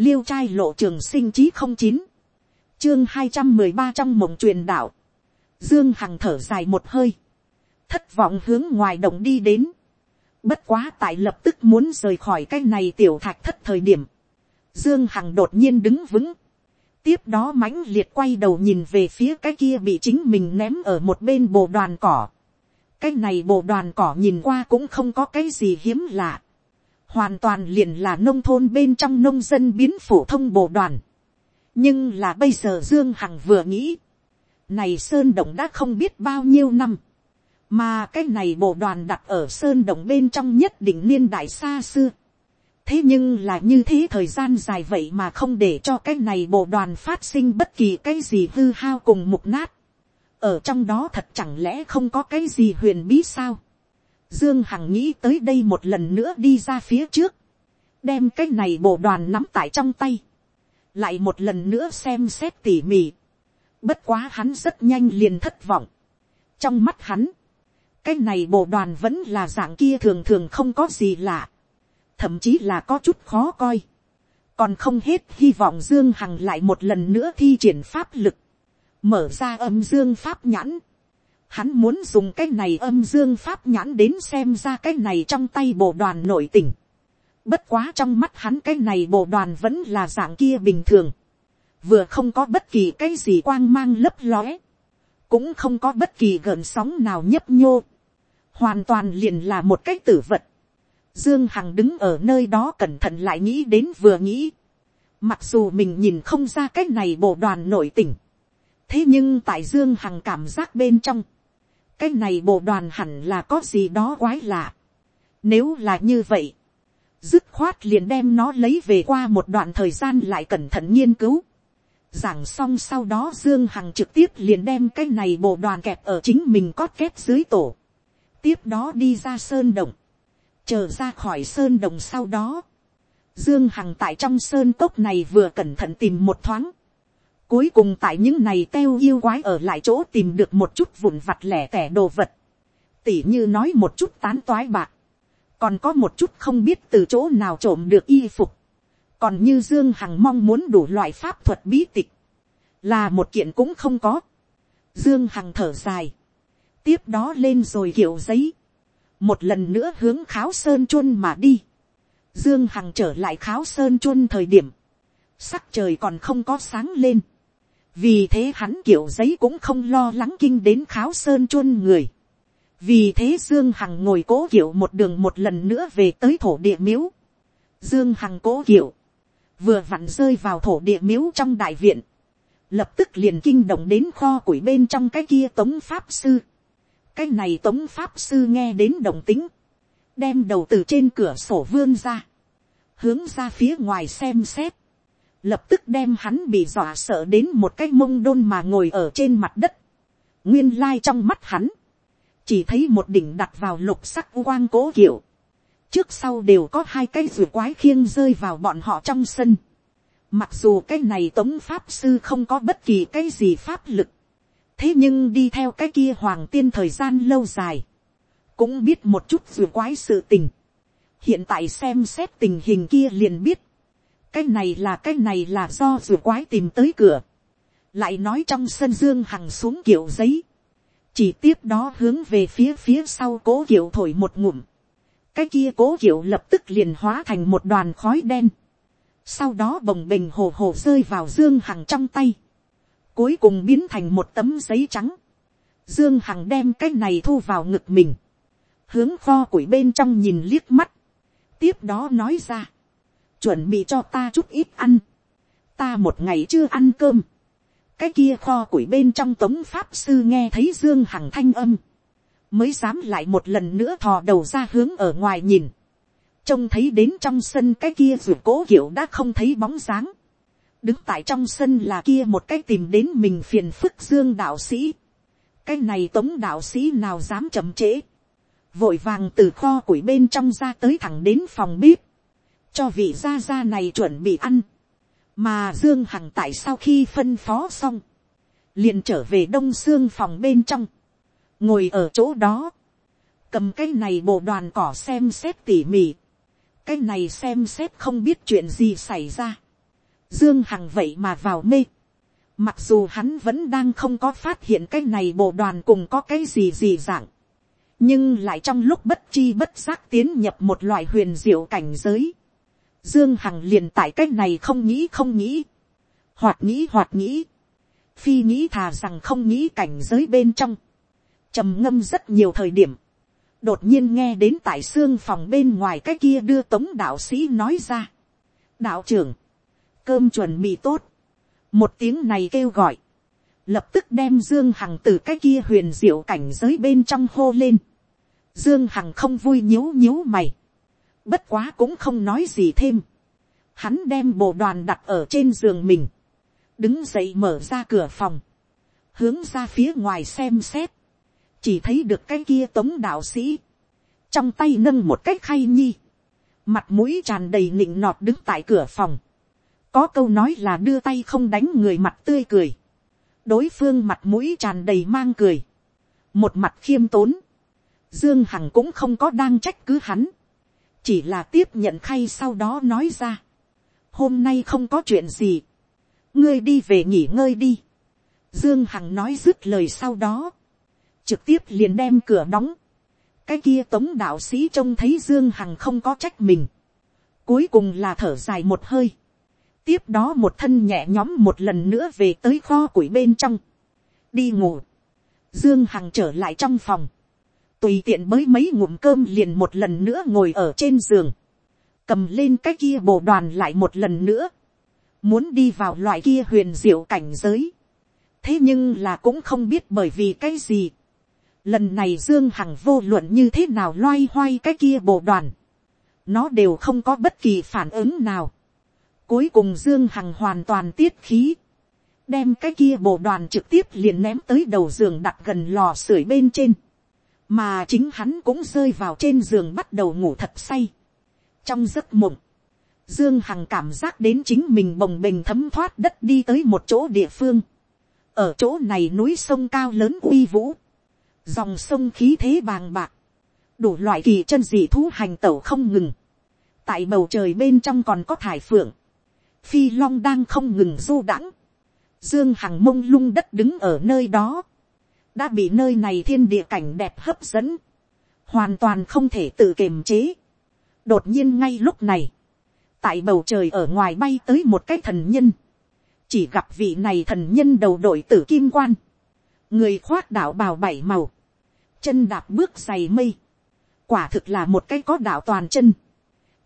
liêu trai lộ trường sinh chí không chín, chương hai trăm mười ba trong mộng truyền đạo, dương hằng thở dài một hơi, thất vọng hướng ngoài động đi đến, bất quá tại lập tức muốn rời khỏi cái này tiểu thạch thất thời điểm, dương hằng đột nhiên đứng vững, tiếp đó mãnh liệt quay đầu nhìn về phía cái kia bị chính mình ném ở một bên bộ đoàn cỏ, cái này bộ đoàn cỏ nhìn qua cũng không có cái gì hiếm lạ. Hoàn toàn liền là nông thôn bên trong nông dân biến phổ thông bộ đoàn. Nhưng là bây giờ Dương Hằng vừa nghĩ. Này Sơn Động đã không biết bao nhiêu năm. Mà cái này bộ đoàn đặt ở Sơn Động bên trong nhất định niên đại xa xưa. Thế nhưng là như thế thời gian dài vậy mà không để cho cái này bộ đoàn phát sinh bất kỳ cái gì hư hao cùng mục nát ở trong đó thật chẳng lẽ không có cái gì huyền bí sao. Dương Hằng nghĩ tới đây một lần nữa đi ra phía trước, đem cái này bộ đoàn nắm tại trong tay, lại một lần nữa xem xét tỉ mỉ. Bất quá hắn rất nhanh liền thất vọng. Trong mắt hắn, cái này bộ đoàn vẫn là dạng kia thường thường không có gì lạ, thậm chí là có chút khó coi. Còn không hết hy vọng Dương Hằng lại một lần nữa thi triển pháp lực mở ra âm dương pháp nhãn, hắn muốn dùng cái này âm dương pháp nhãn đến xem ra cái này trong tay bộ đoàn nội tình. Bất quá trong mắt hắn cái này bộ đoàn vẫn là dạng kia bình thường. Vừa không có bất kỳ cái gì quang mang lấp lóe. Cũng không có bất kỳ gợn sóng nào nhấp nhô. Hoàn toàn liền là một cái tử vật. Dương Hằng đứng ở nơi đó cẩn thận lại nghĩ đến vừa nghĩ. Mặc dù mình nhìn không ra cái này bộ đoàn nội tình thế nhưng tại dương hằng cảm giác bên trong, cái này bộ đoàn hẳn là có gì đó quái lạ. nếu là như vậy, dứt khoát liền đem nó lấy về qua một đoạn thời gian lại cẩn thận nghiên cứu. giảng xong sau đó dương hằng trực tiếp liền đem cái này bộ đoàn kẹp ở chính mình cót kép dưới tổ. tiếp đó đi ra sơn động, chờ ra khỏi sơn động sau đó. Dương Hằng tại trong sơn cốc này vừa cẩn thận tìm một thoáng. Cuối cùng tại những này teo yêu quái ở lại chỗ tìm được một chút vụn vặt lẻ tẻ đồ vật. Tỉ như nói một chút tán toái bạc. Còn có một chút không biết từ chỗ nào trộm được y phục. Còn như Dương Hằng mong muốn đủ loại pháp thuật bí tịch. Là một kiện cũng không có. Dương Hằng thở dài. Tiếp đó lên rồi kiểu giấy. Một lần nữa hướng kháo sơn chuân mà đi. Dương Hằng trở lại kháo sơn chuân thời điểm. Sắc trời còn không có sáng lên vì thế hắn kiểu giấy cũng không lo lắng kinh đến kháo sơn chuôn người. vì thế dương hằng ngồi cố kiểu một đường một lần nữa về tới thổ địa miếu. dương hằng cố kiểu, vừa vặn rơi vào thổ địa miếu trong đại viện, lập tức liền kinh động đến kho củi bên trong cái kia tống pháp sư. cái này tống pháp sư nghe đến đồng tính, đem đầu từ trên cửa sổ vươn ra, hướng ra phía ngoài xem xét, lập tức đem hắn bị dọa sợ đến một cái mông đôn mà ngồi ở trên mặt đất. nguyên lai trong mắt hắn, chỉ thấy một đỉnh đặt vào lục sắc quang cố kiểu. trước sau đều có hai cái rùa quái khiêng rơi vào bọn họ trong sân. mặc dù cái này tống pháp sư không có bất kỳ cái gì pháp lực. thế nhưng đi theo cái kia hoàng tiên thời gian lâu dài, cũng biết một chút rùa quái sự tình. hiện tại xem xét tình hình kia liền biết, cái này là cái này là do rùa quái tìm tới cửa, lại nói trong sân dương hằng xuống kiểu giấy, chỉ tiếp đó hướng về phía phía sau cố kiểu thổi một ngụm, cái kia cố kiểu lập tức liền hóa thành một đoàn khói đen, sau đó bồng bềnh hồ hồ rơi vào dương hằng trong tay, cuối cùng biến thành một tấm giấy trắng, dương hằng đem cái này thu vào ngực mình, hướng kho củi bên trong nhìn liếc mắt, tiếp đó nói ra, chuẩn bị cho ta chút ít ăn, ta một ngày chưa ăn cơm, cái kia kho củi bên trong tống pháp sư nghe thấy dương hằng thanh âm, mới dám lại một lần nữa thò đầu ra hướng ở ngoài nhìn, trông thấy đến trong sân cái kia ruột cố kiểu đã không thấy bóng dáng, đứng tại trong sân là kia một cái tìm đến mình phiền phức dương đạo sĩ, cái này tống đạo sĩ nào dám chậm trễ, vội vàng từ kho củi bên trong ra tới thẳng đến phòng bếp, cho vị gia gia này chuẩn bị ăn, mà dương hằng tại sau khi phân phó xong, liền trở về đông xương phòng bên trong, ngồi ở chỗ đó, cầm cái này bộ đoàn cỏ xem xét tỉ mỉ, cái này xem xét không biết chuyện gì xảy ra, Dương Hằng vậy mà vào mê. Mặc dù hắn vẫn đang không có phát hiện cái này bộ đoàn cùng có cái gì gì dạng. Nhưng lại trong lúc bất chi bất giác tiến nhập một loại huyền diệu cảnh giới. Dương Hằng liền tại cách này không nghĩ không nghĩ. Hoặc nghĩ hoặc nghĩ. Phi nghĩ thà rằng không nghĩ cảnh giới bên trong. trầm ngâm rất nhiều thời điểm. Đột nhiên nghe đến tại xương phòng bên ngoài cái kia đưa tống đạo sĩ nói ra. Đạo trưởng. Cơm chuẩn bị tốt một tiếng này kêu gọi, lập tức đem dương hằng từ cái kia huyền diệu cảnh giới bên trong hô lên. dương hằng không vui nhíu nhíu mày, bất quá cũng không nói gì thêm. hắn đem bộ đoàn đặt ở trên giường mình, đứng dậy mở ra cửa phòng, hướng ra phía ngoài xem xét, chỉ thấy được cái kia tống đạo sĩ, trong tay nâng một cái khay nhi, mặt mũi tràn đầy nịnh nọt đứng tại cửa phòng, có câu nói là đưa tay không đánh người mặt tươi cười. đối phương mặt mũi tràn đầy mang cười. một mặt khiêm tốn. dương hằng cũng không có đang trách cứ hắn chỉ là tiếp nhận khay sau đó nói ra. hôm nay không có chuyện gì. ngươi đi về nghỉ ngơi đi. dương hằng nói dứt lời sau đó. trực tiếp liền đem cửa đóng. cái kia tống đạo sĩ trông thấy dương hằng không có trách mình. cuối cùng là thở dài một hơi tiếp đó một thân nhẹ nhóm một lần nữa về tới kho củi bên trong, đi ngủ, dương hằng trở lại trong phòng, tùy tiện mới mấy ngụm cơm liền một lần nữa ngồi ở trên giường, cầm lên cái kia bồ đoàn lại một lần nữa, muốn đi vào loại kia huyền diệu cảnh giới, thế nhưng là cũng không biết bởi vì cái gì, lần này dương hằng vô luận như thế nào loay hoay cái kia bồ đoàn, nó đều không có bất kỳ phản ứng nào, Cuối cùng Dương Hằng hoàn toàn tiết khí. Đem cái kia bộ đoàn trực tiếp liền ném tới đầu giường đặt gần lò sưởi bên trên. Mà chính hắn cũng rơi vào trên giường bắt đầu ngủ thật say. Trong giấc mộng. Dương Hằng cảm giác đến chính mình bồng bềnh thấm thoát đất đi tới một chỗ địa phương. Ở chỗ này núi sông cao lớn uy vũ. Dòng sông khí thế bàng bạc. Đủ loại kỳ chân dị thú hành tẩu không ngừng. Tại bầu trời bên trong còn có thải phượng phi long đang không ngừng du đãng, dương hằng mông lung đất đứng ở nơi đó, đã bị nơi này thiên địa cảnh đẹp hấp dẫn, hoàn toàn không thể tự kiềm chế. đột nhiên ngay lúc này, tại bầu trời ở ngoài bay tới một cái thần nhân, chỉ gặp vị này thần nhân đầu đội tử kim quan, người khoác đạo bào bảy màu, chân đạp bước dày mây, quả thực là một cái có đạo toàn chân,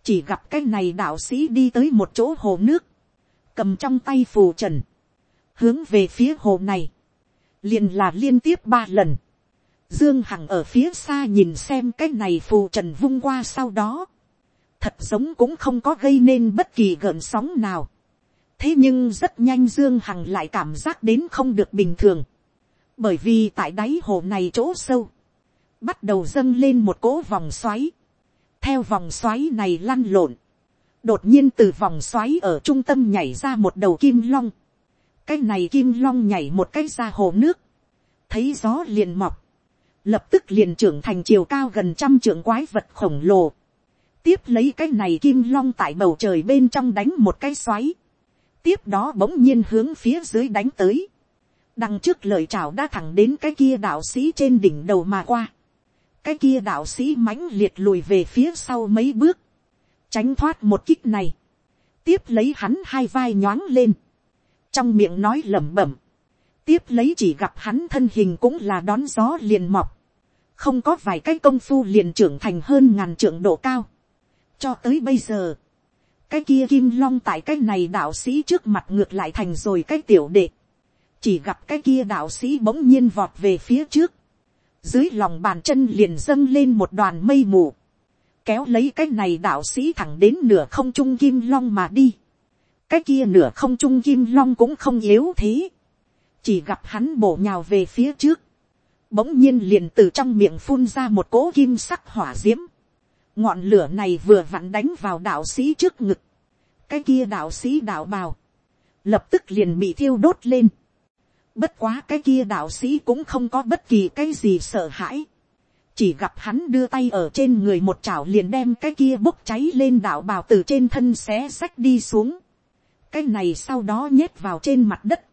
chỉ gặp cái này đạo sĩ đi tới một chỗ hồ nước, cầm trong tay phù trần, hướng về phía hồ này, liền là liên tiếp ba lần, dương hằng ở phía xa nhìn xem cái này phù trần vung qua sau đó, thật giống cũng không có gây nên bất kỳ gợn sóng nào. thế nhưng rất nhanh dương hằng lại cảm giác đến không được bình thường, bởi vì tại đáy hồ này chỗ sâu, bắt đầu dâng lên một cỗ vòng xoáy, theo vòng xoáy này lăn lộn, đột nhiên từ vòng xoáy ở trung tâm nhảy ra một đầu kim long, cái này kim long nhảy một cái ra hồ nước, thấy gió liền mọc, lập tức liền trưởng thành chiều cao gần trăm trưởng quái vật khổng lồ, tiếp lấy cái này kim long tại bầu trời bên trong đánh một cái xoáy, tiếp đó bỗng nhiên hướng phía dưới đánh tới, đằng trước lời chào đã thẳng đến cái kia đạo sĩ trên đỉnh đầu mà qua, cái kia đạo sĩ mãnh liệt lùi về phía sau mấy bước, tránh thoát một kích này, tiếp lấy hắn hai vai nhoáng lên, trong miệng nói lẩm bẩm, tiếp lấy chỉ gặp hắn thân hình cũng là đón gió liền mọc, không có vài cái công phu liền trưởng thành hơn ngàn trưởng độ cao. cho tới bây giờ, cái kia kim long tại cái này đạo sĩ trước mặt ngược lại thành rồi cái tiểu đệ, chỉ gặp cái kia đạo sĩ bỗng nhiên vọt về phía trước, dưới lòng bàn chân liền dâng lên một đoàn mây mù, kéo lấy cái này đạo sĩ thẳng đến nửa không trung kim long mà đi cái kia nửa không trung kim long cũng không yếu thế. chỉ gặp hắn bổ nhào về phía trước. bỗng nhiên liền từ trong miệng phun ra một cỗ kim sắc hỏa d i ễ m ngọn lửa này vừa vặn đánh vào đạo sĩ trước ngực. cái kia đạo sĩ đạo bào. lập tức liền bị thiêu đốt lên. bất quá cái kia đạo sĩ cũng không có bất kỳ cái gì sợ hãi chỉ gặp hắn đưa tay ở trên người một chảo liền đem cái kia bốc cháy lên đạo bào từ trên thân xé xách đi xuống cái này sau đó nhét vào trên mặt đất,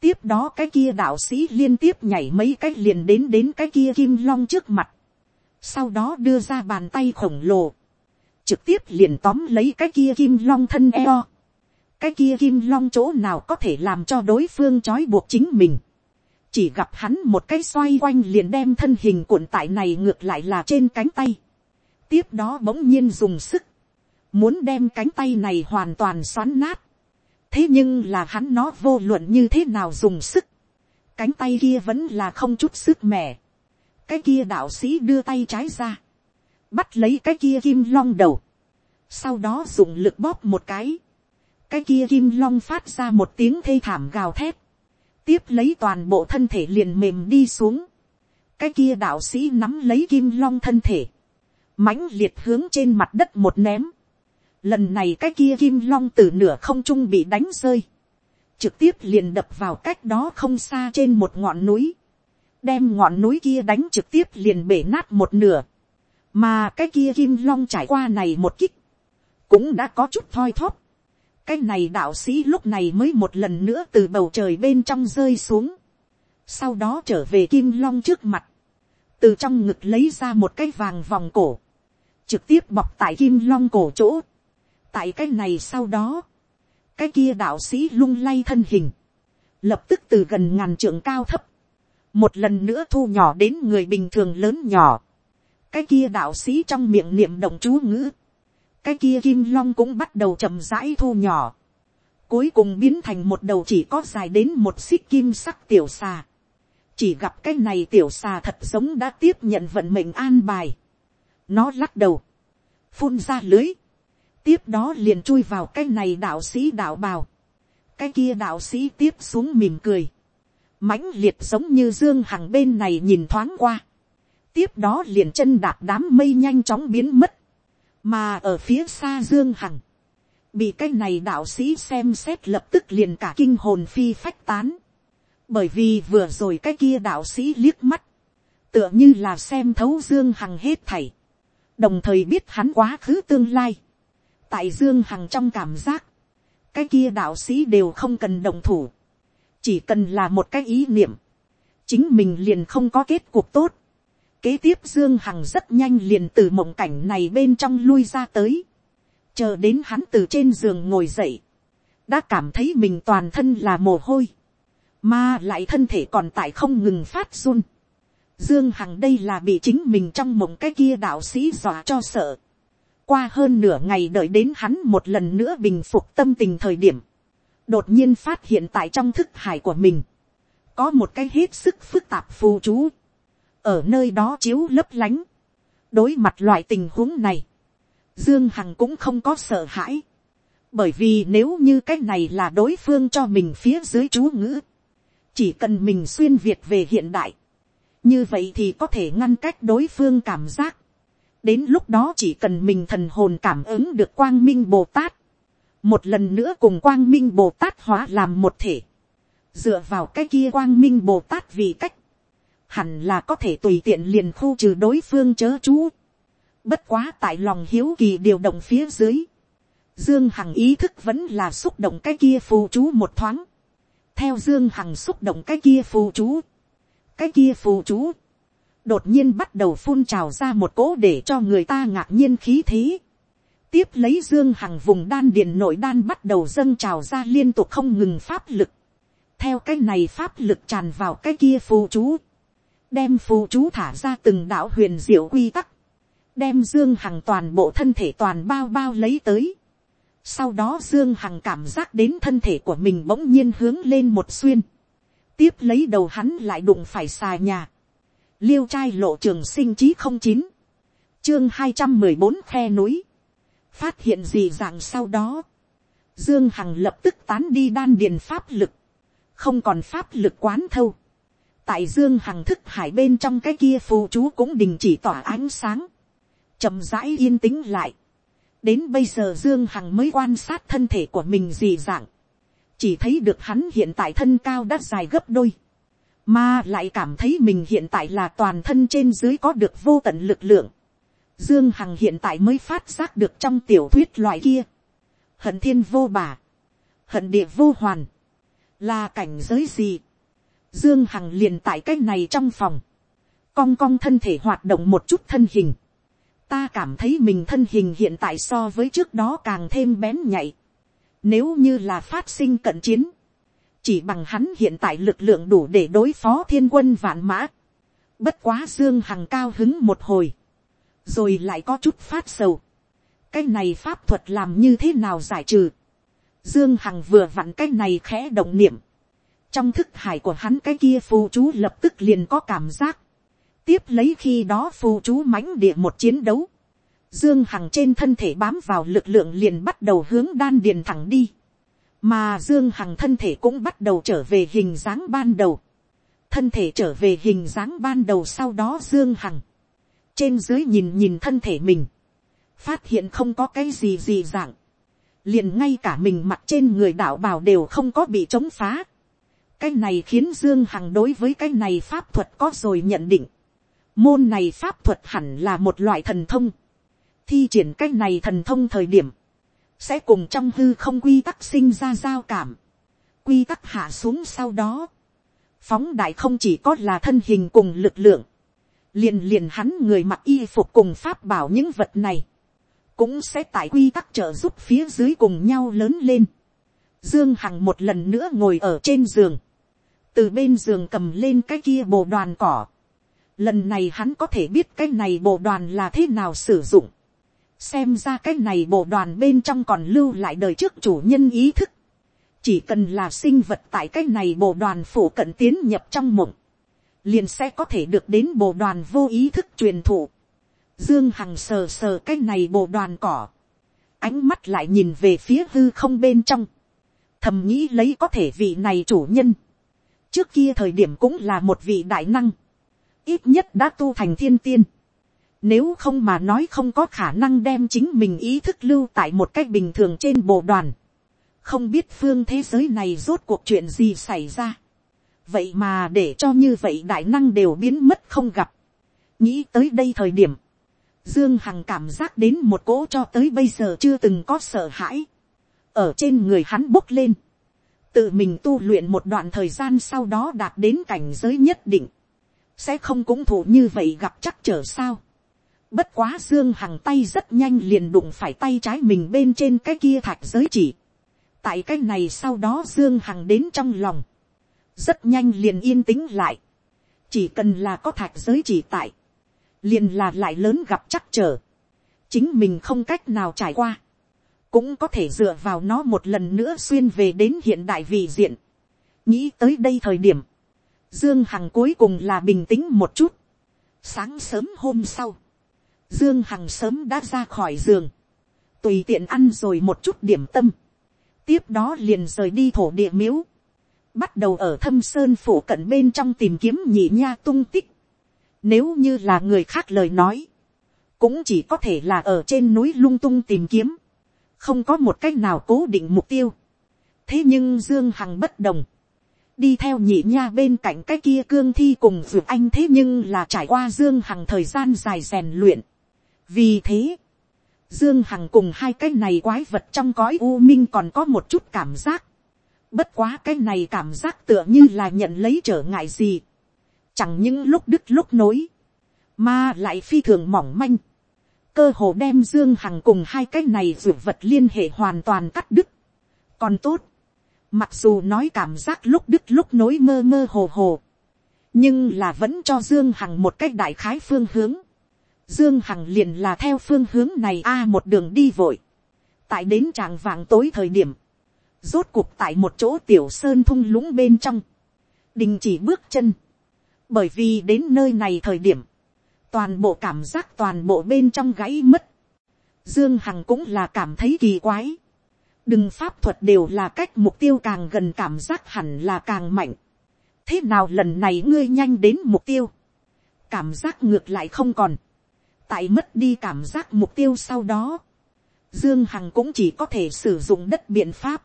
tiếp đó cái kia đạo sĩ liên tiếp nhảy mấy cái liền đến đến cái kia kim long trước mặt, sau đó đưa ra bàn tay khổng lồ, trực tiếp liền tóm lấy cái kia kim long thân eo, cái kia kim long chỗ nào có thể làm cho đối phương trói buộc chính mình, chỉ gặp hắn một cái xoay quanh liền đem thân hình cuộn tại này ngược lại là trên cánh tay, tiếp đó bỗng nhiên dùng sức, muốn đem cánh tay này hoàn toàn xoắn nát, thế nhưng là hắn nó vô luận như thế nào dùng sức, cánh tay kia vẫn là không chút sức mẻ, cái kia đạo sĩ đưa tay trái ra, bắt lấy cái kia kim long đầu, sau đó dùng lực bóp một cái, cái kia kim long phát ra một tiếng thê thảm gào thét, tiếp lấy toàn bộ thân thể liền mềm đi xuống, cái kia đạo sĩ nắm lấy kim long thân thể, mãnh liệt hướng trên mặt đất một ném, lần này cái kia kim long từ nửa không trung bị đánh rơi, trực tiếp liền đập vào cách đó không xa trên một ngọn núi, đem ngọn núi kia đánh trực tiếp liền bể nát một nửa, mà cái kia kim long trải qua này một kích, cũng đã có chút thoi thóp, cái này đạo sĩ lúc này mới một lần nữa từ bầu trời bên trong rơi xuống, sau đó trở về kim long trước mặt, từ trong ngực lấy ra một cái vàng vòng cổ, trực tiếp bọc tại kim long cổ chỗ, tại cái này sau đó, cái kia đạo sĩ lung lay thân hình, lập tức từ gần ngàn trượng cao thấp, một lần nữa thu nhỏ đến người bình thường lớn nhỏ, cái kia đạo sĩ trong miệng niệm động chú ngữ, cái kia kim long cũng bắt đầu chậm rãi thu nhỏ, cuối cùng biến thành một đầu chỉ có dài đến một xích kim sắc tiểu xà, chỉ gặp cái này tiểu xà thật giống đã tiếp nhận vận mệnh an bài, nó lắc đầu, phun ra lưới, tiếp đó liền chui vào cái này đạo sĩ đạo bào, cái kia đạo sĩ tiếp xuống mỉm cười, mãnh liệt giống như dương hằng bên này nhìn thoáng qua, tiếp đó liền chân đạp đám mây nhanh chóng biến mất, mà ở phía xa dương hằng, bị cái này đạo sĩ xem xét lập tức liền cả kinh hồn phi phách tán, bởi vì vừa rồi cái kia đạo sĩ liếc mắt, tựa như là xem thấu dương hằng hết thảy, đồng thời biết hắn quá khứ tương lai, tại dương hằng trong cảm giác, cái kia đạo sĩ đều không cần đồng thủ, chỉ cần là một cái ý niệm, chính mình liền không có kết cục tốt. Kế tiếp Dương Hằng rất nhanh liền từ mộng cảnh này bên trong lui ra tới. Chờ đến hắn từ trên giường ngồi dậy. Đã cảm thấy mình toàn thân là mồ hôi. Mà lại thân thể còn tại không ngừng phát run. Dương Hằng đây là bị chính mình trong mộng cái kia đạo sĩ dọa cho sợ. Qua hơn nửa ngày đợi đến hắn một lần nữa bình phục tâm tình thời điểm. Đột nhiên phát hiện tại trong thức hải của mình, có một cái hết sức phức tạp phù chú, ở nơi đó chiếu lấp lánh. đối mặt loại tình huống này, dương hằng cũng không có sợ hãi, bởi vì nếu như cái này là đối phương cho mình phía dưới chú ngữ, chỉ cần mình xuyên việt về hiện đại, như vậy thì có thể ngăn cách đối phương cảm giác đến lúc đó chỉ cần mình thần hồn cảm ứng được quang minh bồ tát, một lần nữa cùng quang minh bồ tát hóa làm một thể, dựa vào cái kia quang minh bồ tát vì cách, hẳn là có thể tùy tiện liền khu trừ đối phương chớ chú. Bất quá tại lòng hiếu kỳ điều động phía dưới, dương hằng ý thức vẫn là xúc động cái kia phù chú một thoáng, theo dương hằng xúc động cái kia phù chú, cái kia phù chú, đột nhiên bắt đầu phun trào ra một cỗ để cho người ta ngạc nhiên khí thế tiếp lấy dương hằng vùng đan điền nội đan bắt đầu dâng trào ra liên tục không ngừng pháp lực. theo cái này pháp lực tràn vào cái kia phù chú. đem phù chú thả ra từng đạo huyền diệu quy tắc. đem dương hằng toàn bộ thân thể toàn bao bao lấy tới. sau đó dương hằng cảm giác đến thân thể của mình bỗng nhiên hướng lên một xuyên. tiếp lấy đầu hắn lại đụng phải xà nhà liêu trai lộ trường sinh chí không chín. chương hai trăm mười bốn khe núi phát hiện gì dạng sau đó, dương hằng lập tức tán đi đan điền pháp lực, không còn pháp lực quán thâu. tại dương hằng thức hải bên trong cái kia phù chú cũng đình chỉ tỏa ánh sáng, chậm rãi yên tĩnh lại. đến bây giờ dương hằng mới quan sát thân thể của mình gì dạng, chỉ thấy được hắn hiện tại thân cao đã dài gấp đôi, mà lại cảm thấy mình hiện tại là toàn thân trên dưới có được vô tận lực lượng, Dương Hằng hiện tại mới phát giác được trong tiểu thuyết loại kia. Hận thiên vô bà. hận địa vô hoàn, là cảnh giới gì, dương hằng liền tại cái này trong phòng, cong cong thân thể hoạt động một chút thân hình, ta cảm thấy mình thân hình hiện tại so với trước đó càng thêm bén nhạy, nếu như là phát sinh cận chiến, chỉ bằng hắn hiện tại lực lượng đủ để đối phó thiên quân vạn mã, bất quá dương hằng cao hứng một hồi, rồi lại có chút phát sầu, cái này pháp thuật làm như thế nào giải trừ, Dương Hằng vừa vặn cái này khẽ động niệm. Trong thức hải của hắn cái kia phù chú lập tức liền có cảm giác. Tiếp lấy khi đó phù chú mãnh địa một chiến đấu. Dương Hằng trên thân thể bám vào lực lượng liền bắt đầu hướng đan điền thẳng đi. Mà Dương Hằng thân thể cũng bắt đầu trở về hình dáng ban đầu. Thân thể trở về hình dáng ban đầu sau đó Dương Hằng. Trên dưới nhìn nhìn thân thể mình. Phát hiện không có cái gì gì dạng liền ngay cả mình mặt trên người đạo bào đều không có bị chống phá. cái này khiến dương hằng đối với cái này pháp thuật có rồi nhận định. môn này pháp thuật hẳn là một loại thần thông. thi triển cái này thần thông thời điểm, sẽ cùng trong hư không quy tắc sinh ra giao cảm. quy tắc hạ xuống sau đó. phóng đại không chỉ có là thân hình cùng lực lượng. liền liền hắn người mặc y phục cùng pháp bảo những vật này, cũng sẽ tại quy tắc trợ giúp phía dưới cùng nhau lớn lên. Dương Hằng một lần nữa ngồi ở trên giường. Từ bên giường cầm lên cái kia bộ đoàn cỏ. Lần này hắn có thể biết cái này bộ đoàn là thế nào sử dụng. Xem ra cái này bộ đoàn bên trong còn lưu lại đời trước chủ nhân ý thức. Chỉ cần là sinh vật tại cái này bộ đoàn phủ cận tiến nhập trong mộng. Liền sẽ có thể được đến bộ đoàn vô ý thức truyền thụ Dương Hằng sờ sờ cái này bộ đoàn cỏ. Ánh mắt lại nhìn về phía hư không bên trong. Thầm nghĩ lấy có thể vị này chủ nhân. Trước kia thời điểm cũng là một vị đại năng. Ít nhất đã tu thành thiên tiên. Nếu không mà nói không có khả năng đem chính mình ý thức lưu tại một cách bình thường trên bộ đoàn. Không biết phương thế giới này rốt cuộc chuyện gì xảy ra. Vậy mà để cho như vậy đại năng đều biến mất không gặp. Nghĩ tới đây thời điểm Dương Hằng cảm giác đến một cỗ cho tới bây giờ chưa từng có sợ hãi. Ở trên người hắn bốc lên. Tự mình tu luyện một đoạn thời gian sau đó đạt đến cảnh giới nhất định. Sẽ không cũng thủ như vậy gặp chắc trở sao. Bất quá Dương Hằng tay rất nhanh liền đụng phải tay trái mình bên trên cái kia thạch giới chỉ. Tại cái này sau đó Dương Hằng đến trong lòng. Rất nhanh liền yên tĩnh lại. Chỉ cần là có thạch giới chỉ tại liền là lại lớn gặp chắc trở, chính mình không cách nào trải qua, cũng có thể dựa vào nó một lần nữa xuyên về đến hiện đại vị diện. nghĩ tới đây thời điểm, dương hằng cuối cùng là bình tĩnh một chút. sáng sớm hôm sau, dương hằng sớm đã ra khỏi giường, tùy tiện ăn rồi một chút điểm tâm, tiếp đó liền rời đi thổ địa miếu, bắt đầu ở thâm sơn phủ cận bên trong tìm kiếm nhị nha tung tích, nếu như là người khác lời nói, cũng chỉ có thể là ở trên núi lung tung tìm kiếm, không có một cách nào cố định mục tiêu. thế nhưng dương hằng bất đồng, đi theo nhị nha bên cạnh cái kia cương thi cùng vượt anh thế nhưng là trải qua dương hằng thời gian dài rèn luyện vì thế, dương hằng cùng hai cái này quái vật trong cõi u minh còn có một chút cảm giác. bất quá cái này cảm giác tựa như là nhận lấy trở ngại gì chẳng những lúc đứt lúc nối, mà lại phi thường mỏng manh, cơ hồ đem dương hằng cùng hai cái này ruột vật liên hệ hoàn toàn cắt đứt. còn tốt, mặc dù nói cảm giác lúc đứt lúc nối mơ mơ hồ hồ, nhưng là vẫn cho dương hằng một cách đại khái phương hướng dương hằng liền là theo phương hướng này a một đường đi vội, tại đến tràng vàng tối thời điểm, rốt cuộc tại một chỗ tiểu sơn thung lũng bên trong, đình chỉ bước chân, bởi vì đến nơi này thời điểm, toàn bộ cảm giác toàn bộ bên trong gãy mất. Dương Hằng cũng là cảm thấy kỳ quái. Đừng pháp thuật đều là cách mục tiêu càng gần cảm giác hẳn là càng mạnh. Thế nào lần này ngươi nhanh đến mục tiêu? Cảm giác ngược lại không còn. Tại mất đi cảm giác mục tiêu sau đó. Dương Hằng cũng chỉ có thể sử dụng đất biện pháp.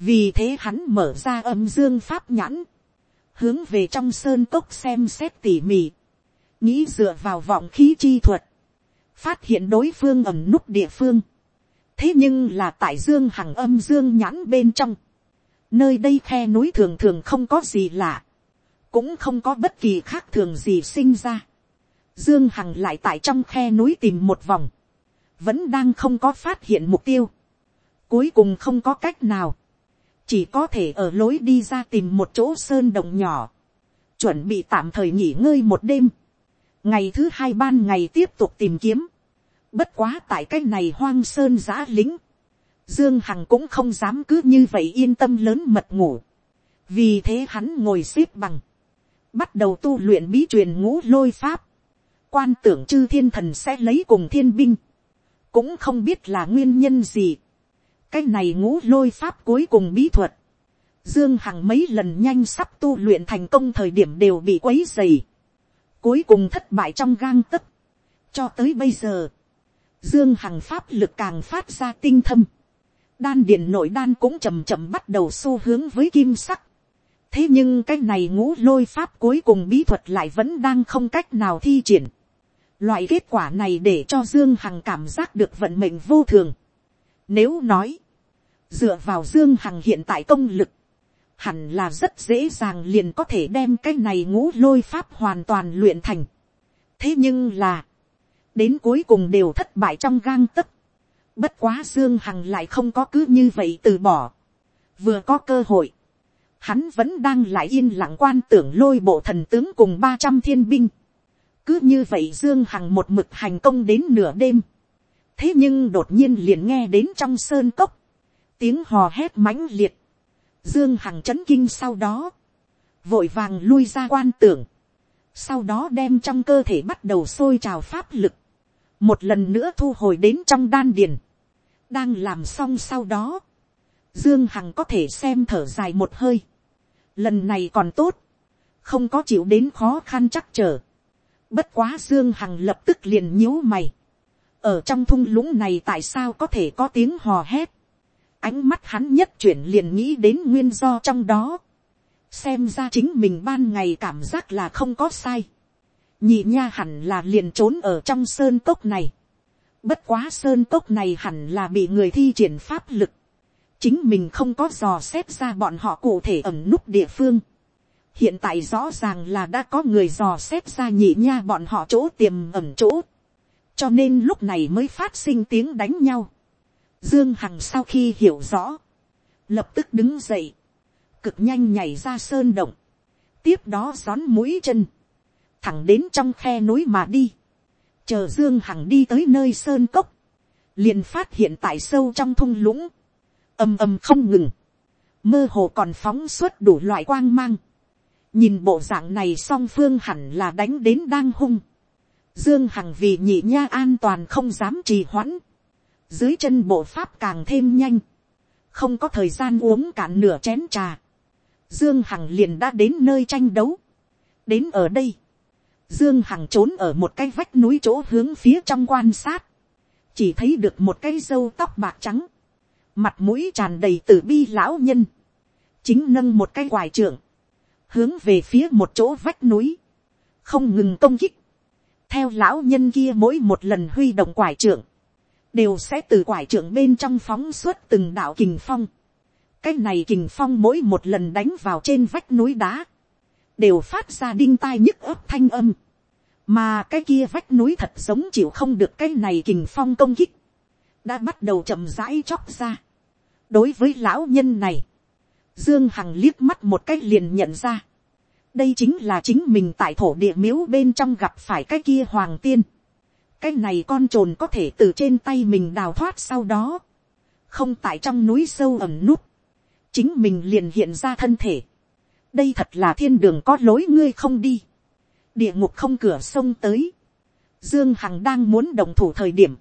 Vì thế hắn mở ra âm dương pháp nhãn hướng về trong sơn cốc xem xét tỉ mỉ, nghĩ dựa vào vọng khí chi thuật, phát hiện đối phương ẩm nút địa phương, thế nhưng là tại dương hằng âm dương nhãn bên trong, Nơi đây khe núi thường thường không có gì lạ. Cũng không có bất kỳ khác thường gì sinh ra. Dương Hằng lại tại trong khe núi tìm một vòng. Vẫn đang không có phát hiện mục tiêu. Cuối cùng không có cách nào. Chỉ có thể ở lối đi ra tìm một chỗ sơn đồng nhỏ. Chuẩn bị tạm thời nghỉ ngơi một đêm. Ngày thứ hai ban ngày tiếp tục tìm kiếm. Bất quá tại cái này hoang sơn giã lính. Dương Hằng cũng không dám cứ như vậy yên tâm lớn mật ngủ. Vì thế hắn ngồi xếp bằng. Bắt đầu tu luyện bí truyền ngũ lôi pháp. Quan tưởng chư thiên thần sẽ lấy cùng thiên binh. Cũng không biết là nguyên nhân gì. Cái này ngũ lôi pháp cuối cùng bí thuật. Dương Hằng mấy lần nhanh sắp tu luyện thành công thời điểm đều bị quấy dày. Cuối cùng thất bại trong gang tấc. Cho tới bây giờ. Dương Hằng pháp lực càng phát ra tinh thâm đan điện nội đan cũng chầm chậm bắt đầu xu hướng với kim sắc. thế nhưng cái này ngũ lôi pháp cuối cùng bí thuật lại vẫn đang không cách nào thi triển loại kết quả này để cho dương hằng cảm giác được vận mệnh vô thường. nếu nói, dựa vào dương hằng hiện tại công lực, hẳn là rất dễ dàng liền có thể đem cái này ngũ lôi pháp hoàn toàn luyện thành. thế nhưng là, đến cuối cùng đều thất bại trong gang tấc Bất quá Dương Hằng lại không có cứ như vậy từ bỏ. Vừa có cơ hội. Hắn vẫn đang lại yên lặng quan tưởng lôi bộ thần tướng cùng 300 thiên binh. Cứ như vậy Dương Hằng một mực hành công đến nửa đêm. Thế nhưng đột nhiên liền nghe đến trong sơn cốc. Tiếng hò hét mãnh liệt. Dương Hằng chấn kinh sau đó. Vội vàng lui ra quan tưởng. Sau đó đem trong cơ thể bắt đầu sôi trào pháp lực một lần nữa thu hồi đến trong đan điền, đang làm xong sau đó, dương hằng có thể xem thở dài một hơi, lần này còn tốt, không có chịu đến khó khăn chắc trở, bất quá dương hằng lập tức liền nhíu mày, ở trong thung lũng này tại sao có thể có tiếng hò hét, ánh mắt hắn nhất chuyển liền nghĩ đến nguyên do trong đó, xem ra chính mình ban ngày cảm giác là không có sai, nhị nha hẳn là liền trốn ở trong sơn cốc này. Bất quá sơn cốc này hẳn là bị người thi triển pháp lực. Chính mình không có dò xét ra bọn họ cụ thể ẩn nút địa phương. Hiện tại rõ ràng là đã có người dò xét ra nhị nha bọn họ chỗ tiềm ẩn chỗ. Cho nên lúc này mới phát sinh tiếng đánh nhau. Dương Hằng sau khi hiểu rõ. Lập tức đứng dậy. Cực nhanh nhảy ra sơn động. Tiếp đó gión mũi chân thẳng đến trong khe núi mà đi, chờ dương hằng đi tới nơi sơn cốc, liền phát hiện tại sâu trong thung lũng, ầm ầm không ngừng, mơ hồ còn phóng suốt đủ loại quang mang, nhìn bộ dạng này song phương hẳn là đánh đến đang hung, dương hằng vì nhị nha an toàn không dám trì hoãn, dưới chân bộ pháp càng thêm nhanh, không có thời gian uống cạn nửa chén trà, dương hằng liền đã đến nơi tranh đấu, đến ở đây, Dương Hằng trốn ở một cái vách núi chỗ hướng phía trong quan sát. Chỉ thấy được một cái râu tóc bạc trắng. Mặt mũi tràn đầy tử bi lão nhân. Chính nâng một cái quài trưởng. Hướng về phía một chỗ vách núi. Không ngừng công kích. Theo lão nhân kia mỗi một lần huy động quải trưởng, Đều sẽ từ quải trưởng bên trong phóng suốt từng đạo kình phong. Cái này kình phong mỗi một lần đánh vào trên vách núi đá đều phát ra đinh tai nhức ấp thanh âm. Mà cái kia vách núi thật giống chịu không được cái này kình phong công kích. Đã bắt đầu chậm rãi chóc ra. Đối với lão nhân này. Dương Hằng liếc mắt một cái liền nhận ra. Đây chính là chính mình tại thổ địa miếu bên trong gặp phải cái kia hoàng tiên. Cái này con trồn có thể từ trên tay mình đào thoát sau đó. Không tại trong núi sâu ẩm nút. Chính mình liền hiện ra thân thể đây thật là thiên đường có lối ngươi không đi, địa ngục không cửa sông tới, dương hằng đang muốn đồng thủ thời điểm,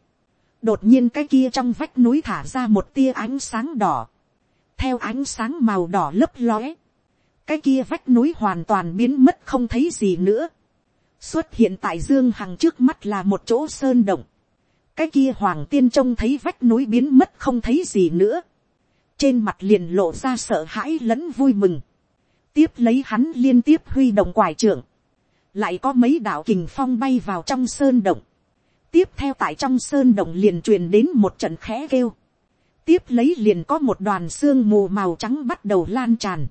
đột nhiên cái kia trong vách núi thả ra một tia ánh sáng đỏ, theo ánh sáng màu đỏ lấp lóe, cái kia vách núi hoàn toàn biến mất không thấy gì nữa, xuất hiện tại dương hằng trước mắt là một chỗ sơn động, cái kia hoàng tiên trông thấy vách núi biến mất không thấy gì nữa, trên mặt liền lộ ra sợ hãi lẫn vui mừng, tiếp lấy hắn liên tiếp huy động quải trưởng, lại có mấy đạo kình phong bay vào trong sơn động, tiếp theo tại trong sơn động liền truyền đến một trận khẽ kêu, tiếp lấy liền có một đoàn xương mù màu trắng bắt đầu lan tràn,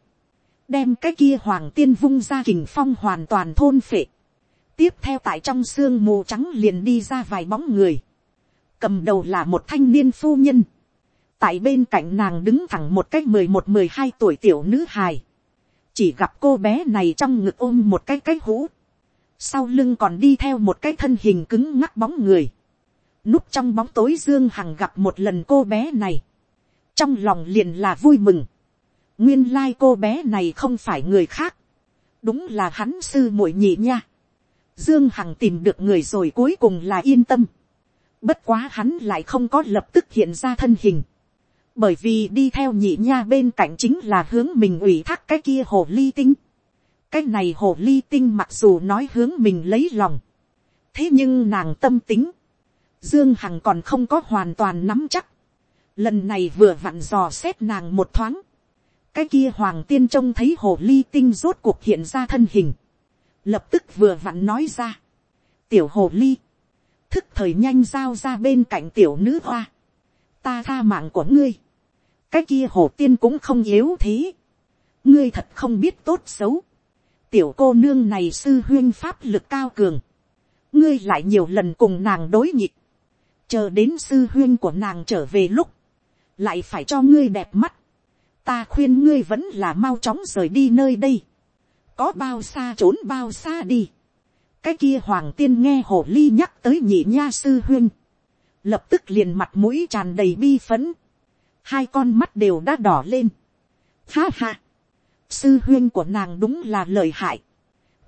đem cái kia hoàng tiên vung ra kình phong hoàn toàn thôn phệ, tiếp theo tại trong xương mù trắng liền đi ra vài bóng người, cầm đầu là một thanh niên phu nhân, tại bên cạnh nàng đứng thẳng một cái mười một mười hai tuổi tiểu nữ hài, chỉ gặp cô bé này trong ngực ôm một cái cái hũ, sau lưng còn đi theo một cái thân hình cứng ngắc bóng người, núp trong bóng tối dương hằng gặp một lần cô bé này, trong lòng liền là vui mừng, nguyên lai cô bé này không phải người khác, đúng là hắn sư muội nhị nha, dương hằng tìm được người rồi cuối cùng là yên tâm, bất quá hắn lại không có lập tức hiện ra thân hình, bởi vì đi theo nhị nha bên cạnh chính là hướng mình ủy thác cái kia hồ ly tinh, cái này hồ ly tinh mặc dù nói hướng mình lấy lòng, thế nhưng nàng tâm tính, dương hằng còn không có hoàn toàn nắm chắc, lần này vừa vặn dò xét nàng một thoáng, cái kia hoàng tiên trông thấy hồ ly tinh rốt cuộc hiện ra thân hình, lập tức vừa vặn nói ra, tiểu hồ ly, thức thời nhanh giao ra bên cạnh tiểu nữ hoa, ta tha mạng của ngươi, cái kia hồ tiên cũng không yếu thế, ngươi thật không biết tốt xấu, tiểu cô nương này sư huyên pháp lực cao cường, ngươi lại nhiều lần cùng nàng đối nghịch chờ đến sư huyên của nàng trở về lúc, lại phải cho ngươi đẹp mắt, ta khuyên ngươi vẫn là mau chóng rời đi nơi đây, có bao xa trốn bao xa đi, cái kia hoàng tiên nghe hồ ly nhắc tới nhị nha sư huyên, lập tức liền mặt mũi tràn đầy bi phấn, hai con mắt đều đã đỏ lên, ha ha, sư huyên của nàng đúng là lời hại,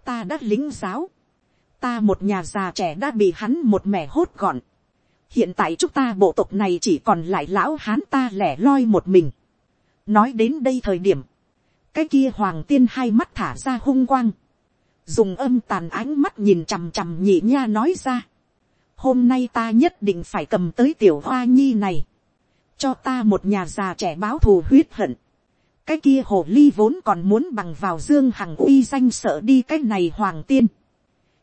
ta đã lính giáo, ta một nhà già trẻ đã bị hắn một mẻ hốt gọn, hiện tại chúng ta bộ tộc này chỉ còn lại lão hán ta lẻ loi một mình. nói đến đây thời điểm, cái kia hoàng tiên hai mắt thả ra hung quang, dùng âm tàn ánh mắt nhìn chằm chằm nhị nha nói ra, hôm nay ta nhất định phải cầm tới tiểu hoa nhi này, cho ta một nhà già trẻ báo thù huyết hận, cái kia hồ ly vốn còn muốn bằng vào dương hằng uy danh sợ đi cái này hoàng tiên,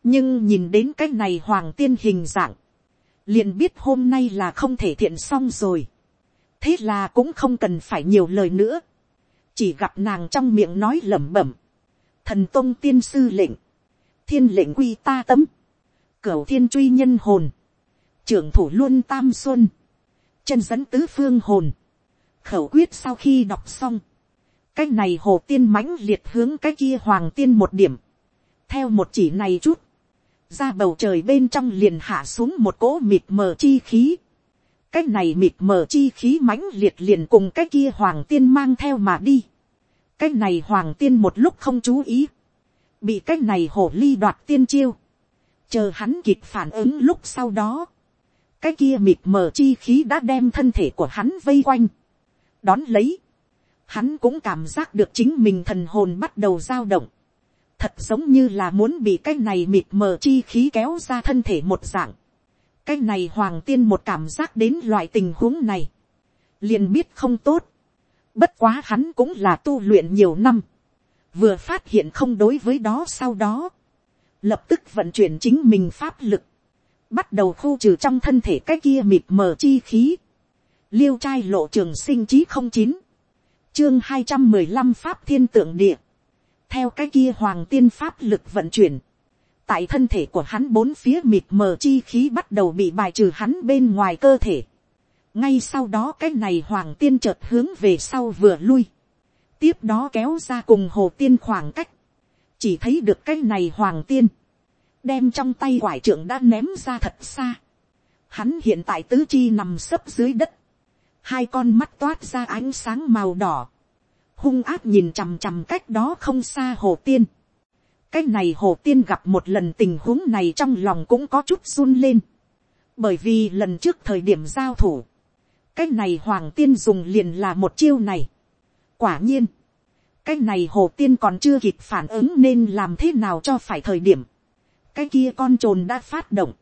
nhưng nhìn đến cái này hoàng tiên hình dạng, liền biết hôm nay là không thể thiện xong rồi. thế là cũng không cần phải nhiều lời nữa. chỉ gặp nàng trong miệng nói lẩm bẩm. thần tôn tiên sư lệnh. thiên lệnh quy ta tấm. cửu thiên truy nhân hồn. trưởng thủ luôn tam xuân. chân dẫn tứ phương hồn. khẩu quyết sau khi đọc xong. cái này hồ tiên mãnh liệt hướng cái kia hoàng tiên một điểm. theo một chỉ này chút ra bầu trời bên trong liền hạ xuống một cỗ mịt mờ chi khí. cái này mịt mờ chi khí mãnh liệt liền cùng cái kia hoàng tiên mang theo mà đi. cái này hoàng tiên một lúc không chú ý, bị cái này hổ ly đoạt tiên chiêu, chờ hắn kịp phản ứng lúc sau đó, cái kia mịt mờ chi khí đã đem thân thể của hắn vây quanh, đón lấy, hắn cũng cảm giác được chính mình thần hồn bắt đầu dao động, thật giống như là muốn bị cái này mịt mờ chi khí kéo ra thân thể một dạng. cái này hoàng tiên một cảm giác đến loại tình huống này, liền biết không tốt. bất quá hắn cũng là tu luyện nhiều năm, vừa phát hiện không đối với đó sau đó, lập tức vận chuyển chính mình pháp lực, bắt đầu khu trừ trong thân thể cái kia mịt mờ chi khí, liêu trai lộ trường sinh chí không chín, chương hai trăm mười lăm pháp thiên tượng địa, theo cái kia hoàng tiên pháp lực vận chuyển, tại thân thể của hắn bốn phía mịt mờ chi khí bắt đầu bị bài trừ hắn bên ngoài cơ thể. ngay sau đó cái này hoàng tiên chợt hướng về sau vừa lui, tiếp đó kéo ra cùng hồ tiên khoảng cách, chỉ thấy được cái này hoàng tiên, đem trong tay quải trưởng đã ném ra thật xa. Hắn hiện tại tứ chi nằm sấp dưới đất, hai con mắt toát ra ánh sáng màu đỏ, hung áp nhìn chằm chằm cách đó không xa hồ tiên. cái này hồ tiên gặp một lần tình huống này trong lòng cũng có chút run lên. bởi vì lần trước thời điểm giao thủ, cái này hoàng tiên dùng liền là một chiêu này. quả nhiên, cái này hồ tiên còn chưa kịp phản ứng nên làm thế nào cho phải thời điểm. cái kia con t đã phát động.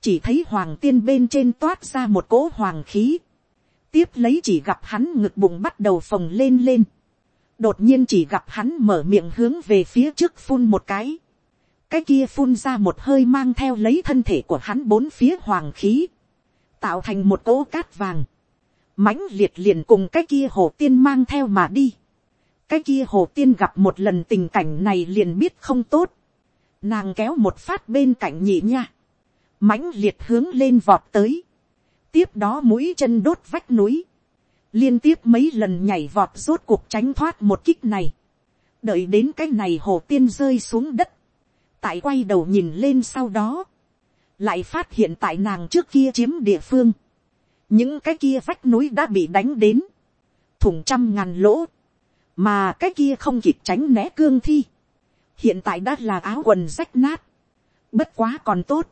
chỉ thấy hoàng tiên bên trên toát ra một cỗ hoàng khí. tiếp lấy chỉ gặp hắn ngực bụng bắt đầu phồng lên lên đột nhiên chỉ gặp hắn mở miệng hướng về phía trước phun một cái. cái kia phun ra một hơi mang theo lấy thân thể của hắn bốn phía hoàng khí, tạo thành một cỗ cát vàng, mãnh liệt liền cùng cái kia hồ tiên mang theo mà đi. cái kia hồ tiên gặp một lần tình cảnh này liền biết không tốt. nàng kéo một phát bên cạnh nhị nha. mãnh liệt hướng lên vọt tới. tiếp đó mũi chân đốt vách núi liên tiếp mấy lần nhảy vọt rốt cuộc tránh thoát một kích này. đợi đến cái này hồ tiên rơi xuống đất. tại quay đầu nhìn lên sau đó. lại phát hiện tại nàng trước kia chiếm địa phương. Những cái kia vách núi đã bị đánh đến, thủng trăm ngàn lỗ, mà cái kia không kịp tránh né cương thi, hiện tại đã là áo quần rách nát, bất quá còn tốt,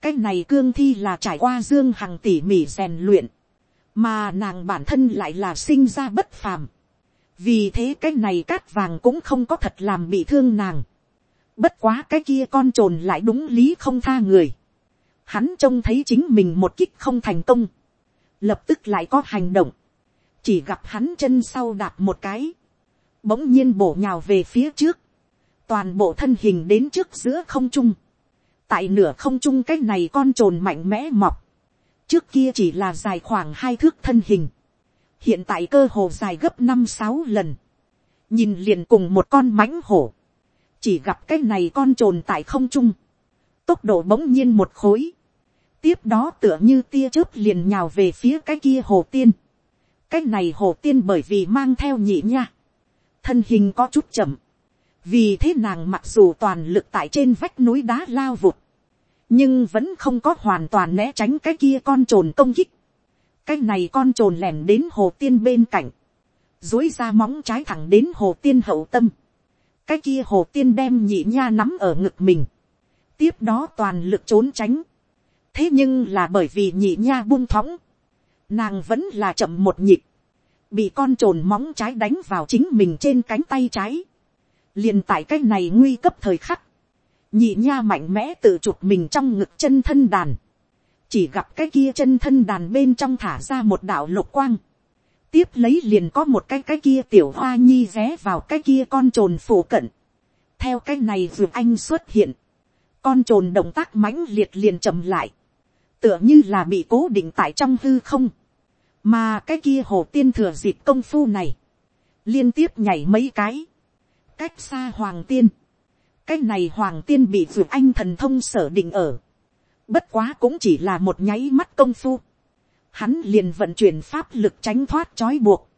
cái này cương thi là trải qua dương hằng tỉ mỉ rèn luyện, mà nàng bản thân lại là sinh ra bất phàm, vì thế cái này cát vàng cũng không có thật làm bị thương nàng, bất quá cái kia con t r ồ n lại đúng lý không tha người, hắn trông thấy chính mình một kích không thành công, lập tức lại có hành động, chỉ gặp hắn chân sau đạp một cái, bỗng nhiên bổ nhào về phía trước, toàn bộ thân hình đến trước giữa không trung, tại nửa không trung cái này con trồn mạnh mẽ mọc, trước kia chỉ là dài khoảng hai thước thân hình, hiện tại cơ hồ dài gấp năm sáu lần, nhìn liền cùng một con mãnh hổ, chỉ gặp cái này con trồn tại không trung, tốc độ bỗng nhiên một khối, tiếp đó tựa như tia chớp liền nhào về phía cái kia hồ tiên. cái này hồ tiên bởi vì mang theo nhị nha, thân hình có chút chậm, vì thế nàng mặc dù toàn lực tại trên vách núi đá lao vụt, nhưng vẫn không có hoàn toàn né tránh cái kia con trồn công kích. cái này con trồn lẻn đến hồ tiên bên cạnh, dối ra móng trái thẳng đến hồ tiên hậu tâm. cái kia hồ tiên đem nhị nha nắm ở ngực mình, tiếp đó toàn lực trốn tránh, thế nhưng là bởi vì nhị nha buông thõng, nàng vẫn là chậm một nhịp, bị con t r ồ n móng trái đánh vào chính mình trên cánh tay trái, liền tại cái này nguy cấp thời khắc, nhị nha mạnh mẽ tự chụp mình trong ngực chân thân đàn, chỉ gặp cái kia chân thân đàn bên trong thả ra một đạo lục quang, tiếp lấy liền có một cái cái kia tiểu hoa nhi ré vào cái kia con t r ồ n phổ cận, theo cái này vượt anh xuất hiện, con t r ồ n động tác mãnh liệt liền chậm lại, tựa như là bị cố định tại trong hư không, mà cái kia hồ tiên thừa dịp công phu này, liên tiếp nhảy mấy cái, cách xa hoàng tiên, cái này hoàng tiên bị vượt anh thần thông sở định ở, bất quá cũng chỉ là một nháy mắt công phu, hắn liền vận chuyển pháp lực tránh thoát trói buộc,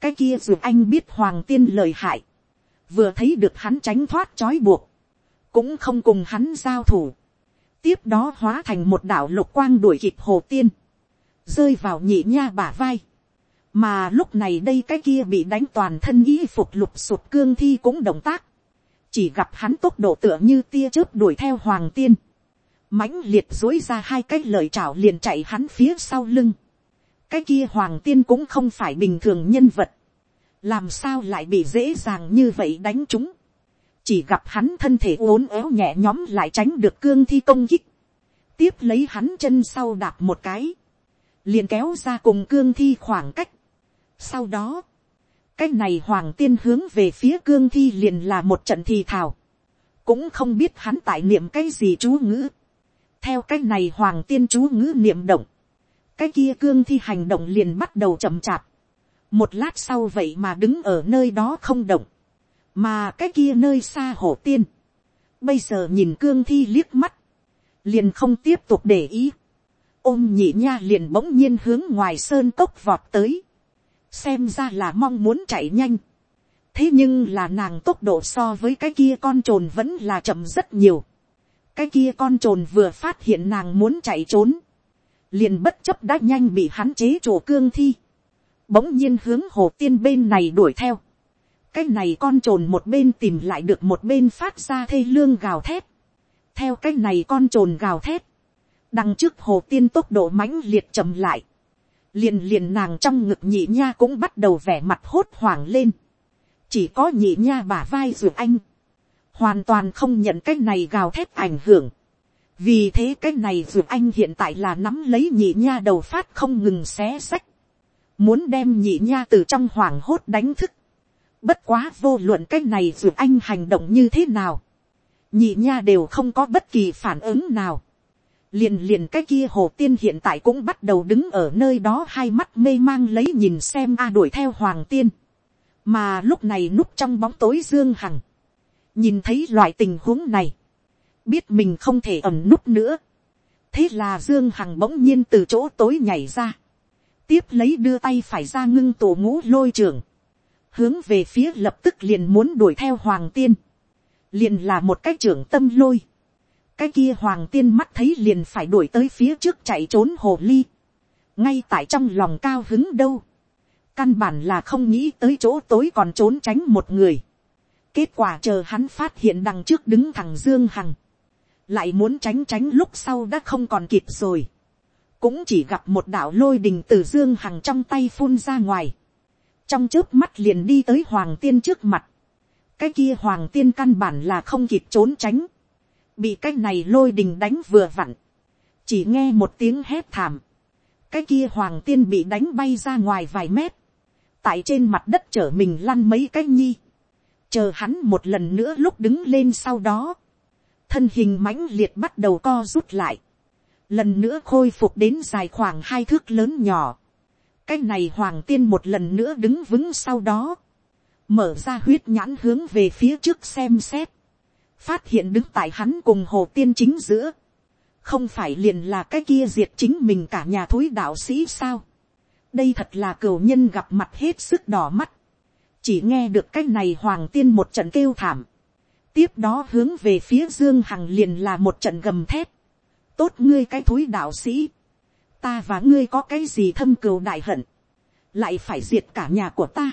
cái kia vượt anh biết hoàng tiên lời hại, vừa thấy được hắn tránh thoát trói buộc, cũng không cùng hắn giao thủ, tiếp đó hóa thành một đạo lục quang đuổi kịp hồ tiên, rơi vào nhị nha bả vai. mà lúc này đây cái kia bị đánh toàn thân y phục lục sụp cương thi cũng động tác, chỉ gặp hắn tốc độ tựa như tia chớp đuổi theo hoàng tiên, mãnh liệt dối ra hai cái lời chảo liền chạy hắn phía sau lưng, cái kia hoàng tiên cũng không phải bình thường nhân vật, làm sao lại bị dễ dàng như vậy đánh chúng, chỉ gặp hắn thân thể uốn éo nhẹ nhóm lại tránh được cương thi công kích, tiếp lấy hắn chân sau đạp một cái, liền kéo ra cùng cương thi khoảng cách. Sau đó, cái này hoàng tiên hướng về phía cương thi liền là một trận thi thảo, cũng không biết hắn tại niệm cái gì chú ngữ. theo cái này hoàng tiên chú ngữ niệm động, cái kia cương thi hành động liền bắt đầu chậm chạp, một lát sau vậy mà đứng ở nơi đó không động, mà cái kia nơi xa hổ tiên, bây giờ nhìn cương thi liếc mắt, liền không tiếp tục để ý, ôm nhị nha liền bỗng nhiên hướng ngoài sơn cốc vọt tới, xem ra là mong muốn chạy nhanh, thế nhưng là nàng tốc độ so với cái kia con t r ồ n vẫn là chậm rất nhiều, cái kia con t r ồ n vừa phát hiện nàng muốn chạy trốn, liền bất chấp đã nhanh bị hắn chế chỗ cương thi, bỗng nhiên hướng hồ tiên bên này đuổi theo, cái này con trồn một bên tìm lại được một bên phát ra thê lương gào thét. theo cái này con trồn gào thét, đằng trước hồ tiên tốc độ mãnh liệt chậm lại, liền liền nàng trong ngực nhị nha cũng bắt đầu vẻ mặt hốt hoảng lên, chỉ có nhị nha bả vai ruột anh, hoàn toàn không nhận cái này gào thét ảnh hưởng, vì thế cái này ruột anh hiện tại là nắm lấy nhị nha đầu phát không ngừng xé sách, muốn đem nhị nha từ trong hoảng hốt đánh thức, Bất quá vô luận cái này ruột anh hành động như thế nào. Nhị nha đều không có bất kỳ phản ứng nào liền liền cái kia hồ tiên hiện tại cũng bắt đầu đứng ở nơi đó hai mắt mê mang lấy nhìn xem a đuổi theo hoàng tiên. mà lúc này núp trong bóng tối dương hằng. nhìn thấy loại tình huống này. biết mình không thể ẩm núp nữa. thế là dương hằng bỗng nhiên từ chỗ tối nhảy ra. tiếp lấy đưa tay phải ra ngưng tổ ngũ lôi trường. hướng về phía lập tức liền muốn đuổi theo hoàng tiên. liền là một cái trưởng tâm lôi cái kia hoàng tiên mắt thấy liền phải đuổi tới phía trước chạy trốn hồ ly, ngay tại trong lòng cao hứng đâu, căn bản là không nghĩ tới chỗ tối còn trốn tránh một người, kết quả chờ hắn phát hiện đằng trước đứng thằng dương hằng, lại muốn tránh tránh lúc sau đã không còn kịp rồi, cũng chỉ gặp một đạo lôi đình từ dương hằng trong tay phun ra ngoài, trong trước mắt liền đi tới hoàng tiên trước mặt, cái kia hoàng tiên căn bản là không kịp trốn tránh, bị cái này lôi đình đánh vừa vặn, chỉ nghe một tiếng hét thảm, cái kia hoàng tiên bị đánh bay ra ngoài vài mét, tại trên mặt đất chở mình lăn mấy cái nhi, chờ hắn một lần nữa lúc đứng lên sau đó, thân hình mãnh liệt bắt đầu co rút lại, lần nữa khôi phục đến dài khoảng hai thước lớn nhỏ, cái này hoàng tiên một lần nữa đứng vững sau đó, mở ra huyết nhãn hướng về phía trước xem xét, phát hiện đứng tại hắn cùng hồ tiên chính giữa, không phải liền là cái kia diệt chính mình cả nhà thối đạo sĩ sao. đây thật là cửu nhân gặp mặt hết sức đỏ mắt, chỉ nghe được cái này hoàng tiên một trận kêu thảm, tiếp đó hướng về phía dương hằng liền là một trận gầm thép, tốt ngươi cái thối đạo sĩ, ta và ngươi có cái gì thâm cừu đại hận, lại phải diệt cả nhà của ta.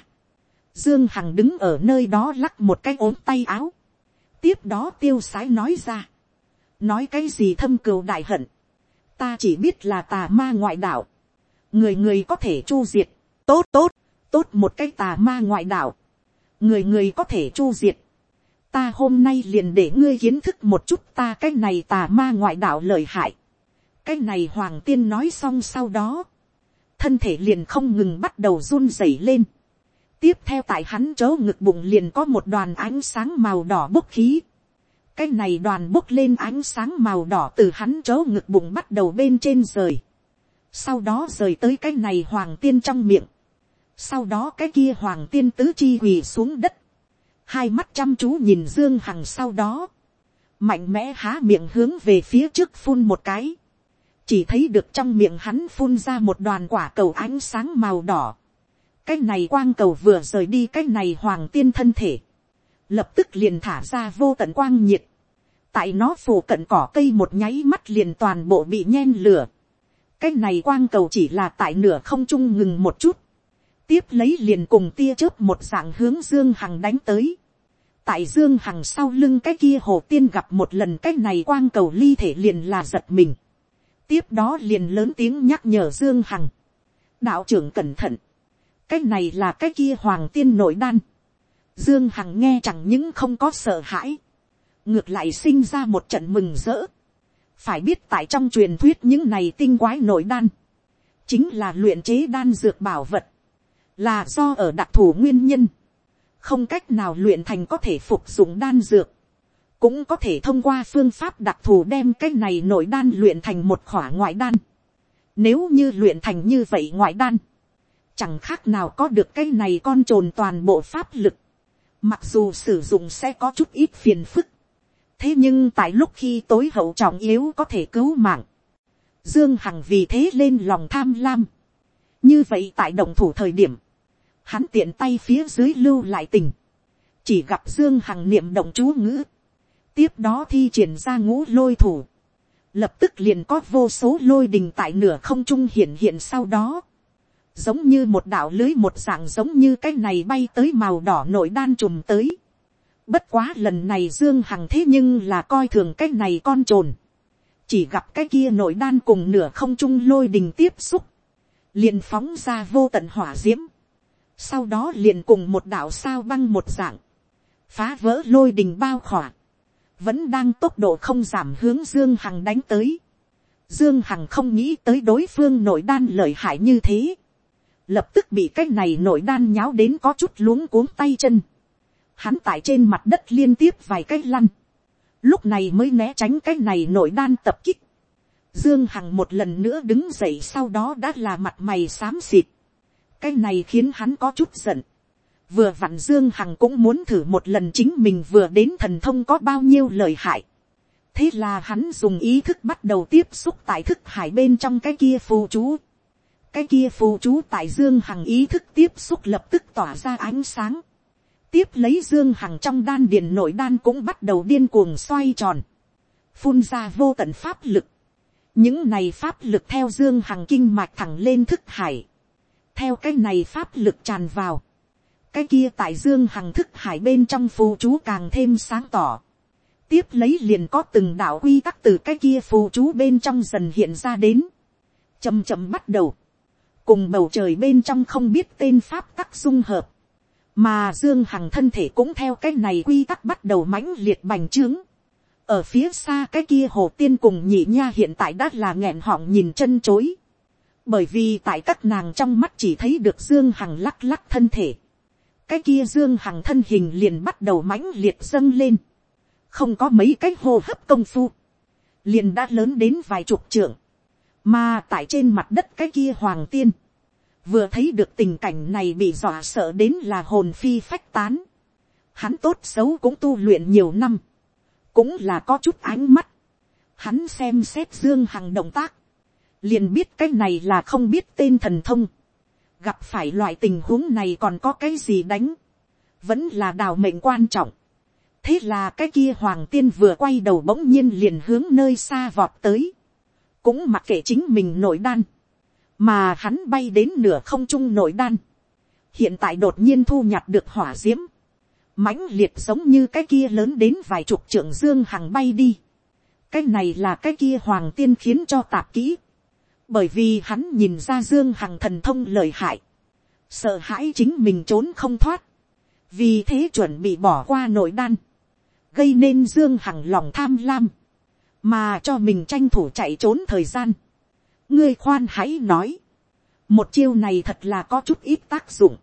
Dương Hằng đứng ở nơi đó lắc một cái ốm tay áo tiếp đó tiêu sái nói ra. nói cái gì thâm cừu đại hận. ta chỉ biết là tà ma ngoại đạo. người người có thể chu diệt. tốt tốt, tốt một cái tà ma ngoại đạo. người người có thể chu diệt. ta hôm nay liền để ngươi kiến thức một chút ta cái này tà ma ngoại đạo lợi hại. cái này hoàng tiên nói xong sau đó. thân thể liền không ngừng bắt đầu run rẩy lên tiếp theo tại hắn chỗ ngực bụng liền có một đoàn ánh sáng màu đỏ bốc khí. cái này đoàn bốc lên ánh sáng màu đỏ từ hắn chỗ ngực bụng bắt đầu bên trên rời. sau đó rời tới cái này hoàng tiên trong miệng. sau đó cái kia hoàng tiên tứ chi quỳ xuống đất. hai mắt chăm chú nhìn dương hằng sau đó. mạnh mẽ há miệng hướng về phía trước phun một cái. chỉ thấy được trong miệng hắn phun ra một đoàn quả cầu ánh sáng màu đỏ cái này quang cầu vừa rời đi cái này hoàng tiên thân thể, lập tức liền thả ra vô tận quang nhiệt, tại nó phủ cận cỏ cây một nháy mắt liền toàn bộ bị nhen lửa, cái này quang cầu chỉ là tại nửa không trung ngừng một chút, tiếp lấy liền cùng tia chớp một dạng hướng dương hằng đánh tới, tại dương hằng sau lưng cái kia hồ tiên gặp một lần cái này quang cầu ly thể liền là giật mình, tiếp đó liền lớn tiếng nhắc nhở dương hằng, đạo trưởng cẩn thận, cái này là cái kia hoàng tiên nội đan. Dương Hằng nghe chẳng những không có sợ hãi. Ngược lại sinh ra một trận mừng rỡ. Phải biết tại trong truyền thuyết những này tinh quái nội đan. Chính là luyện chế đan dược bảo vật. Là do ở đặc thù nguyên nhân. Không cách nào luyện thành có thể phục dụng đan dược. Cũng có thể thông qua phương pháp đặc thù đem cái này nội đan luyện thành một khỏa ngoại đan. Nếu như luyện thành như vậy ngoại đan chẳng khác nào có được cái này con trồn toàn bộ pháp lực, mặc dù sử dụng sẽ có chút ít phiền phức, thế nhưng tại lúc khi tối hậu trọng yếu có thể cứu mạng, dương hằng vì thế lên lòng tham lam, như vậy tại động thủ thời điểm, hắn tiện tay phía dưới lưu lại tình, chỉ gặp dương hằng niệm động chú ngữ, tiếp đó thi triển ra ngũ lôi thủ, lập tức liền có vô số lôi đình tại nửa không trung hiện hiện sau đó, giống như một đạo lưới, một dạng giống như cái này bay tới màu đỏ nội đan trùm tới. Bất quá lần này Dương Hằng thế nhưng là coi thường cái này con trồn. Chỉ gặp cái kia nội đan cùng nửa không trung lôi đình tiếp xúc. Liền phóng ra vô tận hỏa diễm. Sau đó liền cùng một đạo sao băng một dạng. Phá vỡ lôi đình bao khỏa. Vẫn đang tốc độ không giảm hướng Dương Hằng đánh tới. Dương Hằng không nghĩ tới đối phương nội đan lợi hại như thế lập tức bị cái này nội đan nháo đến có chút luống cuống tay chân. Hắn tại trên mặt đất liên tiếp vài cái lăn. Lúc này mới né tránh cái này nội đan tập kích. Dương Hằng một lần nữa đứng dậy sau đó đã là mặt mày xám xịt. Cái này khiến hắn có chút giận. Vừa vặn Dương Hằng cũng muốn thử một lần chính mình vừa đến thần thông có bao nhiêu lời hại. Thế là hắn dùng ý thức bắt đầu tiếp xúc tại thức hải bên trong cái kia phù chú. Cái kia phù chú tại Dương Hằng ý thức tiếp xúc lập tức tỏa ra ánh sáng. Tiếp lấy Dương Hằng trong đan điền nội đan cũng bắt đầu điên cuồng xoay tròn. Phun ra vô tận pháp lực. Những này pháp lực theo dương hằng kinh mạch thẳng lên thức hải, theo cái này pháp lực tràn vào, cái kia tại dương hằng thức hải bên trong phù chú càng thêm sáng tỏ, tiếp lấy liền có từng đạo quy tắc từ cái kia phù chú bên trong dần hiện ra đến, chầm chậm bắt đầu, cùng bầu trời bên trong không biết tên pháp tắc dung hợp, mà dương hằng thân thể cũng theo cái này quy tắc bắt đầu mãnh liệt bành trướng, ở phía xa cái kia hồ tiên cùng nhị nha hiện tại đã là nghẹn họng nhìn chân chối. bởi vì tại các nàng trong mắt chỉ thấy được dương hằng lắc lắc thân thể. cái kia dương hằng thân hình liền bắt đầu mãnh liệt dâng lên. không có mấy cái hô hấp công phu. liền đã lớn đến vài chục trưởng mà tại trên mặt đất cái kia hoàng tiên. vừa thấy được tình cảnh này bị dọa sợ đến là hồn phi phách tán. hắn tốt xấu cũng tu luyện nhiều năm cũng là có chút ánh mắt. Hắn xem xét Dương Hằng động tác, liền biết cái này là không biết tên thần thông. Gặp phải loại tình huống này còn có cái gì đánh, vẫn là đào mệnh quan trọng. Thế là cái kia hoàng tiên vừa quay đầu bỗng nhiên liền hướng nơi xa vọt tới. Cũng mặc kệ chính mình nội đan. Mà hắn bay đến nửa không trung nội đan. Hiện tại đột nhiên thu nhặt được hỏa diễm mãnh liệt giống như cái kia lớn đến vài chục trưởng dương hằng bay đi. cái này là cái kia hoàng tiên khiến cho tạp kỹ. bởi vì hắn nhìn ra dương hằng thần thông lời hại. sợ hãi chính mình trốn không thoát. vì thế chuẩn bị bỏ qua nội đan. gây nên dương hằng lòng tham lam mà cho mình tranh thủ chạy trốn thời gian. ngươi khoan hãy nói. một chiêu này thật là có chút ít tác dụng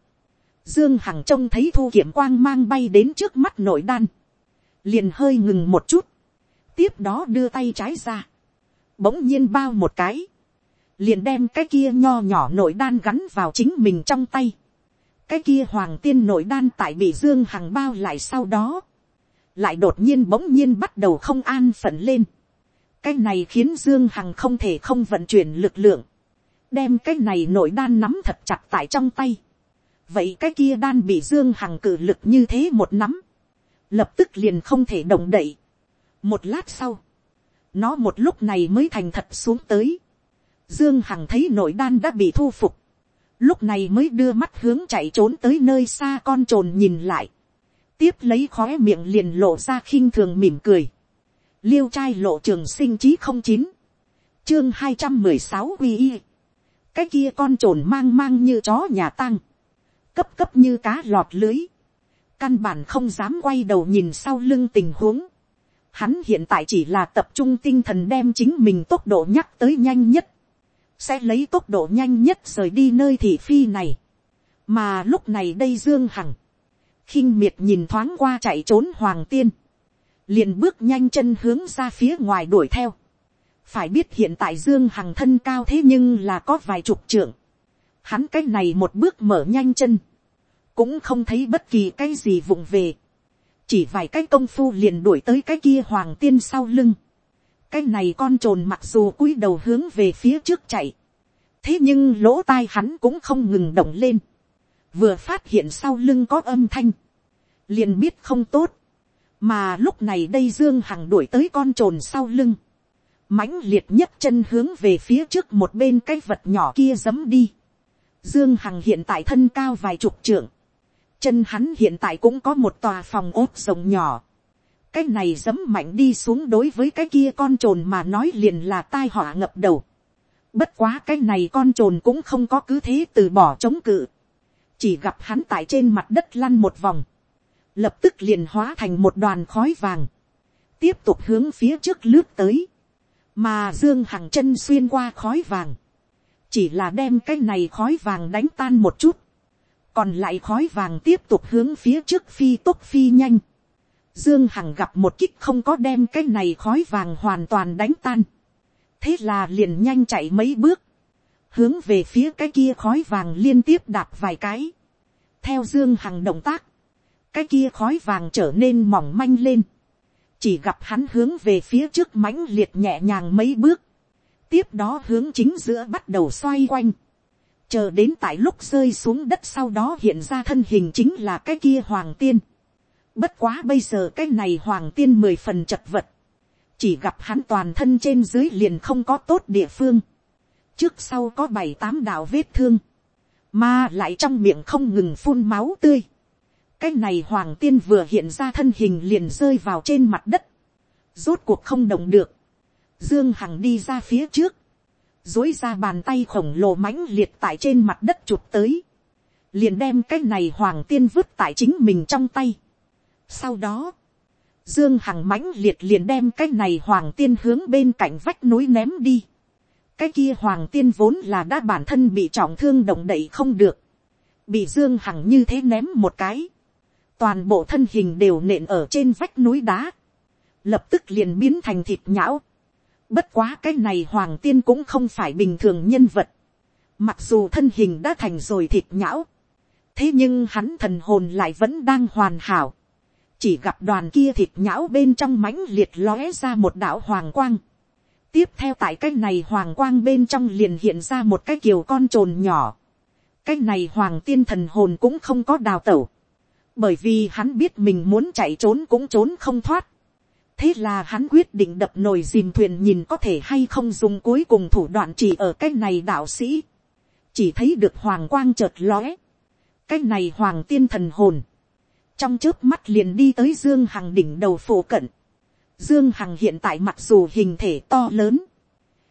Dương Hằng trông thấy thu kiểm quang mang bay đến trước mắt nội đan. Liền hơi ngừng một chút. Tiếp đó đưa tay trái ra. Bỗng nhiên bao một cái. Liền đem cái kia nho nhỏ nội đan gắn vào chính mình trong tay. Cái kia hoàng tiên nội đan tại bị Dương Hằng bao lại sau đó. Lại đột nhiên bỗng nhiên bắt đầu không an phận lên. Cái này khiến Dương Hằng không thể không vận chuyển lực lượng. Đem cái này nội đan nắm thật chặt tại trong tay vậy cái kia đan bị dương hằng cử lực như thế một nắm, lập tức liền không thể động đậy. một lát sau, nó một lúc này mới thành thật xuống tới. dương hằng thấy nội đan đã bị thu phục, lúc này mới đưa mắt hướng chạy trốn tới nơi xa con trồn nhìn lại, tiếp lấy khóe miệng liền lộ ra khinh thường mỉm cười, liêu trai lộ trường sinh chí không chín, chương hai trăm mười sáu quy y, cái kia con trồn mang mang như chó nhà tăng, cấp cấp như cá lọt lưới, căn bản không dám quay đầu nhìn sau lưng tình huống. Hắn hiện tại chỉ là tập trung tinh thần đem chính mình tốc độ nhắc tới nhanh nhất, sẽ lấy tốc độ nhanh nhất rời đi nơi thị phi này. mà lúc này đây dương hằng, khinh miệt nhìn thoáng qua chạy trốn hoàng tiên, liền bước nhanh chân hướng ra phía ngoài đuổi theo. phải biết hiện tại dương hằng thân cao thế nhưng là có vài chục trưởng, hắn cái này một bước mở nhanh chân, cũng không thấy bất kỳ cái gì vụng về, chỉ vài cái công phu liền đuổi tới cái kia hoàng tiên sau lưng, cái này con t r ồ n mặc dù cúi đầu hướng về phía trước chạy, thế nhưng lỗ tai hắn cũng không ngừng động lên, vừa phát hiện sau lưng có âm thanh, liền biết không tốt, mà lúc này đây dương hằng đuổi tới con trồn sau lưng, mãnh liệt nhất chân hướng về phía trước một bên cái vật nhỏ kia dấm đi, Dương Hằng hiện tại thân cao vài chục trượng. Chân hắn hiện tại cũng có một tòa phòng ốt rồng nhỏ. Cái này dấm mạnh đi xuống đối với cái kia con trồn mà nói liền là tai họa ngập đầu. Bất quá cái này con trồn cũng không có cứ thế từ bỏ chống cự. Chỉ gặp hắn tại trên mặt đất lăn một vòng. Lập tức liền hóa thành một đoàn khói vàng. Tiếp tục hướng phía trước lướt tới. Mà Dương Hằng chân xuyên qua khói vàng chỉ là đem cái này khói vàng đánh tan một chút, còn lại khói vàng tiếp tục hướng phía trước phi tốc phi nhanh. Dương Hằng gặp một kích không có đem cái này khói vàng hoàn toàn đánh tan. thế là liền nhanh chạy mấy bước, hướng về phía cái kia khói vàng liên tiếp đạp vài cái, theo dương hằng động tác, cái kia khói vàng trở nên mỏng manh lên, chỉ gặp hắn hướng về phía trước mãnh liệt nhẹ nhàng mấy bước, tiếp đó hướng chính giữa bắt đầu xoay quanh, chờ đến tại lúc rơi xuống đất sau đó hiện ra thân hình chính là cái kia hoàng tiên. Bất quá bây giờ cái này hoàng tiên mười phần chật vật, chỉ gặp hắn toàn thân trên dưới liền không có tốt địa phương, trước sau có bảy tám đạo vết thương, mà lại trong miệng không ngừng phun máu tươi cái này hoàng tiên vừa hiện ra thân hình liền rơi vào trên mặt đất, rốt cuộc không động được, dương hằng đi ra phía trước, dối ra bàn tay khổng lồ mãnh liệt tại trên mặt đất chụp tới, liền đem cái này hoàng tiên vứt tại chính mình trong tay. sau đó, dương hằng mãnh liệt liền đem cái này hoàng tiên hướng bên cạnh vách núi ném đi. cái kia hoàng tiên vốn là đã bản thân bị trọng thương động đậy không được, bị dương hằng như thế ném một cái, toàn bộ thân hình đều nện ở trên vách núi đá, lập tức liền biến thành thịt nhão, Bất quá cái này hoàng tiên cũng không phải bình thường nhân vật. Mặc dù thân hình đã thành rồi thịt nhão. Thế nhưng hắn thần hồn lại vẫn đang hoàn hảo. Chỉ gặp đoàn kia thịt nhão bên trong mãnh liệt lóe ra một đạo hoàng quang. Tiếp theo tại cái này hoàng quang bên trong liền hiện ra một cái kiều con trồn nhỏ. Cái này hoàng tiên thần hồn cũng không có đào tẩu. Bởi vì hắn biết mình muốn chạy trốn cũng trốn không thoát thế là hắn quyết định đập nồi dìm thuyền nhìn có thể hay không dùng cuối cùng thủ đoạn chỉ ở cái này đạo sĩ. chỉ thấy được hoàng quang chợt lóe. cái này hoàng tiên thần hồn. trong trước mắt liền đi tới dương hằng đỉnh đầu phổ cận. dương hằng hiện tại mặc dù hình thể to lớn.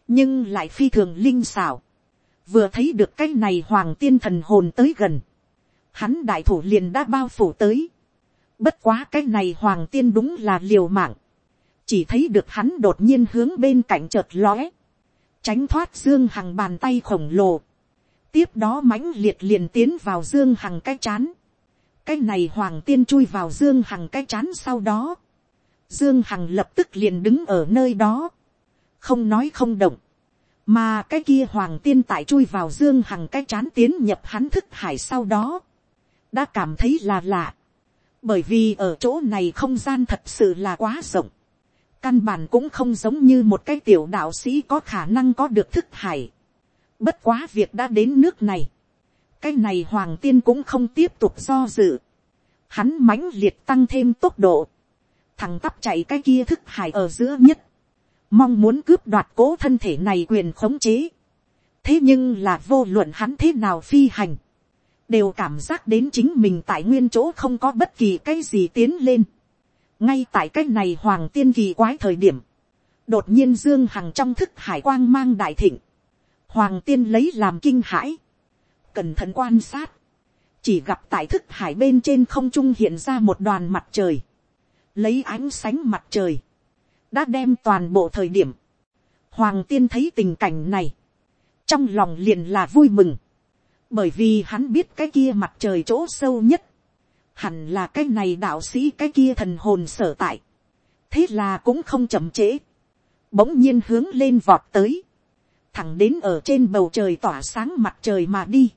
nhưng lại phi thường linh xảo. vừa thấy được cái này hoàng tiên thần hồn tới gần hắn đại thủ liền đã bao phủ tới. Bất quá cái này hoàng tiên đúng là liều mạng. Chỉ thấy được hắn đột nhiên hướng bên cạnh chợt lóe, tránh thoát dương hằng bàn tay khổng lồ, tiếp đó mãnh liệt liền tiến vào dương hằng cái chán, cái này hoàng tiên chui vào dương hằng cái chán sau đó, dương hằng lập tức liền đứng ở nơi đó, không nói không động, mà cái kia hoàng tiên tại chui vào dương hằng cái chán tiến nhập hắn thức hải sau đó, đã cảm thấy là lạ, bởi vì ở chỗ này không gian thật sự là quá rộng, căn bản cũng không giống như một cái tiểu đạo sĩ có khả năng có được thức hải. Bất quá việc đã đến nước này. Cái này hoàng tiên cũng không tiếp tục do dự. Hắn mãnh liệt tăng thêm tốc độ. Thằng tắp chạy cái kia thức hải ở giữa nhất. Mong muốn cướp đoạt cố thân thể này quyền khống chế. Thế nhưng là vô luận hắn thế nào phi hành. Đều cảm giác đến chính mình tại nguyên chỗ không có bất kỳ cái gì tiến lên. Ngay tại cái này hoàng tiên kỳ quái thời điểm, đột nhiên dương hằng trong thức hải quang mang đại thịnh, hoàng tiên lấy làm kinh hãi, cẩn thận quan sát, chỉ gặp tại thức hải bên trên không trung hiện ra một đoàn mặt trời, lấy ánh sánh mặt trời, đã đem toàn bộ thời điểm, hoàng tiên thấy tình cảnh này, trong lòng liền là vui mừng, bởi vì hắn biết cái kia mặt trời chỗ sâu nhất, hẳn là cái này đạo sĩ cái kia thần hồn sở tại, thế là cũng không chậm trễ, bỗng nhiên hướng lên vọt tới, thẳng đến ở trên bầu trời tỏa sáng mặt trời mà đi,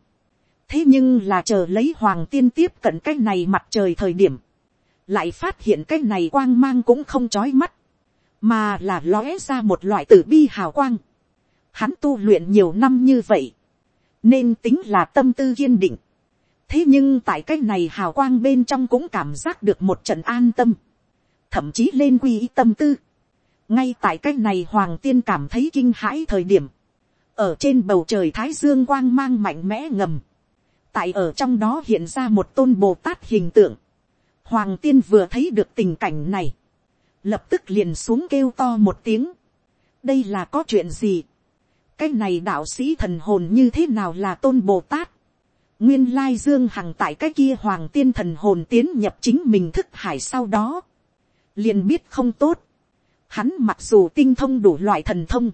thế nhưng là chờ lấy hoàng tiên tiếp cận cái này mặt trời thời điểm, lại phát hiện cái này quang mang cũng không trói mắt, mà là lóe ra một loại tử bi hào quang. Hắn tu luyện nhiều năm như vậy, nên tính là tâm tư kiên định. Thế nhưng tại cái này hào quang bên trong cũng cảm giác được một trận an tâm, thậm chí lên quy ý tâm tư. ngay tại cái này hoàng tiên cảm thấy kinh hãi thời điểm, ở trên bầu trời thái dương quang mang mạnh mẽ ngầm, tại ở trong đó hiện ra một tôn bồ tát hình tượng, hoàng tiên vừa thấy được tình cảnh này, lập tức liền xuống kêu to một tiếng, đây là có chuyện gì, cái này đạo sĩ thần hồn như thế nào là tôn bồ tát, Nguyên lai Dương Hằng tại cái kia hoàng tiên thần hồn tiến nhập chính mình thức hải sau đó. Liền biết không tốt. Hắn mặc dù tinh thông đủ loại thần thông.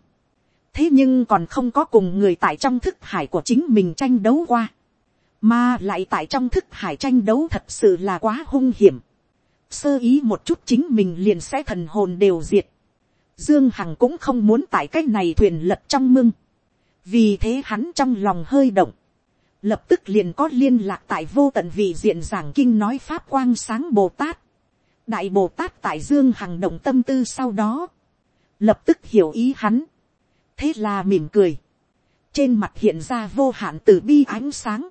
Thế nhưng còn không có cùng người tại trong thức hải của chính mình tranh đấu qua. Mà lại tại trong thức hải tranh đấu thật sự là quá hung hiểm. Sơ ý một chút chính mình liền sẽ thần hồn đều diệt. Dương Hằng cũng không muốn tại cái này thuyền lật trong mưng. Vì thế hắn trong lòng hơi động. Lập tức liền có liên lạc tại vô tận vị diện giảng kinh nói Pháp quang sáng Bồ Tát. Đại Bồ Tát tại Dương Hằng động tâm tư sau đó. Lập tức hiểu ý hắn. Thế là mỉm cười. Trên mặt hiện ra vô hạn từ bi ánh sáng.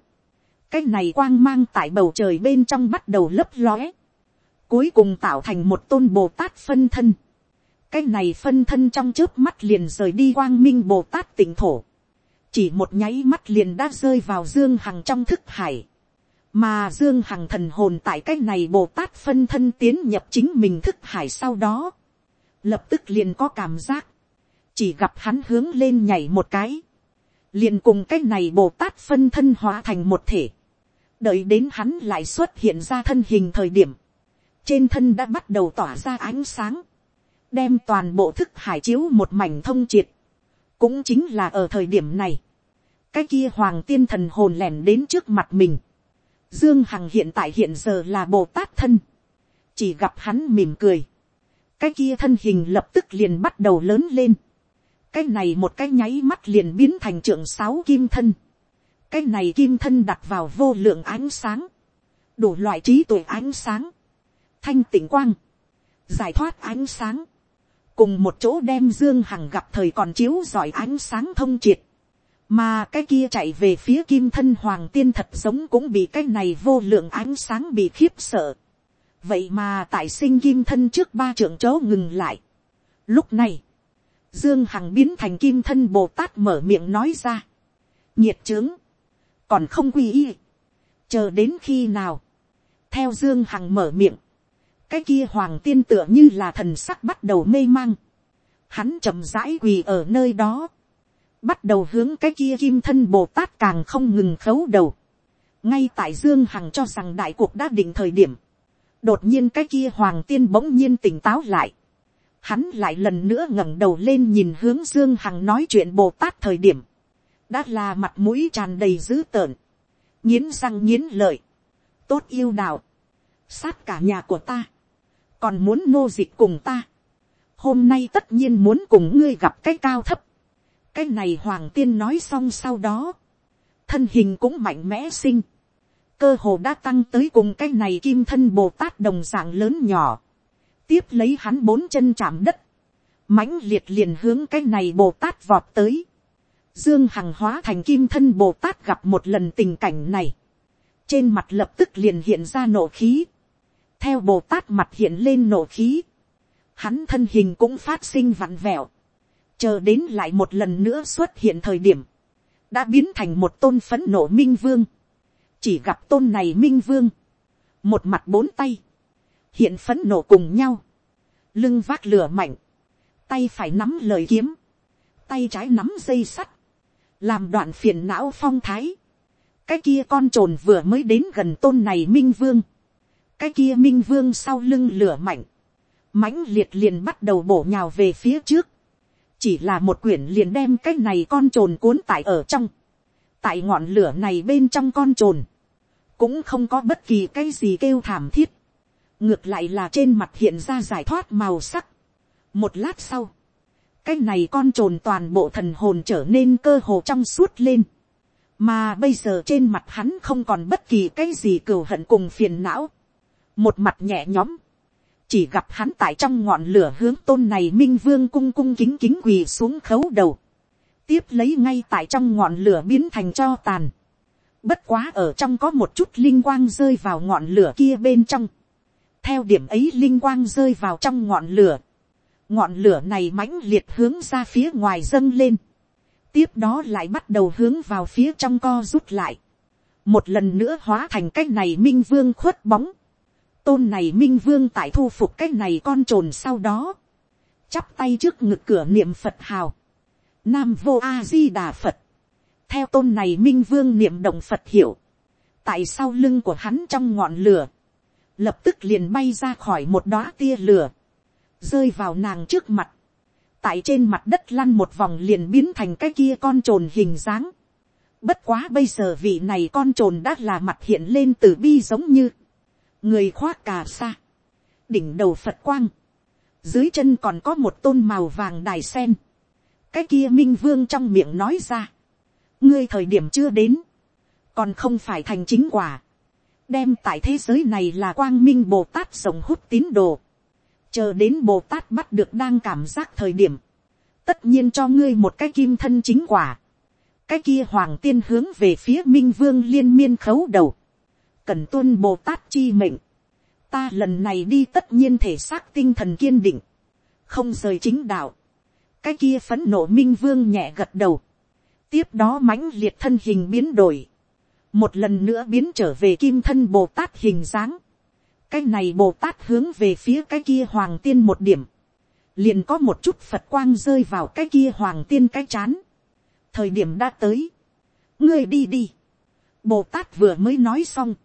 Cái này quang mang tại bầu trời bên trong bắt đầu lấp lóe. Cuối cùng tạo thành một tôn Bồ Tát phân thân cái này phân thân trong trước mắt liền rời đi quang minh bồ tát tỉnh thổ, chỉ một nháy mắt liền đã rơi vào dương hằng trong thức hải, mà dương hằng thần hồn tại cái này bồ tát phân thân tiến nhập chính mình thức hải sau đó, lập tức liền có cảm giác, chỉ gặp hắn hướng lên nhảy một cái, liền cùng cái này bồ tát phân thân hóa thành một thể, đợi đến hắn lại xuất hiện ra thân hình thời điểm, trên thân đã bắt đầu tỏa ra ánh sáng, đem toàn bộ thức hải chiếu một mảnh thông triệt, cũng chính là ở thời điểm này, cái kia hoàng tiên thần hồn lẻn đến trước mặt mình, dương hằng hiện tại hiện giờ là bồ tát thân, chỉ gặp hắn mỉm cười, cái kia thân hình lập tức liền bắt đầu lớn lên, cái này một cái nháy mắt liền biến thành trưởng sáu kim thân, cái này kim thân đặt vào vô lượng ánh sáng, đủ loại trí tuệ ánh sáng, thanh tịnh quang, giải thoát ánh sáng, cùng một chỗ đem dương hằng gặp thời còn chiếu giỏi ánh sáng thông triệt, mà cái kia chạy về phía kim thân hoàng tiên thật giống cũng bị cái này vô lượng ánh sáng bị khiếp sợ. vậy mà tại sinh kim thân trước ba trưởng chỗ ngừng lại. lúc này, dương hằng biến thành kim thân bồ tát mở miệng nói ra. nhiệt trướng, còn không quy y, chờ đến khi nào, theo dương hằng mở miệng, cái kia hoàng tiên tựa như là thần sắc bắt đầu mê mang, hắn chậm rãi quỳ ở nơi đó, bắt đầu hướng cái kia kim thân bồ tát càng không ngừng khấu đầu, ngay tại dương hằng cho rằng đại cuộc đã định thời điểm, đột nhiên cái kia hoàng tiên bỗng nhiên tỉnh táo lại, hắn lại lần nữa ngẩng đầu lên nhìn hướng dương hằng nói chuyện bồ tát thời điểm, đã là mặt mũi tràn đầy dữ tợn, nghiến răng nghiến lợi, tốt yêu đạo, sát cả nhà của ta, còn muốn nô dịch cùng ta, hôm nay tất nhiên muốn cùng ngươi gặp cái cao thấp, cái này hoàng tiên nói xong sau đó, thân hình cũng mạnh mẽ sinh, cơ hồ đã tăng tới cùng cái này kim thân bồ tát đồng dạng lớn nhỏ, tiếp lấy hắn bốn chân chạm đất, mãnh liệt liền hướng cái này bồ tát vọt tới, dương hằng hóa thành kim thân bồ tát gặp một lần tình cảnh này, trên mặt lập tức liền hiện ra nộ khí, theo bồ tát mặt hiện lên nổ khí, hắn thân hình cũng phát sinh vặn vẹo, chờ đến lại một lần nữa xuất hiện thời điểm, đã biến thành một tôn phấn nộ minh vương, chỉ gặp tôn này minh vương, một mặt bốn tay, hiện phấn nộ cùng nhau, lưng vác lửa mạnh, tay phải nắm lời kiếm, tay trái nắm dây sắt, làm đoạn phiền não phong thái, cái kia con t r ồ n vừa mới đến gần tôn này minh vương, cái kia minh vương sau lưng lửa mạnh, mãnh liệt liền bắt đầu bổ nhào về phía trước, chỉ là một quyển liền đem cái này con trồn cuốn tại ở trong, tại ngọn lửa này bên trong con trồn, cũng không có bất kỳ cái gì kêu thảm thiết, ngược lại là trên mặt hiện ra giải thoát màu sắc. một lát sau, cái này con trồn toàn bộ thần hồn trở nên cơ hồ trong suốt lên, mà bây giờ trên mặt hắn không còn bất kỳ cái gì cừu hận cùng phiền não, một mặt nhẹ nhõm, chỉ gặp hắn tại trong ngọn lửa hướng tôn này minh vương cung cung kính kính quỳ xuống khấu đầu, tiếp lấy ngay tại trong ngọn lửa biến thành cho tàn, bất quá ở trong có một chút linh quang rơi vào ngọn lửa kia bên trong, theo điểm ấy linh quang rơi vào trong ngọn lửa, ngọn lửa này mãnh liệt hướng ra phía ngoài dâng lên, tiếp đó lại bắt đầu hướng vào phía trong co rút lại, một lần nữa hóa thành cái này minh vương khuất bóng, tôn này minh vương tại thu phục cái này con trồn sau đó, chắp tay trước ngực cửa niệm phật hào, nam vô a di đà phật, theo tôn này minh vương niệm động phật hiểu, tại sau lưng của hắn trong ngọn lửa, lập tức liền bay ra khỏi một đóa tia lửa, rơi vào nàng trước mặt, tại trên mặt đất lăn một vòng liền biến thành cái kia con trồn hình dáng. Bất quá bây giờ vị này con trồn đã là mặt hiện lên từ bi giống như người khoác cà sa, đỉnh đầu phật quang, dưới chân còn có một tôn màu vàng đài sen, cái kia minh vương trong miệng nói ra, ngươi thời điểm chưa đến, còn không phải thành chính quả, đem tại thế giới này là quang minh bồ tát rồng hút tín đồ, chờ đến bồ tát bắt được đang cảm giác thời điểm, tất nhiên cho ngươi một cái kim thân chính quả, cái kia hoàng tiên hướng về phía minh vương liên miên khấu đầu, cần tuân bồ tát chi mệnh, ta lần này đi tất nhiên thể xác tinh thần kiên định, không rời chính đạo, cái kia phấn nộ minh vương nhẹ gật đầu, tiếp đó mãnh liệt thân hình biến đổi, một lần nữa biến trở về kim thân bồ tát hình dáng, cái này bồ tát hướng về phía cái kia hoàng tiên một điểm, liền có một chút phật quang rơi vào cái kia hoàng tiên cái chán, thời điểm đã tới, ngươi đi đi, bồ tát vừa mới nói xong,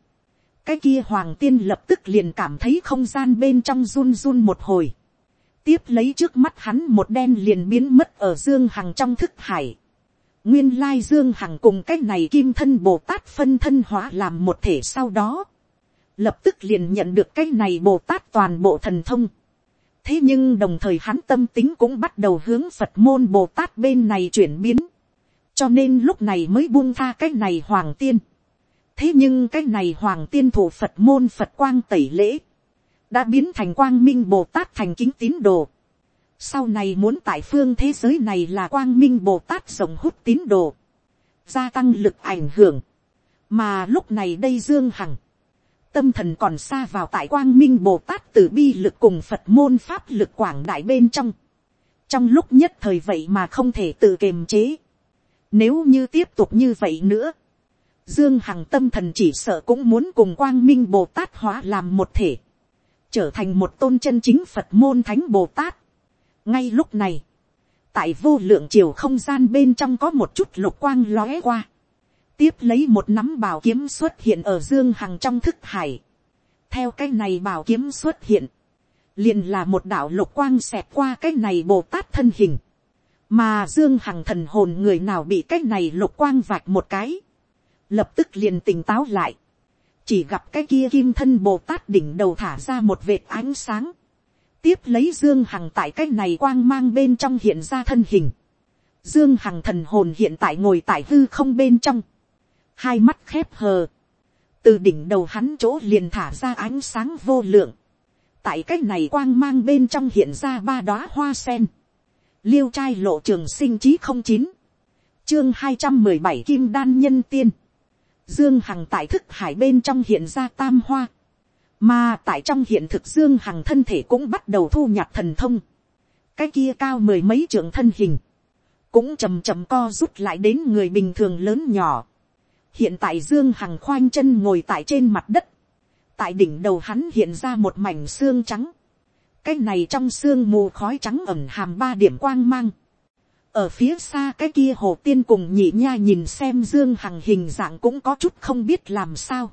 cái kia hoàng tiên lập tức liền cảm thấy không gian bên trong run run một hồi, tiếp lấy trước mắt hắn một đen liền biến mất ở dương hằng trong thức hải, nguyên lai dương hằng cùng cái này kim thân bồ tát phân thân hóa làm một thể sau đó, lập tức liền nhận được cái này bồ tát toàn bộ thần thông, thế nhưng đồng thời hắn tâm tính cũng bắt đầu hướng phật môn bồ tát bên này chuyển biến, cho nên lúc này mới buông tha cái này hoàng tiên thế nhưng cái này hoàng tiên thủ phật môn phật quang tẩy lễ, đã biến thành quang minh bồ tát thành kính tín đồ. sau này muốn tại phương thế giới này là quang minh bồ tát rồng hút tín đồ, gia tăng lực ảnh hưởng, mà lúc này đây dương hằng, tâm thần còn xa vào tại quang minh bồ tát từ bi lực cùng phật môn pháp lực quảng đại bên trong. trong lúc nhất thời vậy mà không thể tự kiềm chế. nếu như tiếp tục như vậy nữa, dương hằng tâm thần chỉ sợ cũng muốn cùng quang minh bồ tát hóa làm một thể, trở thành một tôn chân chính phật môn thánh bồ tát. ngay lúc này, tại vô lượng chiều không gian bên trong có một chút lục quang lóe qua tiếp lấy một nắm bảo kiếm xuất hiện ở dương hằng trong thức hải. theo cái này bảo kiếm xuất hiện, liền là một đạo lục quang xẹt qua cái này bồ tát thân hình. mà dương hằng thần hồn người nào bị cái này lục quang vạch một cái, lập tức liền tỉnh táo lại. chỉ gặp cái kia kim thân bồ tát đỉnh đầu thả ra một vệt ánh sáng. tiếp lấy dương hằng tại cái này quang mang bên trong hiện ra thân hình. Dương Hằng thần hồn hiện tại ngồi tại hư không bên trong hai mắt khép hờ, từ đỉnh đầu hắn chỗ liền thả ra ánh sáng vô lượng, tại cái này quang mang bên trong hiện ra ba đóa hoa sen, liêu trai lộ trường sinh chí không chín, chương hai trăm mười bảy kim đan nhân tiên, dương hằng tại thức hải bên trong hiện ra tam hoa, mà tại trong hiện thực dương hằng thân thể cũng bắt đầu thu nhặt thần thông, cái kia cao mười mấy trưởng thân hình, cũng chầm chầm co rút lại đến người bình thường lớn nhỏ, hiện tại dương hằng khoanh chân ngồi tại trên mặt đất, tại đỉnh đầu hắn hiện ra một mảnh xương trắng, cái này trong xương mù khói trắng ẩm hàm ba điểm quang mang, ở phía xa cái kia hồ tiên cùng nhị nha nhìn xem dương hằng hình dạng cũng có chút không biết làm sao,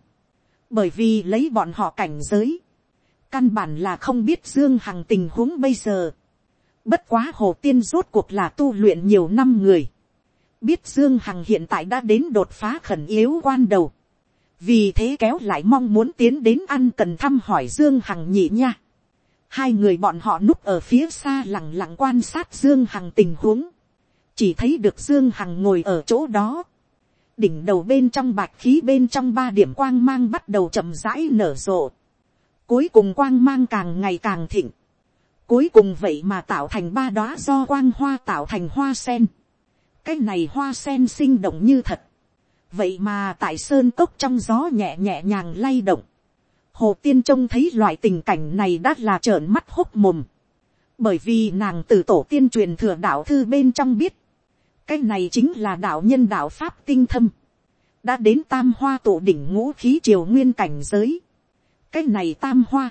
bởi vì lấy bọn họ cảnh giới, căn bản là không biết dương hằng tình huống bây giờ, bất quá hồ tiên rốt cuộc là tu luyện nhiều năm người, biết dương hằng hiện tại đã đến đột phá khẩn yếu quan đầu, vì thế kéo lại mong muốn tiến đến ăn cần thăm hỏi dương hằng nhị nha. hai người bọn họ núp ở phía xa lẳng lặng quan sát dương hằng tình huống, chỉ thấy được dương hằng ngồi ở chỗ đó, đỉnh đầu bên trong bạch khí bên trong ba điểm quang mang bắt đầu chậm rãi nở rộ, cuối cùng quang mang càng ngày càng thịnh, cuối cùng vậy mà tạo thành ba đóa do quang hoa tạo thành hoa sen, cái này hoa sen sinh động như thật. vậy mà tại sơn cốc trong gió nhẹ nhẹ nhàng lay động. hồ tiên trông thấy loại tình cảnh này đã là trợn mắt hốc mồm. bởi vì nàng từ tổ tiên truyền thừa đạo thư bên trong biết cái này chính là đạo nhân đạo pháp tinh thâm. đã đến tam hoa tổ đỉnh ngũ khí triều nguyên cảnh giới. cái này tam hoa,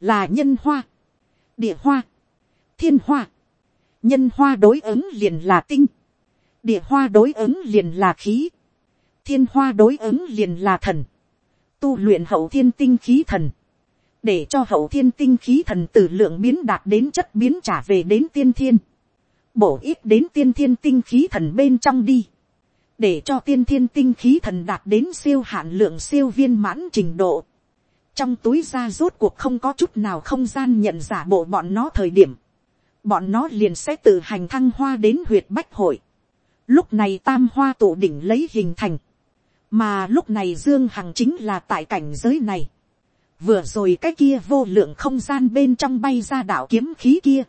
là nhân hoa, địa hoa, thiên hoa, nhân hoa đối ứng liền là tinh. Địa hoa đối ứng liền là khí, thiên hoa đối ứng liền là thần, tu luyện hậu thiên tinh khí thần, để cho hậu thiên tinh khí thần từ lượng biến đạt đến chất biến trả về đến tiên thiên, bổ ít đến tiên thiên tinh khí thần bên trong đi, để cho tiên thiên tinh khí thần đạt đến siêu hạn lượng siêu viên mãn trình độ, trong túi ra rốt cuộc không có chút nào không gian nhận giả bộ bọn nó thời điểm, bọn nó liền sẽ tự hành thăng hoa đến huyệt bách hội. Lúc này tam hoa tụ đỉnh lấy hình thành, mà lúc này dương hằng chính là tại cảnh giới này. vừa rồi cái kia vô lượng không gian bên trong bay ra đạo kiếm khí kia,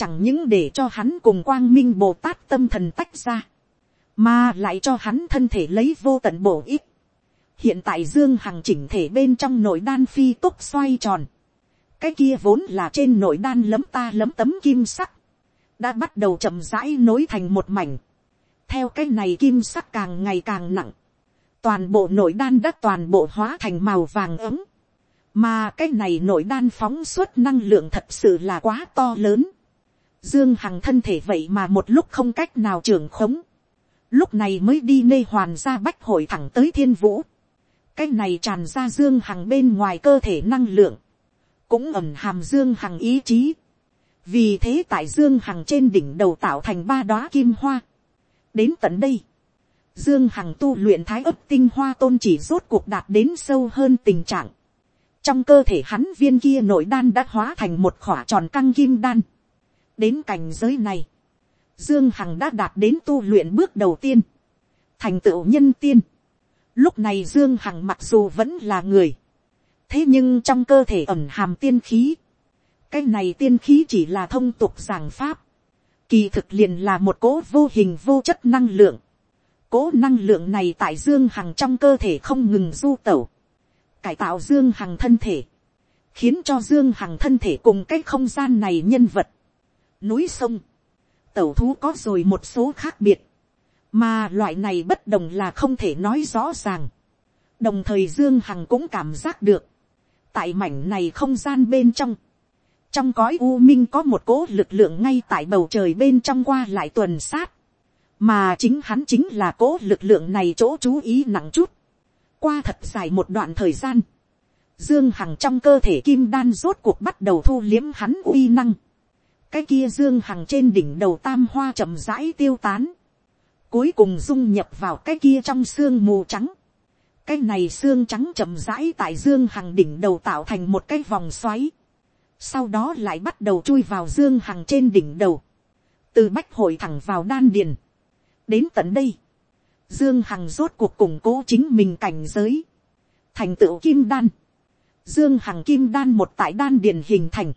chẳng những để cho hắn cùng quang minh bồ tát tâm thần tách ra, mà lại cho hắn thân thể lấy vô tận bổ ích. hiện tại dương hằng chỉnh thể bên trong nội đan phi tốc xoay tròn, cái kia vốn là trên nội đan lấm ta lấm tấm kim sắc, đã bắt đầu chậm rãi nối thành một mảnh. theo cái này kim sắc càng ngày càng nặng, toàn bộ nội đan đã toàn bộ hóa thành màu vàng ấm, mà cái này nội đan phóng suốt năng lượng thật sự là quá to lớn. Dương Hằng thân thể vậy mà một lúc không cách nào trưởng khống. Lúc này mới đi nê hoàn ra bách hội thẳng tới thiên vũ. Cái này tràn ra Dương Hằng bên ngoài cơ thể năng lượng. Cũng ẩm hàm Dương Hằng ý chí. Vì thế tại Dương Hằng trên đỉnh đầu tạo thành ba đóa kim hoa. Đến tận đây. Dương Hằng tu luyện thái ấp tinh hoa tôn chỉ rốt cuộc đạt đến sâu hơn tình trạng. Trong cơ thể hắn viên kia nội đan đã hóa thành một khỏa tròn căng kim đan. Đến cảnh giới này. Dương Hằng đã đạt đến tu luyện bước đầu tiên. Thành tựu nhân tiên. Lúc này Dương Hằng mặc dù vẫn là người. Thế nhưng trong cơ thể ẩm hàm tiên khí. Cái này tiên khí chỉ là thông tục giảng pháp. Kỳ thực liền là một cỗ vô hình vô chất năng lượng Cỗ năng lượng này tại Dương Hằng trong cơ thể không ngừng du tẩu. Cải tạo Dương Hằng thân thể. Khiến cho Dương Hằng thân thể cùng cái không gian này nhân vật. Núi sông. Tẩu thú có rồi một số khác biệt. Mà loại này bất đồng là không thể nói rõ ràng. Đồng thời Dương Hằng cũng cảm giác được. Tại mảnh này không gian bên trong. Trong cõi U Minh có một cỗ lực lượng ngay tại bầu trời bên trong qua lại tuần sát mà chính hắn chính là cỗ lực lượng này chỗ chú ý nặng chút. qua thật dài một đoạn thời gian, dương hằng trong cơ thể kim đan rốt cuộc bắt đầu thu liếm hắn uy năng cái kia dương hằng trên đỉnh đầu tam hoa chậm rãi tiêu tán, cuối cùng dung nhập vào cái kia trong xương mù trắng. cái này xương trắng chậm rãi tại dương hằng đỉnh đầu tạo thành một cái vòng xoáy. sau đó lại bắt đầu chui vào dương hằng trên đỉnh đầu. từ bách hội thẳng vào đan điền đến tận đây, dương hằng rốt cuộc củng cố chính mình cảnh giới, thành tựu kim đan, dương hằng kim đan một tại đan điền hình thành,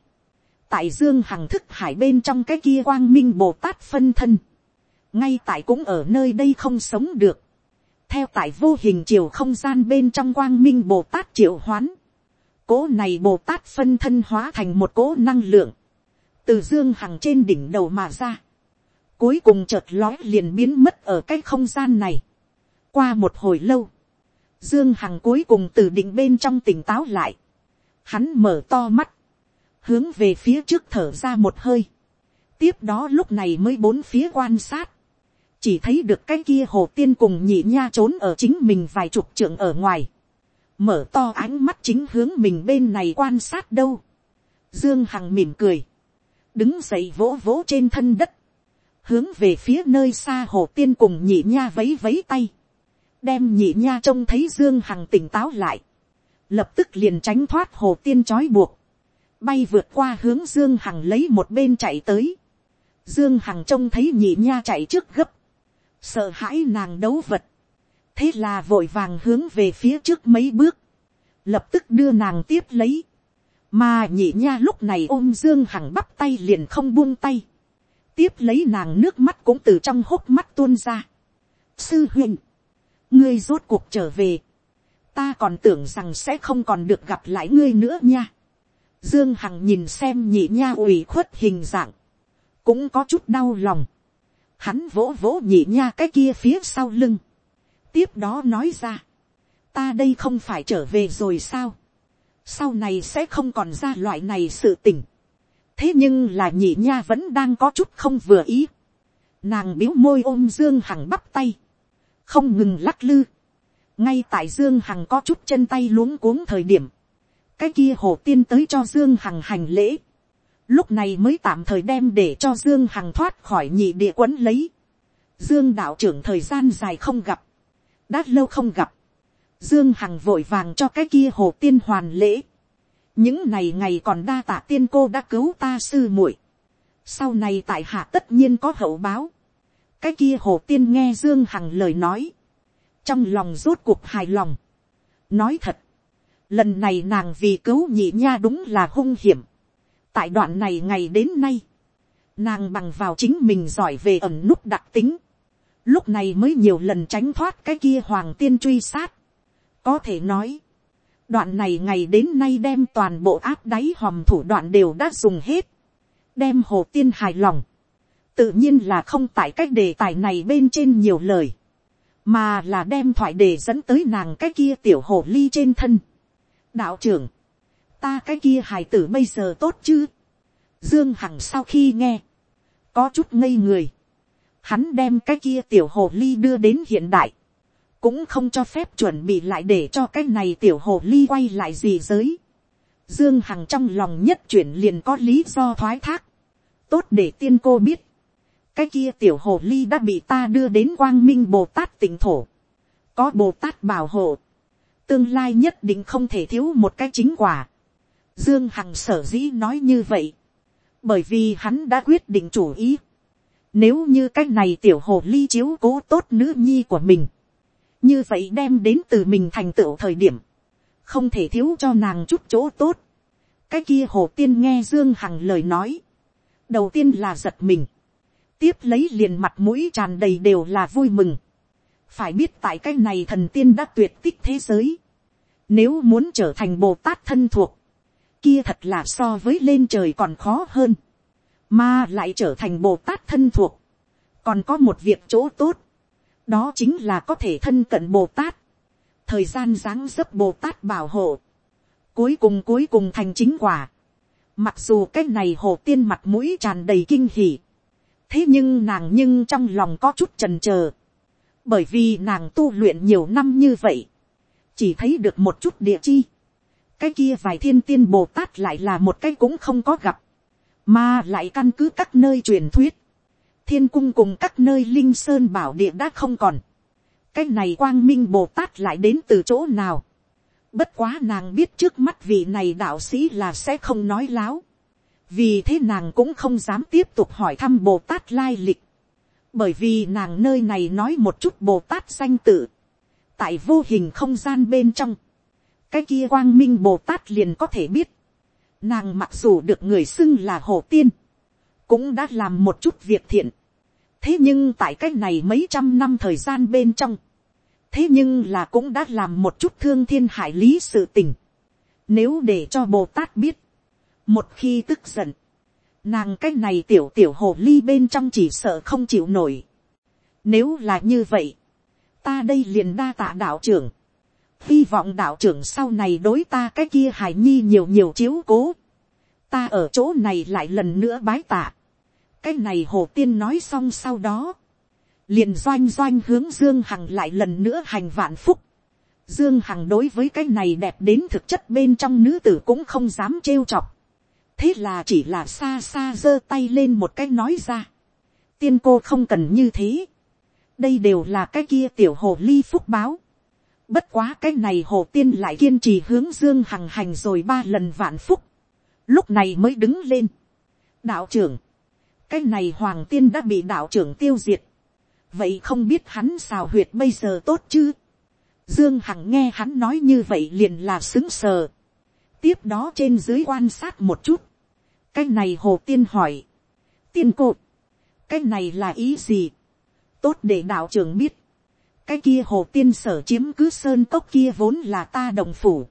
tại dương hằng thức hải bên trong cái kia quang minh bồ tát phân thân, ngay tại cũng ở nơi đây không sống được, theo tại vô hình chiều không gian bên trong quang minh bồ tát triệu hoán, cố này bồ tát phân thân hóa thành một cố năng lượng, từ dương hằng trên đỉnh đầu mà ra, cuối cùng chợt lói liền biến mất ở cái không gian này. qua một hồi lâu, dương hằng cuối cùng từ định bên trong tỉnh táo lại. hắn mở to mắt, hướng về phía trước thở ra một hơi. tiếp đó lúc này mới bốn phía quan sát. chỉ thấy được cái kia hồ tiên cùng nhị nha trốn ở chính mình vài chục trượng ở ngoài. mở to ánh mắt chính hướng mình bên này quan sát đâu. dương hằng mỉm cười, đứng dậy vỗ vỗ trên thân đất hướng về phía nơi xa hồ tiên cùng nhị nha vấy vấy tay, đem nhị nha trông thấy dương hằng tỉnh táo lại, lập tức liền tránh thoát hồ tiên trói buộc, bay vượt qua hướng dương hằng lấy một bên chạy tới, dương hằng trông thấy nhị nha chạy trước gấp, sợ hãi nàng đấu vật, thế là vội vàng hướng về phía trước mấy bước, lập tức đưa nàng tiếp lấy, mà nhị nha lúc này ôm dương hằng bắp tay liền không buông tay, tiếp lấy nàng nước mắt cũng từ trong hốc mắt tuôn ra. sư huynh, ngươi rốt cuộc trở về, ta còn tưởng rằng sẽ không còn được gặp lại ngươi nữa nha dương hằng nhìn xem nhị nha ủy khuất hình dạng, cũng có chút đau lòng. hắn vỗ vỗ nhị nha cái kia phía sau lưng. tiếp đó nói ra, ta đây không phải trở về rồi sao. sau này sẽ không còn ra loại này sự tình. thế nhưng là nhị nha vẫn đang có chút không vừa ý. nàng biếu môi ôm dương hằng bắp tay, không ngừng lắc lư. ngay tại dương hằng có chút chân tay luống cuống thời điểm, cái kia hồ tiên tới cho dương hằng hành lễ. lúc này mới tạm thời đem để cho dương hằng thoát khỏi nhị địa quấn lấy. dương đạo trưởng thời gian dài không gặp, đã lâu không gặp. Dương Hằng vội vàng cho cái kia hồ tiên hoàn lễ. Những này ngày còn đa tạ tiên cô đã cứu ta sư muội. Sau này tại hạ tất nhiên có hậu báo. Cái kia hồ tiên nghe Dương Hằng lời nói. Trong lòng rốt cuộc hài lòng. Nói thật. Lần này nàng vì cứu nhị nha đúng là hung hiểm. Tại đoạn này ngày đến nay. Nàng bằng vào chính mình giỏi về ẩn nút đặc tính. Lúc này mới nhiều lần tránh thoát cái kia hoàng tiên truy sát. Có thể nói. Đoạn này ngày đến nay đem toàn bộ áp đáy hòm thủ đoạn đều đã dùng hết. Đem hồ tiên hài lòng. Tự nhiên là không tại cách đề tài này bên trên nhiều lời. Mà là đem thoại đề dẫn tới nàng cái kia tiểu hồ ly trên thân. Đạo trưởng. Ta cái kia hài tử bây giờ tốt chứ. Dương Hằng sau khi nghe. Có chút ngây người. Hắn đem cái kia tiểu hồ ly đưa đến hiện đại cũng không cho phép chuẩn bị lại để cho cái này tiểu hồ ly quay lại gì giới. Dương Hằng trong lòng nhất chuyển liền có lý do thoái thác. Tốt để tiên cô biết. Cái kia tiểu hồ ly đã bị ta đưa đến quang minh Bồ Tát tỉnh thổ. Có Bồ Tát bảo hộ. Tương lai nhất định không thể thiếu một cái chính quả. Dương Hằng sở dĩ nói như vậy. Bởi vì hắn đã quyết định chủ ý. Nếu như cái này tiểu hồ ly chiếu cố tốt nữ nhi của mình như vậy đem đến từ mình thành tựu thời điểm, không thể thiếu cho nàng chút chỗ tốt. cái kia hồ tiên nghe dương hằng lời nói, đầu tiên là giật mình, tiếp lấy liền mặt mũi tràn đầy đều là vui mừng phải biết tại cái này thần tiên đã tuyệt tích thế giới, nếu muốn trở thành bồ tát thân thuộc, kia thật là so với lên trời còn khó hơn, mà lại trở thành bồ tát thân thuộc, còn có một việc chỗ tốt, đó chính là có thể thân cận bồ tát, thời gian dáng dấp bồ tát bảo hộ, cuối cùng cuối cùng thành chính quả, mặc dù cái này hồ tiên mặt mũi tràn đầy kinh hỉ, thế nhưng nàng nhưng trong lòng có chút trần chờ bởi vì nàng tu luyện nhiều năm như vậy, chỉ thấy được một chút địa chi, cái kia vài thiên tiên bồ tát lại là một cái cũng không có gặp, mà lại căn cứ các nơi truyền thuyết, thiên cung cùng các nơi linh sơn bảo địa đã không còn. cái này quang minh bồ tát lại đến từ chỗ nào. bất quá nàng biết trước mắt vị này đạo sĩ là sẽ không nói láo. vì thế nàng cũng không dám tiếp tục hỏi thăm bồ tát lai lịch bởi vì nàng nơi này nói một chút bồ tát danh tự. tại vô hình không gian bên trong. cái kia quang minh bồ tát liền có thể biết. nàng mặc dù được người xưng là hồ tiên cũng đã làm một chút việc thiện. thế nhưng tại cái này mấy trăm năm thời gian bên trong, thế nhưng là cũng đã làm một chút thương thiên hại lý sự tình. nếu để cho bồ tát biết, một khi tức giận, nàng cái này tiểu tiểu hồ ly bên trong chỉ sợ không chịu nổi. nếu là như vậy, ta đây liền đa tạ đạo trưởng, hy vọng đạo trưởng sau này đối ta cái kia hài nhi nhiều nhiều chiếu cố ta ở chỗ này lại lần nữa bái tạ. cái này hồ tiên nói xong sau đó, liền doanh doanh hướng dương hằng lại lần nữa hành vạn phúc. dương hằng đối với cái này đẹp đến thực chất bên trong nữ tử cũng không dám trêu chọc thế là chỉ là xa xa giơ tay lên một cái nói ra. tiên cô không cần như thế. đây đều là cái kia tiểu hồ ly phúc báo. Bất quá cái này hồ tiên lại kiên trì hướng dương hằng hành rồi ba lần vạn phúc lúc này mới đứng lên. đạo trưởng, cái này hoàng tiên đã bị đạo trưởng tiêu diệt, vậy không biết hắn xào huyệt bây giờ tốt chứ. dương hằng nghe hắn nói như vậy liền là xứng sờ tiếp đó trên dưới quan sát một chút. cái này hồ tiên hỏi. tiên cô, cái này là ý gì. tốt để đạo trưởng biết. cái kia hồ tiên sở chiếm cứ sơn cốc kia vốn là ta đồng phủ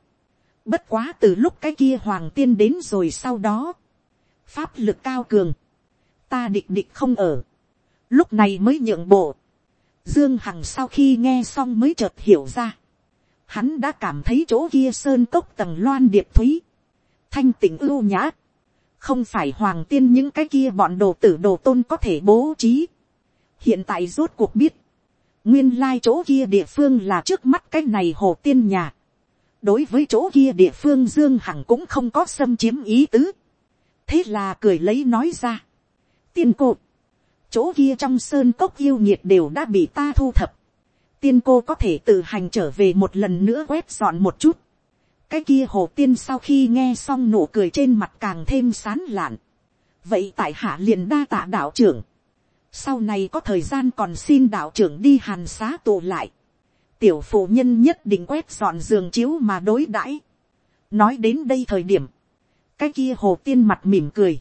Bất quá từ lúc cái kia hoàng tiên đến rồi sau đó. Pháp lực cao cường. Ta địch địch không ở. Lúc này mới nhượng bộ. Dương Hằng sau khi nghe xong mới chợt hiểu ra. Hắn đã cảm thấy chỗ kia sơn cốc tầng loan điệp thúy. Thanh tỉnh ưu nhã. Không phải hoàng tiên những cái kia bọn đồ tử đồ tôn có thể bố trí. Hiện tại rốt cuộc biết. Nguyên lai chỗ kia địa phương là trước mắt cái này hồ tiên nhà đối với chỗ kia địa phương dương hằng cũng không có xâm chiếm ý tứ. thế là cười lấy nói ra. tiên cột, chỗ kia trong sơn cốc yêu nhiệt đều đã bị ta thu thập tiên cô có thể tự hành trở về một lần nữa quét dọn một chút. cái kia hồ tiên sau khi nghe xong nụ cười trên mặt càng thêm sán lạn. vậy tại hạ liền đa tạ đạo trưởng. sau này có thời gian còn xin đạo trưởng đi hàn xá tù lại. tiểu phụ nhân nhất định quét dọn giường chiếu mà đối đãi. nói đến đây thời điểm, cái kia hồ tiên mặt mỉm cười,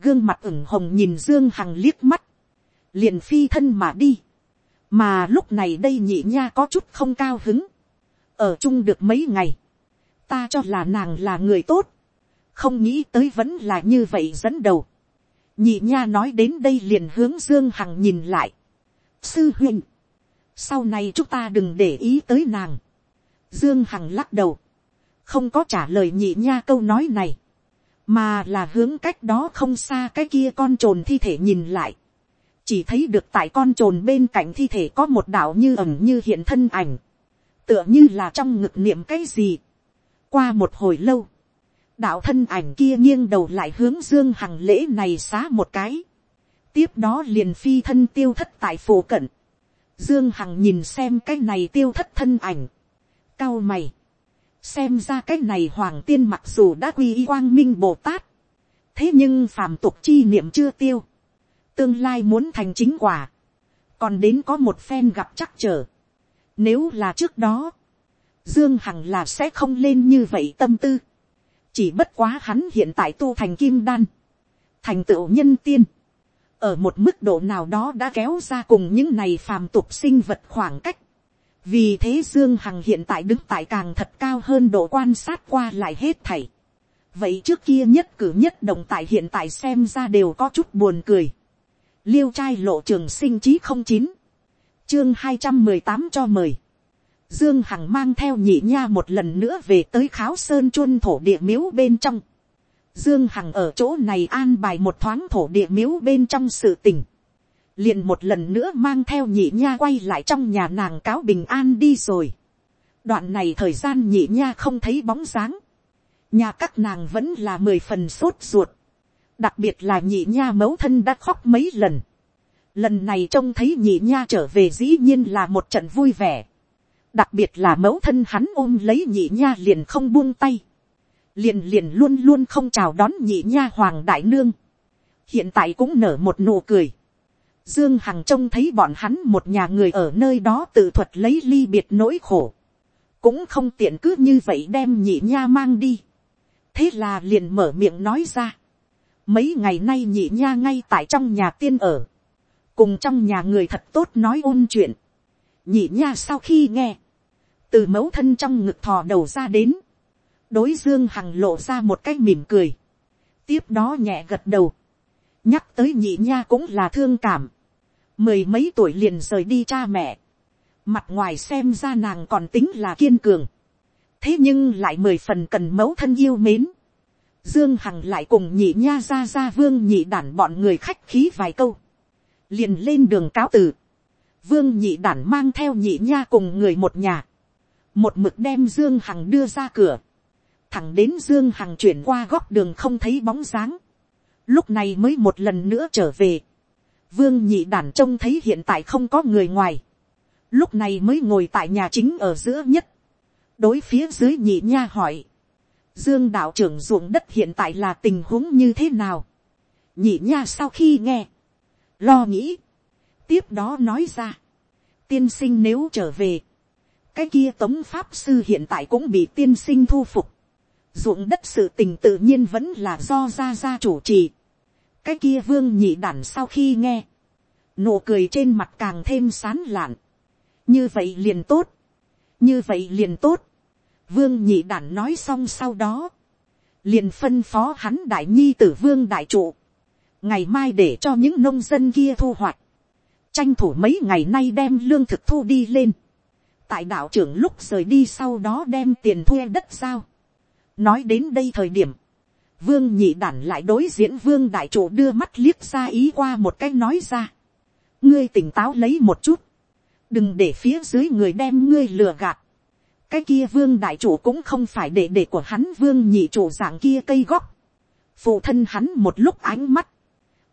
gương mặt ửng hồng nhìn dương hằng liếc mắt, liền phi thân mà đi mà lúc này đây nhị nha có chút không cao hứng, ở chung được mấy ngày, ta cho là nàng là người tốt, không nghĩ tới vẫn là như vậy dẫn đầu. nhị nha nói đến đây liền hướng dương hằng nhìn lại. sư huynh, sau này chúng ta đừng để ý tới nàng. dương hằng lắc đầu, không có trả lời nhị nha câu nói này, mà là hướng cách đó không xa cái kia con t r ồ n thi thể nhìn lại chỉ thấy được tại con trồn bên cạnh thi thể có một đạo như ẩm như hiện thân ảnh, tựa như là trong ngực niệm cái gì. qua một hồi lâu, đạo thân ảnh kia nghiêng đầu lại hướng dương hằng lễ này xá một cái, tiếp đó liền phi thân tiêu thất tại phố cận, dương hằng nhìn xem cái này tiêu thất thân ảnh, cao mày, xem ra cái này hoàng tiên mặc dù đã quy y quang minh bồ tát, thế nhưng phàm tục chi niệm chưa tiêu, tương lai muốn thành chính quả, còn đến có một phen gặp chắc trở. Nếu là trước đó, Dương Hằng là sẽ không lên như vậy tâm tư. Chỉ bất quá hắn hiện tại tu thành kim đan, thành tựu nhân tiên. Ở một mức độ nào đó đã kéo ra cùng những này phàm tục sinh vật khoảng cách. Vì thế Dương Hằng hiện tại đứng tại càng thật cao hơn độ quan sát qua lại hết thảy. Vậy trước kia nhất cử nhất động tại hiện tại xem ra đều có chút buồn cười liêu trai lộ trường sinh chí không chín, chương hai trăm mười tám cho mời, dương hằng mang theo nhị nha một lần nữa về tới kháo sơn chuôn thổ địa miếu bên trong, dương hằng ở chỗ này an bài một thoáng thổ địa miếu bên trong sự tình, liền một lần nữa mang theo nhị nha quay lại trong nhà nàng cáo bình an đi rồi. đoạn này thời gian nhị nha không thấy bóng dáng, nhà các nàng vẫn là mười phần sốt ruột, đặc biệt là nhị nha mẫu thân đã khóc mấy lần. lần này trông thấy nhị nha trở về dĩ nhiên là một trận vui vẻ. đặc biệt là mẫu thân hắn ôm lấy nhị nha liền không buông tay. liền liền luôn luôn không chào đón nhị nha hoàng đại nương. hiện tại cũng nở một nụ cười. Dương Hằng trông thấy bọn hắn một nhà người ở nơi đó tự thuật lấy ly biệt nỗi khổ. Cũng không tiện cứ như vậy đem nhị nha mang đi. Thế là liền mở miệng nói ra mấy ngày nay nhị nha ngay tại trong nhà tiên ở, cùng trong nhà người thật tốt nói ôn chuyện, nhị nha sau khi nghe, từ mẫu thân trong ngực thò đầu ra đến, đối dương hằng lộ ra một cái mỉm cười, tiếp đó nhẹ gật đầu, nhắc tới nhị nha cũng là thương cảm, mười mấy tuổi liền rời đi cha mẹ, mặt ngoài xem ra nàng còn tính là kiên cường, thế nhưng lại mười phần cần mẫu thân yêu mến, Dương Hằng lại cùng nhị nha ra ra vương nhị đản bọn người khách khí vài câu. Liền lên đường cáo từ. Vương nhị đản mang theo nhị nha cùng người một nhà. Một mực đem Dương Hằng đưa ra cửa. Thẳng đến Dương Hằng chuyển qua góc đường không thấy bóng dáng. Lúc này mới một lần nữa trở về. Vương nhị đản trông thấy hiện tại không có người ngoài. Lúc này mới ngồi tại nhà chính ở giữa nhất. Đối phía dưới nhị nha hỏi Dương đạo trưởng ruộng đất hiện tại là tình huống như thế nào? Nhị nha sau khi nghe. Lo nghĩ. Tiếp đó nói ra. Tiên sinh nếu trở về. Cái kia tống pháp sư hiện tại cũng bị tiên sinh thu phục. Ruộng đất sự tình tự nhiên vẫn là do gia gia chủ trì. Cái kia vương nhị đản sau khi nghe. Nụ cười trên mặt càng thêm sán lạn. Như vậy liền tốt. Như vậy liền tốt Vương nhị đản nói xong sau đó. Liền phân phó hắn đại nhi tử vương đại trụ. Ngày mai để cho những nông dân kia thu hoạch. Tranh thủ mấy ngày nay đem lương thực thu đi lên. Tại đạo trưởng lúc rời đi sau đó đem tiền thuê đất giao. Nói đến đây thời điểm. Vương nhị đản lại đối diễn vương đại trụ đưa mắt liếc ra ý qua một cái nói ra. Ngươi tỉnh táo lấy một chút. Đừng để phía dưới người đem ngươi lừa gạt cái kia vương đại chủ cũng không phải để để của hắn vương nhị chủ dạng kia cây góc. phụ thân hắn một lúc ánh mắt,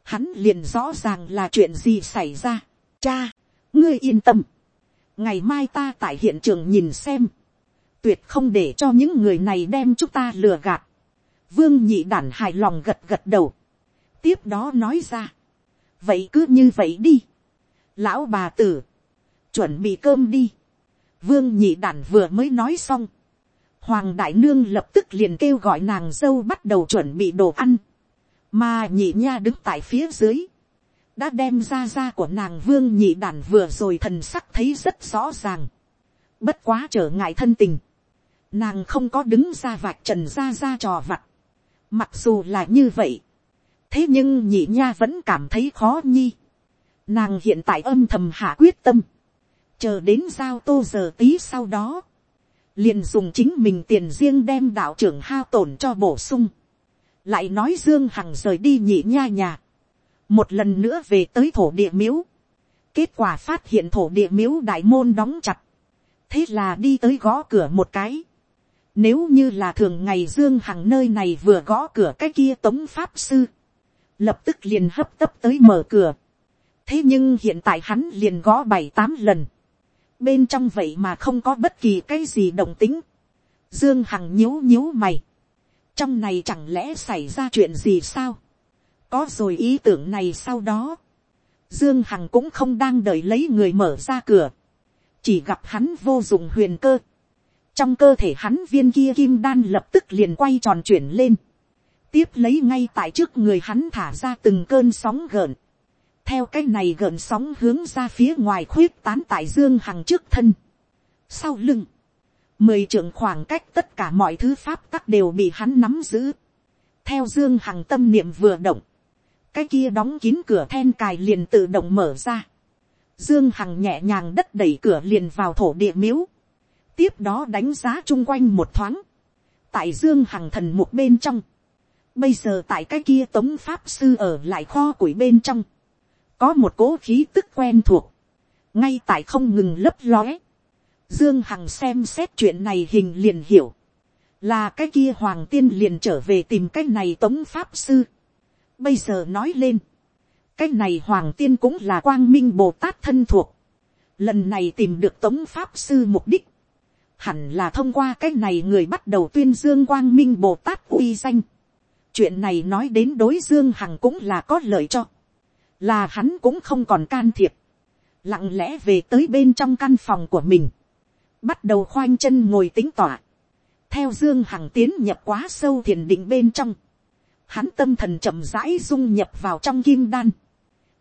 hắn liền rõ ràng là chuyện gì xảy ra. cha, ngươi yên tâm, ngày mai ta tại hiện trường nhìn xem, tuyệt không để cho những người này đem chúng ta lừa gạt. vương nhị đản hài lòng gật gật đầu, tiếp đó nói ra, vậy cứ như vậy đi, lão bà tử, chuẩn bị cơm đi, vương nhị đản vừa mới nói xong, hoàng đại nương lập tức liền kêu gọi nàng dâu bắt đầu chuẩn bị đồ ăn, mà nhị nha đứng tại phía dưới, đã đem ra ra của nàng vương nhị đản vừa rồi thần sắc thấy rất rõ ràng, bất quá trở ngại thân tình, nàng không có đứng ra vạch trần ra ra trò vặt, mặc dù là như vậy, thế nhưng nhị nha vẫn cảm thấy khó nhi, nàng hiện tại âm thầm hạ quyết tâm, chờ đến giao tô giờ tí sau đó, liền dùng chính mình tiền riêng đem đạo trưởng hao tổn cho bổ sung, lại nói dương hằng rời đi nhị nha nhà, một lần nữa về tới thổ địa miếu, kết quả phát hiện thổ địa miếu đại môn đóng chặt, thế là đi tới gõ cửa một cái, nếu như là thường ngày Dương Hằng nơi này vừa gõ cửa cái kia tống pháp sư. Lập tức liền hấp tấp tới mở cửa. Thế nhưng hiện tại hắn liền gõ bảy tám lần. Bên trong vậy mà không có bất kỳ cái gì đồng tính. Dương Hằng nhíu nhíu mày. Trong này chẳng lẽ xảy ra chuyện gì sao? Có rồi ý tưởng này sau đó. Dương Hằng cũng không đang đợi lấy người mở ra cửa. Chỉ gặp hắn vô dụng huyền cơ trong cơ thể hắn viên kia kim đan lập tức liền quay tròn chuyển lên, tiếp lấy ngay tại trước người hắn thả ra từng cơn sóng gợn, theo cái này gợn sóng hướng ra phía ngoài khuyết tán tại dương hằng trước thân, sau lưng, mười trưởng khoảng cách tất cả mọi thứ pháp tắc đều bị hắn nắm giữ, theo dương hằng tâm niệm vừa động, cái kia đóng kín cửa then cài liền tự động mở ra, dương hằng nhẹ nhàng đất đẩy cửa liền vào thổ địa miếu, tiếp đó đánh giá chung quanh một thoáng, tại dương hằng thần một bên trong, bây giờ tại cái kia tống pháp sư ở lại kho củi bên trong, có một cố khí tức quen thuộc, ngay tại không ngừng lấp lóe, dương hằng xem xét chuyện này hình liền hiểu, là cái kia hoàng tiên liền trở về tìm cái này tống pháp sư, bây giờ nói lên, cái này hoàng tiên cũng là quang minh bồ tát thân thuộc, lần này tìm được tống pháp sư mục đích, hẳn là thông qua cái này người bắt đầu tuyên dương quang minh bồ tát uy danh. chuyện này nói đến đối dương hằng cũng là có lợi cho, là hắn cũng không còn can thiệp, lặng lẽ về tới bên trong căn phòng của mình, bắt đầu khoanh chân ngồi tính tỏa, theo dương hằng tiến nhập quá sâu thiền định bên trong, hắn tâm thần chậm rãi dung nhập vào trong kim đan,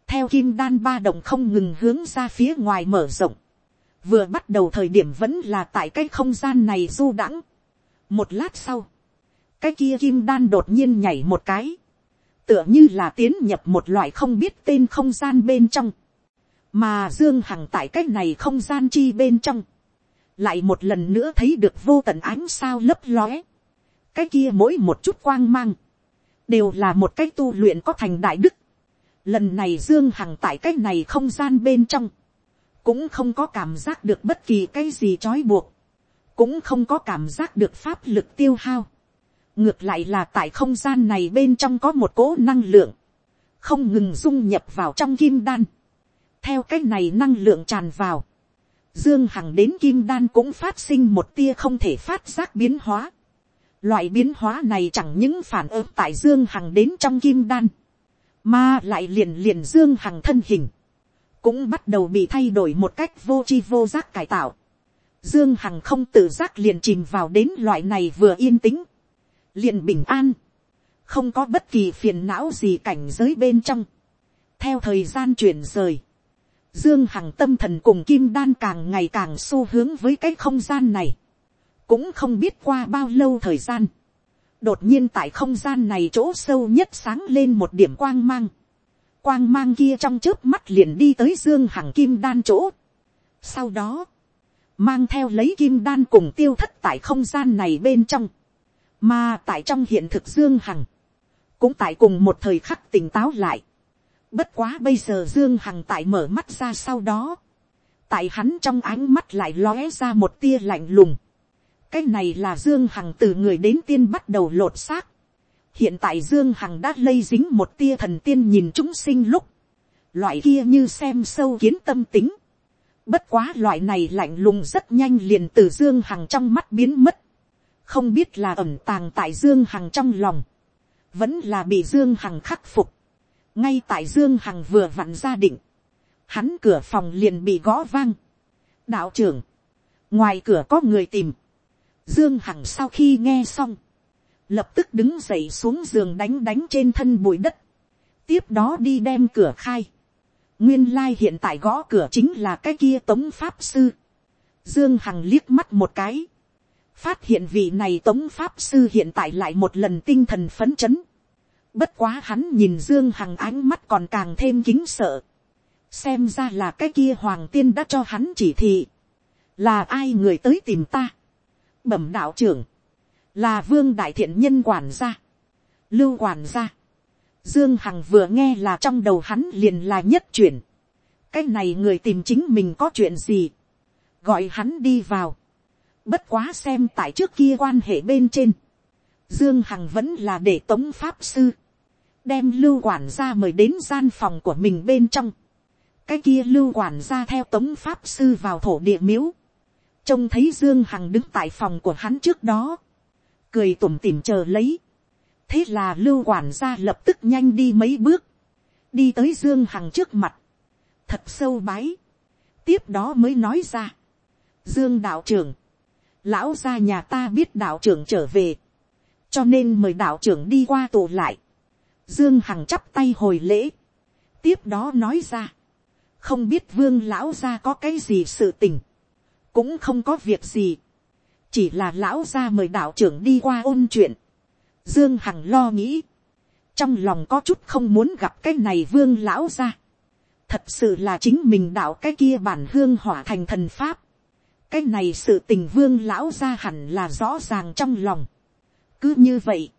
theo kim đan ba đồng không ngừng hướng ra phía ngoài mở rộng, vừa bắt đầu thời điểm vẫn là tại cái không gian này du đãng. một lát sau, cái kia kim đan đột nhiên nhảy một cái, tựa như là tiến nhập một loại không biết tên không gian bên trong, mà dương hằng tại cái này không gian chi bên trong, lại một lần nữa thấy được vô tận ánh sao lấp lóe, cái kia mỗi một chút quang mang, đều là một cái tu luyện có thành đại đức. Lần này Dương Hằng tại cái này không gian bên trong, cũng không có cảm giác được bất kỳ cái gì trói buộc, cũng không có cảm giác được pháp lực tiêu hao ngược lại là tại không gian này bên trong có một cỗ năng lượng, không ngừng dung nhập vào trong kim đan. theo cái này năng lượng tràn vào, dương hằng đến kim đan cũng phát sinh một tia không thể phát giác biến hóa. loại biến hóa này chẳng những phản ứng tại dương hằng đến trong kim đan, mà lại liền liền dương hằng thân hình cũng bắt đầu bị thay đổi một cách vô chi vô giác cải tạo. Dương Hằng không tự giác liền chìm vào đến loại này vừa yên tĩnh, liền bình an, không có bất kỳ phiền não gì cảnh giới bên trong. Theo thời gian chuyển rời, Dương Hằng tâm thần cùng Kim Đan càng ngày càng xu hướng với cái không gian này. Cũng không biết qua bao lâu thời gian. Đột nhiên tại không gian này chỗ sâu nhất sáng lên một điểm quang mang quang mang kia trong trước mắt liền đi tới dương hằng kim đan chỗ. sau đó, mang theo lấy kim đan cùng tiêu thất tại không gian này bên trong, mà tại trong hiện thực dương hằng, cũng tại cùng một thời khắc tỉnh táo lại. bất quá bây giờ dương hằng tại mở mắt ra sau đó, tại hắn trong ánh mắt lại lóe ra một tia lạnh lùng. cái này là dương hằng từ người đến tiên bắt đầu lột xác, hiện tại dương hằng đã lây dính một tia thần tiên nhìn chúng sinh lúc, loại kia như xem sâu kiến tâm tính, Bất quá loại này lạnh lùng rất nhanh liền từ Dương Hằng trong mắt biến mất. Không biết là ẩn tàng tại Dương Hằng trong lòng. Vẫn là bị Dương Hằng khắc phục. Ngay tại Dương Hằng vừa vặn gia định. Hắn cửa phòng liền bị gõ vang. Đạo trưởng. Ngoài cửa có người tìm. Dương Hằng sau khi nghe xong. Lập tức đứng dậy xuống giường đánh đánh trên thân bụi đất. Tiếp đó đi đem cửa khai nguyên lai hiện tại gõ cửa chính là cái kia tống pháp sư. dương hằng liếc mắt một cái phát hiện vị này tống pháp sư hiện tại lại một lần tinh thần phấn chấn. bất quá hắn nhìn dương hằng ánh mắt còn càng thêm kính sợ. xem ra là cái kia hoàng tiên đã cho hắn chỉ thị. là ai người tới tìm ta. bẩm đạo trưởng. là vương đại thiện nhân quản gia. lưu quản gia Dương Hằng vừa nghe là trong đầu hắn liền là nhất chuyển. Cái này người tìm chính mình có chuyện gì. Gọi hắn đi vào. Bất quá xem tại trước kia quan hệ bên trên. Dương Hằng vẫn là để tống pháp sư. Đem lưu quản gia mời đến gian phòng của mình bên trong. Cái kia lưu quản gia theo tống pháp sư vào thổ địa miếu. Trông thấy Dương Hằng đứng tại phòng của hắn trước đó. Cười tủm tỉm chờ lấy thế là lưu quản gia lập tức nhanh đi mấy bước, đi tới dương hằng trước mặt, thật sâu bái, tiếp đó mới nói ra, dương đạo trưởng, lão gia nhà ta biết đạo trưởng trở về, cho nên mời đạo trưởng đi qua tù lại, dương hằng chắp tay hồi lễ, tiếp đó nói ra, không biết vương lão gia có cái gì sự tình, cũng không có việc gì, chỉ là lão gia mời đạo trưởng đi qua ôn chuyện, Dương Hằng lo nghĩ. Trong lòng có chút không muốn gặp cái này vương lão gia. Thật sự là chính mình đạo cái kia bản hương hỏa thành thần pháp. Cái này sự tình vương lão ra hẳn là rõ ràng trong lòng. Cứ như vậy.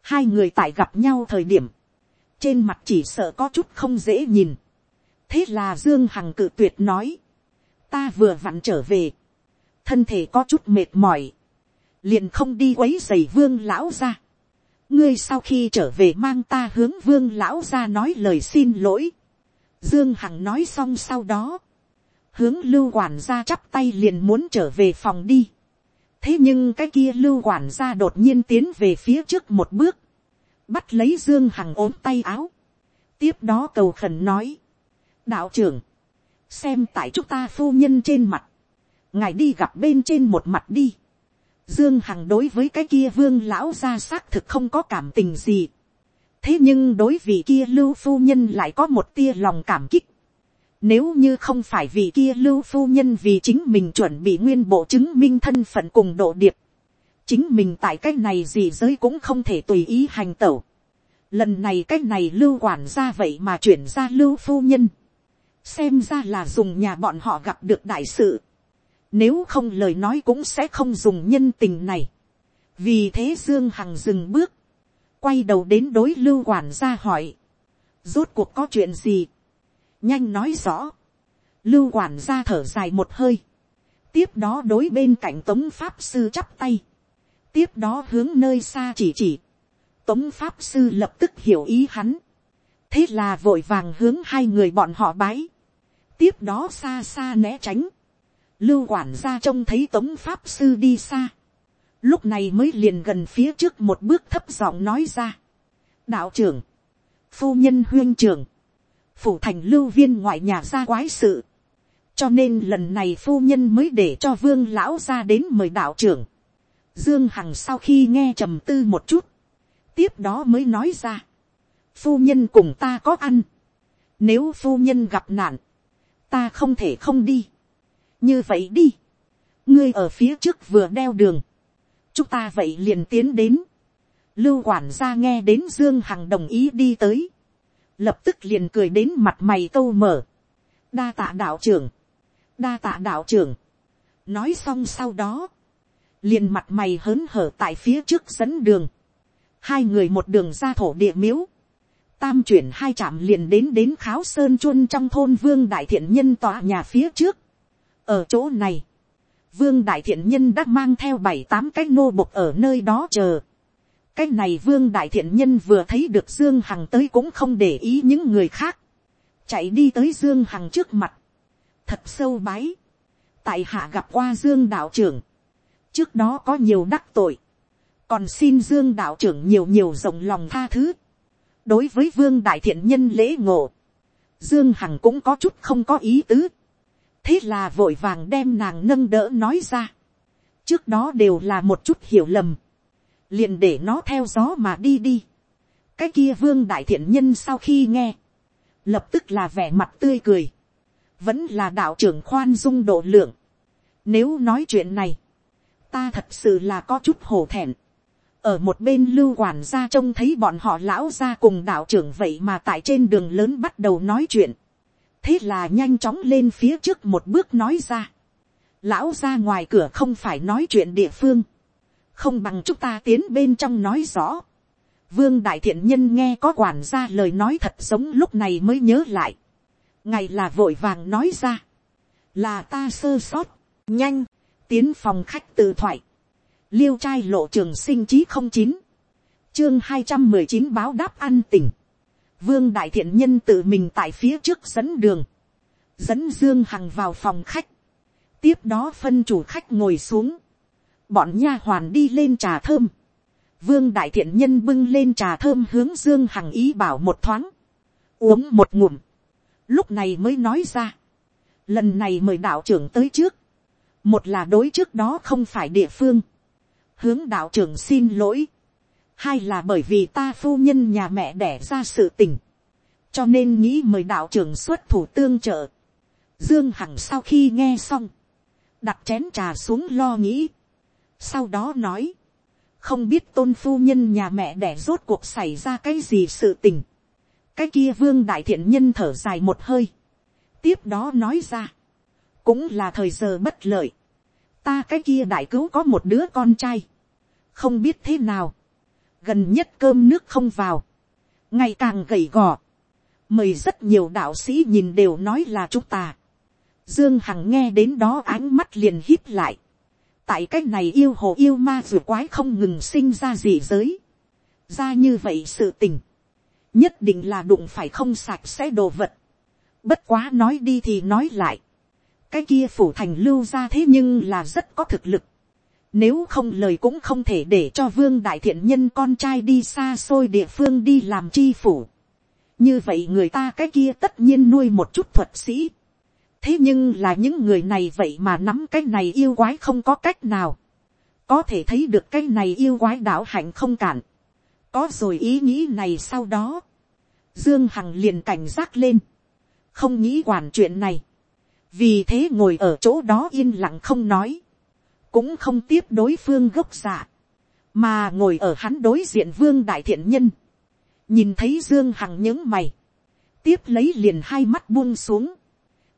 Hai người tại gặp nhau thời điểm. Trên mặt chỉ sợ có chút không dễ nhìn. Thế là Dương Hằng cự tuyệt nói. Ta vừa vặn trở về. Thân thể có chút mệt mỏi. Liền không đi quấy giày vương lão ra ngươi sau khi trở về mang ta hướng vương lão ra nói lời xin lỗi. Dương Hằng nói xong sau đó, hướng lưu quản gia chắp tay liền muốn trở về phòng đi. thế nhưng cái kia lưu quản gia đột nhiên tiến về phía trước một bước, bắt lấy Dương Hằng ốm tay áo, tiếp đó cầu khẩn nói, đạo trưởng, xem tại chúng ta phu nhân trên mặt, ngài đi gặp bên trên một mặt đi. Dương Hằng đối với cái kia vương lão ra xác thực không có cảm tình gì. Thế nhưng đối vị kia lưu phu nhân lại có một tia lòng cảm kích. Nếu như không phải vị kia lưu phu nhân vì chính mình chuẩn bị nguyên bộ chứng minh thân phận cùng độ điệp. Chính mình tại cái này gì giới cũng không thể tùy ý hành tẩu. Lần này cái này lưu quản ra vậy mà chuyển ra lưu phu nhân. Xem ra là dùng nhà bọn họ gặp được đại sự nếu không lời nói cũng sẽ không dùng nhân tình này. Vì thế Dương Hằng dừng bước. Quay đầu đến đối lưu quản gia hỏi. Rốt cuộc có chuyện gì? Nhanh nói rõ. Lưu quản gia thở dài một hơi. Tiếp đó đối bên cạnh tống pháp sư chắp tay. Tiếp đó hướng nơi xa chỉ chỉ. Tống pháp sư lập tức hiểu ý hắn. Thế là vội vàng hướng hai người bọn họ bái. Tiếp đó xa xa né tránh lưu quản gia trông thấy tống pháp sư đi xa, lúc này mới liền gần phía trước một bước thấp giọng nói ra. đạo trưởng, phu nhân huyên trưởng, phủ thành lưu viên ngoại nhà ra quái sự, cho nên lần này phu nhân mới để cho vương lão ra đến mời đạo trưởng. dương hằng sau khi nghe trầm tư một chút, tiếp đó mới nói ra, phu nhân cùng ta có ăn, nếu phu nhân gặp nạn, ta không thể không đi. Như vậy đi, ngươi ở phía trước vừa đeo đường, chúng ta vậy liền tiến đến, lưu quản gia nghe đến dương hằng đồng ý đi tới, lập tức liền cười đến mặt mày câu mở, đa tạ đạo trưởng, đa tạ đạo trưởng, nói xong sau đó, liền mặt mày hớn hở tại phía trước dẫn đường, hai người một đường ra thổ địa miếu, tam chuyển hai trạm liền đến đến kháo sơn chuân trong thôn vương đại thiện nhân tòa nhà phía trước, ở chỗ này, vương đại thiện nhân đã mang theo bảy tám cái nô bộc ở nơi đó chờ cái này vương đại thiện nhân vừa thấy được dương hằng tới cũng không để ý những người khác, chạy đi tới dương hằng trước mặt, thật sâu bái, tại hạ gặp qua dương đạo trưởng, trước đó có nhiều đắc tội, còn xin dương đạo trưởng nhiều nhiều rộng lòng tha thứ, đối với vương đại thiện nhân lễ ngộ, dương hằng cũng có chút không có ý tứ, thế là vội vàng đem nàng nâng đỡ nói ra, trước đó đều là một chút hiểu lầm, liền để nó theo gió mà đi đi. cái kia vương đại thiện nhân sau khi nghe, lập tức là vẻ mặt tươi cười, vẫn là đạo trưởng khoan dung độ lượng. Nếu nói chuyện này, ta thật sự là có chút hổ thẹn. ở một bên lưu quản gia trông thấy bọn họ lão ra cùng đạo trưởng vậy mà tại trên đường lớn bắt đầu nói chuyện. thế là nhanh chóng lên phía trước một bước nói ra. lão ra ngoài cửa không phải nói chuyện địa phương không bằng chúng ta tiến bên trong nói rõ. Vương đại thiện nhân nghe có quản gia lời nói thật giống lúc này mới nhớ lại. Ngày là vội vàng nói ra. Là ta sơ sót. Nhanh. Tiến phòng khách tự thoại. Liêu trai lộ trường sinh chí không chín Chương hai trăm mười chín báo đáp ăn tỉnh. Vương đại thiện nhân tự mình tại phía trước dẫn đường. Dẫn Dương Hằng vào phòng khách. Tiếp đó phân chủ khách ngồi xuống bọn nha hoàn đi lên trà thơm, vương đại thiện nhân bưng lên trà thơm hướng dương hằng ý bảo một thoáng, uống một ngụm, lúc này mới nói ra, lần này mời đạo trưởng tới trước, một là đối trước đó không phải địa phương, hướng đạo trưởng xin lỗi, hai là bởi vì ta phu nhân nhà mẹ đẻ ra sự tình, cho nên nghĩ mời đạo trưởng xuất thủ tương trợ. Dương Hằng sau khi nghe xong, đặt chén trà xuống lo nghĩ, sau đó nói, không biết tôn phu nhân nhà mẹ đẻ rốt cuộc xảy ra cái gì sự tình. cái kia vương đại thiện nhân thở dài một hơi. tiếp đó nói ra, cũng là thời giờ bất lợi. ta cái kia đại cứu có một đứa con trai. không biết thế nào. gần nhất cơm nước không vào. ngày càng gầy gò. mời rất nhiều đạo sĩ nhìn đều nói là chúng ta. dương hằng nghe đến đó ánh mắt liền hít lại tại cái này yêu hồ yêu ma vừa quái không ngừng sinh ra gì giới. ra như vậy sự tình. nhất định là đụng phải không sạch sẽ đồ vật. bất quá nói đi thì nói lại. cái kia phủ thành lưu ra thế nhưng là rất có thực lực. Nếu không lời cũng không thể để cho vương đại thiện nhân con trai đi xa xôi địa phương đi làm chi phủ. Như vậy người ta cái kia tất nhiên nuôi một chút thuật sĩ thế nhưng là những người này vậy mà nắm cái này yêu quái không có cách nào, có thể thấy được cái này yêu quái đạo hạnh không cản, có rồi ý nghĩ này sau đó, dương hằng liền cảnh giác lên, không nghĩ quản chuyện này, vì thế ngồi ở chỗ đó yên lặng không nói, cũng không tiếp đối phương gốc giả mà ngồi ở hắn đối diện vương đại thiện nhân, nhìn thấy dương hằng những mày, tiếp lấy liền hai mắt buông xuống,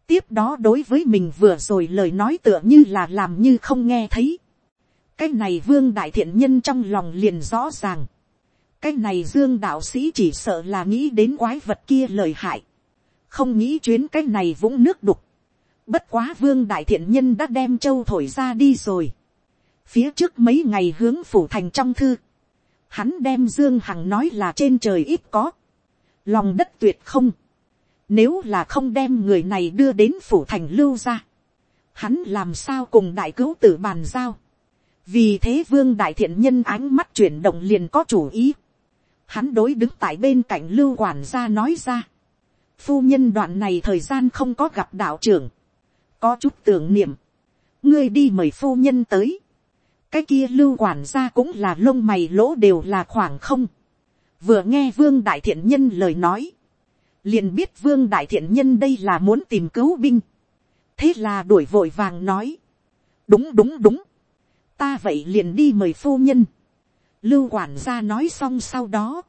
tiếp đó đối với mình vừa rồi lời nói tựa như là làm như không nghe thấy. cái này vương đại thiện nhân trong lòng liền rõ ràng. cái này dương đạo sĩ chỉ sợ là nghĩ đến quái vật kia lời hại. không nghĩ chuyến cái này vũng nước đục. bất quá vương đại thiện nhân đã đem châu thổi ra đi rồi. phía trước mấy ngày hướng phủ thành trong thư. hắn đem dương hằng nói là trên trời ít có. lòng đất tuyệt không nếu là không đem người này đưa đến phủ thành lưu ra. Hắn làm sao cùng đại cứu tử bàn giao. Vì thế vương đại thiện nhân ánh mắt chuyển động liền có chủ ý. Hắn đối đứng tại bên cạnh lưu quản gia nói ra. Phu nhân đoạn này thời gian không có gặp đạo trưởng. Có chút tưởng niệm. Ngươi đi mời phu nhân tới. Cái kia lưu quản gia cũng là lông mày lỗ đều là khoảng không. Vừa nghe vương đại thiện nhân lời nói liền biết vương đại thiện nhân đây là muốn tìm cứu binh. thế là đuổi vội vàng nói. đúng đúng đúng. ta vậy liền đi mời phu nhân. lưu quản gia nói xong sau đó.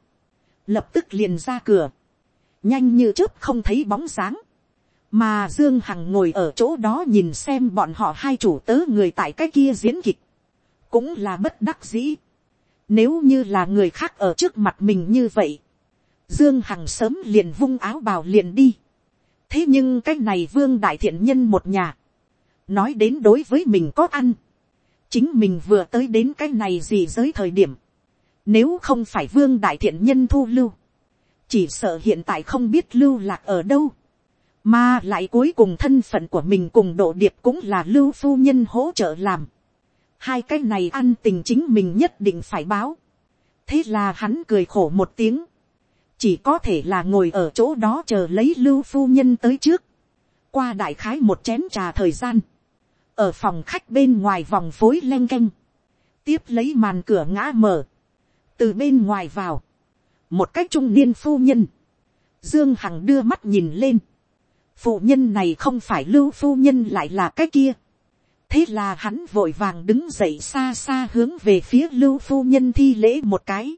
lập tức liền ra cửa. nhanh như trước không thấy bóng dáng. mà dương hằng ngồi ở chỗ đó nhìn xem bọn họ hai chủ tớ người tại cái kia diễn kịch. cũng là bất đắc dĩ. nếu như là người khác ở trước mặt mình như vậy Dương Hằng sớm liền vung áo bào liền đi. Thế nhưng cái này vương đại thiện nhân một nhà. Nói đến đối với mình có ăn. Chính mình vừa tới đến cái này gì giới thời điểm. Nếu không phải vương đại thiện nhân thu lưu. Chỉ sợ hiện tại không biết lưu lạc ở đâu. mà lại cuối cùng thân phận của mình cùng độ điệp cũng là lưu phu nhân hỗ trợ làm. hai cái này ăn tình chính mình nhất định phải báo. thế là hắn cười khổ một tiếng chỉ có thể là ngồi ở chỗ đó chờ lấy lưu phu nhân tới trước. qua đại khái một chén trà thời gian. ở phòng khách bên ngoài vòng phối len canh. tiếp lấy màn cửa ngã mở. từ bên ngoài vào. một cách trung niên phu nhân. dương hằng đưa mắt nhìn lên phụ nhân này không phải lưu phu nhân lại là cái kia. thế là hắn vội vàng đứng dậy xa xa hướng về phía lưu phu nhân thi lễ một cái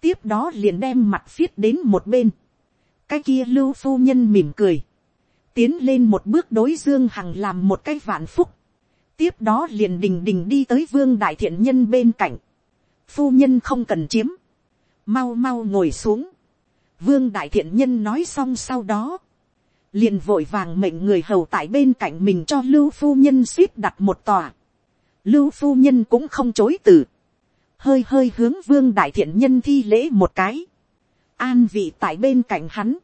tiếp đó liền đem mặt viết đến một bên. cái kia lưu phu nhân mỉm cười. tiến lên một bước đối dương hằng làm một cái vạn phúc. tiếp đó liền đình đình đi tới vương đại thiện nhân bên cạnh. phu nhân không cần chiếm. mau mau ngồi xuống. vương đại thiện nhân nói xong sau đó liền vội vàng mệnh người hầu tại bên cạnh mình cho lưu phu nhân ship đặt một tòa. lưu phu nhân cũng không chối từ hơi hơi hướng vương đại thiện nhân thi lễ một cái. an vị tại bên cạnh hắn.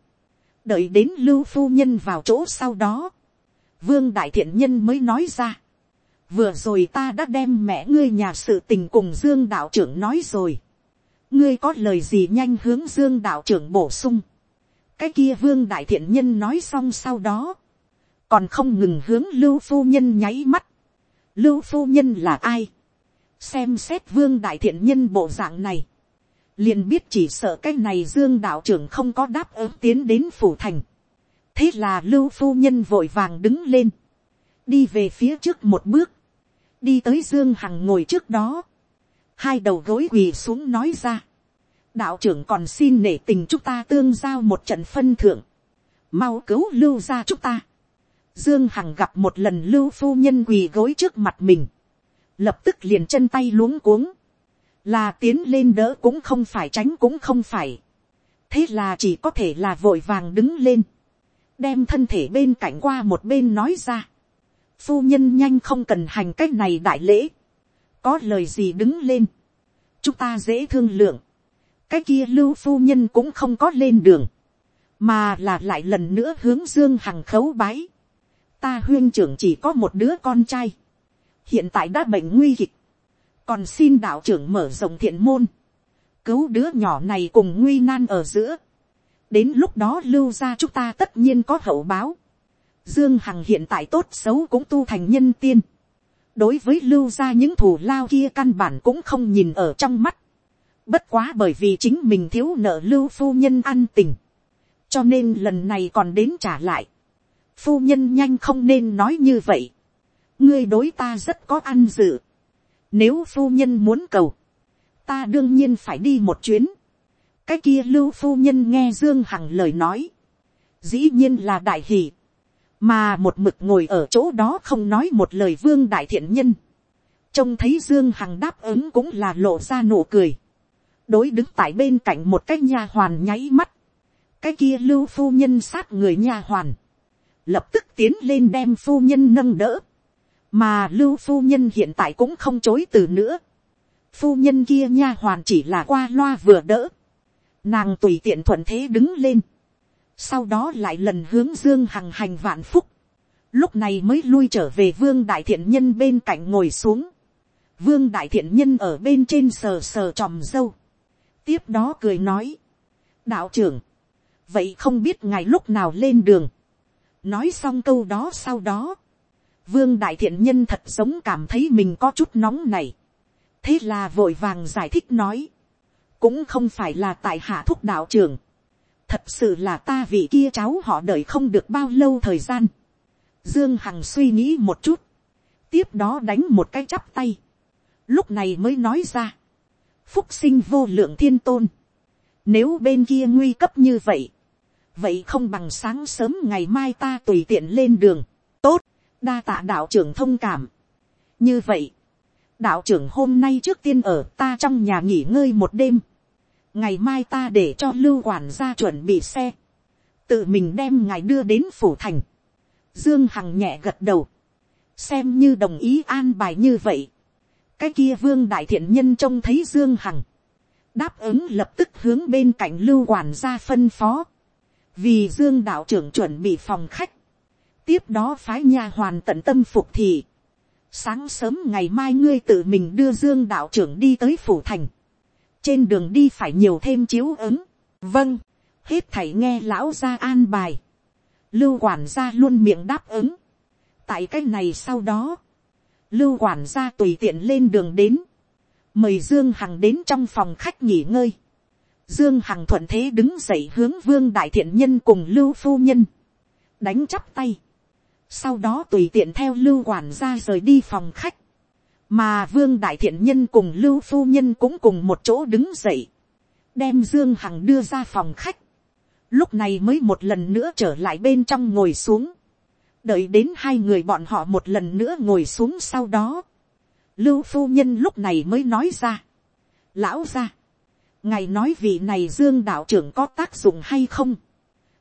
đợi đến lưu phu nhân vào chỗ sau đó. vương đại thiện nhân mới nói ra. vừa rồi ta đã đem mẹ ngươi nhà sự tình cùng dương đạo trưởng nói rồi. ngươi có lời gì nhanh hướng dương đạo trưởng bổ sung cái kia vương đại thiện nhân nói xong sau đó, còn không ngừng hướng lưu phu nhân nháy mắt. lưu phu nhân là ai, xem xét vương đại thiện nhân bộ dạng này, liền biết chỉ sợ cái này dương đạo trưởng không có đáp ứng tiến đến phủ thành. thế là lưu phu nhân vội vàng đứng lên, đi về phía trước một bước, đi tới dương hằng ngồi trước đó, hai đầu gối quỳ xuống nói ra, đạo trưởng còn xin nể tình chúng ta tương giao một trận phân thượng, mau cứu lưu ra chúng ta. Dương Hằng gặp một lần lưu phu nhân quỳ gối trước mặt mình, lập tức liền chân tay luống cuống, là tiến lên đỡ cũng không phải tránh cũng không phải, thế là chỉ có thể là vội vàng đứng lên, đem thân thể bên cạnh qua một bên nói ra, phu nhân nhanh không cần hành c á c h này đại lễ, có lời gì đứng lên, chúng ta dễ thương lượng, cái kia lưu phu nhân cũng không có lên đường, mà là lại lần nữa hướng dương hằng khấu bái. ta huyên trưởng chỉ có một đứa con trai, hiện tại đã bệnh nguy kịch, còn xin đạo trưởng mở rộng thiện môn, cứu đứa nhỏ này cùng nguy nan ở giữa, đến lúc đó lưu ra chúng ta tất nhiên có hậu báo, dương hằng hiện tại tốt xấu cũng tu thành nhân tiên, đối với lưu ra những thù lao kia căn bản cũng không nhìn ở trong mắt, Bất quá bởi vì chính mình thiếu nợ lưu phu nhân ăn tình. Cho nên lần này còn đến trả lại. Phu nhân nhanh không nên nói như vậy. Ngươi đối ta rất có ăn dự. Nếu phu nhân muốn cầu. Ta đương nhiên phải đi một chuyến. Cái kia lưu phu nhân nghe Dương Hằng lời nói. Dĩ nhiên là đại hỷ. Mà một mực ngồi ở chỗ đó không nói một lời vương đại thiện nhân. Trông thấy Dương Hằng đáp ứng cũng là lộ ra nụ cười đối đứng tại bên cạnh một cái nha hoàn nháy mắt, cái kia lưu phu nhân sát người nha hoàn, lập tức tiến lên đem phu nhân nâng đỡ, mà lưu phu nhân hiện tại cũng không chối từ nữa, phu nhân kia nha hoàn chỉ là qua loa vừa đỡ, nàng tùy tiện thuận thế đứng lên, sau đó lại lần hướng dương hằng hành vạn phúc, lúc này mới lui trở về vương đại thiện nhân bên cạnh ngồi xuống, vương đại thiện nhân ở bên trên sờ sờ tròm dâu, tiếp đó cười nói, đạo trưởng, vậy không biết ngài lúc nào lên đường, nói xong câu đó sau đó, vương đại thiện nhân thật giống cảm thấy mình có chút nóng này, thế là vội vàng giải thích nói, cũng không phải là tại hạ thúc đạo trưởng, thật sự là ta vị kia cháu họ đợi không được bao lâu thời gian, dương hằng suy nghĩ một chút, tiếp đó đánh một cái chắp tay, lúc này mới nói ra, phúc sinh vô lượng thiên tôn. Nếu bên kia nguy cấp như vậy, vậy không bằng sáng sớm ngày mai ta tùy tiện lên đường. Tốt, đa tạ đạo trưởng thông cảm. Như vậy, đạo trưởng hôm nay trước tiên ở ta trong nhà nghỉ ngơi một đêm. Ngày mai ta để cho lưu quản gia chuẩn bị xe. Tự mình đem ngài đưa đến phủ thành. Dương Hằng nhẹ gật đầu. Xem như đồng ý an bài như vậy cái kia vương đại thiện nhân trông thấy dương hằng, đáp ứng lập tức hướng bên cạnh lưu quản gia phân phó, vì dương đạo trưởng chuẩn bị phòng khách, tiếp đó phái nha hoàn tận tâm phục thì, sáng sớm ngày mai ngươi tự mình đưa dương đạo trưởng đi tới phủ thành, trên đường đi phải nhiều thêm chiếu ứng, vâng, hết thảy nghe lão gia an bài, lưu quản gia luôn miệng đáp ứng, tại cái này sau đó, lưu quản gia tùy tiện lên đường đến, mời dương hằng đến trong phòng khách nghỉ ngơi, dương hằng thuận thế đứng dậy hướng vương đại thiện nhân cùng lưu phu nhân, đánh chắp tay, sau đó tùy tiện theo lưu quản gia rời đi phòng khách, mà vương đại thiện nhân cùng lưu phu nhân cũng cùng một chỗ đứng dậy, đem dương hằng đưa ra phòng khách, lúc này mới một lần nữa trở lại bên trong ngồi xuống, đợi đến hai người bọn họ một lần nữa ngồi xuống sau đó, lưu phu nhân lúc này mới nói ra, lão ra, ngài nói vị này dương đạo trưởng có tác dụng hay không,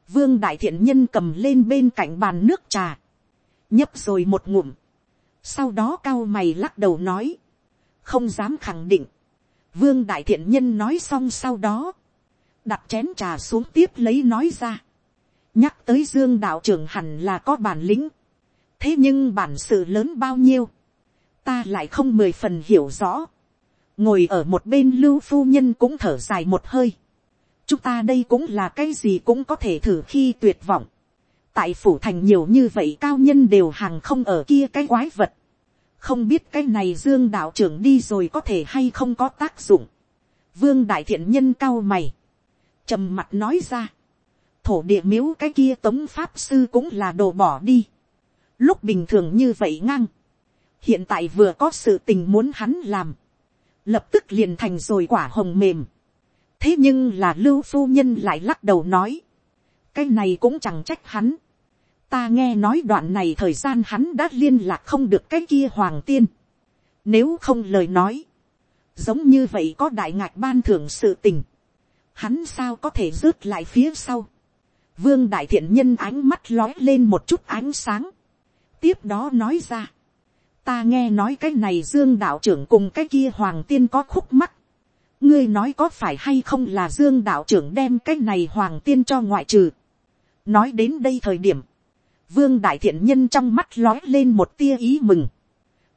vương đại thiện nhân cầm lên bên cạnh bàn nước trà, nhấp rồi một ngụm, sau đó cao mày lắc đầu nói, không dám khẳng định, vương đại thiện nhân nói xong sau đó, đặt chén trà xuống tiếp lấy nói ra, nhắc tới dương đạo trưởng hẳn là có bản lĩnh, thế nhưng bản sự lớn bao nhiêu, ta lại không mười phần hiểu rõ, ngồi ở một bên lưu phu nhân cũng thở dài một hơi, chúng ta đây cũng là cái gì cũng có thể thử khi tuyệt vọng, tại phủ thành nhiều như vậy cao nhân đều hàng không ở kia cái quái vật, không biết cái này dương đạo trưởng đi rồi có thể hay không có tác dụng, vương đại thiện nhân cao mày, trầm mặt nói ra, thổ địa miếu cái kia tống pháp sư cũng là đồ bỏ đi, lúc bình thường như vậy ngang, hiện tại vừa có sự tình muốn hắn làm, lập tức liền thành rồi quả hồng mềm, thế nhưng là lưu phu nhân lại lắc đầu nói, cái này cũng chẳng trách hắn, ta nghe nói đoạn này thời gian hắn đã liên lạc không được cái kia hoàng tiên, nếu không lời nói, giống như vậy có đại ngạc ban thưởng sự tình, hắn sao có thể rước lại phía sau, vương đại thiện nhân ánh mắt lói lên một chút ánh sáng, tiếp đó nói ra, ta nghe nói cái này dương đạo trưởng cùng cái kia hoàng tiên có khúc mắc, ngươi nói có phải hay không là dương đạo trưởng đem cái này hoàng tiên cho ngoại trừ. nói đến đây thời điểm, vương đại thiện nhân trong mắt lói lên một tia ý mừng.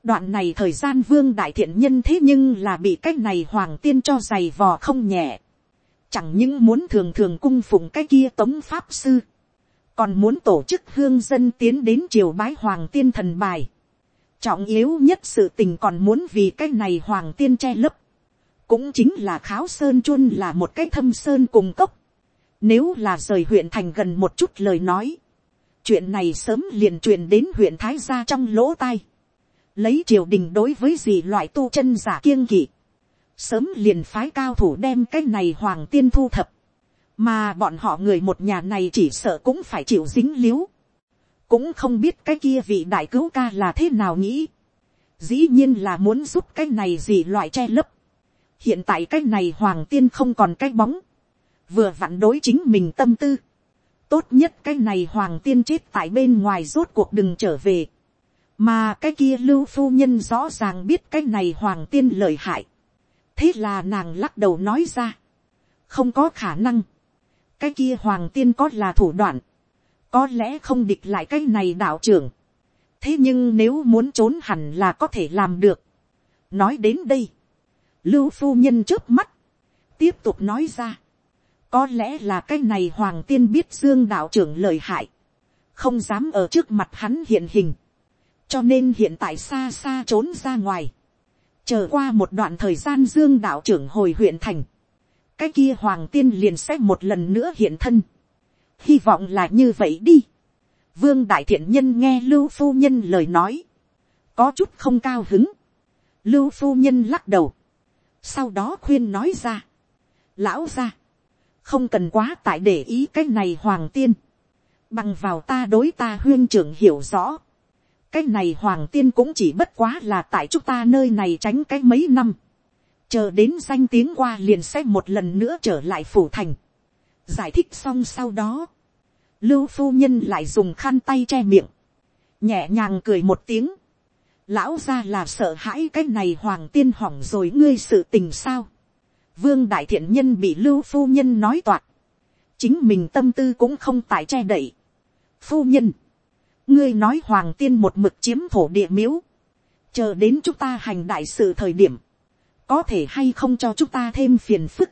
đoạn này thời gian vương đại thiện nhân thế nhưng là bị cái này hoàng tiên cho giày vò không nhẹ chẳng những muốn thường thường cung phụng cái kia tống pháp sư, còn muốn tổ chức hương dân tiến đến triều bái hoàng tiên thần bài. Trọng yếu nhất sự tình còn muốn vì cái này hoàng tiên che lấp. Cũng chính là kháo sơn chuôn là một cái thâm sơn cùng cốc. Nếu là rời huyện thành gần một chút lời nói. Chuyện này sớm liền truyền đến huyện Thái Gia trong lỗ tai. Lấy triều đình đối với gì loại tu chân giả kiêng kỵ? Sớm liền phái cao thủ đem cái này hoàng tiên thu thập, mà bọn họ người một nhà này chỉ sợ cũng phải chịu dính l i ế u cũng không biết cái kia vị đại cứu ca là thế nào nghĩ, dĩ nhiên là muốn giúp cái này gì loại che lấp, hiện tại cái này hoàng tiên không còn cái bóng, vừa vặn đối chính mình tâm tư, tốt nhất cái này hoàng tiên chết tại bên ngoài rốt cuộc đừng trở về, mà cái kia lưu phu nhân rõ ràng biết cái này hoàng tiên lợi hại, thế là nàng lắc đầu nói ra, không có khả năng, cái kia hoàng tiên có là thủ đoạn, có lẽ không địch lại cái này đạo trưởng, thế nhưng nếu muốn trốn hẳn là có thể làm được. nói đến đây, lưu phu nhân trước mắt, tiếp tục nói ra, có lẽ là cái này hoàng tiên biết dương đạo trưởng lời hại, không dám ở trước mặt hắn hiện hình, cho nên hiện tại xa xa trốn ra ngoài, chờ qua một đoạn thời gian dương đạo trưởng hồi huyện thành, cái kia hoàng tiên liền sẽ một lần nữa hiện thân, hy vọng là như vậy đi. vương đại thiện nhân nghe lưu phu nhân lời nói, có chút không cao hứng, lưu phu nhân lắc đầu, sau đó khuyên nói ra, lão ra, không cần quá tại để ý cái này hoàng tiên, bằng vào ta đối ta huyên trưởng hiểu rõ, cái này hoàng tiên cũng chỉ bất quá là tại chúng ta nơi này tránh cái mấy năm. chờ đến danh tiếng qua liền sẽ một lần nữa trở lại phủ thành. giải thích xong sau đó, lưu phu nhân lại dùng khăn tay che miệng, nhẹ nhàng cười một tiếng. lão ra là sợ hãi cái này hoàng tiên hỏng rồi ngươi sự tình sao vương đại thiện nhân bị lưu phu nhân nói toạc. chính mình tâm tư cũng không tại che đậy. phu nhân, ngươi nói hoàng tiên một mực chiếm thổ địa miếu, chờ đến chúng ta hành đại sự thời điểm, có thể hay không cho chúng ta thêm phiền phức.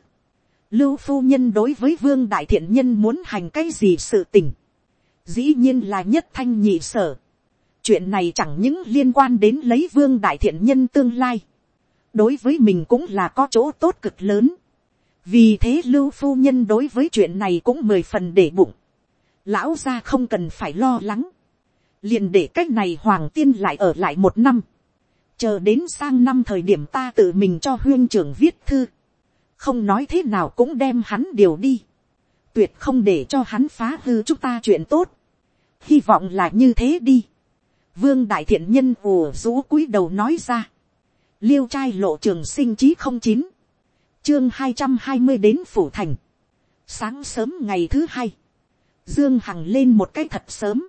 Lưu phu nhân đối với vương đại thiện nhân muốn hành cái gì sự tình, dĩ nhiên là nhất thanh nhị sở. chuyện này chẳng những liên quan đến lấy vương đại thiện nhân tương lai, đối với mình cũng là có chỗ tốt cực lớn. vì thế lưu phu nhân đối với chuyện này cũng mười phần để bụng. lão gia không cần phải lo lắng. liền để cách này hoàng tiên lại ở lại một năm. chờ đến sang năm thời điểm ta tự mình cho huyên trưởng viết thư. không nói thế nào cũng đem hắn điều đi. tuyệt không để cho hắn phá hư chúng ta chuyện tốt. hy vọng là như thế đi. vương đại thiện nhân ùa rũ cúi đầu nói ra liêu trai lộ trường sinh chí không chín, chương hai trăm hai mươi đến phủ thành. sáng sớm ngày thứ hai, dương hằng lên một cái thật sớm,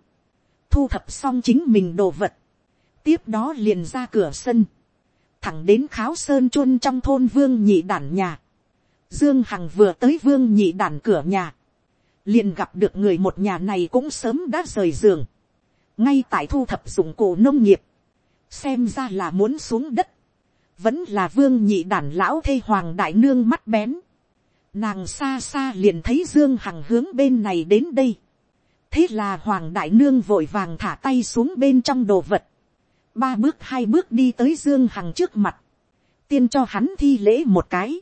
thu thập xong chính mình đồ vật, tiếp đó liền ra cửa sân, thẳng đến kháo sơn chuôn trong thôn vương nhị đản nhà. Dương Hằng vừa tới vương nhị đản cửa nhà, liền gặp được người một nhà này cũng sớm đã rời giường, ngay tại thu thập dụng cụ nông nghiệp, xem ra là muốn xuống đất, vẫn là vương nhị đản lão thê hoàng đại nương mắt bén. Nàng xa xa liền thấy Dương Hằng hướng bên này đến đây. Thế là hoàng đại nương vội vàng thả tay xuống bên trong đồ vật. Ba bước hai bước đi tới Dương Hằng trước mặt. Tiên cho hắn thi lễ một cái.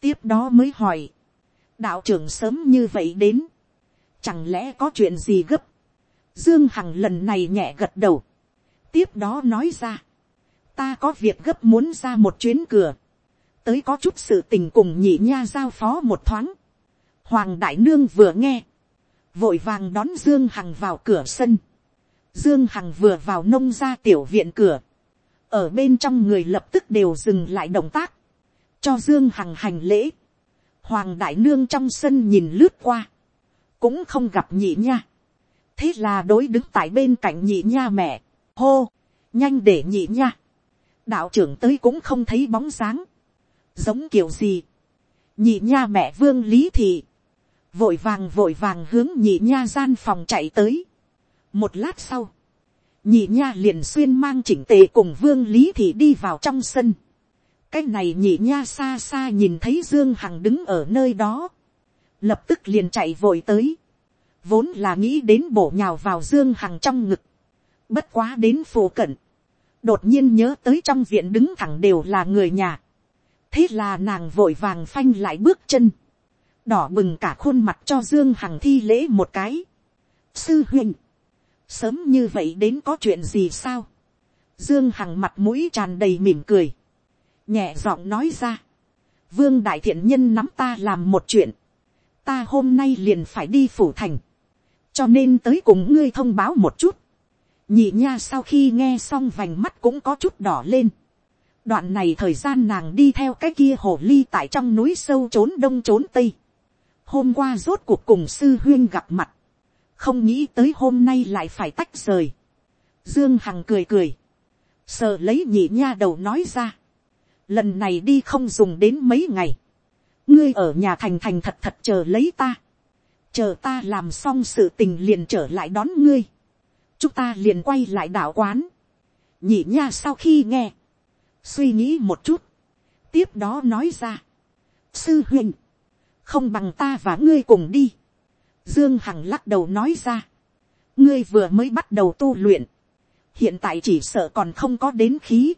Tiếp đó mới hỏi. Đạo trưởng sớm như vậy đến. Chẳng lẽ có chuyện gì gấp. Dương Hằng lần này nhẹ gật đầu. Tiếp đó nói ra ta có việc gấp muốn ra một chuyến cửa, tới có chút sự tình cùng nhị nha giao phó một thoáng. Hoàng đại nương vừa nghe, vội vàng đón dương hằng vào cửa sân. dương hằng vừa vào nông ra tiểu viện cửa, ở bên trong người lập tức đều dừng lại động tác, cho dương hằng hành lễ. Hoàng đại nương trong sân nhìn lướt qua, cũng không gặp nhị nha. thế là đối đứng tại bên cạnh nhị nha mẹ, hô, nhanh để nhị nha đạo trưởng tới cũng không thấy bóng dáng, giống kiểu gì, nhị nha mẹ vương lý thị, vội vàng vội vàng hướng nhị nha gian phòng chạy tới. một lát sau, nhị nha liền xuyên mang chỉnh tề cùng vương lý thị đi vào trong sân. cái này nhị nha xa xa nhìn thấy dương hằng đứng ở nơi đó, lập tức liền chạy vội tới, vốn là nghĩ đến bổ nhào vào dương hằng trong ngực, bất quá đến phổ cận, đột nhiên nhớ tới trong viện đứng thẳng đều là người nhà. thế là nàng vội vàng phanh lại bước chân, đỏ bừng cả khuôn mặt cho dương hằng thi lễ một cái. sư huynh, sớm như vậy đến có chuyện gì sao. dương hằng mặt mũi tràn đầy mỉm cười, nhẹ giọng nói ra. vương đại thiện nhân nắm ta làm một chuyện, ta hôm nay liền phải đi phủ thành, cho nên tới cùng ngươi thông báo một chút nhị nha sau khi nghe xong vành mắt cũng có chút đỏ lên. đoạn này thời gian nàng đi theo cái kia hồ ly tại trong núi sâu trốn đông trốn tây. hôm qua rốt cuộc cùng sư huyên gặp mặt. không nghĩ tới hôm nay lại phải tách rời. dương hằng cười cười. sợ lấy nhị nha đầu nói ra. lần này đi không dùng đến mấy ngày. ngươi ở nhà thành thành thật thật chờ lấy ta. chờ ta làm xong sự tình liền trở lại đón ngươi chúng ta liền quay lại đảo quán. nhị nha sau khi nghe, suy nghĩ một chút, tiếp đó nói ra, sư huynh, không bằng ta và ngươi cùng đi. dương hằng lắc đầu nói ra, ngươi vừa mới bắt đầu tu luyện, hiện tại chỉ sợ còn không có đến khí,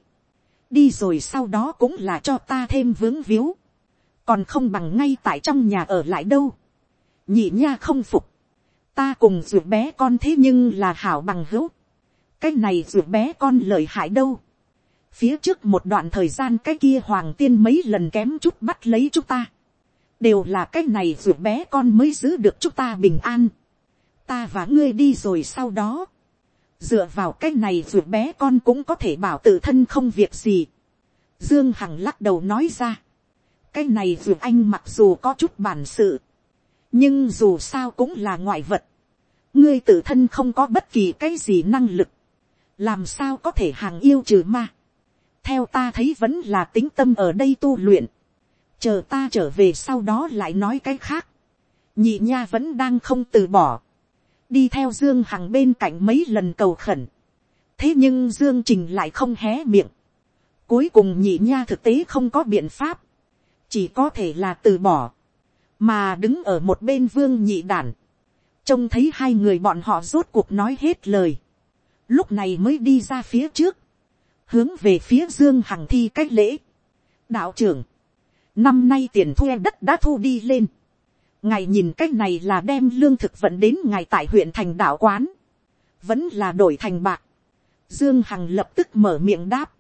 đi rồi sau đó cũng là cho ta thêm vướng víu, còn không bằng ngay tại trong nhà ở lại đâu. nhị nha không phục, ta cùng ruột bé con thế nhưng là hảo bằng hữu. cái này ruột bé con lợi hại đâu. phía trước một đoạn thời gian cái kia hoàng tiên mấy lần kém chút bắt lấy chúng ta. đều là cái này ruột bé con mới giữ được chúng ta bình an. ta và ngươi đi rồi sau đó. dựa vào cái này ruột bé con cũng có thể bảo tự thân không việc gì. dương hằng lắc đầu nói ra. cái này ruột anh mặc dù có chút bản sự nhưng dù sao cũng là ngoại vật, ngươi tự thân không có bất kỳ cái gì năng lực, làm sao có thể hàng yêu trừ ma. theo ta thấy vẫn là tính tâm ở đây tu luyện, chờ ta trở về sau đó lại nói cái khác. nhị nha vẫn đang không từ bỏ, đi theo dương hằng bên cạnh mấy lần cầu khẩn, thế nhưng dương trình lại không hé miệng, cuối cùng nhị nha thực tế không có biện pháp, chỉ có thể là từ bỏ, mà đứng ở một bên vương nhị đản, trông thấy hai người bọn họ rốt cuộc nói hết lời, lúc này mới đi ra phía trước, hướng về phía dương hằng thi cách lễ. đạo trưởng, năm nay tiền thuê đất đã thu đi lên, ngài nhìn cách này là đem lương thực vận đến ngài tại huyện thành đạo quán, vẫn là đổi thành bạc. Dương Hằng lập tức mở miệng đáp,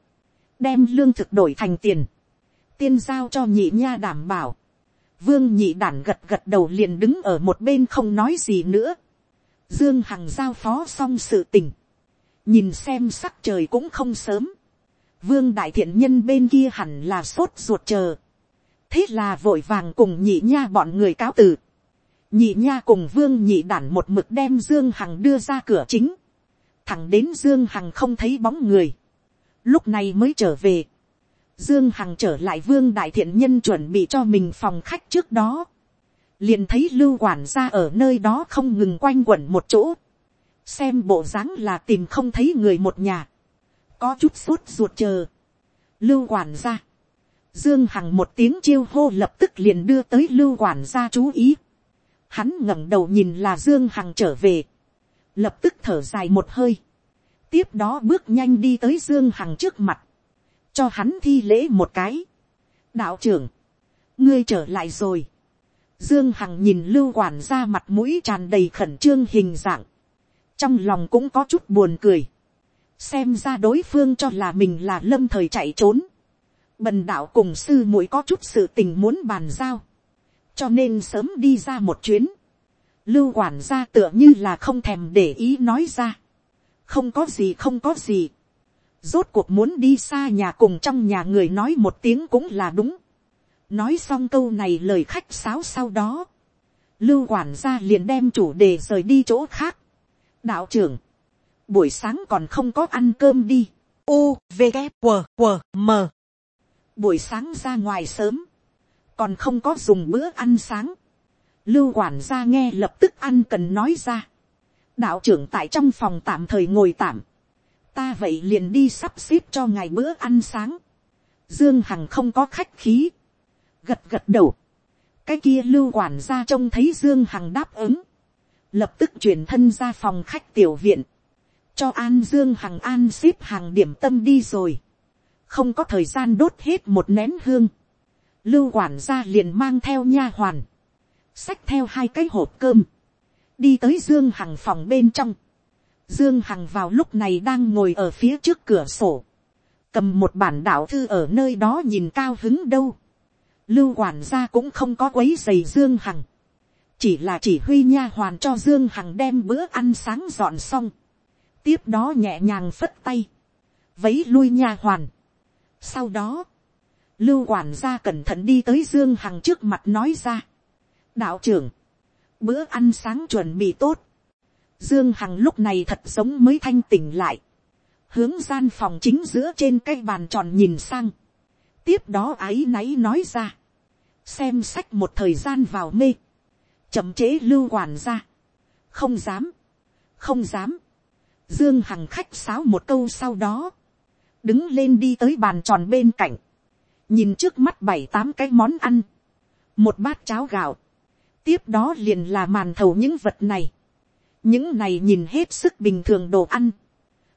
đem lương thực đổi thành tiền, tiên giao cho nhị nha đảm bảo. Vương nhị đản gật gật đầu liền đứng ở một bên không nói gì nữa. Dương Hằng giao phó xong sự tình. Nhìn xem sắc trời cũng không sớm. Vương đại thiện nhân bên kia hẳn là sốt ruột chờ thế là vội vàng cùng nhị nha bọn người cáo từ. nhị nha cùng vương nhị đản một mực đem dương hằng đưa ra cửa chính. thẳng đến dương hằng không thấy bóng người. lúc này mới trở về dương hằng trở lại vương đại thiện nhân chuẩn bị cho mình phòng khách trước đó. liền thấy lưu quản gia ở nơi đó không ngừng quanh quẩn một chỗ. xem bộ dáng là tìm không thấy người một nhà. có chút sốt ruột chờ. lưu quản gia Dương Hằng một tiếng chiêu hô lập tức liền đưa tới lưu quản gia chú ý. Hắn ngẩng đầu nhìn là Dương Hằng trở về. Lập tức thở dài một hơi. Tiếp đó bước nhanh đi tới Dương Hằng trước mặt. Cho hắn thi lễ một cái. Đạo trưởng. Ngươi trở lại rồi. Dương Hằng nhìn lưu quản ra mặt mũi tràn đầy khẩn trương hình dạng. Trong lòng cũng có chút buồn cười. Xem ra đối phương cho là mình là lâm thời chạy trốn Bần đạo cùng sư muội có chút sự tình muốn bàn giao. Cho nên sớm đi ra một chuyến. Lưu quản ra tựa như là không thèm để ý nói ra. Không có gì, không có gì. Rốt cuộc muốn đi xa nhà cùng trong nhà người nói một tiếng cũng là đúng. Nói xong câu này lời khách sáo sau đó. Lưu quản gia liền đem chủ đề rời đi chỗ khác. Đạo trưởng. Buổi sáng còn không có ăn cơm đi. U, V, K, W, W, M buổi sáng ra ngoài sớm, còn không có dùng bữa ăn sáng. Lưu quản gia nghe lập tức ăn cần nói ra. đạo trưởng tại trong phòng tạm thời ngồi tạm ta vậy liền đi sắp xếp cho ngày bữa ăn sáng. dương hằng không có khách khí. gật gật đầu. cái kia lưu quản gia trông thấy dương hằng đáp ứng. lập tức chuyển thân ra phòng khách tiểu viện. cho an dương hằng an xếp hàng điểm tâm đi rồi không có thời gian đốt hết một nén hương, lưu quản gia liền mang theo nha hoàn, xách theo hai cái hộp cơm, đi tới dương hằng phòng bên trong, dương hằng vào lúc này đang ngồi ở phía trước cửa sổ, cầm một bản đạo thư ở nơi đó nhìn cao hứng đâu, lưu quản gia cũng không có quấy giày dương hằng, chỉ là chỉ huy nha hoàn cho dương hằng đem bữa ăn sáng dọn xong, tiếp đó nhẹ nhàng phất tay, vấy lui nha hoàn, sau đó, lưu quản gia cẩn thận đi tới Dương Hằng trước mặt nói ra. Đạo trưởng, bữa ăn sáng chuẩn bị tốt. Dương Hằng lúc này thật giống mới thanh tỉnh lại. Hướng gian phòng chính giữa trên cây bàn tròn nhìn sang. Tiếp đó ái náy nói ra. Xem sách một thời gian vào mê. Chậm chế lưu quản ra, Không dám. Không dám. Dương Hằng khách sáo một câu sau đó đứng lên đi tới bàn tròn bên cạnh, nhìn trước mắt bảy tám cái món ăn, một bát cháo gạo, tiếp đó liền là màn thầu những vật này, những này nhìn hết sức bình thường đồ ăn,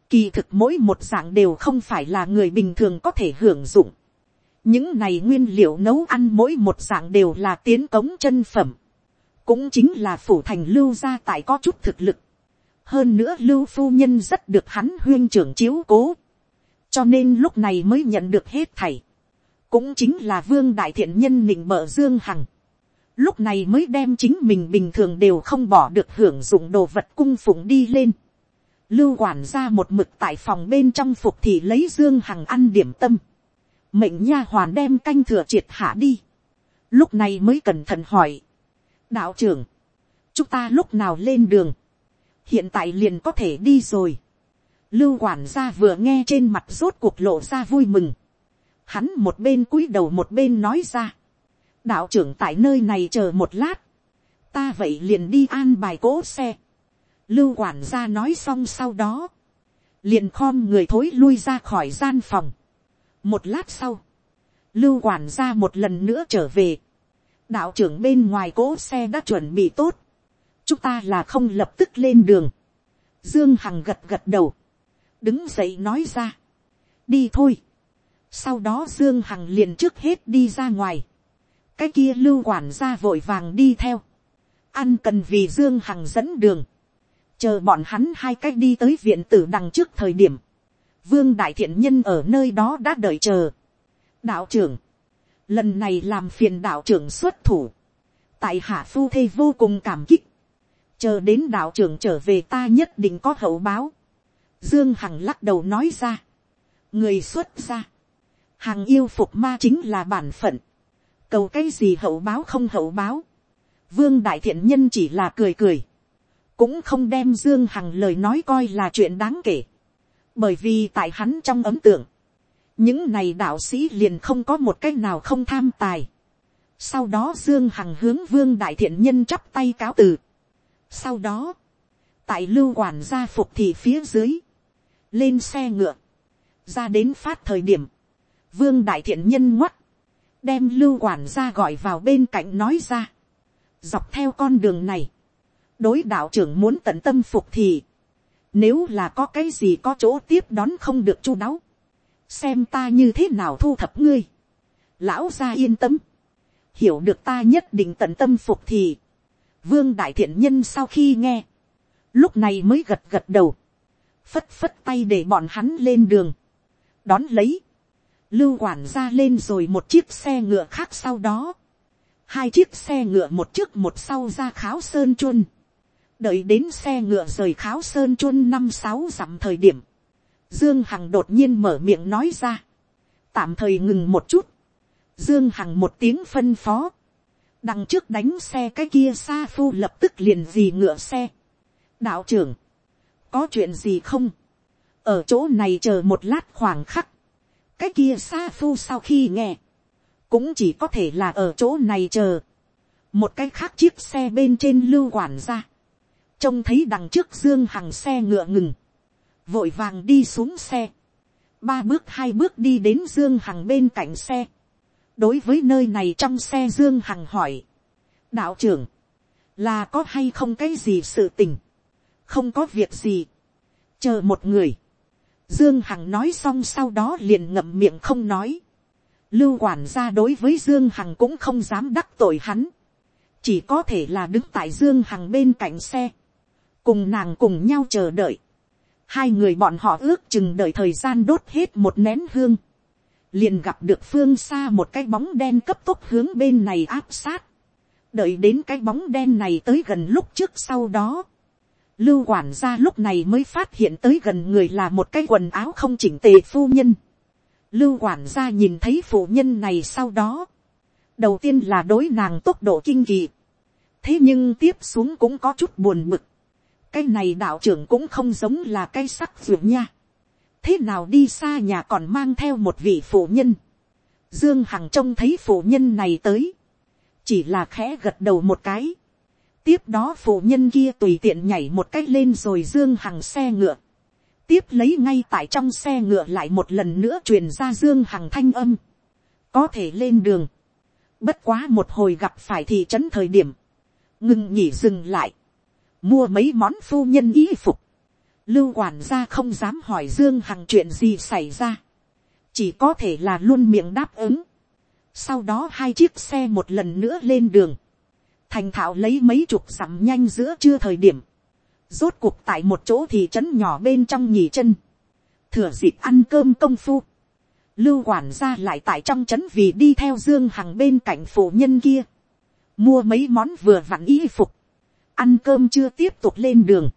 kỳ thực mỗi một dạng đều không phải là người bình thường có thể hưởng dụng, những này nguyên liệu nấu ăn mỗi một dạng đều là tiến cống chân phẩm, cũng chính là phủ thành lưu gia tại có chút thực lực, hơn nữa lưu phu nhân rất được hắn huyên trưởng chiếu cố, cho nên lúc này mới nhận được hết thảy, cũng chính là vương đại thiện nhân nịnh bợ dương hằng, lúc này mới đem chính mình bình thường đều không bỏ được hưởng dụng đồ vật cung phụng đi lên, lưu quản ra một mực tại phòng bên trong phục thì lấy dương hằng ăn điểm tâm, mệnh nha hoàn đem canh thừa triệt hạ đi, lúc này mới cẩn thận hỏi, đạo trưởng, chúng ta lúc nào lên đường, hiện tại liền có thể đi rồi, Lưu quản gia vừa nghe trên mặt rốt cuộc lộ ra vui mừng. Hắn một bên cúi đầu một bên nói ra. Đạo trưởng tại nơi này chờ một lát. ta vậy liền đi an bài cỗ xe, lưu quản gia nói xong sau đó, liền khom người thối lui ra khỏi gian phòng. một lát sau, lưu quản gia một lần nữa trở về, đạo trưởng bên ngoài cỗ xe đã chuẩn bị tốt, chúng ta là không lập tức lên đường, dương hằng gật gật đầu, đứng dậy nói ra, đi thôi, sau đó dương hằng liền trước hết đi ra ngoài, cái kia lưu quản gia vội vàng đi theo, ăn cần vì dương hằng dẫn đường, chờ bọn hắn hai cách đi tới viện tử đằng trước thời điểm, vương đại thiện nhân ở nơi đó đã đợi chờ. đạo trưởng, lần này làm phiền đạo trưởng xuất thủ, tại hạ phu thê vô cùng cảm kích, chờ đến đạo trưởng trở về ta nhất định có hậu báo. dương hằng lắc đầu nói ra, người xuất ra, hằng yêu phục ma chính là bản phận, cầu cái gì hậu báo không hậu báo, vương đại thiện nhân chỉ là cười cười, cũng không đem dương hằng lời nói coi là chuyện đáng kể, bởi vì tại hắn trong ấm tượng, những này đạo sĩ liền không có một cách nào không tham tài. sau đó dương hằng hướng vương đại thiện nhân chắp tay cáo từ. sau đó, tại lưu quản gia phục thì phía dưới, lên xe ngựa, ra đến phát thời điểm, vương đại thiện nhân ngoắt, đem lưu quản gia gọi vào bên cạnh nói ra, dọc theo con đường này, đối đạo trưởng muốn tận tâm phục thì, nếu là có cái gì có chỗ tiếp đón không được chu đáo, xem ta như thế nào thu thập ngươi. Lão gia yên tâm, hiểu được ta nhất định tận tâm phục thì, vương đại thiện nhân sau khi nghe, lúc này mới gật gật đầu, phất phất tay để bọn hắn lên đường, đón lấy, lưu quản ra lên rồi một chiếc xe ngựa khác sau đó, hai chiếc xe ngựa một trước một sau ra kháo sơn chuân. đợi đến xe ngựa rời kháo sơn chuân năm sáu dặm thời điểm, dương hằng đột nhiên mở miệng nói ra, tạm thời ngừng một chút, dương hằng một tiếng phân phó, đằng trước đánh xe cái kia xa phu lập tức liền gì ngựa xe, đạo trưởng, có chuyện gì không, ở chỗ này chờ một lát khoảng khắc, cái kia xa phu sau khi nghe, cũng chỉ có thể là ở chỗ này chờ, một cái khác chiếc xe bên trên lưu quản ra, trông thấy đằng trước dương hằng xe ngựa ngừng, vội vàng đi xuống xe, ba bước hai bước đi đến dương hằng bên cạnh xe, đối với nơi này trong xe dương hằng hỏi, đạo trưởng, là có hay không cái gì sự tình, không có việc gì, chờ một người, dương hằng nói xong sau đó liền ngậm miệng không nói, lưu quản gia đối với dương hằng cũng không dám đắc tội hắn, chỉ có thể là đứng tại dương hằng bên cạnh xe, cùng nàng cùng nhau chờ đợi, hai người bọn họ ước chừng đợi thời gian đốt hết một nén hương, liền gặp được phương xa một cái bóng đen cấp tốc hướng bên này áp sát, đợi đến cái bóng đen này tới gần lúc trước sau đó, lưu quản gia lúc này mới phát hiện tới gần người là một cái quần áo không chỉnh tề phu nhân. lưu quản gia nhìn thấy phụ nhân này sau đó, đầu tiên là đối nàng tốc độ kinh kỳ, thế nhưng tiếp xuống cũng có chút buồn bực, cái này đạo trưởng cũng không giống là cái sắc dường nha. thế nào đi xa nhà còn mang theo một vị phụ nhân. dương hằng trông thấy phụ nhân này tới. chỉ là khẽ gật đầu một cái tiếp đó phụ nhân kia tùy tiện nhảy một cách lên rồi dương hằng xe ngựa. tiếp lấy ngay tại trong xe ngựa lại một lần nữa truyền ra dương hằng thanh âm. có thể lên đường. bất quá một hồi gặp phải thị trấn thời điểm. ngừng nhỉ dừng lại mua mấy món phu nhân y phục, lưu quản gia không dám hỏi dương hằng chuyện gì xảy ra, chỉ có thể là luôn miệng đáp ứng. sau đó hai chiếc xe một lần nữa lên đường, thành thạo lấy mấy chục dặm nhanh giữa chưa thời điểm, rốt cuộc tại một chỗ thị trấn nhỏ bên trong nhì chân, thừa dịp ăn cơm công phu, lưu quản gia lại tại trong trấn vì đi theo dương hằng bên cạnh phụ nhân kia, mua mấy món vừa vặn y phục, ăn cơm chưa tiếp tục lên đường.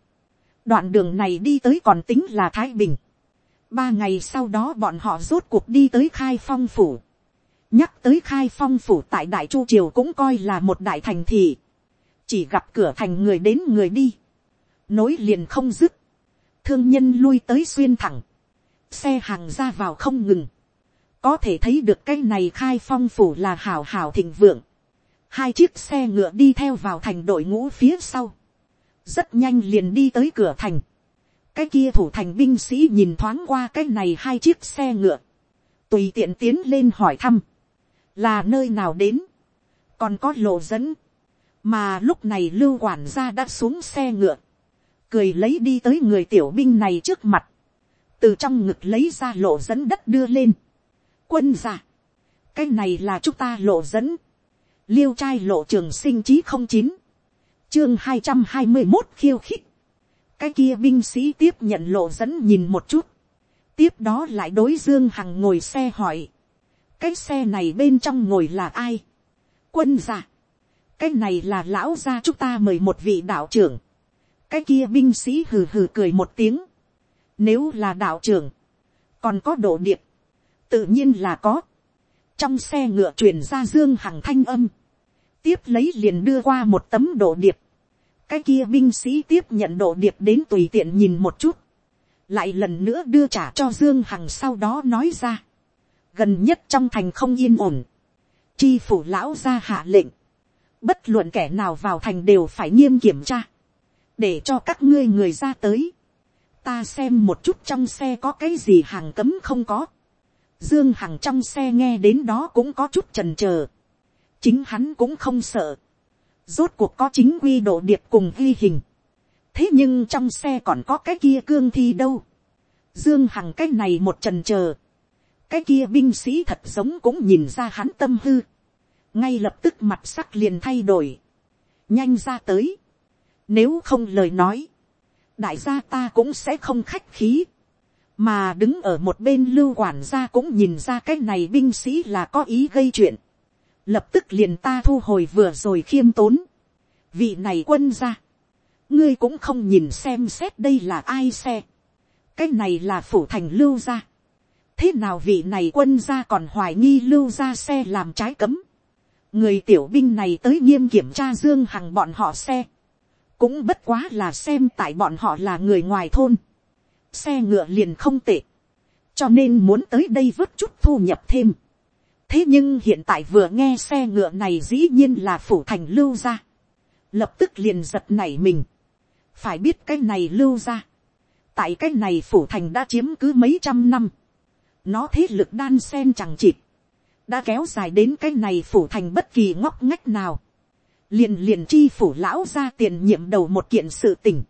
đoạn đường này đi tới còn tính là thái bình. ba ngày sau đó bọn họ rốt cuộc đi tới khai phong phủ nhắc tới khai phong phủ tại đại chu triều cũng coi là một đại thành thị. chỉ gặp cửa thành người đến người đi. nối liền không dứt. thương nhân lui tới xuyên thẳng. xe hàng ra vào không ngừng. có thể thấy được cái này khai phong phủ là hào hào thịnh vượng hai chiếc xe ngựa đi theo vào thành đội ngũ phía sau, rất nhanh liền đi tới cửa thành, cái kia thủ thành binh sĩ nhìn thoáng qua cái này hai chiếc xe ngựa, tùy tiện tiến lên hỏi thăm, là nơi nào đến, còn có lộ dẫn, mà lúc này lưu quản gia đã xuống xe ngựa, cười lấy đi tới người tiểu binh này trước mặt, từ trong ngực lấy ra lộ dẫn đất đưa lên, quân ra, cái này là chúng ta lộ dẫn, liêu trai lộ trường sinh chí không chín, chương hai trăm hai mươi một khiêu khích, cái kia binh sĩ tiếp nhận lộ dẫn nhìn một chút, tiếp đó lại đối dương hằng ngồi xe hỏi, cái xe này bên trong ngồi là ai, quân giả, cái này là lão gia chúng ta mời một vị đạo trưởng, cái kia binh sĩ hừ hừ cười một tiếng, nếu là đạo trưởng, còn có độ điệp, tự nhiên là có, trong xe ngựa truyền ra dương hằng thanh âm, tiếp lấy liền đưa qua một tấm độ điệp, cái kia binh sĩ tiếp nhận độ điệp đến tùy tiện nhìn một chút, lại lần nữa đưa trả cho dương hằng sau đó nói ra, gần nhất trong thành không yên ổn, chi phủ lão ra hạ lệnh, bất luận kẻ nào vào thành đều phải nghiêm kiểm tra, để cho các ngươi người ra tới, ta xem một chút trong xe có cái gì hàng cấm không có, dương hằng trong xe nghe đến đó cũng có chút trần trờ, chính hắn cũng không sợ, rốt cuộc có chính quy độ điệp cùng ghi hình, thế nhưng trong xe còn có cái kia cương thi đâu, dương hằng cái này một trần trờ, cái kia binh sĩ thật giống cũng nhìn ra hắn tâm hư, ngay lập tức mặt sắc liền thay đổi, nhanh ra tới, nếu không lời nói, đại gia ta cũng sẽ không khách khí, mà đứng ở một bên lưu quản gia cũng nhìn ra cái này binh sĩ là có ý gây chuyện, lập tức liền ta thu hồi vừa rồi khiêm tốn, vị này quân ra, ngươi cũng không nhìn xem xét đây là ai xe, cái này là phủ thành lưu gia, thế nào vị này quân gia còn hoài nghi lưu ra xe làm trái cấm, người tiểu binh này tới nghiêm kiểm tra dương hằng bọn họ xe, cũng bất quá là xem tại bọn họ là người ngoài thôn, xe ngựa liền không tệ, cho nên muốn tới đây vớt chút thu nhập thêm. thế nhưng hiện tại vừa nghe xe ngựa này dĩ nhiên là phủ thành lưu ra, lập tức liền giật nảy mình, phải biết cái này lưu ra, tại cái này phủ thành đã chiếm cứ mấy trăm năm, nó thế lực đan sen chẳng chịt, đã kéo dài đến cái này phủ thành bất kỳ ngóc ngách nào, liền liền chi phủ lão ra tiền nhiệm đầu một kiện sự tình,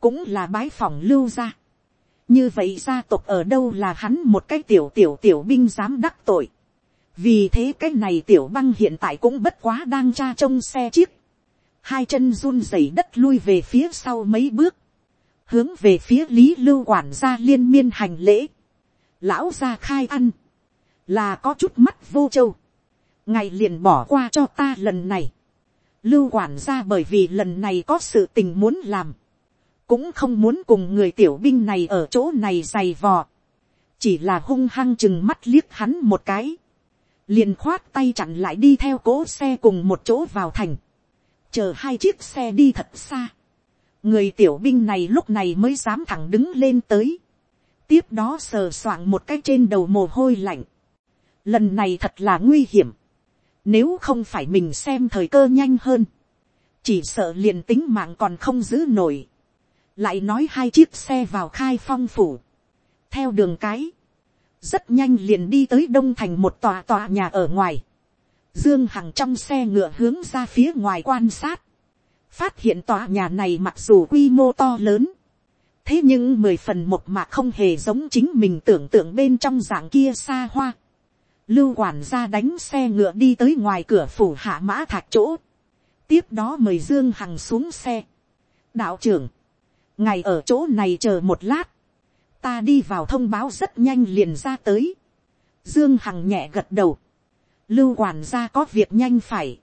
cũng là bái phòng lưu ra. như vậy gia tộc ở đâu là hắn một cái tiểu tiểu tiểu binh dám đắc tội. vì thế cái này tiểu băng hiện tại cũng bất quá đang tra trông xe chiếc. hai chân run rẩy đất lui về phía sau mấy bước. hướng về phía lý lưu quản gia liên miên hành lễ lão ra khai ăn. là có chút mắt vô châu. ngày liền bỏ qua cho ta lần này. Lưu quản gia bởi vì lần này có sự tình muốn làm, cũng không muốn cùng người tiểu binh này ở chỗ này dày vò, chỉ là hung hăng chừng mắt liếc hắn một cái, liền khoát tay chặn lại đi theo cỗ xe cùng một chỗ vào thành, chờ hai chiếc xe đi thật xa, người tiểu binh này lúc này mới dám thẳng đứng lên tới, tiếp đó sờ soạng một cái trên đầu mồ hôi lạnh, lần này thật là nguy hiểm, nếu không phải mình xem thời cơ nhanh hơn. Chỉ sợ liền tính mạng còn không giữ nổi. Lại nói hai chiếc xe vào khai phong phủ. Theo đường cái. Rất nhanh liền đi tới đông thành một tòa tòa nhà ở ngoài. Dương Hằng trong xe ngựa hướng ra phía ngoài quan sát. Phát hiện tòa nhà này mặc dù quy mô to lớn. Thế nhưng mười phần một mà không hề giống chính mình tưởng tượng bên trong dạng kia xa hoa lưu quản gia đánh xe ngựa đi tới ngoài cửa phủ hạ mã thạch chỗ, tiếp đó mời dương hằng xuống xe. đạo trưởng, ngài ở chỗ này chờ một lát, ta đi vào thông báo rất nhanh liền ra tới. dương hằng nhẹ gật đầu, lưu quản gia có việc nhanh phải,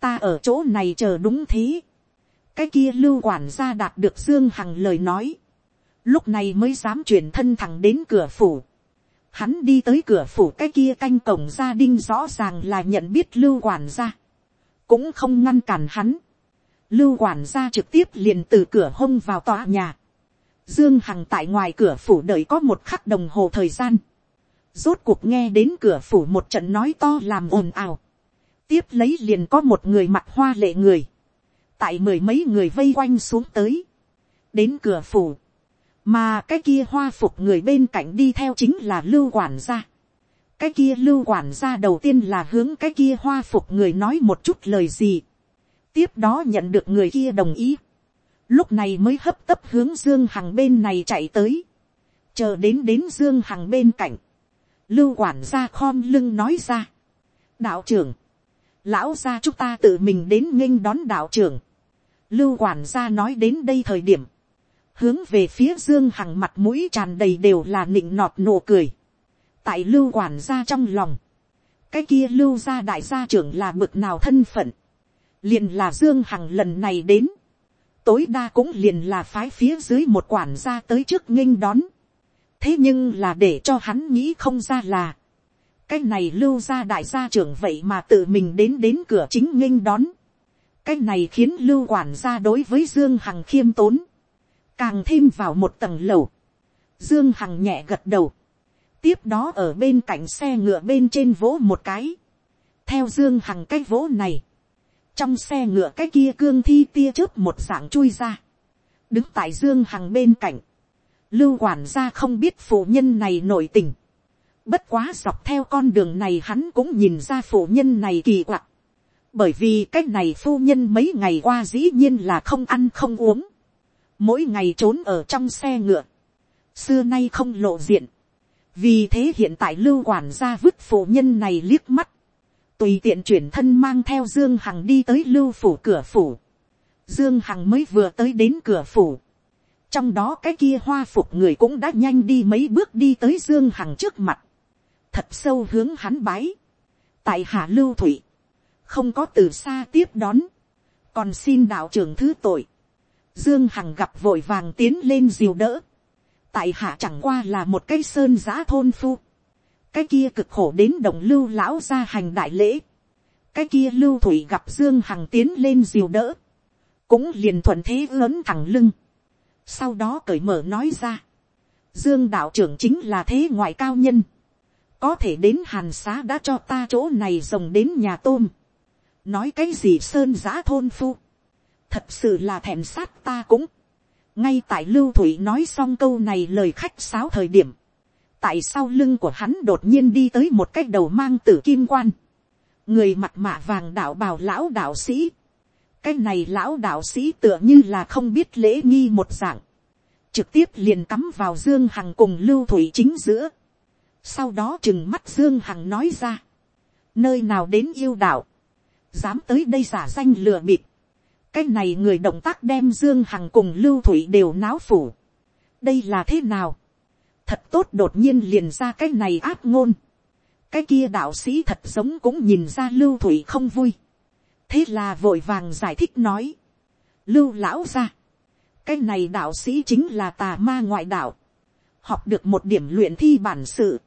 ta ở chỗ này chờ đúng thế. cái kia lưu quản gia đạt được dương hằng lời nói, lúc này mới dám chuyển thân thẳng đến cửa phủ Hắn đi tới cửa phủ cái kia canh cổng gia đình rõ ràng là nhận biết lưu quản gia. Cũng không ngăn cản hắn. Lưu quản gia trực tiếp liền từ cửa hông vào tòa nhà. Dương Hằng tại ngoài cửa phủ đợi có một khắc đồng hồ thời gian. Rốt cuộc nghe đến cửa phủ một trận nói to làm ồn ào. tiếp lấy liền có một người mặt hoa lệ người, tại mười mấy người vây quanh xuống tới, đến cửa phủ, mà cái kia hoa phục người bên cạnh đi theo chính là lưu quản gia. cái kia lưu quản gia đầu tiên là hướng cái kia hoa phục người nói một chút lời gì, tiếp đó nhận được người kia đồng ý, lúc này mới hấp tấp hướng dương hằng bên này chạy tới, chờ đến đến dương hằng bên cạnh, lưu quản gia khom lưng nói ra, đạo trưởng, lão gia chúng ta tự mình đến nghênh đón đạo trưởng, lưu quản gia nói đến đây thời điểm, hướng về phía dương hằng mặt mũi tràn đầy đều là nịnh nọt nụ cười, tại lưu quản gia trong lòng, cái kia lưu gia đại gia trưởng là bực nào thân phận, liền là dương hằng lần này đến, tối đa cũng liền là phái phía dưới một quản gia tới trước nghênh đón, thế nhưng là để cho hắn nghĩ không ra là, cái này lưu gia đại gia trưởng vậy mà tự mình đến đến cửa chính nghênh đón, cái này khiến lưu quản gia đối với dương hằng khiêm tốn, càng thêm vào một tầng lầu, dương hằng nhẹ gật đầu, tiếp đó ở bên cạnh xe ngựa bên trên vỗ một cái, theo dương hằng cái vỗ này, trong xe ngựa cái kia cương thi tia chớp một dạng chui ra, đứng tại dương hằng bên cạnh, lưu quản gia không biết phụ nhân này nổi tình, bất quá dọc theo con đường này hắn cũng nhìn ra phụ nhân này kỳ quặc, bởi vì cái này phu nhân mấy ngày qua dĩ nhiên là không ăn không uống, mỗi ngày trốn ở trong xe ngựa, xưa nay không lộ diện, vì thế hiện tại lưu quản gia vứt phụ nhân này liếc mắt, tùy tiện chuyển thân mang theo dương hằng đi tới lưu phủ cửa phủ, dương hằng mới vừa tới đến cửa phủ, trong đó cái kia hoa phục người cũng đã nhanh đi mấy bước đi tới dương hằng trước mặt, thật sâu hướng hắn bái, tại hạ lưu thủy, không có từ xa tiếp đón, còn xin đạo trưởng thứ tội, dương hằng gặp vội vàng tiến lên diều đỡ, tại hạ chẳng qua là một cái sơn giã thôn phu, cái kia cực khổ đến đồng lưu lão ra hành đại lễ, cái kia lưu thủy gặp dương hằng tiến lên diều đỡ, cũng liền thuận thế lớn thẳng lưng, sau đó cởi mở nói ra, dương đạo trưởng chính là thế ngoại cao nhân, có thể đến hàn xá đã cho ta chỗ này rồng đến nhà tôm, nói cái gì sơn giã thôn phu, thật sự là thèm sát ta cũng, ngay tại lưu thủy nói xong câu này lời khách sáo thời điểm, tại sau lưng của hắn đột nhiên đi tới một cái đầu mang tử kim quan, người mặt mạ vàng đạo bào lão đạo sĩ, cái này lão đạo sĩ tựa như là không biết lễ nghi một dạng, trực tiếp liền cắm vào dương hằng cùng lưu thủy chính giữa, sau đó chừng mắt dương hằng nói ra, nơi nào đến yêu đạo, dám tới đây giả danh lừa bịp, cái này người động tác đem dương hằng cùng lưu thủy đều náo phủ, đây là thế nào, thật tốt đột nhiên liền ra cái này áp ngôn, cái kia đạo sĩ thật giống cũng nhìn ra lưu thủy không vui, thế là vội vàng giải thích nói, lưu lão ra, cái này đạo sĩ chính là tà ma ngoại đạo, học được một điểm luyện thi bản sự,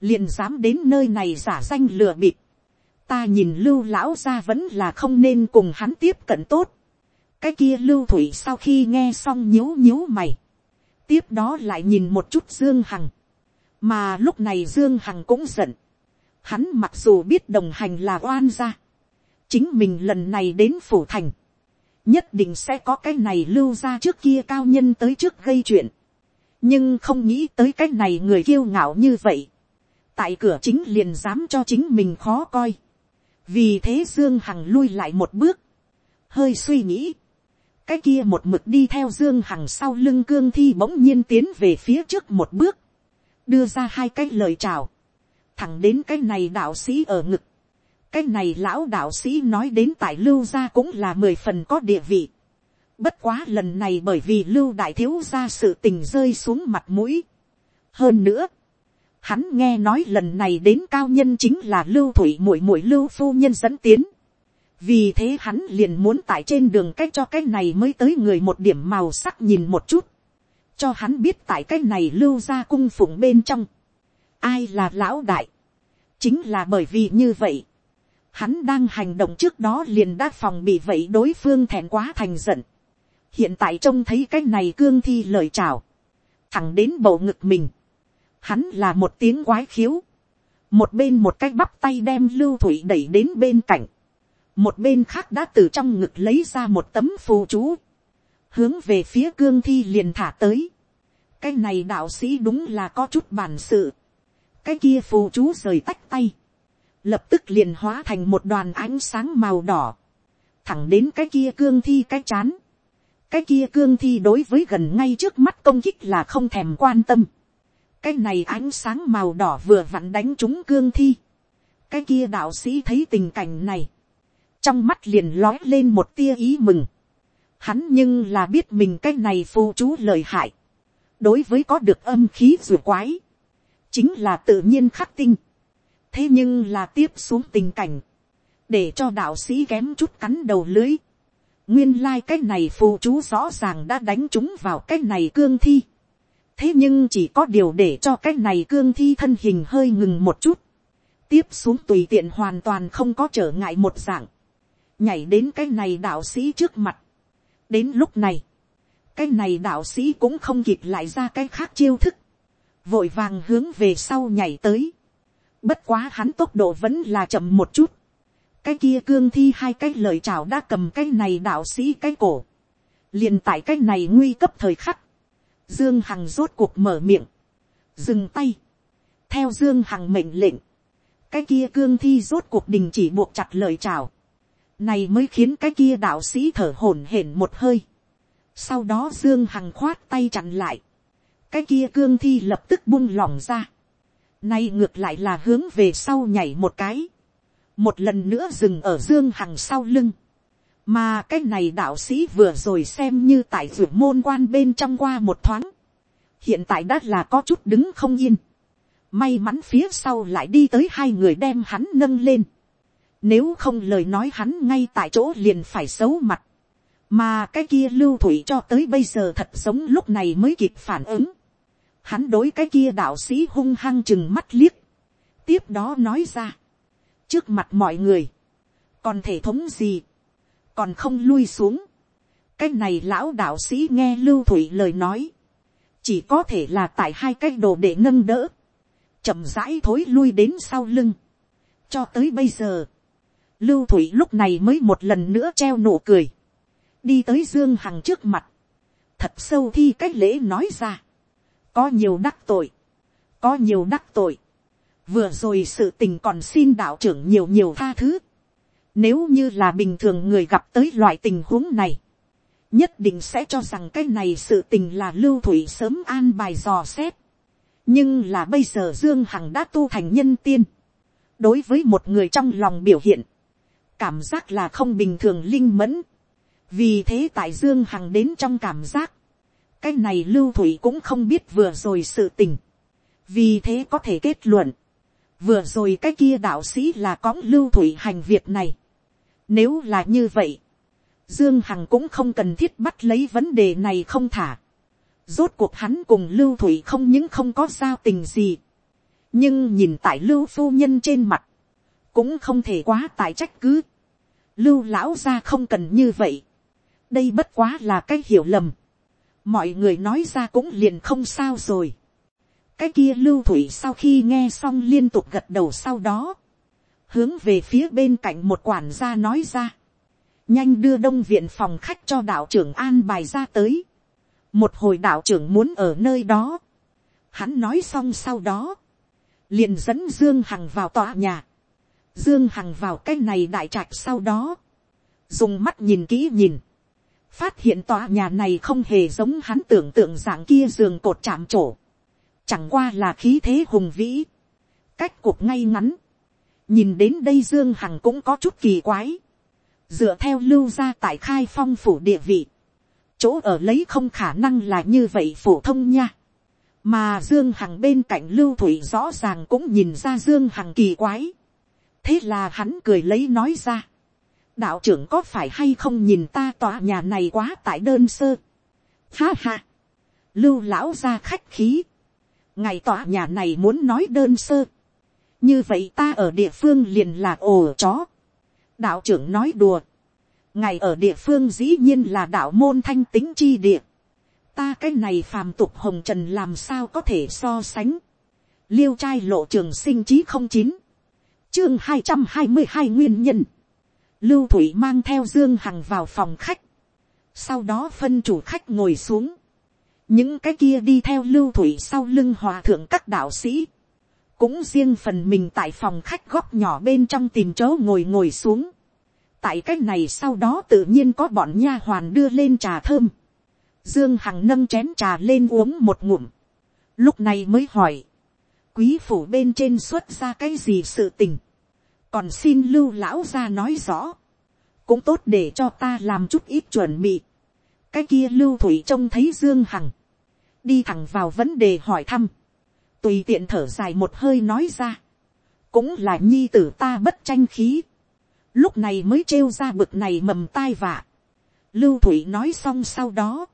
liền dám đến nơi này giả danh lừa bịp, ta nhìn lưu lão ra vẫn là không nên cùng hắn tiếp cận tốt, cái kia lưu thủy sau khi nghe xong nhíu nhíu mày, tiếp đó lại nhìn một chút dương hằng, mà lúc này dương hằng cũng giận, hắn mặc dù biết đồng hành là oan gia, chính mình lần này đến phủ thành, nhất định sẽ có cái này lưu ra trước kia cao nhân tới trước gây chuyện, nhưng không nghĩ tới cái này người kiêu ngạo như vậy, tại cửa chính liền dám cho chính mình khó coi, vì thế dương hằng lui lại một bước, hơi suy nghĩ, cái kia một mực đi theo dương hằng sau lưng cương thi bỗng nhiên tiến về phía trước một bước, đưa ra hai cái lời chào, thẳng đến cái này đạo sĩ ở ngực, cái này lão đạo sĩ nói đến tại lưu gia cũng là mười phần có địa vị. Bất quá lần này bởi vì lưu đại thiếu gia sự tình rơi xuống mặt mũi. Hơn nữa, hắn nghe nói lần này đến cao nhân chính là lưu thủy muội muội lưu phu nhân dẫn tiến. Vì thế hắn liền muốn tại trên đường cách cho cái này mới tới người một điểm màu sắc nhìn một chút. Cho hắn biết tại cái này lưu ra cung phụng bên trong. Ai là lão đại. Chính là bởi vì như vậy Hắn đang hành động trước đó liền đã phòng bị vậy đối phương thẹn quá thành giận. Hiện tại trông thấy cái này cương thi lời chào. Thẳng đến bầu ngực mình. Hắn là một tiếng quái khiếu. một bên một cái bắp tay đem lưu thủy đẩy đến bên cạnh, một bên khác đã từ trong ngực lấy ra một tấm phù chú, hướng về phía cương thi liền thả tới. cái này đạo sĩ đúng là có chút bản sự, cái kia phù chú rời tách tay, lập tức liền hóa thành một đoàn ánh sáng màu đỏ, thẳng đến cái kia cương thi cái chán. cái kia cương thi đối với gần ngay trước mắt công kích là không thèm quan tâm. cái này ánh sáng màu đỏ vừa vặn đánh trúng cương thi. cái kia đạo sĩ thấy tình cảnh này, trong mắt liền lói lên một tia ý mừng. hắn nhưng là biết mình cái này phù chú lời hại. đối với có được âm khí rùa quái, chính là tự nhiên khắc tinh. thế nhưng là tiếp xuống tình cảnh, để cho đạo sĩ kém chút cắn đầu lưới. nguyên lai cách này phù chú rõ ràng đã đánh chúng vào cái này cương thi. thế nhưng chỉ có điều để cho cái này cương thi thân hình hơi ngừng một chút. tiếp xuống tùy tiện hoàn toàn không có trở ngại một dạng nhảy đến cái này đạo sĩ trước mặt. đến lúc này, cái này đạo sĩ cũng không kịp lại ra cái khác chiêu thức. vội vàng hướng về sau nhảy tới. bất quá hắn tốc độ vẫn là chậm một chút cái kia cương thi hai cái lời chào đã cầm cái này đạo sĩ cái cổ. liền tại cái này nguy cấp thời khắc. Dương Hằng rốt cuộc mở miệng. Dừng tay. Theo Dương Hằng mệnh lệnh. Cái kia cương thi rốt cuộc đình chỉ buộc chặt lời chào. Này mới khiến cái kia đạo sĩ thở hổn hển một hơi. Sau đó Dương Hằng khoát tay chặn lại. Cái kia cương thi lập tức buông lỏng ra. Nay ngược lại là hướng về sau nhảy một cái một lần nữa dừng ở dương hằng sau lưng, mà cái này đạo sĩ vừa rồi xem như tại ruộng môn quan bên trong qua một thoáng, hiện tại đã là có chút đứng không yên, may mắn phía sau lại đi tới hai người đem hắn nâng lên, nếu không lời nói hắn ngay tại chỗ liền phải xấu mặt, mà cái kia lưu thủy cho tới bây giờ thật sống lúc này mới kịp phản ứng, hắn đối cái kia đạo sĩ hung hăng chừng mắt liếc, tiếp đó nói ra, trước mặt mọi người, còn thể thống gì, còn không lui xuống. cái này lão đạo sĩ nghe lưu thủy lời nói, chỉ có thể là tại hai cái đồ để nâng đỡ, chậm rãi thối lui đến sau lưng. cho tới bây giờ, lưu thủy lúc này mới một lần nữa treo nụ cười, đi tới dương hằng trước mặt, thật sâu thi cách lễ nói ra, có nhiều đắc tội, có nhiều đắc tội, vừa rồi sự tình còn xin đạo trưởng nhiều nhiều tha thứ. Nếu như là bình thường người gặp tới loại tình huống này, nhất định sẽ cho rằng cái này sự tình là lưu thủy sớm an bài dò xét. nhưng là bây giờ dương hằng đã tu thành nhân tiên. đối với một người trong lòng biểu hiện, cảm giác là không bình thường linh mẫn. vì thế tại dương hằng đến trong cảm giác, cái này lưu thủy cũng không biết vừa rồi sự tình. vì thế có thể kết luận, vừa rồi cái kia đạo sĩ là cõng lưu thủy hành việc này. Nếu là như vậy, Dương Hằng cũng không cần thiết bắt lấy vấn đề này không thả. Rốt cuộc hắn cùng lưu thủy không những không có giao tình gì. Nhưng nhìn tại lưu phu nhân trên mặt, cũng không thể quá tại trách cứ. Lưu lão ra không cần như vậy. Đây bất quá là cái hiểu lầm. Mọi người nói ra cũng liền không sao rồi cái kia lưu thủy sau khi nghe xong liên tục gật đầu sau đó, hướng về phía bên cạnh một quản gia nói ra, nhanh đưa đông viện phòng khách cho đạo trưởng an bài ra tới, một hồi đạo trưởng muốn ở nơi đó, hắn nói xong sau đó, liền dẫn dương hằng vào tòa nhà, dương hằng vào cái này đại trạch sau đó, dùng mắt nhìn kỹ nhìn, phát hiện tòa nhà này không hề giống hắn tưởng tượng dạng kia giường cột chạm trổ, chẳng qua là khí thế hùng vĩ, cách cuộc ngay ngắn, nhìn đến đây dương hằng cũng có chút kỳ quái, dựa theo lưu ra tại khai phong phủ địa vị, chỗ ở lấy không khả năng là như vậy phổ thông nha, mà dương hằng bên cạnh lưu thủy rõ ràng cũng nhìn ra dương hằng kỳ quái, thế là hắn cười lấy nói ra, đạo trưởng có phải hay không nhìn ta tòa nhà này quá tại đơn sơ, ha ha, lưu lão ra khách khí, ngày tòa nhà này muốn nói đơn sơ. như vậy ta ở địa phương liền là ồ chó. đạo trưởng nói đùa. ngày ở địa phương dĩ nhiên là đạo môn thanh tính chi địa. ta cái này phàm tục hồng trần làm sao có thể so sánh. liêu trai lộ trường sinh chí không chín, chương hai trăm hai mươi hai nguyên nhân, lưu thủy mang theo dương hằng vào phòng khách, sau đó phân chủ khách ngồi xuống, những cái kia đi theo lưu thủy sau lưng hòa thượng các đạo sĩ, cũng riêng phần mình tại phòng khách góc nhỏ bên trong tìm chỗ ngồi ngồi xuống. tại cái này sau đó tự nhiên có bọn nha hoàn đưa lên trà thơm. dương hằng nâng chén trà lên uống một ngụm. lúc này mới hỏi, quý phủ bên trên xuất ra cái gì sự tình. còn xin lưu lão ra nói rõ. cũng tốt để cho ta làm chút ít chuẩn bị. cái kia lưu thủy trông thấy dương hằng. đi thẳng vào vấn đề hỏi thăm tùy tiện thở dài một hơi nói ra, cũng là nhi tử ta bất tranh khí, lúc này mới trêu ra bực này mầm tai vạ. Lưu thủy nói xong sau đó,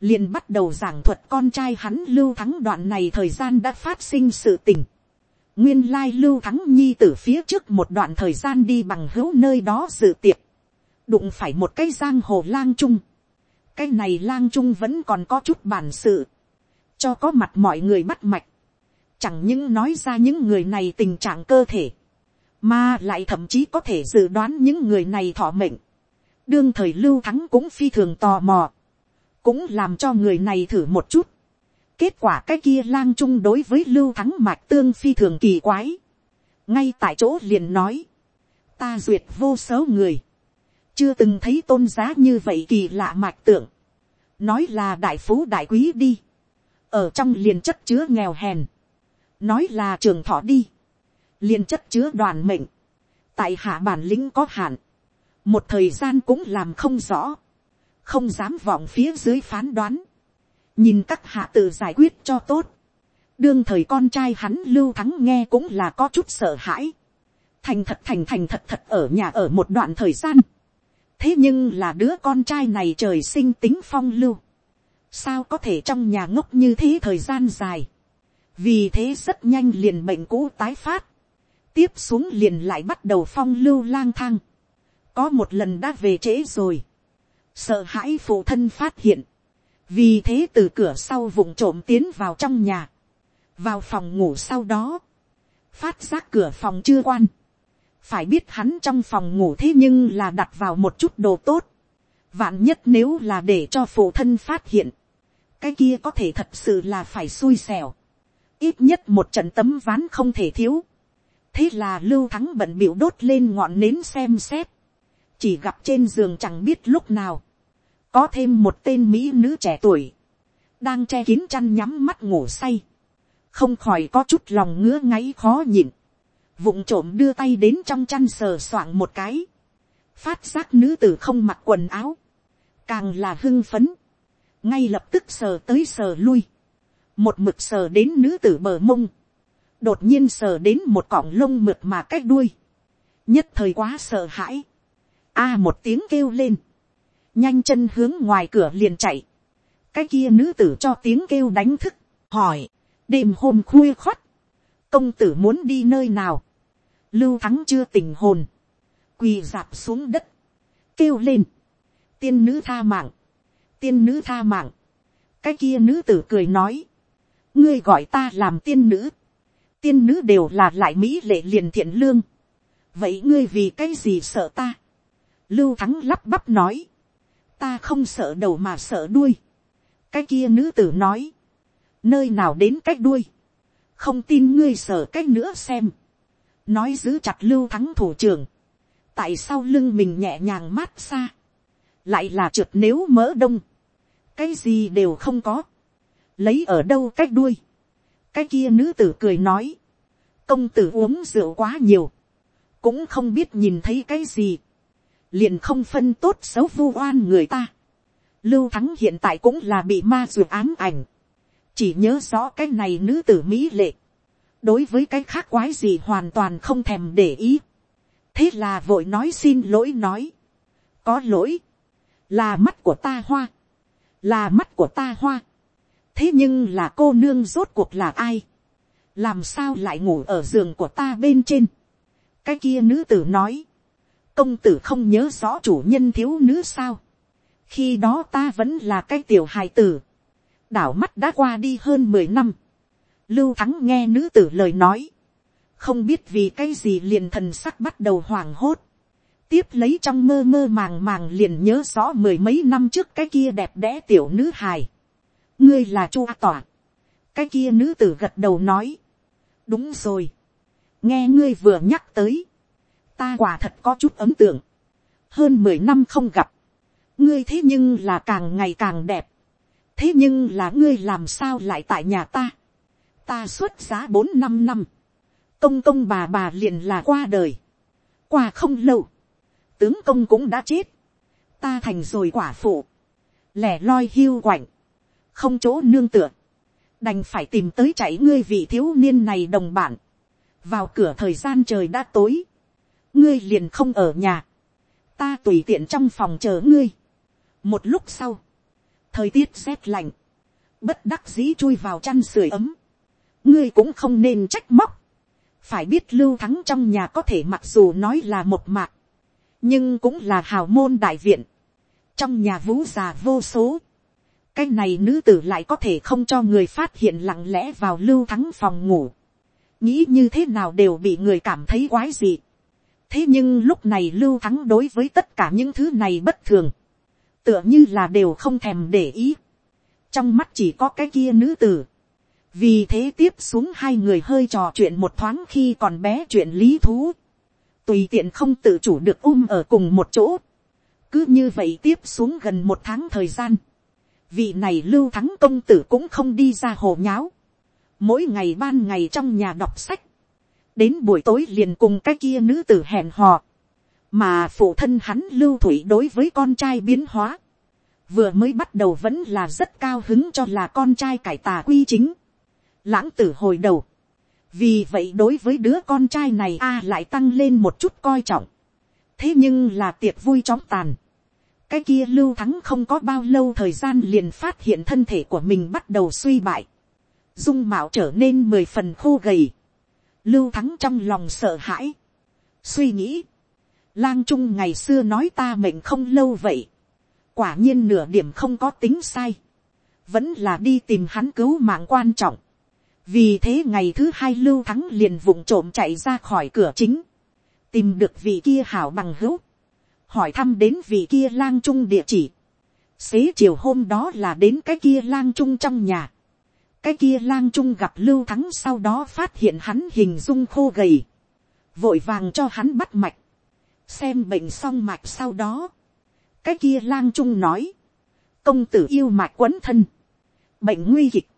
liền bắt đầu giảng thuật con trai hắn lưu thắng đoạn này thời gian đã phát sinh sự tình. nguyên lai lưu thắng nhi tử phía trước một đoạn thời gian đi bằng hữu nơi đó dự tiệc, đụng phải một cái giang hồ lang trung. cái này lang trung vẫn còn có chút bản sự, cho có mặt mọi người bắt mạch, chẳng những nói ra những người này tình trạng cơ thể, mà lại thậm chí có thể dự đoán những người này thọ mệnh. đương thời lưu thắng cũng phi thường tò mò, cũng làm cho người này thử một chút. kết quả cái kia lang trung đối với lưu thắng mạch tương phi thường kỳ quái. ngay tại chỗ liền nói, ta duyệt vô số người, chưa từng thấy tôn giá như vậy kỳ lạ mạch tượng, nói là đại phú đại quý đi, ở trong liền chất chứa nghèo hèn, nói là trường thọ đi, liền chất chứa đoàn mệnh, tại hạ bản lĩnh có hạn, một thời gian cũng làm không rõ, không dám vọng phía dưới phán đoán, nhìn các hạ tự giải quyết cho tốt, đương thời con trai hắn lưu thắng nghe cũng là có chút sợ hãi, thành thật thành thành thật thật ở nhà ở một đoạn thời gian, thế nhưng là đứa con trai này trời sinh tính phong lưu, sao có thể trong nhà ngốc như thế thời gian dài, vì thế rất nhanh liền bệnh cũ tái phát, tiếp xuống liền lại bắt đầu phong lưu lang thang, có một lần đã về trễ rồi, sợ hãi phụ thân phát hiện, vì thế từ cửa sau vùng trộm tiến vào trong nhà, vào phòng ngủ sau đó, phát giác cửa phòng chưa quan, phải biết hắn trong phòng ngủ thế nhưng là đặt vào một chút đồ tốt, vạn nhất nếu là để cho phụ thân phát hiện, cái kia có thể thật sự là phải xui xẻo. Ít nhất một trận tấm ván không thể thiếu. thế là lưu thắng bận biểu đốt lên ngọn nến xem xét. chỉ gặp trên giường chẳng biết lúc nào có thêm một tên mỹ nữ trẻ tuổi. đang che kín chăn nhắm mắt ngủ say. không khỏi có chút lòng ngứa ngáy khó nhịn. vụng trộm đưa tay đến trong chăn sờ soạng một cái. phát giác nữ tử không mặc quần áo. càng là hưng phấn. ngay lập tức sờ tới sờ lui một mực sờ đến nữ tử bờ mông, đột nhiên sờ đến một cọng lông mượt mà cách đuôi, nhất thời quá sợ hãi, a một tiếng kêu lên, nhanh chân hướng ngoài cửa liền chạy, cái kia nữ tử cho tiếng kêu đánh thức, hỏi, đêm hôm khuya khoắt, công tử muốn đi nơi nào, lưu thắng chưa tình hồn, quỳ dạp xuống đất, kêu lên, tiên nữ tha mạng, tiên nữ tha mạng, cái kia nữ tử cười nói, ngươi gọi ta làm tiên nữ, tiên nữ đều là lại mỹ lệ liền thiện lương, vậy ngươi vì cái gì sợ ta, lưu thắng lắp bắp nói, ta không sợ đầu mà sợ đuôi, cái kia nữ tử nói, nơi nào đến cách đuôi, không tin ngươi sợ cách nữa xem, nói giữ chặt lưu thắng thủ trưởng, tại sao lưng mình nhẹ nhàng mát xa, lại là trượt nếu mỡ đông, cái gì đều không có, lấy ở đâu cách đuôi. cái kia nữ tử cười nói, công tử uống rượu quá nhiều, cũng không biết nhìn thấy cái gì, liền không phân tốt xấu vu oan người ta. lưu thắng hiện tại cũng là bị ma ruột ám ảnh, chỉ nhớ rõ cái này nữ tử mỹ lệ, đối với cái khác quái gì hoàn toàn không thèm để ý. thế là vội nói xin lỗi nói, có lỗi, là mắt của ta hoa, là mắt của ta hoa, thế nhưng là cô nương rốt cuộc là ai, làm sao lại ngủ ở giường của ta bên trên. cái kia nữ tử nói, công tử không nhớ rõ chủ nhân thiếu nữ sao. khi đó ta vẫn là cái tiểu hài tử, đảo mắt đã qua đi hơn mười năm, lưu thắng nghe nữ tử lời nói, không biết vì cái gì liền thần sắc bắt đầu hoảng hốt, tiếp lấy trong mơ mơ màng màng liền nhớ rõ mười mấy năm trước cái kia đẹp đẽ tiểu nữ hài, ngươi là chu a tỏa, cái kia nữ tử gật đầu nói, đúng rồi, nghe ngươi vừa nhắc tới, ta quả thật có chút ấm tưởng, hơn mười năm không gặp, ngươi thế nhưng là càng ngày càng đẹp, thế nhưng là ngươi làm sao lại tại nhà ta, ta xuất giá bốn năm năm, công công bà bà liền là qua đời, qua không lâu, tướng công cũng đã chết, ta thành rồi quả phụ, lẻ loi hiu quạnh, không chỗ nương tựa, đành phải tìm tới chạy ngươi vị thiếu niên này đồng bạn, vào cửa thời gian trời đã tối, ngươi liền không ở nhà, ta tùy tiện trong phòng chờ ngươi. một lúc sau, thời tiết rét lạnh, bất đắc dĩ chui vào chăn sưởi ấm, ngươi cũng không nên trách móc, phải biết lưu thắng trong nhà có thể mặc dù nói là một mạc, nhưng cũng là hào môn đại viện, trong nhà vũ già vô số, cái này nữ tử lại có thể không cho người phát hiện lặng lẽ vào lưu thắng phòng ngủ, nghĩ như thế nào đều bị người cảm thấy quái dị thế nhưng lúc này lưu thắng đối với tất cả những thứ này bất thường, tựa như là đều không thèm để ý, trong mắt chỉ có cái kia nữ tử, vì thế tiếp xuống hai người hơi trò chuyện một thoáng khi còn bé chuyện lý thú, tùy tiện không tự chủ được um ở cùng một chỗ, cứ như vậy tiếp xuống gần một tháng thời gian, vị này lưu thắng công tử cũng không đi ra hồ nháo, mỗi ngày ban ngày trong nhà đọc sách, đến buổi tối liền cùng cái kia nữ tử hẹn hò, mà phụ thân hắn lưu thủy đối với con trai biến hóa, vừa mới bắt đầu vẫn là rất cao hứng cho là con trai cải tà quy chính, lãng tử hồi đầu, vì vậy đối với đứa con trai này a lại tăng lên một chút coi trọng, thế nhưng là tiệc vui chóng tàn, cái kia lưu thắng không có bao lâu thời gian liền phát hiện thân thể của mình bắt đầu suy bại, dung mạo trở nên mười phần khô gầy, lưu thắng trong lòng sợ hãi, suy nghĩ, lang trung ngày xưa nói ta mệnh không lâu vậy, quả nhiên nửa điểm không có tính sai, vẫn là đi tìm hắn cứu mạng quan trọng, vì thế ngày thứ hai lưu thắng liền vụng trộm chạy ra khỏi cửa chính, tìm được vị kia hảo bằng hữu, hỏi thăm đến vị kia lang trung địa chỉ, xế chiều hôm đó là đến cái kia lang trung trong nhà, cái kia lang trung gặp lưu thắng sau đó phát hiện hắn hình dung khô gầy, vội vàng cho hắn bắt mạch, xem bệnh xong mạch sau đó, cái kia lang trung nói, công tử yêu mạch quấn thân, bệnh nguy kịch,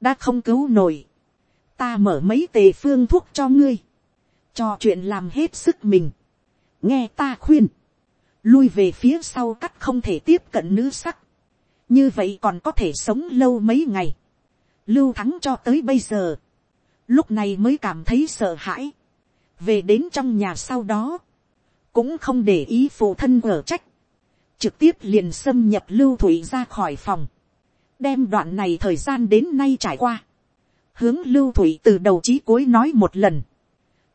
đã không cứu nổi, ta mở mấy tề phương thuốc cho ngươi, cho chuyện làm hết sức mình, nghe ta khuyên, lui về phía sau cắt không thể tiếp cận nữ sắc, như vậy còn có thể sống lâu mấy ngày, lưu thắng cho tới bây giờ, lúc này mới cảm thấy sợ hãi, về đến trong nhà sau đó, cũng không để ý phụ thân ở trách, trực tiếp liền xâm nhập lưu thủy ra khỏi phòng, đem đoạn này thời gian đến nay trải qua, hướng lưu thủy từ đầu chí cuối nói một lần,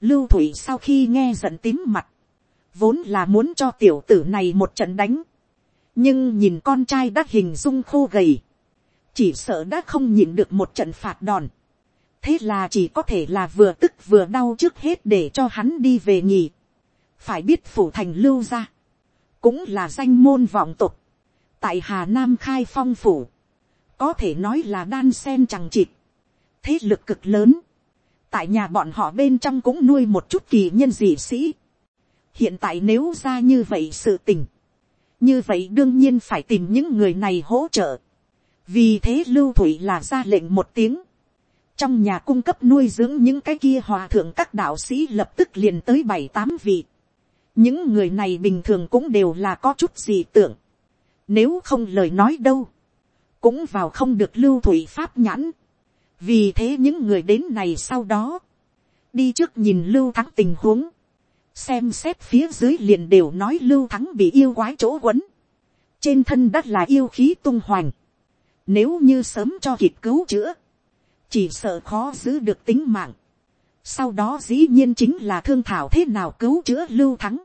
lưu thủy sau khi nghe giận tím mặt, vốn là muốn cho tiểu tử này một trận đánh, nhưng nhìn con trai đã hình dung khô gầy, chỉ sợ đã không nhịn được một trận phạt đòn, thế là chỉ có thể là vừa tức vừa đau trước hết để cho hắn đi về nhỉ. phải biết phủ thành lưu ra, cũng là danh môn vọng tục, tại hà nam khai phong phủ, có thể nói là đan sen chẳng chịt, thế lực cực lớn, tại nhà bọn họ bên trong cũng nuôi một chút kỳ nhân dị sĩ, hiện tại nếu ra như vậy sự tình, như vậy đương nhiên phải tìm những người này hỗ trợ, vì thế lưu thủy là ra lệnh một tiếng, trong nhà cung cấp nuôi dưỡng những cái kia hòa thượng các đạo sĩ lập tức liền tới bảy tám vị, những người này bình thường cũng đều là có chút gì tưởng, nếu không lời nói đâu, cũng vào không được lưu thủy pháp nhãn, vì thế những người đến này sau đó, đi trước nhìn lưu thắng tình huống, xem xét phía dưới liền đều nói lưu thắng bị yêu quái chỗ quấn, trên thân đất là yêu khí tung hoành, nếu như sớm cho kịp cứu chữa, chỉ sợ khó giữ được tính mạng, sau đó dĩ nhiên chính là thương thảo thế nào cứu chữa lưu thắng,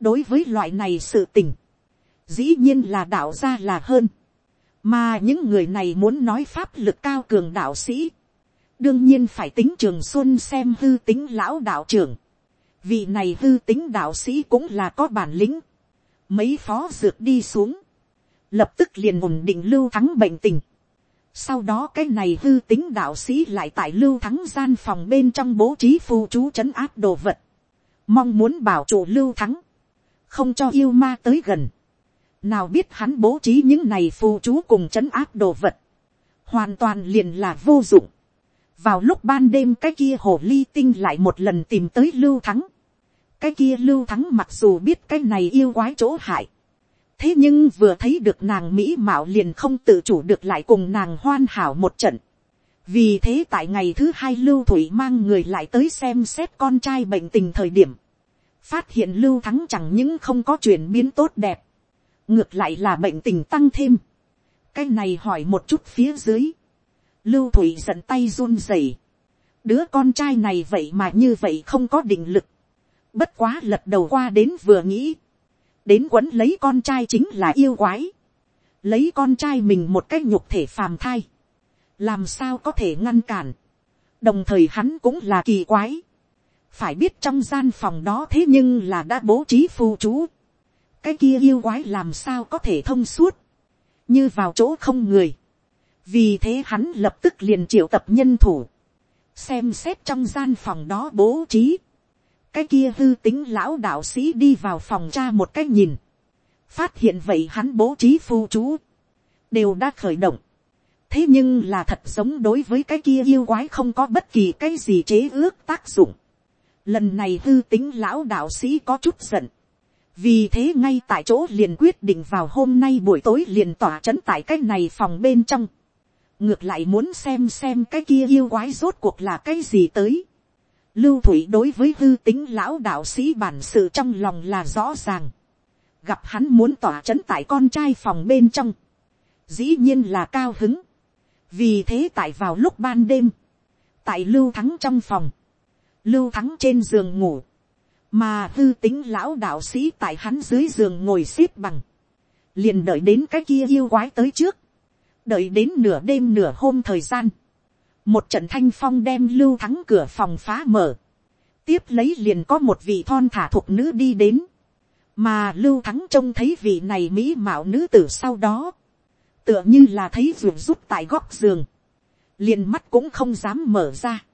đối với loại này sự tình, dĩ nhiên là đạo gia là hơn, mà những người này muốn nói pháp lực cao cường đạo sĩ, đương nhiên phải tính trường xuân xem hư tính lão đạo trưởng, vị này hư tính đạo sĩ cũng là có bản lĩnh, mấy phó dược đi xuống, lập tức liền ổn định lưu thắng bệnh tình. Sau đó cái này hư tính đạo sĩ lại tại lưu thắng gian phòng bên trong bố trí phù chú trấn áp đồ vật. Mong muốn bảo chủ lưu thắng. Không cho yêu ma tới gần. Nào biết hắn bố trí những này phù chú cùng trấn áp đồ vật. Hoàn toàn liền là vô dụng. Vào lúc ban đêm cái kia hồ ly tinh lại một lần tìm tới lưu thắng. Cái kia lưu thắng mặc dù biết cái này yêu quái chỗ hại thế nhưng vừa thấy được nàng mỹ mạo liền không tự chủ được lại cùng nàng hoan hảo một trận. vì thế tại ngày thứ hai lưu thủy mang người lại tới xem xét con trai bệnh tình thời điểm. phát hiện lưu thắng chẳng những không có chuyển biến tốt đẹp. ngược lại là bệnh tình tăng thêm. cái này hỏi một chút phía dưới. lưu thủy giận tay run rẩy. đứa con trai này vậy mà như vậy không có định lực. bất quá lật đầu qua đến vừa nghĩ đến quấn lấy con trai chính là yêu quái, lấy con trai mình một cái nhục thể phàm thai, làm sao có thể ngăn cản, đồng thời hắn cũng là kỳ quái, phải biết trong gian phòng đó thế nhưng là đã bố trí phù chú, cái kia yêu quái làm sao có thể thông suốt, như vào chỗ không người, vì thế hắn lập tức liền triệu tập nhân thủ, xem xét trong gian phòng đó bố trí, cái kia hư tính lão đạo sĩ đi vào phòng cha một cách nhìn, phát hiện vậy hắn bố trí phu chú, đều đã khởi động. thế nhưng là thật giống đối với cái kia yêu quái không có bất kỳ cái gì chế ước tác dụng. lần này hư tính lão đạo sĩ có chút giận. vì thế ngay tại chỗ liền quyết định vào hôm nay buổi tối liền tỏa c h ấ n tại cái này phòng bên trong. ngược lại muốn xem xem cái kia yêu quái rốt cuộc là cái gì tới Lưu Thủy đối với hư tính lão đạo sĩ bản sự trong lòng là rõ ràng. Gặp hắn muốn tỏa chấn tại con trai phòng bên trong. Dĩ nhiên là cao hứng. Vì thế tại vào lúc ban đêm. Tại Lưu Thắng trong phòng. Lưu Thắng trên giường ngủ. Mà hư tính lão đạo sĩ tại hắn dưới giường ngồi xếp bằng. Liền đợi đến cái kia yêu quái tới trước. Đợi đến nửa đêm nửa hôm thời gian một trận thanh phong đem lưu thắng cửa phòng phá mở, tiếp lấy liền có một vị thon thả thuộc nữ đi đến, mà lưu thắng trông thấy vị này mỹ mạo nữ tử sau đó, tựa như là thấy ruột rút tại góc giường, liền mắt cũng không dám mở ra.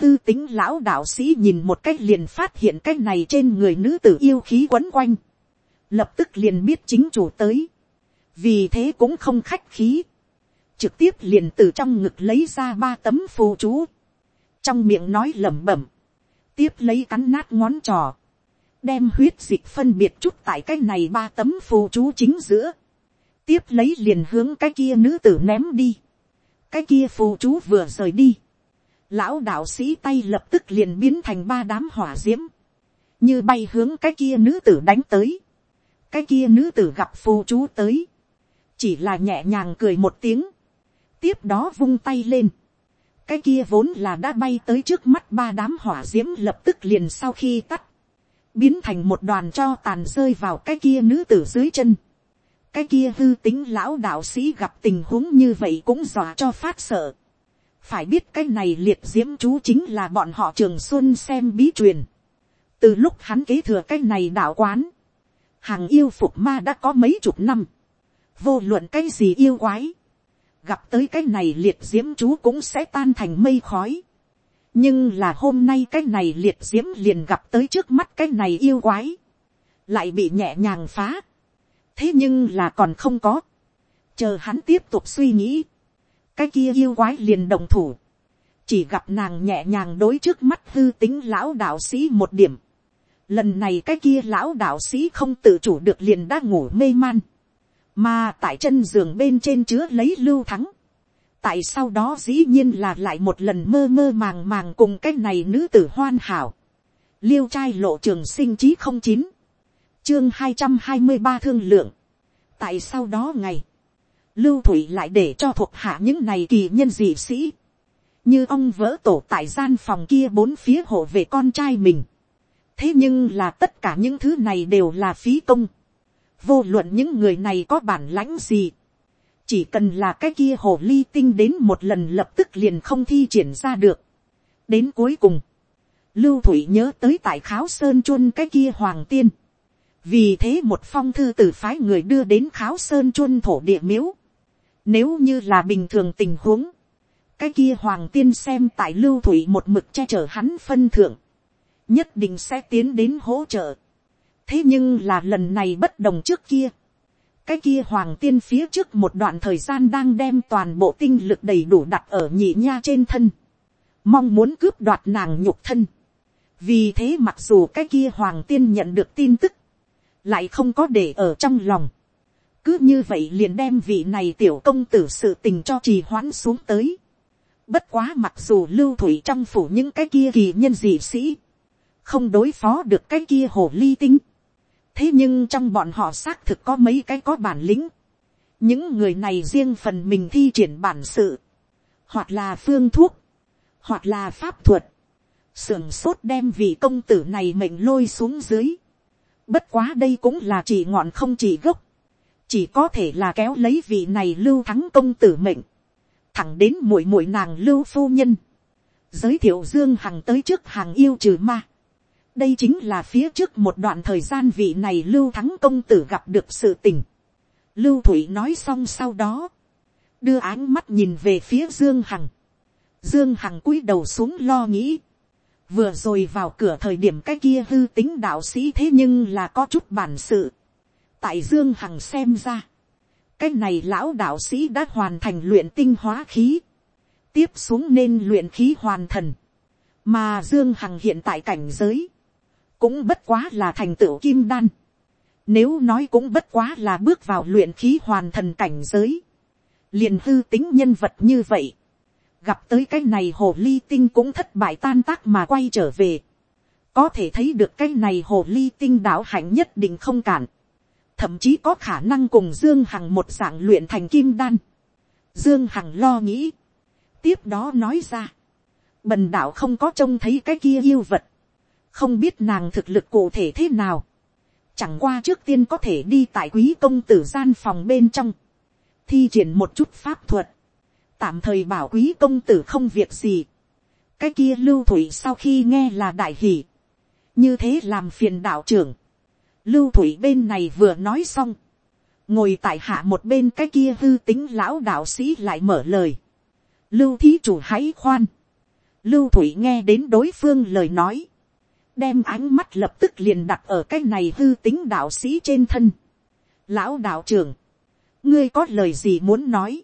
tư tính lão đạo sĩ nhìn một cách liền phát hiện cách này trên người nữ tử yêu khí quấn quanh, lập tức liền biết chính chủ tới, vì thế cũng không khách khí, trực tiếp liền từ trong ngực lấy ra ba tấm phù chú, trong miệng nói lẩm bẩm, tiếp lấy cắn nát ngón trò, đem huyết dịch phân biệt chút tại cái này ba tấm phù chú chính giữa, tiếp lấy liền hướng cái kia nữ tử ném đi, cái kia phù chú vừa rời đi, lão đạo sĩ tay lập tức liền biến thành ba đám hỏa d i ễ m như bay hướng cái kia nữ tử đánh tới, cái kia nữ tử gặp phù chú tới, chỉ là nhẹ nhàng cười một tiếng, tiếp đó vung tay lên. cái kia vốn là đã bay tới trước mắt ba đám hỏa d i ễ m lập tức liền sau khi tắt, biến thành một đoàn cho tàn rơi vào cái kia nữ tử dưới chân. cái kia hư tính lão đạo sĩ gặp tình huống như vậy cũng dọa cho phát sợ. phải biết cái này liệt d i ễ m chú chính là bọn họ trường xuân xem bí truyền. từ lúc hắn kế thừa cái này đạo quán, hàng yêu phục ma đã có mấy chục năm. vô luận cái gì yêu quái, gặp tới cái này liệt diễm chú cũng sẽ tan thành mây khói. nhưng là hôm nay cái này liệt diễm liền gặp tới trước mắt cái này yêu quái, lại bị nhẹ nhàng phá. thế nhưng là còn không có, chờ hắn tiếp tục suy nghĩ, cái kia yêu quái liền đồng thủ, chỉ gặp nàng nhẹ nhàng đối trước mắt hư tính lão đạo sĩ một điểm. lần này cái kia lão đạo sĩ không tự chủ được liền đã ngủ mê man mà tại chân giường bên trên chứa lấy lưu thắng, tại sau đó dĩ nhiên là lại một lần mơ mơ màng màng cùng cái này nữ tử hoan hảo, liêu trai lộ trường sinh chí không chín, chương hai trăm hai mươi ba thương lượng, tại sau đó ngày, lưu thủy lại để cho thuộc hạ những này kỳ nhân dị sĩ, như ông vỡ tổ tại gian phòng kia bốn phía hộ về con trai mình. thế nhưng là tất cả những thứ này đều là phí công vô luận những người này có bản lãnh gì, chỉ cần là cái kia hồ ly tinh đến một lần lập tức liền không thi triển ra được. đến cuối cùng, lưu thủy nhớ tới tại kháo sơn chuân cái kia hoàng tiên. vì thế một phong thư từ phái người đưa đến kháo sơn chuân thổ địa miếu. nếu như là bình thường tình huống, cái kia hoàng tiên xem tại lưu thủy một mực che chở hắn phân thượng, nhất định sẽ tiến đến hỗ trợ thế nhưng là lần này bất đồng trước kia, cái kia hoàng tiên phía trước một đoạn thời gian đang đem toàn bộ tinh lực đầy đủ đặt ở nhị nha trên thân, mong muốn cướp đoạt nàng nhục thân. vì thế mặc dù cái kia hoàng tiên nhận được tin tức, lại không có để ở trong lòng. cứ như vậy liền đem vị này tiểu công tử sự tình cho trì hoãn xuống tới. bất quá mặc dù lưu thủy trong phủ những cái kia kỳ nhân dị sĩ, không đối phó được cái kia hồ ly tinh thế nhưng trong bọn họ xác thực có mấy cái có bản lĩnh. những người này riêng phần mình thi triển bản sự, hoặc là phương thuốc, hoặc là pháp thuật, sưởng sốt đem vị công tử này mệnh lôi xuống dưới. bất quá đây cũng là chỉ ngọn không chỉ gốc, chỉ có thể là kéo lấy vị này lưu thắng công tử mệnh, thẳng đến muội muội nàng lưu phu nhân, giới thiệu dương hằng tới trước hàng yêu trừ ma đây chính là phía trước một đoạn thời gian vị này lưu thắng công tử gặp được sự tình. lưu thủy nói xong sau đó, đưa áng mắt nhìn về phía dương hằng. dương hằng cúi đầu xuống lo nghĩ. vừa rồi vào cửa thời điểm cái kia hư tính đạo sĩ thế nhưng là có chút bản sự. tại dương hằng xem ra, cái này lão đạo sĩ đã hoàn thành luyện tinh hóa khí. tiếp xuống nên luyện khí hoàn thần. mà dương hằng hiện tại cảnh giới, cũng bất quá là thành tựu kim đan. Nếu nói cũng bất quá là bước vào luyện khí hoàn thần cảnh giới. Liền hư tính nhân vật như vậy. Gặp tới cái này hồ ly tinh cũng thất bại tan tác mà quay trở về. Có thể thấy được cái này hồ ly tinh đạo hạnh nhất định không cản. Thậm chí có khả năng cùng Dương Hằng một dạng luyện thành kim đan. Dương Hằng lo nghĩ. Tiếp đó nói ra. Bần đạo không có trông thấy cái kia yêu vật không biết nàng thực lực cụ thể thế nào, chẳng qua trước tiên có thể đi tại quý công tử gian phòng bên trong, thi triển một chút pháp thuật, tạm thời bảo quý công tử không việc gì, cái kia lưu thủy sau khi nghe là đại hỷ, như thế làm phiền đạo trưởng, lưu thủy bên này vừa nói xong, ngồi tại hạ một bên cái kia hư tính lão đạo sĩ lại mở lời, lưu thí chủ hãy khoan, lưu thủy nghe đến đối phương lời nói, đem ánh mắt lập tức liền đặt ở cái này hư tính đạo sĩ trên thân. Lão đạo trưởng, ngươi có lời gì muốn nói.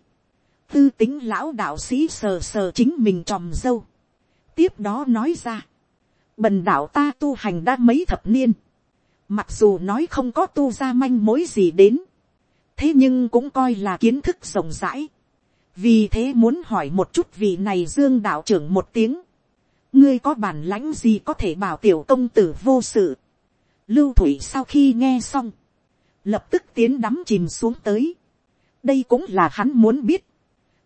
Hư tính lão đạo sĩ sờ sờ chính mình tròm dâu. Tiếp đó nói ra, bần đạo ta tu hành đã mấy thập niên. Mặc dù nói không có tu ra manh mối gì đến. Thế nhưng cũng coi là kiến thức rộng rãi. Vì thế muốn hỏi một chút vị này dương đạo trưởng một tiếng ngươi có bản lãnh gì có thể bảo tiểu công tử vô sự. lưu thủy sau khi nghe xong, lập tức tiến đắm chìm xuống tới. đây cũng là hắn muốn biết.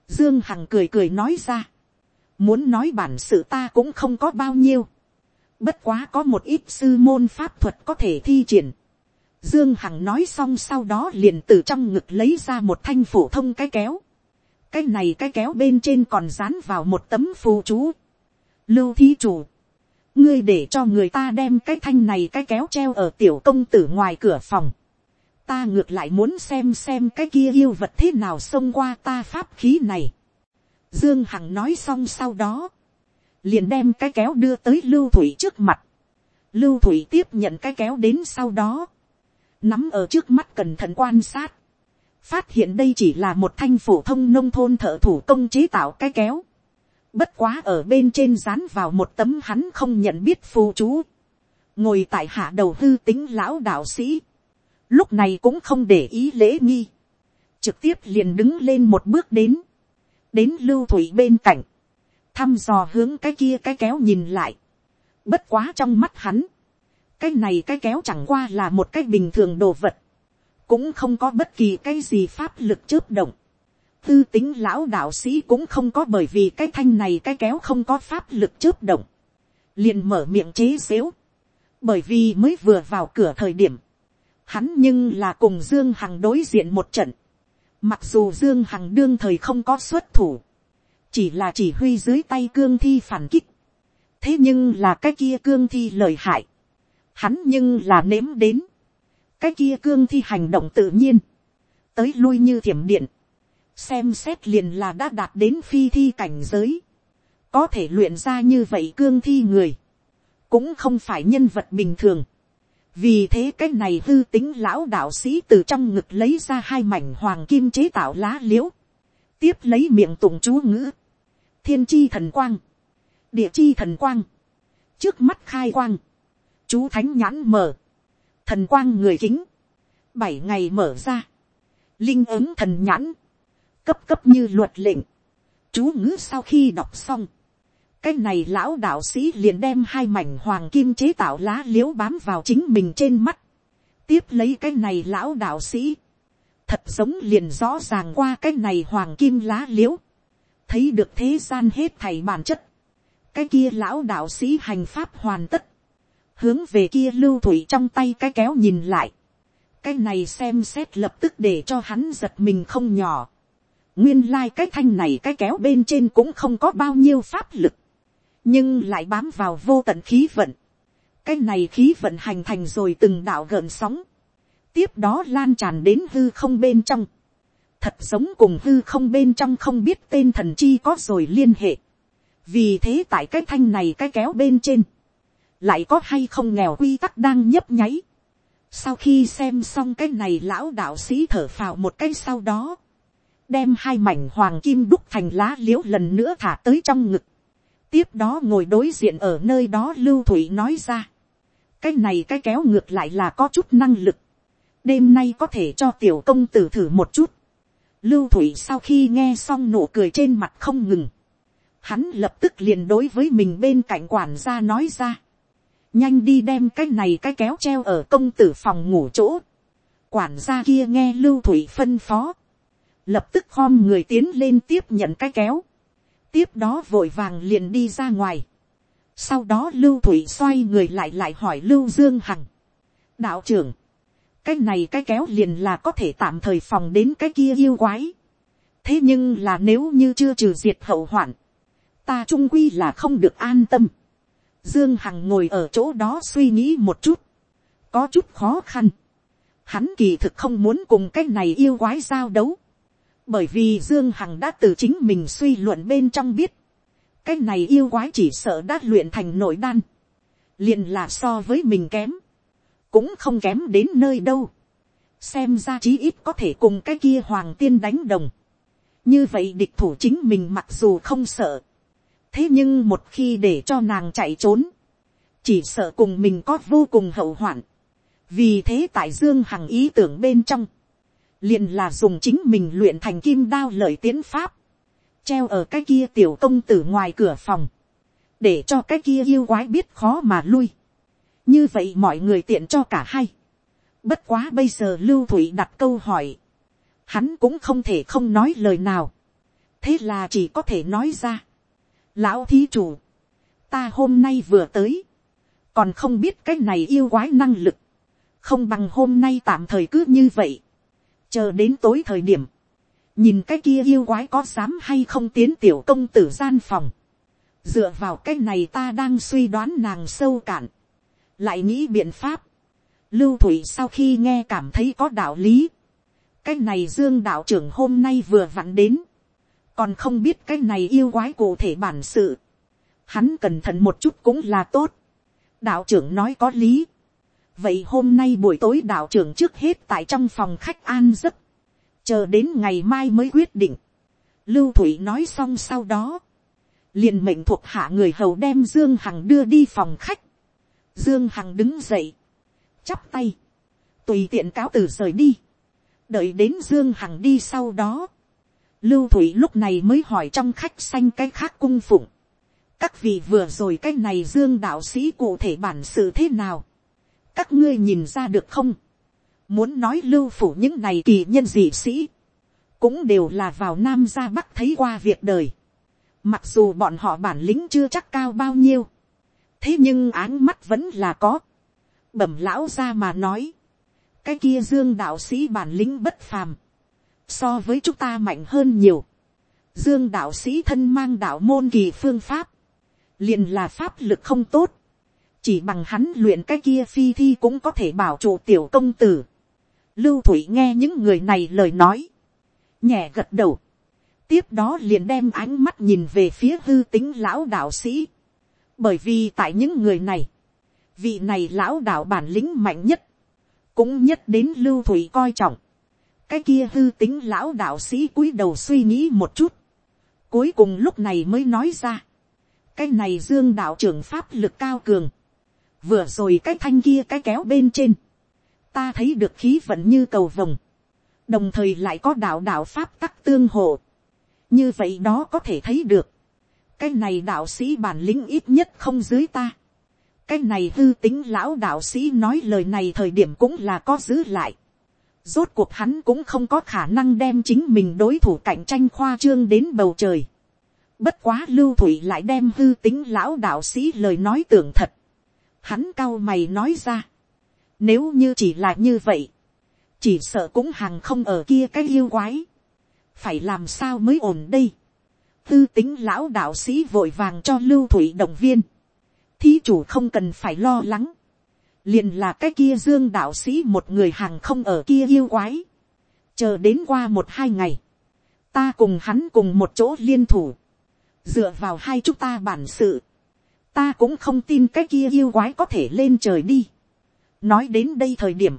dương hằng cười cười nói ra. muốn nói bản sự ta cũng không có bao nhiêu. bất quá có một ít sư môn pháp thuật có thể thi triển. Dương Hằng nói xong sau đó liền từ trong ngực lấy ra một thanh phổ thông cái kéo. Cái này cái kéo bên trên còn dán vào một tấm phù chú lưu thí chủ, ngươi để cho người ta đem cái thanh này cái kéo treo ở tiểu công tử ngoài cửa phòng. ta ngược lại muốn xem xem cái kia yêu vật thế nào xông qua ta pháp khí này. dương hằng nói xong sau đó, liền đem cái kéo đưa tới lưu thủy trước mặt. lưu thủy tiếp nhận cái kéo đến sau đó, nắm ở trước mắt cẩn thận quan sát, phát hiện đây chỉ là một thanh phổ thông nông thôn thợ thủ công chế tạo cái kéo Bất quá ở bên trên dán vào một tấm hắn không nhận biết phù chú. Ngồi tại hạ đầu hư tính lão đạo sĩ. Lúc này cũng không để ý lễ nghi. Trực tiếp liền đứng lên một bước đến. Đến lưu thủy bên cạnh. Thăm dò hướng cái kia cái kéo nhìn lại. Bất quá trong mắt hắn. Cái này cái kéo chẳng qua là một cái bình thường đồ vật. Cũng không có bất kỳ cái gì pháp lực chớp động tư tính lão đạo sĩ cũng không có bởi vì cái thanh này cái kéo không có pháp lực chớp động. liền mở miệng chế xếu. bởi vì mới vừa vào cửa thời điểm. hắn nhưng là cùng dương hằng đối diện một trận. Mặc dù Dương Hằng đương thời không có xuất thủ. Chỉ là chỉ huy dưới tay cương thi phản kích. Thế nhưng là cái kia cương thi lợi hại. Hắn nhưng là nếm đến. Cái kia cương thi hành động tự nhiên. Tới lui như thiểm điện. Xem xét liền là đã đạt đến phi thi cảnh giới. Có thể luyện ra như vậy cương thi người. Cũng không phải nhân vật bình thường. Vì thế cái này hư tính lão đạo sĩ từ trong ngực lấy ra hai mảnh hoàng kim chế tạo lá l i ễ u tiếp lấy miệng tụng chú ngữ, thiên chi thần quang, địa chi thần quang, trước mắt khai quang, chú thánh nhãn mở, thần quang người kính, bảy ngày mở ra, linh ứng thần nhãn, cấp cấp như luật lệnh, chú ngữ sau khi đọc xong, cái này lão đạo sĩ liền đem hai mảnh hoàng kim chế tạo lá liễu bám vào chính mình trên mắt, tiếp lấy cái này lão đạo sĩ, thật giống liền rõ ràng qua cái này hoàng kim lá liễu thấy được thế gian hết thầy bản chất, cái kia lão đạo sĩ hành pháp hoàn tất, hướng về kia lưu thủy trong tay cái kéo nhìn lại, cái này xem xét lập tức để cho hắn giật mình không nhỏ, nguyên lai、like、cái thanh này cái kéo bên trên cũng không có bao nhiêu pháp lực, nhưng lại bám vào vô tận khí vận. cái này khí vận hành thành rồi từng đạo gợn sóng, tiếp đó lan tràn đến hư không bên trong, thật giống cùng hư không bên trong không biết tên thần chi có rồi liên hệ. vì thế tại cái thanh này cái kéo bên trên, lại có hay không nghèo quy tắc đang nhấp nháy. sau khi xem xong cái này lão đạo sĩ thở phào một cái sau đó, đem hai mảnh hoàng kim đúc thành lá l i ễ u lần nữa thả tới trong ngực, tiếp đó ngồi đối diện ở nơi đó lưu thủy nói ra. cái này cái kéo ngược lại là có chút năng lực. đêm nay có thể cho tiểu công tử thử một chút. lưu thủy sau khi nghe xong nụ cười trên mặt không ngừng. hắn lập tức liền đối với mình bên cạnh quản gia nói ra. nhanh đi đem cái này cái kéo treo ở công tử phòng ngủ chỗ. quản gia kia nghe lưu thủy phân phó lập tức khom người tiến lên tiếp nhận cái kéo tiếp đó vội vàng liền đi ra ngoài. sau đó lưu thủy xoay người lại lại hỏi lưu dương hằng. đạo trưởng, cái này cái kéo liền là có thể tạm thời phòng đến cái kia yêu quái. thế nhưng là nếu như chưa trừ diệt hậu hoạn, ta trung quy là không được an tâm. dương hằng ngồi ở chỗ đó suy nghĩ một chút, có chút khó khăn. hắn kỳ thực không muốn cùng cái này yêu quái giao đấu bởi vì dương hằng đã từ chính mình suy luận bên trong biết, cái này yêu quái chỉ sợ đã luyện thành nội đan, liền là so với mình kém, cũng không kém đến nơi đâu, xem ra chí ít có thể cùng cái kia hoàng tiên đánh đồng, như vậy địch thủ chính mình mặc dù không sợ, thế nhưng một khi để cho nàng chạy trốn, chỉ sợ cùng mình có vô cùng hậu hoạn, vì thế tại dương hằng ý tưởng bên trong, liền là dùng chính mình luyện thành kim đao lợi tiến pháp, treo ở cái kia tiểu công tử ngoài cửa phòng, để cho cái kia yêu quái biết khó mà lui. như vậy mọi người tiện cho cả hai. bất quá bây giờ lưu thủy đặt câu hỏi, hắn cũng không thể không nói lời nào, thế là chỉ có thể nói ra. lão thí chủ, ta hôm nay vừa tới, còn không biết cái này yêu quái năng lực, không bằng hôm nay tạm thời cứ như vậy, chờ đến tối thời điểm, nhìn cái kia yêu quái có dám hay không tiến tiểu công tử gian phòng, dựa vào cái này ta đang suy đoán nàng sâu cạn, lại nghĩ biện pháp, lưu thủy sau khi nghe cảm thấy có đạo lý, cái này dương đạo trưởng hôm nay vừa vặn đến, còn không biết cái này yêu quái cụ thể bản sự, hắn cẩn thận một chút cũng là tốt, đạo trưởng nói có lý, vậy hôm nay buổi tối đạo trưởng trước hết tại trong phòng khách an giấc, chờ đến ngày mai mới quyết định. lưu thủy nói xong sau đó, liền mệnh thuộc hạ người hầu đem dương hằng đưa đi phòng khách. dương hằng đứng dậy, chắp tay, tùy tiện cáo từ rời đi, đợi đến dương hằng đi sau đó, lưu thủy lúc này mới hỏi trong khách xanh cái khác cung phụng, các vị vừa rồi cái này dương đạo sĩ cụ thể bản sự thế nào, các ngươi nhìn ra được không, muốn nói lưu phủ những này kỳ nhân dị sĩ, cũng đều là vào nam ra bắc thấy qua việc đời, mặc dù bọn họ bản lĩnh chưa chắc cao bao nhiêu, thế nhưng áng mắt vẫn là có, bẩm lão ra mà nói, cái kia dương đạo sĩ bản lĩnh bất phàm, so với chúng ta mạnh hơn nhiều. Dương đạo sĩ thân mang đạo môn kỳ phương pháp, liền là pháp lực không tốt, chỉ bằng hắn luyện cái kia phi thi cũng có thể bảo trụ tiểu công tử. Lưu thủy nghe những người này lời nói, nhẹ gật đầu, tiếp đó liền đem ánh mắt nhìn về phía hư tính lão đạo sĩ, bởi vì tại những người này, vị này lão đạo bản lĩnh mạnh nhất, cũng nhất đến lưu thủy coi trọng, cái kia hư tính lão đạo sĩ cúi đầu suy nghĩ một chút, cuối cùng lúc này mới nói ra, cái này dương đạo trưởng pháp lực cao cường, vừa rồi cái thanh kia cái kéo bên trên, ta thấy được khí vận như cầu vồng, đồng thời lại có đạo đạo pháp tắc tương hộ, như vậy đó có thể thấy được, cái này đạo sĩ bản lĩnh ít nhất không dưới ta, cái này hư tính lão đạo sĩ nói lời này thời điểm cũng là có giữ lại, rốt cuộc hắn cũng không có khả năng đem chính mình đối thủ cạnh tranh khoa trương đến bầu trời. Bất quá lưu thủy lại đem hư tính lão đạo sĩ lời nói tưởng thật. Hắn cao mày nói ra. Nếu như chỉ là như vậy. Chỉ sợ cũng hàng không ở kia cái yêu quái. Phải làm sao mới ổn đây. Tư tính lão đạo sĩ vội vàng cho lưu thủy động viên. Thí chủ không cần phải lo lắng liền là cái kia dương đạo sĩ một người hàng không ở kia yêu quái. chờ đến qua một hai ngày, ta cùng hắn cùng một chỗ liên thủ, dựa vào hai chúng ta bản sự, ta cũng không tin cái kia yêu quái có thể lên trời đi. nói đến đây thời điểm,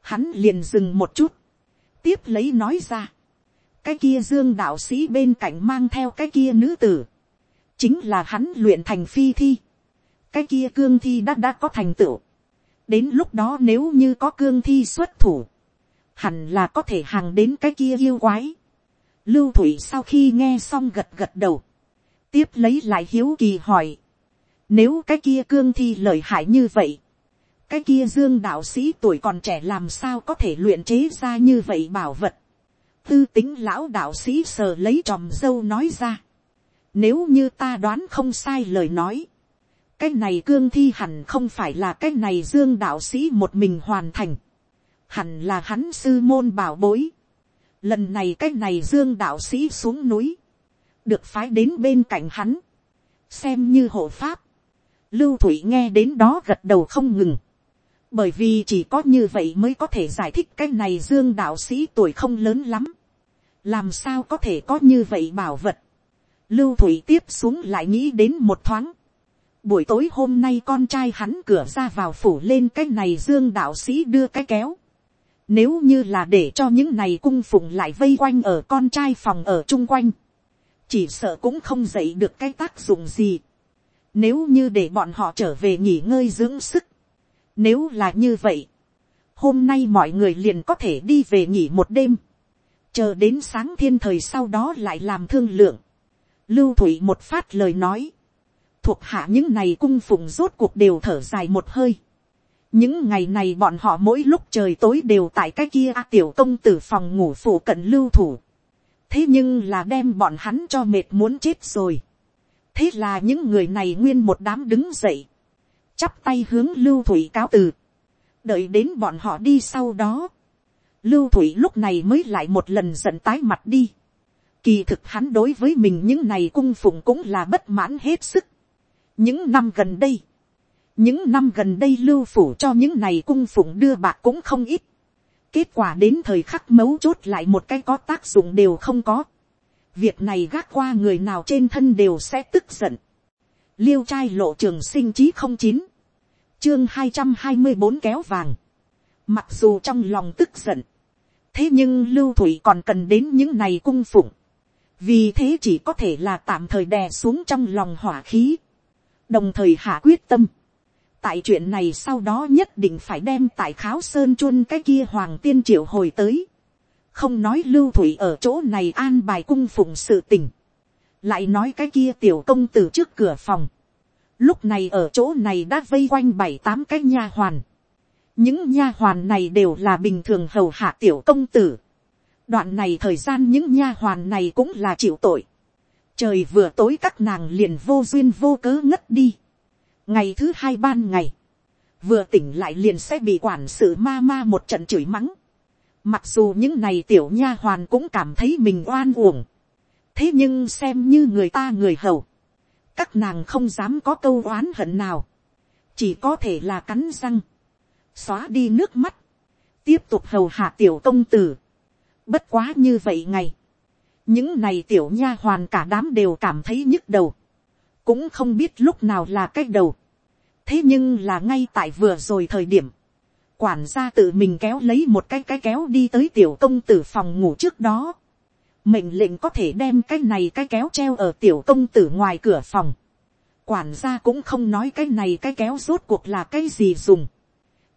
hắn liền dừng một chút, tiếp lấy nói ra, cái kia dương đạo sĩ bên cạnh mang theo cái kia nữ tử, chính là hắn luyện thành phi thi, cái kia cương thi đã đã có thành tựu, đến lúc đó nếu như có cương thi xuất thủ, hẳn là có thể hàng đến cái kia yêu quái. Lưu thủy sau khi nghe xong gật gật đầu, tiếp lấy lại hiếu kỳ hỏi, nếu cái kia cương thi lợi hại như vậy, cái kia dương đạo sĩ tuổi còn trẻ làm sao có thể luyện chế ra như vậy bảo vật. tư tính lão đạo sĩ sờ lấy tròm dâu nói ra. nếu như ta đoán không sai lời nói, cái này cương thi hẳn không phải là cái này dương đạo sĩ một mình hoàn thành, hẳn là hắn sư môn bảo bối. Lần này cái này dương đạo sĩ xuống núi, được phái đến bên cạnh hắn, xem như hộ pháp. Lưu thủy nghe đến đó gật đầu không ngừng, bởi vì chỉ có như vậy mới có thể giải thích cái này dương đạo sĩ tuổi không lớn lắm, làm sao có thể có như vậy bảo vật. Lưu thủy tiếp xuống lại nghĩ đến một thoáng, Buổi tối hôm nay con trai hắn cửa ra vào phủ lên cái này dương đạo sĩ đưa cái kéo. Nếu như là để cho những này cung phụng lại vây quanh ở con trai phòng ở chung quanh. Chỉ sợ cũng không dậy được cái tác dụng gì. Nếu như để bọn họ trở về nghỉ ngơi dưỡng sức. Nếu là như vậy. Hôm nay mọi người liền có thể đi về nghỉ một đêm. Chờ đến sáng thiên thời sau đó lại làm thương lượng. Lưu Thủy một phát lời nói thuộc hạ những này cung phụng rốt cuộc đều thở dài một hơi. những ngày này bọn họ mỗi lúc trời tối đều tại cái kia a tiểu công tử phòng ngủ phủ cận lưu thủ. thế nhưng là đem bọn hắn cho mệt muốn chết rồi thế là những người này nguyên một đám đứng dậy, chắp tay hướng lưu thủy cáo từ, đợi đến bọn họ đi sau đó. lưu thủy lúc này mới lại một lần giận tái mặt đi. Kỳ thực hắn đối với mình những này cung phụng cũng là bất mãn hết sức những năm gần đây, những năm gần đây lưu phủ cho những này cung phụng đưa bạc cũng không ít. kết quả đến thời khắc mấu chốt lại một cái có tác dụng đều không có việc này gác qua người nào trên thân đều sẽ tức giận. liêu trai lộ trường sinh chí không chín, chương hai trăm hai mươi bốn kéo vàng. mặc dù trong lòng tức giận, thế nhưng lưu thủy còn cần đến những này cung phụng. vì thế chỉ có thể là tạm thời đè xuống trong lòng hỏa khí đồng thời hạ quyết tâm, tại chuyện này sau đó nhất định phải đem tại kháo sơn chuôn cái kia hoàng tiên triệu hồi tới, không nói lưu thủy ở chỗ này an bài cung phụng sự tình, lại nói cái kia tiểu công từ trước cửa phòng, lúc này ở chỗ này đã vây quanh bảy tám cái nha hoàn, những nha hoàn này đều là bình thường hầu hạ tiểu công tử, đoạn này thời gian những nha hoàn này cũng là chịu tội, trời vừa tối các nàng liền vô duyên vô cớ ngất đi. ngày thứ hai ban ngày, vừa tỉnh lại liền sẽ bị quản sự ma ma một trận chửi mắng. Mặc dù những này tiểu nha hoàn cũng cảm thấy mình oan uổng. Thế nhưng xem như người ta người hầu. Các nàng không dám có câu oán hận nào. Chỉ có thể là cắn răng. Xóa đi nước mắt. Tiếp tục hầu hạ tiểu công tử. Bất quá như vậy ngày. Những này tiểu nha hoàn cả đám đều cảm thấy nhức đầu. Cũng không biết lúc nào là cách đầu. Thế nhưng là ngay tại vừa rồi thời điểm quản gia tự mình kéo lấy một cái cái kéo đi tới tiểu công tử phòng ngủ trước đó. mệnh lệnh có thể đem cái này cái kéo treo ở tiểu công tử ngoài cửa phòng. quản gia cũng không nói cái này cái kéo rốt cuộc là cái gì dùng.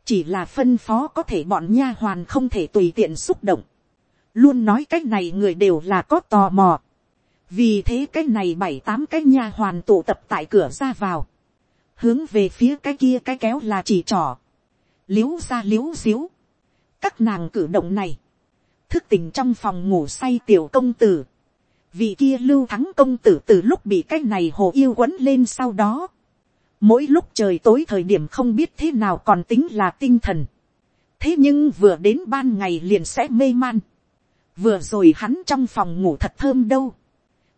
chỉ là phân phó có thể bọn nha hoàn không thể tùy tiện xúc động. luôn nói cái này người đều là có tò mò. vì thế cái này bảy tám cái nha hoàn tụ tập tại cửa ra vào. hướng về phía cái kia cái kéo là chỉ trỏ liếu ra liếu xíu, các nàng cử động này, thức tình trong phòng ngủ say tiểu công tử, vị kia lưu thắng công tử từ lúc bị cái này hồ yêu quấn lên sau đó, mỗi lúc trời tối thời điểm không biết thế nào còn tính là tinh thần, thế nhưng vừa đến ban ngày liền sẽ mê man, vừa rồi hắn trong phòng ngủ thật thơm đâu,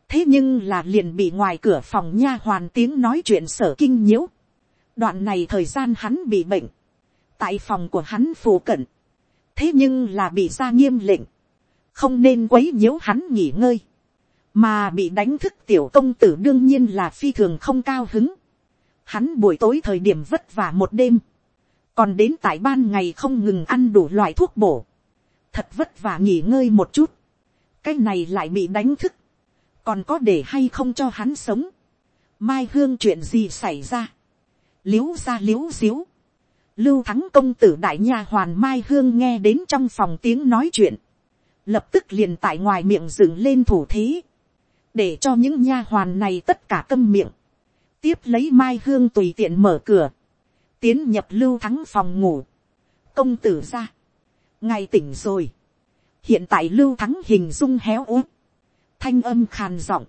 thế nhưng là liền bị ngoài cửa phòng nha hoàn tiếng nói chuyện sở kinh nhiễu, đoạn này thời gian hắn bị bệnh, tại phòng của hắn phù cận, thế nhưng là bị ra nghiêm lệnh, không nên quấy nhiễu hắn nghỉ ngơi, mà bị đánh thức tiểu công tử đương nhiên là phi thường không cao hứng. Hắn buổi tối thời điểm vất vả một đêm, còn đến tại ban ngày không ngừng ăn đủ loại thuốc bổ, thật vất vả nghỉ ngơi một chút, cái này lại bị đánh thức, còn có để hay không cho hắn sống, mai hương chuyện gì xảy ra, l i ế u ra l i ế u xíu, lưu thắng công tử đại nha hoàn mai hương nghe đến trong phòng tiếng nói chuyện, lập tức liền tại ngoài miệng dựng lên thủ thế, để cho những nha hoàn này tất cả câm miệng, tiếp lấy mai hương tùy tiện mở cửa, tiến nhập lưu thắng phòng ngủ, công tử ra, ngày tỉnh rồi, hiện tại lưu thắng hình dung héo út, thanh âm khàn giọng,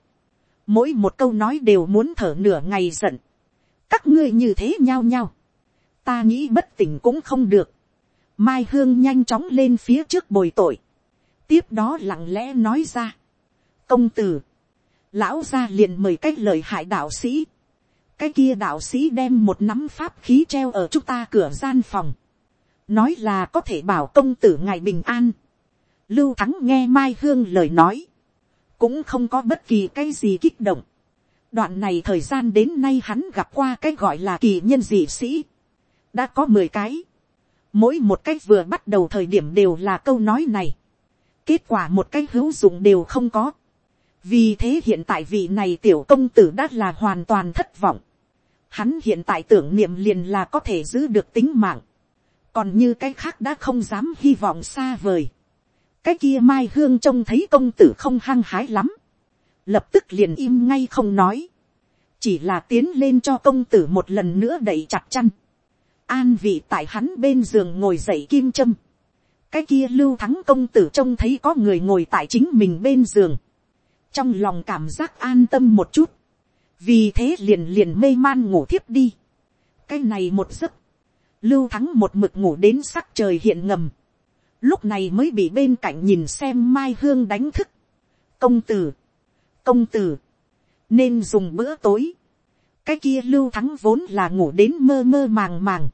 mỗi một câu nói đều muốn thở nửa ngày giận, các ngươi như thế nhao nhao, ta nghĩ bất tỉnh cũng không được. Mai hương nhanh chóng lên phía trước bồi tội. tiếp đó lặng lẽ nói ra. công tử, lão ra liền mời cái lời hại đạo sĩ. cái kia đạo sĩ đem một nắm pháp khí treo ở chúng ta cửa gian phòng. nói là có thể bảo công tử ngày bình an. lưu thắng nghe mai hương lời nói. cũng không có bất kỳ cái gì kích động. đoạn này thời gian đến nay hắn gặp qua cái gọi là kỳ nhân dị sĩ đã có mười cái, mỗi một cái vừa bắt đầu thời điểm đều là câu nói này, kết quả một cái hữu dụng đều không có, vì thế hiện tại vị này tiểu công tử đã là hoàn toàn thất vọng, hắn hiện tại tưởng niệm liền là có thể giữ được tính mạng, còn như cái khác đã không dám hy vọng xa vời, cái kia mai hương trông thấy công tử không hăng hái lắm, lập tức liền im ngay không nói, chỉ là tiến lên cho công tử một lần nữa đẩy chặt chăn, an vị tại hắn bên giường ngồi dậy kim châm. cái kia lưu thắng công tử trông thấy có người ngồi tại chính mình bên giường. trong lòng cảm giác an tâm một chút. vì thế liền liền mê man ngủ thiếp đi. cái này một giấc. lưu thắng một mực ngủ đến sắc trời hiện ngầm. lúc này mới bị bên cạnh nhìn xem mai hương đánh thức. công tử, công tử, nên dùng bữa tối cái kia lưu thắng vốn là ngủ đến mơ mơ màng màng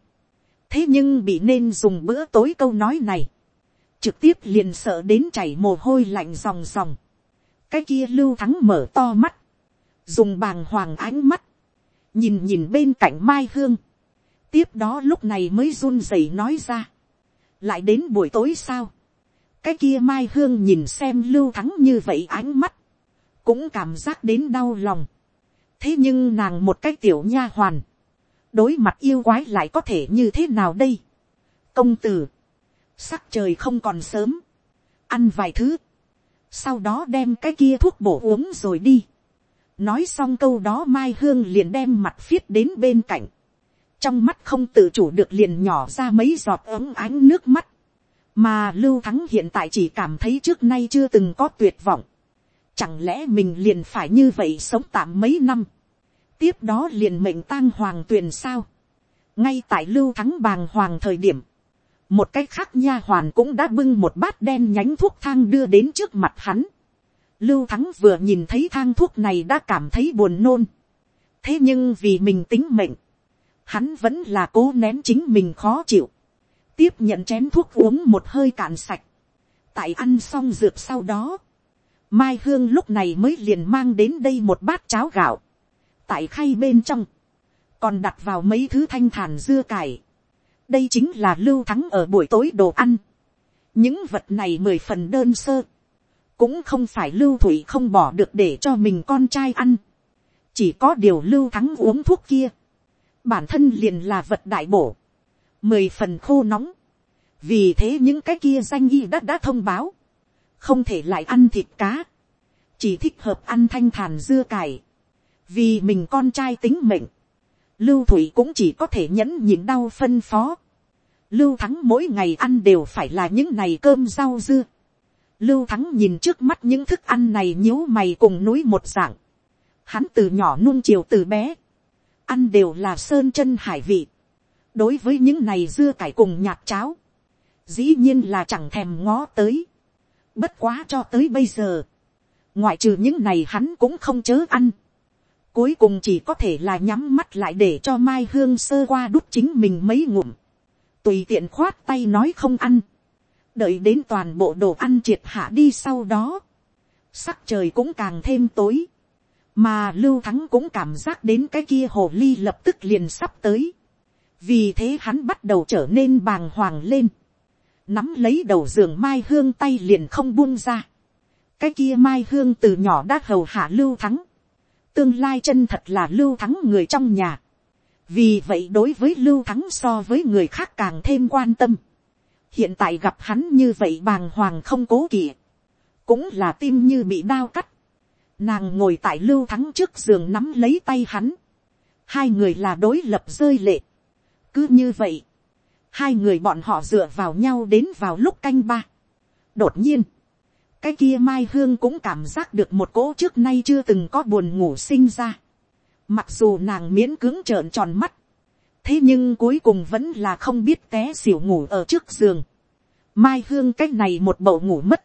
thế nhưng bị nên dùng bữa tối câu nói này, trực tiếp liền sợ đến chảy mồ hôi lạnh ròng ròng. cái kia lưu thắng mở to mắt, dùng bàng hoàng ánh mắt, nhìn nhìn bên cạnh mai hương, tiếp đó lúc này mới run rẩy nói ra, lại đến buổi tối sao, cái kia mai hương nhìn xem lưu thắng như vậy ánh mắt, cũng cảm giác đến đau lòng. thế nhưng nàng một cái tiểu nha hoàn, đối mặt yêu quái lại có thể như thế nào đây. công tử, sắc trời không còn sớm, ăn vài thứ, sau đó đem cái kia thuốc bổ uống rồi đi. nói xong câu đó mai hương liền đem mặt viết đến bên cạnh, trong mắt không tự chủ được liền nhỏ ra mấy giọt ấm ánh nước mắt, mà lưu thắng hiện tại chỉ cảm thấy trước nay chưa từng có tuyệt vọng, chẳng lẽ mình liền phải như vậy sống tạm mấy năm, tiếp đó liền mệnh tang hoàng tuyền sao. ngay tại lưu thắng bàng hoàng thời điểm, một cái khác nha hoàn cũng đã bưng một bát đen nhánh thuốc thang đưa đến trước mặt hắn. Lưu Thắng vừa nhìn thấy thang thuốc này đã cảm thấy buồn nôn. Thế nhưng vì mình tính mệnh, hắn vẫn là cố nén chính mình khó chịu. Tiếp nhận chén thuốc uống một hơi cạn sạch. Tại ăn xong dược sau đó, Mai Hương lúc này mới liền mang đến đây một bát cháo gạo. Tại khay bên trong, còn đặt vào mấy thứ thanh thản dưa cải. Đây chính là lưu thắng ở buổi tối đồ ăn. Những vật này mười phần đơn sơ. Cũng không phải lưu thủy không bỏ được để cho mình con trai ăn. Chỉ có điều lưu thắng uống thuốc kia. Bản thân liền là vật đại bổ. Mười phần khô nóng. Vì thế những cái kia danh y đã đã thông báo không thể lại ăn thịt cá, chỉ thích hợp ăn thanh thản dưa cải, vì mình con trai tính mệnh, lưu thủy cũng chỉ có thể nhẫn nhịn đau phân phó, lưu thắng mỗi ngày ăn đều phải là những này cơm rau dưa, lưu thắng nhìn trước mắt những thức ăn này nhíu mày cùng núi một dạng, hắn từ nhỏ nuông chiều từ bé, ăn đều là sơn chân hải vị, đối với những này dưa cải cùng nhạt cháo, dĩ nhiên là chẳng thèm ngó tới. Bất quá cho tới bây giờ, ngoại trừ những này hắn cũng không chớ ăn. Cuối cùng chỉ có thể là nhắm mắt lại để cho Mai Hương sơ qua đút chính mình mấy ngụm. Tùy tiện khoát tay nói không ăn. Đợi đến toàn bộ đồ ăn triệt hạ đi sau đó. Sắc trời cũng càng thêm tối. Mà Lưu Thắng cũng cảm giác đến cái kia hồ ly lập tức liền sắp tới. Vì thế hắn bắt đầu trở nên bàng hoàng lên nắm lấy đầu giường mai hương tay liền không buông ra. cái kia mai hương từ nhỏ đã hầu hạ lưu thắng tương lai chân thật là lưu thắng người trong nhà. vì vậy đối với lưu thắng so với người khác càng thêm quan tâm. hiện tại gặp hắn như vậy bàng hoàng không cố kỵ. cũng là tim như bị đao cắt. nàng ngồi tại lưu thắng trước giường nắm lấy tay hắn. hai người là đối lập rơi lệ. cứ như vậy hai người bọn họ dựa vào nhau đến vào lúc canh ba. đột nhiên, cái kia mai hương cũng cảm giác được một cỗ trước nay chưa từng có buồn ngủ sinh ra. mặc dù nàng miễn cưỡng trợn tròn mắt, thế nhưng cuối cùng vẫn là không biết té xỉu ngủ ở trước giường. mai hương cái này một bầu ngủ mất.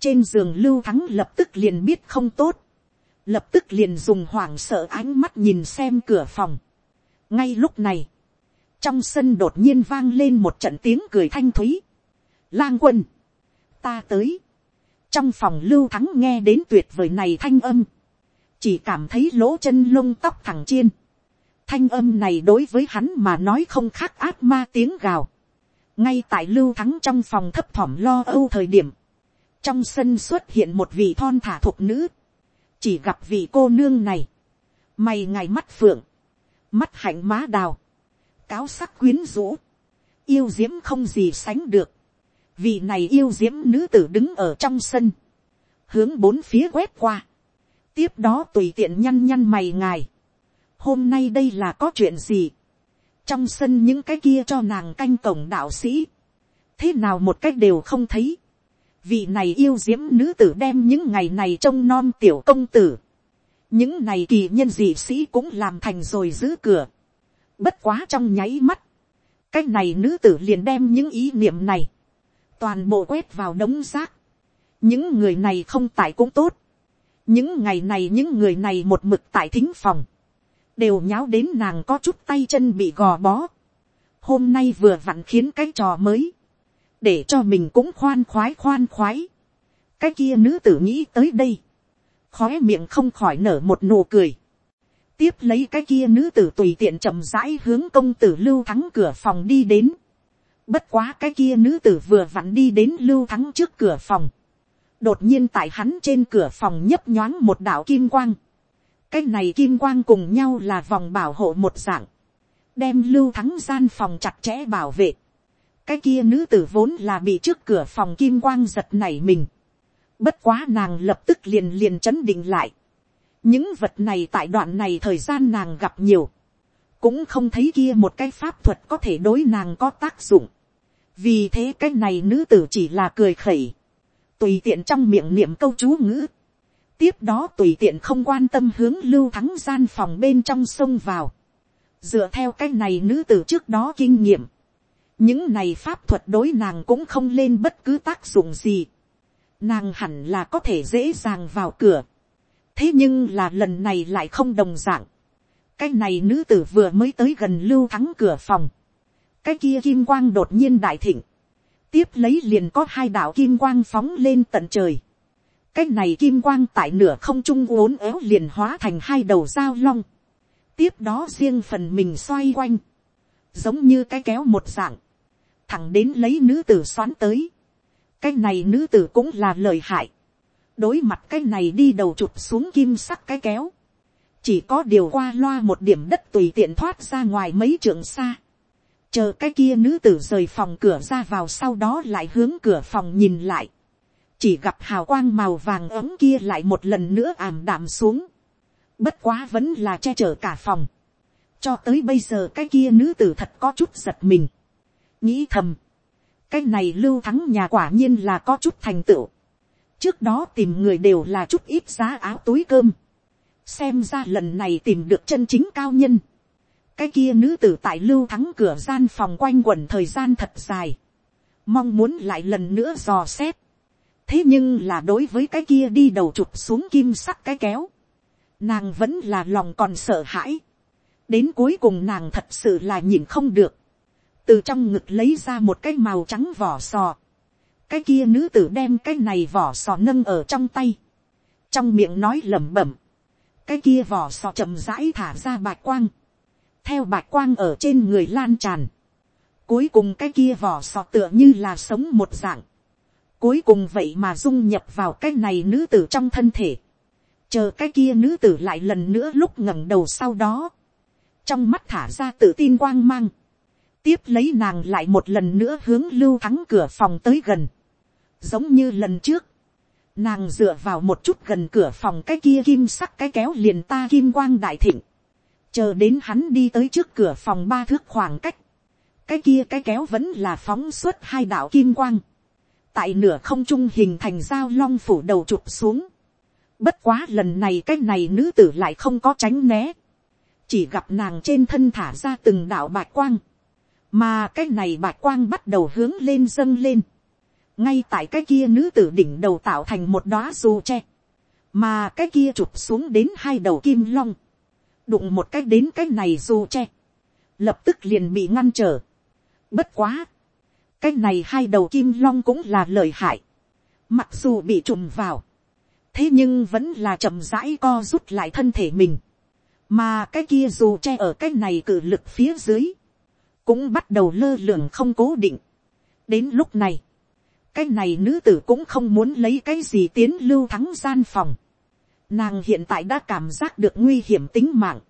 trên giường lưu thắng lập tức liền biết không tốt. lập tức liền dùng hoảng sợ ánh mắt nhìn xem cửa phòng. ngay lúc này, trong sân đột nhiên vang lên một trận tiếng cười thanh thúy. lang quân, ta tới trong phòng lưu thắng nghe đến tuyệt vời này thanh âm, chỉ cảm thấy lỗ chân lông tóc thẳng chiên. thanh âm này đối với hắn mà nói không khác ác ma tiếng gào. ngay tại lưu thắng trong phòng thấp thỏm lo âu thời điểm, trong sân xuất hiện một vị thon thả thuộc nữ, chỉ gặp vị cô nương này, mày ngày mắt phượng, mắt hạnh má đào, cáo sắc quyến rũ, yêu diễm không gì sánh được, vị này yêu diễm nữ tử đứng ở trong sân, hướng bốn phía quét qua, tiếp đó tùy tiện nhăn nhăn mày ngài, hôm nay đây là có chuyện gì, trong sân những cái kia cho nàng canh cổng đạo sĩ, thế nào một cách đều không thấy, vị này yêu diễm nữ tử đem những ngày này trông non tiểu công tử, những này kỳ nhân dị sĩ cũng làm thành rồi giữ cửa, Bất quá trong nháy mắt. Cái này nữ tử liền đem những ý niệm này. Toàn bộ quét vào đống rác. Những người này không tại cũng tốt. Những ngày này những người này một mực tại thính phòng. Đều nháo đến nàng có chút tay chân bị gò bó. Hôm nay vừa vặn khiến cái trò mới. Để cho mình cũng khoan khoái khoan khoái. Cái kia nữ tử nghĩ tới đây. Khóe miệng không khỏi nở một nụ cười tiếp lấy cái kia nữ tử tùy tiện chậm rãi hướng công tử lưu thắng cửa phòng đi đến. Bất quá cái kia nữ tử vừa vặn đi đến lưu thắng trước cửa phòng. Đột nhiên tại hắn trên cửa phòng nhấp nhoáng một đạo kim quang. Cái này kim quang cùng nhau là vòng bảo hộ một dạng. Đem lưu thắng gian phòng chặt chẽ bảo vệ. Cái kia nữ tử vốn là bị trước cửa phòng kim quang giật nảy mình. Bất quá nàng lập tức liền liền chấn định lại những vật này tại đoạn này thời gian nàng gặp nhiều, cũng không thấy kia một cái pháp thuật có thể đối nàng có tác dụng vì thế cái này nữ tử chỉ là cười khẩy, tùy tiện trong miệng niệm câu chú ngữ, tiếp đó tùy tiện không quan tâm hướng lưu thắng gian phòng bên trong sông vào, dựa theo cái này nữ tử trước đó kinh nghiệm, những này pháp thuật đối nàng cũng không lên bất cứ tác dụng gì. nàng hẳn là có thể dễ dàng vào cửa. thế nhưng là lần này lại không đồng d ạ n g cái này nữ tử vừa mới tới gần lưu thắng cửa phòng cái kia kim quang đột nhiên đại thịnh. tiếp lấy liền có hai đạo kim quang phóng lên tận trời. cái này kim quang tại nửa không trung uốn éo liền hóa thành hai đầu dao long. tiếp đó riêng phần mình xoay quanh. giống như cái kéo một dạng, thẳng đến lấy nữ tử xoán tới. cái này nữ tử cũng là lời hại. đối mặt cái này đi đầu chụp xuống kim sắc cái kéo. chỉ có điều qua loa một điểm đất tùy tiện thoát ra ngoài mấy trường xa chờ cái kia nữ tử rời phòng cửa ra vào sau đó lại hướng cửa phòng nhìn lại. chỉ gặp hào quang màu vàng ấm kia lại một lần nữa ảm đạm xuống. bất quá vẫn là che chở cả phòng. cho tới bây giờ cái kia nữ tử thật có chút giật mình nghĩ thầm, cái này lưu thắng nhà quả nhiên là có chút thành tựu. trước đó tìm người đều là chút ít giá áo túi cơm. xem ra lần này tìm được chân chính cao nhân cái kia nữ tử tại lưu thắng cửa gian phòng quanh quẩn thời gian thật dài. mong muốn lại lần nữa dò xét. thế nhưng là đối với cái kia đi đầu chụp xuống kim sắc cái kéo. nàng vẫn là lòng còn sợ hãi. đến cuối cùng nàng thật sự là nhìn không được từ trong ngực lấy ra một cái màu trắng vỏ sò, cái kia nữ tử đem cái này vỏ sò nâng ở trong tay, trong miệng nói lẩm bẩm, cái kia vỏ sò chậm rãi thả ra bạch quang, theo bạch quang ở trên người lan tràn, cuối cùng cái kia vỏ sọ tựa như là sống một dạng, cuối cùng vậy mà dung nhập vào cái này nữ tử trong thân thể, chờ cái kia nữ tử lại lần nữa lúc ngẩng đầu sau đó, trong mắt thả ra tự tin quang mang, tiếp lấy nàng lại một lần nữa hướng lưu thắng cửa phòng tới gần. giống như lần trước, nàng dựa vào một chút gần cửa phòng cái kia kim sắc cái kéo liền ta kim quang đại thịnh chờ đến hắn đi tới trước cửa phòng ba thước khoảng cách. cái kia cái kéo vẫn là phóng suốt hai đạo kim quang. tại nửa không trung hình thành dao long phủ đầu chụp xuống. bất quá lần này cái này nữ tử lại không có tránh né. chỉ gặp nàng trên thân thả ra từng đạo bạch quang mà cái này bạch quang bắt đầu hướng lên dâng lên, ngay tại cái kia nữ tử đỉnh đầu tạo thành một đóa dù tre, mà cái kia chụp xuống đến hai đầu kim long, đụng một cái đến cái này dù che. Lập tức liền bị ngăn trở. Bất quá, cái này hai đầu kim long cũng là lời hại, mặc dù bị trùm vào, thế nhưng vẫn là chậm rãi co rút lại thân thể mình, mà cái kia dù che ở cái này cử lực phía dưới, cũng bắt đầu lơ lường không cố định. đến lúc này, cái này nữ tử cũng không muốn lấy cái gì tiến lưu thắng gian phòng nàng hiện tại đã cảm giác được nguy hiểm tính mạng.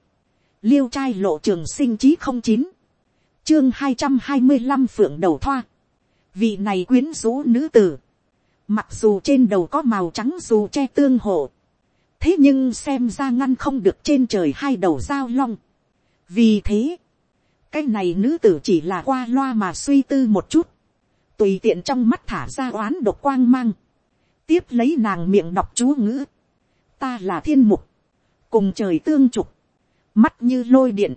liêu trai lộ trường sinh chí không chín, chương hai trăm hai mươi năm phượng đầu thoa. vị này quyến rũ nữ tử, mặc dù trên đầu có màu trắng dù che tương hộ, thế nhưng xem ra ngăn không được trên trời hai đầu dao long. vì thế, cái này nữ tử chỉ là qua loa mà suy tư một chút, tùy tiện trong mắt thả ra oán độc quang mang, tiếp lấy nàng miệng đọc chú ngữ, ta là thiên mục, cùng trời tương trục, mắt như lôi điện,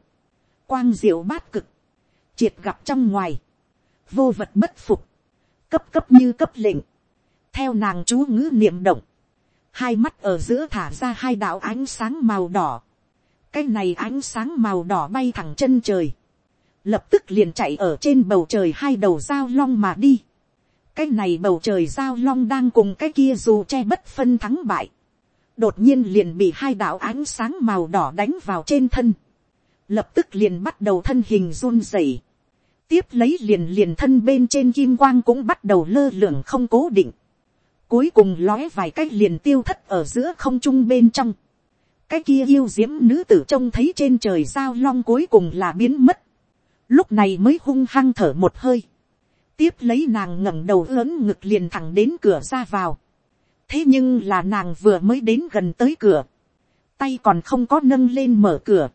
quang diệu bát cực, triệt gặp trong ngoài, vô vật bất phục, cấp cấp như cấp lệnh, theo nàng chú ngữ niệm động, hai mắt ở giữa thả ra hai đạo ánh sáng màu đỏ, cái này ánh sáng màu đỏ bay thẳng chân trời, lập tức liền chạy ở trên bầu trời hai đầu dao long mà đi. cái này bầu trời dao long đang cùng cái kia dù che bất phân thắng bại đột nhiên liền bị hai đạo ánh sáng màu đỏ đánh vào trên thân. lập tức liền bắt đầu thân hình run rẩy. tiếp lấy liền liền thân bên trên kim quang cũng bắt đầu lơ lửng không cố định. cuối cùng lóe vài cái liền tiêu thất ở giữa không trung bên trong. cái kia yêu diễm nữ tử trông thấy trên trời sao long cuối cùng là biến mất lúc này mới hung hăng thở một hơi, tiếp lấy nàng ngẩng đầu lớn ngực liền thẳng đến cửa ra vào thế nhưng là nàng vừa mới đến gần tới cửa, tay còn không có nâng lên mở cửa,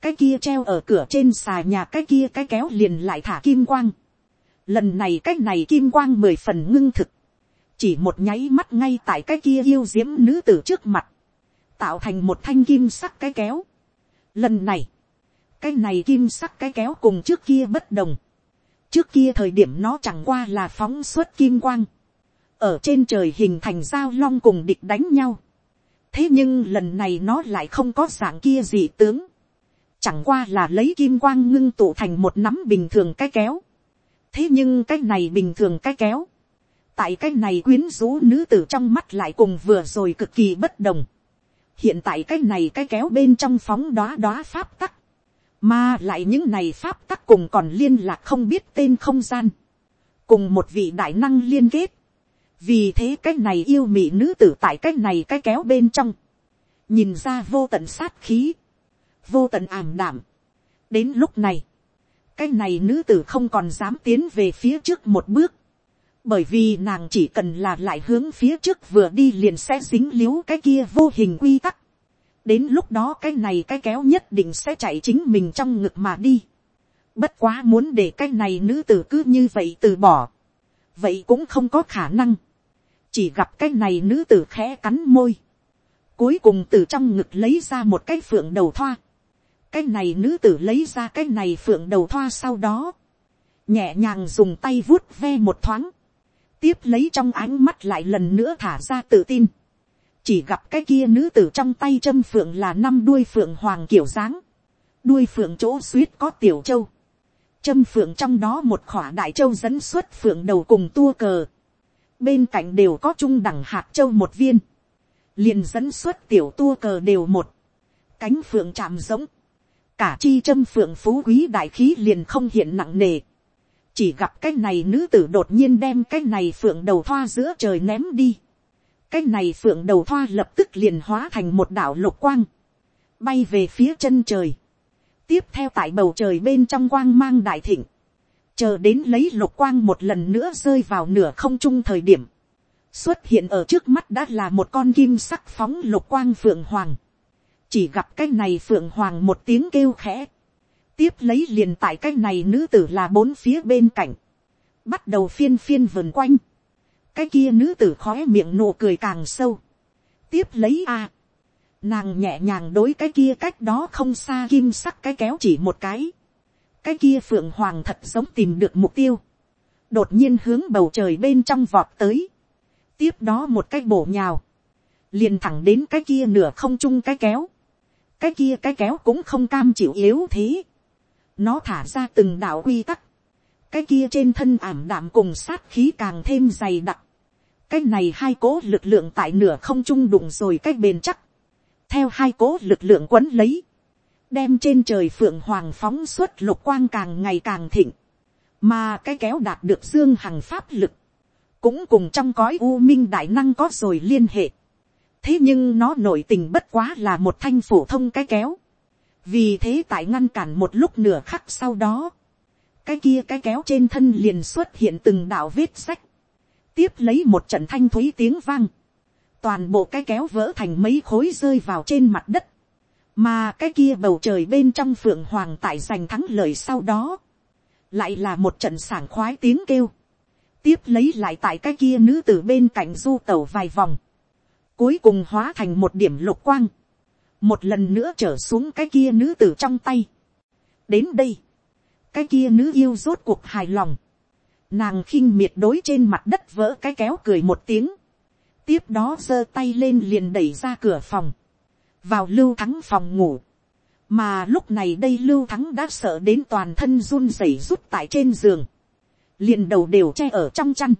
cái kia treo ở cửa trên xà nhà cái kia cái kéo liền lại thả kim quang. lần này cái này kim quang mười phần ngưng thực, chỉ một nháy mắt ngay tại cái kia yêu diễm nữ tử trước mặt, tạo thành một thanh kim sắc cái kéo. lần này, cái này kim sắc cái kéo cùng trước kia bất đồng, trước kia thời điểm nó chẳng qua là phóng suốt kim quang, ở trên trời hình thành giao long cùng địch đánh nhau. thế nhưng lần này nó lại không có dạng kia gì tướng, chẳng qua là lấy kim quang ngưng tụ thành một nắm bình thường cái kéo. thế nhưng cái này bình thường cái kéo, tại cái này quyến rũ nữ tử trong mắt lại cùng vừa rồi cực kỳ bất đồng. hiện tại cái này cái kéo bên trong phóng đoá đoá pháp tắc, mà lại những này pháp tắc cùng còn liên lạc không biết tên không gian, cùng một vị đại năng liên kết, vì thế cái này yêu mị nữ tử tại cái này cái kéo bên trong, nhìn ra vô tận sát khí, vô tận ảm đảm. đến lúc này, cái này nữ tử không còn dám tiến về phía trước một bước, bởi vì nàng chỉ cần là lại hướng phía trước vừa đi liền sẽ dính l i u cái kia vô hình quy tắc. đến lúc đó cái này cái kéo nhất định sẽ chạy chính mình trong ngực mà đi. bất quá muốn để cái này nữ tử cứ như vậy từ bỏ. vậy cũng không có khả năng chỉ gặp cái này nữ tử khẽ cắn môi. cuối cùng từ trong ngực lấy ra một cái phượng đầu thoa. cái này nữ tử lấy ra cái này phượng đầu thoa sau đó. nhẹ nhàng dùng tay vuốt ve một thoáng tiếp lấy trong ánh mắt lại lần nữa thả ra tự tin. chỉ gặp cái kia nữ tử trong tay châm phượng là năm đuôi phượng hoàng kiểu dáng. đuôi phượng chỗ suýt có tiểu châu. châm phượng trong đó một khỏa đại châu dẫn xuất phượng đầu cùng tua cờ bên cạnh đều có trung đẳng hạt châu một viên. liền dẫn xuất tiểu tua cờ đều một. cánh phượng chạm giống. cả chi châm phượng phú quý đại khí liền không hiện nặng nề chỉ gặp cái này nữ tử đột nhiên đem cái này phượng đầu thoa giữa trời ném đi. cái này phượng đầu thoa lập tức liền hóa thành một đảo lục quang, bay về phía chân trời. tiếp theo tại bầu trời bên trong quang mang đại thịnh, chờ đến lấy lục quang một lần nữa rơi vào nửa không trung thời điểm, xuất hiện ở trước mắt đã là một con kim sắc phóng lục quang phượng hoàng. chỉ gặp cái này phượng hoàng một tiếng kêu khẽ, tiếp lấy liền tại cái này nữ tử là bốn phía bên cạnh, bắt đầu phiên phiên vần quanh, cái kia nữ tử khói miệng nụ cười càng sâu, tiếp lấy a, nàng nhẹ nhàng đối cái kia cách đó không xa kim sắc cái kéo chỉ một cái, cái kia phượng hoàng thật giống tìm được mục tiêu, đột nhiên hướng bầu trời bên trong vọt tới, tiếp đó một cái bổ nhào, liền thẳng đến cái kia nửa không chung cái kéo, cái kia cái kéo cũng không cam chịu yếu thế, nó thả ra từng đạo quy tắc, cái kia trên thân ảm đạm cùng sát khí càng thêm dày đặc, cái này hai cố lực lượng tại nửa không trung đụng rồi cái bền chắc, theo hai cố lực lượng quấn lấy, đem trên trời phượng hoàng phóng suốt lục quang càng ngày càng thịnh, mà cái kéo đạt được dương hằng pháp lực, cũng cùng trong cõi u minh đại năng có rồi liên hệ. thế nhưng nó nổi tình bất quá là một thanh phổ thông cái kéo, vì thế tại ngăn cản một lúc nửa khắc sau đó, cái kia cái kéo trên thân liền xuất hiện từng đạo vết sách, tiếp lấy một trận thanh thúy tiếng vang, toàn bộ cái kéo vỡ thành mấy khối rơi vào trên mặt đất, mà cái kia bầu trời bên trong phượng hoàng tại giành thắng lợi sau đó, lại là một trận sảng khoái tiếng kêu, tiếp lấy lại tại cái kia nữ từ bên cạnh du tàu vài vòng, cuối cùng hóa thành một điểm lục quang, một lần nữa trở xuống cái kia nữ tử trong tay. đến đây, cái kia nữ yêu rốt cuộc hài lòng, nàng khinh miệt đối trên mặt đất vỡ cái kéo cười một tiếng, tiếp đó giơ tay lên liền đẩy ra cửa phòng, vào lưu thắng phòng ngủ, mà lúc này đây lưu thắng đã sợ đến toàn thân run rẩy rút tại trên giường, liền đầu đều che ở trong chăn,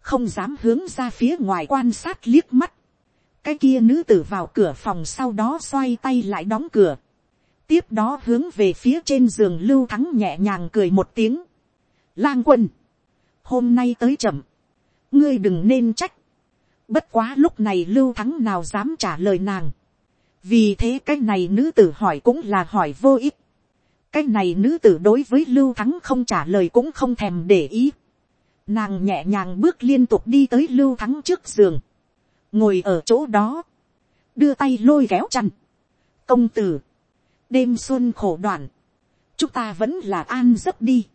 không dám hướng ra phía ngoài quan sát liếc mắt, cái kia nữ tử vào cửa phòng sau đó xoay tay lại đóng cửa. tiếp đó hướng về phía trên giường lưu thắng nhẹ nhàng cười một tiếng. lang quân, hôm nay tới chậm, ngươi đừng nên trách. bất quá lúc này lưu thắng nào dám trả lời nàng vì thế cái này nữ tử hỏi cũng là hỏi vô ích. cái này nữ tử đối với lưu thắng không trả lời cũng không thèm để ý. nàng nhẹ nhàng bước liên tục đi tới lưu thắng trước giường ngồi ở chỗ đó, đưa tay lôi kéo chăn. công tử, đêm xuân khổ đoạn, chúng ta vẫn là an giấc đi.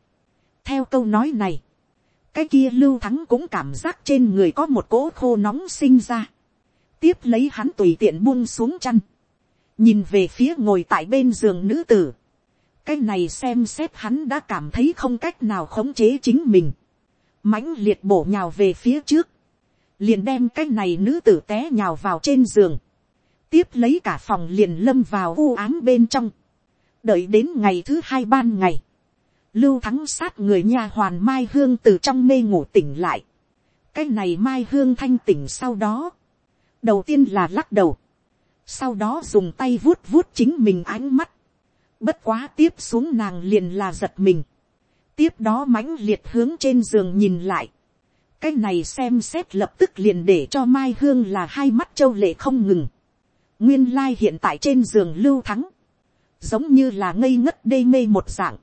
theo câu nói này, cái kia lưu thắng cũng cảm giác trên người có một cỗ khô nóng sinh ra. tiếp lấy hắn tùy tiện buông xuống chăn, nhìn về phía ngồi tại bên giường nữ tử. cái này xem xét hắn đã cảm thấy không cách nào khống chế chính mình, mãnh liệt bổ nhào về phía trước, liền đem cái này nữ tử té nhào vào trên giường, tiếp lấy cả phòng liền lâm vào u ám bên trong, đợi đến ngày thứ hai ban ngày, lưu thắng sát người nha hoàn mai hương từ trong mê ngủ tỉnh lại, cái này mai hương thanh tỉnh sau đó, đầu tiên là lắc đầu, sau đó dùng tay vuốt vuốt chính mình ánh mắt, bất quá tiếp xuống nàng liền là giật mình, tiếp đó mãnh liệt hướng trên giường nhìn lại, cái này xem xét lập tức liền để cho mai hương là hai mắt châu lệ không ngừng, nguyên lai hiện tại trên giường lưu thắng, giống như là ngây ngất đê mê một dạng,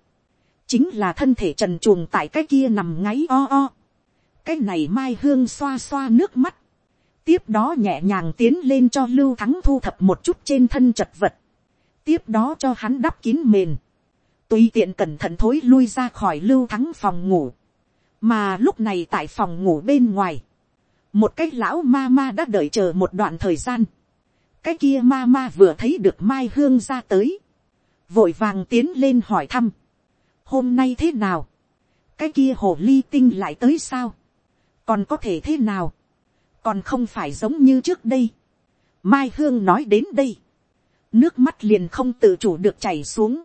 chính là thân thể trần chuồng tại cái kia nằm ngáy o o, cái này mai hương xoa xoa nước mắt, tiếp đó nhẹ nhàng tiến lên cho lưu thắng thu thập một chút trên thân chật vật, tiếp đó cho hắn đắp kín mền, tùy tiện cẩn thận thối lui ra khỏi lưu thắng phòng ngủ, mà lúc này tại phòng ngủ bên ngoài, một cái lão ma ma đã đợi chờ một đoạn thời gian, cái kia ma ma vừa thấy được mai hương ra tới, vội vàng tiến lên hỏi thăm, hôm nay thế nào, cái kia hồ ly tinh lại tới sao, còn có thể thế nào, còn không phải giống như trước đây. Mai Hương nói đến đây, nước mắt liền không tự chủ được chảy xuống,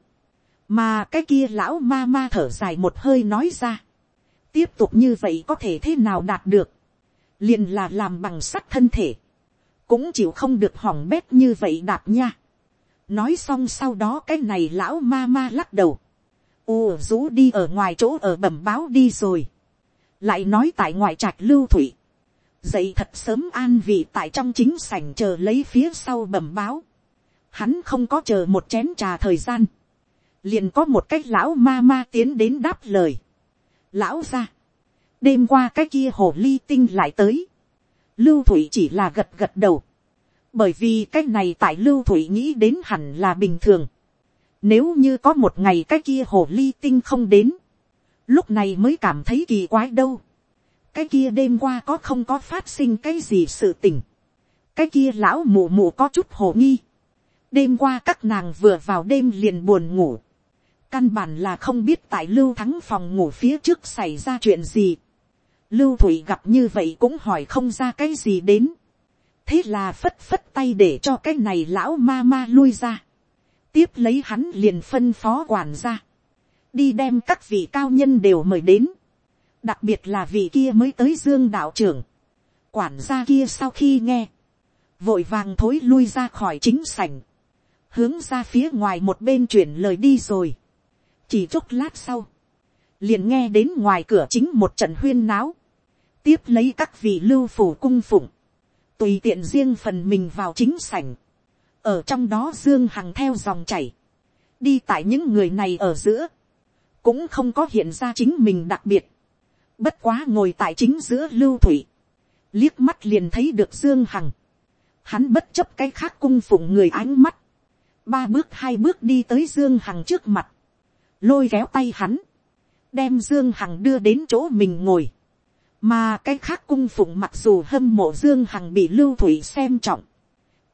mà cái kia lão ma ma thở dài một hơi nói ra, tiếp tục như vậy có thể thế nào đạt được, liền là làm bằng sắt thân thể, cũng chịu không được hỏng bét như vậy đạp nha. nói xong sau đó cái này lão ma ma lắc đầu, u rú đi ở ngoài chỗ ở bẩm báo đi rồi, lại nói tại ngoại trạch lưu thủy, dậy thật sớm an vị tại trong chính sảnh chờ lấy phía sau bẩm báo. Hắn không có chờ một chén trà thời gian. Liền có một cách lão ma ma tiến đến đáp lời. Lão ra. Đêm qua cái kia hồ ly tinh lại tới. Lưu Thủy chỉ là gật gật đầu. Bởi vì cái này tại Lưu Thủy nghĩ đến hẳn là bình thường. Nếu như có một ngày cái kia hồ ly tinh không đến. Lúc này mới cảm thấy kỳ quái đâu cái kia đêm qua có không có phát sinh cái gì sự tình. cái kia lão mù mù có chút hồ nghi. đêm qua các nàng vừa vào đêm liền buồn ngủ. căn bản là không biết tại lưu thắng phòng ngủ phía trước xảy ra chuyện gì. lưu thủy gặp như vậy cũng hỏi không ra cái gì đến. thế là phất phất tay để cho cái này lão ma ma lui ra. tiếp lấy hắn liền phân phó quản ra. đi đem các vị cao nhân đều mời đến đặc biệt là vị kia mới tới dương đạo trưởng, quản gia kia sau khi nghe, vội vàng thối lui ra khỏi chính sảnh, hướng ra phía ngoài một bên chuyển lời đi rồi, chỉ chốc lát sau, liền nghe đến ngoài cửa chính một trận huyên náo, tiếp lấy các vị lưu phủ cung phụng, tùy tiện riêng phần mình vào chính sảnh, ở trong đó dương hằng theo dòng chảy, đi tại những người này ở giữa, cũng không có hiện ra chính mình đặc biệt, Bất quá ngồi tại chính giữa lưu thủy. Liếc mắt liền thấy được Dương Hằng. Hắn bất chấp cái khác cung phụng người ánh mắt. Ba bước hai bước đi tới Dương Hằng trước mặt. Lôi kéo tay hắn. Đem Dương Hằng đưa đến chỗ mình ngồi. Mà cái khác cung phụng mặc dù hâm mộ Dương Hằng bị lưu thủy xem trọng.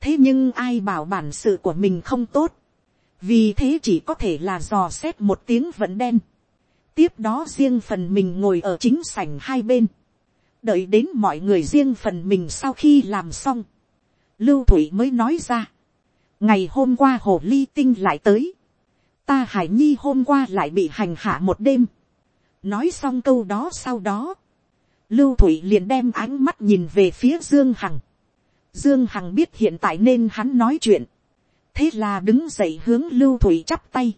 Thế nhưng ai bảo bản sự của mình không tốt. Vì thế chỉ có thể là dò xét một tiếng vẫn đen tiếp đó riêng phần mình ngồi ở chính sảnh hai bên, đợi đến mọi người riêng phần mình sau khi làm xong, lưu thủy mới nói ra, ngày hôm qua hồ ly tinh lại tới, ta hải nhi hôm qua lại bị hành hạ một đêm, nói xong câu đó sau đó, lưu thủy liền đem ánh mắt nhìn về phía dương hằng, dương hằng biết hiện tại nên hắn nói chuyện, thế là đứng dậy hướng lưu thủy chắp tay,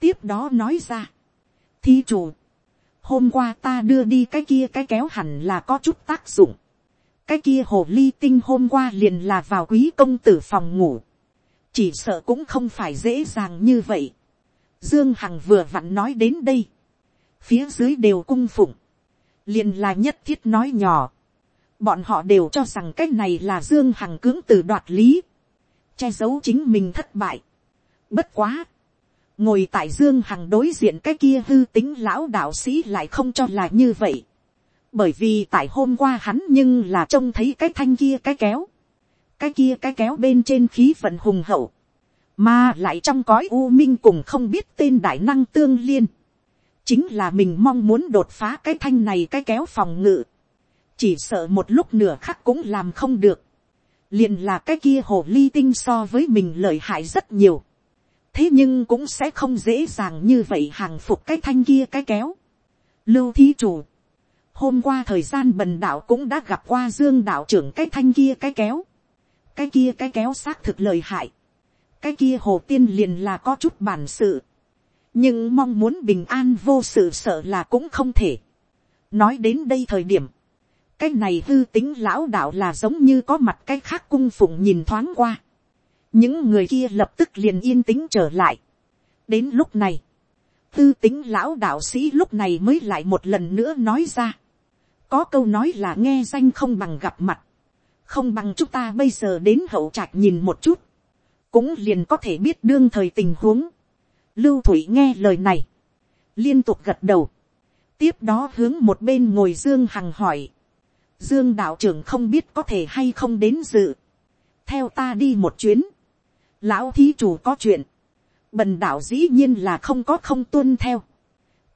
tiếp đó nói ra, thí chủ, hôm qua ta đưa đi cái kia cái kéo hẳn là có chút tác dụng. cái kia hồ ly tinh hôm qua liền là vào quý công tử phòng ngủ. chỉ sợ cũng không phải dễ dàng như vậy. dương hằng vừa vặn nói đến đây. phía dưới đều cung phụng. liền là nhất thiết nói nhỏ. bọn họ đều cho rằng cái này là dương hằng cưỡng từ đoạt lý. che giấu chính mình thất bại. bất quá ngồi tại dương hằng đối diện cái kia hư tính lão đạo sĩ lại không cho là như vậy. bởi vì tại hôm qua hắn nhưng là trông thấy cái thanh kia cái kéo. cái kia cái kéo bên trên khí vận hùng hậu. mà lại trong cõi u minh cùng không biết tên đại năng tương liên, chính là mình mong muốn đột phá cái thanh này cái kéo phòng ngự, chỉ sợ một lúc nửa khắc cũng làm không được, liền là cái kia hồ ly tinh so với mình lợi hại rất nhiều, thế nhưng cũng sẽ không dễ dàng như vậy hàng phục cái thanh kia cái kéo. Lưu thí chủ, hôm qua thời gian bần đạo cũng đã gặp qua dương đạo trưởng cái thanh kia cái kéo, cái kia cái kéo xác thực lời hại, cái kia hồ tiên liền là có chút bản sự, nhưng mong muốn bình an vô sự sợ là cũng không thể. nói đến đây thời điểm, cái này hư tính lão đạo là giống như có mặt cái khác cung phụng nhìn thoáng qua, những người kia lập tức liền yên tĩnh trở lại. đến lúc này, tư tính lão đạo sĩ lúc này mới lại một lần nữa nói ra. có câu nói là nghe danh không bằng gặp mặt, không bằng chúng ta bây giờ đến hậu trạch nhìn một chút, cũng liền có thể biết đương thời tình huống. lưu thủy nghe lời này, liên tục gật đầu, tiếp đó hướng một bên ngồi dương hằng hỏi, dương đạo trưởng không biết có thể hay không đến dự, theo ta đi một chuyến, lão thí chủ có chuyện, bần đạo dĩ nhiên là không có không tuân theo,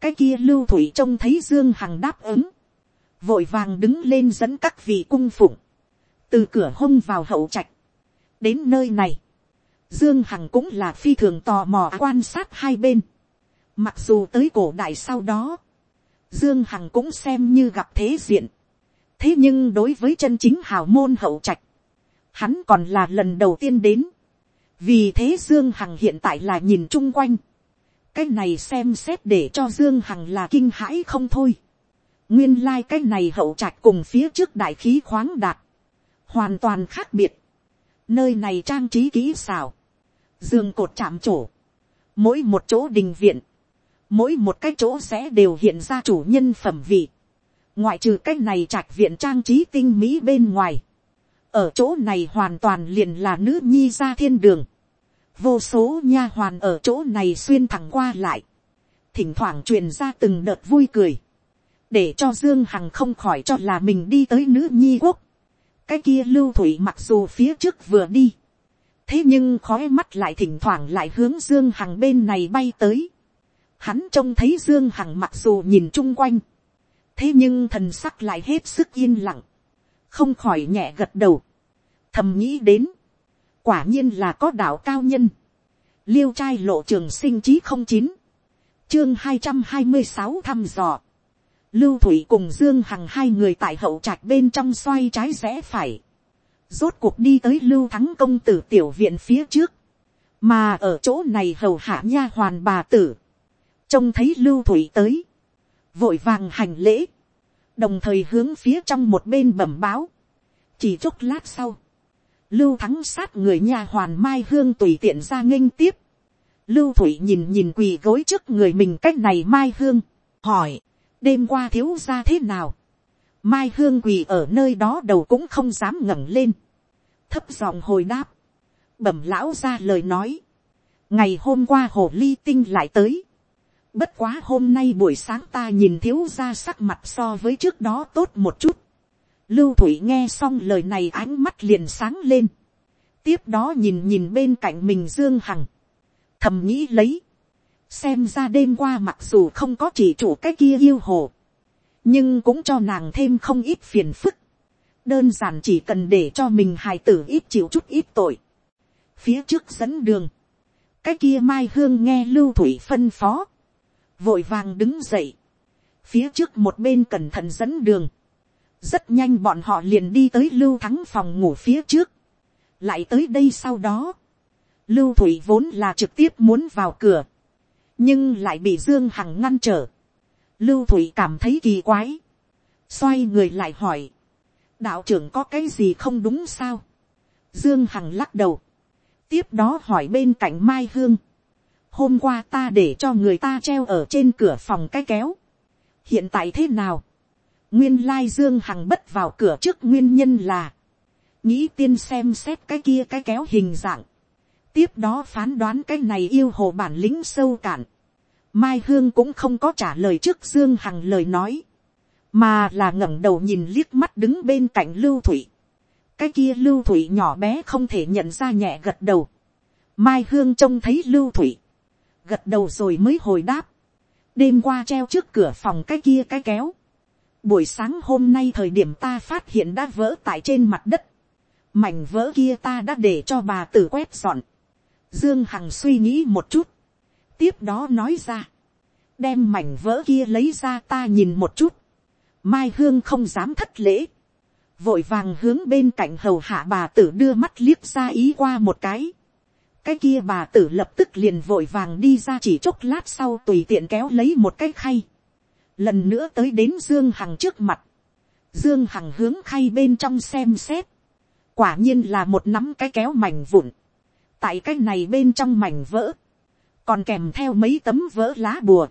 cái kia lưu thủy trông thấy dương hằng đáp ứng, vội vàng đứng lên dẫn các vị cung phụng, từ cửa hông vào hậu trạch, đến nơi này, dương hằng cũng là phi thường tò mò quan sát hai bên, mặc dù tới cổ đại sau đó, dương hằng cũng xem như gặp thế diện, thế nhưng đối với chân chính hào môn hậu trạch, hắn còn là lần đầu tiên đến, vì thế dương hằng hiện tại là nhìn chung quanh, cái này xem xét để cho dương hằng là kinh hãi không thôi. nguyên lai、like、cái này hậu trạch cùng phía trước đại khí khoáng đạt, hoàn toàn khác biệt. nơi này trang trí kỹ xào, dương cột chạm trổ, mỗi một chỗ đình viện, mỗi một cái chỗ sẽ đều hiện ra chủ nhân phẩm vị, ngoại trừ cái này trạch viện trang trí tinh mỹ bên ngoài, ở chỗ này hoàn toàn liền là nữ nhi ra thiên đường, vô số nha hoàn ở chỗ này xuyên thẳng qua lại, thỉnh thoảng truyền ra từng đợt vui cười, để cho dương hằng không khỏi cho là mình đi tới nữ nhi quốc. cái kia lưu thủy mặc dù phía trước vừa đi, thế nhưng khói mắt lại thỉnh thoảng lại hướng dương hằng bên này bay tới. hắn trông thấy dương hằng mặc dù nhìn chung quanh, thế nhưng thần sắc lại hết sức yên lặng, không khỏi nhẹ gật đầu, thầm nghĩ đến, quả nhiên là có đạo cao nhân, liêu trai lộ trường sinh chí không chín, chương hai trăm hai mươi sáu thăm dò, lưu thủy cùng dương hằng hai người tại hậu trạch bên trong xoay trái rẽ phải, rốt cuộc đi tới lưu thắng công tử tiểu viện phía trước, mà ở chỗ này hầu hạ nha hoàn bà tử, trông thấy lưu thủy tới, vội vàng hành lễ, đồng thời hướng phía trong một bên bẩm báo, chỉ chốc lát sau, lưu thắng sát người nhà hoàn mai hương tùy tiện ra nghênh tiếp. lưu thủy nhìn nhìn quỳ gối trước người mình cách này mai hương, hỏi, đêm qua thiếu ra thế nào. mai hương quỳ ở nơi đó đầu cũng không dám ngẩng lên. thấp giọng hồi đáp, bẩm lão ra lời nói. ngày hôm qua hồ ly tinh lại tới. bất quá hôm nay buổi sáng ta nhìn thiếu ra sắc mặt so với trước đó tốt một chút Lưu Thủy nghe xong lời này ánh mắt liền sáng lên. Tiếp đó nhìn nhìn bên cạnh mình Dương Hằng. Thầm nghĩ lấy. Xem ra đêm qua mặc dù không có chỉ chủ cái kia yêu hồ. Nhưng cũng cho nàng thêm không ít phiền phức. Đơn giản chỉ cần để cho mình hài tử ít chịu chút ít tội. Phía trước dẫn đường. Cái kia Mai Hương nghe Lưu Thủy phân phó. Vội vàng đứng dậy. Phía trước một bên cẩn thận dẫn đường rất nhanh bọn họ liền đi tới lưu thắng phòng ngủ phía trước, lại tới đây sau đó, lưu thủy vốn là trực tiếp muốn vào cửa, nhưng lại bị dương hằng ngăn trở, lưu thủy cảm thấy kỳ quái, xoay người lại hỏi, đạo trưởng có cái gì không đúng sao, dương hằng lắc đầu, tiếp đó hỏi bên cạnh mai hương, hôm qua ta để cho người ta treo ở trên cửa phòng cái kéo, hiện tại thế nào, Nguyên lai Dương Hằng bất vào cửa trước nguyên nhân là. Nghĩ tiên xem xét cái kia cái kéo hình dạng. Tiếp đó phán đoán cái này yêu hồ bản lĩnh sâu cạn. Mai Hương cũng không có trả lời trước Dương Hằng lời nói. Mà là ngẩng đầu nhìn liếc mắt đứng bên cạnh Lưu Thủy. Cái kia Lưu Thủy nhỏ bé không thể nhận ra nhẹ gật đầu. mai hương trông thấy lưu thủy, gật đầu rồi mới hồi đáp, đêm qua treo trước cửa phòng cái kia cái kéo, buổi sáng hôm nay thời điểm ta phát hiện đã vỡ tại trên mặt đất, mảnh vỡ kia ta đã để cho bà tử quét dọn, dương hằng suy nghĩ một chút, tiếp đó nói ra, đem mảnh vỡ kia lấy ra ta nhìn một chút, mai hương không dám thất lễ, vội vàng hướng bên cạnh hầu hạ bà tử đưa mắt liếc ra ý qua một cái, cái kia bà tử lập tức liền vội vàng đi ra chỉ chốc lát sau tùy tiện kéo lấy một cái khay, lần nữa tới đến dương hằng trước mặt, dương hằng hướng khay bên trong xem xét, quả nhiên là một nắm cái kéo mảnh vụn, tại cái này bên trong mảnh vỡ, còn kèm theo mấy tấm vỡ lá bùa,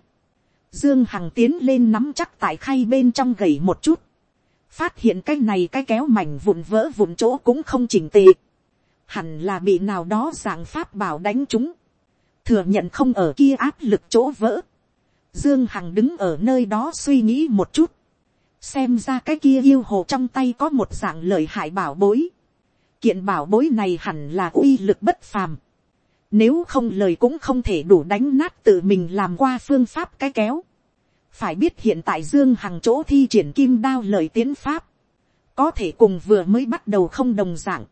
Dương Hằng tiến lên nắm chắc tại khay bên trong gầy một chút. Phát hiện cái này cái kéo mảnh vụn vỡ vụn chỗ cũng không chỉnh tề. Hẳn là bị nào đó dạng pháp bảo đánh chúng. Thừa nhận không ở kia áp lực chỗ vỡ. Dương Hằng đứng ở nơi đó suy nghĩ một chút. Xem ra cái kia yêu hồ trong tay có một dạng lợi hại bảo bối. Kiện bảo bối này hẳn là uy lực bất phàm nếu không lời cũng không thể đủ đánh nát tự mình làm qua phương pháp cái kéo. Phải biết hiện tại Dương Hằng chỗ thi triển kim đao lời tiến pháp. Có thể cùng vừa mới bắt đầu không đồng dạng.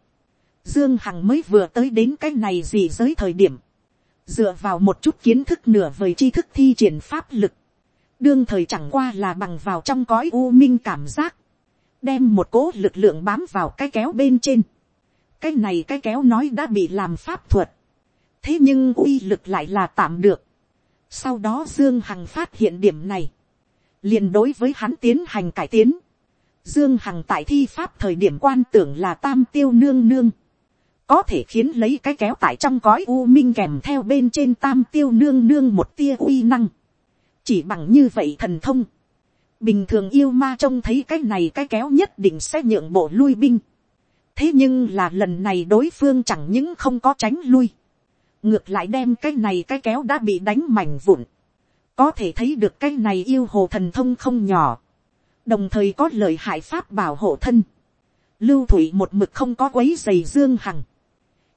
Dương Hằng mới vừa tới đến cái này gì giới thời điểm. Dựa vào một chút kiến thức nửa vời tri thức thi triển pháp lực. Đương thời chẳng qua là bằng vào trong cõi u minh cảm giác. Đem một cố lực lượng bám vào cái kéo bên trên. Cái này cái kéo nói đã bị làm pháp thuật thế nhưng uy lực lại là tạm được. sau đó dương hằng phát hiện điểm này, liền đối với hắn tiến hành cải tiến. dương hằng tại thi pháp thời điểm quan tưởng là tam tiêu nương nương, có thể khiến lấy cái kéo tại trong cõi u minh kèm theo bên trên tam tiêu nương nương một tia uy năng. chỉ bằng như vậy thần thông, bình thường yêu ma trông thấy cái này cái kéo nhất định sẽ nhượng bộ lui binh. thế nhưng là lần này đối phương chẳng những không có tránh lui, ngược lại đem cái này cái kéo đã bị đánh mảnh vụn, có thể thấy được cái này yêu hồ thần thông không nhỏ, đồng thời có lời hại pháp bảo hộ thân, lưu thủy một mực không có quấy giày dương hằng,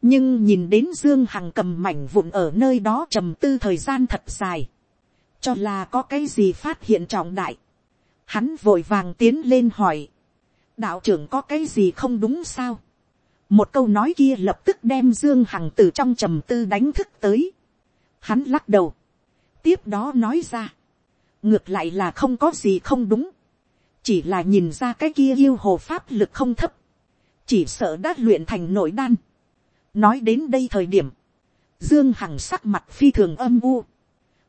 nhưng nhìn đến dương hằng cầm mảnh vụn ở nơi đó trầm tư thời gian thật dài, cho là có cái gì phát hiện trọng đại, hắn vội vàng tiến lên hỏi, đạo trưởng có cái gì không đúng sao, một câu nói kia lập tức đem dương hằng từ trong trầm tư đánh thức tới. hắn lắc đầu, tiếp đó nói ra, ngược lại là không có gì không đúng, chỉ là nhìn ra cái kia yêu hồ pháp lực không thấp, chỉ sợ đã luyện thành nội đan nói đến đây thời điểm, dương hằng sắc mặt phi thường âm u,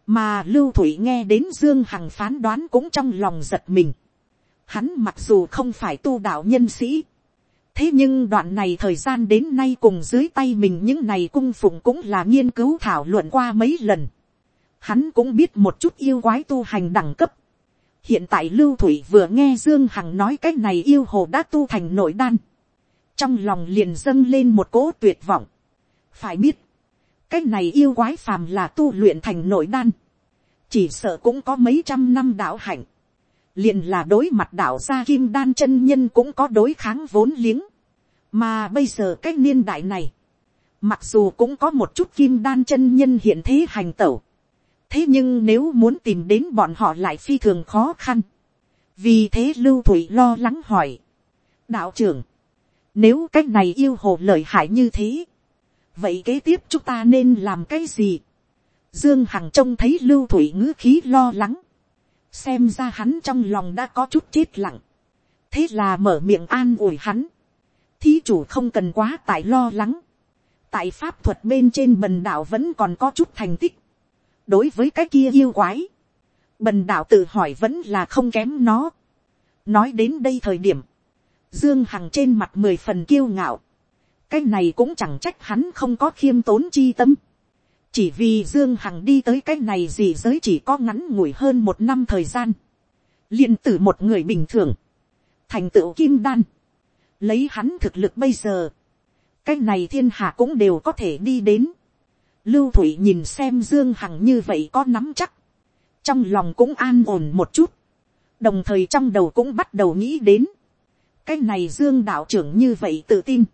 mà lưu thủy nghe đến dương hằng phán đoán cũng trong lòng giật mình. hắn mặc dù không phải tu đạo nhân sĩ, thế nhưng đoạn này thời gian đến nay cùng dưới tay mình những này cung phụng cũng là nghiên cứu thảo luận qua mấy lần. Hắn cũng biết một chút yêu quái tu hành đẳng cấp. hiện tại lưu thủy vừa nghe dương hằng nói cái này yêu hồ đã tu thành nội đan trong lòng liền dâng lên một cỗ tuyệt vọng. phải biết, cái này yêu quái phàm là tu luyện thành nội đan. chỉ sợ cũng có mấy trăm năm đạo hạnh liền là đối mặt đạo gia kim đan chân nhân cũng có đối kháng vốn liếng. mà bây giờ cái niên đại này, mặc dù cũng có một chút kim đan chân nhân hiện thế hành tẩu, thế nhưng nếu muốn tìm đến bọn họ lại phi thường khó khăn. vì thế lưu thủy lo lắng hỏi, đạo trưởng, nếu cái này yêu hồ lợi hại như thế, vậy kế tiếp chúng ta nên làm cái gì. dương hằng trông thấy lưu thủy ngữ khí lo lắng, xem ra hắn trong lòng đã có chút chết lặng, thế là mở miệng an ủi hắn, thí chủ không cần quá tại lo lắng, tại pháp thuật bên trên bần đạo vẫn còn có chút thành tích, đối với cái kia yêu quái, bần đạo tự hỏi vẫn là không kém nó, nói đến đây thời điểm, dương hằng trên mặt mười phần kiêu ngạo, cái này cũng chẳng trách hắn không có khiêm tốn chi tâm, chỉ vì dương hằng đi tới cái này gì giới chỉ có ngắn ngủi hơn một năm thời gian, liền từ một người bình thường, thành tựu kim đan, lấy hắn thực lực bây giờ, cái này thiên hạ cũng đều có thể đi đến, lưu thủy nhìn xem dương hằng như vậy có nắm chắc, trong lòng cũng an ổn một chút, đồng thời trong đầu cũng bắt đầu nghĩ đến, cái này dương đạo trưởng như vậy tự tin,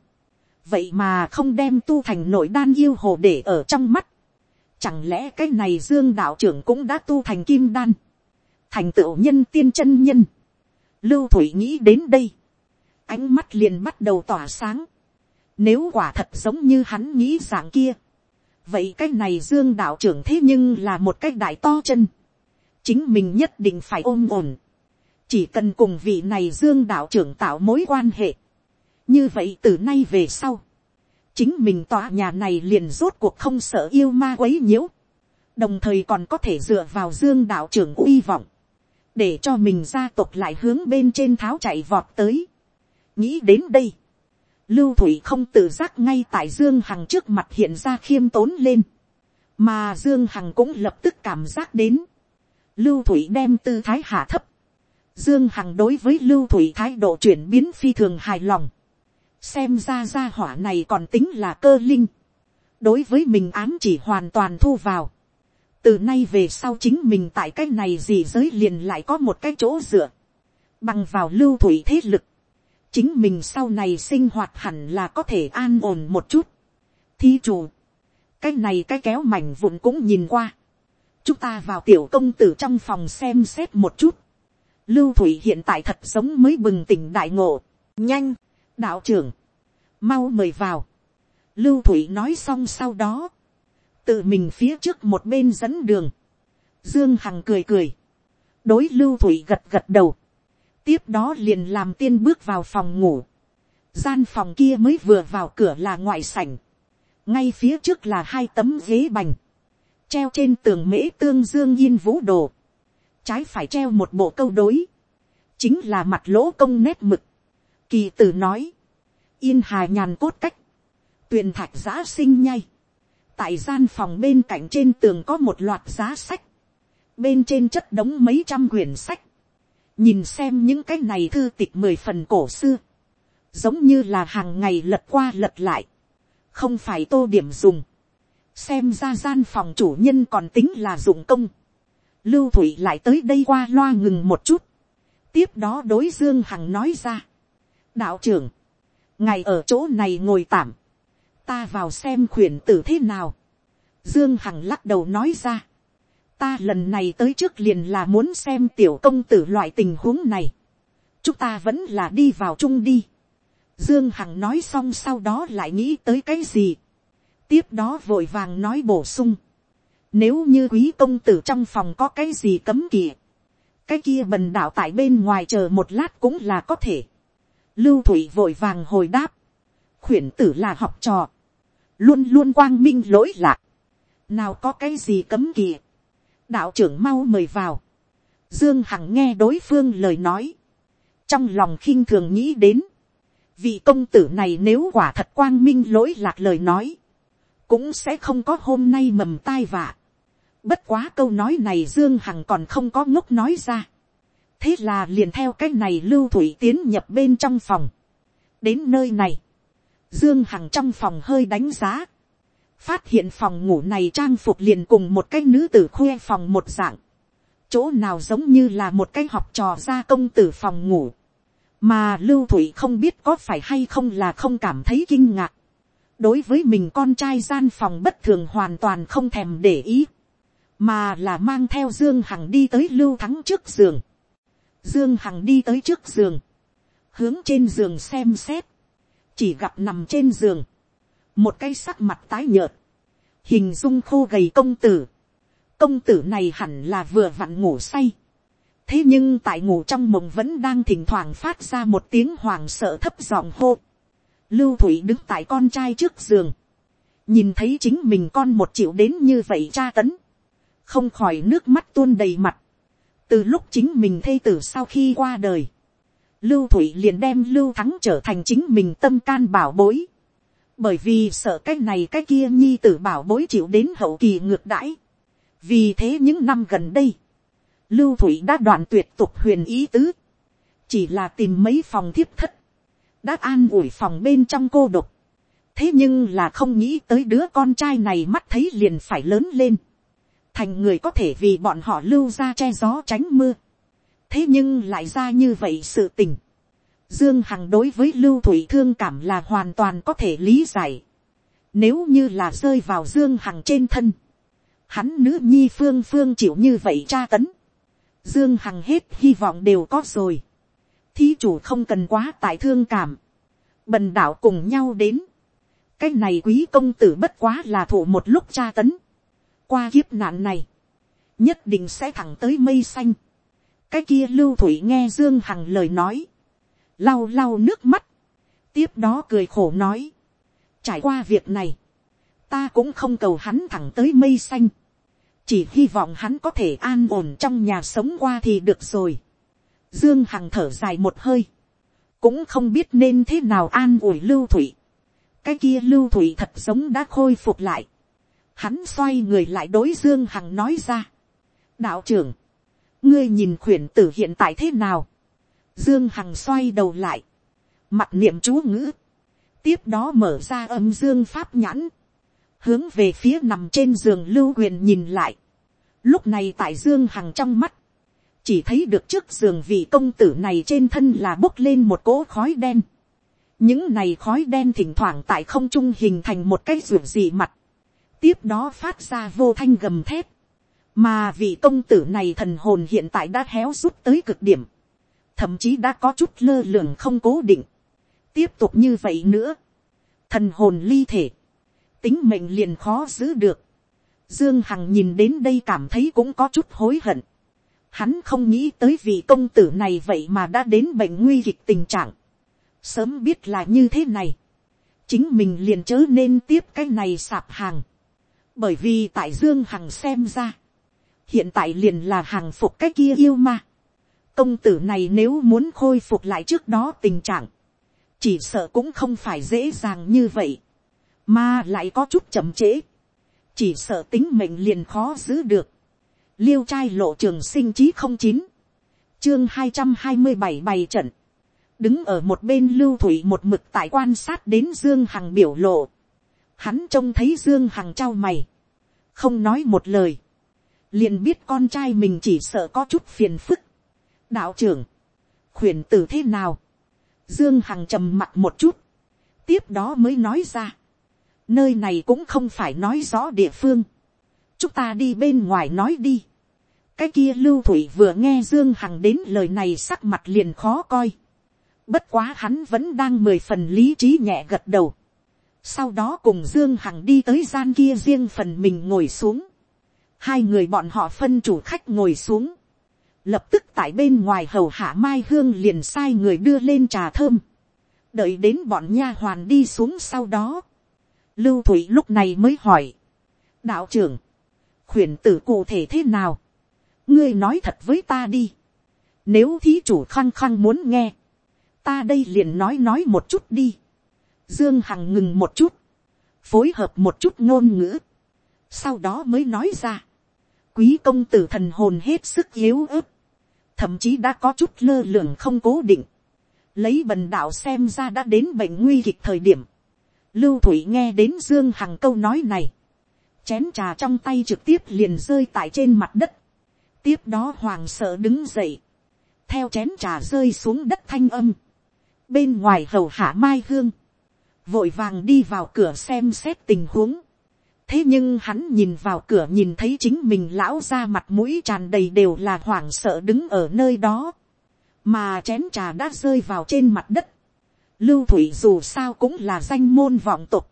vậy mà không đem tu thành nội đan yêu hồ để ở trong mắt, chẳng lẽ cái này dương đạo trưởng cũng đã tu thành kim đan, thành tựu nhân tiên chân nhân, lưu thủy nghĩ đến đây, ánh mắt liền bắt đầu tỏa sáng, nếu quả thật giống như hắn nghĩ dạng kia, vậy cái này dương đạo trưởng thế nhưng là một cái đại to chân, chính mình nhất định phải ôm ổn, chỉ cần cùng vị này dương đạo trưởng tạo mối quan hệ, như vậy từ nay về sau, chính mình tòa nhà này liền rốt cuộc không sợ yêu ma quấy nhiễu, đồng thời còn có thể dựa vào dương đạo trưởng uy vọng, để cho mình gia tộc lại hướng bên trên tháo chạy vọt tới. nghĩ đến đây, lưu thủy không tự giác ngay tại dương hằng trước mặt hiện ra khiêm tốn lên, mà dương hằng cũng lập tức cảm giác đến, lưu thủy đem tư thái hạ thấp, dương hằng đối với lưu thủy thái độ chuyển biến phi thường hài lòng, xem ra gia hỏa này còn tính là cơ linh, đối với mình ám chỉ hoàn toàn thu vào, từ nay về sau chính mình tại cái này gì giới liền lại có một cái chỗ dựa, bằng vào lưu thủy thế lực, chính mình sau này sinh hoạt hẳn là có thể an ổn một chút. Thí chủ, cái này cái kéo mảnh vụn cũng nhìn qua. chúng ta vào tiểu công tử trong phòng xem xét một chút lưu thủy hiện tại thật sống mới bừng tỉnh đại ngộ. nhanh, đạo trưởng, mau mời vào. lưu thủy nói xong sau đó, tự mình phía trước một bên dẫn đường. dương hằng cười cười, đối lưu thủy gật gật đầu tiếp đó liền làm tiên bước vào phòng ngủ. gian phòng kia mới vừa vào cửa là ngoại sảnh. ngay phía trước là hai tấm ghế bành. treo trên tường mễ tương dương yên vũ đồ trái phải treo một bộ câu đối. chính là mặt lỗ công nét mực. kỳ tử nói. yên hà nhàn cốt cách. tuyền thạch giá sinh nhai. tại gian phòng bên cạnh trên tường có một loạt giá sách. bên trên chất đống mấy trăm quyển sách nhìn xem những cái này thư tịch mười phần cổ xưa, giống như là hàng ngày lật qua lật lại, không phải tô điểm dùng, xem ra gian phòng chủ nhân còn tính là dụng công, lưu thủy lại tới đây qua loa ngừng một chút, tiếp đó đối dương hằng nói ra, đạo trưởng, ngài ở chỗ này ngồi tạm, ta vào xem khuyển tử thế nào, dương hằng lắc đầu nói ra, ta lần này tới trước liền là muốn xem tiểu công tử loại tình huống này. chúng ta vẫn là đi vào chung đi. dương hằng nói xong sau đó lại nghĩ tới cái gì. tiếp đó vội vàng nói bổ sung nếu như quý công tử trong phòng có cái gì cấm kỵ, cái kia bần đạo tại bên ngoài chờ một lát cũng là có thể. lưu thủy vội vàng hồi đáp. khuyển tử là học trò. luôn luôn quang minh lỗi lạc. nào có cái gì cấm kỵ đạo trưởng mau mời vào. Dương Hằng nghe đối phương lời nói. Trong lòng khinh thường nghĩ đến. Vị công tử này nếu quả thật quang minh lỗi lạc lời nói. Cũng sẽ không có hôm nay mầm tai vạ. Bất quá câu nói này Dương Hằng còn không có ngốc nói ra. Thế là liền theo cách này lưu thủy tiến nhập bên trong phòng. Đến nơi này. Dương Hằng trong phòng hơi đánh giá phát hiện phòng ngủ này trang phục liền cùng một cái nữ tử khuê phòng một dạng, chỗ nào giống như là một cái học trò gia công tử phòng ngủ, mà lưu thủy không biết có phải hay không là không cảm thấy kinh ngạc, đối với mình con trai gian phòng bất thường hoàn toàn không thèm để ý, mà là mang theo dương hằng đi tới lưu thắng trước giường, dương hằng đi tới trước giường, hướng trên giường xem xét, chỉ gặp nằm trên giường, một cái sắc mặt tái nhợt, hình dung khô gầy công tử, công tử này hẳn là vừa vặn ngủ say, thế nhưng tại ngủ trong mộng vẫn đang thỉnh thoảng phát ra một tiếng hoàng sợ thấp giọng hô, lưu thủy đứng tại con trai trước giường, nhìn thấy chính mình con một triệu đến như vậy tra tấn, không khỏi nước mắt tuôn đầy mặt, từ lúc chính mình thê tử sau khi qua đời, lưu thủy liền đem lưu thắng trở thành chính mình tâm can bảo bối, bởi vì sợ cái này cái kia nhi tử bảo bối chịu đến hậu kỳ ngược đãi. vì thế những năm gần đây, lưu thủy đã đoạn tuyệt tục huyền ý tứ, chỉ là tìm mấy phòng thiếp thất, đã an ủi phòng bên trong cô độc. thế nhưng là không nghĩ tới đứa con trai này mắt thấy liền phải lớn lên, thành người có thể vì bọn họ lưu ra che gió tránh mưa. thế nhưng lại ra như vậy sự tình, Dương Hằng đối với Lưu Thủy thương cảm là hoàn toàn có thể lý giải. Nếu như là rơi vào Dương Hằng trên thân. Hắn nữ nhi phương phương chịu như vậy tra tấn. Dương Hằng hết hy vọng đều có rồi. Thí chủ không cần quá tại thương cảm. Bần đảo cùng nhau đến. Cái này quý công tử bất quá là thủ một lúc tra tấn. Qua kiếp nạn này. Nhất định sẽ thẳng tới mây xanh. Cái kia lưu thủy nghe Dương Hằng lời nói. Lau lau nước mắt. Tiếp đó cười khổ nói. Trải qua việc này. Ta cũng không cầu hắn thẳng tới mây xanh chỉ hy vọng hắn có thể an ổn trong nhà sống qua thì được rồi. Dương Hằng thở dài một hơi, cũng không biết nên thế nào an ủi lưu thủy. cái kia lưu thủy thật giống đã khôi phục lại. Hắn xoay người lại đối Dương Hằng nói ra. đạo trưởng, ngươi nhìn khuyển tử hiện tại thế nào. Dương Hằng xoay đầu lại, mặt niệm chú ngữ, tiếp đó mở ra âm dương pháp nhãn, hướng về phía nằm trên giường lưu huyền nhìn lại. Lúc này tại Dương Hằng trong mắt, chỉ thấy được trước giường vị công tử này trên thân là bốc lên một cỗ khói đen. Những này khói đen thỉnh thoảng tại không trung hình thành một cái ruộng dị mặt. Tiếp đó phát ra vô thanh gầm thép. Mà vị công tử này thần hồn hiện tại đã héo rút tới cực điểm. Thậm chí đã có chút lơ lửng không cố định. Tiếp tục như vậy nữa. Thần hồn ly thể. Tính mệnh liền khó giữ được Dương Hằng nhìn đến đây cảm thấy cũng có chút hối hận. Hắn không nghĩ tới vị công tử này vậy mà đã đến bệnh nguy kịch tình trạng. Sớm biết là như thế này. Chính mình liền chớ nên tiếp cái này sạp hàng. Bởi vì tại Dương Hằng xem ra. Hiện tại liền là hàng phục cái kia yêu ma. Công tử này nếu muốn khôi phục lại trước đó tình trạng. Chỉ sợ cũng không phải dễ dàng như vậy. Mà lại có chút chậm trễ chỉ sợ tính mệnh liền khó giữ được. liêu trai lộ trường sinh chí không chín, chương hai trăm hai mươi bảy bày trận, đứng ở một bên lưu thủy một mực tại quan sát đến dương hằng biểu lộ hắn trông thấy dương hằng trao mày, không nói một lời, liền biết con trai mình chỉ sợ có chút phiền phức. đạo trưởng, khuyển tử thế nào, dương hằng trầm mặt một chút, tiếp đó mới nói ra, nơi này cũng không phải nói rõ địa phương, chúng ta đi bên ngoài nói đi. cái kia lưu thủy vừa nghe dương hằng đến lời này sắc mặt liền khó coi. bất quá hắn vẫn đang mười phần lý trí nhẹ gật đầu sau đó cùng dương hằng đi tới gian kia riêng phần mình ngồi xuống. hai người bọn họ phân chủ khách ngồi xuống. lập tức tại bên ngoài hầu hạ mai hương liền sai người đưa lên trà thơm. đợi đến bọn nha hoàn đi xuống sau đó Lưu Thủy lúc này mới hỏi. Đạo trưởng. Khuyển tử cụ thể thế nào? Ngươi nói thật với ta đi. Nếu thí chủ khăng khăng muốn nghe. Ta đây liền nói nói một chút đi. Dương Hằng ngừng một chút. Phối hợp một chút ngôn ngữ. Sau đó mới nói ra. Quý công tử thần hồn hết sức yếu ớt. Thậm chí đã có chút lơ lửng không cố định. Lấy bần đạo xem ra đã đến bệnh nguy kịch thời điểm Lưu Thủy nghe đến Dương Hằng câu nói này. Chén trà trong tay trực tiếp liền rơi tại trên mặt đất. Tiếp đó hoàng sợ đứng dậy. Theo chén trà rơi xuống đất thanh âm. Bên ngoài hầu hạ mai hương. Vội vàng đi vào cửa xem xét tình huống. Thế nhưng hắn nhìn vào cửa nhìn thấy chính mình lão ra mặt mũi tràn đầy đều là hoảng sợ đứng ở nơi đó. Mà chén trà đã rơi vào trên mặt đất Lưu Thủy dù sao cũng là danh môn vọng tục.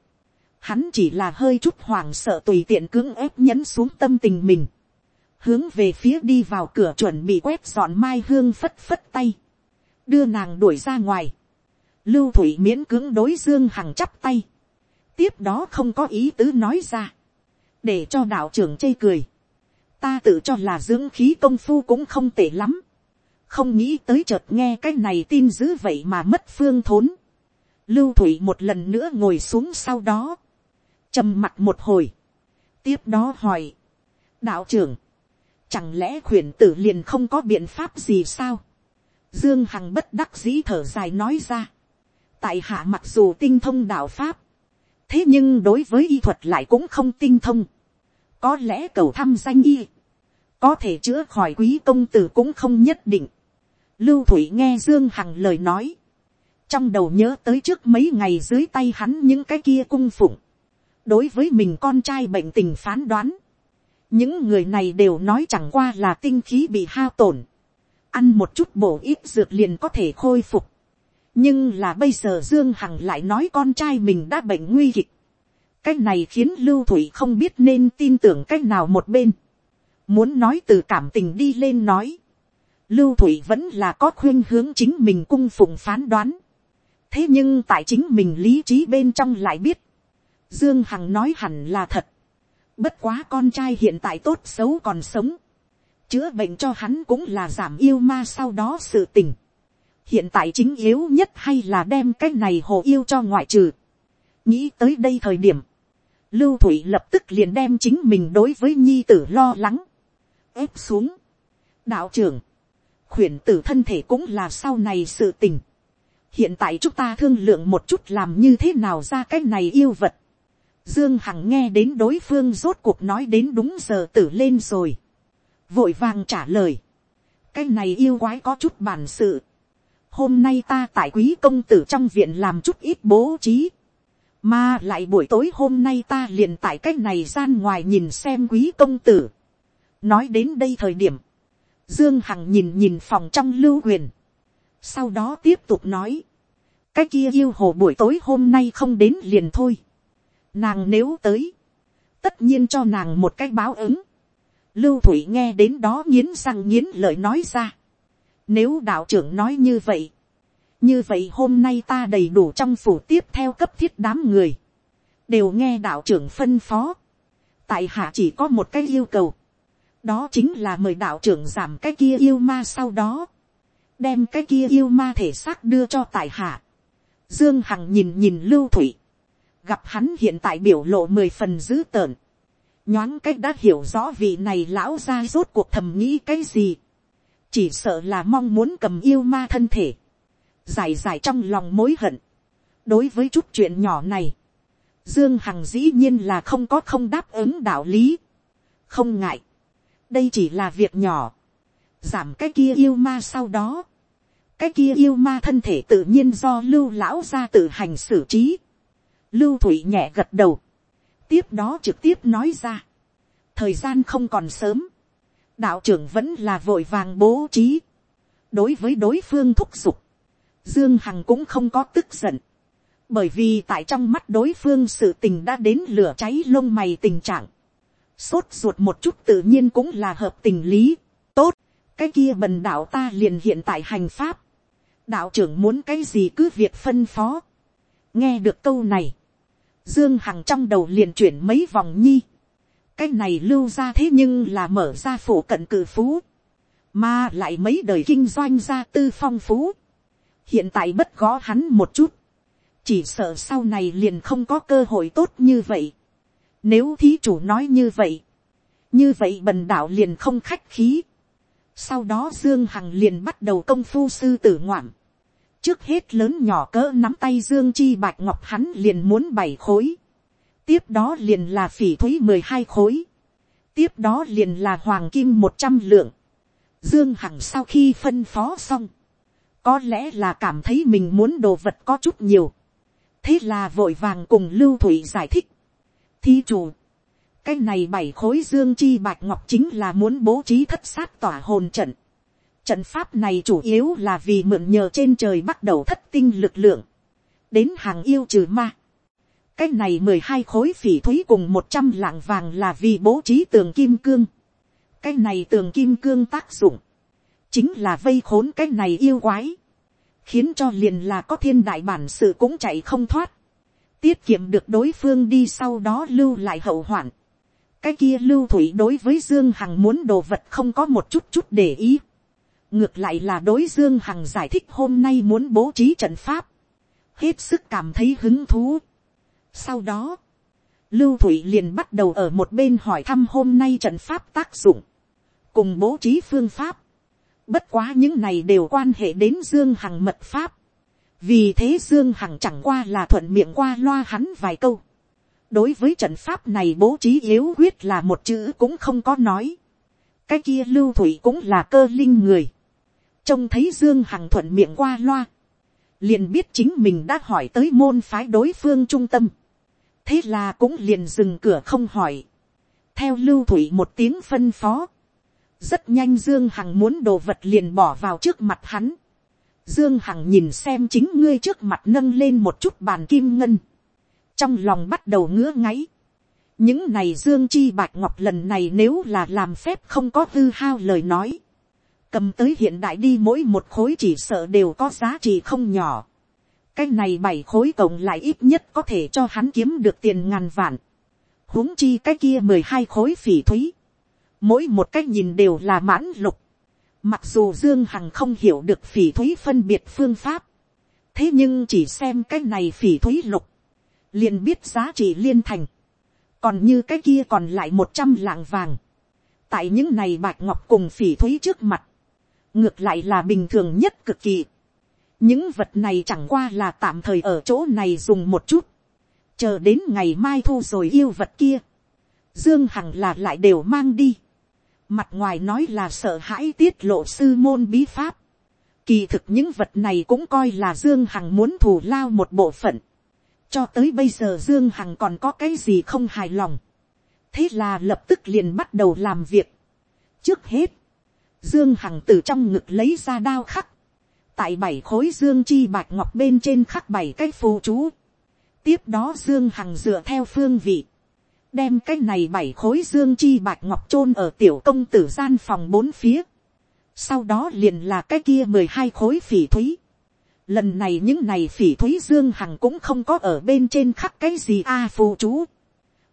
Hắn chỉ là hơi chút hoảng sợ tùy tiện cưỡng ép nhấn xuống tâm tình mình. Hướng về phía đi vào cửa chuẩn bị quét dọn mai hương phất phất tay. Đưa nàng đuổi ra ngoài. Lưu Thủy miễn cưỡng đối Dương Hằng chắp tay. Tiếp đó không có ý tứ nói ra. Để cho đạo trưởng chê cười. Ta tự cho là dưỡng khí công phu cũng không tệ lắm không nghĩ tới chợt nghe cái này tin dữ vậy mà mất phương thốn. lưu thủy một lần nữa ngồi xuống sau đó, trầm mặt một hồi, tiếp đó hỏi, đạo trưởng, chẳng lẽ khuyển tử liền không có biện pháp gì sao, dương hằng bất đắc dĩ thở dài nói ra, tại hạ mặc dù tinh thông đạo pháp, thế nhưng đối với y thuật lại cũng không tinh thông, có lẽ cầu thăm danh y, có thể chữa khỏi quý công tử cũng không nhất định. Lưu Thủy nghe Dương Hằng lời nói. trong đầu nhớ tới trước mấy ngày dưới tay hắn những cái kia cung phụng, đối với mình con trai bệnh tình phán đoán, những người này đều nói chẳng qua là tinh khí bị hao tổn, ăn một chút bổ ít dược liền có thể khôi phục, nhưng là bây giờ dương hằng lại nói con trai mình đã bệnh nguy kịch, cái này khiến lưu thủy không biết nên tin tưởng cái nào một bên, muốn nói từ cảm tình đi lên nói, lưu thủy vẫn là có khuyên hướng chính mình cung phụng phán đoán, thế nhưng tại chính mình lý trí bên trong lại biết, dương hằng nói hẳn là thật, bất quá con trai hiện tại tốt xấu còn sống, chữa bệnh cho hắn cũng là giảm yêu ma sau đó sự tình, hiện tại chính yếu nhất hay là đem cái này hồ yêu cho ngoại trừ, nghĩ tới đây thời điểm, lưu thủy lập tức liền đem chính mình đối với nhi tử lo lắng, ép xuống, đạo trưởng, khuyển tử thân thể cũng là sau này sự tình, hiện tại chúng ta thương lượng một chút làm như thế nào ra cái này yêu vật. Dương Hằng nghe đến đối phương rốt cuộc nói đến đúng giờ tử lên rồi. Vội vàng trả lời. Cái này yêu quái có chút bản sự. Hôm nay ta tại quý công tử trong viện làm chút ít bố trí. Mà lại buổi tối hôm nay ta liền tại cái này gian ngoài nhìn xem quý công tử. Nói đến đây thời điểm. Dương Hằng nhìn nhìn phòng trong lưu huyền sau đó tiếp tục nói, cái kia yêu hồ buổi tối hôm nay không đến liền thôi. nàng nếu tới, tất nhiên cho nàng một cái báo ứng. lưu thủy nghe đến đó nghiến răng nghiến lợi nói ra nếu đạo trưởng nói như vậy, như vậy hôm nay ta đầy đủ trong phủ tiếp theo cấp thiết đám người, đều nghe đạo trưởng phân phó. tại hạ chỉ có một cái yêu cầu, đó chính là mời đạo trưởng giảm cái kia yêu ma sau đó đem cái kia yêu ma thể xác đưa cho tại hạ. Dương Hằng nhìn nhìn Lưu Thủy, gặp hắn hiện tại biểu lộ mười phần dữ tợn. Nhoáng cách đã hiểu rõ vị này lão ra rốt cuộc thầm nghĩ cái gì. Chỉ sợ là mong muốn cầm yêu ma thân thể. Giải giải trong lòng mối hận. Đối với chút chuyện nhỏ này. Dương Hằng dĩ nhiên là không có không đáp ứng đạo lý. Không ngại. Đây chỉ là việc nhỏ giảm cái kia yêu ma sau đó, cái kia yêu ma thân thể tự nhiên do lưu lão ra tự hành xử trí. lưu thủy nhẹ gật đầu, tiếp đó trực tiếp nói ra, thời gian không còn sớm, đạo trưởng vẫn là vội vàng bố trí, đối với đối phương thúc giục, dương hằng cũng không có tức giận, bởi vì tại trong mắt đối phương sự tình đã đến lửa cháy lông mày tình trạng, sốt ruột một chút tự nhiên cũng là hợp tình lý, tốt, cái kia bần đạo ta liền hiện tại hành pháp, đạo trưởng muốn cái gì cứ việc phân phó. nghe được câu này, dương hằng trong đầu liền chuyển mấy vòng nhi cái này lưu ra thế nhưng là mở ra phủ cận cử phú, mà lại mấy đời kinh doanh gia tư phong phú. hiện tại bất gó hắn một chút, chỉ sợ sau này liền không có cơ hội tốt như vậy. nếu thí chủ nói như vậy, như vậy bần đạo liền không khách khí. Sau đó Dương Hằng liền bắt đầu công phu sư tử ngoạm trước hết lớn nhỏ cỡ nắm tay dương chi bạch ngọc hắn liền muốn bảy khối, tiếp đó liền là phỉ thúy mười hai khối, tiếp đó liền là hoàng kim một trăm lượng, dương hằng sau khi phân phó xong, có lẽ là cảm thấy mình muốn đồ vật có chút nhiều, thế là vội vàng cùng lưu thủy giải thích, thi chủ, cái này bảy khối dương chi bạch ngọc chính là muốn bố trí thất sát tỏa hồn trận, Trận pháp này chủ yếu là vì mượn nhờ trên trời bắt đầu thất tinh lực lượng. Đến hàng yêu trừ ma. Cái này mười hai khối phỉ thúy cùng một trăm lạng vàng là vì bố trí tường kim cương. Cái này tường kim cương tác dụng. Chính là vây khốn cái này yêu quái. Khiến cho liền là có thiên đại bản sự cũng chạy không thoát. Tiết kiệm được đối phương đi sau đó lưu lại hậu hoạn cái kia lưu thủy đối với dương hằng muốn đồ vật không có một chút chút để ý ngược lại là đối dương hằng giải thích hôm nay muốn bố trí trận pháp, hết sức cảm thấy hứng thú sau đó, lưu thủy liền bắt đầu ở một bên hỏi thăm hôm nay trận pháp tác dụng, cùng bố trí phương pháp. bất quá những này đều quan hệ đến dương hằng mật pháp. vì thế dương hằng chẳng qua là thuận miệng qua loa hắn vài câu. đối với trận pháp này bố trí yếu quyết là một chữ cũng không có nói. cái kia lưu thủy cũng là cơ linh người trông thấy dương hằng thuận miệng qua loa, liền biết chính mình đã hỏi tới môn phái đối phương trung tâm, thế là cũng liền dừng cửa không hỏi, theo lưu thủy một tiếng phân phó, rất nhanh dương hằng muốn đồ vật liền bỏ vào trước mặt hắn, dương hằng nhìn xem chính ngươi trước mặt nâng lên một chút bàn kim ngân, trong lòng bắt đầu ngứa ngáy, những này dương chi bạch ngọc lần này nếu là làm phép không có hư hao lời nói, cầm tới hiện đại đi, mỗi một khối chỉ sợ đều có giá trị không nhỏ. cái này bảy khối cộng lại ít nhất có thể cho hắn kiếm được tiền ngàn vạn. huống chi cái kia mười hai khối phỉ thúy. mỗi một cách nhìn đều là mãn lục. mặc dù dương hằng không hiểu được phỉ thúy phân biệt phương pháp. thế nhưng chỉ xem cái này phỉ thúy lục. liền biết giá trị liên thành. còn như cái kia còn lại một trăm lạng vàng. tại những này bạch ngọc cùng phỉ thúy trước mặt ngược lại là bình thường nhất cực kỳ. những vật này chẳng qua là tạm thời ở chỗ này dùng một chút, chờ đến ngày mai thu rồi yêu vật kia, dương hằng là lại đều mang đi, mặt ngoài nói là sợ hãi tiết lộ sư môn bí pháp, kỳ thực những vật này cũng coi là dương hằng muốn thù lao một bộ phận, cho tới bây giờ dương hằng còn có cái gì không hài lòng, thế là lập tức liền bắt đầu làm việc. trước hết, Dương Hằng từ trong ngực lấy ra đao khắc. Tại bảy khối dương chi bạch ngọc bên trên khắc bảy cái phù chú. Tiếp đó Dương Hằng dựa theo phương vị. Đem cái này bảy khối dương chi bạch ngọc chôn ở tiểu công tử gian phòng bốn phía. Sau đó liền là cái kia mười hai khối phỉ thúy. Lần này những này phỉ thúy Dương Hằng cũng không có ở bên trên khắc cái gì a phù chú.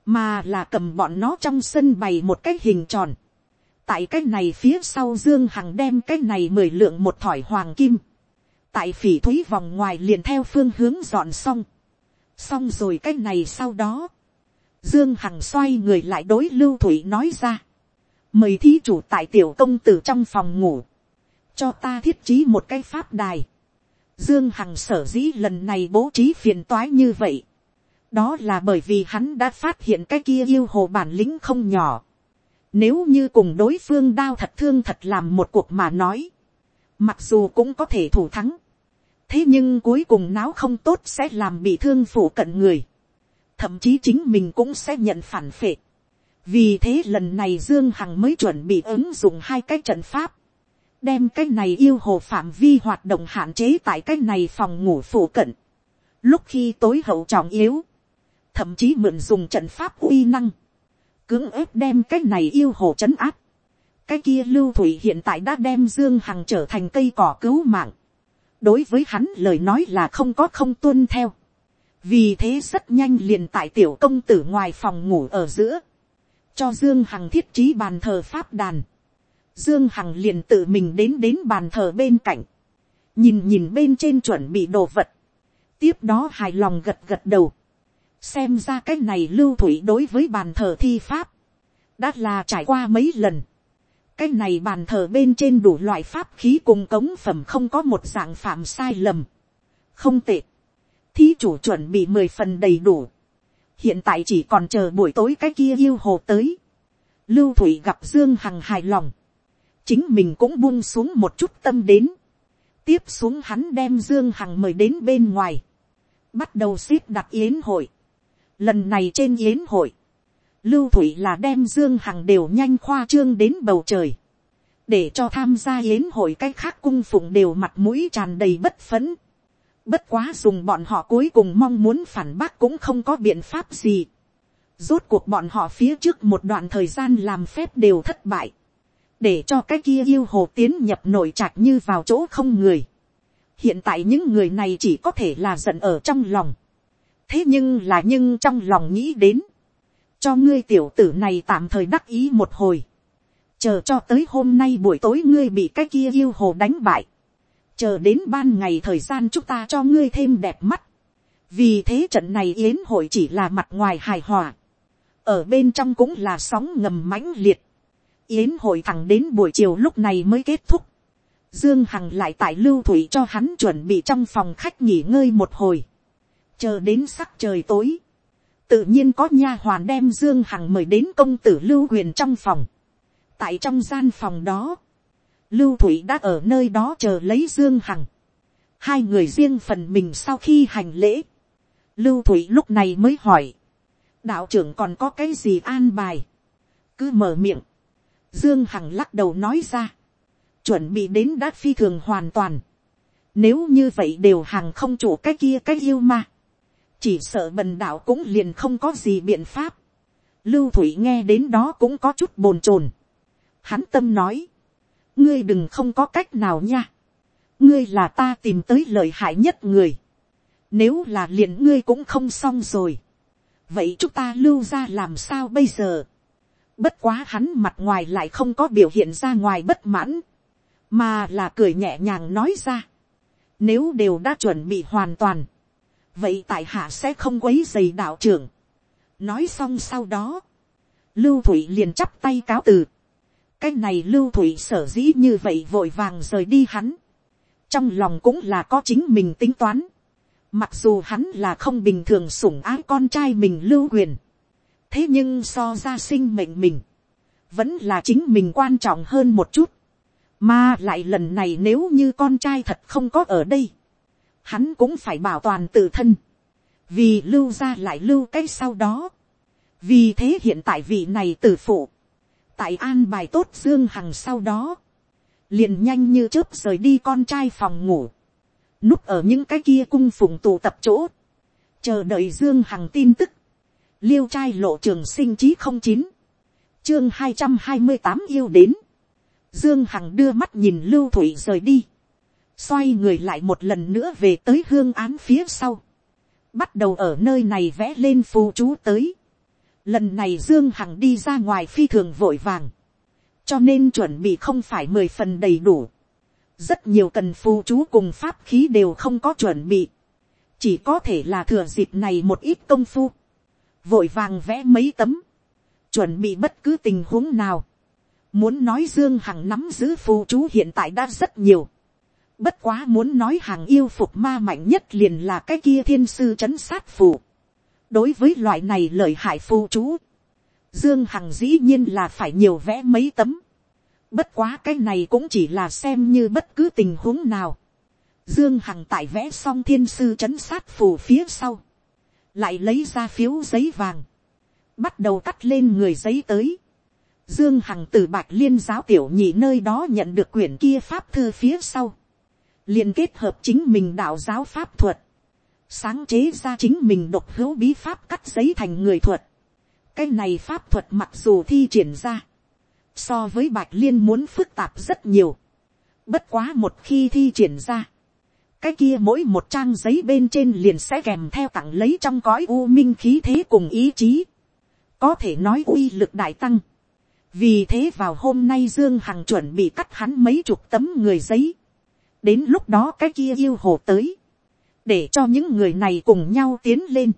Mà là cầm bọn nó trong sân bày một cái hình tròn tại cái này phía sau dương hằng đem cái này mười lượng một thỏi hoàng kim, tại phỉ thúy vòng ngoài liền theo phương hướng dọn xong, xong rồi cái này sau đó, dương hằng xoay người lại đối lưu thủy nói ra, mời thí chủ tại tiểu công tử trong phòng ngủ, cho ta thiết trí một cái pháp đài, dương hằng sở dĩ lần này bố trí phiền toái như vậy, đó là bởi vì hắn đã phát hiện cái kia yêu hồ bản lĩnh không nhỏ, nếu như cùng đối phương đao thật thương thật làm một cuộc mà nói. Mặc dù cũng có thể thủ thắng. Thế nhưng cuối cùng náo không tốt sẽ làm bị thương phủ cận người. Thậm chí chính mình cũng sẽ nhận phản phệ. Vì thế lần này Dương Hằng mới chuẩn bị ứng dụng hai cái trận pháp. Đem cái này yêu hồ phạm vi hoạt động hạn chế tại cái này phòng ngủ phủ cận. Lúc khi tối hậu trọng yếu. Thậm chí mượn dùng trận pháp uy năng cưỡng ép đem cái này yêu hồ c h ấ n áp. cái kia lưu thủy hiện tại đã đem dương hằng trở thành cây cỏ cứu mạng. đối với hắn lời nói là không có không tuân theo. vì thế rất nhanh liền tại tiểu công tử ngoài phòng ngủ ở giữa. cho dương hằng thiết trí bàn thờ pháp đàn. dương hằng liền tự mình đến đến bàn thờ bên cạnh. nhìn nhìn bên trên chuẩn bị đồ vật. tiếp đó hài lòng gật gật đầu xem ra cái này lưu thủy đối với bàn thờ thi pháp, đã là trải qua mấy lần. cái này bàn thờ bên trên đủ loại pháp khí cùng cống phẩm không có một dạng phạm sai lầm. không tệ. thí chủ chuẩn bị mười phần đầy đủ. hiện tại chỉ còn chờ buổi tối cái kia yêu hồ tới. lưu thủy gặp dương hằng hài lòng. chính mình cũng buông xuống một chút tâm đến. tiếp xuống hắn đem dương hằng mời đến bên ngoài. bắt đầu xếp đặt yến hội Lần này trên yến hội, Lưu Thủy là đem Dương Hằng đều nhanh khoa trương đến bầu trời. Để cho tham gia yến hội cách khác cung phụng đều mặt mũi tràn đầy bất phấn. Bất quá dùng bọn họ cuối cùng mong muốn phản bác cũng không có biện pháp gì. Rốt cuộc bọn họ phía trước một đoạn thời gian làm phép đều thất bại. Để cho cái kia yêu hồ tiến nhập nội trạch như vào chỗ không người. Hiện tại những người này chỉ có thể là giận ở trong lòng thế nhưng là nhưng trong lòng nghĩ đến, cho ngươi tiểu tử này tạm thời đắc ý một hồi, chờ cho tới hôm nay buổi tối ngươi bị cái kia yêu hồ đánh bại, chờ đến ban ngày thời gian chúng ta cho ngươi thêm đẹp mắt, vì thế trận này yến hội chỉ là mặt ngoài hài hòa, ở bên trong cũng là sóng ngầm mãnh liệt, yến hội thẳng đến buổi chiều lúc này mới kết thúc, dương hằng lại tại lưu thủy cho hắn chuẩn bị trong phòng khách nghỉ ngơi một hồi, chờ đến sắc trời tối, tự nhiên có nha hoàn đem dương hằng mời đến công tử lưu huyền trong phòng. tại trong gian phòng đó, lưu thủy đã ở nơi đó chờ lấy dương hằng. hai người riêng phần mình sau khi hành lễ, lưu thủy lúc này mới hỏi, đạo trưởng còn có cái gì an bài, cứ mở miệng, dương hằng lắc đầu nói ra, chuẩn bị đến đã phi thường hoàn toàn, nếu như vậy đều hàng không chủ cái kia cái yêu ma, chỉ sợ bần đạo cũng liền không có gì biện pháp, lưu thủy nghe đến đó cũng có chút bồn chồn, hắn tâm nói, ngươi đừng không có cách nào nha, ngươi là ta tìm tới lợi hại nhất người, nếu là liền ngươi cũng không xong rồi, vậy chúng ta lưu ra làm sao bây giờ, bất quá hắn mặt ngoài lại không có biểu hiện ra ngoài bất mãn, mà là cười nhẹ nhàng nói ra, nếu đều đã chuẩn bị hoàn toàn, vậy tại hạ sẽ không quấy dày đạo trưởng. nói xong sau đó, lưu thủy liền chắp tay cáo từ, cái này lưu thủy sở dĩ như vậy vội vàng rời đi hắn. trong lòng cũng là có chính mình tính toán. mặc dù hắn là không bình thường sủng ái con trai mình lưu quyền. thế nhưng so ra sinh mệnh mình, vẫn là chính mình quan trọng hơn một chút. mà lại lần này nếu như con trai thật không có ở đây, hắn cũng phải bảo toàn tự thân. vì lưu ra lại lưu cái sau đó. vì thế hiện tại vị này tử phụ. Tại an bài tốt dương hằng sau đó, liền nhanh như chớp rời đi con trai phòng ngủ, núp ở những cái kia cung phụng tụ tập chỗ, chờ đợi dương hằng tin tức, liêu trai lộ trường sinh chí không chín, chương hai trăm hai mươi tám yêu đến, dương hằng đưa mắt nhìn lưu thủy rời đi, xoay người lại một lần nữa về tới hương án phía sau, bắt đầu ở nơi này vẽ lên phù chú tới, Lần này Dương Hằng đi ra ngoài phi thường vội vàng. Cho nên chuẩn bị không phải mười phần đầy đủ. Rất nhiều cần phù chú cùng pháp khí đều không có chuẩn bị. Chỉ có thể là thừa dịp này một ít công phu. Vội vàng vẽ mấy tấm. Chuẩn bị bất cứ tình huống nào. Muốn nói Dương Hằng nắm giữ phù chú hiện tại đã rất nhiều. Bất quá muốn nói hàng yêu phục ma mạnh nhất liền là cái kia thiên sư chấn sát phù đối với loại này lợi hại phù chú, dương hằng dĩ nhiên là phải nhiều vẽ mấy tấm. bất quá cái này cũng chỉ là xem như bất cứ tình huống nào. dương hằng tại vẽ xong thiên sư trấn sát phù phía sau, lại lấy ra phiếu giấy vàng, bắt đầu cắt lên người giấy tới. Dương Hằng từ bạch liên giáo tiểu nhị nơi đó nhận được quyển kia pháp thư phía sau liền kết hợp chính mình đạo giáo pháp thuật sáng chế ra chính mình độc hữu bí pháp cắt giấy thành người thuật. cái này pháp thuật mặc dù thi triển ra, so với bạch liên muốn phức tạp rất nhiều. bất quá một khi thi triển ra, cái kia mỗi một trang giấy bên trên liền sẽ kèm theo tặng lấy trong cõi u minh khí thế cùng ý chí. có thể nói uy lực đại tăng. vì thế vào hôm nay dương hằng chuẩn bị cắt hắn mấy chục tấm người giấy đến lúc đó cái kia yêu hồ tới, để cho những người này cùng nhau tiến lên.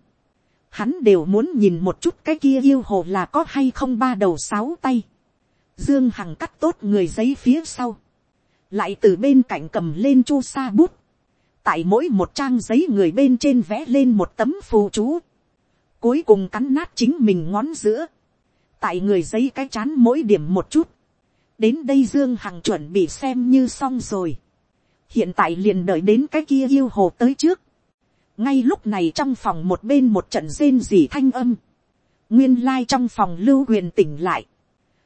Hắn đều muốn nhìn một chút cái kia yêu hồ là có hay không ba đầu sáu tay. Dương Hằng cắt tốt người giấy phía sau. Lại từ bên cạnh cầm lên chu sa bút. Tại mỗi một trang giấy người bên trên vẽ lên một tấm phù chú. Cuối cùng cắn nát chính mình ngón giữa. Tại người giấy cái chán mỗi điểm một chút. Đến đây Dương Hằng chuẩn bị xem như xong rồi hiện tại liền đợi đến cái kia yêu hồ tới trước. ngay lúc này trong phòng một bên một trận rên rỉ thanh âm. nguyên lai trong phòng lưu huyền tỉnh lại.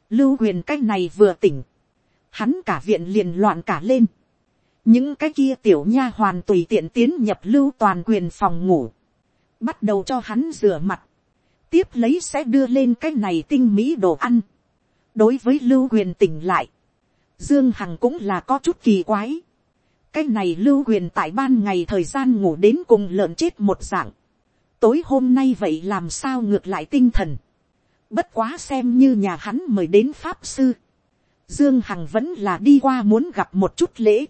lưu huyền cái này vừa tỉnh. hắn cả viện liền loạn cả lên. những cái kia tiểu nha hoàn tùy tiện tiến nhập lưu toàn quyền phòng ngủ. bắt đầu cho hắn rửa mặt. tiếp lấy sẽ đưa lên cái này tinh mỹ đồ ăn. đối với lưu huyền tỉnh lại. Dương Hằng cũng là có chút kỳ quái cái này lưu quyền tại ban ngày thời gian ngủ đến cùng lợn chết một dạng. tối hôm nay vậy làm sao ngược lại tinh thần. bất quá xem như nhà hắn mời đến pháp sư. dương hằng vẫn là đi qua muốn gặp một chút lễ.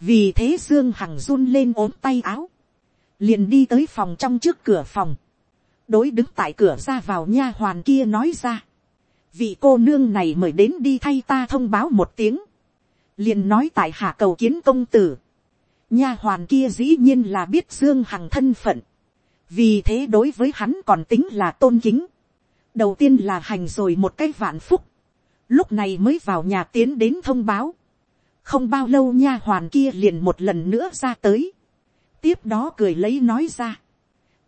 vì thế dương hằng run lên ốm tay áo. liền đi tới phòng trong trước cửa phòng. đối đứng tại cửa ra vào nha hoàn kia nói ra. vị cô nương này mời đến đi thay ta thông báo một tiếng liền nói tại hạ cầu kiến công tử. nha hoàn kia dĩ nhiên là biết dương hằng thân phận. vì thế đối với hắn còn tính là tôn kính. đầu tiên là hành rồi một cái vạn phúc. lúc này mới vào nhà tiến đến thông báo. không bao lâu nha hoàn kia liền một lần nữa ra tới. tiếp đó cười lấy nói ra,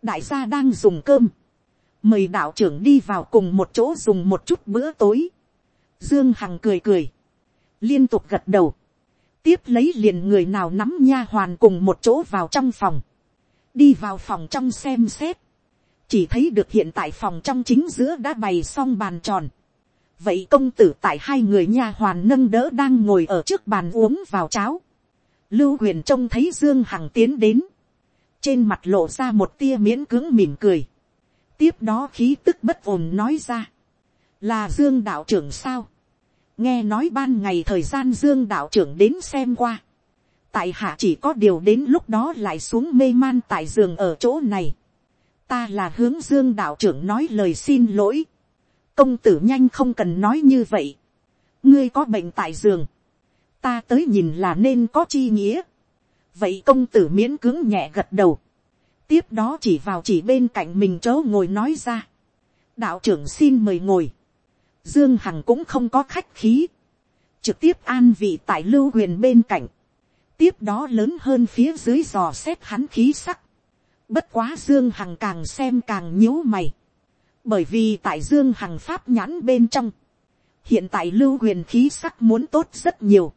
đại gia đang dùng cơm, mời đạo trưởng đi vào cùng một chỗ dùng một chút bữa tối, dương hằng cười cười, liên tục gật đầu, tiếp lấy liền người nào nắm nha hoàn cùng một chỗ vào trong phòng, đi vào phòng trong xem xét, chỉ thấy được hiện tại phòng trong chính giữa đã bày xong bàn tròn, vậy công tử tại hai người nha hoàn nâng đỡ đang ngồi ở trước bàn uống vào cháo, lưu huyền trông thấy dương hằng tiến đến, trên mặt lộ ra một tia miễn cưỡng mỉm cười, tiếp đó khí tức bất ổn nói ra, là dương đạo trưởng sao, nghe nói ban ngày thời gian dương đạo trưởng đến xem qua, tại hạ chỉ có điều đến lúc đó lại xuống mê man tại giường ở chỗ này, ta là hướng dương đạo trưởng nói lời xin lỗi, công tử nhanh không cần nói như vậy, ngươi có bệnh tại giường, ta tới nhìn là nên có chi nghĩa, vậy công tử miễn cưỡng nhẹ gật đầu, tiếp đó chỉ vào chỉ bên cạnh mình chỗ ngồi nói ra, đạo trưởng xin mời ngồi, dương hằng cũng không có khách khí, trực tiếp an vị tại lưu huyền bên cạnh, tiếp đó lớn hơn phía dưới dò xét hắn khí sắc, bất quá dương hằng càng xem càng nhíu mày, bởi vì tại dương hằng pháp nhãn bên trong, hiện tại lưu huyền khí sắc muốn tốt rất nhiều,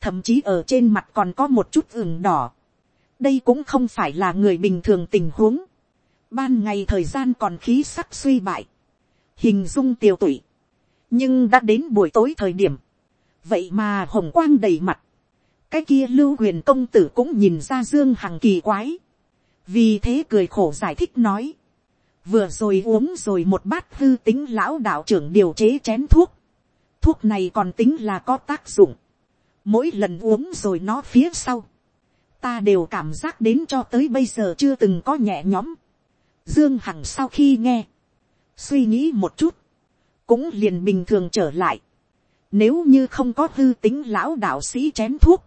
thậm chí ở trên mặt còn có một chút ửng đỏ, đây cũng không phải là người bình thường tình huống, ban ngày thời gian còn khí sắc suy bại, hình dung tiêu tụy, nhưng đã đến buổi tối thời điểm, vậy mà hồng quang đầy mặt, cái kia lưu huyền công tử cũng nhìn ra dương hằng kỳ quái, vì thế cười khổ giải thích nói, vừa rồi uống rồi một bát hư tính lão đạo trưởng điều chế chén thuốc, thuốc này còn tính là có tác dụng, mỗi lần uống rồi nó phía sau, ta đều cảm giác đến cho tới bây giờ chưa từng có nhẹ nhõm. Dương Hằng sau khi nghe, suy nghĩ một chút, cũng liền bình thường trở lại. Nếu như không có hư tính lão đạo sĩ chén thuốc,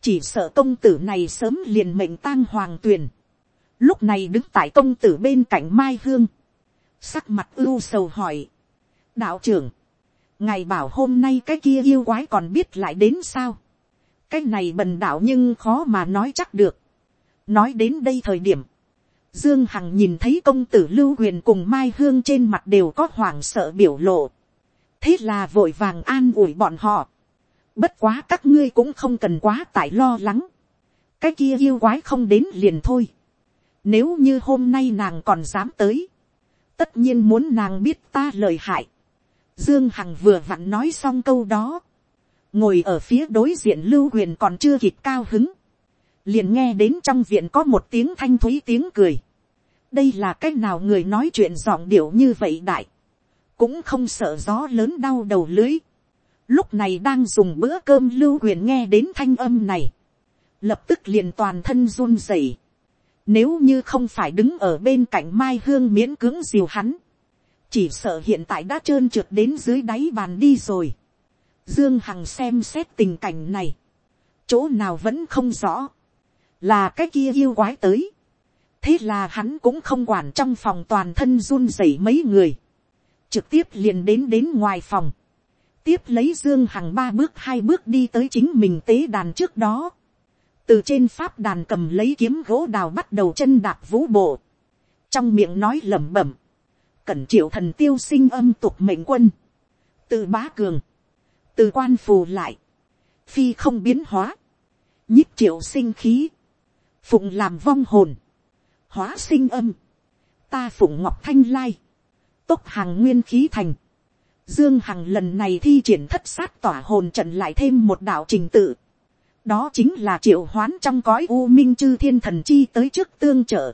chỉ sợ công tử này sớm liền mệnh tang hoàng tuyền. Lúc này đứng tại công tử bên cạnh Mai Hương, sắc mặt ưu sầu hỏi, đạo trưởng, ngài bảo hôm nay cái kia yêu quái còn biết lại đến sao cái này bần đạo nhưng khó mà nói chắc được. nói đến đây thời điểm, dương hằng nhìn thấy công tử lưu huyền cùng mai hương trên mặt đều có hoảng sợ biểu lộ. thế là vội vàng an ủi bọn họ. bất quá các ngươi cũng không cần quá tại lo lắng. cái kia yêu quái không đến liền thôi. nếu như hôm nay nàng còn dám tới, tất nhiên muốn nàng biết ta lời hại. Dương Hằng vừa vặn nói xong câu đó ngồi ở phía đối diện lưu huyền còn chưa kịp cao hứng, liền nghe đến trong viện có một tiếng thanh thúy tiếng cười. đây là c á c h nào người nói chuyện giọng điệu như vậy đại, cũng không sợ gió lớn đau đầu lưới. lúc này đang dùng bữa cơm lưu huyền nghe đến thanh âm này, lập tức liền toàn thân run rẩy. nếu như không phải đứng ở bên cạnh mai hương miễn cưỡng diều hắn, chỉ sợ hiện tại đã trơn trượt đến dưới đáy bàn đi rồi Dương Hằng xem xét tình cảnh này. Chỗ nào vẫn không rõ. Là cái kia yêu quái tới. Thế là hắn cũng không quản trong phòng toàn thân run rẩy mấy người. Trực tiếp liền đến đến ngoài phòng. Tiếp lấy Dương Hằng ba bước hai bước đi tới chính mình tế đàn trước đó. Từ trên pháp đàn cầm lấy kiếm gỗ đào bắt đầu chân đạp vũ bộ. Trong miệng nói lẩm bẩm. Cẩn triệu thần tiêu sinh âm tục mệnh quân. Từ bá cường từ quan phù lại, phi không biến hóa, nhích triệu sinh khí, phụng làm vong hồn, hóa sinh âm, ta phụng ngọc thanh lai, tốc hàng nguyên khí thành, dương hằng lần này thi triển thất sát tỏa hồn trận lại thêm một đạo trình tự, đó chính là triệu hoán trong cõi u minh chư thiên thần chi tới trước tương trợ,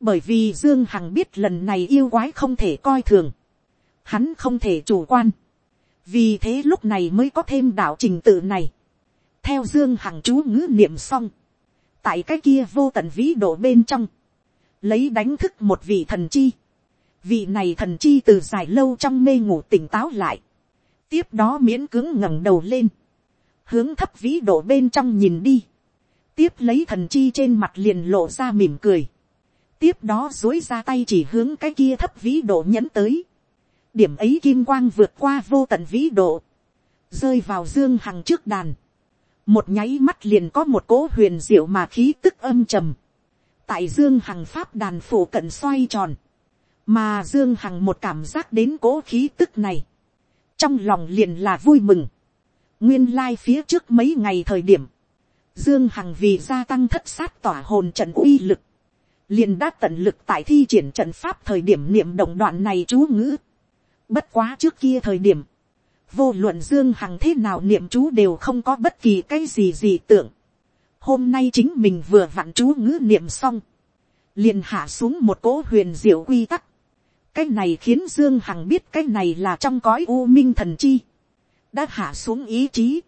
bởi vì dương hằng biết lần này yêu quái không thể coi thường, hắn không thể chủ quan, vì thế lúc này mới có thêm đạo trình tự này. theo dương hằng chú ngữ niệm xong, tại cái kia vô tận vĩ độ bên trong, lấy đánh thức một vị thần chi, vị này thần chi từ dài lâu trong mê ngủ tỉnh táo lại, tiếp đó miễn cứng ngẩng đầu lên, hướng thấp vĩ độ bên trong nhìn đi, tiếp lấy thần chi trên mặt liền lộ ra mỉm cười, tiếp đó dối ra tay chỉ hướng cái kia thấp vĩ độ nhẫn tới, điểm ấy kim quang vượt qua vô tận vĩ độ, rơi vào dương hằng trước đàn, một nháy mắt liền có một cỗ huyền diệu mà khí tức âm trầm, tại dương hằng pháp đàn phủ cận xoay tròn, mà dương hằng một cảm giác đến cỗ khí tức này, trong lòng liền là vui mừng, nguyên lai phía trước mấy ngày thời điểm, dương hằng vì gia tăng thất sát tỏa hồn trận uy lực, liền đã tận lực tại thi triển trận pháp thời điểm niệm động đoạn này chú ngữ. Bất quá trước kia thời điểm, vô luận dương hằng thế nào niệm chú đều không có bất kỳ cái gì gì tưởng. Hôm nay chính mình vừa vặn chú ngữ niệm xong, liền hạ xuống một cỗ huyền diệu quy tắc. Cái này khiến Dương Hằng biết cái này là trong cõi u minh thần chi. Đã hạ xuống ý chí.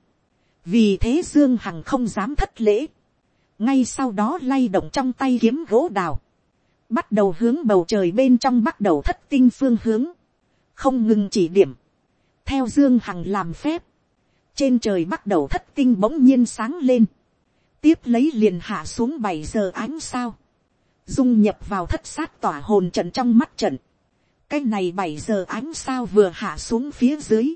Vì thế Dương Hằng không dám thất lễ ngay sau đó lay động trong tay kiếm gỗ đào, bắt đầu hướng bầu trời bên trong bắt đầu thất tinh phương hướng, không ngừng chỉ điểm, theo dương hằng làm phép, trên trời bắt đầu thất tinh bỗng nhiên sáng lên, tiếp lấy liền hạ xuống bảy giờ ánh sao, dung nhập vào thất sát tỏa hồn trận trong mắt trận, cái này bảy giờ ánh sao vừa hạ xuống phía dưới,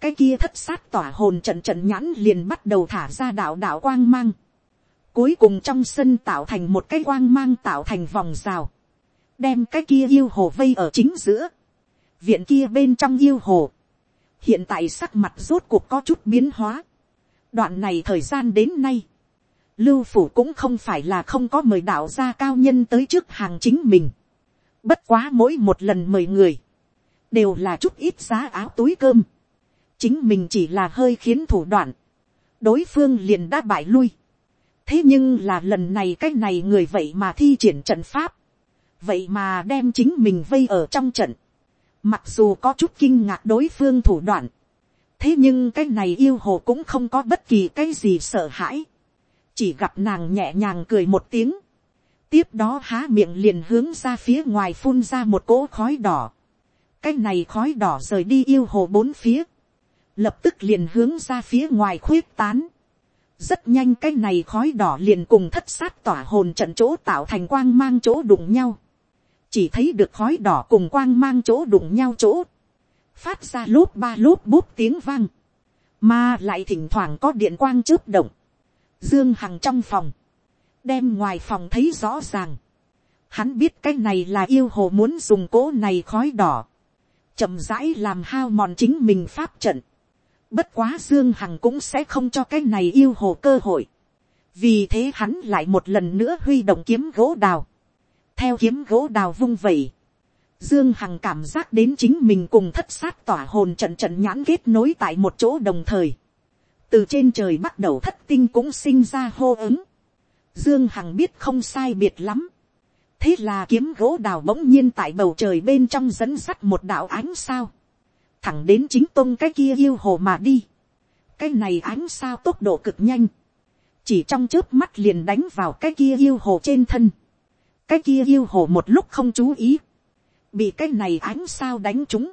cái kia thất sát tỏa hồn trận trận nhãn liền bắt đầu thả ra đạo đạo quang mang, Cuối cùng trong sân tạo thành một cái quang mang tạo thành vòng rào. Đem cái kia yêu hồ vây ở chính giữa. Viện kia bên trong yêu hồ. Hiện tại sắc mặt rốt cuộc có chút biến hóa. Đoạn này thời gian đến nay. Lưu phủ cũng không phải là không có mời đạo gia cao nhân tới trước hàng chính mình. Bất quá mỗi một lần mời người. Đều là chút ít giá áo túi cơm. Chính mình chỉ là hơi khiến thủ đoạn. Đối phương liền đã bại lui thế nhưng là lần này cái này người vậy mà thi triển trận pháp, vậy mà đem chính mình vây ở trong trận, mặc dù có chút kinh ngạc đối phương thủ đoạn, thế nhưng cái này yêu hồ cũng không có bất kỳ cái gì sợ hãi, chỉ gặp nàng nhẹ nhàng cười một tiếng, tiếp đó há miệng liền hướng ra phía ngoài phun ra một cỗ khói đỏ, cái này khói đỏ rời đi yêu hồ bốn phía, lập tức liền hướng ra phía ngoài khuyết tán, rất nhanh cái này khói đỏ liền cùng thất sát tỏa hồn trận chỗ tạo thành quang mang chỗ đụng nhau chỉ thấy được khói đỏ cùng quang mang chỗ đụng nhau chỗ. phát ra lốp ba lốp bút tiếng vang. mà lại thỉnh thoảng có điện quang chớp động. dương hằng trong phòng. đem ngoài phòng thấy rõ ràng. hắn biết cái này là yêu hồ muốn dùng cỗ này khói đỏ. chậm rãi làm hao mòn chính mình pháp trận Bất quá Dương Hằng cũng sẽ không cho cái này yêu hồ cơ hội. Vì thế hắn lại một lần nữa huy động kiếm gỗ đào. Theo kiếm gỗ đào vung vẩy. Dương Hằng cảm giác đến chính mình cùng thất sát tỏa hồn trận trận nhãn kết nối tại một chỗ đồng thời. Từ trên trời bắt đầu thất tinh cũng sinh ra hô ứng. Dương Hằng biết không sai biệt lắm. Thế là kiếm gỗ đào bỗng nhiên tại bầu trời bên trong dẫn sắt một đạo ánh sao thẳng đến chính tôn cái kia yêu hồ mà đi. cái này ánh sao tốc độ cực nhanh, chỉ trong trước mắt liền đánh vào cái kia yêu hồ trên thân cái kia yêu hồ một lúc không chú ý, bị cái này ánh sao đánh trúng,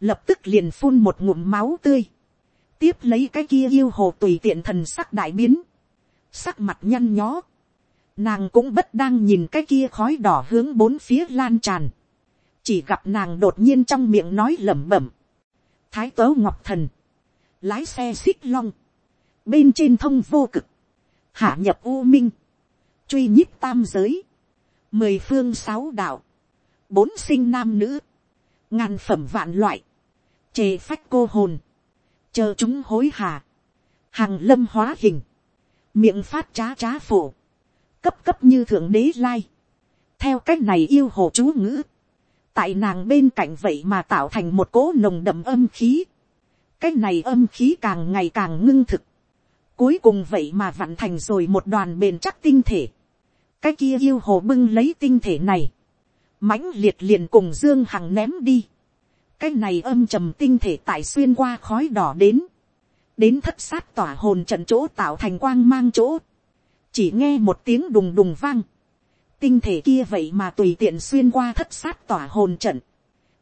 lập tức liền phun một ngụm máu tươi, tiếp lấy cái kia yêu hồ tùy tiện thần sắc đại biến, sắc mặt nhăn nhó, nàng cũng bất đang nhìn cái kia khói đỏ hướng bốn phía lan tràn, chỉ gặp nàng đột nhiên trong miệng nói lẩm bẩm, thái tớ ngọc thần, lái xe xích long, bên trên thông vô cực, hạ nhập u minh, truy nhích tam giới, mười phương sáu đạo, bốn sinh nam nữ, ngàn phẩm vạn loại, chề phách cô hồn, chờ chúng hối hà, hàng lâm hóa hình, miệng phát trá trá phổ, cấp cấp như thượng đế lai, theo cách này yêu hồ chú ngữ, tại nàng bên cạnh vậy mà tạo thành một cỗ nồng đậm âm khí. cái này âm khí càng ngày càng ngưng thực. cuối cùng vậy mà vặn thành rồi một đoàn bền chắc tinh thể cái kia yêu hồ bưng lấy tinh thể này. mãnh liệt liền cùng dương hằng ném đi. cái này âm trầm tinh thể tại xuyên qua khói đỏ đến. đến thất sát tỏa hồn trận chỗ tạo thành quang mang chỗ. chỉ nghe một tiếng đùng đùng vang tinh thể kia vậy mà tùy tiện xuyên qua thất sát tỏa hồn trận.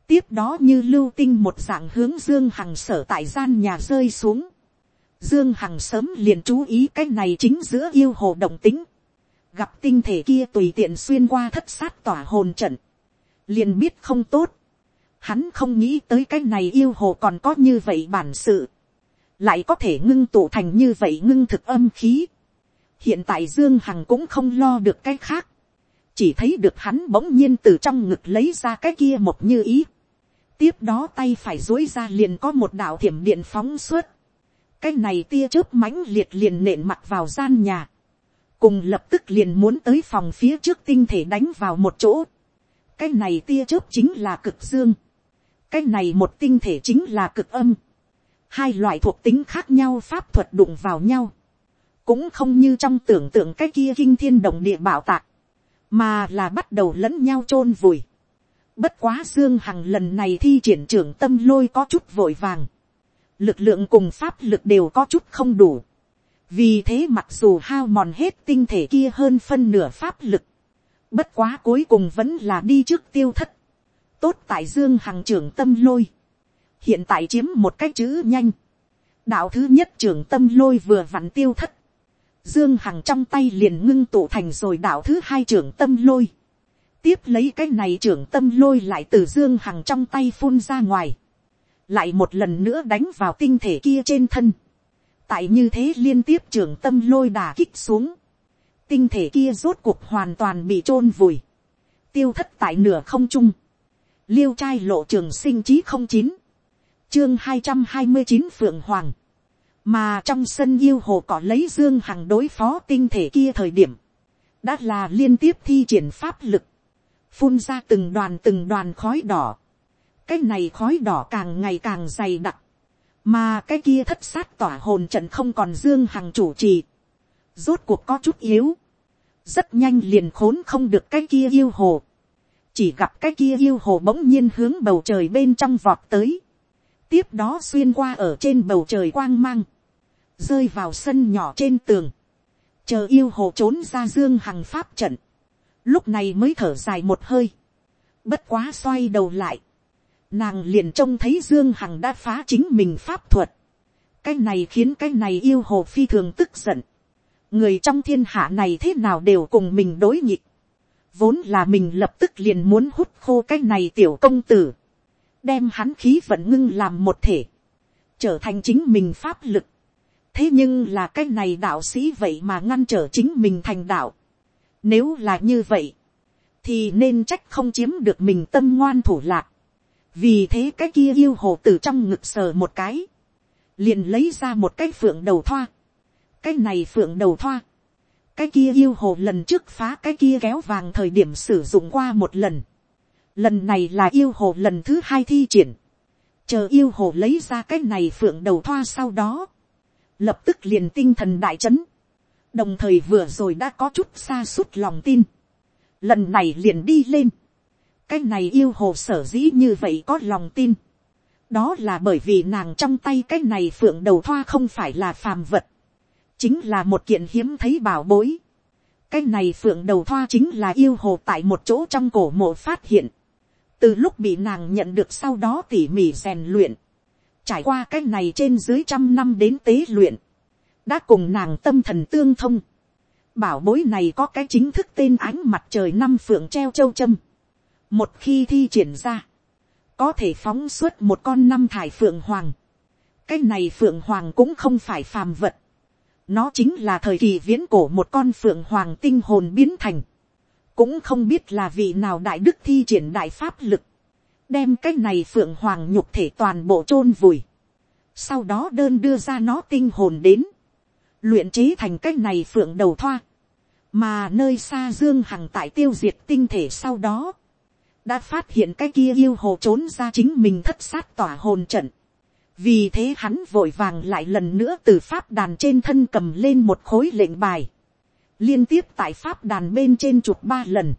tiếp đó như lưu tinh một dạng hướng dương hằng sở tại gian nhà rơi xuống. dương hằng sớm liền chú ý cái này chính giữa yêu hồ động tính gặp tinh thể kia tùy tiện xuyên qua thất sát tỏa hồn trận. liền biết không tốt. hắn không nghĩ tới cái này yêu hồ còn có như vậy bản sự. lại có thể ngưng tụ thành như vậy ngưng thực âm khí. hiện tại dương hằng cũng không lo được cái khác, chỉ thấy được hắn bỗng nhiên từ trong ngực lấy ra cái kia một như ý. tiếp đó tay phải dối ra liền có một đạo thiểm điện phóng suốt. cái này tia chớp mãnh liệt liền nện mặt vào gian nhà cùng lập tức liền muốn tới phòng phía trước tinh thể đánh vào một chỗ. cái này tia chớp chính là cực dương. cái này một tinh thể chính là cực âm. hai loại thuộc tính khác nhau pháp thuật đụng vào nhau. cũng không như trong tưởng tượng cái kia kinh thiên động địa bảo tạc mà là bắt đầu lẫn nhau chôn vùi. Bất quá Dương Hằng lần này thi triển trưởng tâm lôi có chút vội vàng. Lực lượng cùng pháp lực đều có chút không đủ. Vì thế mặc dù hao mòn hết tinh thể kia hơn phân nửa pháp lực. Bất quá cuối cùng vẫn là đi trước tiêu thất. Tốt tại Dương Hằng trưởng tâm lôi. Hiện tại chiếm một cách chữ nhanh. Đạo thứ nhất trưởng tâm lôi vừa vặn tiêu thất. Dương Hằng trong tay liền ngưng tụ thành rồi đạo thứ hai trưởng tâm lôi. Tiếp lấy cái này trưởng tâm lôi lại từ Dương Hằng trong tay phun ra ngoài. Lại một lần nữa đánh vào tinh thể kia trên thân. Tại như thế liên tiếp trưởng tâm lôi đà kích xuống. Tinh thể kia rốt cuộc hoàn toàn bị chôn vùi. Tiêu thất tại nửa không trung. Liêu trai lộ trường sinh chí không chín Chương hai trăm hai mươi chín Phượng Hoàng mà trong sân yêu hồ cỏ lấy dương hằng đối phó tinh thể kia thời điểm, đã là liên tiếp thi triển pháp lực, phun ra từng đoàn từng đoàn khói đỏ, cái này khói đỏ càng ngày càng dày đặc, mà cái kia thất sát tỏa hồn trận không còn dương hằng chủ trì, rốt cuộc có chút yếu, rất nhanh liền khốn không được cái kia yêu hồ, chỉ gặp cái kia yêu hồ bỗng nhiên hướng bầu trời bên trong vọt tới, tiếp đó xuyên qua ở trên bầu trời quang mang, rơi vào sân nhỏ trên tường, chờ yêu hồ trốn ra dương hằng pháp trận, lúc này mới thở dài một hơi, bất quá xoay đầu lại, nàng liền trông thấy dương hằng đã phá chính mình pháp thuật, cái này khiến cái này yêu hồ phi thường tức giận, người trong thiên hạ này thế nào đều cùng mình đối nhịp, vốn là mình lập tức liền muốn hút khô cái này tiểu công tử, đem hắn khí vận ngưng làm một thể, trở thành chính mình pháp lực, thế nhưng là cái này đạo sĩ vậy mà ngăn trở chính mình thành đạo. Nếu là như vậy, thì nên trách không chiếm được mình tâm ngoan thủ lạc vì thế cái kia yêu hồ từ trong ngực sờ một cái, liền lấy ra một cái phượng đầu thoa. cái này phượng đầu thoa, cái kia yêu hồ lần trước phá cái kia kéo vàng thời điểm sử dụng qua một lần. lần này là yêu hồ lần thứ hai thi triển. chờ yêu hồ lấy ra cái này phượng đầu thoa sau đó lập tức liền tinh thần đại chấn, đồng thời vừa rồi đã có chút xa suốt lòng tin, lần này liền đi lên, cái này yêu hồ sở dĩ như vậy có lòng tin, đó là bởi vì nàng trong tay cái này phượng đầu thoa không phải là phàm vật, chính là một kiện hiếm thấy bảo bối, cái này phượng đầu thoa chính là yêu hồ tại một chỗ trong cổ mộ phát hiện, từ lúc bị nàng nhận được sau đó tỉ mỉ rèn luyện, trải qua cái này trên dưới trăm năm đến tế luyện, đã cùng nàng tâm thần tương thông. Bảo bối này có cái chính thức tên ánh mặt trời năm phượng treo châu châm. Một khi thi triển ra, có thể phóng suốt một con năm thải phượng hoàng. Cái này phượng hoàng cũng không phải phàm vật. Nó chính là thời kỳ viễn cổ một con phượng hoàng tinh hồn biến thành. Cũng không biết là vị nào đại đức thi triển đại pháp lực đem cái này phượng hoàng nhục thể toàn bộ chôn vùi, sau đó đơn đưa ra nó tinh hồn đến, luyện chế thành cái này phượng đầu thoa, mà nơi xa dương hằng tại tiêu diệt tinh thể sau đó, đã phát hiện cái kia yêu hồ trốn ra chính mình thất sát tỏa hồn trận, vì thế hắn vội vàng lại lần nữa từ pháp đàn trên thân cầm lên một khối lệnh bài, liên tiếp tại pháp đàn bên trên chụp ba lần,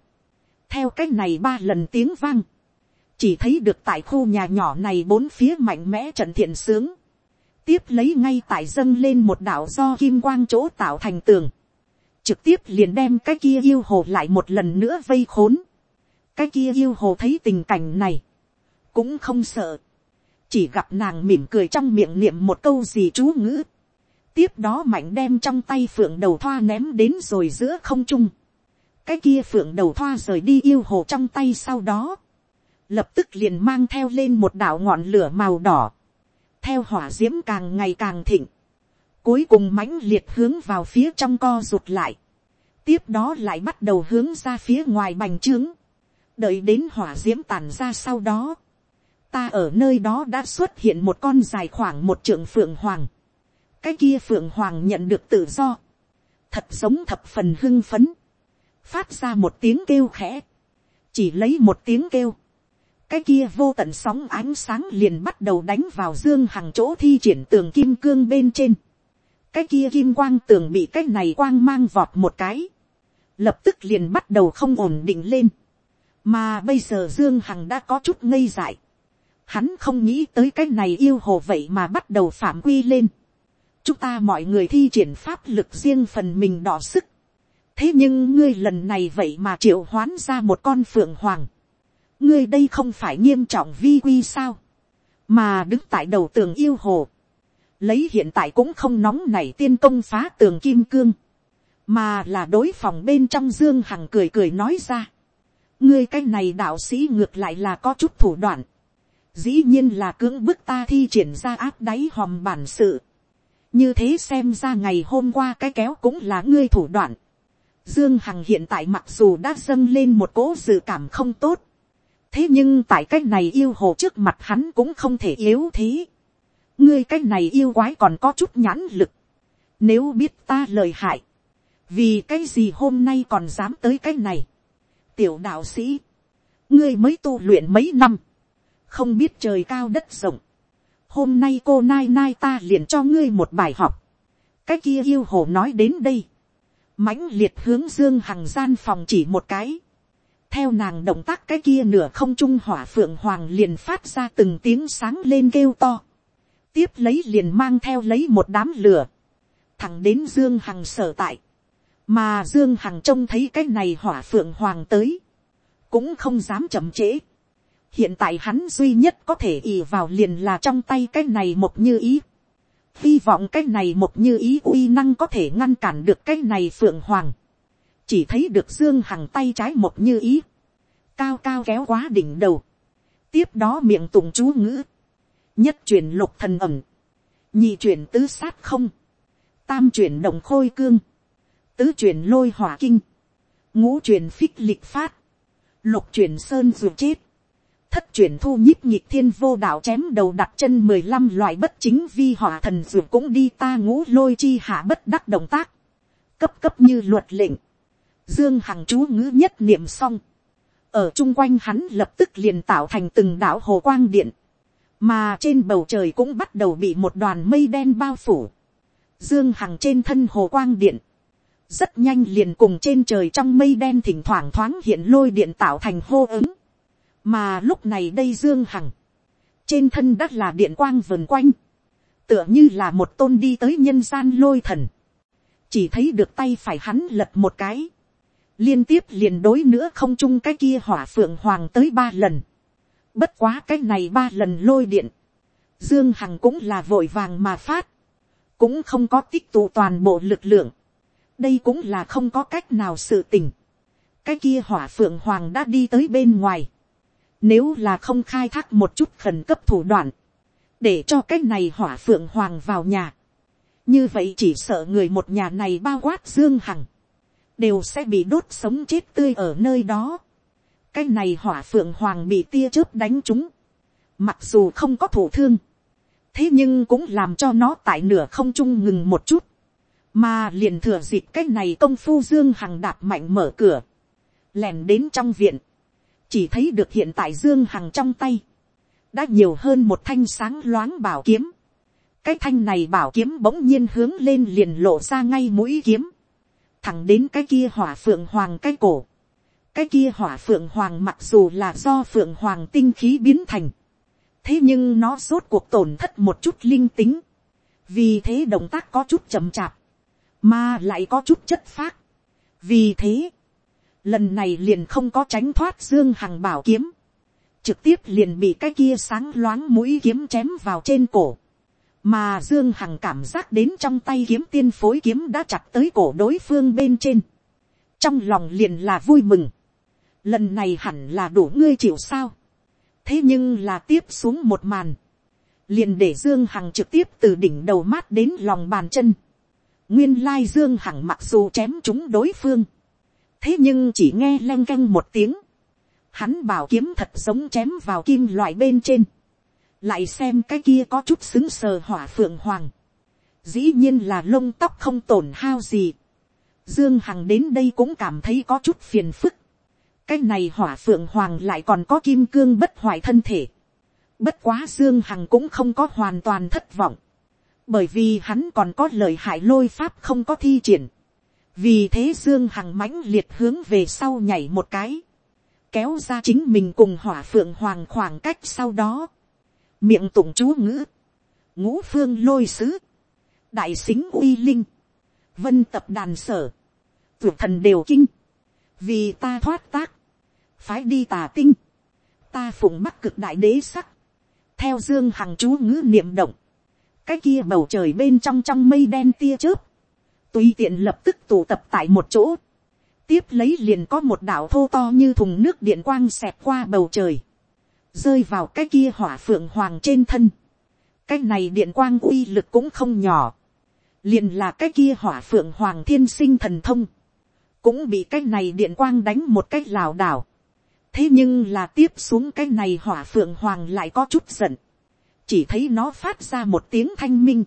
theo cái này ba lần tiếng vang, chỉ thấy được tại khu nhà nhỏ này bốn phía mạnh mẽ trận thiện sướng, tiếp lấy ngay tại dâng lên một đảo do kim quang chỗ tạo thành tường, trực tiếp liền đem cái kia yêu hồ lại một lần nữa vây khốn, cái kia yêu hồ thấy tình cảnh này, cũng không sợ, chỉ gặp nàng mỉm cười trong miệng niệm một câu gì chú ngữ, tiếp đó mạnh đem trong tay phượng đầu thoa ném đến rồi giữa không trung, cái kia phượng đầu thoa rời đi yêu hồ trong tay sau đó, lập tức liền mang theo lên một đạo ngọn lửa màu đỏ, theo hỏa d i ễ m càng ngày càng thịnh, cuối cùng mãnh liệt hướng vào phía trong co rụt lại, tiếp đó lại bắt đầu hướng ra phía ngoài bành trướng, đợi đến hỏa d i ễ m tàn ra sau đó, ta ở nơi đó đã xuất hiện một con dài khoảng một trượng phượng hoàng, cái kia phượng hoàng nhận được tự do, thật giống thập phần hưng phấn, phát ra một tiếng kêu khẽ, chỉ lấy một tiếng kêu, cái kia vô tận sóng ánh sáng liền bắt đầu đánh vào dương hằng chỗ thi triển tường kim cương bên trên, cái kia kim quang tường bị cái này quang mang vọt một cái, lập tức liền bắt đầu không ổn định lên mà bây giờ dương hằng đã có chút ngây dại. hắn không nghĩ tới cái này yêu hồ vậy mà bắt đầu phạm quy lên. chúng ta mọi người thi triển pháp lực riêng phần mình đỏ sức. thế nhưng ngươi lần này vậy mà triệu hoán ra một con phượng hoàng. ngươi đây không phải nghiêm trọng vi quy sao. mà đứng tại đầu tường yêu hồ. lấy hiện tại cũng không nóng này tiên công phá tường kim cương mà là đối phòng bên trong dương hằng cười cười nói ra ngươi cái này đạo sĩ ngược lại là có chút thủ đoạn. dĩ nhiên là cưỡng bức ta thi triển ra áp đáy hòm bản sự. như thế xem ra ngày hôm qua cái kéo cũng là ngươi thủ đoạn. dương hằng hiện tại mặc dù đã dâng lên một cỗ dự cảm không tốt. thế nhưng tại cách này yêu hồ trước mặt hắn cũng không thể yếu thế. ngươi cách này yêu quái còn có chút nhãn lực. nếu biết ta lời hại vì cái gì hôm nay còn dám tới cái này tiểu đạo sĩ, ngươi mới tu luyện mấy năm, không biết trời cao đất rộng. hôm nay cô nai nai ta liền cho ngươi một bài học. cái kia yêu hồ nói đến đây. mãnh liệt hướng dương hằng gian phòng chỉ một cái. theo nàng động tác cái kia nửa không trung hỏa phượng hoàng liền phát ra từng tiếng sáng lên kêu to. tiếp lấy liền mang theo lấy một đám lửa. thẳng đến dương hằng sở tại mà dương hằng trông thấy cái này hỏa phượng hoàng tới, cũng không dám chậm trễ. hiện tại hắn duy nhất có thể ì vào liền là trong tay cái này một như ý. hy vọng cái này một như ý uy năng có thể ngăn cản được cái này phượng hoàng. chỉ thấy được dương hằng tay trái một như ý. cao cao kéo quá đỉnh đầu. tiếp đó miệng tụng chú ngữ. nhất chuyển lục thần ẩm. nhị chuyển tứ sát không. tam chuyển đồng khôi cương tứ truyền lôi hỏa kinh, ngũ truyền phích lịch phát, lục truyền sơn ruột chết, thất truyền thu nhíp nhịp thiên vô đạo chém đầu đặt chân mười lăm loại bất chính vi hỏa thần ruột cũng đi ta ngũ lôi chi hạ bất đắc động tác, cấp cấp như luật lệnh, dương hằng chú ngữ nhất niệm xong, ở chung quanh hắn lập tức liền tạo thành từng đảo hồ quang điện, mà trên bầu trời cũng bắt đầu bị một đoàn mây đen bao phủ, dương hằng trên thân hồ quang điện, rất nhanh liền cùng trên trời trong mây đen thỉnh thoảng thoáng hiện lôi điện tạo thành hô ứng. mà lúc này đây dương hằng, trên thân đất là điện quang vần quanh, tựa như là một tôn đi tới nhân gian lôi thần, chỉ thấy được tay phải hắn lật một cái, liên tiếp liền đối nữa không chung cái kia hỏa phượng hoàng tới ba lần, bất quá cái này ba lần lôi điện, dương hằng cũng là vội vàng mà phát, cũng không có tích tụ toàn bộ lực lượng, đây cũng là không có cách nào sự tình. cái kia hỏa phượng hoàng đã đi tới bên ngoài. nếu là không khai thác một chút khẩn cấp thủ đoạn, để cho cái này hỏa phượng hoàng vào nhà. như vậy chỉ sợ người một nhà này bao quát dương hằng, đều sẽ bị đốt sống chết tươi ở nơi đó. cái này hỏa phượng hoàng bị tia chớp đánh trúng, mặc dù không có thủ thương, thế nhưng cũng làm cho nó tại nửa không trung ngừng một chút mà liền thừa dịp cái này công phu dương hằng đạp mạnh mở cửa, lèn đến trong viện, chỉ thấy được hiện tại dương hằng trong tay, đã nhiều hơn một thanh sáng loáng bảo kiếm, cái thanh này bảo kiếm bỗng nhiên hướng lên liền lộ ra ngay mũi kiếm, thẳng đến cái kia hỏa phượng hoàng cái cổ, cái kia hỏa phượng hoàng mặc dù là do phượng hoàng tinh khí biến thành, thế nhưng nó rốt cuộc tổn thất một chút linh tính, vì thế động tác có chút chậm chạp, mà lại có chút chất phác. vì thế, lần này liền không có tránh thoát dương hằng bảo kiếm, trực tiếp liền bị cái kia sáng loáng mũi kiếm chém vào trên cổ, mà dương hằng cảm giác đến trong tay kiếm tiên phối kiếm đã chặt tới cổ đối phương bên trên, trong lòng liền là vui mừng, lần này hẳn là đủ ngươi chịu sao, thế nhưng là tiếp xuống một màn, liền để dương hằng trực tiếp từ đỉnh đầu mát đến lòng bàn chân, Nguyên lai Dương Hằng mặc dù chém chúng đối phương. thế nhưng chỉ nghe len canh một tiếng, hắn bảo kiếm thật giống chém vào kim loại bên trên, lại xem cái kia có chút xứng sờ hỏa phượng hoàng, dĩ nhiên là lông tóc không tổn hao gì, dương hằng đến đây cũng cảm thấy có chút phiền phức, cái này hỏa phượng hoàng lại còn có kim cương bất hoại thân thể, bất quá dương hằng cũng không có hoàn toàn thất vọng, bởi vì hắn còn có lời hại lôi pháp không có thi triển, vì thế dương hằng mãnh liệt hướng về sau nhảy một cái, kéo ra chính mình cùng hỏa phượng hoàng khoảng cách sau đó, miệng tụng chú ngữ, ngũ phương lôi sứ, đại xính uy linh, vân tập đàn sở, tuyệt thần đều kinh, vì ta thoát tác, phái đi tà tinh, ta phụng bắc cực đại đế sắc, theo dương hằng chú ngữ niệm động, cái kia bầu trời bên trong trong mây đen tia chớp, tùy tiện lập tức tụ tập tại một chỗ, tiếp lấy liền có một đảo thô to như thùng nước điện quang xẹt qua bầu trời, rơi vào cái kia hỏa phượng hoàng trên thân, cái này điện quang uy lực cũng không nhỏ, liền là cái kia hỏa phượng hoàng thiên sinh thần thông, cũng bị cái này điện quang đánh một cách lảo đảo. thế nhưng là tiếp xuống cái này hỏa phượng hoàng lại có chút giận, chỉ thấy nó phát ra một tiếng thanh minh,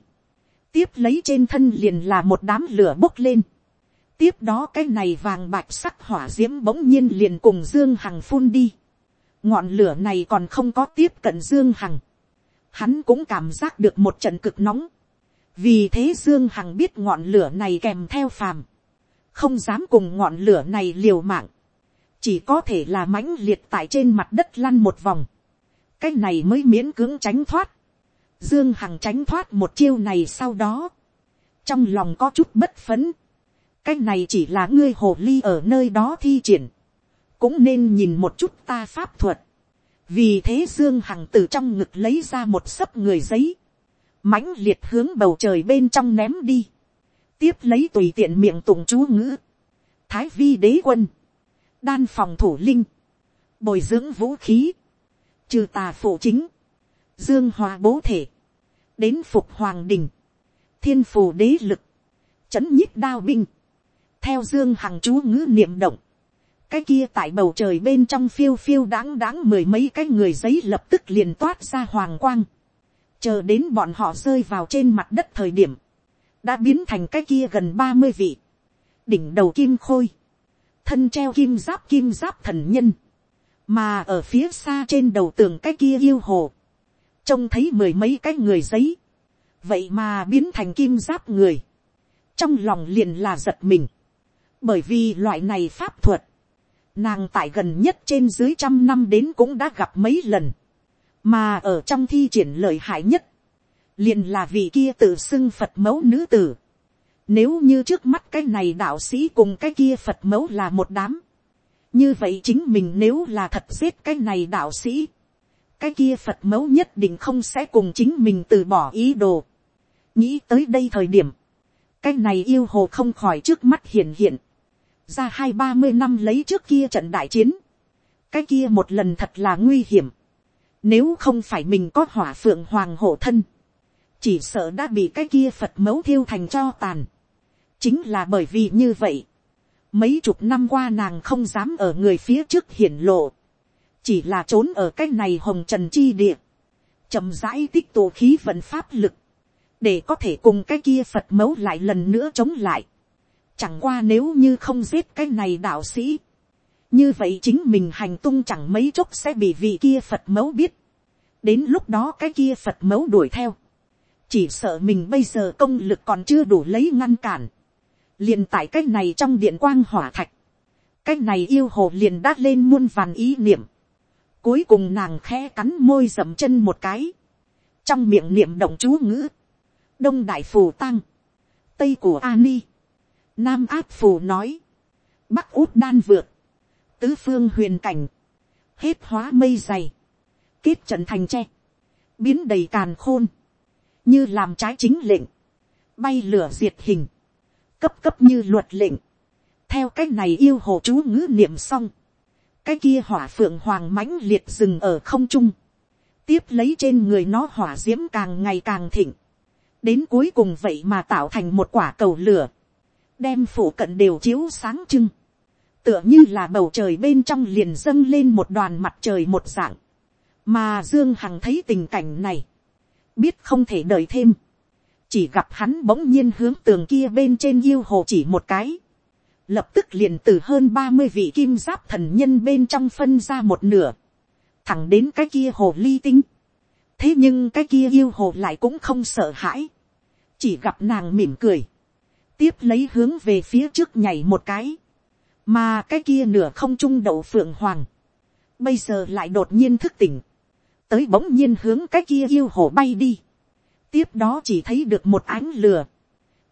tiếp lấy trên thân liền là một đám lửa bốc lên, tiếp đó cái này vàng bạch sắc hỏa d i ễ m bỗng nhiên liền cùng dương hằng phun đi, ngọn lửa này còn không có tiếp cận dương hằng, hắn cũng cảm giác được một trận cực nóng, vì thế dương hằng biết ngọn lửa này kèm theo phàm, không dám cùng ngọn lửa này liều mạng, chỉ có thể là mãnh liệt tại trên mặt đất lăn một vòng, cái này mới miễn cưỡng tránh thoát, Dương Hằng tránh thoát một chiêu này sau đó. Trong lòng có chút bất phấn. Cái này chỉ là ngươi hồ ly ở nơi đó thi triển. Cũng nên nhìn một chút ta pháp thuật. Vì thế Dương Hằng từ trong ngực lấy ra một sấp người giấy. mãnh liệt hướng bầu trời bên trong ném đi. Tiếp lấy tùy tiện miệng tụng chú ngữ. Thái vi đế quân. Đan phòng thủ linh. Bồi dưỡng vũ khí. Trừ tà phụ chính dương hòa bố thể, đến phục hoàng đình, thiên phù đế lực, chấn nhích đao binh, theo dương hằng chú ngữ niệm động, cái kia tại bầu trời bên trong phiêu phiêu đáng đáng mười mấy cái người giấy lập tức liền toát ra hoàng quang, chờ đến bọn họ rơi vào trên mặt đất thời điểm, đã biến thành cái kia gần ba mươi vị, đỉnh đầu kim khôi, thân treo kim giáp kim giáp thần nhân, mà ở phía xa trên đầu tường cái kia yêu hồ, trông thấy mười mấy cái người giấy, vậy mà biến thành kim giáp người, trong lòng liền là giật mình, bởi vì loại này pháp thuật, nàng tại gần nhất trên dưới trăm năm đến cũng đã gặp mấy lần, mà ở trong thi triển lợi hại nhất, liền là vị kia tự xưng phật mẫu nữ tử. Nếu như trước mắt cái này đạo sĩ cùng cái kia phật mẫu là một đám, như vậy chính mình nếu là thật giết cái này đạo sĩ, cái kia phật mẫu nhất định không sẽ cùng chính mình từ bỏ ý đồ. nghĩ tới đây thời điểm, cái này yêu hồ không khỏi trước mắt hiện hiện, ra hai ba mươi năm lấy trước kia trận đại chiến, cái kia một lần thật là nguy hiểm, nếu không phải mình có hỏa phượng hoàng hộ thân, chỉ sợ đã bị cái kia phật mẫu thiêu thành cho tàn. chính là bởi vì như vậy, mấy chục năm qua nàng không dám ở người phía trước hiển lộ, chỉ là trốn ở cái này hồng trần chi địa, chậm rãi tích tụ khí vận pháp lực, để có thể cùng cái kia phật mẫu lại lần nữa chống lại. Chẳng qua nếu như không giết cái này đạo sĩ, như vậy chính mình hành tung chẳng mấy chốc sẽ bị vị kia phật mẫu biết. đến lúc đó cái kia phật mẫu đuổi theo, chỉ sợ mình bây giờ công lực còn chưa đủ lấy ngăn cản liền tại cái này trong điện quang hỏa thạch, cái này yêu hồ liền đát lên muôn vàn ý niệm, Cuối cùng nàng khẽ cắn môi dậm chân một cái. Trong miệng niệm động chú ngữ. Đông đại phù tăng. Tây của Ani. Nam áp phù nói. Bắc út đan vượt. Tứ phương huyền cảnh. Hết hóa mây dày. Kết trận thành tre. Biến đầy càn khôn. Như làm trái chính lệnh. Bay lửa diệt hình. Cấp cấp như luật lệnh. Theo cách này yêu hồ chú ngữ niệm xong. Cái kia hỏa phượng hoàng mãnh liệt dừng ở không trung, tiếp lấy trên người nó hỏa diễm càng ngày càng thịnh, đến cuối cùng vậy mà tạo thành một quả cầu lửa, đem phủ cận đều chiếu sáng trưng, tựa như là bầu trời bên trong liền dâng lên một đoàn mặt trời một dạng, mà dương hằng thấy tình cảnh này, biết không thể đợi thêm, chỉ gặp hắn bỗng nhiên hướng tường kia bên trên yêu hồ chỉ một cái, lập tức liền từ hơn ba mươi vị kim giáp thần nhân bên trong phân ra một nửa, thẳng đến cái kia hồ ly tinh. thế nhưng cái kia yêu hồ lại cũng không sợ hãi, chỉ gặp nàng mỉm cười, tiếp lấy hướng về phía trước nhảy một cái, mà cái kia nửa không trung đậu phượng hoàng, bây giờ lại đột nhiên thức tỉnh, tới bỗng nhiên hướng cái kia yêu hồ bay đi, tiếp đó chỉ thấy được một ánh lừa,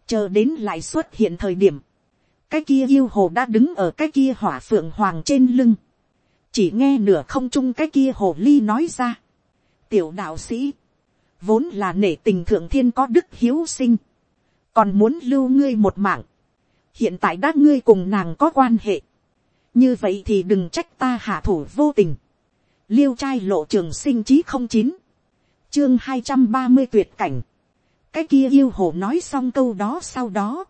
chờ đến lại xuất hiện thời điểm, cái kia yêu hồ đã đứng ở cái kia hỏa phượng hoàng trên lưng, chỉ nghe nửa không trung cái kia hồ ly nói ra, tiểu đạo sĩ, vốn là nể tình thượng thiên có đức hiếu sinh, còn muốn lưu ngươi một mạng, hiện tại đã ngươi cùng nàng có quan hệ, như vậy thì đừng trách ta hạ thủ vô tình, liêu trai lộ trường sinh chí không chín, chương hai trăm ba mươi tuyệt cảnh, cái kia yêu hồ nói xong câu đó sau đó,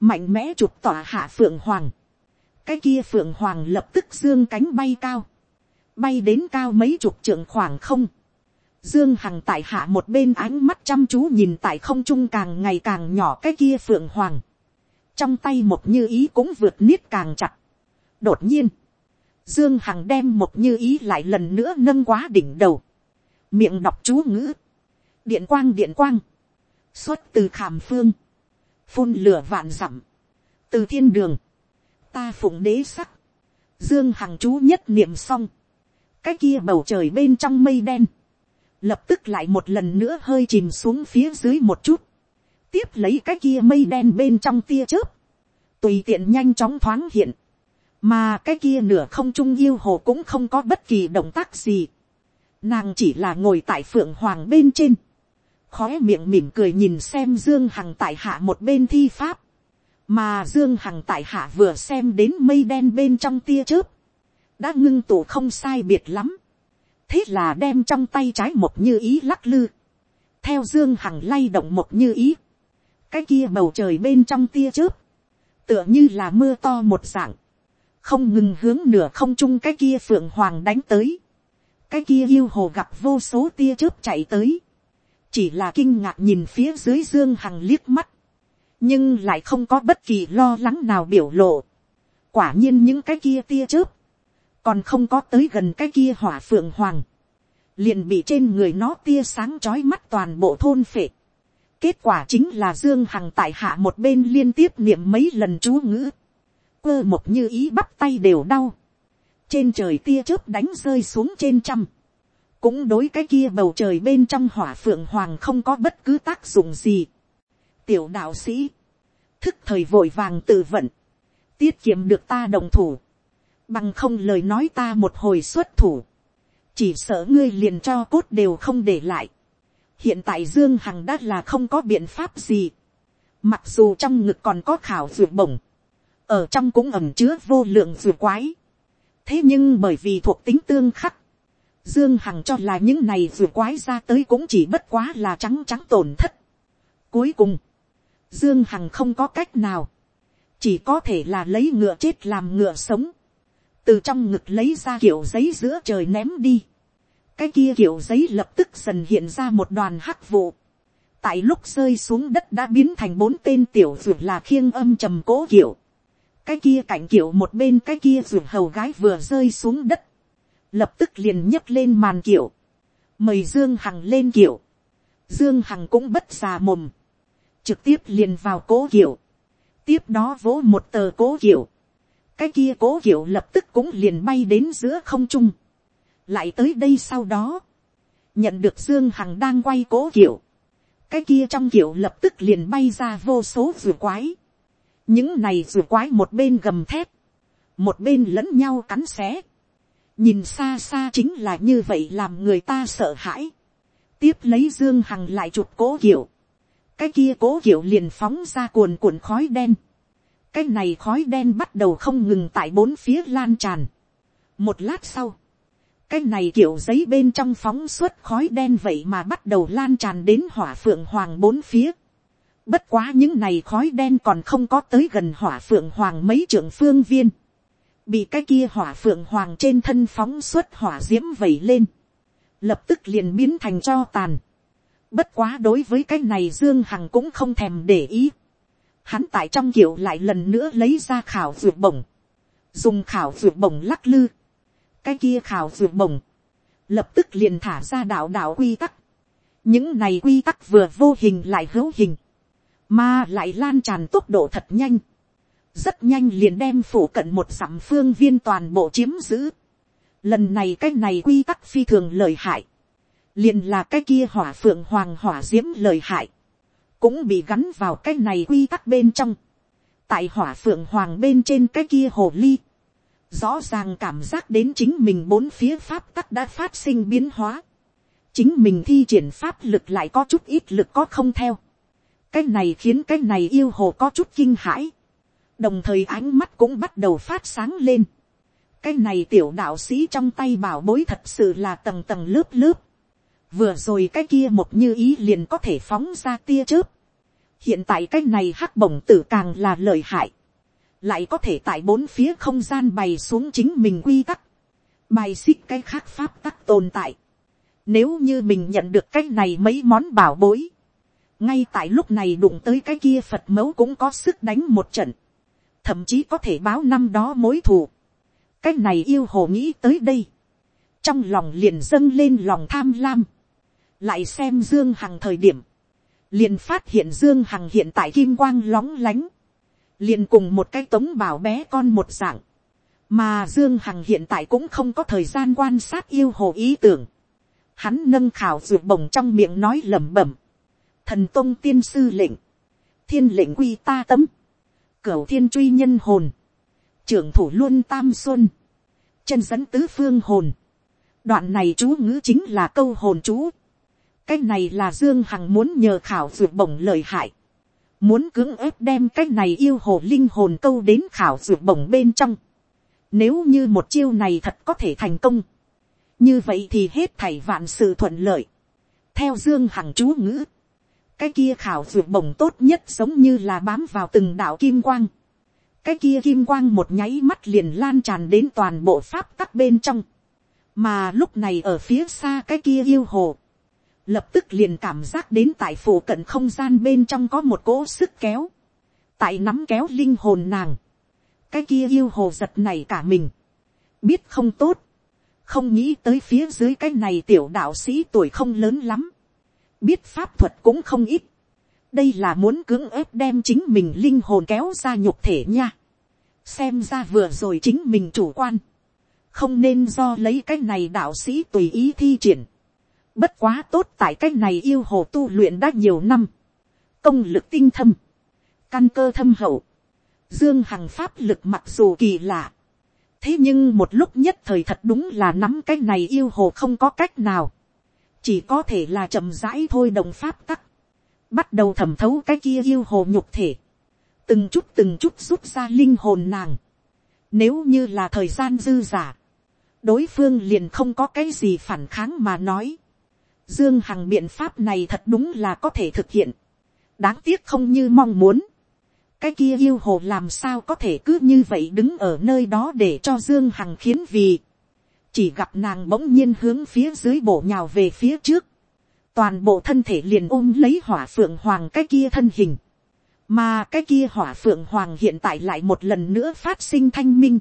mạnh mẽ chụp tỏa hạ phượng hoàng, cái kia phượng hoàng lập tức dương cánh bay cao, bay đến cao mấy chục trượng khoảng không, dương hằng tại hạ một bên ánh mắt chăm chú nhìn tại không trung càng ngày càng nhỏ cái kia phượng hoàng, trong tay một như ý cũng vượt niết càng chặt. đột nhiên, dương hằng đem một như ý lại lần nữa nâng quá đỉnh đầu, miệng đọc chú ngữ, điện quang điện quang, xuất từ khảm phương, phun lửa vạn dặm, từ thiên đường, ta phụng đế sắc, dương hằng chú nhất niệm xong, cái kia bầu trời bên trong mây đen, lập tức lại một lần nữa hơi chìm xuống phía dưới một chút, tiếp lấy cái kia mây đen bên trong tia chớp, tùy tiện nhanh chóng thoáng hiện, mà cái kia nửa không trung yêu hồ cũng không có bất kỳ động tác gì, nàng chỉ là ngồi tại phượng hoàng bên trên, khói miệng mỉm cười nhìn xem dương hằng tại hạ một bên thi pháp, mà dương hằng tại hạ vừa xem đến mây đen bên trong tia chớp, đã ngưng tụ không sai biệt lắm, thế là đem trong tay trái một như ý lắc lư, theo dương hằng lay động một như ý, cái kia bầu trời bên trong tia chớp, tựa như là mưa to một dạng, không ngừng hướng nửa không trung cái kia phượng hoàng đánh tới, cái kia yêu hồ gặp vô số tia chớp chạy tới, chỉ là kinh ngạc nhìn phía dưới dương hằng liếc mắt, nhưng lại không có bất kỳ lo lắng nào biểu lộ. quả nhiên những cái kia tia chớp, còn không có tới gần cái kia hỏa phượng hoàng, liền bị trên người nó tia sáng trói mắt toàn bộ thôn phệ. kết quả chính là dương hằng tại hạ một bên liên tiếp niệm mấy lần chú ngữ, cơ một như ý bắp tay đều đau, trên trời tia chớp đánh rơi xuống trên trăm, cũng đối cái kia bầu trời bên trong hỏa phượng hoàng không có bất cứ tác dụng gì. tiểu đạo sĩ, thức thời vội vàng tự vận, tiết kiệm được ta đồng thủ, bằng không lời nói ta một hồi xuất thủ, chỉ sợ ngươi liền cho cốt đều không để lại. hiện tại dương hằng đã là không có biện pháp gì, mặc dù trong ngực còn có khảo ruột bổng, ở trong cũng ẩm chứa vô lượng ruột quái, thế nhưng bởi vì thuộc tính tương khắc, Dương Hằng cho là những này vừa quái ra tới cũng chỉ bất quá là trắng trắng tổn thất. Cuối cùng, Dương Hằng không có cách nào. Chỉ có thể là lấy ngựa chết làm ngựa sống. Từ trong ngực lấy ra kiểu giấy giữa trời ném đi. Cái kia kiểu giấy lập tức dần hiện ra một đoàn hắc vụ. Tại lúc rơi xuống đất đã biến thành bốn tên tiểu ruột là khiêng âm trầm cố kiểu. Cái kia cảnh kiểu một bên cái kia ruột hầu gái vừa rơi xuống đất. Lập tức liền nhấc lên màn kiểu, mời dương hằng lên kiểu, dương hằng cũng bất xà mồm, trực tiếp liền vào cố kiểu, tiếp đó vỗ một tờ cố kiểu, cái kia cố kiểu lập tức cũng liền bay đến giữa không trung, lại tới đây sau đó, nhận được dương hằng đang quay cố kiểu, cái kia trong kiểu lập tức liền bay ra vô số rùa quái, những này rùa quái một bên gầm thép, một bên lẫn nhau cắn xé, nhìn xa xa chính là như vậy làm người ta sợ hãi. tiếp lấy dương hằng lại chụp cố kiểu. cái kia cố kiểu liền phóng ra cuồn cuộn khói đen. cái này khói đen bắt đầu không ngừng tại bốn phía lan tràn. một lát sau, cái này kiểu giấy bên trong phóng suốt khói đen vậy mà bắt đầu lan tràn đến hỏa phượng hoàng bốn phía bất quá những này khói đen còn không có tới gần hỏa phượng hoàng mấy trưởng phương viên bị cái kia hỏa phượng hoàng trên thân phóng suốt hỏa diễm vẩy lên, lập tức liền biến thành cho tàn. Bất quá đối với cái này Dương Hằng cũng không thèm để ý. Hắn tại trong kiểu lại lần nữa lấy ra khảo ruột bổng. Dùng khảo ruột bổng lắc lư. Cái kia khảo ruột bổng. Lập tức liền thả ra đạo đạo quy tắc. Những này quy tắc vừa vô hình lại hữu hình. Mà lại lan tràn tốc độ thật nhanh rất nhanh liền đem phủ cận một dặm phương viên toàn bộ chiếm giữ. Lần này cái này quy tắc phi thường lời hại, liền là cái kia hỏa phượng hoàng hỏa diễm lời hại, cũng bị gắn vào cái này quy tắc bên trong. tại hỏa phượng hoàng bên trên cái kia hồ ly, rõ ràng cảm giác đến chính mình bốn phía pháp tắc đã phát sinh biến hóa. chính mình thi triển pháp lực lại có chút ít lực có không theo cái này khiến cái này yêu hồ có chút kinh hãi đồng thời ánh mắt cũng bắt đầu phát sáng lên. cái này tiểu đạo sĩ trong tay bảo bối thật sự là tầng tầng lớp lớp. vừa rồi cái kia một như ý liền có thể phóng ra tia chớp. hiện tại cái này hắc bổng tử càng là lợi hại. lại có thể tại bốn phía không gian bày xuống chính mình quy tắc. bài xích cái khác pháp tắc tồn tại. nếu như mình nhận được cái này mấy món bảo bối ngay tại lúc này đụng tới cái kia phật mẫu cũng có sức đánh một trận. Thậm chí có thể báo năm đó mối thù. cái này yêu hồ nghĩ tới đây, trong lòng liền dâng lên lòng tham lam, lại xem dương hằng thời điểm, liền phát hiện dương hằng hiện tại kim quang lóng lánh, liền cùng một cái tống bảo bé con một dạng, mà dương hằng hiện tại cũng không có thời gian quan sát yêu hồ ý tưởng, hắn nâng khảo ruột bồng trong miệng nói lẩm bẩm, thần tôn tiên sư lệnh, thiên lệnh quy ta tấm, cửu thiên truy nhân hồn, trưởng thủ luôn tam xuân, chân dẫn tứ phương hồn. đoạn này chú ngữ chính là câu hồn chú. cái này là dương hằng muốn nhờ khảo duyệt bổng lời hại. muốn cưỡng ép đem cái này yêu hồ linh hồn câu đến khảo duyệt bổng bên trong. nếu như một chiêu này thật có thể thành công. như vậy thì hết thảy vạn sự thuận lợi. theo dương hằng chú ngữ cái kia khảo ruột bổng tốt nhất giống như là bám vào từng đạo kim quang. cái kia kim quang một nháy mắt liền lan tràn đến toàn bộ pháp tắc bên trong. mà lúc này ở phía xa cái kia yêu hồ. lập tức liền cảm giác đến tại phủ cận không gian bên trong có một cỗ sức kéo. tại nắm kéo linh hồn nàng. cái kia yêu hồ giật này cả mình. biết không tốt. không nghĩ tới phía dưới cái này tiểu đạo sĩ tuổi không lớn lắm biết pháp thuật cũng không ít. đây là muốn cưỡng ép đem chính mình linh hồn kéo ra nhục thể nha. xem ra vừa rồi chính mình chủ quan. không nên do lấy cái này đạo sĩ tùy ý thi triển. bất quá tốt tại cái này yêu hồ tu luyện đã nhiều năm. công lực tinh thâm. căn cơ thâm hậu. dương hằng pháp lực mặc dù kỳ lạ. thế nhưng một lúc nhất thời thật đúng là nắm cái này yêu hồ không có cách nào chỉ có thể là chậm rãi thôi đồng pháp tắc, bắt đầu thẩm thấu cái kia yêu hồ nhục thể, từng chút từng chút rút ra linh hồn nàng, nếu như là thời gian dư giả, đối phương liền không có cái gì phản kháng mà nói, dương hằng biện pháp này thật đúng là có thể thực hiện, đáng tiếc không như mong muốn, cái kia yêu hồ làm sao có thể cứ như vậy đứng ở nơi đó để cho dương hằng khiến vì chỉ gặp nàng bỗng nhiên hướng phía dưới bổ nhào về phía trước, toàn bộ thân thể liền ôm lấy hỏa phượng hoàng cái kia thân hình, mà cái kia hỏa phượng hoàng hiện tại lại một lần nữa phát sinh thanh minh,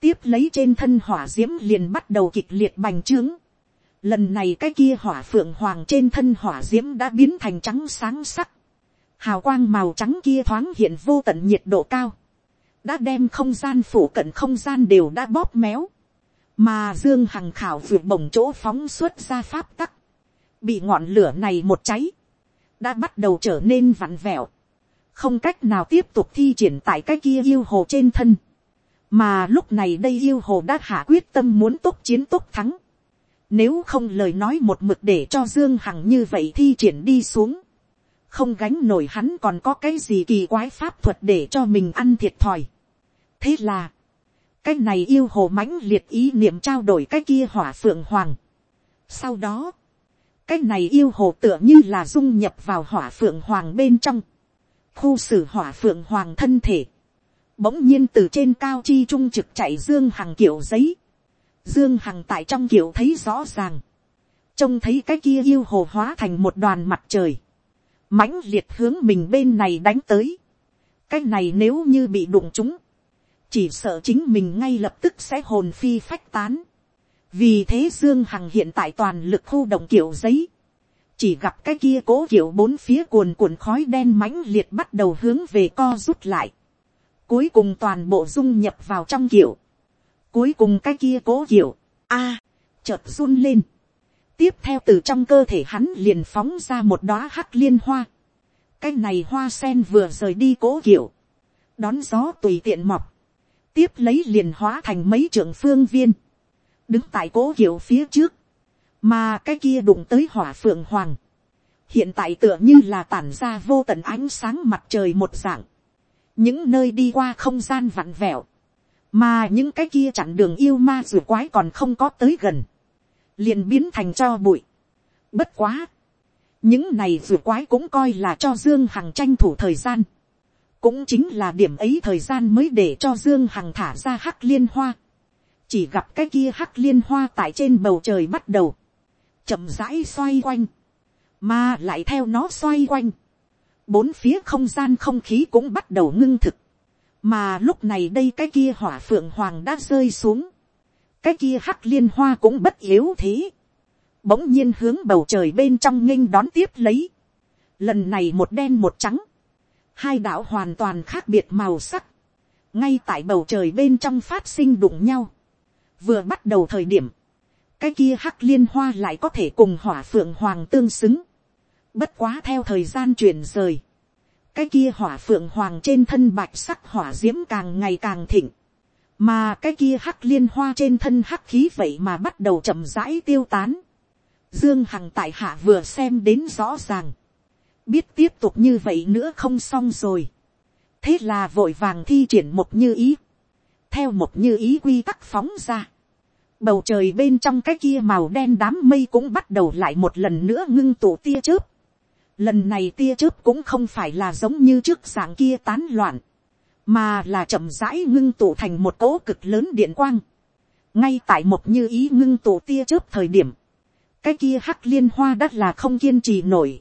tiếp lấy trên thân hỏa d i ễ m liền bắt đầu kịch liệt bành trướng, lần này cái kia hỏa phượng hoàng trên thân hỏa d i ễ m đã biến thành trắng sáng sắc, hào quang màu trắng kia thoáng hiện vô tận nhiệt độ cao, đã đem không gian phủ cận không gian đều đã bóp méo, mà dương hằng khảo vượt bổng chỗ phóng xuất ra pháp tắc, bị ngọn lửa này một cháy, đã bắt đầu trở nên vặn vẹo, không cách nào tiếp tục thi triển tại cái kia yêu hồ trên thân, mà lúc này đây yêu hồ đã hạ quyết tâm muốn tốt chiến tốt thắng, nếu không lời nói một mực để cho Dương Hằng như vậy thi triển đi xuống. Không gánh nổi hắn còn có cái gì kỳ quái pháp thuật để cho mình ăn thiệt thòi. Thế là cái này yêu hồ mãnh liệt ý niệm trao đổi cái kia hỏa phượng hoàng. sau đó, cái này yêu hồ tựa như là dung nhập vào hỏa phượng hoàng bên trong, khu xử hỏa phượng hoàng thân thể, bỗng nhiên từ trên cao chi trung trực chạy dương hằng kiểu giấy, dương hằng tại trong kiểu thấy rõ ràng, trông thấy cái kia yêu hồ hóa thành một đoàn mặt trời, mãnh liệt hướng mình bên này đánh tới, cái này nếu như bị đụng chúng, chỉ sợ chính mình ngay lập tức sẽ hồn phi phách tán. vì thế dương hằng hiện tại toàn lực khu động kiểu giấy, chỉ gặp cái kia cố kiểu bốn phía cuồn cuộn khói đen mãnh liệt bắt đầu hướng về co rút lại, cuối cùng toàn bộ dung nhập vào trong kiểu, cuối cùng cái kia cố kiểu, a, chợt run lên, tiếp theo từ trong cơ thể hắn liền phóng ra một đóa hắc liên hoa, cái này hoa sen vừa rời đi cố kiểu, đón gió tùy tiện mọc, tiếp lấy liền hóa thành mấy trưởng phương viên, đứng tại cố kiểu phía trước, mà cái kia đụng tới hỏa phượng hoàng, hiện tại tựa như là tản ra vô tận ánh sáng mặt trời một dạng, những nơi đi qua không gian vặn vẹo, mà những cái kia chặn đường yêu ma rùa quái còn không có tới gần, liền biến thành cho bụi. Bất quá, những này rùa quái cũng coi là cho dương hằng tranh thủ thời gian, cũng chính là điểm ấy thời gian mới để cho dương hằng thả ra hắc liên hoa, chỉ gặp cái kia hắc liên hoa tại trên bầu trời bắt đầu, chậm rãi xoay quanh, mà lại theo nó xoay quanh, bốn phía không gian không khí cũng bắt đầu ngưng thực, mà lúc này đây cái kia hỏa phượng hoàng đã rơi xuống, cái kia hắc liên hoa cũng bất yếu thế, bỗng nhiên hướng bầu trời bên trong nghênh đón tiếp lấy, lần này một đen một trắng, hai đạo hoàn toàn khác biệt màu sắc, ngay tại bầu trời bên trong phát sinh đụng nhau, vừa bắt đầu thời điểm, cái kia hắc liên hoa lại có thể cùng hỏa phượng hoàng tương xứng, bất quá theo thời gian chuyển rời, cái kia hỏa phượng hoàng trên thân bạch sắc hỏa d i ễ m càng ngày càng thịnh, mà cái kia hắc liên hoa trên thân hắc khí vậy mà bắt đầu chậm rãi tiêu tán. Dương Hằng tại hạ vừa xem đến rõ ràng, biết tiếp tục như vậy nữa không xong rồi. thế là vội vàng thi triển một như ý, theo một như ý quy tắc phóng ra. bầu trời bên trong cái kia màu đen đám mây cũng bắt đầu lại một lần nữa ngưng tụ tia chớp Lần này tia chớp cũng không phải là giống như trước dạng kia tán loạn, mà là chậm rãi ngưng tụ thành một cỗ cực lớn điện quang. Ngay tại một như ý ngưng tụ tia chớp thời điểm, cái kia hắc liên hoa đất là không kiên trì nổi.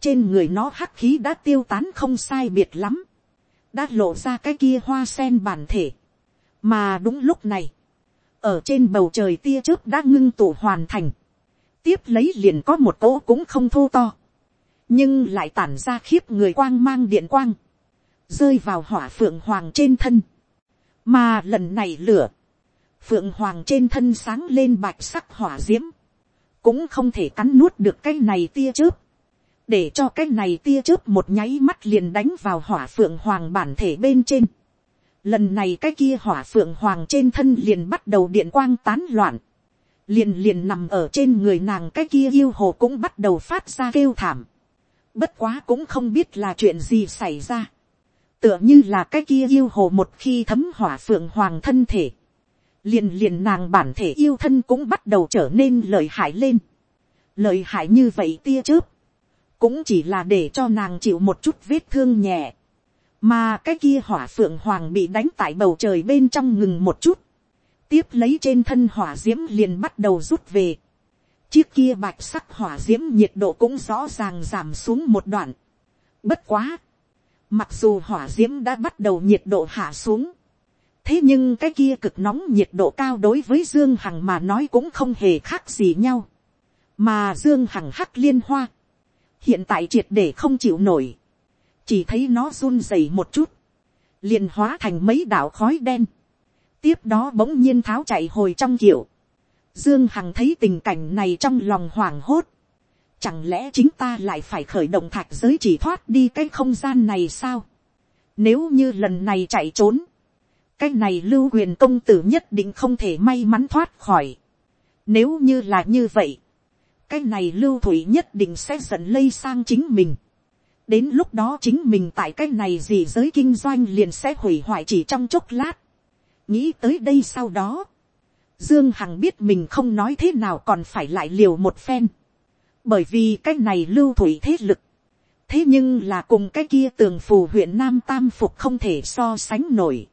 Trên người nó hắc khí đã tiêu tán không sai biệt lắm. Đã lộ ra cái kia hoa sen bản thể. Mà đúng lúc này, ở trên bầu trời tia chớp đã ngưng tụ hoàn thành. Tiếp lấy liền có một cỗ cũng không thô to nhưng lại tản ra khiếp người quang mang điện quang, rơi vào hỏa phượng hoàng trên thân, mà lần này lửa, phượng hoàng trên thân sáng lên bạch sắc hỏa d i ễ m cũng không thể cắn nuốt được cái này tia chớp, để cho cái này tia chớp một nháy mắt liền đánh vào hỏa phượng hoàng bản thể bên trên. Lần này cái kia hỏa phượng hoàng trên thân liền bắt đầu điện quang tán loạn, liền liền nằm ở trên người nàng cái kia yêu hồ cũng bắt đầu phát ra kêu thảm Bất quá cũng không biết là chuyện gì xảy ra. Tựa như là cái kia yêu hồ một khi thấm hỏa phượng hoàng thân thể. Liền liền nàng bản thể yêu thân cũng bắt đầu trở nên lợi hại lên. Lợi hại như vậy tia chớp. Cũng chỉ là để cho nàng chịu một chút vết thương nhẹ. Mà cái kia hỏa phượng hoàng bị đánh tại bầu trời bên trong ngừng một chút. Tiếp lấy trên thân hỏa diễm liền bắt đầu rút về Chiếc kia bạch sắc hỏa diễm nhiệt độ cũng rõ ràng giảm xuống một đoạn. Bất quá. Mặc dù hỏa diễm đã bắt đầu nhiệt độ hạ xuống. Thế nhưng cái kia cực nóng nhiệt độ cao đối với Dương Hằng mà nói cũng không hề khác gì nhau. Mà Dương Hằng hắc liên hoa. Hiện tại triệt để không chịu nổi. Chỉ thấy nó run rẩy một chút. liền hóa thành mấy đảo khói đen. Tiếp đó bỗng nhiên tháo chạy hồi trong kiểu Dương Hằng thấy tình cảnh này trong lòng hoảng hốt. Chẳng lẽ chính ta lại phải khởi động thạch giới chỉ thoát đi cái không gian này sao? Nếu như lần này chạy trốn. Cái này lưu Huyền công tử nhất định không thể may mắn thoát khỏi. Nếu như là như vậy. Cái này lưu thủy nhất định sẽ giận lây sang chính mình. Đến lúc đó chính mình tại cái này gì giới kinh doanh liền sẽ hủy hoại chỉ trong chốc lát. Nghĩ tới đây sau đó, Dương Hằng biết mình không nói thế nào còn phải lại liều một phen. Bởi vì cái này lưu thủy thế lực. thế nhưng là cùng cái kia tường phù huyện nam tam phục không thể so sánh nổi.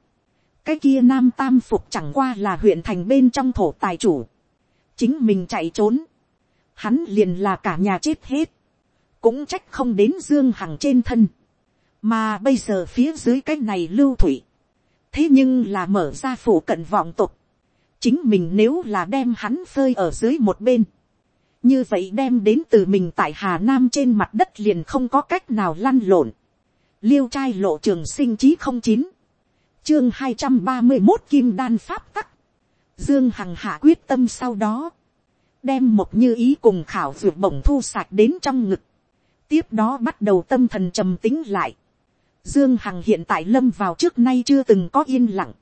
cái kia nam tam phục chẳng qua là huyện thành bên trong thổ tài chủ. chính mình chạy trốn hắn liền là cả nhà chết hết. cũng trách không đến dương hằng trên thân. mà bây giờ phía dưới cái này lưu thủy. thế nhưng là mở ra phủ cận vọng tục. chính mình nếu là đem hắn phơi ở dưới một bên như vậy đem đến từ mình tại hà nam trên mặt đất liền không có cách nào lăn lộn. liêu trai lộ trường sinh chí không chín, chương hai trăm ba mươi một kim đan pháp tắc, dương hằng hạ quyết tâm sau đó, đem một như ý cùng khảo ruột bổng thu sạch đến trong ngực, tiếp đó bắt đầu tâm thần trầm tính lại. Dương Hằng hiện tại lâm vào trước nay chưa từng có yên lặng.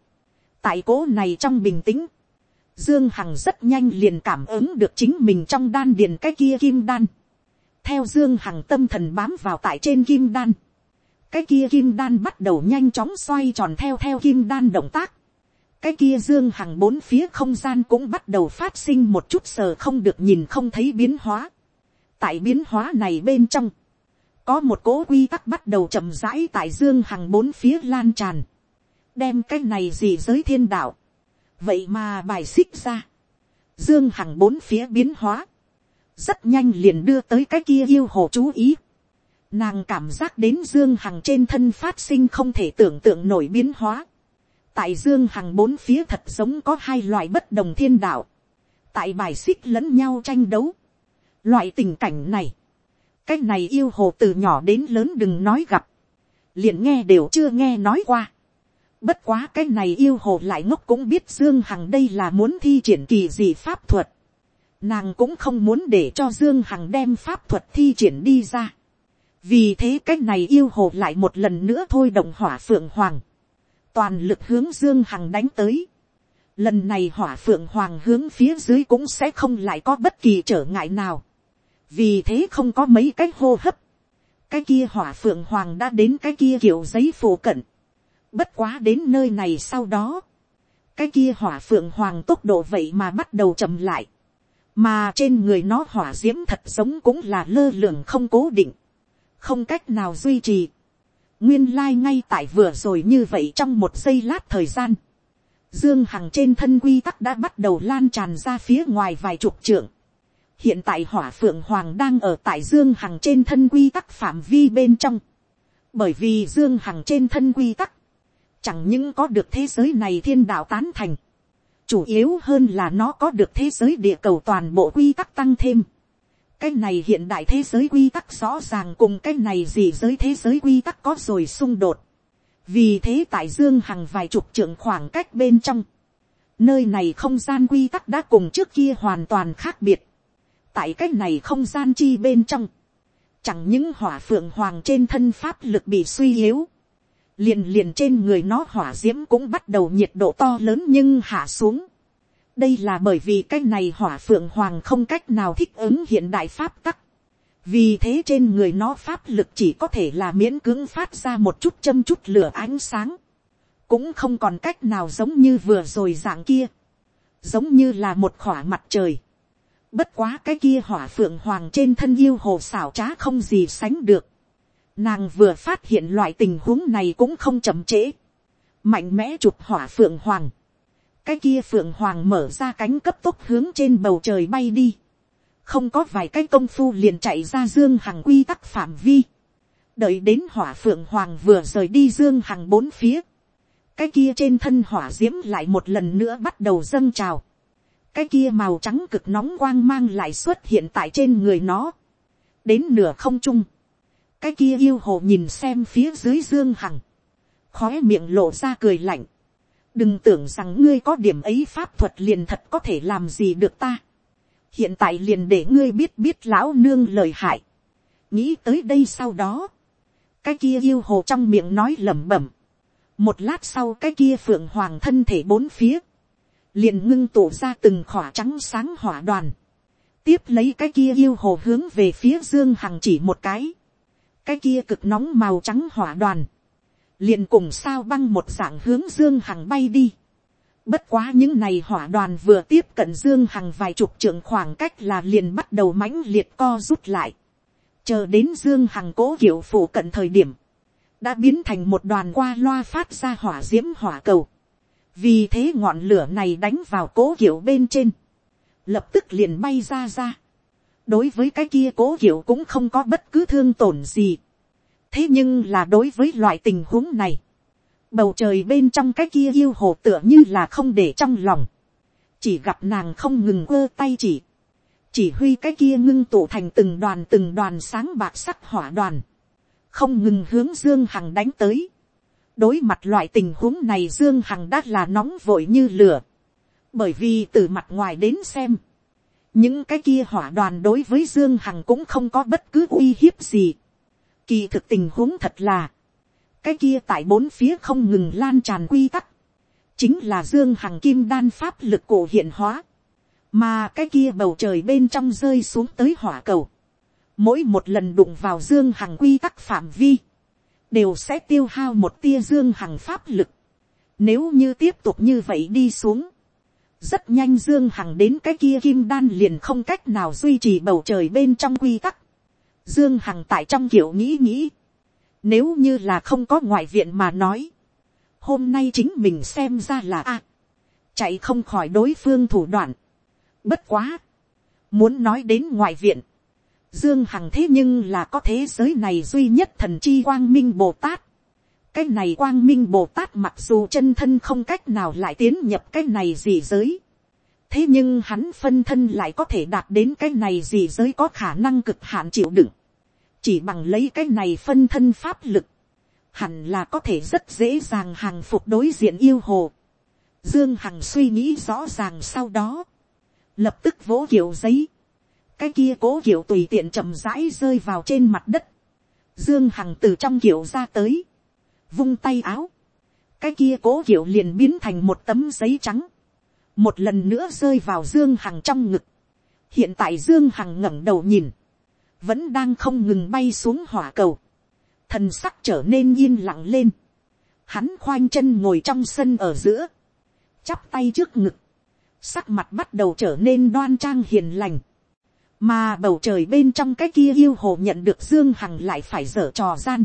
Tại cố này trong bình tĩnh, Dương Hằng rất nhanh liền cảm ứng được chính mình trong đan điền cái kia kim đan. Theo Dương Hằng tâm thần bám vào tại trên kim đan. Cái kia kim đan bắt đầu nhanh chóng xoay tròn theo theo kim đan động tác. Cái kia Dương Hằng bốn phía không gian cũng bắt đầu phát sinh một chút sờ không được nhìn không thấy biến hóa. Tại biến hóa này bên trong. Có một cố quy tắc bắt đầu chậm rãi tại Dương Hằng bốn phía lan tràn. Đem cái này gì giới thiên đạo vậy mà bài xích ra, dương hằng bốn phía biến hóa, rất nhanh liền đưa tới cái kia yêu hồ chú ý. Nàng cảm giác đến dương hằng trên thân phát sinh không thể tưởng tượng nổi biến hóa tại dương hằng bốn phía thật giống có hai loại bất đồng thiên đạo, tại bài xích lẫn nhau tranh đấu. loại tình cảnh này, cái này yêu hồ từ nhỏ đến lớn đừng nói gặp, liền nghe đều chưa nghe nói qua. Bất quá cái này yêu hồ lại ngốc cũng biết Dương Hằng đây là muốn thi triển kỳ gì pháp thuật. Nàng cũng không muốn để cho Dương Hằng đem pháp thuật thi triển đi ra. Vì thế cái này yêu hồ lại một lần nữa thôi động hỏa phượng hoàng. Toàn lực hướng Dương Hằng đánh tới. Lần này hỏa phượng hoàng hướng phía dưới cũng sẽ không lại có bất kỳ trở ngại nào. Vì thế không có mấy cái hô hấp. Cái kia hỏa phượng hoàng đã đến cái kia kiểu giấy phổ cận Bất quá đến nơi này sau đó. Cái kia hỏa phượng hoàng tốc độ vậy mà bắt đầu chậm lại. Mà trên người nó hỏa diễm thật giống cũng là lơ lửng không cố định. Không cách nào duy trì. Nguyên lai ngay tại vừa rồi như vậy trong một giây lát thời gian. Dương Hằng trên thân quy tắc đã bắt đầu lan tràn ra phía ngoài vài chục trượng. Hiện tại hỏa phượng hoàng đang ở tại Dương Hằng trên thân quy tắc phạm vi bên trong. Bởi vì Dương Hằng trên thân quy tắc chẳng những có được thế giới này thiên đạo tán thành, chủ yếu hơn là nó có được thế giới địa cầu toàn bộ quy tắc tăng thêm cái này hiện đại thế giới quy tắc rõ ràng cùng cái này gì giới thế giới quy tắc có rồi xung đột. vì thế tại dương hằng vài chục trượng khoảng cách bên trong, nơi này không gian quy tắc đã cùng trước kia hoàn toàn khác biệt. tại cái này không gian chi bên trong, chẳng những hỏa phượng hoàng trên thân pháp lực bị suy yếu, liền liền trên người nó hỏa diễm cũng bắt đầu nhiệt độ to lớn nhưng hạ xuống đây là bởi vì cái này hỏa phượng hoàng không cách nào thích ứng hiện đại pháp tắc. vì thế trên người nó pháp lực chỉ có thể là miễn cưỡng phát ra một chút châm chút lửa ánh sáng. cũng không còn cách nào giống như vừa rồi dạng kia. giống như là một khỏa mặt trời. bất quá cái kia hỏa phượng hoàng trên thân yêu hồ xảo trá không gì sánh được Nàng vừa phát hiện loại tình huống này cũng không chậm trễ. Mạnh mẽ chụp hỏa phượng hoàng. Cái kia phượng hoàng mở ra cánh cấp tốc hướng trên bầu trời bay đi. Không có vài cái công phu liền chạy ra dương hằng quy tắc phạm vi. Đợi đến hỏa phượng hoàng vừa rời đi dương hằng bốn phía. Cái kia trên thân hỏa diễm lại một lần nữa bắt đầu dâng trào. Cái kia màu trắng cực nóng quang mang lại xuất hiện tại trên người nó. Đến nửa không trung cái kia yêu hồ nhìn xem phía dưới dương hằng, khói miệng lộ ra cười lạnh, đừng tưởng rằng ngươi có điểm ấy pháp thuật liền thật có thể làm gì được ta, hiện tại liền để ngươi biết biết lão nương lời hại, nghĩ tới đây sau đó, cái kia yêu hồ trong miệng nói lẩm bẩm, một lát sau cái kia phượng hoàng thân thể bốn phía, liền ngưng tụ ra từng khỏa trắng sáng hỏa đoàn, tiếp lấy cái kia yêu hồ hướng về phía dương hằng chỉ một cái, cái kia cực nóng màu trắng hỏa đoàn, liền cùng sao băng một dạng hướng dương hằng bay đi. Bất quá những này hỏa đoàn vừa tiếp cận dương hằng vài chục trượng khoảng cách là liền bắt đầu mãnh liệt co rút lại. chờ đến dương hằng cố kiểu phủ cận thời điểm, đã biến thành một đoàn qua loa phát ra hỏa d i ễ m hỏa cầu, vì thế ngọn lửa này đánh vào cố kiểu bên trên, lập tức liền bay ra ra. đối với cái kia cố kiểu cũng không có bất cứ thương tổn gì thế nhưng là đối với loại tình huống này, bầu trời bên trong cái kia yêu hồ tựa như là không để trong lòng, chỉ gặp nàng không ngừng quơ tay chỉ, chỉ huy cái kia ngưng tụ thành từng đoàn từng đoàn sáng bạc sắc hỏa đoàn, không ngừng hướng dương hằng đánh tới. đối mặt loại tình huống này dương hằng đã là nóng vội như lửa, bởi vì từ mặt ngoài đến xem, những cái kia hỏa đoàn đối với dương hằng cũng không có bất cứ uy hiếp gì kỳ thực tình huống thật là, cái kia tại bốn phía không ngừng lan tràn quy tắc, chính là dương hằng kim đan pháp lực cổ hiện hóa mà cái kia bầu trời bên trong rơi xuống tới hỏa cầu, mỗi một lần đụng vào dương hằng quy tắc phạm vi, đều sẽ tiêu hao một tia dương hằng pháp lực. Nếu như tiếp tục như vậy đi xuống, rất nhanh dương hằng đến cái kia kim đan liền không cách nào duy trì bầu trời bên trong quy tắc. Dương hằng tại trong kiểu nghĩ nghĩ, nếu như là không có ngoại viện mà nói, hôm nay chính mình xem ra là a, chạy không khỏi đối phương thủ đoạn, Bất quá. Muốn nói đến ngoại viện. Dương Hằng thế nhưng là có thế giới này duy nhất thần chi quang minh Bồ Tát. Cái này quang minh Bồ Tát mặc dù chân thân không cách nào lại tiến nhập cái này gì giới. Thế nhưng hắn phân thân lại có thể đạt đến cái này gì giới có khả năng cực hạn chịu đựng. Chỉ bằng lấy cái này phân thân pháp lực. Hẳn là có thể rất dễ dàng hàng phục đối diện yêu hồ. Dương Hằng suy nghĩ rõ ràng sau đó lập tức vỗ kiểu giấy, cái kia cố kiểu tùy tiện chậm rãi rơi vào trên mặt đất, dương hằng từ trong kiểu ra tới, vung tay áo, cái kia cố kiểu liền biến thành một tấm giấy trắng, một lần nữa rơi vào dương hằng trong ngực, hiện tại dương hằng ngẩng đầu nhìn, vẫn đang không ngừng bay xuống hỏa cầu, thần sắc trở nên yên lặng lên, hắn khoanh chân ngồi trong sân ở giữa, chắp tay trước ngực, sắc mặt bắt đầu trở nên đoan trang hiền lành, mà bầu trời bên trong cái kia yêu hồ nhận được dương hằng lại phải dở trò gian,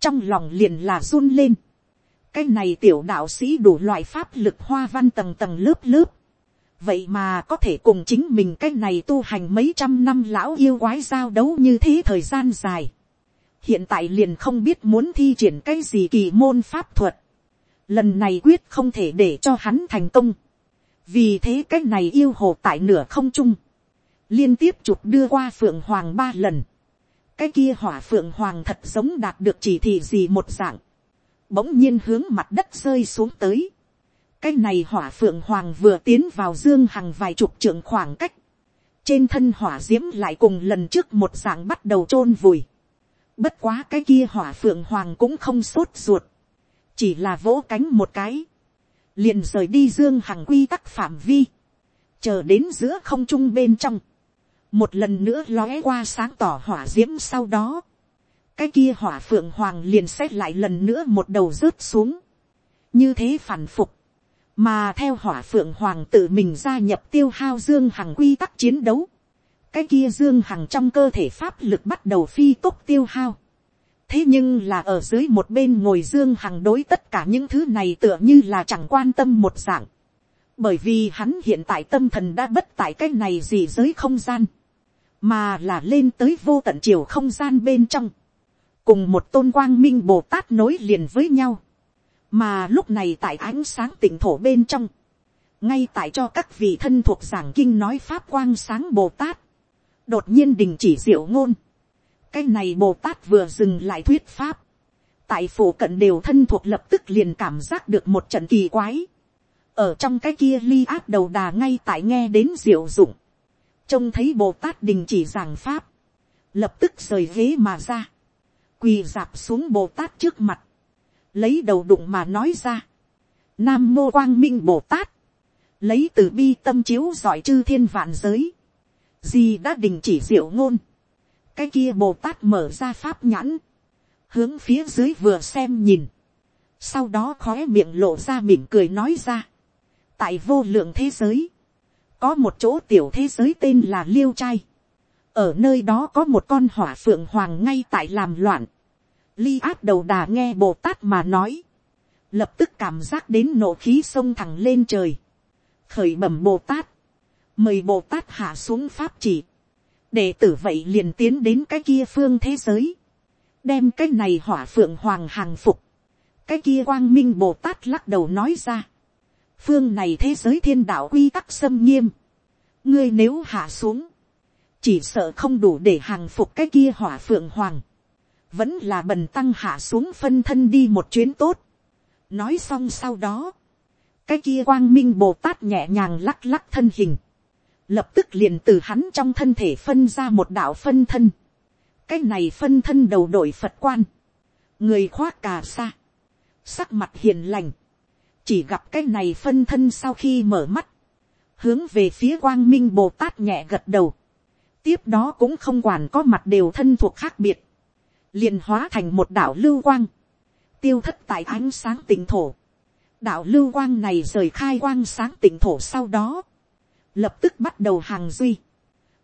trong lòng liền là run lên, cái này tiểu đạo sĩ đủ loại pháp lực hoa văn tầng tầng lớp lớp, vậy mà có thể cùng chính mình cái này tu hành mấy trăm năm lão yêu quái giao đấu như thế thời gian dài, hiện tại liền không biết muốn thi triển cái gì kỳ môn pháp thuật, lần này quyết không thể để cho hắn thành công, vì thế cái này yêu hồ tại nửa không trung, liên tiếp chụp đưa qua phượng hoàng ba lần, cái kia hỏa phượng hoàng thật giống đạt được chỉ thị gì một dạng, bỗng nhiên hướng mặt đất rơi xuống tới, cái này hỏa phượng hoàng vừa tiến vào dương hằng vài chục trượng khoảng cách, trên thân hỏa d i ễ m lại cùng lần trước một dạng bắt đầu t r ô n vùi, bất quá cái kia hỏa phượng hoàng cũng không sốt ruột, chỉ là vỗ cánh một cái, liền rời đi dương hằng quy tắc phạm vi, chờ đến giữa không trung bên trong, một lần nữa lóe qua sáng tỏ hỏa d i ễ m sau đó, cái kia hỏa phượng hoàng liền xét lại lần nữa một đầu rớt xuống, như thế phản phục, mà theo hỏa phượng hoàng tự mình gia nhập tiêu hao dương hằng quy tắc chiến đấu, cái kia dương hằng trong cơ thể pháp lực bắt đầu phi tốc tiêu hao, thế nhưng là ở dưới một bên ngồi dương hằng đối tất cả những thứ này tựa như là chẳng quan tâm một dạng. bởi vì hắn hiện tại tâm thần đã bất tại cái này gì giới không gian, mà là lên tới vô tận chiều không gian bên trong, cùng một tôn quang minh bồ tát nối liền với nhau, mà lúc này tại ánh sáng tỉnh thổ bên trong, ngay tại cho các vị thân thuộc giảng kinh nói pháp quang sáng bồ tát, đột nhiên đình chỉ diệu ngôn, cái này bồ tát vừa dừng lại thuyết pháp, tại phủ cận đều thân thuộc lập tức liền cảm giác được một trận kỳ quái, ở trong cái kia ly áp đầu đà ngay tại nghe đến diệu dụng, trông thấy bồ tát đình chỉ giảng pháp, lập tức rời ghế mà ra, quỳ dạp xuống bồ tát trước mặt, lấy đầu đụng mà nói ra, nam mô quang minh bồ tát, lấy từ bi tâm chiếu giỏi chư thiên vạn giới, gì đã đình chỉ diệu ngôn, cái kia bồ tát mở ra pháp nhãn, hướng phía dưới vừa xem nhìn, sau đó khói miệng lộ ra mỉm cười nói ra, tại vô lượng thế giới, có một chỗ tiểu thế giới tên là liêu trai, ở nơi đó có một con hỏa phượng hoàng ngay tại làm loạn, ly áp đầu đà nghe bồ tát mà nói, lập tức cảm giác đến nộ khí sông thẳng lên trời, khởi bẩm bồ tát, mời bồ tát hạ xuống pháp chỉ, đệ tử vậy liền tiến đến cái kia phương thế giới, đem cái này hỏa phượng hoàng hàng phục, cái kia quang minh bồ tát lắc đầu nói ra, phương này thế giới thiên đạo quy tắc xâm nghiêm, ngươi nếu hạ xuống, chỉ sợ không đủ để hàng phục cái kia hỏa phượng hoàng, vẫn là bần tăng hạ xuống phân thân đi một chuyến tốt. nói xong sau đó, cái kia quang minh bồ tát nhẹ nhàng lắc lắc thân hình, lập tức liền từ hắn trong thân thể phân ra một đạo phân thân, cái này phân thân đầu đội phật quan, người khoác cà sa, sắc mặt hiền lành, chỉ gặp cái này phân thân sau khi mở mắt, hướng về phía quang minh bồ tát nhẹ gật đầu, tiếp đó cũng không quản có mặt đều thân thuộc khác biệt, liền hóa thành một đạo lưu quang, tiêu thất tại ánh sáng tỉnh thổ, đạo lưu quang này rời khai quang sáng tỉnh thổ sau đó, lập tức bắt đầu hàng duy,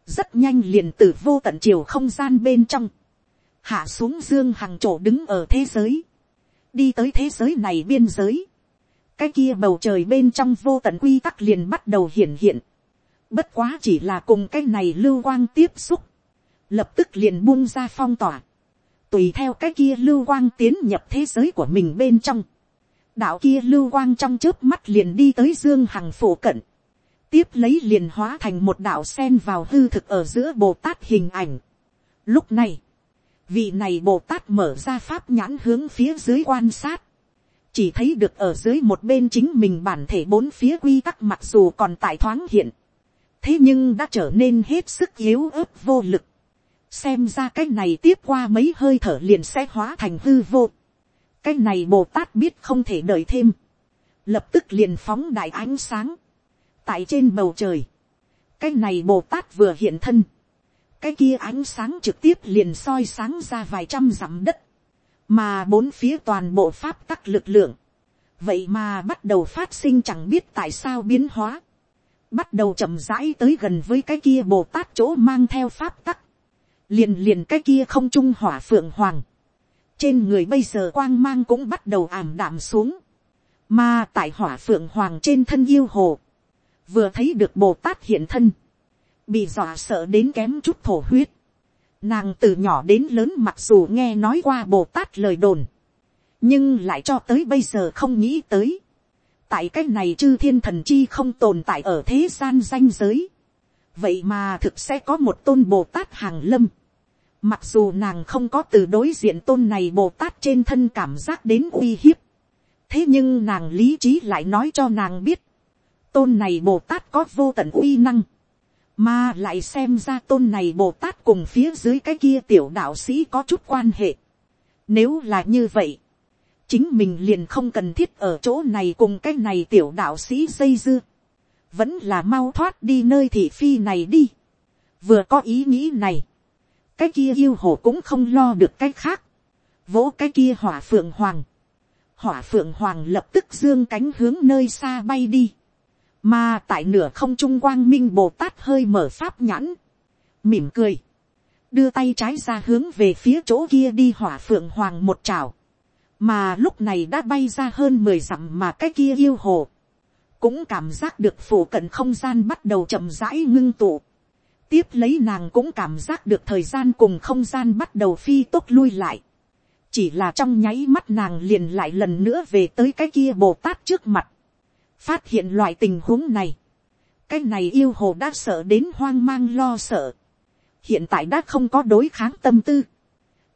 rất nhanh liền từ vô tận chiều không gian bên trong, hạ xuống dương hàng chỗ đứng ở thế giới, đi tới thế giới này biên giới, cái kia bầu trời bên trong vô tận quy tắc liền bắt đầu hiển hiện, bất quá chỉ là cùng cái này lưu quang tiếp xúc, lập tức liền buông ra phong tỏa, tùy theo cái kia lưu quang tiến nhập thế giới của mình bên trong, đạo kia lưu quang trong trước mắt liền đi tới dương hằng phổ cận, tiếp lấy liền hóa thành một đạo sen vào hư thực ở giữa bồ tát hình ảnh. Lúc này, vị này bồ tát mở ra pháp nhãn hướng phía dưới quan sát, chỉ thấy được ở dưới một bên chính mình bản thể bốn phía quy tắc mặc dù còn tại thoáng hiện, thế nhưng đã trở nên hết sức yếu ớt vô lực, xem ra cái này tiếp qua mấy hơi thở liền sẽ hóa thành hư vô, cái này bồ tát biết không thể đợi thêm, lập tức liền phóng đại ánh sáng, tại trên bầu trời, cái này bồ tát vừa hiện thân, cái kia ánh sáng trực tiếp liền soi sáng ra vài trăm dặm đất, mà bốn phía toàn bộ pháp tắc lực lượng, vậy mà bắt đầu phát sinh chẳng biết tại sao biến hóa, bắt đầu chậm rãi tới gần với cái kia bồ tát chỗ mang theo pháp tắc, liền liền cái kia không trung hỏa phượng hoàng, trên người bây giờ quang mang cũng bắt đầu ảm đạm xuống, mà tại hỏa phượng hoàng trên thân yêu hồ, vừa thấy được bồ tát hiện thân, bị dọa sợ đến kém chút thổ huyết, nàng từ nhỏ đến lớn mặc dù nghe nói qua bồ tát lời đồn, nhưng lại cho tới bây giờ không nghĩ tới, tại cái này chư thiên thần chi không tồn tại ở thế gian danh giới, vậy mà thực sẽ có một tôn bồ tát hàng lâm, mặc dù nàng không có từ đối diện tôn này bồ tát trên thân cảm giác đến uy hiếp, thế nhưng nàng lý trí lại nói cho nàng biết, tôn này bồ tát có vô tận uy năng, mà lại xem ra tôn này bồ tát cùng phía dưới cái kia tiểu đạo sĩ có chút quan hệ. Nếu là như vậy, chính mình liền không cần thiết ở chỗ này cùng cái này tiểu đạo sĩ dây dưa. Vẫn là mau thoát đi nơi thị phi này đi. Vừa có ý nghĩ này. Cái kia yêu hồ cũng không lo được cái khác. Vỗ cái kia hỏa phượng hoàng. Hỏa phượng hoàng lập tức dương cánh hướng nơi xa bay đi mà tại nửa không trung quang minh Bồ Tát hơi mở pháp nhãn. Mỉm cười. Đưa tay trái ra hướng về phía chỗ kia đi hỏa phượng hoàng một trào. Mà lúc này đã bay ra hơn mười dặm mà cái kia yêu hồ. Cũng cảm giác được phủ cận không gian bắt đầu chậm rãi ngưng tụ. Tiếp lấy nàng cũng cảm giác được thời gian cùng không gian bắt đầu phi tốt lui lại. Chỉ là trong nháy mắt nàng liền lại lần nữa về tới cái kia Bồ Tát trước mặt phát hiện loại tình huống này, cái này yêu hồ đã sợ đến hoang mang lo sợ, hiện tại đã không có đối kháng tâm tư,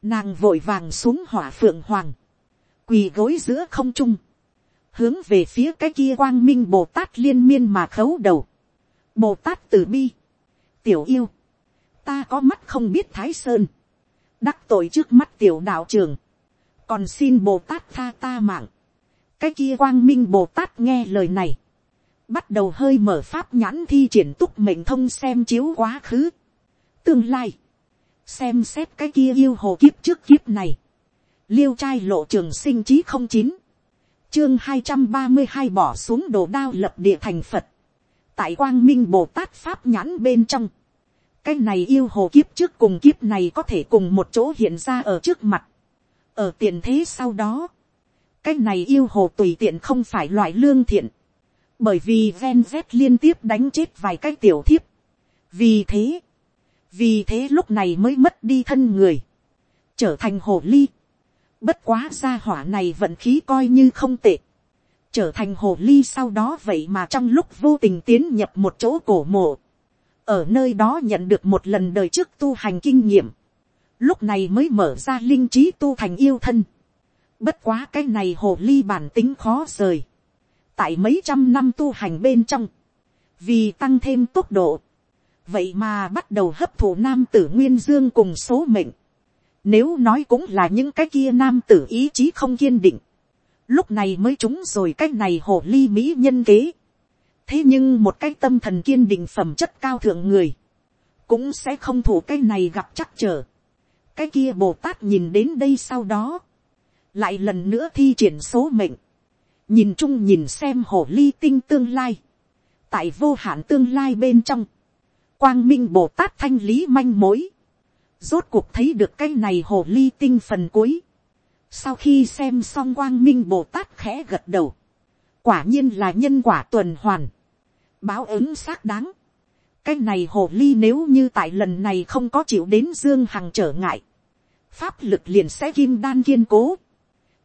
nàng vội vàng xuống hỏa phượng hoàng, quỳ gối giữa không trung, hướng về phía cái kia quang minh bồ tát liên miên mà khấu đầu, bồ tát từ bi, tiểu yêu, ta có mắt không biết thái sơn, đắc tội trước mắt tiểu đạo trường, còn xin bồ tát tha ta mạng, cái kia quang minh bồ tát nghe lời này, bắt đầu hơi mở pháp nhãn thi triển túc mệnh thông xem chiếu quá khứ, tương lai, xem xét cái kia yêu hồ kiếp trước kiếp này, liêu trai lộ trường sinh chí không chín, chương hai trăm ba mươi hai bỏ xuống đồ đao lập địa thành phật, tại quang minh bồ tát pháp nhãn bên trong, cái này yêu hồ kiếp trước cùng kiếp này có thể cùng một chỗ hiện ra ở trước mặt, ở tiền thế sau đó, cái này yêu hồ tùy tiện không phải loại lương thiện, bởi vì ven z liên tiếp đánh chết vài cái tiểu thiếp, vì thế, vì thế lúc này mới mất đi thân người, trở thành hồ ly, bất quá gia hỏa này vận khí coi như không tệ, trở thành hồ ly sau đó vậy mà trong lúc vô tình tiến nhập một chỗ cổ mộ, ở nơi đó nhận được một lần đời trước tu hành kinh nghiệm, lúc này mới mở ra linh trí tu thành yêu thân. Bất quá cái này hồ ly bản tính khó rời. tại mấy trăm năm tu hành bên trong, vì tăng thêm tốc độ, vậy mà bắt đầu hấp thụ nam tử nguyên dương cùng số mệnh. Nếu nói cũng là những cái kia nam tử ý chí không kiên định, lúc này mới trúng rồi cái này hồ ly mỹ nhân kế. Thế nhưng một cái tâm thần kiên định phẩm chất cao thượng người, cũng sẽ không thủ cái này gặp chắc trở. cái kia bồ tát nhìn đến đây sau đó, lại lần nữa thi triển số mệnh, nhìn chung nhìn xem hồ ly tinh tương lai, tại vô hạn tương lai bên trong, quang minh bồ tát thanh lý manh mối, rốt cuộc thấy được cái này hồ ly tinh phần cuối, sau khi xem xong quang minh bồ tát khẽ gật đầu, quả nhiên là nhân quả tuần hoàn, báo ứng xác đáng. cái này hồ ly nếu như tại lần này không có chịu đến dương hằng trở ngại, pháp lực liền sẽ kim đan kiên cố.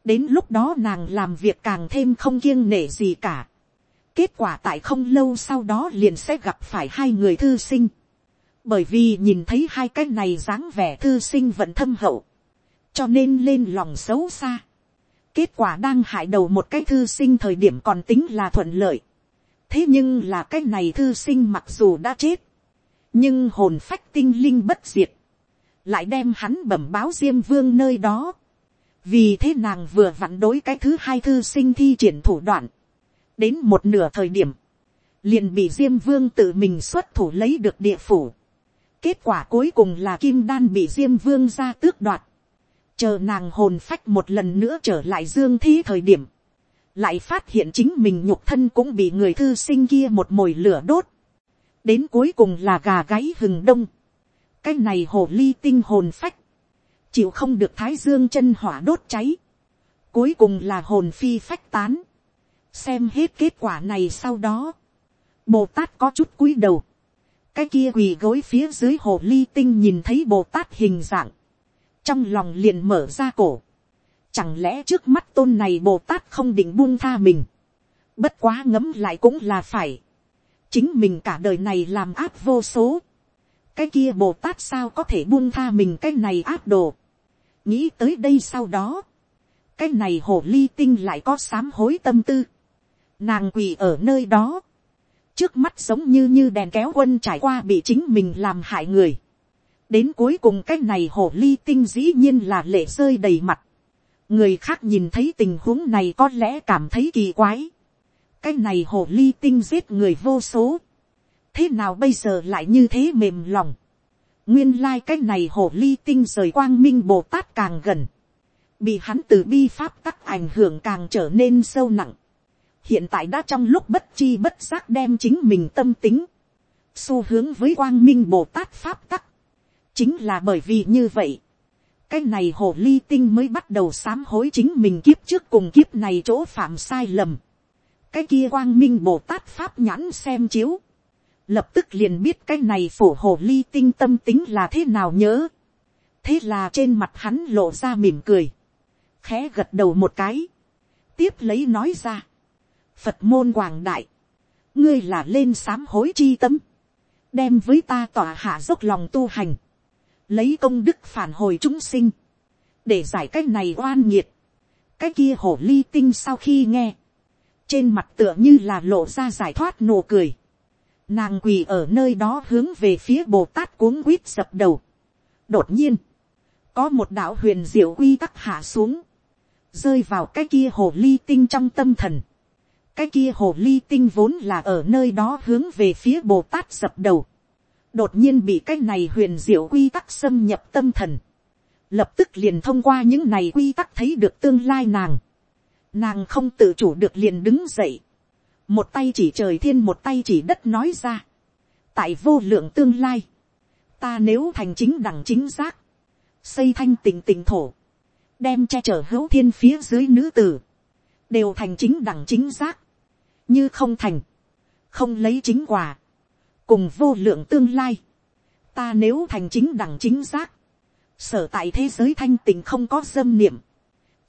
đến lúc đó nàng làm việc càng thêm không kiêng nể gì cả. kết quả tại không lâu sau đó liền sẽ gặp phải hai người thư sinh bởi vì nhìn thấy hai cái này dáng vẻ thư sinh vẫn thâm hậu, cho nên lên lòng xấu xa. kết quả đang hại đầu một cái thư sinh thời điểm còn tính là thuận lợi thế nhưng là cái này thư sinh mặc dù đã chết, nhưng hồn phách tinh linh bất diệt, lại đem hắn bẩm báo diêm vương nơi đó. vì thế nàng vừa vặn đối cái thứ hai thư sinh thi triển thủ đoạn, đến một nửa thời điểm, liền bị diêm vương tự mình xuất thủ lấy được địa phủ kết quả cuối cùng là kim đan bị diêm vương ra tước đoạt, chờ nàng hồn phách một lần nữa trở lại dương thi thời điểm, lại phát hiện chính mình nhục thân cũng bị người thư sinh kia một mồi lửa đốt, đến cuối cùng là gà gáy hừng đông, cái này hồ ly tinh hồn phách, chịu không được thái dương chân hỏa đốt cháy, cuối cùng là hồn phi phách tán, xem hết kết quả này sau đó, bồ tát có chút cúi đầu, cái kia quỳ gối phía dưới hồ ly tinh nhìn thấy bồ tát hình dạng, trong lòng liền mở ra cổ, Chẳng lẽ trước mắt tôn này Bồ Tát không định buông tha mình. Bất quá ngấm lại cũng là phải. Chính mình cả đời này làm áp vô số. Cái kia Bồ Tát sao có thể buông tha mình cái này áp đồ. Nghĩ tới đây sau đó. Cái này hồ ly tinh lại có sám hối tâm tư. Nàng quỳ ở nơi đó. Trước mắt giống như như đèn kéo quân trải qua bị chính mình làm hại người. Đến cuối cùng cái này hồ ly tinh dĩ nhiên là lệ rơi đầy mặt người khác nhìn thấy tình huống này có lẽ cảm thấy kỳ quái. cái này hồ ly tinh giết người vô số. thế nào bây giờ lại như thế mềm lòng. nguyên lai、like、cái này hồ ly tinh rời quang minh bồ tát càng gần. bị hắn từ bi pháp tắc ảnh hưởng càng trở nên sâu nặng hiện tại đã trong lúc bất chi bất giác đem chính mình tâm tính. xu hướng với quang minh bồ tát pháp tắc. chính là bởi vì như vậy, cái này hồ ly tinh mới bắt đầu sám hối chính mình kiếp trước cùng kiếp này chỗ phạm sai lầm. cái kia quang minh bồ tát pháp nhãn xem chiếu. lập tức liền biết cái này phổ hồ ly tinh tâm tính là thế nào nhớ. thế là trên mặt hắn lộ ra mỉm cười. khẽ gật đầu một cái. tiếp lấy nói ra phật môn quảng đại. ngươi là lên sám hối chi tâm. đem với ta tỏa hạ dốc lòng tu hành lấy công đức phản hồi chúng sinh, để giải cái này oan nghiệt, cái kia hổ ly tinh sau khi nghe, trên mặt tựa như là lộ ra giải thoát nụ cười, nàng quỳ ở nơi đó hướng về phía bồ tát cuống quýt dập đầu. đột nhiên, có một đạo huyền diệu quy tắc hạ xuống, rơi vào cái kia hồ ly tinh trong tâm thần cái kia hồ ly tinh vốn là ở nơi đó hướng về phía bồ tát dập đầu. Đột nhiên bị cái này huyền diệu quy tắc xâm nhập tâm thần, lập tức liền thông qua những này quy tắc thấy được tương lai nàng, nàng không tự chủ được liền đứng dậy, một tay chỉ trời thiên một tay chỉ đất nói ra, tại vô lượng tương lai, ta nếu thành chính đẳng chính giác, xây thanh tình tình thổ, đem che chở hữu thiên phía dưới nữ tử, đều thành chính đẳng chính giác, như không thành, không lấy chính quả, cùng vô lượng tương lai, ta nếu thành chính đẳng chính giác, sở tại thế giới thanh tình không có dâm niệm,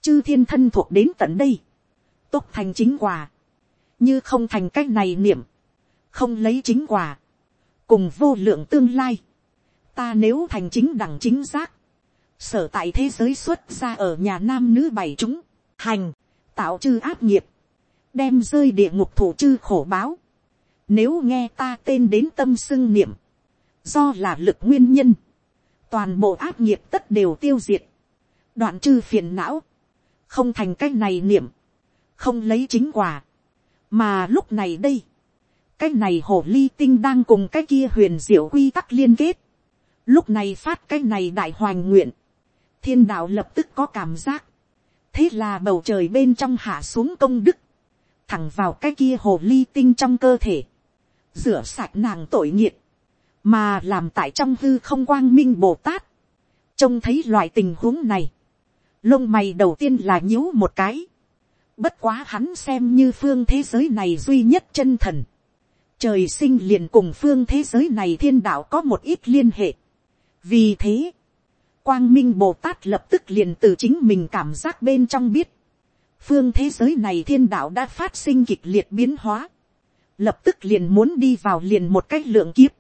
chư thiên thân thuộc đến tận đây, tốt thành chính quả, như không thành cách này niệm, không lấy chính quả, cùng vô lượng tương lai, ta nếu thành chính đẳng chính giác, sở tại thế giới xuất ra ở nhà nam nữ bảy chúng, hành, tạo chư áp nghiệp, đem rơi địa ngục thủ chư khổ báo, nếu nghe ta tên đến tâm xưng niệm, do là lực nguyên nhân, toàn bộ áp nghiệp tất đều tiêu diệt, đoạn chư phiền não, không thành cái này niệm, không lấy chính quả, mà lúc này đây, cái này hồ ly tinh đang cùng cái kia huyền diệu quy tắc liên kết, lúc này phát cái này đại hoành nguyện, thiên đạo lập tức có cảm giác, thế là bầu trời bên trong hạ xuống công đức, thẳng vào cái kia hồ ly tinh trong cơ thể, rửa sạch nàng tội nghiệt, mà làm tại trong hư không quang minh bồ tát, trông thấy loại tình huống này, lông mày đầu tiên là nhíu một cái, bất quá hắn xem như phương thế giới này duy nhất chân thần, trời sinh liền cùng phương thế giới này thiên đạo có một ít liên hệ, vì thế, quang minh bồ tát lập tức liền từ chính mình cảm giác bên trong biết, phương thế giới này thiên đạo đã phát sinh kịch liệt biến hóa, lập tức liền muốn đi vào liền một cách lượng kiếp,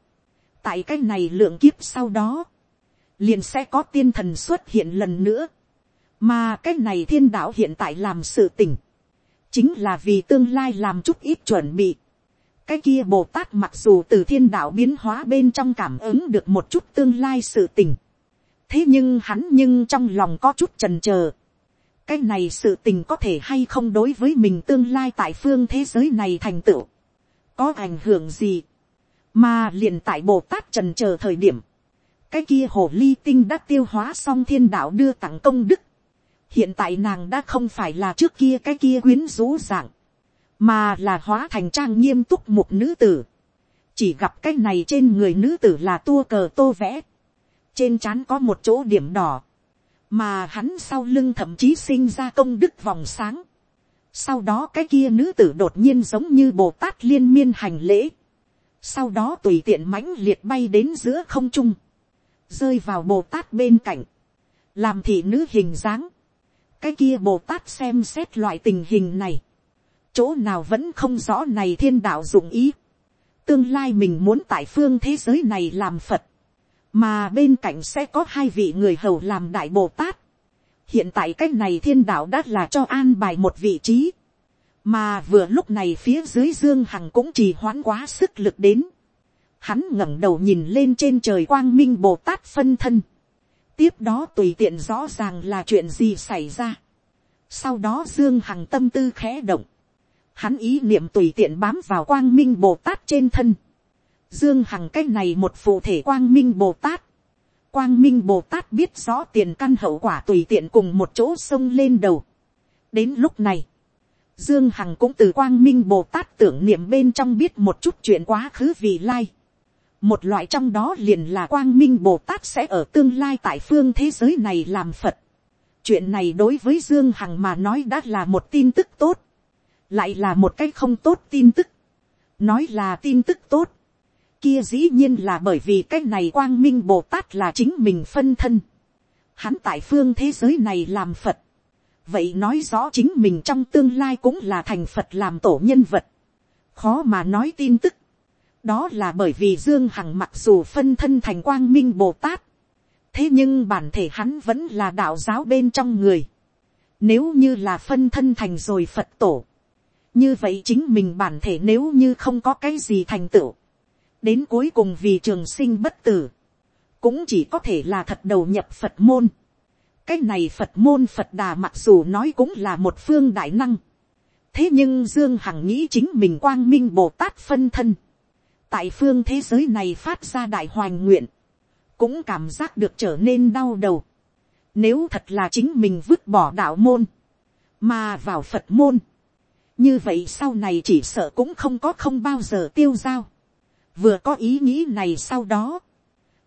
tại cái này lượng kiếp sau đó, liền sẽ có tiên thần xuất hiện lần nữa, mà cái này thiên đạo hiện tại làm sự tỉnh, chính là vì tương lai làm chút ít chuẩn bị. cái kia bồ tát mặc dù từ thiên đạo biến hóa bên trong cảm ứng được một chút tương lai sự tỉnh, thế nhưng hắn nhưng trong lòng có chút trần chờ cái này sự tình có thể hay không đối với mình tương lai tại phương thế giới này thành tựu, có ảnh hưởng gì, mà liền tại bồ tát trần chờ thời điểm, cái kia hồ ly tinh đã tiêu hóa xong thiên đạo đưa tặng công đức, hiện tại nàng đã không phải là trước kia cái kia quyến rũ dạng, mà là hóa thành trang nghiêm túc một nữ tử, chỉ gặp cái này trên người nữ tử là tua cờ tô vẽ, trên trán có một chỗ điểm đỏ, mà hắn sau lưng thậm chí sinh ra công đức vòng sáng. sau đó cái kia nữ tử đột nhiên giống như bồ tát liên miên hành lễ, sau đó tùy tiện mãnh liệt bay đến giữa không trung, rơi vào bồ tát bên cạnh, làm thị nữ hình dáng, cái kia bồ tát xem xét loại tình hình này, chỗ nào vẫn không rõ này thiên đạo dụng ý, tương lai mình muốn tại phương thế giới này làm phật, mà bên cạnh sẽ có hai vị người hầu làm đại bồ tát. hiện tại cái này thiên đạo đã là cho an bài một vị trí, mà vừa lúc này phía dưới dương hằng cũng chỉ hoãn quá sức lực đến. hắn ngẩng đầu nhìn lên trên trời quang minh bồ tát phân thân. tiếp đó tùy tiện rõ ràng là chuyện gì xảy ra. sau đó dương hằng tâm tư khẽ động. hắn ý niệm tùy tiện bám vào quang minh bồ tát trên thân Dương Hằng cái này một phụ thể quang minh Bồ Tát. Quang minh Bồ Tát biết rõ tiền căn hậu quả tùy tiện cùng một chỗ sông lên đầu. Đến lúc này, Dương Hằng cũng từ quang minh Bồ Tát tưởng niệm bên trong biết một chút chuyện quá khứ vì lai. Một loại trong đó liền là quang minh Bồ Tát sẽ ở tương lai tại phương thế giới này làm Phật. Chuyện này đối với Dương Hằng mà nói đã là một tin tức tốt. Lại là một cách không tốt tin tức. Nói là tin tức tốt kia dĩ nhiên là bởi vì cái này quang minh bồ tát là chính mình phân thân. Hắn tại phương thế giới này làm Phật. Vậy nói rõ chính mình trong tương lai cũng là thành Phật làm tổ nhân vật. Khó mà nói tin tức. Đó là bởi vì Dương Hằng mặc dù phân thân thành quang minh Bồ Tát. Thế nhưng bản thể hắn vẫn là đạo giáo bên trong người. Nếu như là phân thân thành rồi Phật tổ. Như vậy chính mình bản thể nếu như không có cái gì thành tựu đến cuối cùng vì trường sinh bất tử, cũng chỉ có thể là thật đầu nhập phật môn. cái này phật môn phật đà mặc dù nói cũng là một phương đại năng. thế nhưng dương hằng nghĩ chính mình quang minh bồ tát phân thân. tại phương thế giới này phát ra đại hoành nguyện, cũng cảm giác được trở nên đau đầu. nếu thật là chính mình vứt bỏ đạo môn, mà vào phật môn, như vậy sau này chỉ sợ cũng không có không bao giờ tiêu dao vừa có ý nghĩ này sau đó,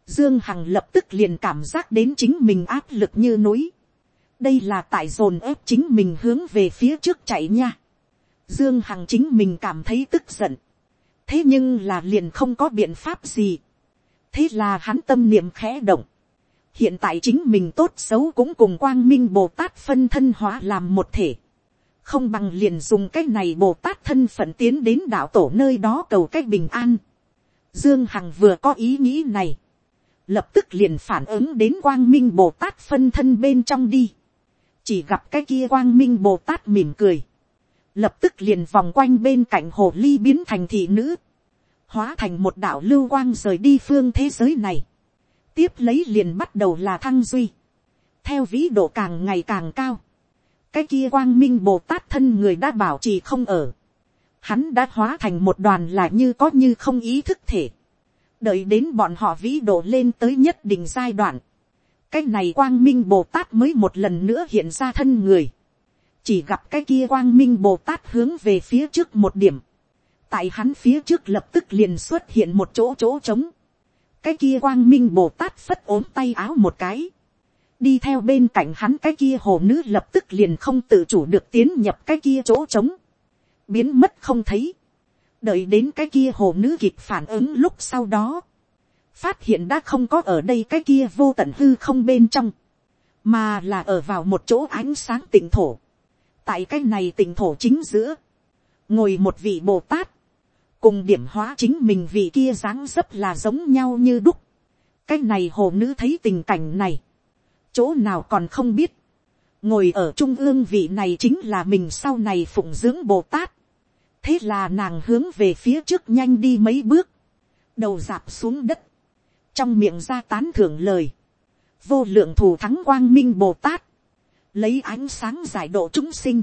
Dương Hằng lập tức liền cảm giác đến chính mình áp lực như núi. Đây là tại dồn ép chính mình hướng về phía trước chạy nha. Dương Hằng chính mình cảm thấy tức giận. Thế nhưng là liền không có biện pháp gì. Thế là hắn tâm niệm khẽ động. Hiện tại chính mình tốt xấu cũng cùng quang minh Bồ Tát phân thân hóa làm một thể. Không bằng liền dùng cái này Bồ Tát thân phận tiến đến đạo tổ nơi đó cầu cách bình an. Dương Hằng vừa có ý nghĩ này lập tức liền phản ứng đến quang minh bồ tát phân thân bên trong đi. chỉ gặp cái kia quang minh bồ tát mỉm cười. lập tức liền vòng quanh bên cạnh hồ ly biến thành thị nữ. hóa thành một đạo lưu quang rời đi phương thế giới này. tiếp lấy liền bắt đầu là thăng duy. theo vĩ độ càng ngày càng cao. cái kia quang minh bồ tát thân người đã bảo trì không ở hắn đã hóa thành một đoàn là như có như không ý thức thể. Đợi đến bọn họ vĩ độ lên tới nhất định giai đoạn, cái này quang minh bồ tát mới một lần nữa hiện ra thân người, chỉ gặp cái kia quang minh bồ tát hướng về phía trước một điểm, tại hắn phía trước lập tức liền xuất hiện một chỗ chỗ trống, cái kia quang minh bồ tát phất ốm tay áo một cái, đi theo bên cạnh hắn cái kia hồ nữ lập tức liền không tự chủ được tiến nhập cái kia chỗ trống, biến mất không thấy, đợi đến cái kia hồ nữ kịp phản ứng lúc sau đó, phát hiện đã không có ở đây cái kia vô tận hư không bên trong, mà là ở vào một chỗ ánh sáng tỉnh thổ, tại cái này tỉnh thổ chính giữa, ngồi một vị bồ tát, cùng điểm hóa chính mình vị kia dáng dấp là giống nhau như đúc, cái này hồ nữ thấy tình cảnh này, chỗ nào còn không biết, ngồi ở trung ương vị này chính là mình sau này phụng dưỡng bồ tát, thế là nàng hướng về phía trước nhanh đi mấy bước, đầu dạp xuống đất, trong miệng ra tán thưởng lời, vô lượng thù thắng quang minh bồ tát, lấy ánh sáng giải độ chúng sinh,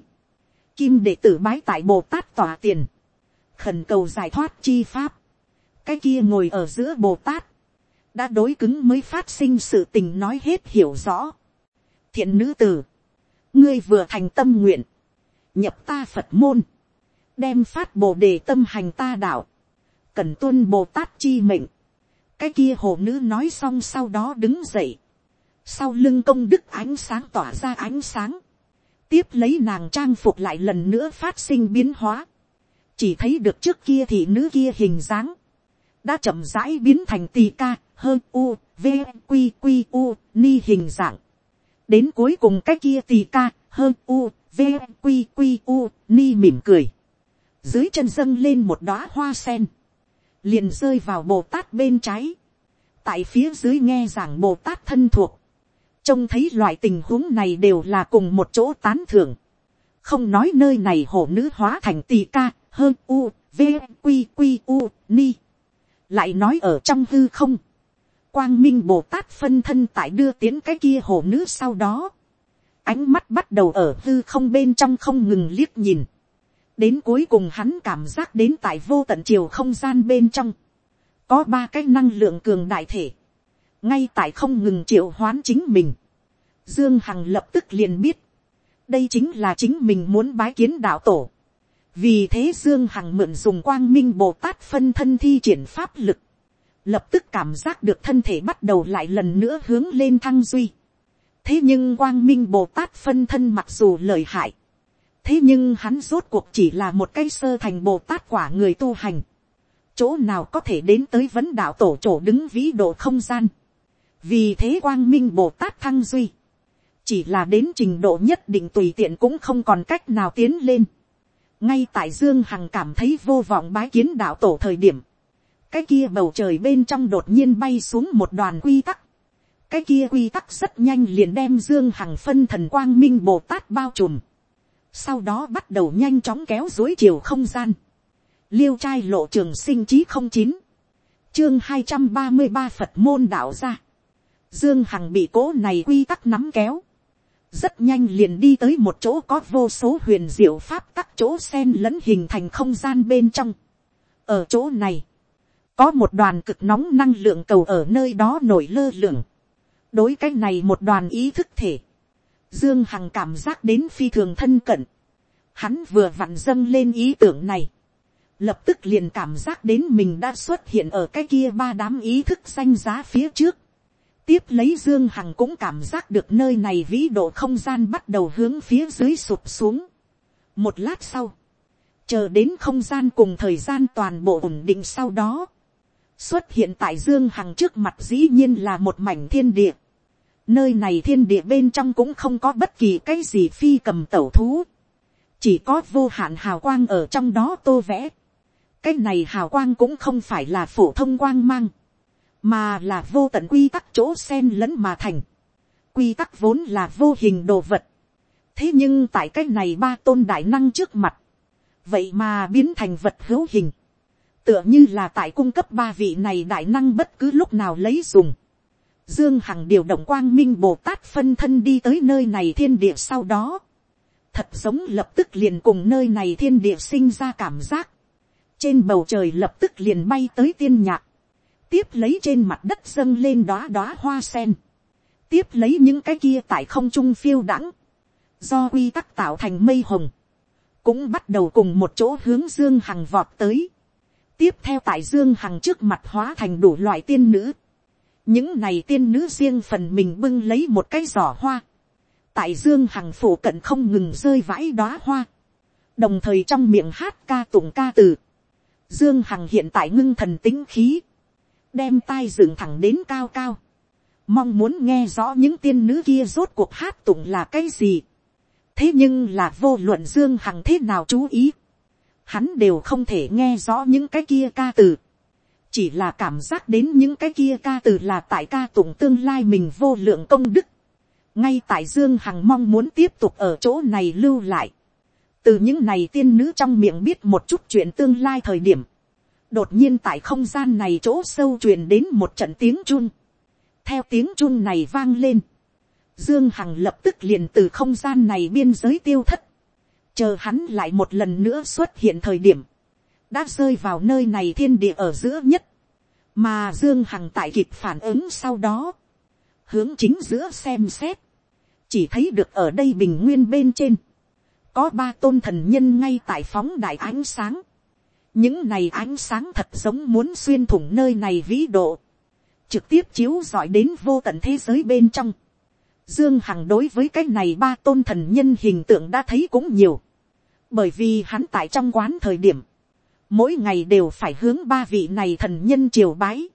kim đệ tử bái tại bồ tát tỏa tiền, khẩn cầu giải thoát chi pháp, cái kia ngồi ở giữa bồ tát, đã đối cứng mới phát sinh sự tình nói hết hiểu rõ. thiện nữ tử, ngươi vừa thành tâm nguyện, nhập ta phật môn, đem phát bồ đề tâm hành ta đạo, cần tuân bồ tát chi mệnh, cái kia hồ nữ nói xong sau đó đứng dậy, sau lưng công đức ánh sáng tỏa ra ánh sáng, tiếp lấy nàng trang phục lại lần nữa phát sinh biến hóa, chỉ thấy được trước kia thì nữ kia hình dáng, đã chậm rãi biến thành tì ca, hơn u, v, q q u, ni hình dạng, đến cuối cùng cái kia tì ca, hơn u, v, q q u, ni mỉm cười, dưới chân dâng lên một đóa hoa sen, liền rơi vào bồ tát bên trái, tại phía dưới nghe giảng bồ tát thân thuộc, trông thấy loại tình huống này đều là cùng một chỗ tán thưởng, không nói nơi này hổ nữ hóa thành tì ca, hơn u, v, q q u, ni, lại nói ở trong hư không, quang minh bồ tát phân thân tại đưa tiến cái kia hổ nữ sau đó, ánh mắt bắt đầu ở hư không bên trong không ngừng liếc nhìn, đến cuối cùng hắn cảm giác đến tại vô tận chiều không gian bên trong, có ba cái năng lượng cường đại thể, ngay tại không ngừng triệu hoán chính mình, dương hằng lập tức liền biết, đây chính là chính mình muốn bái kiến đạo tổ, vì thế dương hằng mượn dùng quang minh bồ tát phân thân thi triển pháp lực, lập tức cảm giác được thân thể bắt đầu lại lần nữa hướng lên thăng duy. thế nhưng quang minh bồ tát phân thân mặc dù lời hại, thế nhưng hắn rốt cuộc chỉ là một cây sơ thành bồ tát quả người tu hành. chỗ nào có thể đến tới vấn đạo tổ chỗ đứng vĩ độ không gian. vì thế quang minh bồ tát thăng duy. chỉ là đến trình độ nhất định tùy tiện cũng không còn cách nào tiến lên. ngay tại dương hằng cảm thấy vô vọng bái kiến đạo tổ thời điểm. cái kia bầu trời bên trong đột nhiên bay xuống một đoàn quy tắc. cái kia quy tắc rất nhanh liền đem dương hằng phân thần quang minh bồ tát bao trùm sau đó bắt đầu nhanh chóng kéo dối chiều không gian, liêu trai lộ trường sinh chí không chín, chương hai trăm ba mươi ba phật môn đạo ra, dương hằng bị cố này quy tắc nắm kéo, rất nhanh liền đi tới một chỗ có vô số huyền diệu pháp tắc chỗ sen lẫn hình thành không gian bên trong. ở chỗ này, có một đoàn cực nóng năng lượng cầu ở nơi đó nổi lơ lửng. đối cái này một đoàn ý thức thể, Dương Hằng cảm giác đến phi thường thân cận. Hắn vừa vặn dâng lên ý tưởng này. lập tức liền cảm giác đến mình đã xuất hiện ở cái kia ba đám ý thức xanh giá phía trước. tiếp lấy dương hằng cũng cảm giác được nơi này vĩ độ không gian bắt đầu hướng phía dưới sụp xuống. một lát sau, chờ đến không gian cùng thời gian toàn bộ ổn định sau đó, xuất hiện tại dương hằng trước mặt dĩ nhiên là một mảnh thiên địa nơi này thiên địa bên trong cũng không có bất kỳ cái gì phi cầm tẩu thú, chỉ có vô hạn hào quang ở trong đó tô vẽ cái này hào quang cũng không phải là phổ thông quang mang, mà là vô tận quy tắc chỗ sen lẫn mà thành. quy tắc vốn là vô hình đồ vật. thế nhưng tại cái này ba tôn đại năng trước mặt, vậy mà biến thành vật hữu hình, tựa như là tại cung cấp ba vị này đại năng bất cứ lúc nào lấy dùng. Dương Hằng điều động quang minh Bồ Tát phân thân đi tới nơi này thiên địa sau đó. Thật giống lập tức liền cùng nơi này thiên địa sinh ra cảm giác. Trên bầu trời lập tức liền bay tới tiên nhạc, tiếp lấy trên mặt đất dâng lên đóa đóa hoa sen, tiếp lấy những cái kia tại không trung phiêu đãng, do quy tắc tạo thành mây hồng, cũng bắt đầu cùng một chỗ hướng dương hằng vọt tới, tiếp theo tại dương hằng trước mặt hóa thành đủ loại tiên nữ, những này tiên nữ riêng phần mình bưng lấy một cái giỏ hoa, tại dương hằng phủ cận không ngừng rơi vãi đóa hoa, đồng thời trong miệng hát ca tụng ca từ, Dương Hằng hiện tại ngưng thần tính khí. Đem tai dựng thẳng đến cao cao. Mong muốn nghe rõ những tiên nữ kia rốt cuộc hát tụng là cái gì. Thế nhưng là vô luận Dương Hằng thế nào chú ý. Hắn đều không thể nghe rõ những cái kia ca từ. Chỉ là cảm giác đến những cái kia ca từ là tại ca tụng tương lai mình vô lượng công đức. Ngay tại Dương Hằng mong muốn tiếp tục ở chỗ này lưu lại. Từ những này tiên nữ trong miệng biết một chút chuyện tương lai thời điểm, đột nhiên tại không gian này chỗ sâu truyền đến một trận tiếng chun, theo tiếng chun này vang lên, dương hằng lập tức liền từ không gian này biên giới tiêu thất, chờ hắn lại một lần nữa xuất hiện thời điểm, đã rơi vào nơi này thiên địa ở giữa nhất, mà dương hằng tại kịp phản ứng sau đó, hướng chính giữa xem xét, chỉ thấy được ở đây bình nguyên bên trên, có ba tôn thần nhân ngay tại phóng đại ánh sáng. những này ánh sáng thật giống muốn xuyên thủng nơi này vĩ độ, trực tiếp chiếu dọi đến vô tận thế giới bên trong. Dương Hằng đối với cái này ba tôn thần nhân hình tượng đã thấy cũng nhiều. Bởi vì hắn tại trong quán thời điểm, mỗi ngày đều phải hướng ba vị này thần nhân triều bái.